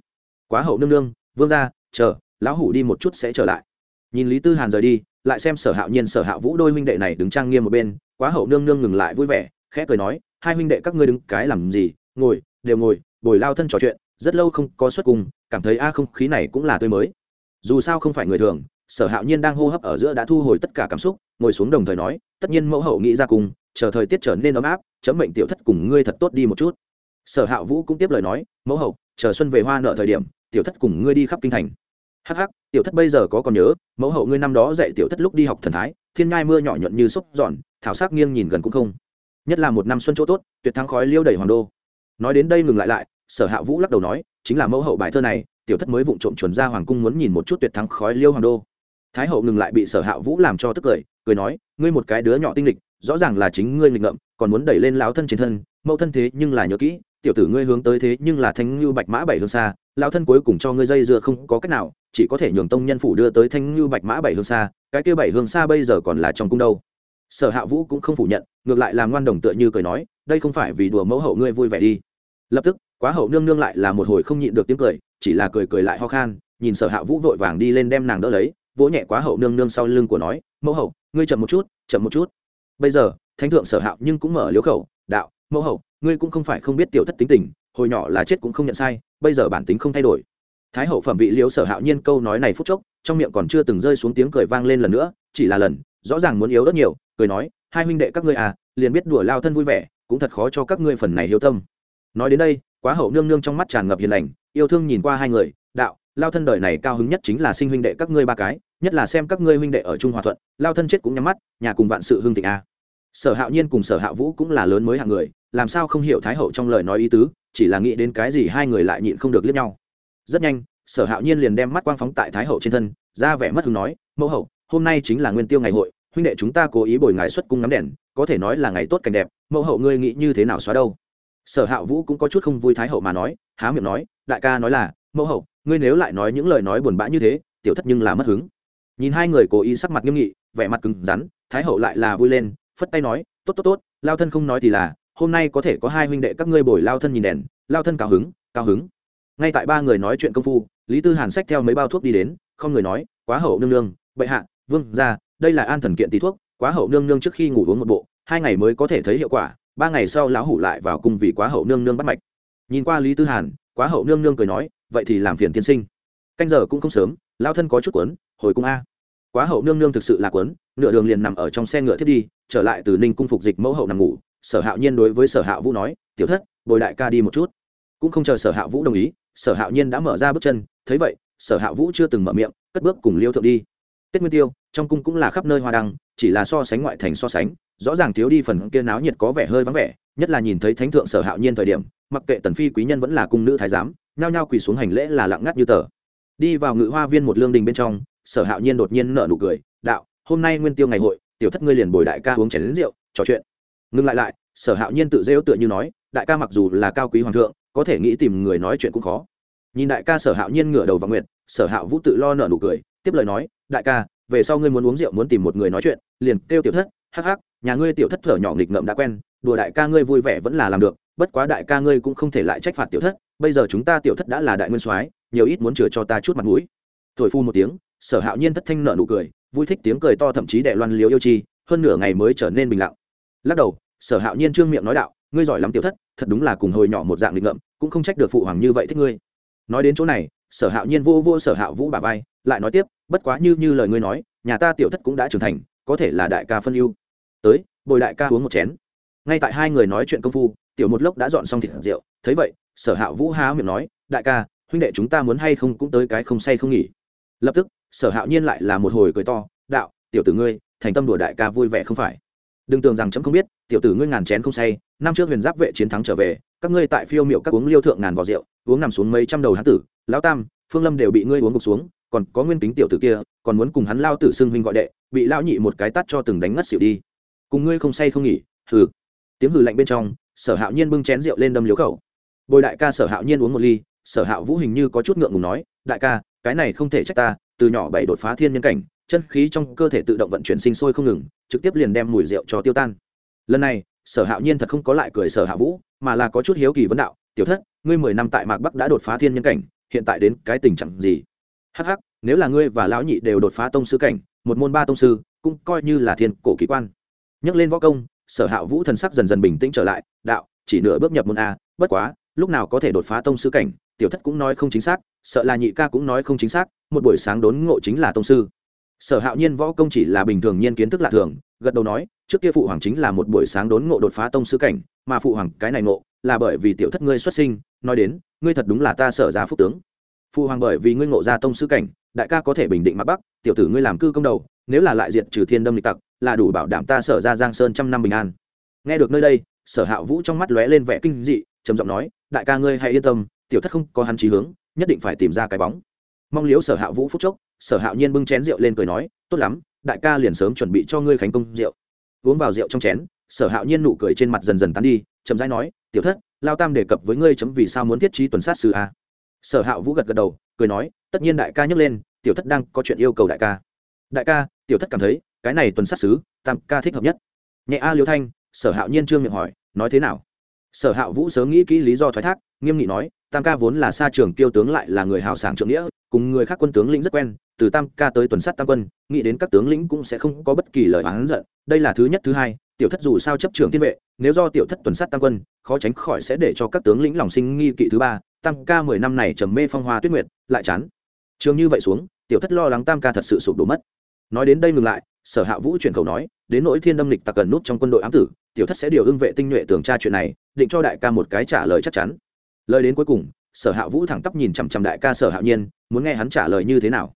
Quá hậu nương nương, vương ra chờ, lão hủ đi một chút sẽ trở lại. Nhìn lý tư hàn rời đi, lại xem sở hạo nhiên, sở hạ vũ đôi huynh đệ này đứng trang nghiêm một bên, quá hậu nương nương ngừng lại vui vẻ, khẽ cười nói, hai huynh đệ các ngươi đứng cái làm gì? Ngồi, đều ngồi, bồi lao thân trò chuyện, rất lâu không có xuất cùng cảm thấy a không khí này cũng là tươi mới. Dù sao không phải người thường, sở hạo nhiên đang hô hấp ở giữa đã thu hồi tất cả cảm xúc, ngồi xuống đồng thời nói, tất nhiên mẫu hậu nghĩ ra cùng chờ thời tiết trở nên ấm áp, chấm mệnh tiểu thất cùng ngươi thật tốt đi một chút. Sở hạ vũ cũng tiếp lời nói, mẫu hậu, chờ xuân về hoa nợ thời điểm, tiểu thất cùng ngươi đi khắp kinh thành. Hắc hắc, tiểu thất bây giờ có còn nhớ, mẫu hậu ngươi năm đó dạy tiểu thất lúc đi học thần thái, thiên ngai mưa nhỏ nhuận như xúc giòn, thảo sắc nghiêng nhìn gần cũng không. Nhất là một năm xuân chỗ tốt, tuyệt thắng khói liêu đầy hoàng đô. Nói đến đây ngừng lại lại, sở hạ vũ lắc đầu nói, chính là mẫu hậu bài thơ này, tiểu thất mới vụng trộm chuẩn ra hoàng cung muốn nhìn một chút tuyệt thắng khói liêu hoàng đô thái hậu ngừng lại bị sở hạ vũ làm cho tức cười cười nói, ngươi một cái đứa nhỏ tinh lịch, rõ ràng là chính ngươi nghịch ngợm, còn muốn đẩy lên lão thân trên thân, mẫu thân thế nhưng là nhớ kỹ, tiểu tử ngươi hướng tới thế nhưng là thanh ngưu bạch mã bảy hương xa, lão thân cuối cùng cho ngươi dây dưa không có cách nào, chỉ có thể nhường tông nhân phủ đưa tới thanh ngưu bạch mã bảy hương xa, cái kia bảy hương xa bây giờ còn là trong cung đâu. Sở hạ vũ cũng không phủ nhận, ngược lại làm ngoan đồng tựa như cười nói, đây không phải vì đùa mẫu hậu ngươi vui vẻ đi. Lập tức, quá hậu nương nương lại là một hồi không nhịn được tiếng cười, chỉ là cười cười lại ho khan, nhìn sở hạ vũ vội vàng đi lên đem nàng đỡ lấy vỗ nhẹ quá hậu nương nương sau lưng của nói, mẫu hậu, ngươi chậm một chút, chậm một chút. Bây giờ, thánh thượng sở hạo nhưng cũng mở liếu khẩu, đạo, mẫu hậu, ngươi cũng không phải không biết tiểu thất tính tình, hồi nhỏ là chết cũng không nhận sai, bây giờ bản tính không thay đổi. Thái hậu phẩm vị liếu sở hạo nhiên câu nói này phút chốc, trong miệng còn chưa từng rơi xuống tiếng cười vang lên lần nữa, chỉ là lần, rõ ràng muốn yếu rất nhiều, cười nói, hai huynh đệ các ngươi à liền biết đùa lao thân vui vẻ, cũng thật khó cho các ngươi phần này hiếu tâm. Nói đến đây, quá hậu nương nương trong mắt tràn ngập hiền lành, yêu thương nhìn qua hai người, đạo lao thân đời này cao hứng nhất chính là sinh huynh đệ các ngươi ba cái, nhất là xem các ngươi huynh đệ ở trung hòa thuận, lao thân chết cũng nhắm mắt, nhà cùng vạn sự hương thịnh a. Sở hạo nhiên cùng sở hạ vũ cũng là lớn mới hạng người, làm sao không hiểu thái hậu trong lời nói ý tứ, chỉ là nghĩ đến cái gì hai người lại nhịn không được liếc nhau. Rất nhanh, sở hạo nhiên liền đem mắt quang phóng tại thái hậu trên thân, ra vẻ mất hứng nói, mẫu hậu, hôm nay chính là nguyên tiêu ngày hội, huynh đệ chúng ta cố ý bồi ngài xuất cung ngắm đèn, có thể nói là ngày tốt cảnh đẹp, mẫu hậu ngươi nghĩ như thế nào xóa đâu? Sở hạ vũ cũng có chút không vui thái hậu mà nói, há miệng nói, đại ca nói là, mẫu hậu ngươi nếu lại nói những lời nói buồn bã như thế, tiểu thất nhưng là mất hứng. Nhìn hai người cố ý sắc mặt nghiêm nghị, vẻ mặt cứng rắn, thái hậu lại là vui lên, phất tay nói, tốt tốt tốt, lao thân không nói thì là, hôm nay có thể có hai huynh đệ các ngươi bồi lao thân nhìn đèn, lao thân cao hứng cao hứng. Ngay tại ba người nói chuyện công phu, lý tư hàn xách theo mấy bao thuốc đi đến, không người nói, quá hậu nương nương, bệ hạ, vương ra đây là an thần kiện tí thuốc, quá hậu nương nương trước khi ngủ uống một bộ, hai ngày mới có thể thấy hiệu quả, ba ngày sau lão hủ lại vào cung vì quá hậu nương nương bắt mạch. Nhìn qua lý tư hàn, quá hậu nương nương cười nói vậy thì làm phiền tiên sinh. Canh giờ cũng không sớm lao thân có chút quấn hồi cung a. Quá hậu nương nương thực sự là quấn nửa đường liền nằm ở trong xe ngựa thiết đi, trở lại từ ninh cung phục dịch mẫu hậu nằm ngủ, sở hạo nhiên đối với sở hạ vũ nói, tiểu thất, bồi đại ca đi một chút. Cũng không chờ sở hạ vũ đồng ý, sở hạo nhiên đã mở ra bước chân, thấy vậy, sở hạ vũ chưa từng mở miệng, cất bước cùng liêu thượng đi. Tết nguyên tiêu, trong cung cũng là khắp nơi hoa đăng, chỉ là so sánh ngoại thành so sánh, rõ ràng thiếu đi phần kia náo nhiệt có vẻ hơi vắng vẻ, nhất là nhìn thấy thánh thượng sở hạo nhiên thời điểm, mặc kệ tần phi quý nhân vẫn là cung nữ thái giám nhao nhao quỳ xuống hành lễ là lặng ngắt như tờ. Đi vào ngự hoa viên một lương đình bên trong, sở hạo nhiên đột nhiên nở nụ cười, đạo, hôm nay nguyên tiêu ngày hội, tiểu thất ngươi liền bồi đại ca uống chén rượu, trò chuyện. Ngừng lại lại, sở hạo nhiên tự rêu tựa như nói, đại ca mặc dù là cao quý hoàng thượng, có thể nghĩ tìm người nói chuyện cũng khó. Nhìn đại ca sở hạo nhiên ngửa đầu vào nguyện sở hạo vũ tự lo nở nụ cười, tiếp lời nói, đại ca, về sau ngươi muốn uống rượu muốn tìm một người nói chuyện, liền kêu tiểu thất, hắc hắc, nhà ngươi tiểu thất thở nhỏ nghịch ngợm đã quen đùa đại ca ngươi vui vẻ vẫn là làm được, bất quá đại ca ngươi cũng không thể lại trách phạt tiểu thất, bây giờ chúng ta tiểu thất đã là đại nguyên soái, nhiều ít muốn chừa cho ta chút mặt mũi. Thổi phu một tiếng, sở hạo nhiên thất thanh nợ nụ cười, vui thích tiếng cười to thậm chí đệ loan liếu yêu chi, hơn nửa ngày mới trở nên bình lặng. Lắc đầu, sở hạo nhiên trương miệng nói đạo, ngươi giỏi lắm tiểu thất, thật đúng là cùng hồi nhỏ một dạng nghịch ngợm, cũng không trách được phụ hoàng như vậy thích ngươi. Nói đến chỗ này, sở hạo nhiên vô vô sở hạo vũ bà vai, lại nói tiếp, bất quá như như lời ngươi nói, nhà ta tiểu thất cũng đã trưởng thành, có thể là đại ca phân ưu. Tới, bồi đại ca uống một chén ngay tại hai người nói chuyện công phu, tiểu một lốc đã dọn xong thịt rượu. Thấy vậy, sở hạ vũ há miệng nói, đại ca, huynh đệ chúng ta muốn hay không cũng tới cái không say không nghỉ. Lập tức, sở hạo nhiên lại là một hồi cười to, đạo, tiểu tử ngươi, thành tâm đùa đại ca vui vẻ không phải? Đừng tưởng rằng chấm không biết, tiểu tử ngươi ngàn chén không say, năm trước huyền giáp vệ chiến thắng trở về, các ngươi tại phiêu miệu các uống liêu thượng ngàn vò rượu, uống nằm xuống mấy trăm đầu hán tử, lão tam, phương lâm đều bị ngươi uống gục xuống, còn có nguyên kính tiểu tử kia, còn muốn cùng hắn lao tử xưng huynh gọi đệ, bị lao nhị một cái tắt cho từng đánh ngất xỉu đi. Cùng ngươi không say không nghỉ, hừ tiếng hừ lạnh bên trong, sở hạo nhiên bưng chén rượu lên đâm liếu khẩu. Bồi đại ca sở hạo nhiên uống một ly, sở hạo vũ hình như có chút ngượng ngùng nói, đại ca, cái này không thể trách ta, từ nhỏ bảy đột phá thiên nhân cảnh, chân khí trong cơ thể tự động vận chuyển sinh sôi không ngừng, trực tiếp liền đem mùi rượu cho tiêu tan. Lần này, sở hạo nhiên thật không có lại cười sở hạ vũ, mà là có chút hiếu kỳ vấn đạo, tiểu thất, ngươi mười năm tại mạc bắc đã đột phá thiên nhân cảnh, hiện tại đến cái tình trạng gì? Hh nếu là ngươi và lão nhị đều đột phá tông sư cảnh, một môn ba tông sư, cũng coi như là thiên cổ kỳ quan. Nhắc lên võ công sở hạ vũ thần sắc dần dần bình tĩnh trở lại, đạo, chỉ nửa bước nhập môn a, bất quá, lúc nào có thể đột phá tông sư cảnh, tiểu thất cũng nói không chính xác, sợ là nhị ca cũng nói không chính xác, một buổi sáng đốn ngộ chính là tông sư. Sở hạo nhiên võ công chỉ là bình thường nhiên kiến thức lạ thường, gật đầu nói, trước kia phụ hoàng chính là một buổi sáng đốn ngộ đột phá tông sư cảnh, mà phụ hoàng cái này ngộ là bởi vì tiểu thất ngươi xuất sinh, nói đến, ngươi thật đúng là ta sở giá phúc tướng. Phụ hoàng bởi vì ngươi ngộ ra tông sư cảnh, đại ca có thể bình định mặt bắc tiểu tử ngươi làm cư công đầu, nếu là lại diệt trừ thiên đâm lịch tặc, là đủ bảo đảm ta sở ra giang sơn trăm năm bình an. Nghe được nơi đây, sở hạ vũ trong mắt lóe lên vẻ kinh dị, trầm giọng nói, đại ca ngươi hãy yên tâm, tiểu thất không có hắn trí hướng, nhất định phải tìm ra cái bóng. Mong liếu sở hạ vũ phúc chốc, sở hạo nhiên bưng chén rượu lên cười nói, tốt lắm, đại ca liền sớm chuẩn bị cho ngươi khánh công rượu. Uống vào rượu trong chén, sở hạo nhiên nụ cười trên mặt dần dần tán đi, chậm rãi nói, tiểu thất, lao tam đề cập với ngươi chấm vì sao muốn thiết trí tuần sát sư a. Sở hạo vũ gật gật đầu, cười nói, tất nhiên đại ca nhấc lên tiểu thất đang có chuyện yêu cầu đại ca. Đại ca, tiểu thất cảm thấy, cái này tuần sát sứ tam ca thích hợp nhất. Nhẹ a liêu thanh, sở hạo nhiên trương miệng hỏi, nói thế nào? Sở hạo vũ sớm nghĩ kỹ lý do thoái thác, nghiêm nghị nói, tam ca vốn là xa trường kiêu tướng lại là người hào sảng trượng nghĩa, cùng người khác quân tướng lĩnh rất quen, từ tam ca tới tuần sát tam quân, nghĩ đến các tướng lĩnh cũng sẽ không có bất kỳ lời oán giận. Đây là thứ nhất, thứ hai, tiểu thất dù sao chấp trường thiên vệ, nếu do tiểu thất tuần sát tam quân, khó tránh khỏi sẽ để cho các tướng lĩnh lòng sinh nghi kỵ thứ ba, tam ca mười năm này trầm mê phong hoa tuyết nguyệt, lại chán. Trường như vậy xuống tiểu thất lo lắng tam ca thật sự sụp đổ mất. Nói đến đây ngừng lại, sở hạ vũ chuyển khẩu nói, đến nỗi thiên đâm lịch tặc cần nút trong quân đội ám tử, tiểu thất sẽ điều ưng vệ tinh nhuệ tường tra chuyện này, định cho đại ca một cái trả lời chắc chắn. Lời đến cuối cùng, sở hạ vũ thẳng tắp nhìn chằm chằm đại ca sở hạ nhiên, muốn nghe hắn trả lời như thế nào.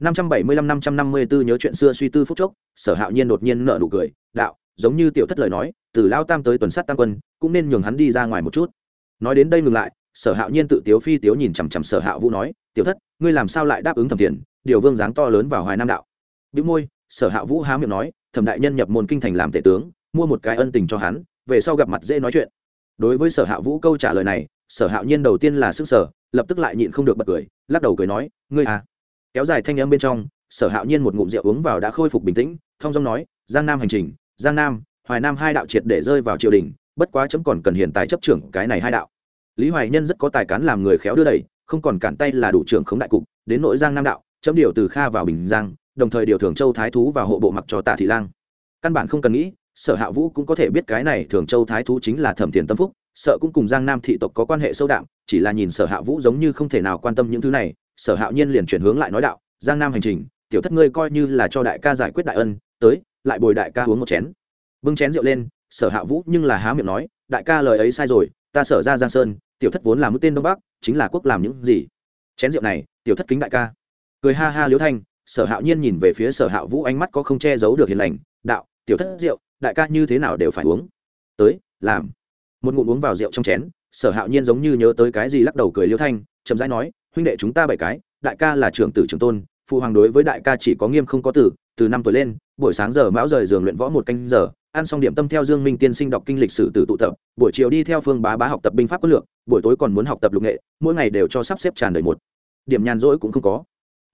Năm trăm bảy mươi lăm, năm trăm năm mươi bốn nhớ chuyện xưa suy tư phúc chốc, sở hạ nhiên đột nhiên nở nụ cười, đạo, giống như tiểu thất lời nói, từ lao tam tới tuần sát tam quân, cũng nên nhường hắn đi ra ngoài một chút. Nói đến đây ngừng lại, sở hạ nhiên tự tiếu phi tiếu nhìn chằm chằm sở hạ vũ nói, tiểu thất, ngươi làm sao lại đáp ứng thẩm tiền điều vương dáng to lớn vào hoài nam đạo. Bị môi, sở hạ vũ há miệng nói, thẩm đại nhân nhập môn kinh thành làm tể tướng, mua một cái ân tình cho hắn, về sau gặp mặt dễ nói chuyện. Đối với sở hạ vũ câu trả lời này, sở hạo nhiên đầu tiên là sức sở lập tức lại nhịn không được bật cười, lắc đầu cười nói, ngươi à. Kéo dài thanh âm bên trong, sở hạo nhiên một ngụm rượu uống vào đã khôi phục bình tĩnh, thong dong nói, giang nam hành trình, giang nam, hoài nam hai đạo triệt để rơi vào triều đình, bất quá chấm còn cần hiện tài chấp trưởng cái này hai đạo. Lý hoài nhân rất có tài cán làm người khéo đưa đẩy, không còn cản tay là đủ trưởng khống đại cục, đến nội giang nam đạo chấm điều từ kha vào bình giang, đồng thời điều thường châu thái thú vào hộ bộ mặc cho tạ thị lang. Căn bản không cần nghĩ, sở hạ vũ cũng có thể biết cái này thường châu thái thú chính là thẩm thiền tâm phúc, sợ cũng cùng giang nam thị tộc có quan hệ sâu đậm chỉ là nhìn sở hạ vũ giống như không thể nào quan tâm những thứ này, sở hạo nhiên liền chuyển hướng lại nói đạo, giang nam hành trình, tiểu thất ngươi coi như là cho đại ca giải quyết đại ân, tới, lại bồi đại ca uống một chén. Bưng chén rượu lên, sở hạ vũ nhưng là há miệng nói, đại ca lời ấy sai rồi, ta sở ra giang sơn, tiểu thất vốn là mũi tên đông bắc, chính là quốc làm những gì? Chén rượu này, tiểu thất kính đại ca cười ha ha liễu thanh, sở hạo nhiên nhìn về phía sở hạo vũ ánh mắt có không che giấu được hiền lành, đạo, tiểu thất rượu, đại ca như thế nào đều phải uống. Tới, làm. Một ngụm uống vào rượu trong chén, sở hạo nhiên giống như nhớ tới cái gì lắc đầu cười liễu thanh, chậm rãi nói, huynh đệ chúng ta bảy cái, đại ca là trưởng tử trưởng tôn, phụ hoàng đối với đại ca chỉ có nghiêm không có tử, từ năm tuổi lên, buổi sáng giờ mão rời giường luyện võ một canh giờ, ăn xong điểm tâm theo dương minh tiên sinh đọc kinh lịch sử từ tụ tập, buổi chiều đi theo phương bá bá học tập binh pháp quân lược, buổi tối còn muốn học tập lục nghệ, mỗi ngày đều cho sắp xếp tràn đầy một điểm nhàn rỗi cũng không có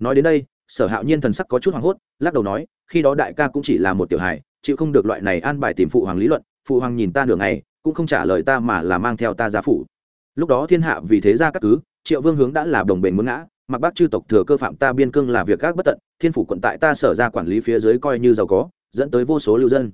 nói đến đây sở hạo nhiên thần sắc có chút hoảng hốt lắc đầu nói khi đó đại ca cũng chỉ là một tiểu hài chịu không được loại này an bài tìm phụ hoàng lý luận phụ hoàng nhìn ta nửa ngày cũng không trả lời ta mà là mang theo ta ra phủ. Lúc đó thiên hạ vì thế ra các cứ triệu vương hướng đã là đồng bền muốn ngã mặc bác chư tộc thừa cơ phạm ta biên cương là việc gác bất tận thiên phủ quận tại ta sở ra quản lý phía dưới coi như giàu có dẫn tới vô số lưu dân.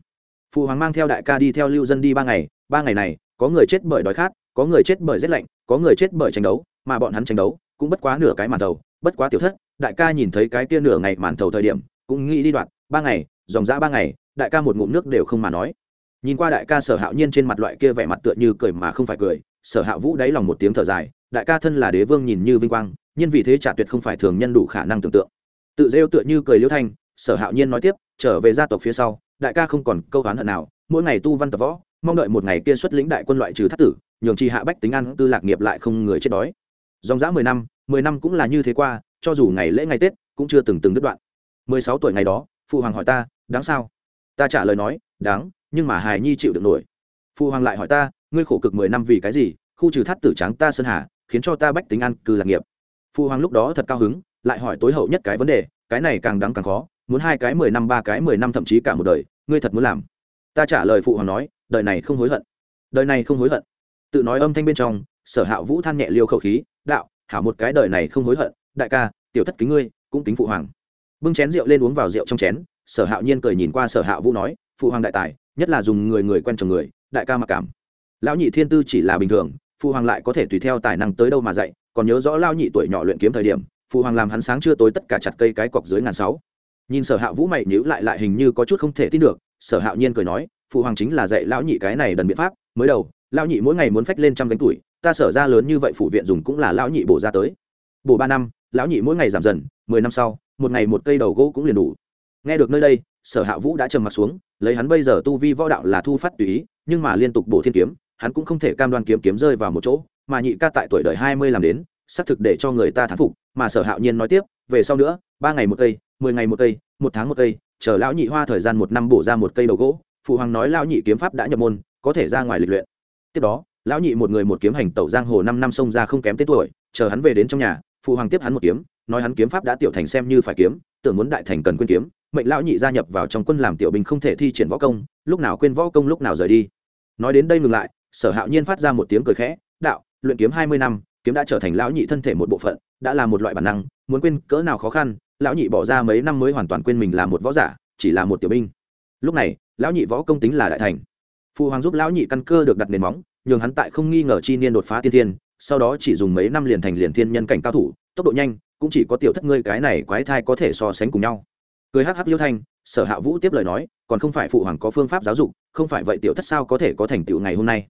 Phụ hoàng mang theo đại ca đi theo lưu dân đi ba ngày ba ngày này có người chết bởi đói khát có người chết bởi rét lạnh có người chết bởi tranh đấu mà bọn hắn tranh đấu cũng bất quá nửa cái màn đầu, bất quá tiểu thất đại ca nhìn thấy cái kia nửa ngày màn thầu thời điểm, cũng nghĩ đi đoạt ba ngày, dòng dã ba ngày, đại ca một ngụm nước đều không mà nói. Nhìn qua đại ca sở hạo nhiên trên mặt loại kia vẻ mặt tựa như cười mà không phải cười, sở hạ vũ đáy lòng một tiếng thở dài, đại ca thân là đế vương nhìn như vinh quang nhân vì thế trả tuyệt không phải thường nhân đủ khả năng tưởng tượng. Tự rêu tựa như cười liễu thanh, sở hạo nhiên nói tiếp, trở về gia tộc phía sau, đại ca không còn câu oán hận nào, mỗi ngày tu văn tập võ, mong đợi một ngày kia xuất lĩnh đại quân loại trừ thất tử, nhường chi hạ bách tính ăn tư lạc nghiệp lại không người chết đói. Dòng dã mười năm mười năm cũng là như thế qua cho dù ngày lễ ngày tết, cũng chưa từng từng đứt đoạn. Mười sáu tuổi ngày đó phụ hoàng hỏi ta, đáng sao? Ta trả lời nói, đáng, nhưng mà hài nhi chịu được nổi. Phụ hoàng lại hỏi ta, ngươi khổ cực mười năm vì cái gì? Khu trừ thắt tử trắng ta sơn hà, khiến cho ta bách tính ăn cư lạc nghiệp. Phụ hoàng lúc đó thật cao hứng, lại hỏi tối hậu nhất cái vấn đề, cái này càng đáng càng khó, muốn hai cái mười năm, ba cái mười năm thậm chí cả một đời, ngươi thật muốn làm? Ta trả lời phụ hoàng nói, đời này không hối hận. Đời này không hối hận. Tự nói âm thanh bên trong, sở hạ vũ than nhẹ liêu khẩu khí, đạo, hảo một cái đời này không hối hận đại ca, tiểu thất kính ngươi, cũng kính phụ hoàng. Bưng chén rượu lên uống vào rượu trong chén, sở hạo nhiên cười nhìn qua sở hạ vũ nói, phụ hoàng đại tài, nhất là dùng người người quen chồng người, đại ca mặc cảm. Lão nhị thiên tư chỉ là bình thường, phụ hoàng lại có thể tùy theo tài năng tới đâu mà dạy, còn nhớ rõ lao nhị tuổi nhỏ luyện kiếm thời điểm, phụ hoàng làm hắn sáng chưa tối tất cả chặt cây cái cọc dưới ngàn sáu. Nhìn sở hạ vũ mày nhữ lại lại hình như có chút không thể tin được, sở hạo nhiên cười nói, phụ hoàng chính là dạy lão nhị cái này đần biện pháp, mới đầu, lão nhị mỗi ngày muốn phách lên trăm cánh tuổi, ta sở ra lớn như vậy phủ viện dùng cũng là lão nhị bổ ra tới. Bổ ba năm lão nhị mỗi ngày giảm dần, mười năm sau, một ngày một cây đầu gỗ cũng liền đủ. Nghe được nơi đây, sở hạ vũ đã trầm mặt xuống, lấy hắn bây giờ tu vi võ đạo là thu phát tùy ý, nhưng mà liên tục bổ thiên kiếm, hắn cũng không thể cam đoan kiếm kiếm rơi vào một chỗ, mà nhị ca tại tuổi đời hai mươi làm đến, xác thực để cho người ta thán phục, mà sở hạo nhiên nói tiếp, về sau nữa, ba ngày một cây, mười ngày một cây, một tháng một cây, chờ lão nhị hoa thời gian một năm bổ ra một cây đầu gỗ, phụ hoàng nói lão nhị kiếm pháp đã nhập môn, có thể ra ngoài lịch luyện. Tiếp đó, lão nhị một người một kiếm hành tẩu giang hồ năm năm xông ra không kém tên tuổi, chờ hắn về đến trong nhà phụ hoàng tiếp hắn một kiếm, nói hắn kiếm pháp đã tiểu thành xem như phải kiếm, tưởng muốn đại thành cần quên kiếm, mệnh lão nhị gia nhập vào trong quân làm tiểu binh không thể thi triển võ công, lúc nào quên võ công lúc nào rời đi. Nói đến đây ngừng lại, sở hạo nhiên phát ra một tiếng cười khẽ, đạo, luyện kiếm hai mươi năm, kiếm đã trở thành lão nhị thân thể một bộ phận, đã là một loại bản năng, muốn quên cỡ nào khó khăn, lão nhị bỏ ra mấy năm mới hoàn toàn quên mình là một võ giả, chỉ là một tiểu binh. Lúc này, lão nhị võ công tính là đại thành. Phụ hoàng giúp lão nhị căn cơ được đặt nền móng, nhường hắn tại không nghi ngờ chi niên đột phá tiên thiên sau đó chỉ dùng mấy năm liền thành liền thiên nhân cảnh cao thủ, tốc độ nhanh, cũng chỉ có tiểu thất ngươi cái này quái thai có thể so sánh cùng nhau. Cười hắc hắc liêu thanh, sở hạ vũ tiếp lời nói, còn không phải phụ hoàng có phương pháp giáo dục, không phải vậy tiểu thất sao có thể có thành tựu ngày hôm nay?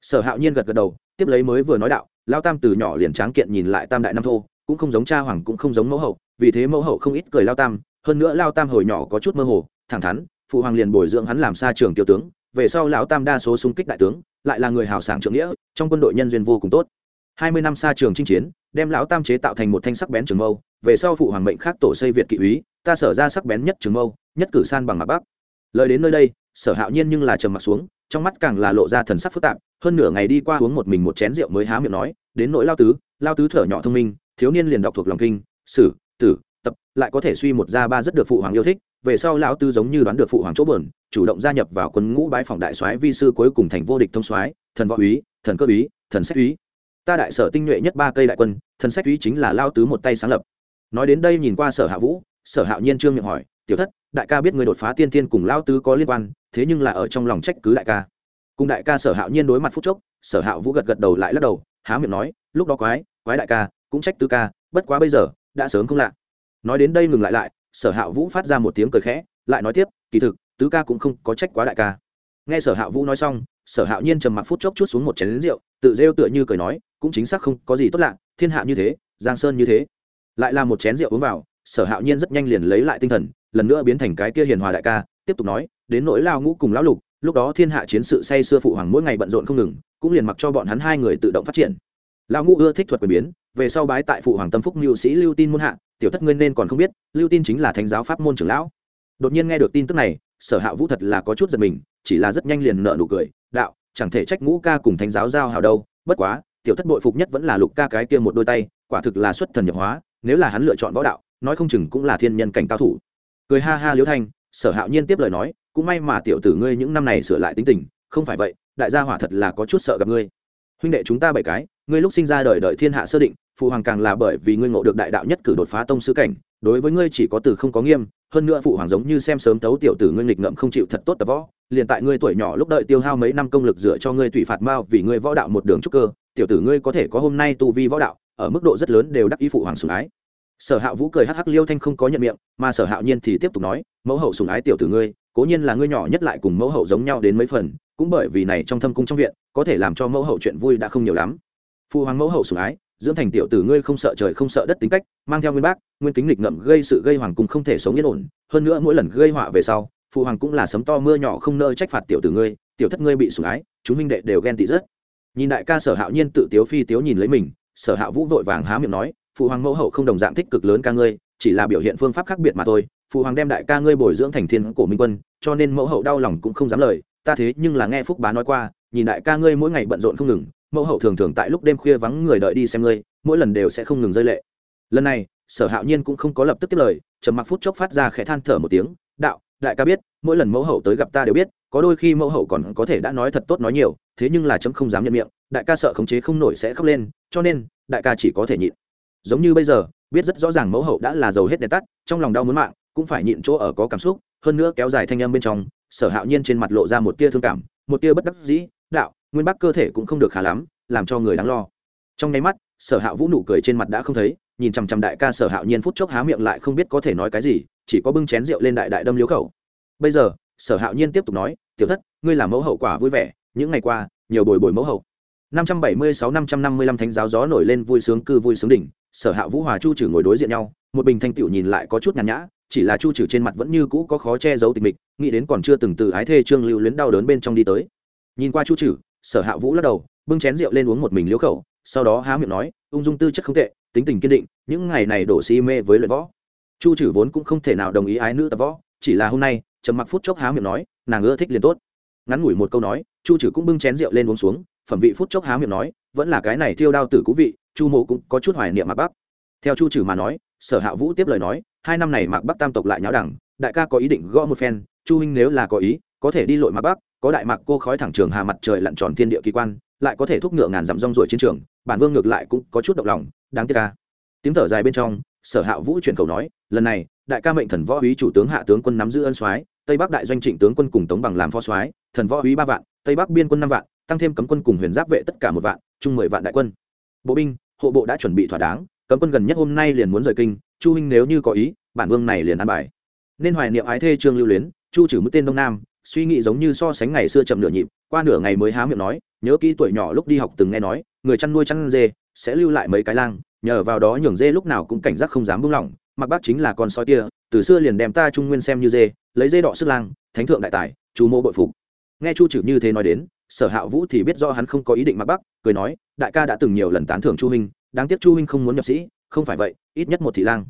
Sở hạo nhiên gật gật đầu, tiếp lấy mới vừa nói đạo lao tam từ nhỏ liền tráng kiện nhìn lại tam đại nam thô, cũng không giống cha hoàng cũng không giống mẫu hậu, vì thế mẫu hậu không ít cười lao tam, hơn nữa lao tam hồi nhỏ có chút mơ hồ, thẳng thắn, phụ hoàng liền bồi dưỡng hắn làm xa trường tiểu tướng, về sau lão tam đa số xung kích đại tướng, lại là người hào sảng trưởng nghĩa, trong quân đội nhân duyên vô cùng tốt hai mươi năm xa trường chinh chiến, đem lão tam chế tạo thành một thanh sắc bén trường mâu, về sau phụ hoàng mệnh khác tổ xây việt kỵ úy, ta sở ra sắc bén nhất trường mâu, nhất cử san bằng mặt bắc. Lời đến nơi đây, sở hạo nhiên nhưng là trầm mặt xuống, trong mắt càng là lộ ra thần sắc phức tạp, hơn nửa ngày đi qua uống một mình một chén rượu mới há miệng nói, đến nỗi lao tứ lao tứ thở nhỏ thông minh, thiếu niên liền đọc thuộc lòng kinh, sử, tử, tập, lại có thể suy một ra ba rất được phụ hoàng yêu thích, về sau lão tứ giống như đoán được phụ hoàng chỗ bờn chủ động gia nhập vào quân ngũ bái phòng đại soái vi sư cuối cùng thành vô địch thông soái, thần võ úy, thần cơ úy, thần sách úy ta đại sở tinh nhuệ nhất ba cây đại quân, thần sách úy chính là lao tứ một tay sáng lập. Nói đến đây nhìn qua sở hạ vũ, sở hạo nhiên trương miệng hỏi, tiểu thất, đại ca biết người đột phá tiên tiên cùng lao tứ có liên quan, thế nhưng là ở trong lòng trách cứ đại ca. Cùng đại ca sở hạo nhiên đối mặt phút chốc, sở hạo vũ gật gật đầu lại lắc đầu, há miệng nói, lúc đó quái quái đại ca, cũng trách tứ ca, bất quá bây giờ, đã sớm không lạ. Nói đến đây ngừng lại lại, sở hạo vũ phát ra một tiếng cười khẽ, lại nói tiếp, kỳ thực, tứ ca cũng không có trách quá đại ca. Nghe sở hạo vũ nói xong sở hạo nhiên trầm mặc phút chốc chút xuống một chén lính rượu, tự rêu tựa như cười nói, cũng chính xác không có gì tốt lạ, thiên hạ như thế, giang sơn như thế. Lại là một chén rượu uống vào, sở hạo nhiên rất nhanh liền lấy lại tinh thần, lần nữa biến thành cái kia hiền hòa đại ca, tiếp tục nói, đến nỗi lao ngũ cùng lão lục, lúc đó thiên hạ chiến sự say xưa phụ hoàng mỗi ngày bận rộn không ngừng, cũng liền mặc cho bọn hắn hai người tự động phát triển. Lão ngũ ưa thích thuật quyền biến, về sau bái tại phụ hoàng tâm phúc mưu sĩ lưu tin môn hạ, tiểu thất ngươi nên còn không biết, lưu tin chính là thánh giáo pháp môn trưởng lão. Đột nhiên nghe được tin tức này, sở hạ vũ thật là có chút giật mình, chỉ là rất nhanh liền nợ nụ cười đạo, chẳng thể trách ngũ ca cùng thánh giáo giao hào đâu, bất quá, tiểu thất bội phục nhất vẫn là lục ca cái kia một đôi tay, quả thực là xuất thần nhập hóa, nếu là hắn lựa chọn võ đạo, nói không chừng cũng là thiên nhân cảnh cao thủ. Cười ha ha liễu thanh, sở hạo nhiên tiếp lời nói, cũng may mà tiểu tử ngươi những năm này sửa lại tính tình, không phải vậy, đại gia hỏa thật là có chút sợ gặp ngươi huynh đệ chúng ta bảy cái, ngươi lúc sinh ra đời đợi thiên hạ sơ định, phụ hoàng càng là bởi vì ngươi ngộ được đại đạo nhất cử đột phá tông sư cảnh, đối với ngươi chỉ có từ không có nghiêm, hơn nữa phụ hoàng giống như xem sớm tấu tiểu tử ngươi nghịch ngợm không chịu thật tốt tập võ, liền tại ngươi tuổi nhỏ lúc đợi tiêu hao mấy năm công lực dựa cho ngươi tùy phạt mao vì ngươi võ đạo một đường trúc cơ, tiểu tử ngươi có thể có hôm nay tu vi võ đạo, ở mức độ rất lớn đều đắc ý phụ hoàng sủng ái. Sở hạ vũ cười hắc hắc liêu thanh không có nhận miệng, mà sở hạo nhiên thì tiếp tục nói, mẫu hậu sủng ái tiểu tử ngươi cố nhiên là ngươi nhỏ nhất lại cùng mẫu hậu giống nhau đến mấy phần, cũng bởi vì này trong thâm cung trong viện, có thể làm cho mẫu hậu chuyện vui đã không nhiều lắm. Phụ hoàng mẫu hậu sủng ái, dưỡng thành tiểu tử ngươi không sợ trời không sợ đất tính cách, mang theo nguyên bác, nguyên kính lịch ngậm gây sự gây hoàng cung không thể sống yên ổn. Hơn nữa mỗi lần gây họa về sau phụ hoàng cũng là sấm to mưa nhỏ không nơi trách phạt tiểu tử ngươi, tiểu thất ngươi bị sủng ái, chúng minh đệ đều ghen tị rất. Nhìn đại ca sở hạo nhiên tự tiếu phi tiếu nhìn lấy mình, sở hạ vũ vội vàng há miệng nói phụ hoàng mẫu hậu không đồng dạng thích cực lớn ca ngươi, chỉ là biểu hiện phương pháp khác biệt mà thôi phụ hoàng đem đại ca ngươi bồi dưỡng thành thiên cổ minh quân, cho nên mẫu hậu đau lòng cũng không dám lời, ta thế nhưng là nghe phúc bá nói qua, nhìn đại ca ngươi mỗi ngày bận rộn không ngừng, mẫu hậu thường thường tại lúc đêm khuya vắng người đợi đi xem ngươi, mỗi lần đều sẽ không ngừng rơi lệ. Lần này, sở hạo nhiên cũng không có lập tức tiếp lời, trầm mặc phút chốc phát ra khẽ than thở một tiếng, đạo, đại ca biết, mỗi lần mẫu hậu tới gặp ta đều biết, có đôi khi mẫu hậu còn có thể đã nói thật tốt nói nhiều, thế nhưng là chấm không dám nhận miệng, đại ca sợ khống chế không nổi sẽ khóc lên, cho nên, đại ca chỉ có thể nhịn. Giống như bây giờ, biết rất rõ ràng mẫu hậu đã là giàu hết đèn tắt, trong lòng đau muốn mạng cũng phải nhịn chỗ ở có cảm xúc, hơn nữa kéo dài thanh âm bên trong, sở hạo nhiên trên mặt lộ ra một tia thương cảm, một tia bất đắc dĩ, đạo, nguyên bắc cơ thể cũng không được khá lắm, làm cho người đáng lo. Trong nháy mắt, sở hạ vũ nụ cười trên mặt đã không thấy, nhìn chằm chằm đại ca sở hạo nhiên phút chốc há miệng lại không biết có thể nói cái gì, chỉ có bưng chén rượu lên đại đại đâm liếu khẩu. Bây giờ, sở hạo nhiên tiếp tục nói, tiểu thất, ngươi là mẫu hậu quả vui vẻ, những ngày qua, nhiều bồi bồi mẫu hậu. năm trăm bảy mươi sáu năm trăm năm mươi lăm thánh giáo gió nổi lên vui sướng cư vui sướng đỉnh, sở hạ vũ hòa chu trừ ngồi đối diện nhau, một bình thanh tiểu nhìn lại có chút nhàn nhã chỉ là chu trừ trên mặt vẫn như cũ có khó che giấu tình mịch, nghĩ đến còn chưa từng từ ái thê trương lưu luyến đau đớn bên trong đi tới. Nhìn qua chu trừ, sở hạ vũ lắc đầu, bưng chén rượu lên uống một mình liếu khẩu, sau đó há miệng nói, ung dung tư chất không tệ, tính tình kiên định, những ngày này đổ si mê với luyện võ. Chu trừ vốn cũng không thể nào đồng ý ái nữ tập võ, chỉ là hôm nay, trầm mặc phút chốc há miệng nói, nàng ưa thích liền tốt. Ngắn ngủi một câu nói, chu trừ cũng bưng chén rượu lên uống xuống, phẩm vị phút chốc há miệng nói, vẫn là cái này thiêu đao tử cú vị, chu mộ cũng có chút hoài niệm mà bắp theo chu trừ mà nói, sở hạ vũ tiếp lời nói hai năm này mạc bắc tam tộc lại nháo đẳng, đại ca có ý định gõ một phen, chu huynh nếu là có ý, có thể đi lội mạc bắc, có đại mạc cô khói thẳng trường hà mặt trời lặn tròn thiên địa kỳ quan, lại có thể thúc ngựa ngàn dặm rong ruổi chiến trường, bản vương ngược lại cũng có chút động lòng, đáng tiếc ca. Tiếng thở dài bên trong, sở hạ vũ chuyển cầu nói, lần này, đại ca mệnh thần võ úy chủ tướng hạ tướng quân nắm giữ ân soái, tây bắc đại doanh trịnh tướng quân cùng tống bằng làm phó soái, thần võ úy ba vạn, tây bắc biên quân năm vạn, tăng thêm cấm quân cùng huyền giáp vệ tất cả một vạn, chung mười vạn đại quân. Bộ binh, hộ bộ đã chuẩn bị thỏa đáng cấm quân gần nhất hôm nay liền muốn rời kinh, chu huynh nếu như có ý, bản vương này liền ăn bài. Nên hoài niệm ái thê trương lưu luyến, chu trừ mũi tên đông nam, suy nghĩ giống như so sánh ngày xưa chậm nửa nhịp, qua nửa ngày mới há miệng nói, nhớ kỹ tuổi nhỏ lúc đi học từng nghe nói, người chăn nuôi chăn dê, sẽ lưu lại mấy cái lang, nhờ vào đó nhường dê lúc nào cũng cảnh giác không dám buông lỏng, mặc bác chính là con sói kia, từ xưa liền đem ta trung nguyên xem như dê, lấy dê đọ sức lang, thánh thượng đại tài chú mô bội phục. Nghe chu trừ như thế nói đến, sở hạ vũ thì biết do hắn không có ý định mặc bắc cười nói, đại ca đã từng nhiều lần tán thưởng chu huynh đáng tiếc chu huynh không muốn nhập sĩ, không phải vậy, ít nhất một thị lang.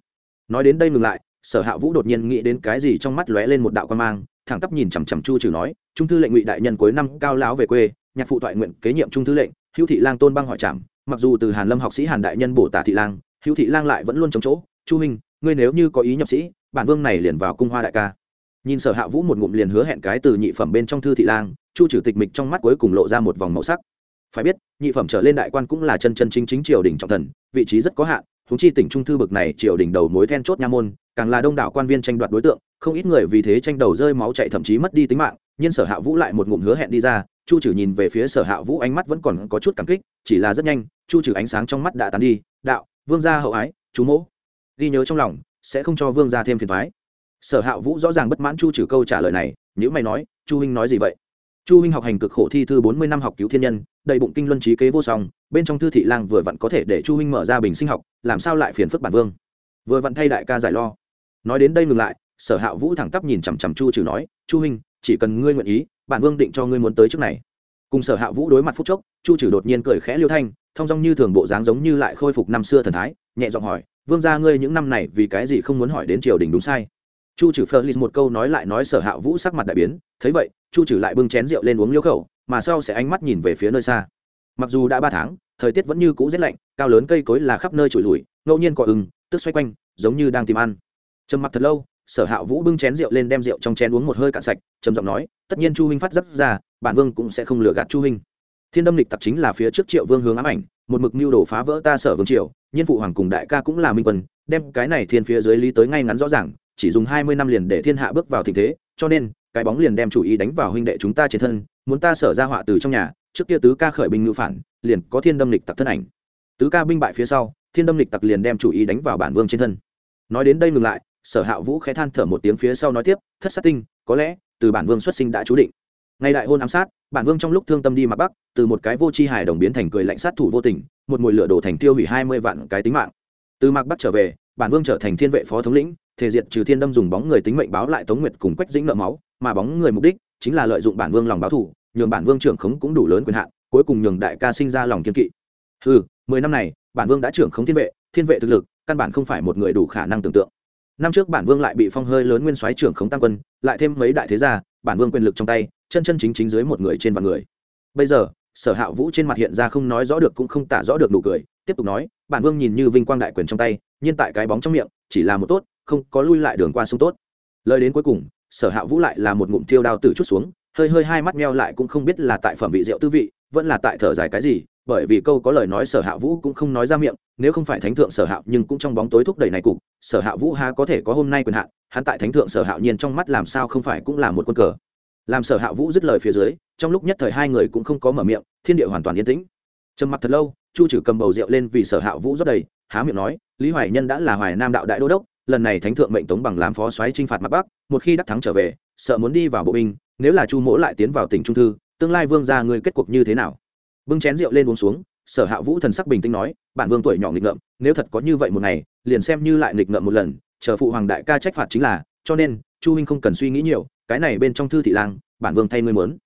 Nói đến đây ngừng lại, sở hạ vũ đột nhiên nghĩ đến cái gì trong mắt lóe lên một đạo quan mang, thẳng tắp nhìn chằm chằm chu trừ nói, trung thư lệnh ngụy đại nhân cuối năm cao lão về quê, nhạc phụ thoại nguyện kế nhiệm trung thư lệnh, hữu thị lang tôn băng hỏi trảm, mặc dù từ hàn lâm học sĩ hàn đại nhân bổ tả thị lang, hữu thị lang lại vẫn luôn chống chỗ, chu huynh ngươi nếu như có ý nhập sĩ, bản vương này liền vào cung hoa đại ca. Nhìn sở hạ vũ một ngụm liền hứa hẹn cái từ nhị phẩm bên trong thư thị lang, chu trừ tịch mịch trong mắt cuối cùng lộ ra một vòng màu sắc phải biết, nhị phẩm trở lên đại quan cũng là chân chân chính chính triều đình trọng thần, vị trí rất có hạn thúng chi tỉnh trung thư bực này triều đình đầu mối then chốt nha môn, càng là đông đảo quan viên tranh đoạt đối tượng, không ít người vì thế tranh đầu rơi máu chạy thậm chí mất đi tính mạng, nhưng sở hạ vũ lại một ngụm hứa hẹn đi ra, chu trừ nhìn về phía sở hạ vũ ánh mắt vẫn còn có chút cảm kích, chỉ là rất nhanh, chu trừ ánh sáng trong mắt đã tán đi, đạo, vương gia hậu ái, chú mỗ. Ghi nhớ trong lòng, sẽ không cho vương gia thêm phiền thoái sở hạ vũ rõ ràng bất mãn chu trừ câu trả lời này nếu mày nói, chu huynh nói gì vậy? Chu huynh học hành cực khổ thi thư bốn mươi năm học cứu thiên nhân, đầy bụng kinh luân trí kế vô song, bên trong thư thị lang vừa vặn có thể để chu huynh mở ra bình sinh học, làm sao lại phiền phức bản vương? Vừa vặn thay đại ca giải lo. Nói đến đây ngừng lại, sở hạ vũ thẳng tắp nhìn chằm chằm chu trừ nói, chu huynh, chỉ cần ngươi nguyện ý, bản vương định cho ngươi muốn tới trước này. Cùng sở hạ vũ đối mặt phút chốc, chu trừ đột nhiên cười khẽ liêu thanh thong dong như thường bộ dáng giống như lại khôi phục năm xưa thần thái, nhẹ giọng hỏi, vương gia ngươi những năm này vì cái gì không muốn hỏi đến triều đình đúng sai? Chu trừ phơ một câu nói lại nói sở hạ vũ sắc mặt đại biến, thấy vậy, chu trừ lại bưng chén rượu lên uống liêu khẩu, mà sau sẽ ánh mắt nhìn về phía nơi xa. Mặc dù đã ba tháng, thời tiết vẫn như cũ rét lạnh, cao lớn cây cối là khắp nơi trụi lùi, ngẫu nhiên cỏ ừng, tức xoay quanh, giống như đang tìm ăn. Trầm mặc thật lâu, sở hạ vũ bưng chén rượu lên đem rượu trong chén uống một hơi cạn sạch, trầm giọng nói, tất nhiên chu huynh phát dấp ra, bản vương cũng sẽ không lừa gạt chu huynh. Thiên đâm lịch tặc chính là phía trước triệu vương hướng ám ảnh, một mực mưu đồ phá vỡ ta sở vương triều, nhiên phụ hoàng cùng đại ca cũng là minh quân, đem cái này thiên phía dưới lý tới ngay ngắn rõ ràng chỉ dùng hai mươi năm liền để thiên hạ bước vào tình thế, cho nên, cái bóng liền đem chủ ý đánh vào huynh đệ chúng ta trên thân, muốn ta sở ra họa từ trong nhà, trước kia tứ ca khởi binh ngữ phản, liền có thiên đâm lịch tặc thân ảnh. Tứ ca binh bại phía sau, thiên đâm lịch tặc liền đem chủ ý đánh vào bản vương trên thân. Nói đến đây ngừng lại, sở hạ vũ khẽ than thở một tiếng phía sau nói tiếp, thất sát tinh, có lẽ, từ bản vương xuất sinh đã chú định. Ngày đại hôn ám sát, bản vương trong lúc thương tâm đi mặc bắc, từ một cái vô tri hài đồng biến thành cười lạnh sát thủ vô tình, một mùi lửa đổ thành tiêu hủy hai mươi vạn cái tính mạng. Từ mặc bắc trở về, bản vương trở thành thiên vệ phó thống lĩnh thể diệt trừ thiên đâm dùng bóng người tính mệnh báo lại tống nguyệt cùng quách dĩnh nợ máu, mà bóng người mục đích chính là lợi dụng bản vương lòng báo thủ nhường bản vương trưởng khống cũng đủ lớn quyền hạn, cuối cùng nhường đại ca sinh ra lòng kiên kỵ. Ừ mười năm này, bản vương đã trưởng khống thiên vệ thiên vệ thực lực, căn bản không phải một người đủ khả năng tưởng tượng. Năm trước bản vương lại bị phong hơi lớn nguyên soái trưởng khống tăng quân, lại thêm mấy đại thế gia, bản vương quyền lực trong tay, chân chân chính chính dưới một người trên vạn người. Bây giờ, sở hạ vũ trên mặt hiện ra không nói rõ được cũng không tả rõ được nụ cười, tiếp tục nói, bản vương nhìn như vinh quang đại quyền trong tay, nhưng tại cái bóng trong miệng, chỉ là một tốt không có lui lại đường qua sông tốt. Lời đến cuối cùng, sở hạ vũ lại là một ngụm thiêu đao tử chút xuống, hơi hơi hai mắt meo lại cũng không biết là tại phẩm vị rượu tư vị, vẫn là tại thở dài cái gì, bởi vì câu có lời nói sở hạ vũ cũng không nói ra miệng, nếu không phải thánh thượng sở hạ nhưng cũng trong bóng tối thúc đẩy này cục, sở hạ vũ há có thể có hôm nay quyền hạn, hắn tại thánh thượng sở hạ nhiên trong mắt làm sao không phải cũng là một quân cờ. Làm sở hạ vũ dứt lời phía dưới, trong lúc nhất thời hai người cũng không có mở miệng, thiên địa hoàn toàn yên tĩnh. Trầm mặc thật lâu, chu trừ cầm bầu rượu lên vì sở hạ vũ rót đầy, há miệng nói, lý hoài nhân đã là hoài nam đạo đại đô đốc lần này thánh thượng mệnh tống bằng làm phó xoáy chinh phạt mặt bắc, một khi đắc thắng trở về, sợ muốn đi vào bộ binh, nếu là chu mỗ lại tiến vào tỉnh trung thư, tương lai vương ra người kết cuộc như thế nào? Bưng chén rượu lên uống xuống, sở hạ vũ thần sắc bình tĩnh nói, bản vương tuổi nhỏ nghịch ngợm, nếu thật có như vậy một ngày, liền xem như lại nghịch ngợm một lần, chờ phụ hoàng đại ca trách phạt chính là, cho nên, chu huynh không cần suy nghĩ nhiều, cái này bên trong thư thị lang, bản vương thay ngươi muốn.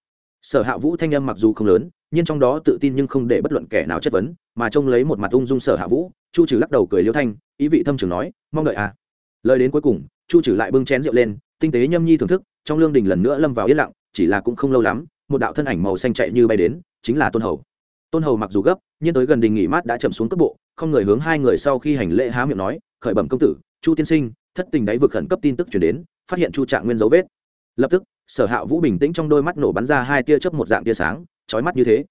Sở hạ vũ thanh âm mặc dù không lớn, nhưng trong đó tự tin nhưng không để bất luận kẻ nào chất vấn, mà trông lấy một mặt ung dung sở hạ vũ, chu trừ lắc đầu cười liêu thanh, ý vị thâm trường nói, mong đợi à lời đến cuối cùng, chu trừ lại bưng chén rượu lên, tinh tế nhâm nhi thưởng thức, trong lương đình lần nữa lâm vào yên lặng, chỉ là cũng không lâu lắm, một đạo thân ảnh màu xanh chạy như bay đến, chính là tôn hầu. Tôn hầu mặc dù gấp, nhưng tới gần đình nghỉ mát đã chậm xuống cấp bộ, không người hướng hai người sau khi hành lễ há miệng nói, khởi bẩm công tử, chu tiên sinh, thất tình đáy vực khẩn cấp tin tức chuyển đến, phát hiện chu trạng nguyên dấu vết. Lập tức, sở hạ vũ bình tĩnh trong đôi mắt nổ bắn ra hai tia chớp một dạng tia sáng trói mắt như thế.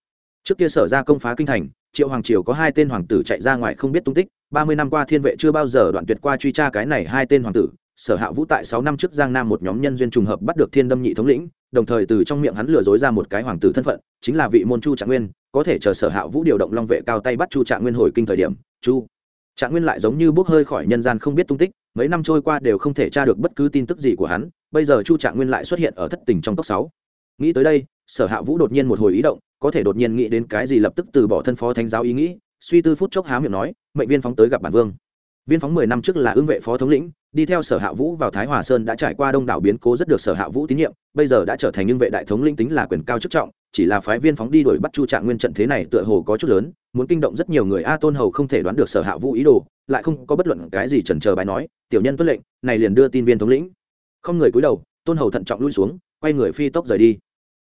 Trước kia sở ra công phá kinh thành, triệu hoàng triều có hai tên hoàng tử chạy ra ngoài không biết tung tích ba mươi năm qua thiên vệ chưa bao giờ đoạn tuyệt qua truy tra cái này hai tên hoàng tử, sở hạ vũ tại sáu năm trước giang nam một nhóm nhân duyên trùng hợp bắt được thiên đâm nhị thống lĩnh, đồng thời từ trong miệng hắn lừa dối ra một cái hoàng tử thân phận, chính là vị môn chu trạng nguyên, có thể chờ sở hạ vũ điều động long vệ cao tay bắt chu trạng nguyên hồi kinh thời điểm, chu trạng nguyên lại giống như bốc hơi khỏi nhân gian không biết tung tích, mấy năm trôi qua đều không thể tra được bất cứ tin tức gì của hắn, bây giờ chu trạng nguyên lại xuất hiện ở thất tình trong tốc sáu. Nghĩ tới đây, sở hạ vũ đột nhiên một hồi ý động, có thể đột nhiên nghĩ đến cái gì lập tức từ bỏ thân phó thánh giáo ý nghĩ suy tư phút chốc há miệng nói, mệnh viên phóng tới gặp bản vương. Viên phóng mười năm trước là ương vệ phó thống lĩnh, đi theo sở hạ vũ vào thái hòa sơn đã trải qua đông đảo biến cố rất được sở hạ vũ tín nhiệm, bây giờ đã trở thành ương vệ đại thống lĩnh tính là quyền cao chức trọng, chỉ là phái viên phóng đi đuổi bắt chu trạng nguyên trận thế này tựa hồ có chút lớn, muốn kinh động rất nhiều người a tôn hầu không thể đoán được sở hạ vũ ý đồ, lại không có bất luận cái gì chần chờ bài nói, tiểu nhân tuân lệnh, này liền đưa tin viên thống lĩnh. Không người cúi đầu, tôn hầu thận trọng lui xuống, quay người phi tốc rời đi.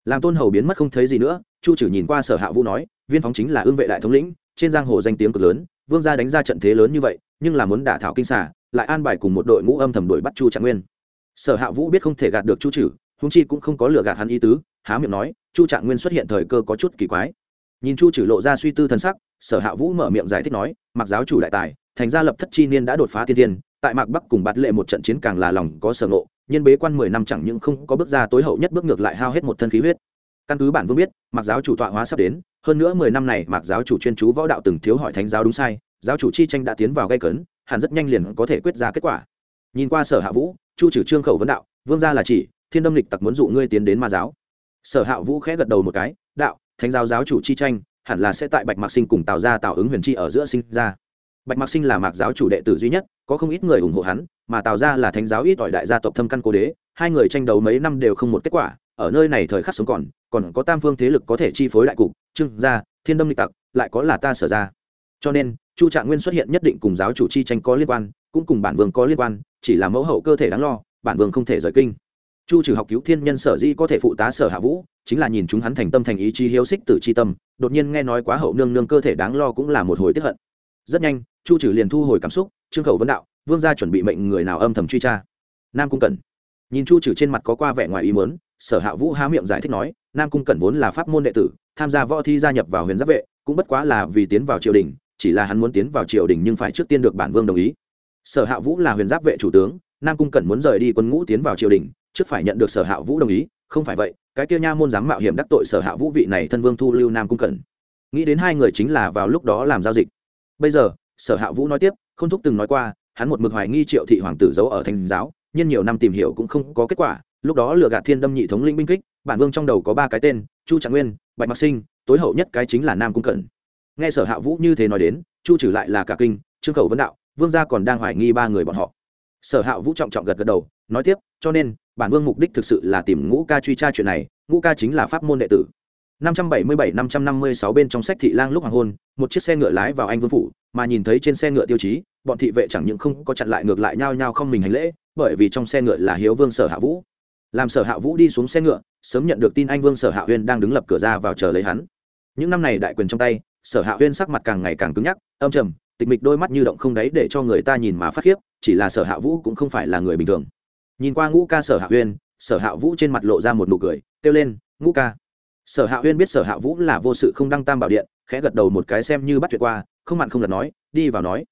Làm tôn hầu biến mất không thấy gì nữa, chu trừ nhìn qua sở hạ vũ nói, viên phóng chính là ương vệ đại thống lĩnh trên giang hồ danh tiếng cực lớn, vương gia đánh ra trận thế lớn như vậy, nhưng là muốn đả thảo kinh xả lại an bài cùng một đội ngũ âm thầm đuổi bắt chu trạng nguyên. Sở hạ vũ biết không thể gạt được chu trừ húng chi cũng không có lừa gạt hắn ý tứ, há miệng nói, chu trạng nguyên xuất hiện thời cơ có chút kỳ quái. Nhìn chu trừ lộ ra suy tư thân sắc, sở hạ vũ mở miệng giải thích nói mặc giáo chủ đại tài, thành gia lập thất chi niên đã đột phá thiên thiên, tại mạc bắc cùng bạt lệ một trận chiến càng là lòng có sở ngộ, nhân bế quan mười năm chẳng những không có bước ra tối hậu nhất bước ngược lại hao hết một thân khí huyết. Căn cứ bản vương biết mặc giáo chủ tọa hóa sắp đến hơn nữa mười năm này mặc giáo chủ chuyên chú võ đạo từng thiếu hỏi thánh giáo đúng sai, giáo chủ chi tranh đã tiến vào gây cấn, hẳn rất nhanh liền có thể quyết ra kết quả. Nhìn qua sở hạ vũ, chu trừ trương khẩu vấn đạo, vương gia là chỉ, thiên đâm lịch tặc muốn dụ ngươi tiến đến ma giáo. Sở hạ vũ khẽ gật đầu một cái, đạo, thánh giáo giáo chủ chi tranh, hẳn là sẽ tại bạch mạc sinh cùng tạo ra tạo ứng huyền chi ở giữa sinh ra. Bạch mạc sinh là mạc giáo chủ đệ tử duy nhất, có không ít người ủng hộ hắn, mà tạo ra là thánh giáo ít ỏi đại gia tộc thâm căn cố đế, hai người tranh đấu mấy năm đều không một kết quả ở nơi này thời khắc sống còn còn có tam phương thế lực có thể chi phối đại cục, trương gia, thiên đâm lịch tặc, lại có là ta sở ra. Cho nên, chu trạng nguyên xuất hiện nhất định cùng giáo chủ chi tranh có liên quan, cũng cùng bản vương có liên quan, chỉ là mẫu hậu cơ thể đáng lo, bản vương không thể rời kinh. Chu trừ học cứu thiên nhân sở di có thể phụ tá sở hạ vũ, chính là nhìn chúng hắn thành tâm thành ý chí hiếu xích tử chi tâm, đột nhiên nghe nói quá hậu nương nương cơ thể đáng lo cũng là một hồi tiếp hận. Rất nhanh, chu trừ liền thu hồi cảm xúc, trương khẩu vấn đạo, vương gia chuẩn bị mệnh người nào âm thầm truy tra? Nam cung cần. nhìn chu trừ trên mặt có qua vẻ ngoài ý mớn sở hạ vũ há miệng giải thích nói, nam cung cẩn vốn là pháp môn đệ tử, tham gia võ thi gia nhập vào huyền giáp vệ, cũng bất quá là vì tiến vào triều đình, chỉ là hắn muốn tiến vào triều đình nhưng phải trước tiên được bản vương đồng ý. Sở hạ vũ là huyền giáp vệ chủ tướng, nam cung cẩn muốn rời đi quân ngũ tiến vào triều đình, trước phải nhận được sở hạ vũ đồng ý, không phải vậy, cái kia nha môn dám mạo hiểm đắc tội sở hạ vũ vị này thân vương thu lưu nam cung cẩn. Nghĩ đến hai người chính là vào lúc đó làm giao dịch. Bây giờ, sở hạ vũ nói tiếp không thúc từng nói qua, hắn một mực hoài nghi triệu thị hoàng tử giấu ở thành giáo nhưng nhiều năm tìm hiểu cũng không có kết quả lúc đó lừa gạt thiên đâm nhị thống linh binh kích, bản vương trong đầu có ba cái tên, chu trạng nguyên, bạch mặc sinh, tối hậu nhất cái chính là nam cung cẩn. Nghe sở hạ vũ như thế nói đến, chu trừ lại là cả kinh, trương khẩu vấn đạo, vương gia còn đang hoài nghi ba người bọn họ. Sở hạ vũ trọng trọng gật gật đầu, nói tiếp, cho nên, bản vương mục đích thực sự là tìm ngũ ca truy tra chuyện này, ngũ ca chính là pháp môn đệ tử. 577-556 bên trong sách thị lang lúc hoàng hôn, một chiếc xe ngựa lái vào anh vương phủ, mà nhìn thấy trên xe ngựa tiêu chí, bọn thị vệ chẳng những không có chặn lại ngược lại nhao nhao không mình hành lễ, bởi vì trong xe ngựa là hiếu vương sở hạ vũ làm sở hạ vũ đi xuống xe ngựa sớm nhận được tin anh vương sở hạ huyên đang đứng lập cửa ra vào chờ lấy hắn những năm này đại quyền trong tay sở hạ huyên sắc mặt càng ngày càng cứng nhắc âm trầm tịch mịch đôi mắt như động không đáy để cho người ta nhìn mà phát khiếp chỉ là sở hạ vũ cũng không phải là người bình thường nhìn qua ngũ ca sở hạ huyên sở hạ vũ trên mặt lộ ra một nụ cười kêu lên ngũ ca sở hạ huyên biết sở hạ vũ là vô sự không đăng tam bảo điện khẽ gật đầu một cái xem như bắt chuyện qua không mặn không lật nói đi vào nói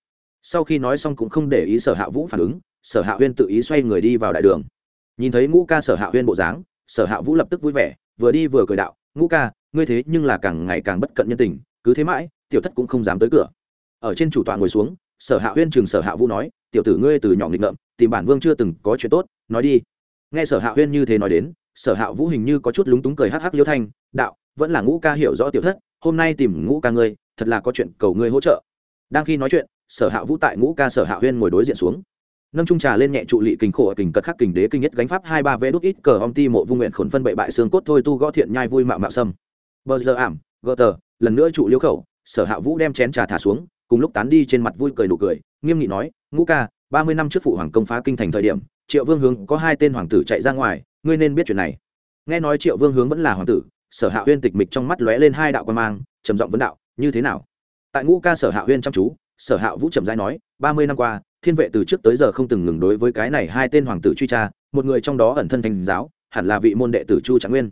sau khi nói xong cũng không để ý sở hạ vũ phản ứng sở hạ huyên tự ý xoay người đi vào đại đường nhìn thấy ngũ ca sở hạ huyên bộ dáng, sở hạ vũ lập tức vui vẻ, vừa đi vừa cười đạo, ngũ ca, ngươi thế nhưng là càng ngày càng bất cận nhân tình, cứ thế mãi, tiểu thất cũng không dám tới cửa. Ở trên chủ tọa ngồi xuống, sở hạ huyên trường sở hạ vũ nói, tiểu tử ngươi từ nhỏ nghịch ngợm, tìm bản vương chưa từng có chuyện tốt, nói đi. Nghe sở hạ huyên như thế nói đến, sở hạ vũ hình như có chút lúng túng cười hắc hắc liêu thanh, đạo, vẫn là ngũ ca hiểu rõ tiểu thất, hôm nay tìm ngũ ca ngươi, thật là có chuyện cầu ngươi hỗ trợ. Đang khi nói chuyện, sở hạ vũ tại ngũ ca sở hạ huyên ngồi đối diện xuống nâng trung trà lên nhẹ trụ lị kình khổ kình cật khắc kình đế kinh nhất gánh pháp hai ba vé đút ít cờ om ti mộ vung nguyện khổn phân bậy bại xương cốt thôi tu gõ thiện nhai vui mạo mạo sâm. Bờ giờ ảm, gờ tờ, lần nữa trụ liêu khẩu, sở hạ vũ đem chén trà thả xuống, cùng lúc tán đi trên mặt vui cười nụ cười, nghiêm nghị nói, ngũ ca, ba mươi năm trước phụ hoàng công phá kinh thành thời điểm, triệu vương hướng có hai tên hoàng tử chạy ra ngoài, ngươi nên biết chuyện này. Nghe nói triệu vương hướng vẫn là hoàng tử, sở hạ huyên tịch mịch trong mắt lóe lên hai đạo quan mang, trầm giọng vấn đạo, như thế nào? Tại ngũ ca sở hạ huyên chăm chú, sở hạ vũ trầm giai nói, ba mươi năm qua thiên vệ từ trước tới giờ không từng ngừng đối với cái này hai tên hoàng tử truy tra, một người trong đó ẩn thân thành giáo, hẳn là vị môn đệ tử chu trạng nguyên.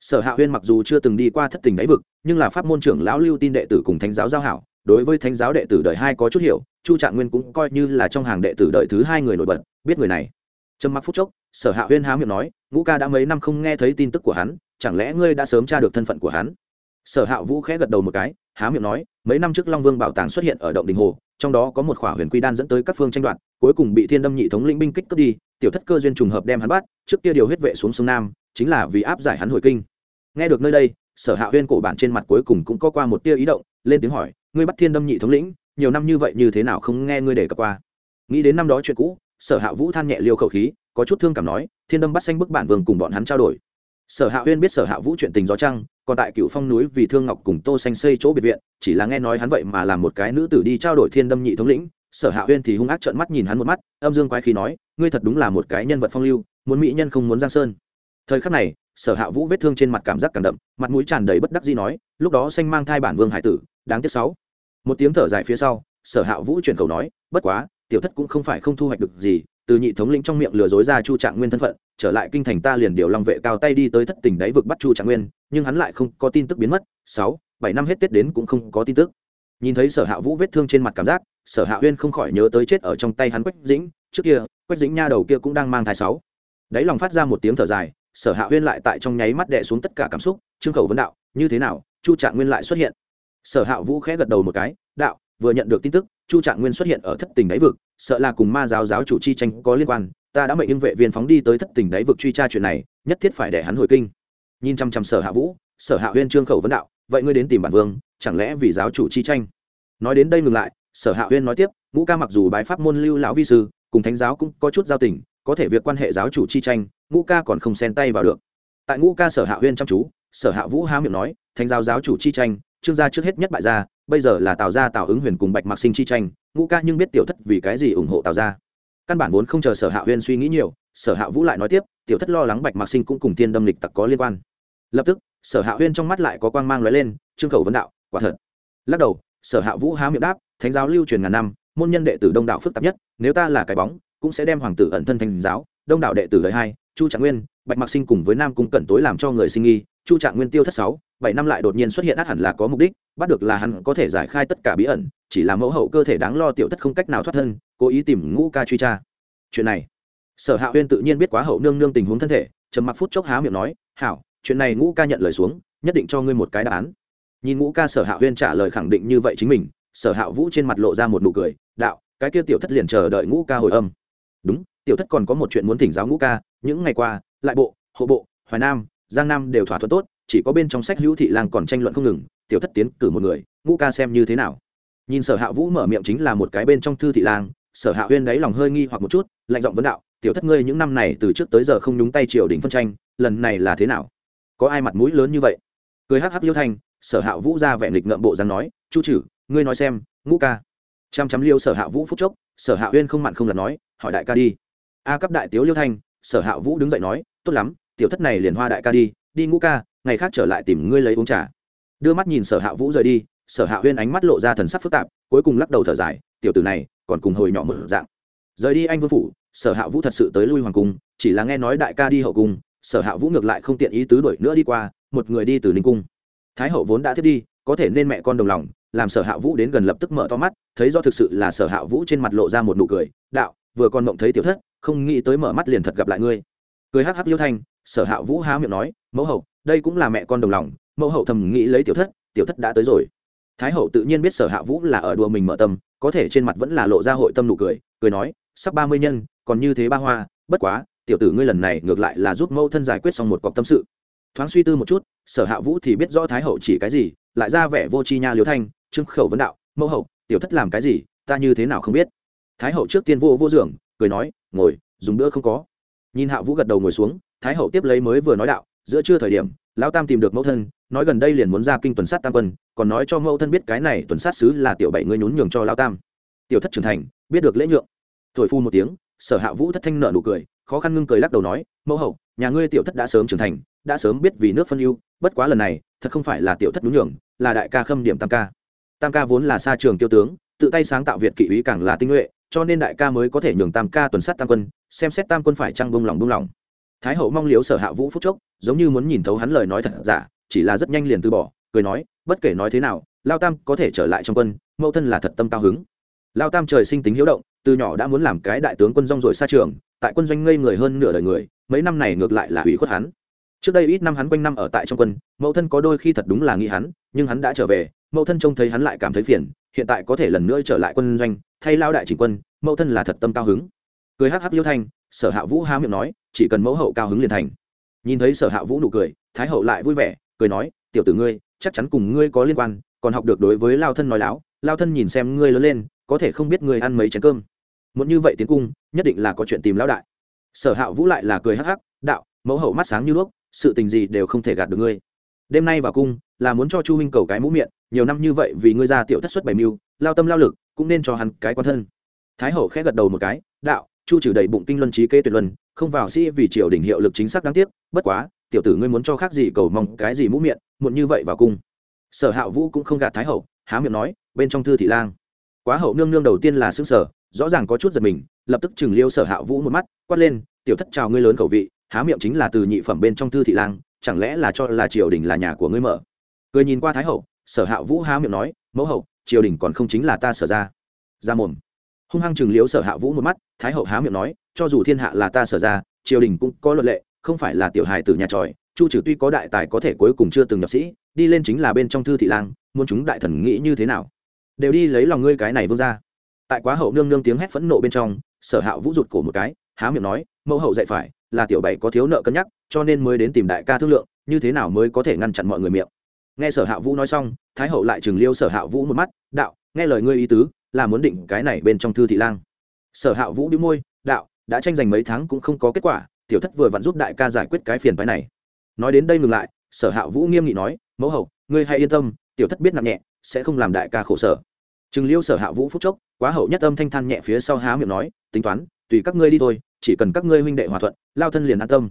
Sở hạ huyên mặc dù chưa từng đi qua thất tình đáy vực, nhưng là pháp môn trưởng lão lưu tin đệ tử cùng thánh giáo giao hảo, đối với thánh giáo đệ tử đời hai có chút hiểu, chu trạng nguyên cũng coi như là trong hàng đệ tử đời thứ hai người nổi bật, biết người này. Trầm mặc phút chốc, sở hạ huyên há miệng nói, ngũ ca đã mấy năm không nghe thấy tin tức của hắn, chẳng lẽ ngươi đã sớm tra được thân phận của hắn? Sở hạ vũ khẽ gật đầu một cái, há miệng nói, mấy năm trước long vương bảo tàng xuất hiện ở động đình hồ trong đó có một khỏa huyền quy đan dẫn tới các phương tranh đoạt, cuối cùng bị thiên đâm nhị thống lĩnh binh kích cướp đi, tiểu thất cơ duyên trùng hợp đem hắn bắt, trước kia điều huyết vệ xuống sông nam, chính là vì áp giải hắn hồi kinh. Nghe được nơi đây, sở hạ huyên cổ bản trên mặt cuối cùng cũng có qua một tia ý động, lên tiếng hỏi, ngươi bắt thiên đâm nhị thống lĩnh, nhiều năm như vậy như thế nào không nghe ngươi để cập qua? Nghĩ đến năm đó chuyện cũ, sở hạ vũ than nhẹ liêu khẩu khí, có chút thương cảm nói, thiên đâm bắt xanh bức bản vương cùng bọn hắn trao đổi sở hạ huyên biết sở hạ vũ chuyện tình gió trăng, còn tại cựu phong núi vì thương ngọc cùng tô xanh xây chỗ biệt viện, chỉ là nghe nói hắn vậy mà làm một cái nữ tử đi trao đổi thiên đâm nhị thống lĩnh. Sở hạ huyên thì hung ác trợn mắt nhìn hắn một mắt, âm dương quái khí nói, ngươi thật đúng là một cái nhân vật phong lưu, muốn mỹ nhân không muốn giang sơn. Thời khắc này, sở hạ vũ vết thương trên mặt cảm giác càng đậm, mặt mũi tràn đầy bất đắc dĩ nói, lúc đó xanh mang thai bản vương hải tử, đáng tiếc sáu. Một tiếng thở dài phía sau, sở hạ vũ chuyển khẩu nói, bất quá, tiểu thất cũng không phải không thu hoạch được gì từ nhị thống lĩnh trong miệng lừa dối ra chu trạng nguyên thân phận, trở lại kinh thành ta liền điều long vệ cao tay đi tới thất tỉnh đáy vực bắt chu trạng nguyên, nhưng hắn lại không có tin tức biến mất, sáu, bảy năm hết tết đến cũng không có tin tức. Nhìn thấy sở hạ vũ vết thương trên mặt cảm giác, sở hạ huyên không khỏi nhớ tới chết ở trong tay hắn quách dĩnh, trước kia, quách dĩnh nha đầu kia cũng đang mang thai sáu. Đáy lòng phát ra một tiếng thở dài, sở hạ huyên lại tại trong nháy mắt đệ xuống tất cả cảm xúc, trương khẩu vấn đạo, như thế nào, chu trạng nguyên lại xuất hiện? Sở hạ vũ khẽ gật đầu một cái, đạo, vừa nhận được tin tức, chu trạng nguyên xuất hiện ở thất tình đáy vực sợ là cùng ma giáo giáo chủ chi tranh có liên quan, ta đã mệnh những vệ viên phóng đi tới thất tình đáy vực truy tra chuyện này, nhất thiết phải để hắn hồi kinh. Nhìn chăm chăm sở hạ vũ, sở hạ huyên trương khẩu vấn đạo, vậy ngươi đến tìm bản vương, chẳng lẽ vì giáo chủ chi tranh? Nói đến đây ngừng lại, sở hạ huyên nói tiếp, ngũ ca mặc dù bái pháp môn lưu lão vi sư, cùng thánh giáo cũng có chút giao tình, có thể việc quan hệ giáo chủ chi tranh, ngũ ca còn không xen tay vào được. Tại ngũ ca sở hạ huyên chăm chú, sở hạ vũ há miệng nói, thánh giáo giáo chủ chi tranh, trương gia trước hết nhất bại gia bây giờ là tào gia tào ứng huyền cùng bạch mặc sinh chi tranh, ngũ ca nhưng biết tiểu thất vì cái gì ủng hộ tào gia. Căn bản vốn không chờ sở hạ huyên suy nghĩ nhiều, sở hạ vũ lại nói tiếp, tiểu thất lo lắng bạch mặc sinh cũng cùng tiên đâm lịch tặc có liên quan. Lập tức, sở hạ huyên trong mắt lại có quang mang lóe lên, trương khẩu vấn đạo, quả thật. Lắc đầu, sở hạ vũ há miệng đáp, thánh giáo lưu truyền ngàn năm, môn nhân đệ tử đông đạo phức tạp nhất, nếu ta là cái bóng, cũng sẽ đem hoàng tử ẩn thân thành giáo, đông đạo đệ tử đời hai chu trạng nguyên, bạch mặc sinh cùng với nam cung cẩn tối làm cho người sinh nghi, chu trạng nguyên tiêu thất sáu bảy năm lại đột nhiên xuất hiện át hẳn là có mục đích, bắt được là hắn có thể giải khai tất cả bí ẩn, chỉ là mẫu hậu cơ thể đáng lo tiểu thất không cách nào thoát thân, cố ý tìm ngũ ca truy tra. Chuyện này, sở hạ huyên tự nhiên biết quá hậu nương nương tình huống thân thể, trầm mặc phút chốc há miệng nói, hảo, chuyện này ngũ ca nhận lời xuống, nhất định cho ngươi một cái đáp án. Nhìn ngũ ca sở hạ huyên trả lời khẳng định như vậy chính mình, sở hạ vũ trên mặt lộ ra một nụ cười, đạo, cái kia tiểu thất liền chờ đợi ngũ ca hồi âm. Đúng, tiểu thất còn có một chuyện muốn thỉnh giáo ngũ ca, những ngày qua, lại bộ, hộ bộ, hoài nam, giang nam đều thỏa thuận tốt chỉ có bên trong sách hữu thị lang còn tranh luận không ngừng, tiểu thất tiến cử một người, ngũ ca xem như thế nào. Nhìn sở hạ vũ mở miệng chính là một cái bên trong thư thị lang, sở hạ huyên đáy lòng hơi nghi hoặc một chút, lạnh giọng vấn đạo, tiểu thất ngươi những năm này từ trước tới giờ không nhúng tay triều đình phân tranh, lần này là thế nào? Có ai mặt mũi lớn như vậy? Cười hắc hắc liêu thanh, sở hạ vũ ra vẻ nghịch ngợm bộ dáng nói, chu chử ngươi nói xem, ngũ ca. Chăm chăm liêu sở hạ vũ phúc chốc, sở hạ huyên không mặn không lần nói, hỏi đại ca đi. A cấp đại tiếu liêu thanh, sở hạ vũ đứng dậy nói, tốt lắm, tiểu thất này liền hoa đại ca đi đi ngũ ca, ngày khác trở lại tìm ngươi lấy uống trà. Đưa mắt nhìn sở hạ vũ rời đi, sở hạ huyên ánh mắt lộ ra thần sắc phức tạp, cuối cùng lắc đầu thở dài, tiểu tử này, còn cùng hồi nhỏ mở dạng. Rời đi anh vương phủ, sở hạ vũ thật sự tới lui hoàng cung, chỉ là nghe nói đại ca đi hậu cung, sở hạ vũ ngược lại không tiện ý tứ đổi nữa đi qua, một người đi từ ninh cung. Thái hậu vốn đã thiết đi, có thể nên mẹ con đồng lòng, làm sở hạ vũ đến gần lập tức mở to mắt, thấy do thực sự là sở hạ vũ trên mặt lộ ra một nụ cười, đạo, vừa còn mộng thấy tiểu thất, không nghĩ tới mở mắt liền thật gặp lại ngươi. Cười hắc hắc liêu thanh sở hạ vũ há miệng nói, mẫu hậu, đây cũng là mẹ con đồng lòng, mẫu hậu thầm nghĩ lấy tiểu thất tiểu thất đã tới rồi. Thái hậu tự nhiên biết sở hạ vũ là ở đùa mình mở tâm, có thể trên mặt vẫn là lộ ra hội tâm nụ cười cười nói, sắp ba mươi nhân, còn như thế ba hoa, bất quá, tiểu tử ngươi lần này ngược lại là giúp mẫu thân giải quyết xong một cọc tâm sự. Thoáng suy tư một chút, sở hạ vũ thì biết rõ thái hậu chỉ cái gì, lại ra vẻ vô chi nha liêu thanh trưng khẩu vấn đạo, mẫu hậu, tiểu thất làm cái gì, ta như thế nào không biết? Thái hậu trước tiên vô vô giường, cười nói, ngồi, dùng bữa không có. Nhìn hạ vũ gật đầu ngồi xuống thái hậu tiếp lấy mới vừa nói đạo, giữa trưa thời điểm, lão tam tìm được mẫu thân, nói gần đây liền muốn ra kinh tuần sát tam quân, còn nói cho mẫu thân biết cái này tuần sát sứ là tiểu bảy ngươi nhún nhường cho lão tam. Tiểu thất trưởng thành, biết được lễ nhượng. Thổi phu một tiếng, sở hạ vũ thất thanh nợ nụ cười, khó khăn ngưng cười lắc đầu nói, mẫu hậu, nhà ngươi tiểu thất đã sớm trưởng thành, đã sớm biết vì nước phân ưu, bất quá lần này, thật không phải là tiểu thất nhún nhường, là đại ca khâm điểm tam ca. Tam ca vốn là xa trường tiêu tướng, tự tay sáng tạo việt kỵ ý càng là tinh nhuệ, cho nên đại ca mới có thể nhường tam ca tuần sát tam quân, xem xét tam quân phải trăng bông lòng bông lòng thái hậu mong liếu sở hạ vũ phúc chốc, giống như muốn nhìn thấu hắn lời nói thật giả, chỉ là rất nhanh liền từ bỏ, cười nói, bất kể nói thế nào, lao tam có thể trở lại trong quân, mẫu thân là thật tâm cao hứng. Lao tam trời sinh tính hiếu động, từ nhỏ đã muốn làm cái đại tướng quân rong rồi xa trường, tại quân doanh ngây người hơn nửa đời người, mấy năm này ngược lại là hủy khuất hắn. Trước đây ít năm hắn quanh năm ở tại trong quân, mẫu thân có đôi khi thật đúng là nghĩ hắn, nhưng hắn đã trở về, mẫu thân trông thấy hắn lại cảm thấy phiền, hiện tại có thể lần nữa trở lại quân doanh, thay lao đại chỉnh quân, mẫu thân là thật tâm cao hứng. Cười hắc hắc liêu thanh, sở hạ vũ há miệng nói chỉ cần mẫu hậu cao hứng liền thành. Nhìn thấy sở hạ vũ nụ cười, thái hậu lại vui vẻ, cười nói, tiểu tử ngươi, chắc chắn cùng ngươi có liên quan, còn học được đối với lao thân nói láo, lao thân nhìn xem ngươi lớn lên, có thể không biết ngươi ăn mấy chén cơm. Muốn như vậy tiến cung, nhất định là có chuyện tìm lão đại. Sở hạ vũ lại là cười hắc hắc, đạo, mẫu hậu mắt sáng như đuốc, sự tình gì đều không thể gạt được ngươi. Đêm nay vào cung, là muốn cho chu huynh cầu cái mũ miệng, nhiều năm như vậy vì ngươi ra tiểu thất xuất bảy mưu, lao tâm lao lực, cũng nên cho hắn cái quan thân. Thái hậu khẽ gật đầu một cái, đạo chu trừ đầy bụng kinh luân trí kế tuyệt luân, không vào sĩ vì triều đình hiệu lực chính xác đáng tiếc, bất quá, tiểu tử ngươi muốn cho khác gì cầu mong cái gì mũ miệng, muộn như vậy vào cung. Sở hạ vũ cũng không gạt thái hậu, há miệng nói, bên trong thư thị lang. Quá hậu nương nương đầu tiên là xương sở rõ ràng có chút giật mình, lập tức chừng liêu sở hạ vũ một mắt, quát lên, tiểu thất chào ngươi lớn khẩu vị, há miệng chính là từ nhị phẩm bên trong thư thị lang, chẳng lẽ là cho là triều đình là nhà của ngươi mở? Cười nhìn qua thái hậu, sở hạ vũ há miệng nói, mẫu hậu, triều đình còn không chính là ta sở ra ra mồm hung hăng chừng liếu sở hạ vũ một mắt, thái hậu há miệng nói, cho dù thiên hạ là ta sở ra, triều đình cũng có luật lệ, không phải là tiểu hài từ nhà tròi, chu trừ tuy có đại tài có thể cuối cùng chưa từng nhập sĩ, đi lên chính là bên trong thư thị lang, muốn chúng đại thần nghĩ như thế nào? Đều đi lấy lòng ngươi cái này vương ra tại quá hậu nương nương tiếng hét phẫn nộ bên trong, sở hạ vũ rụt cổ một cái, há miệng nói, mẫu hậu dạy phải, là tiểu bảy có thiếu nợ cân nhắc, cho nên mới đến tìm đại ca thương lượng, như thế nào mới có thể ngăn chặn mọi người miệng? Nghe sở hạ vũ nói xong, thái hậu lại chừng liêu sở hạ vũ một mắt, đạo, nghe lời ngươi ý tứ là muốn định cái này bên trong thư thị lang. Sở hạ vũ đĩu môi, đạo, đã tranh giành mấy tháng cũng không có kết quả, tiểu thất vừa vặn giúp đại ca giải quyết cái phiền phái này. Nói đến đây ngừng lại, sở hạ vũ nghiêm nghị nói, mẫu hậu, ngươi hãy yên tâm, tiểu thất biết nặng nhẹ, sẽ không làm đại ca khổ sở. Chừng liêu sở hạ vũ phúc chốc, quá hậu nhất âm thanh than nhẹ phía sau há miệng nói, tính toán, tùy các ngươi đi thôi, chỉ cần các ngươi huynh đệ hòa thuận, lao thân liền an tâm.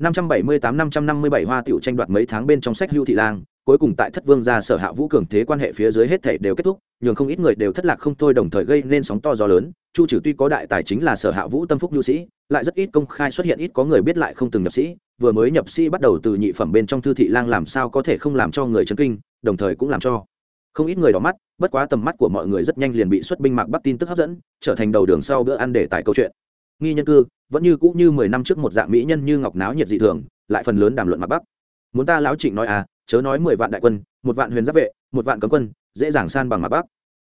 578-557 hoa tiểu tranh đoạt mấy tháng bên trong sách hưu thị lang cuối cùng tại thất vương gia sở hạ vũ cường thế quan hệ phía dưới hết thảy đều kết thúc, nhường không ít người đều thất lạc không thôi đồng thời gây nên sóng to gió lớn. Chu trừ tuy có đại tài chính là sở hạ vũ tâm phúc nhu sĩ, lại rất ít công khai xuất hiện, ít có người biết lại không từng nhập sĩ, vừa mới nhập sĩ bắt đầu từ nhị phẩm bên trong thư thị lang làm sao có thể không làm cho người chấn kinh, đồng thời cũng làm cho không ít người đỏ mắt, bất quá tầm mắt của mọi người rất nhanh liền bị xuất binh mạc bắc tin tức hấp dẫn, trở thành đầu đường sau bữa ăn để tải câu chuyện. Nghi nhân cư, vẫn như cũ như mười năm trước một dạng mỹ nhân như ngọc náo nhiệt dị thường, lại phần lớn đàm luận mạc bắc. Muốn ta lão trịnh nói à chớ nói mười vạn đại quân, một vạn huyền giáp vệ, một vạn cấm quân, dễ dàng san bằng mạc bắc.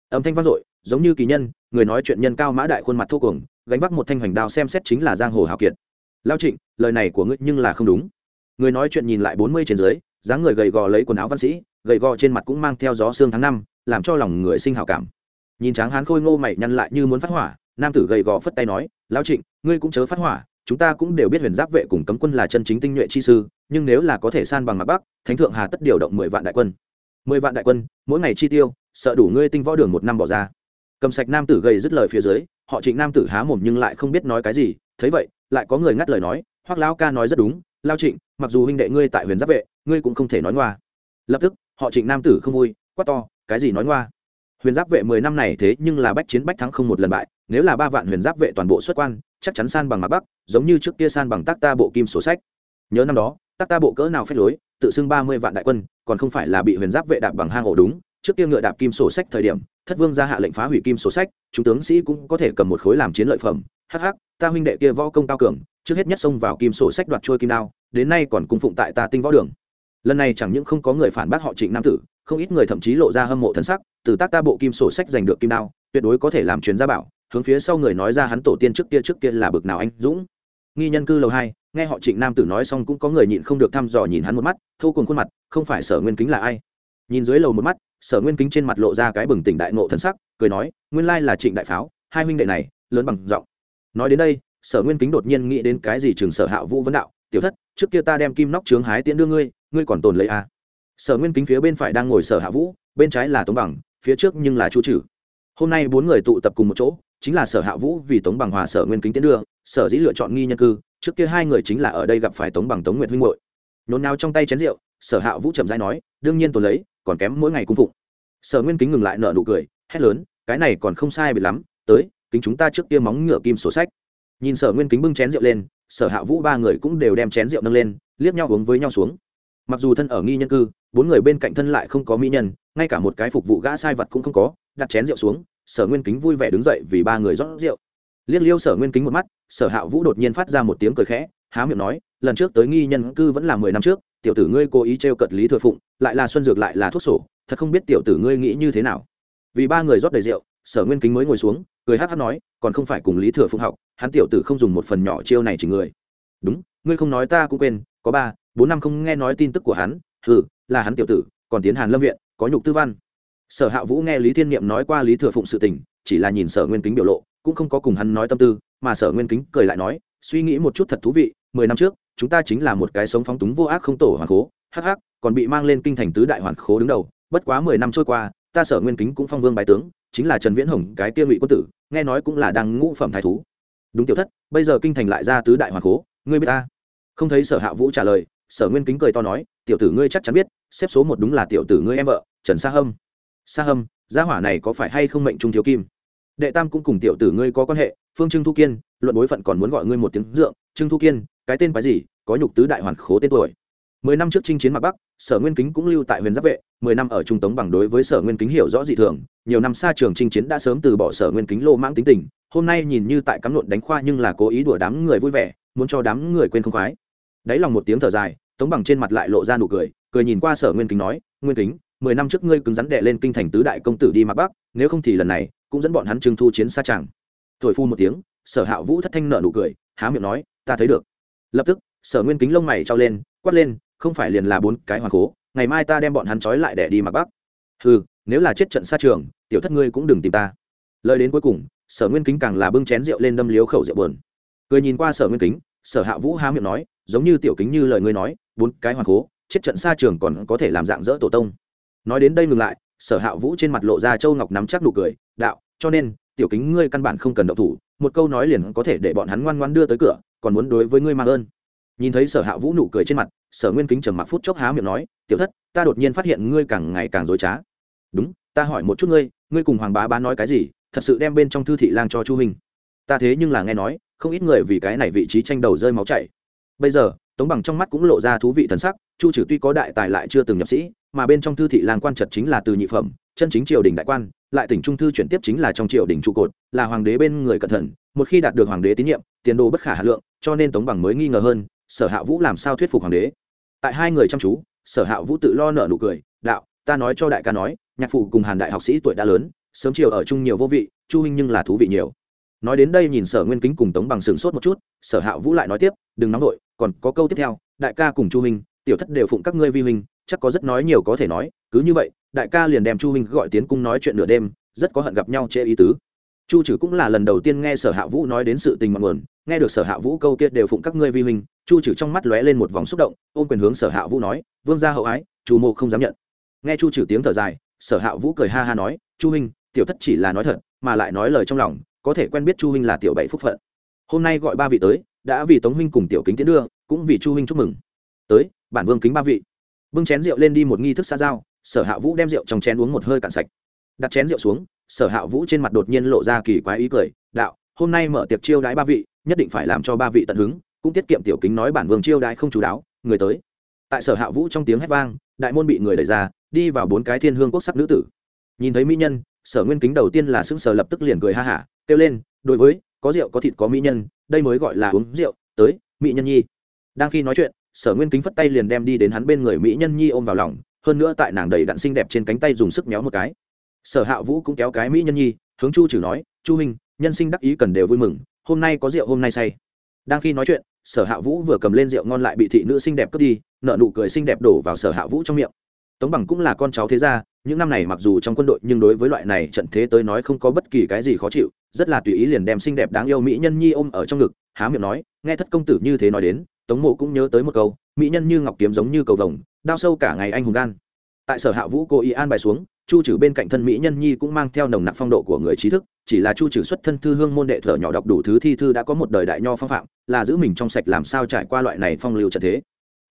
Âm thanh vang dội, giống như kỳ nhân, người nói chuyện nhân cao mã đại khuôn mặt thô cuồng, gánh vác một thanh hoành đao xem xét chính là giang hồ hào kiệt. Lao trịnh, lời này của ngươi nhưng là không đúng. Người nói chuyện nhìn lại bốn mươi trên dưới, dáng người gầy gò lấy quần áo văn sĩ, gầy gò trên mặt cũng mang theo gió xương tháng năm, làm cho lòng người sinh hào cảm. Nhìn tráng hán khôi ngô mày nhăn lại như muốn phát hỏa, nam tử gầy gò phất tay nói lão trịnh, ngươi cũng chớ phát hỏa, chúng ta cũng đều biết huyền giáp vệ cùng cấm quân là chân chính tinh nhuệ chi sư nhưng nếu là có thể san bằng mặt bắc, thánh thượng hà tất điều động mười vạn đại quân. Mười vạn đại quân, mỗi ngày chi tiêu, sợ đủ ngươi tinh võ đường một năm bỏ ra. Cầm sạch nam tử gầy dứt lời phía dưới, họ trịnh nam tử há mồm nhưng lại không biết nói cái gì, thấy vậy, lại có người ngắt lời nói hoặc lão ca nói rất đúng, lao trịnh, mặc dù huynh đệ ngươi tại huyền giáp vệ, ngươi cũng không thể nói ngoa. Lập tức, họ trịnh nam tử không vui, quát to, cái gì nói ngoa? Huyền giáp vệ mười năm này thế nhưng là bách chiến bách thắng không một lần bại, nếu là ba vạn huyền giáp vệ toàn bộ xuất quan, chắc chắn san bằng mặt bắc, giống như trước kia san bằng tác ta bộ kim sổ sách. Nhớ năm đó tác ta bộ cỡ nào phép lối, tự xưng ba mươi vạn đại quân, còn không phải là bị huyền giáp vệ đạp bằng hang ổ đúng, trước kia ngựa đạp kim sổ sách thời điểm, thất vương ra hạ lệnh phá hủy kim sổ sách, chúng tướng sĩ cũng có thể cầm một khối làm chiến lợi phẩm. Hh ta huynh đệ kia võ công cao cường, trước hết nhất xông vào kim sổ sách đoạt trôi kim đao, đến nay còn cung phụng tại ta tinh võ đường. Lần này chẳng những không có người phản bác họ trịnh nam tử, không ít người thậm chí lộ ra hâm mộ thân sắc, từ tác ta bộ kim sổ sách giành được kim đao, tuyệt đối có thể làm chuyến gia bảo, hướng phía sau người nói ra hắn tổ tiên trước kia trước kia là bực nào anh dũng. Nghi nhân cư lầu hai nghe họ trịnh nam tử nói xong cũng có người nhịn không được thăm dò nhìn hắn một mắt, thô cùng khuôn mặt, không phải sở nguyên kính là ai? Nhìn dưới lầu một mắt, sở nguyên kính trên mặt lộ ra cái bừng tỉnh đại nộ thân sắc, cười nói, nguyên lai là trịnh đại pháo, hai huynh đệ này, lớn bằng giọng. Nói đến đây, sở nguyên kính đột nhiên nghĩ đến cái gì trường sở hạ vũ vấn đạo, tiểu thất, trước kia ta đem kim nóc trướng hái tiễn đưa ngươi ngươi còn tồn lấy à. sở nguyên kính phía bên phải đang ngồi sở hạ vũ, bên trái là tống bằng, phía trước nhưng là chu trừ. Hôm nay bốn người tụ tập cùng một chỗ, chính là sở hạ vũ vì tống bằng hòa sở nguyên kính tiến đưa, sở dĩ lựa chọn nghi nhân cư trước kia hai người chính là ở đây gặp phải tống bằng tống nguyệt huynh hội nhốn nao trong tay chén rượu, sở hạ vũ chậm dai nói, đương nhiên tôi lấy, còn kém mỗi ngày cung phụng. Sở nguyên kính ngừng lại nợ nụ cười, hét lớn, cái này còn không sai bị lắm, tới, kính chúng ta trước kia móng ngựa kim sổ sách. Nhìn sở nguyên kính bưng chén rượu lên, sở hạ vũ ba người cũng đều đem chén rượu nâng lên, liếc nhau uống với nhau xuống. Mặc dù thân ở nghi nhân cư, bốn người bên cạnh thân lại không có mỹ nhân, ngay cả một cái phục vụ gã sai vật cũng không có, đặt chén rượu xuống, sở nguyên kính vui vẻ đứng dậy vì ba người rót rượu. Liếc liêu sở nguyên kính một mắt sở hạ vũ đột nhiên phát ra một tiếng cười khẽ, há miệng nói, lần trước tới nghi nhân cư vẫn là mười năm trước, tiểu tử ngươi cố ý t r e o cật lý thừa phụng, lại là xuân dược lại là thuốc sổ, thật không biết tiểu tử ngươi nghĩ như thế nào. Vì ba người rót đầy rượu, sở nguyên kính mới ngồi xuống, cười hát hát nói, còn không phải cùng lý thừa phụng học, hắn tiểu tử không dùng một phần nhỏ chiêu này chỉ người. Đúng, ngươi không nói ta cũng quên, có ba, bốn năm không nghe nói tin tức của hắn ừ là hắn tiểu tử, còn tiến hàn lâm viện, có nhục tư văn. Sở hạ vũ nghe lý thiên niệm nói qua lý thừa phụng sự tình, chỉ là nhìn sở nguyên kính biểu lộ, cũng không có cùng hắn nói tâm tư mà sở nguyên kính cười lại nói, suy nghĩ một chút thật thú vị, mười năm trước, chúng ta chính là một cái sống phóng túng vô ác không tổ hoàn khố, hắc hắc, còn bị mang lên kinh thành tứ đại hoàn khố đứng đầu, bất quá mười năm trôi qua, ta sở nguyên kính cũng phong vương bài tướng, chính là trần viễn hồng, cái tiêu ngụy quân tử, nghe nói cũng là đang ngũ phẩm thái thú. Đúng tiểu thất, bây giờ kinh thành lại ra tứ đại hoàn khố, ngươi biết ta? Không thấy sở hạ vũ trả lời, sở nguyên kính cười to nói, tiểu tử ngươi chắc chắn biết, xếp số một đúng là tiểu tử ngươi em vợ, trần sa hâm. Sa hâm, gia hỏa này có phải hay không mệnh trung thiếu kim? Đệ tam cũng cùng tiểu tử ngươi có quan hệ phương Trương thu kiên, luận bối phận còn muốn gọi ngươi một tiếng dượng, Trương thu kiên, cái tên quái gì, có nhục tứ đại hoàn khố tên tuổi mười năm trước chinh chiến mặt bắc, sở nguyên kính cũng lưu tại huyền giáp vệ, mười năm ở trung tống bằng đối với sở nguyên kính hiểu rõ dị thường, nhiều năm xa trường chinh chiến đã sớm từ bỏ sở nguyên kính lô mãng tính tình, hôm nay nhìn như tại cắm luận đánh khoa nhưng là cố ý đùa đám người vui vẻ, muốn cho đám người quên không khoái đáy lòng một tiếng thở dài, tống bằng trên mặt lại lộ ra nụ cười cười nhìn qua sở nguyên kính nói, nguyên kính, mười năm trước ngươi cứng rắn đệ lên kinh thành tứ đại công tử đi mặc bắc, nếu không thì lần này cũng dẫn bọn hắn trưng thu chiến xa chẳng thổi phu một tiếng, sở hạ vũ thất thanh nợ nụ cười, há miệng nói, ta thấy được. Lập tức, sở nguyên kính lông mày trao lên, quát lên, không phải liền là bốn cái hoàng cố, ngày mai ta đem bọn hắn trói lại để đi mặc bắc. Ừ nếu là chết trận xa trường, tiểu thất ngươi cũng đừng tìm ta. Lời đến cuối cùng, sở nguyên kính càng là bưng chén rượu lên đâm liếu khẩu rượu bờn cười nhìn qua sở nguyên kính, sở hạ vũ há miệng nói, giống như tiểu kính như lời ngươi nói, bốn cái hoàng cố, chết trận xa trường còn có thể làm dạng dỡ tổ tông. Nói đến đây ngừng lại, sở hạ vũ trên mặt lộ ra châu ngọc nắm chắc nụ cười, đạo, cho nên tiểu kính ngươi căn bản không cần động thủ, một câu nói liền có thể để bọn hắn ngoan ngoan đưa tới cửa, còn muốn đối với ngươi mang ơn. Nhìn thấy sở hạ vũ nụ cười trên mặt, sở nguyên kính trầm mặc phút chốc há miệng nói, tiểu thất, ta đột nhiên phát hiện ngươi càng ngày càng dối trá. Đúng, ta hỏi một chút ngươi ngươi cùng hoàng bá bá nói cái gì, thật sự đem bên trong thư thị lang cho chu hình ta thế nhưng là nghe nói, không ít người vì cái này vị trí tranh đầu rơi máu chảy. Bây giờ, tống bằng trong mắt cũng lộ ra thú vị thần sắc, chu trừ tuy có đại tài lại chưa từng nhập sĩ, mà bên trong thư thị lang quan trật chính là từ nhị phẩm, chân chính triều đình đại quan lại tỉnh trung thư chuyển tiếp chính là trong triều đình trụ cột, là hoàng đế bên người cẩn thận, một khi đạt được hoàng đế tín nhiệm, tiền đồ bất khả hà lượng, cho nên tống bằng mới nghi ngờ hơn, sở hạ vũ làm sao thuyết phục hoàng đế? Tại hai người chăm chú, sở hạ vũ tự lo nợ nụ cười, đạo, ta nói cho đại ca nói, nhạc phụ cùng hàn đại học sĩ tuổi đã lớn, sớm chiều ở chung nhiều vô vị, chu huynh nhưng là thú vị nhiều. Nói đến đây nhìn sở nguyên kính cùng tống bằng sừng sốt một chút, sở hạ vũ lại nói tiếp, đừng nóng vội, còn có câu tiếp theo, đại ca cùng chu huynh, tiểu thất đều phụng các ngươi vi huynh, chắc có rất nói nhiều có thể nói, cứ như vậy đại ca liền đem chu huynh gọi tiến cung nói chuyện nửa đêm, rất có hận gặp nhau chê ý tứ. Chu trừ cũng là lần đầu tiên nghe sở hạ vũ nói đến sự tình mặn nguồn, nghe được sở hạ vũ câu kia đều phụng các ngươi vi huynh, chu trừ trong mắt lóe lên một vòng xúc động, ôm quyền hướng sở hạ vũ nói, vương gia hậu ái, chu mô không dám nhận. Nghe chu trừ tiếng thở dài, sở hạ vũ cười ha ha nói, chu huynh, tiểu thất chỉ là nói thật, mà lại nói lời trong lòng, có thể quen biết chu huynh là tiểu bảy phúc phận. Hôm nay gọi ba vị tới, đã vì tống huynh cùng tiểu kính tiến đưa, cũng vì chu huynh chúc mừng. Tới, bản vương kính ba vị. Bưng chén rượu lên đi một nghi thức xa giao sở hạ vũ đem rượu trong chén uống một hơi cạn sạch. Đặt chén rượu xuống, sở hạ vũ trên mặt đột nhiên lộ ra kỳ quái ý cười, đạo, hôm nay mở tiệc chiêu đãi ba vị, nhất định phải làm cho ba vị tận hứng, cũng tiết kiệm tiểu kính nói bản vương chiêu đãi không chú đáo, người tới. Tại sở hạ vũ trong tiếng hét vang, đại môn bị người đẩy ra, đi vào bốn cái thiên hương quốc sắc nữ tử. Nhìn thấy mỹ nhân, sở nguyên kính đầu tiên là sững sờ lập tức liền cười ha hả, kêu lên, đối với, có rượu, có thịt, có mỹ nhân, đây mới gọi là uống rượu, tới, mỹ nhân nhi. Đang khi nói chuyện, sở nguyên kính phất tay liền đem đi đến hắn bên người mỹ nhân nhi ôm vào lòng hơn nữa tại nàng đầy đặn xinh đẹp trên cánh tay dùng sức méo một cái. Sở hạ vũ cũng kéo cái mỹ nhân nhi, hướng chu trừ nói, chu huynh, nhân sinh đắc ý cần đều vui mừng, hôm nay có rượu hôm nay say. Đang khi nói chuyện, sở hạ vũ vừa cầm lên rượu ngon lại bị thị nữ xinh đẹp cướp đi nợ nụ cười xinh đẹp đổ vào sở hạ vũ trong miệng. Tống bằng cũng là con cháu thế gia, những năm này mặc dù trong quân đội nhưng đối với loại này trận thế tới nói không có bất kỳ cái gì khó chịu, rất là tùy ý liền đem xinh đẹp đáng yêu mỹ nhân nhi ôm ở trong ngực, há miệng nói, nghe thất công tử như thế nói đến, tống mộ cũng nhớ tới một câu mỹ nhân như ngọc kiếm giống như cầu vồng, đao sâu cả ngày anh hùng gan. Tại sở hạ vũ cô ý an bài xuống, chu trừ bên cạnh thân mỹ nhân nhi cũng mang theo nồng nặc phong độ của người trí thức, chỉ là chu trừ xuất thân thư hương môn đệ thở nhỏ đọc đủ thứ thi thư đã có một đời đại nho phong phạm, là giữ mình trong sạch làm sao trải qua loại này phong lưu trận thế.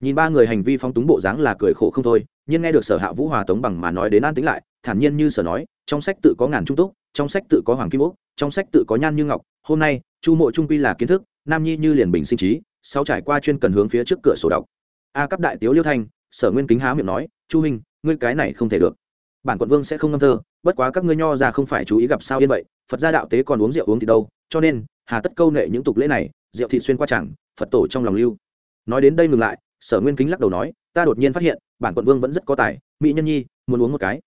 Nhìn ba người hành vi phong túng bộ dáng là cười khổ không thôi, nhưng nghe được sở hạ vũ hòa tống bằng mà nói đến an tính lại, thản nhiên như sở nói, trong sách tự có ngàn trung túc, trong sách tự có hoàng kim úc, trong sách tự có nhan như ngọc, hôm nay, chu mộ trung quy là kiến thức, nam nhi như liền bình sinh trí sau trải qua chuyên cần hướng phía trước cửa sổ đọc a cấp đại tiếu liêu thanh, sở nguyên kính há miệng nói, chu minh ngươi cái này không thể được. Bản quận vương sẽ không ngâm thơ, bất quá các ngươi nho ra không phải chú ý gặp sao yên vậy, phật gia đạo tế còn uống rượu uống thì đâu, cho nên, hà tất câu nệ những tục lễ này, rượu thị xuyên qua chẳng, phật tổ trong lòng lưu. Nói đến đây ngừng lại, sở nguyên kính lắc đầu nói, ta đột nhiên phát hiện, bản quận vương vẫn rất có tài, mỹ nhân nhi, muốn uống một cái.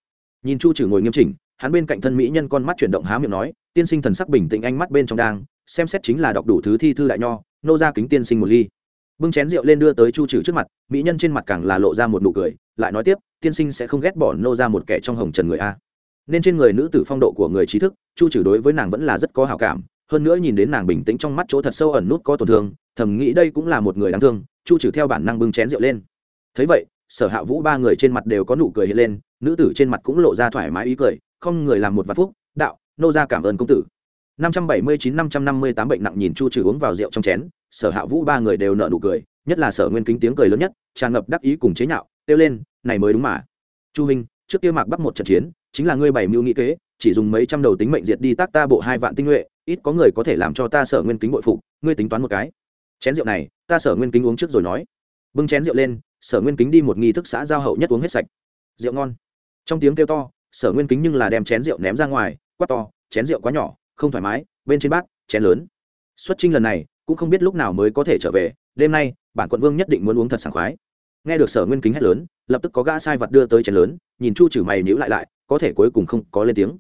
Nhìn chu trừ ngồi nghiêm chỉnh, hắn bên cạnh thân mỹ nhân con mắt chuyển động há miệng nói, tiên sinh thần sắc bình tĩnh ánh mắt bên trong đang, xem xét chính là đọc đủ thứ thi thư đại nho, nô ra kính tiên sinh một ly bưng chén rượu lên đưa tới chu trừ trước mặt, mỹ nhân trên mặt càng là lộ ra một nụ cười, lại nói tiếp, tiên sinh sẽ không ghét bỏ nô ra một kẻ trong hồng trần người a. Nên trên người nữ tử phong độ của người trí thức, chu trừ đối với nàng vẫn là rất có hào cảm, hơn nữa nhìn đến nàng bình tĩnh trong mắt chỗ thật sâu ẩn nút có tổn thương, thầm nghĩ đây cũng là một người đáng thương, chu trừ theo bản năng bưng chén rượu lên. Thấy vậy, sở hạ vũ ba người trên mặt đều có nụ cười hiện lên, nữ tử trên mặt cũng lộ ra thoải mái ý cười, không người làm một vạn phúc, đạo, nô ra cảm ơn công tử. Năm trăm bảy mươi chín, năm trăm năm mươi tám bệnh nặng nhìn chu trừ uống vào rượu trong chén sở hạ vũ ba người đều nợ nụ cười, nhất là sở nguyên kính tiếng cười lớn nhất, tràn ngập đắc ý cùng chế nhạo, kêu lên, này mới đúng mà. Chu minh trước kia mạc bắc một trận chiến, chính là ngươi bảy mưu nghĩ kế, chỉ dùng mấy trăm đầu tính mệnh diệt đi tác ta bộ hai vạn tinh nhuệ, ít có người có thể làm cho ta sở nguyên kính bội phụ ngươi tính toán một cái. Chén rượu này, ta sở nguyên kính uống trước rồi nói. Bưng chén rượu lên, sở nguyên kính đi một nghi thức xã giao hậu nhất uống hết sạch. Rượu ngon. Trong tiếng kêu to, sở nguyên kính nhưng là đem chén rượu ném ra ngoài, quát to, chén rượu quá nhỏ, không thoải mái, bên trên bát, chén lớn. Xuất trinh lần này cũng không biết lúc nào mới có thể trở về, đêm nay, bản quận vương nhất định muốn uống thật sảng khoái. Nghe được sở nguyên kính hét lớn, lập tức có gã sai vật đưa tới chén lớn, nhìn chu trừ mày nhữ lại lại, có thể cuối cùng không có lên tiếng.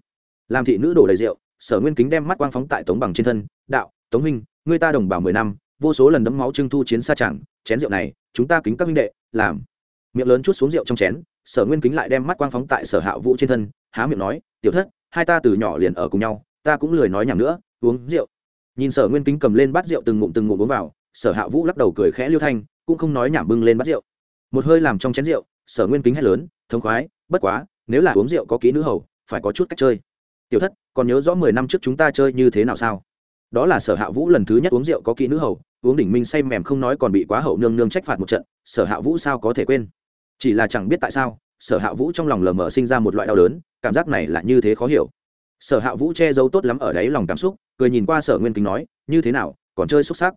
Làm thị nữ đổ đầy rượu, sở nguyên kính đem mắt quang phóng tại tống bằng trên thân, đạo, tống huynh người ta đồng bào mười năm, vô số lần đấm máu trưng thu chiến xa chẳng, chén rượu này, chúng ta kính các huynh đệ, làm. Miệng lớn chút xuống rượu trong chén, sở nguyên kính lại đem mắt quang phóng tại sở hạ vũ trên thân, há miệng nói, tiểu thất, hai ta từ nhỏ liền ở cùng nhau, ta cũng lười nói nhảm nữa, uống rượu nhìn sở nguyên kính cầm lên bát rượu từng ngụm từng ngụm uống vào, sở hạ vũ lắc đầu cười khẽ liêu thanh, cũng không nói nhảm bưng lên bát rượu. Một hơi làm trong chén rượu, sở nguyên kính hét lớn, thống khoái, bất quá, nếu là uống rượu có kỹ nữ hầu, phải có chút cách chơi. Tiểu thất, còn nhớ rõ mười năm trước chúng ta chơi như thế nào sao? Đó là sở hạ vũ lần thứ nhất uống rượu có kỹ nữ hầu, uống đỉnh minh say mềm không nói còn bị quá hậu nương nương trách phạt một trận, sở hạ vũ sao có thể quên? Chỉ là chẳng biết tại sao, sở hạ vũ trong lòng lờ mờ sinh ra một loại đau đớn, cảm giác này là như thế khó hiểu. Sở hạ vũ che giấu tốt lắm ở đáy lòng cảm xúc cười nhìn qua sở nguyên kính nói, như thế nào, còn chơi xúc sắc?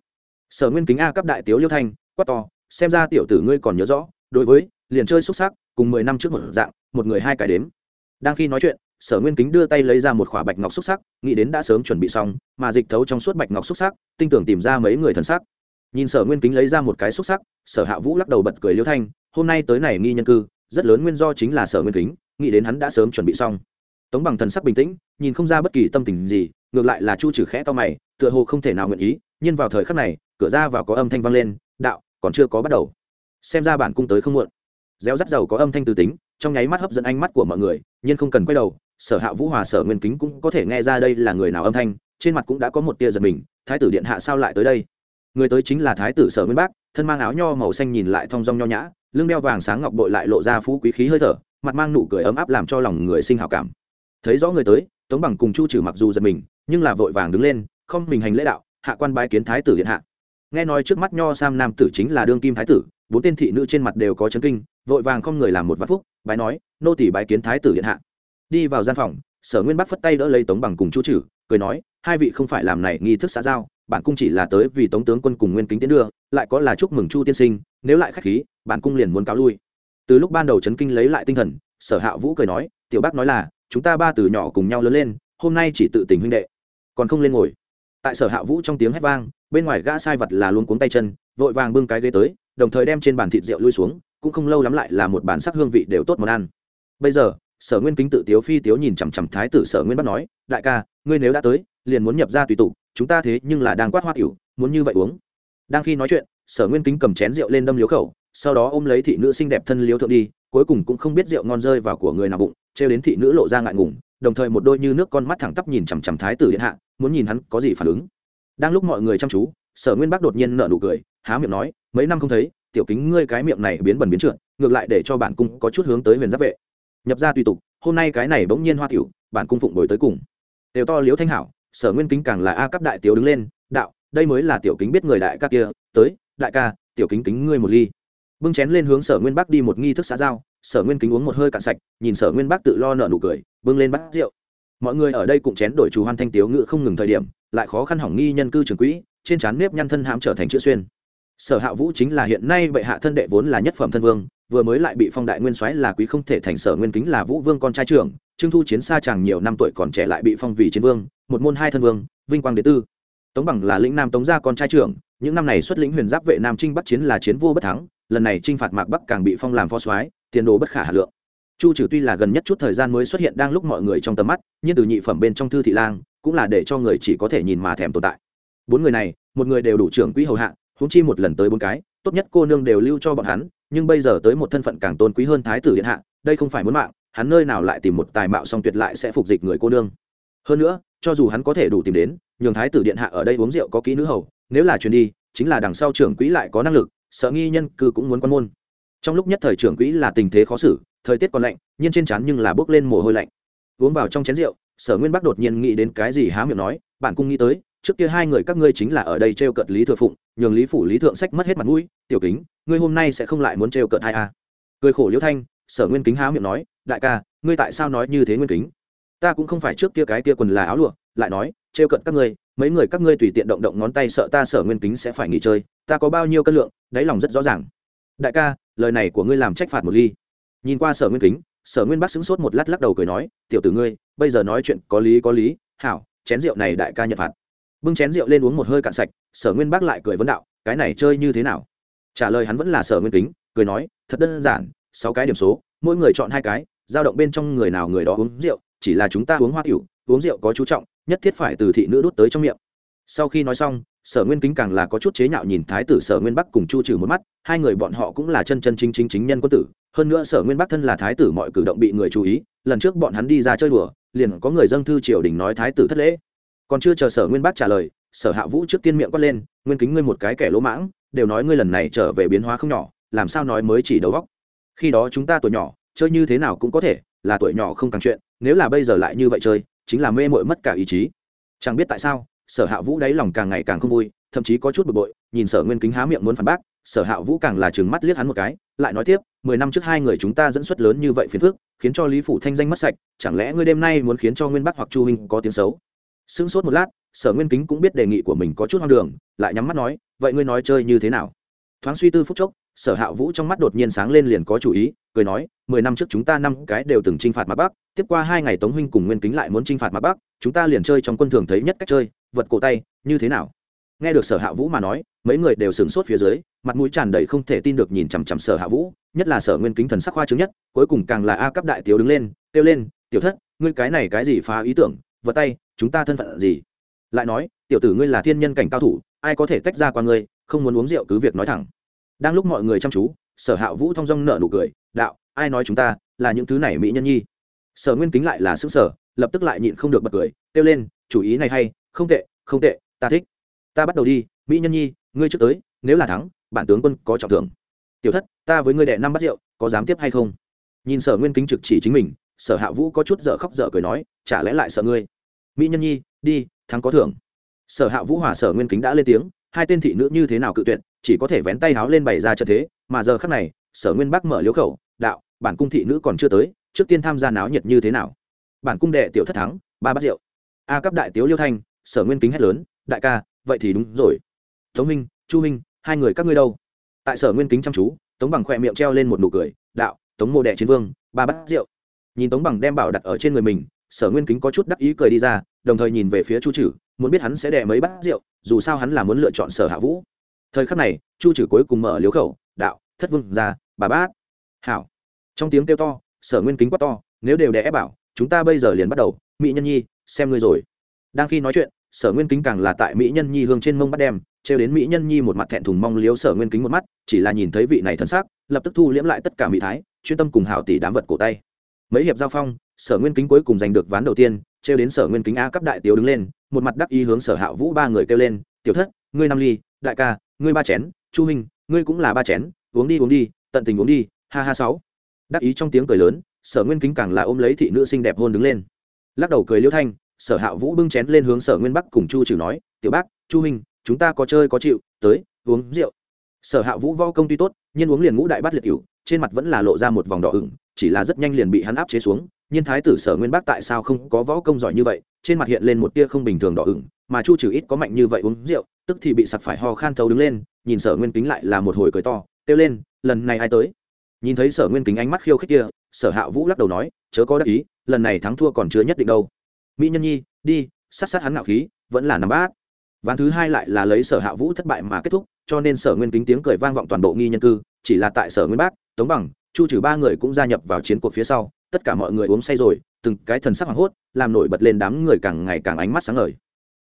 Sở nguyên kính a cấp đại tiếu liêu thanh, quát to, xem ra tiểu tử ngươi còn nhớ rõ, đối với, liền chơi xúc sắc, cùng mười năm trước một dạng, một người hai cái đếm. Đang khi nói chuyện, sở nguyên kính đưa tay lấy ra một khỏa bạch ngọc xúc sắc, nghĩ đến đã sớm chuẩn bị xong, mà dịch thấu trong suốt bạch ngọc xúc sắc, tinh tưởng tìm ra mấy người thần sắc. Nhìn sở nguyên kính lấy ra một cái xúc sắc, sở hạ vũ lắc đầu bật cười liêu thanh, hôm nay tới này nghi nhân cư, rất lớn nguyên do chính là sở nguyên kính, nghĩ đến hắn đã sớm chuẩn bị xong. Tống bằng thần sắc bình tĩnh, nhìn không ra bất kỳ tâm tình gì ngược lại là chu trừ khẽ to mày, tựa hồ không thể nào nguyện ý, nhưng vào thời khắc này, cửa ra vào có âm thanh vang lên, đạo, còn chưa có bắt đầu. Xem ra bản cung tới không muộn. Réo rắt dầu có âm thanh từ tính, trong nháy mắt hấp dẫn ánh mắt của mọi người, nhưng không cần quay đầu, sở hạ vũ hòa, sở nguyên kính cũng có thể nghe ra đây là người nào âm thanh, trên mặt cũng đã có một tia giật mình, thái tử điện hạ sao lại tới đây? Người tới chính là thái tử sở nguyên bác, thân mang áo nho màu xanh nhìn lại thong dong nho nhã, lưng đeo vàng sáng ngọc bội lại lộ ra phú quý khí hơi thở, mặt mang nụ cười ấm áp làm cho lòng người sinh hào cảm. Thấy rõ người tới, tống bằng cùng chu trừ mặc dù giật mình nhưng là vội vàng đứng lên, không mình hành lễ đạo, hạ quan bái kiến thái tử điện hạ. Nghe nói trước mắt nho sam nam tử chính là đương kim thái tử, bốn tên thị nữ trên mặt đều có chấn kinh, vội vàng không người làm một vạn phúc, bái nói, nô tỷ bái kiến thái tử điện hạ. Đi vào gian phòng, sở nguyên bắc phất tay đỡ lấy tống bằng cùng chu trừ, cười nói, hai vị không phải làm này nghi thức xã giao, bản cung chỉ là tới vì tống tướng quân cùng nguyên kính tiến đưa, lại có là chúc mừng chu tiên sinh, nếu lại khách khí, bản cung liền muốn cáo lui. Từ lúc ban đầu chấn kinh lấy lại tinh thần, sở hạ vũ cười nói, tiểu bác nói là, chúng ta ba từ nhỏ cùng nhau lớn lên, hôm nay chỉ tự tình huynh đệ còn không lên ngồi. Tại sở hạ vũ trong tiếng hét vang, bên ngoài gã sai vật là luôn cuống tay chân, vội vàng bưng cái ghế tới, đồng thời đem trên bàn thịt rượu lui xuống, cũng không lâu lắm lại là một bản sắc hương vị đều tốt món ăn. Bây giờ, sở nguyên kính tự tiếu phi tiếu nhìn chằm chằm thái tử sở nguyên bắt nói, đại ca, ngươi nếu đã tới, liền muốn nhập ra tùy tụ chúng ta thế nhưng là đang quát hoa tiểu, muốn như vậy uống. Đang khi nói chuyện, sở nguyên kính cầm chén rượu lên đâm liếu khẩu, sau đó ôm lấy thị nữ xinh đẹp thân liếu thượng đi, cuối cùng cũng không biết rượu ngon rơi vào của người nào bụng, trêu đến thị nữ lộ ra ngại ngùng, đồng thời một đôi như nước con mắt thẳng tắp nhìn chằm chằm thái tử điện hạ muốn nhìn hắn có gì phản ứng. Đang lúc mọi người chăm chú, sở nguyên bắc đột nhiên nở nụ cười, há miệng nói, mấy năm không thấy, tiểu kính ngươi cái miệng này biến bẩn biến trượt, ngược lại để cho bản cung có chút hướng tới huyền giáp vệ. Nhập ra tùy tục, hôm nay cái này bỗng nhiên hoa tiểu, bản cung phụng đổi tới cùng. Đều to liếu thanh hảo, sở nguyên kính càng là a cấp đại tiểu đứng lên, đạo, đây mới là tiểu kính biết người đại ca kia, tới, đại ca, tiểu kính kính ngươi một ly. Bưng chén lên hướng sở nguyên bắc đi một nghi thức xã giao, sở nguyên kính uống một hơi cạn sạch, nhìn sở nguyên bắc tự lo nợ nụ cười, bưng lên bát rượu mọi người ở đây cũng chén đổi chủ hoan thanh tiếu ngự không ngừng thời điểm, lại khó khăn hỏng nghi nhân cư trường quỹ, trên trán nếp nhăn thân hãm trở thành chữ xuyên. Sở hạ vũ chính là hiện nay bệ hạ thân đệ vốn là nhất phẩm thân vương, vừa mới lại bị phong đại nguyên soái là quý không thể thành sở nguyên kính là vũ vương con trai trưởng, trương thu chiến xa chàng nhiều năm tuổi còn trẻ lại bị phong vì chiến vương, một môn hai thân vương, vinh quang đế tư. Tống bằng là lĩnh nam tống gia con trai trưởng, những năm này xuất lĩnh huyền giáp vệ nam trinh bắc chiến là chiến vô bất thắng, lần này trinh phạt mạc bắc càng bị phong làm phó soái, tiền đồ bất khả hà lượng chu trừ tuy là gần nhất chút thời gian mới xuất hiện đang lúc mọi người trong tầm mắt, nhưng từ nhị phẩm bên trong thư thị lang, cũng là để cho người chỉ có thể nhìn mà thèm tồn tại. Bốn người này, một người đều đủ trưởng quỹ hầu hạ, huống chi một lần tới bốn cái, tốt nhất cô nương đều lưu cho bọn hắn, nhưng bây giờ tới một thân phận càng tôn quý hơn thái tử điện hạ, đây không phải muốn mạng, hắn nơi nào lại tìm một tài mạo song tuyệt lại sẽ phục dịch người cô nương. Hơn nữa, cho dù hắn có thể đủ tìm đến, nhường thái tử điện hạ ở đây uống rượu có kỹ nữ hầu, nếu là chuyền đi, chính là đằng sau trưởng quỹ lại có năng lực, sợ nghi nhân cư cũng muốn quan môn. Trong lúc nhất thời trưởng quỹ là tình thế khó xử thời tiết còn lạnh, nhưng trên trán nhưng là bước lên mồ hôi lạnh. Uống vào trong chén rượu, sở nguyên bắc đột nhiên nghĩ đến cái gì há miệng nói, bạn cũng nghĩ tới, trước kia hai người các ngươi chính là ở đây t r e o cợt lý thừa phụng, nhường lý phủ lý thượng sách mất hết mặt mũi, tiểu kính, ngươi hôm nay sẽ không lại muốn t r e o cợt hai a à. cười khổ liễu thanh, sở nguyên kính há miệng nói, đại ca, ngươi tại sao nói như thế nguyên kính? Ta cũng không phải trước kia cái kia quần là áo lụa, lại nói t r e o cợt các ngươi, mấy người các ngươi tùy tiện động động ngón tay sợ ta sở nguyên kính sẽ phải nghỉ chơi, ta có bao nhiêu cân lượng, đáy lòng rất rõ ràng. Đại ca, lời này của ngươi làm trách phạt một ly nhìn qua sở nguyên kính, sở nguyên bác xứng sốt một lát lắc đầu cười nói, tiểu tử ngươi, bây giờ nói chuyện có lý có lý. Hảo, chén rượu này đại ca nhận phạt. Bưng chén rượu lên uống một hơi cạn sạch, sở nguyên bác lại cười vấn đạo, cái này chơi như thế nào? Trả lời hắn vẫn là sở nguyên kính, cười nói, thật đơn giản, sáu cái điểm số, mỗi người chọn hai cái, giao động bên trong người nào người đó uống rượu, chỉ là chúng ta uống hoa tiểu, uống rượu có chú trọng, nhất thiết phải từ thị nữ đút tới trong miệng. Sau khi nói xong sở nguyên kính càng là có chút chế nhạo nhìn thái tử sở nguyên bắc cùng chu trừ một mắt, hai người bọn họ cũng là chân chân chính chính chính nhân quân tử. Hơn nữa sở nguyên bắc thân là thái tử mọi cử động bị người chú ý, lần trước bọn hắn đi ra chơi đùa, liền có người dâng thư triều đình nói thái tử thất lễ. Còn chưa chờ sở nguyên Bắc trả lời, sở hạ vũ trước tiên miệng quát lên, nguyên kính ngươi một cái kẻ lỗ mãng, đều nói ngươi lần này trở về biến hóa không nhỏ, làm sao nói mới chỉ đầu góc khi đó chúng ta tuổi nhỏ, chơi như thế nào cũng có thể, là tuổi nhỏ không càng chuyện, nếu là bây giờ lại như vậy chơi, chính là mê mội mất cả ý chí. Chẳng biết tại sao sở hạ vũ đáy lòng càng ngày càng không vui, thậm chí có chút bực bội, nhìn sở nguyên kính há miệng muốn phản bác, sở hạ vũ càng là chừng mắt liếc hắn một cái, lại nói tiếp, mười năm trước hai người chúng ta dẫn xuất lớn như vậy phiền phức, khiến cho lý phủ thanh danh mất sạch, chẳng lẽ ngươi đêm nay muốn khiến cho nguyên bắc hoặc chu huynh có tiếng xấu? Sững sốt một lát, sở nguyên kính cũng biết đề nghị của mình có chút hoang đường, lại nhắm mắt nói, vậy ngươi nói chơi như thế nào? Thoáng suy tư phút chốc, sở hạ vũ trong mắt đột nhiên sáng lên liền có chủ ý, cười nói, mười năm trước chúng ta năm cái đều từng t r i n h phạt mặt bắc, tiếp qua hai ngày tống huynh cùng nguyên kính lại muốn t r i n h phạt mặt bắc, chúng ta liền chơi trong quân thường thấy nhất cách chơi vật cổ tay, như thế nào? Nghe được sở hạ vũ mà nói, mấy người đều sửng sốt phía dưới, mặt mũi tràn đầy không thể tin được nhìn chằm chằm sở hạ vũ, nhất là sở nguyên kính thần sắc hoa chứng nhất, cuối cùng càng là a cấp đại tiểu đứng lên, kêu lên, tiểu thất, ngươi cái này cái gì phá ý tưởng, vật tay, chúng ta thân phận gì? Lại nói, tiểu tử ngươi là thiên nhân cảnh cao thủ, ai có thể tách ra qua ngươi, không muốn uống rượu cứ việc nói thẳng. Đang lúc mọi người chăm chú, sở hạ vũ thong dong nở nụ cười, đạo, ai nói chúng ta là những thứ này mỹ nhân nhi? Sở nguyên kính lại là xứng sở lập tức lại nhịn không được bật cười, kêu lên, chủ ý này hay không tệ không tệ, ta thích. Ta bắt đầu đi, mỹ nhân nhi, ngươi trước tới, nếu là thắng, bản tướng quân có trọng thưởng. Tiểu thất, ta với ngươi đệ năm bắt rượu, có dám tiếp hay không? Nhìn sở nguyên kính trực chỉ chính mình, sở hạ vũ có chút dở khóc dở cười nói, chả lẽ lại sợ ngươi? Mỹ nhân nhi, đi, thắng có thưởng. Sở hạ vũ hòa sở nguyên kính đã lên tiếng, hai tên thị nữ như thế nào cự tuyệt, chỉ có thể vén tay háo lên bày ra trận thế, mà giờ khắc này, sở nguyên bắc mở liếu khẩu, đạo, bản cung thị nữ còn chưa tới, trước tiên tham gia náo nhiệt như thế nào? Bản cung đệ tiểu thất thắng, ba bát rượu. A cấp đại tiếu liêu thanh sở nguyên kính hét lớn, đại ca, vậy thì đúng rồi. Tống minh chu minh hai người các ngươi đâu? Tại sở nguyên kính chăm chú, tống bằng khỏe miệng treo lên một nụ cười, đạo, tống mô đệ chiến vương, ba bát rượu. Nhìn tống bằng đem bảo đặt ở trên người mình, sở nguyên kính có chút đắc ý cười đi ra, đồng thời nhìn về phía chu trừ muốn biết hắn sẽ đẻ mấy bát rượu, dù sao hắn là muốn lựa chọn sở hạ vũ. Thời khắc này, chu trừ cuối cùng mở liếu khẩu, đạo, thất vương ra bà bát. Hảo. Trong tiếng kêu to, sở nguyên kính quát to, nếu đều đẻ ép bảo, chúng ta bây giờ liền bắt đầu, mỹ nhân nhi, xem ngươi rồi đang khi nói chuyện, sở nguyên kính càng là tại mỹ nhân nhi hương trên mông bắt đem, trêu đến mỹ nhân nhi một mặt thẹn thùng mong liếu sở nguyên kính một mắt, chỉ là nhìn thấy vị này thân xác lập tức thu liễm lại tất cả mỹ thái, chuyên tâm cùng hảo tỷ đám vật cổ tay. Mấy hiệp giao phong, sở nguyên kính cuối cùng giành được ván đầu tiên, trêu đến sở nguyên kính a cấp đại tiếu đứng lên, một mặt đắc ý hướng sở hạ vũ ba người kêu lên, tiểu thất, ngươi năm ly, đại ca, ngươi ba chén, chu hình ngươi cũng là ba chén, uống đi uống đi, tận tình uống đi, ha ha sáu. Đắc ý trong tiếng cười lớn, sở nguyên kính càng là ôm lấy thị nữ xinh đẹp hôn đứng lên. Lắc đầu cười liêu thanh sở hạ vũ bưng chén lên hướng sở nguyên bắc cùng chu trừ nói, tiểu bác, chu hình chúng ta có chơi có chịu, tới, uống rượu. Sở hạ vũ vo công tuy tốt, nhưng uống liền ngũ đại bát liệt cựu trên mặt vẫn là lộ ra một vòng đỏ ửng, chỉ là rất nhanh liền bị hắn áp chế xuống. Nhưng thái tử sở nguyên bắc tại sao không có võ công giỏi như vậy, trên mặt hiện lên một tia không bình thường đỏ ửng, mà chu trừ ít có mạnh như vậy uống rượu, tức thì bị sặc phải ho khan thấu đứng lên, nhìn sở nguyên kính lại là một hồi cười to, kêu lên, lần này ai tới? Nhìn thấy sở nguyên kính ánh mắt khiêu khích kia, sở hạ vũ lắc đầu nói, chớ có đắc ý, lần này thắng thua còn chưa nhất định đâu mỹ nhân nhi, đi, sát sát hắn ngạo khí, vẫn là nằm bát. Ván thứ hai lại là lấy sở hạ vũ thất bại mà kết thúc, cho nên sở nguyên kính tiếng cười vang vọng toàn bộ nghi nhân cư, chỉ là tại sở nguyên bác, tống bằng, chu trừ ba người cũng gia nhập vào chiến cuộc phía sau, tất cả mọi người uống say rồi, từng cái thần sắc hoảng hốt, làm nổi bật lên đám người càng ngày càng ánh mắt sáng ngời.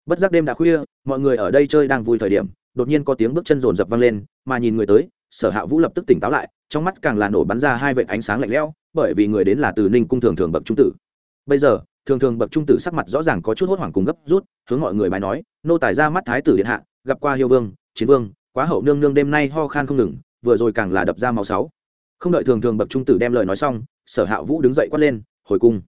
Bất giác đêm đã khuya, mọi người ở đây chơi đang vui thời điểm, đột nhiên có tiếng bước chân rồn rập vang lên, mà nhìn người tới, sở hạ vũ lập tức tỉnh táo lại, trong mắt càng là nổ bắn ra hai vệt ánh sáng lạnh lẽo, bởi vì người đến là từ ninh cung thường thường bậc trung tử. Bây giờ thường thường bậc trung tử sắc mặt rõ ràng có chút hốt hoảng cùng gấp rút, hướng mọi người bài nói, nô tài ra mắt thái tử điện hạ, gặp qua hiêu vương, chiến vương, quá hậu nương nương đêm nay ho khan không ngừng, vừa rồi càng là đập ra máu sáu. Không đợi thường thường bậc trung tử đem lời nói xong, sở hạ vũ đứng dậy quát lên, hồi cung.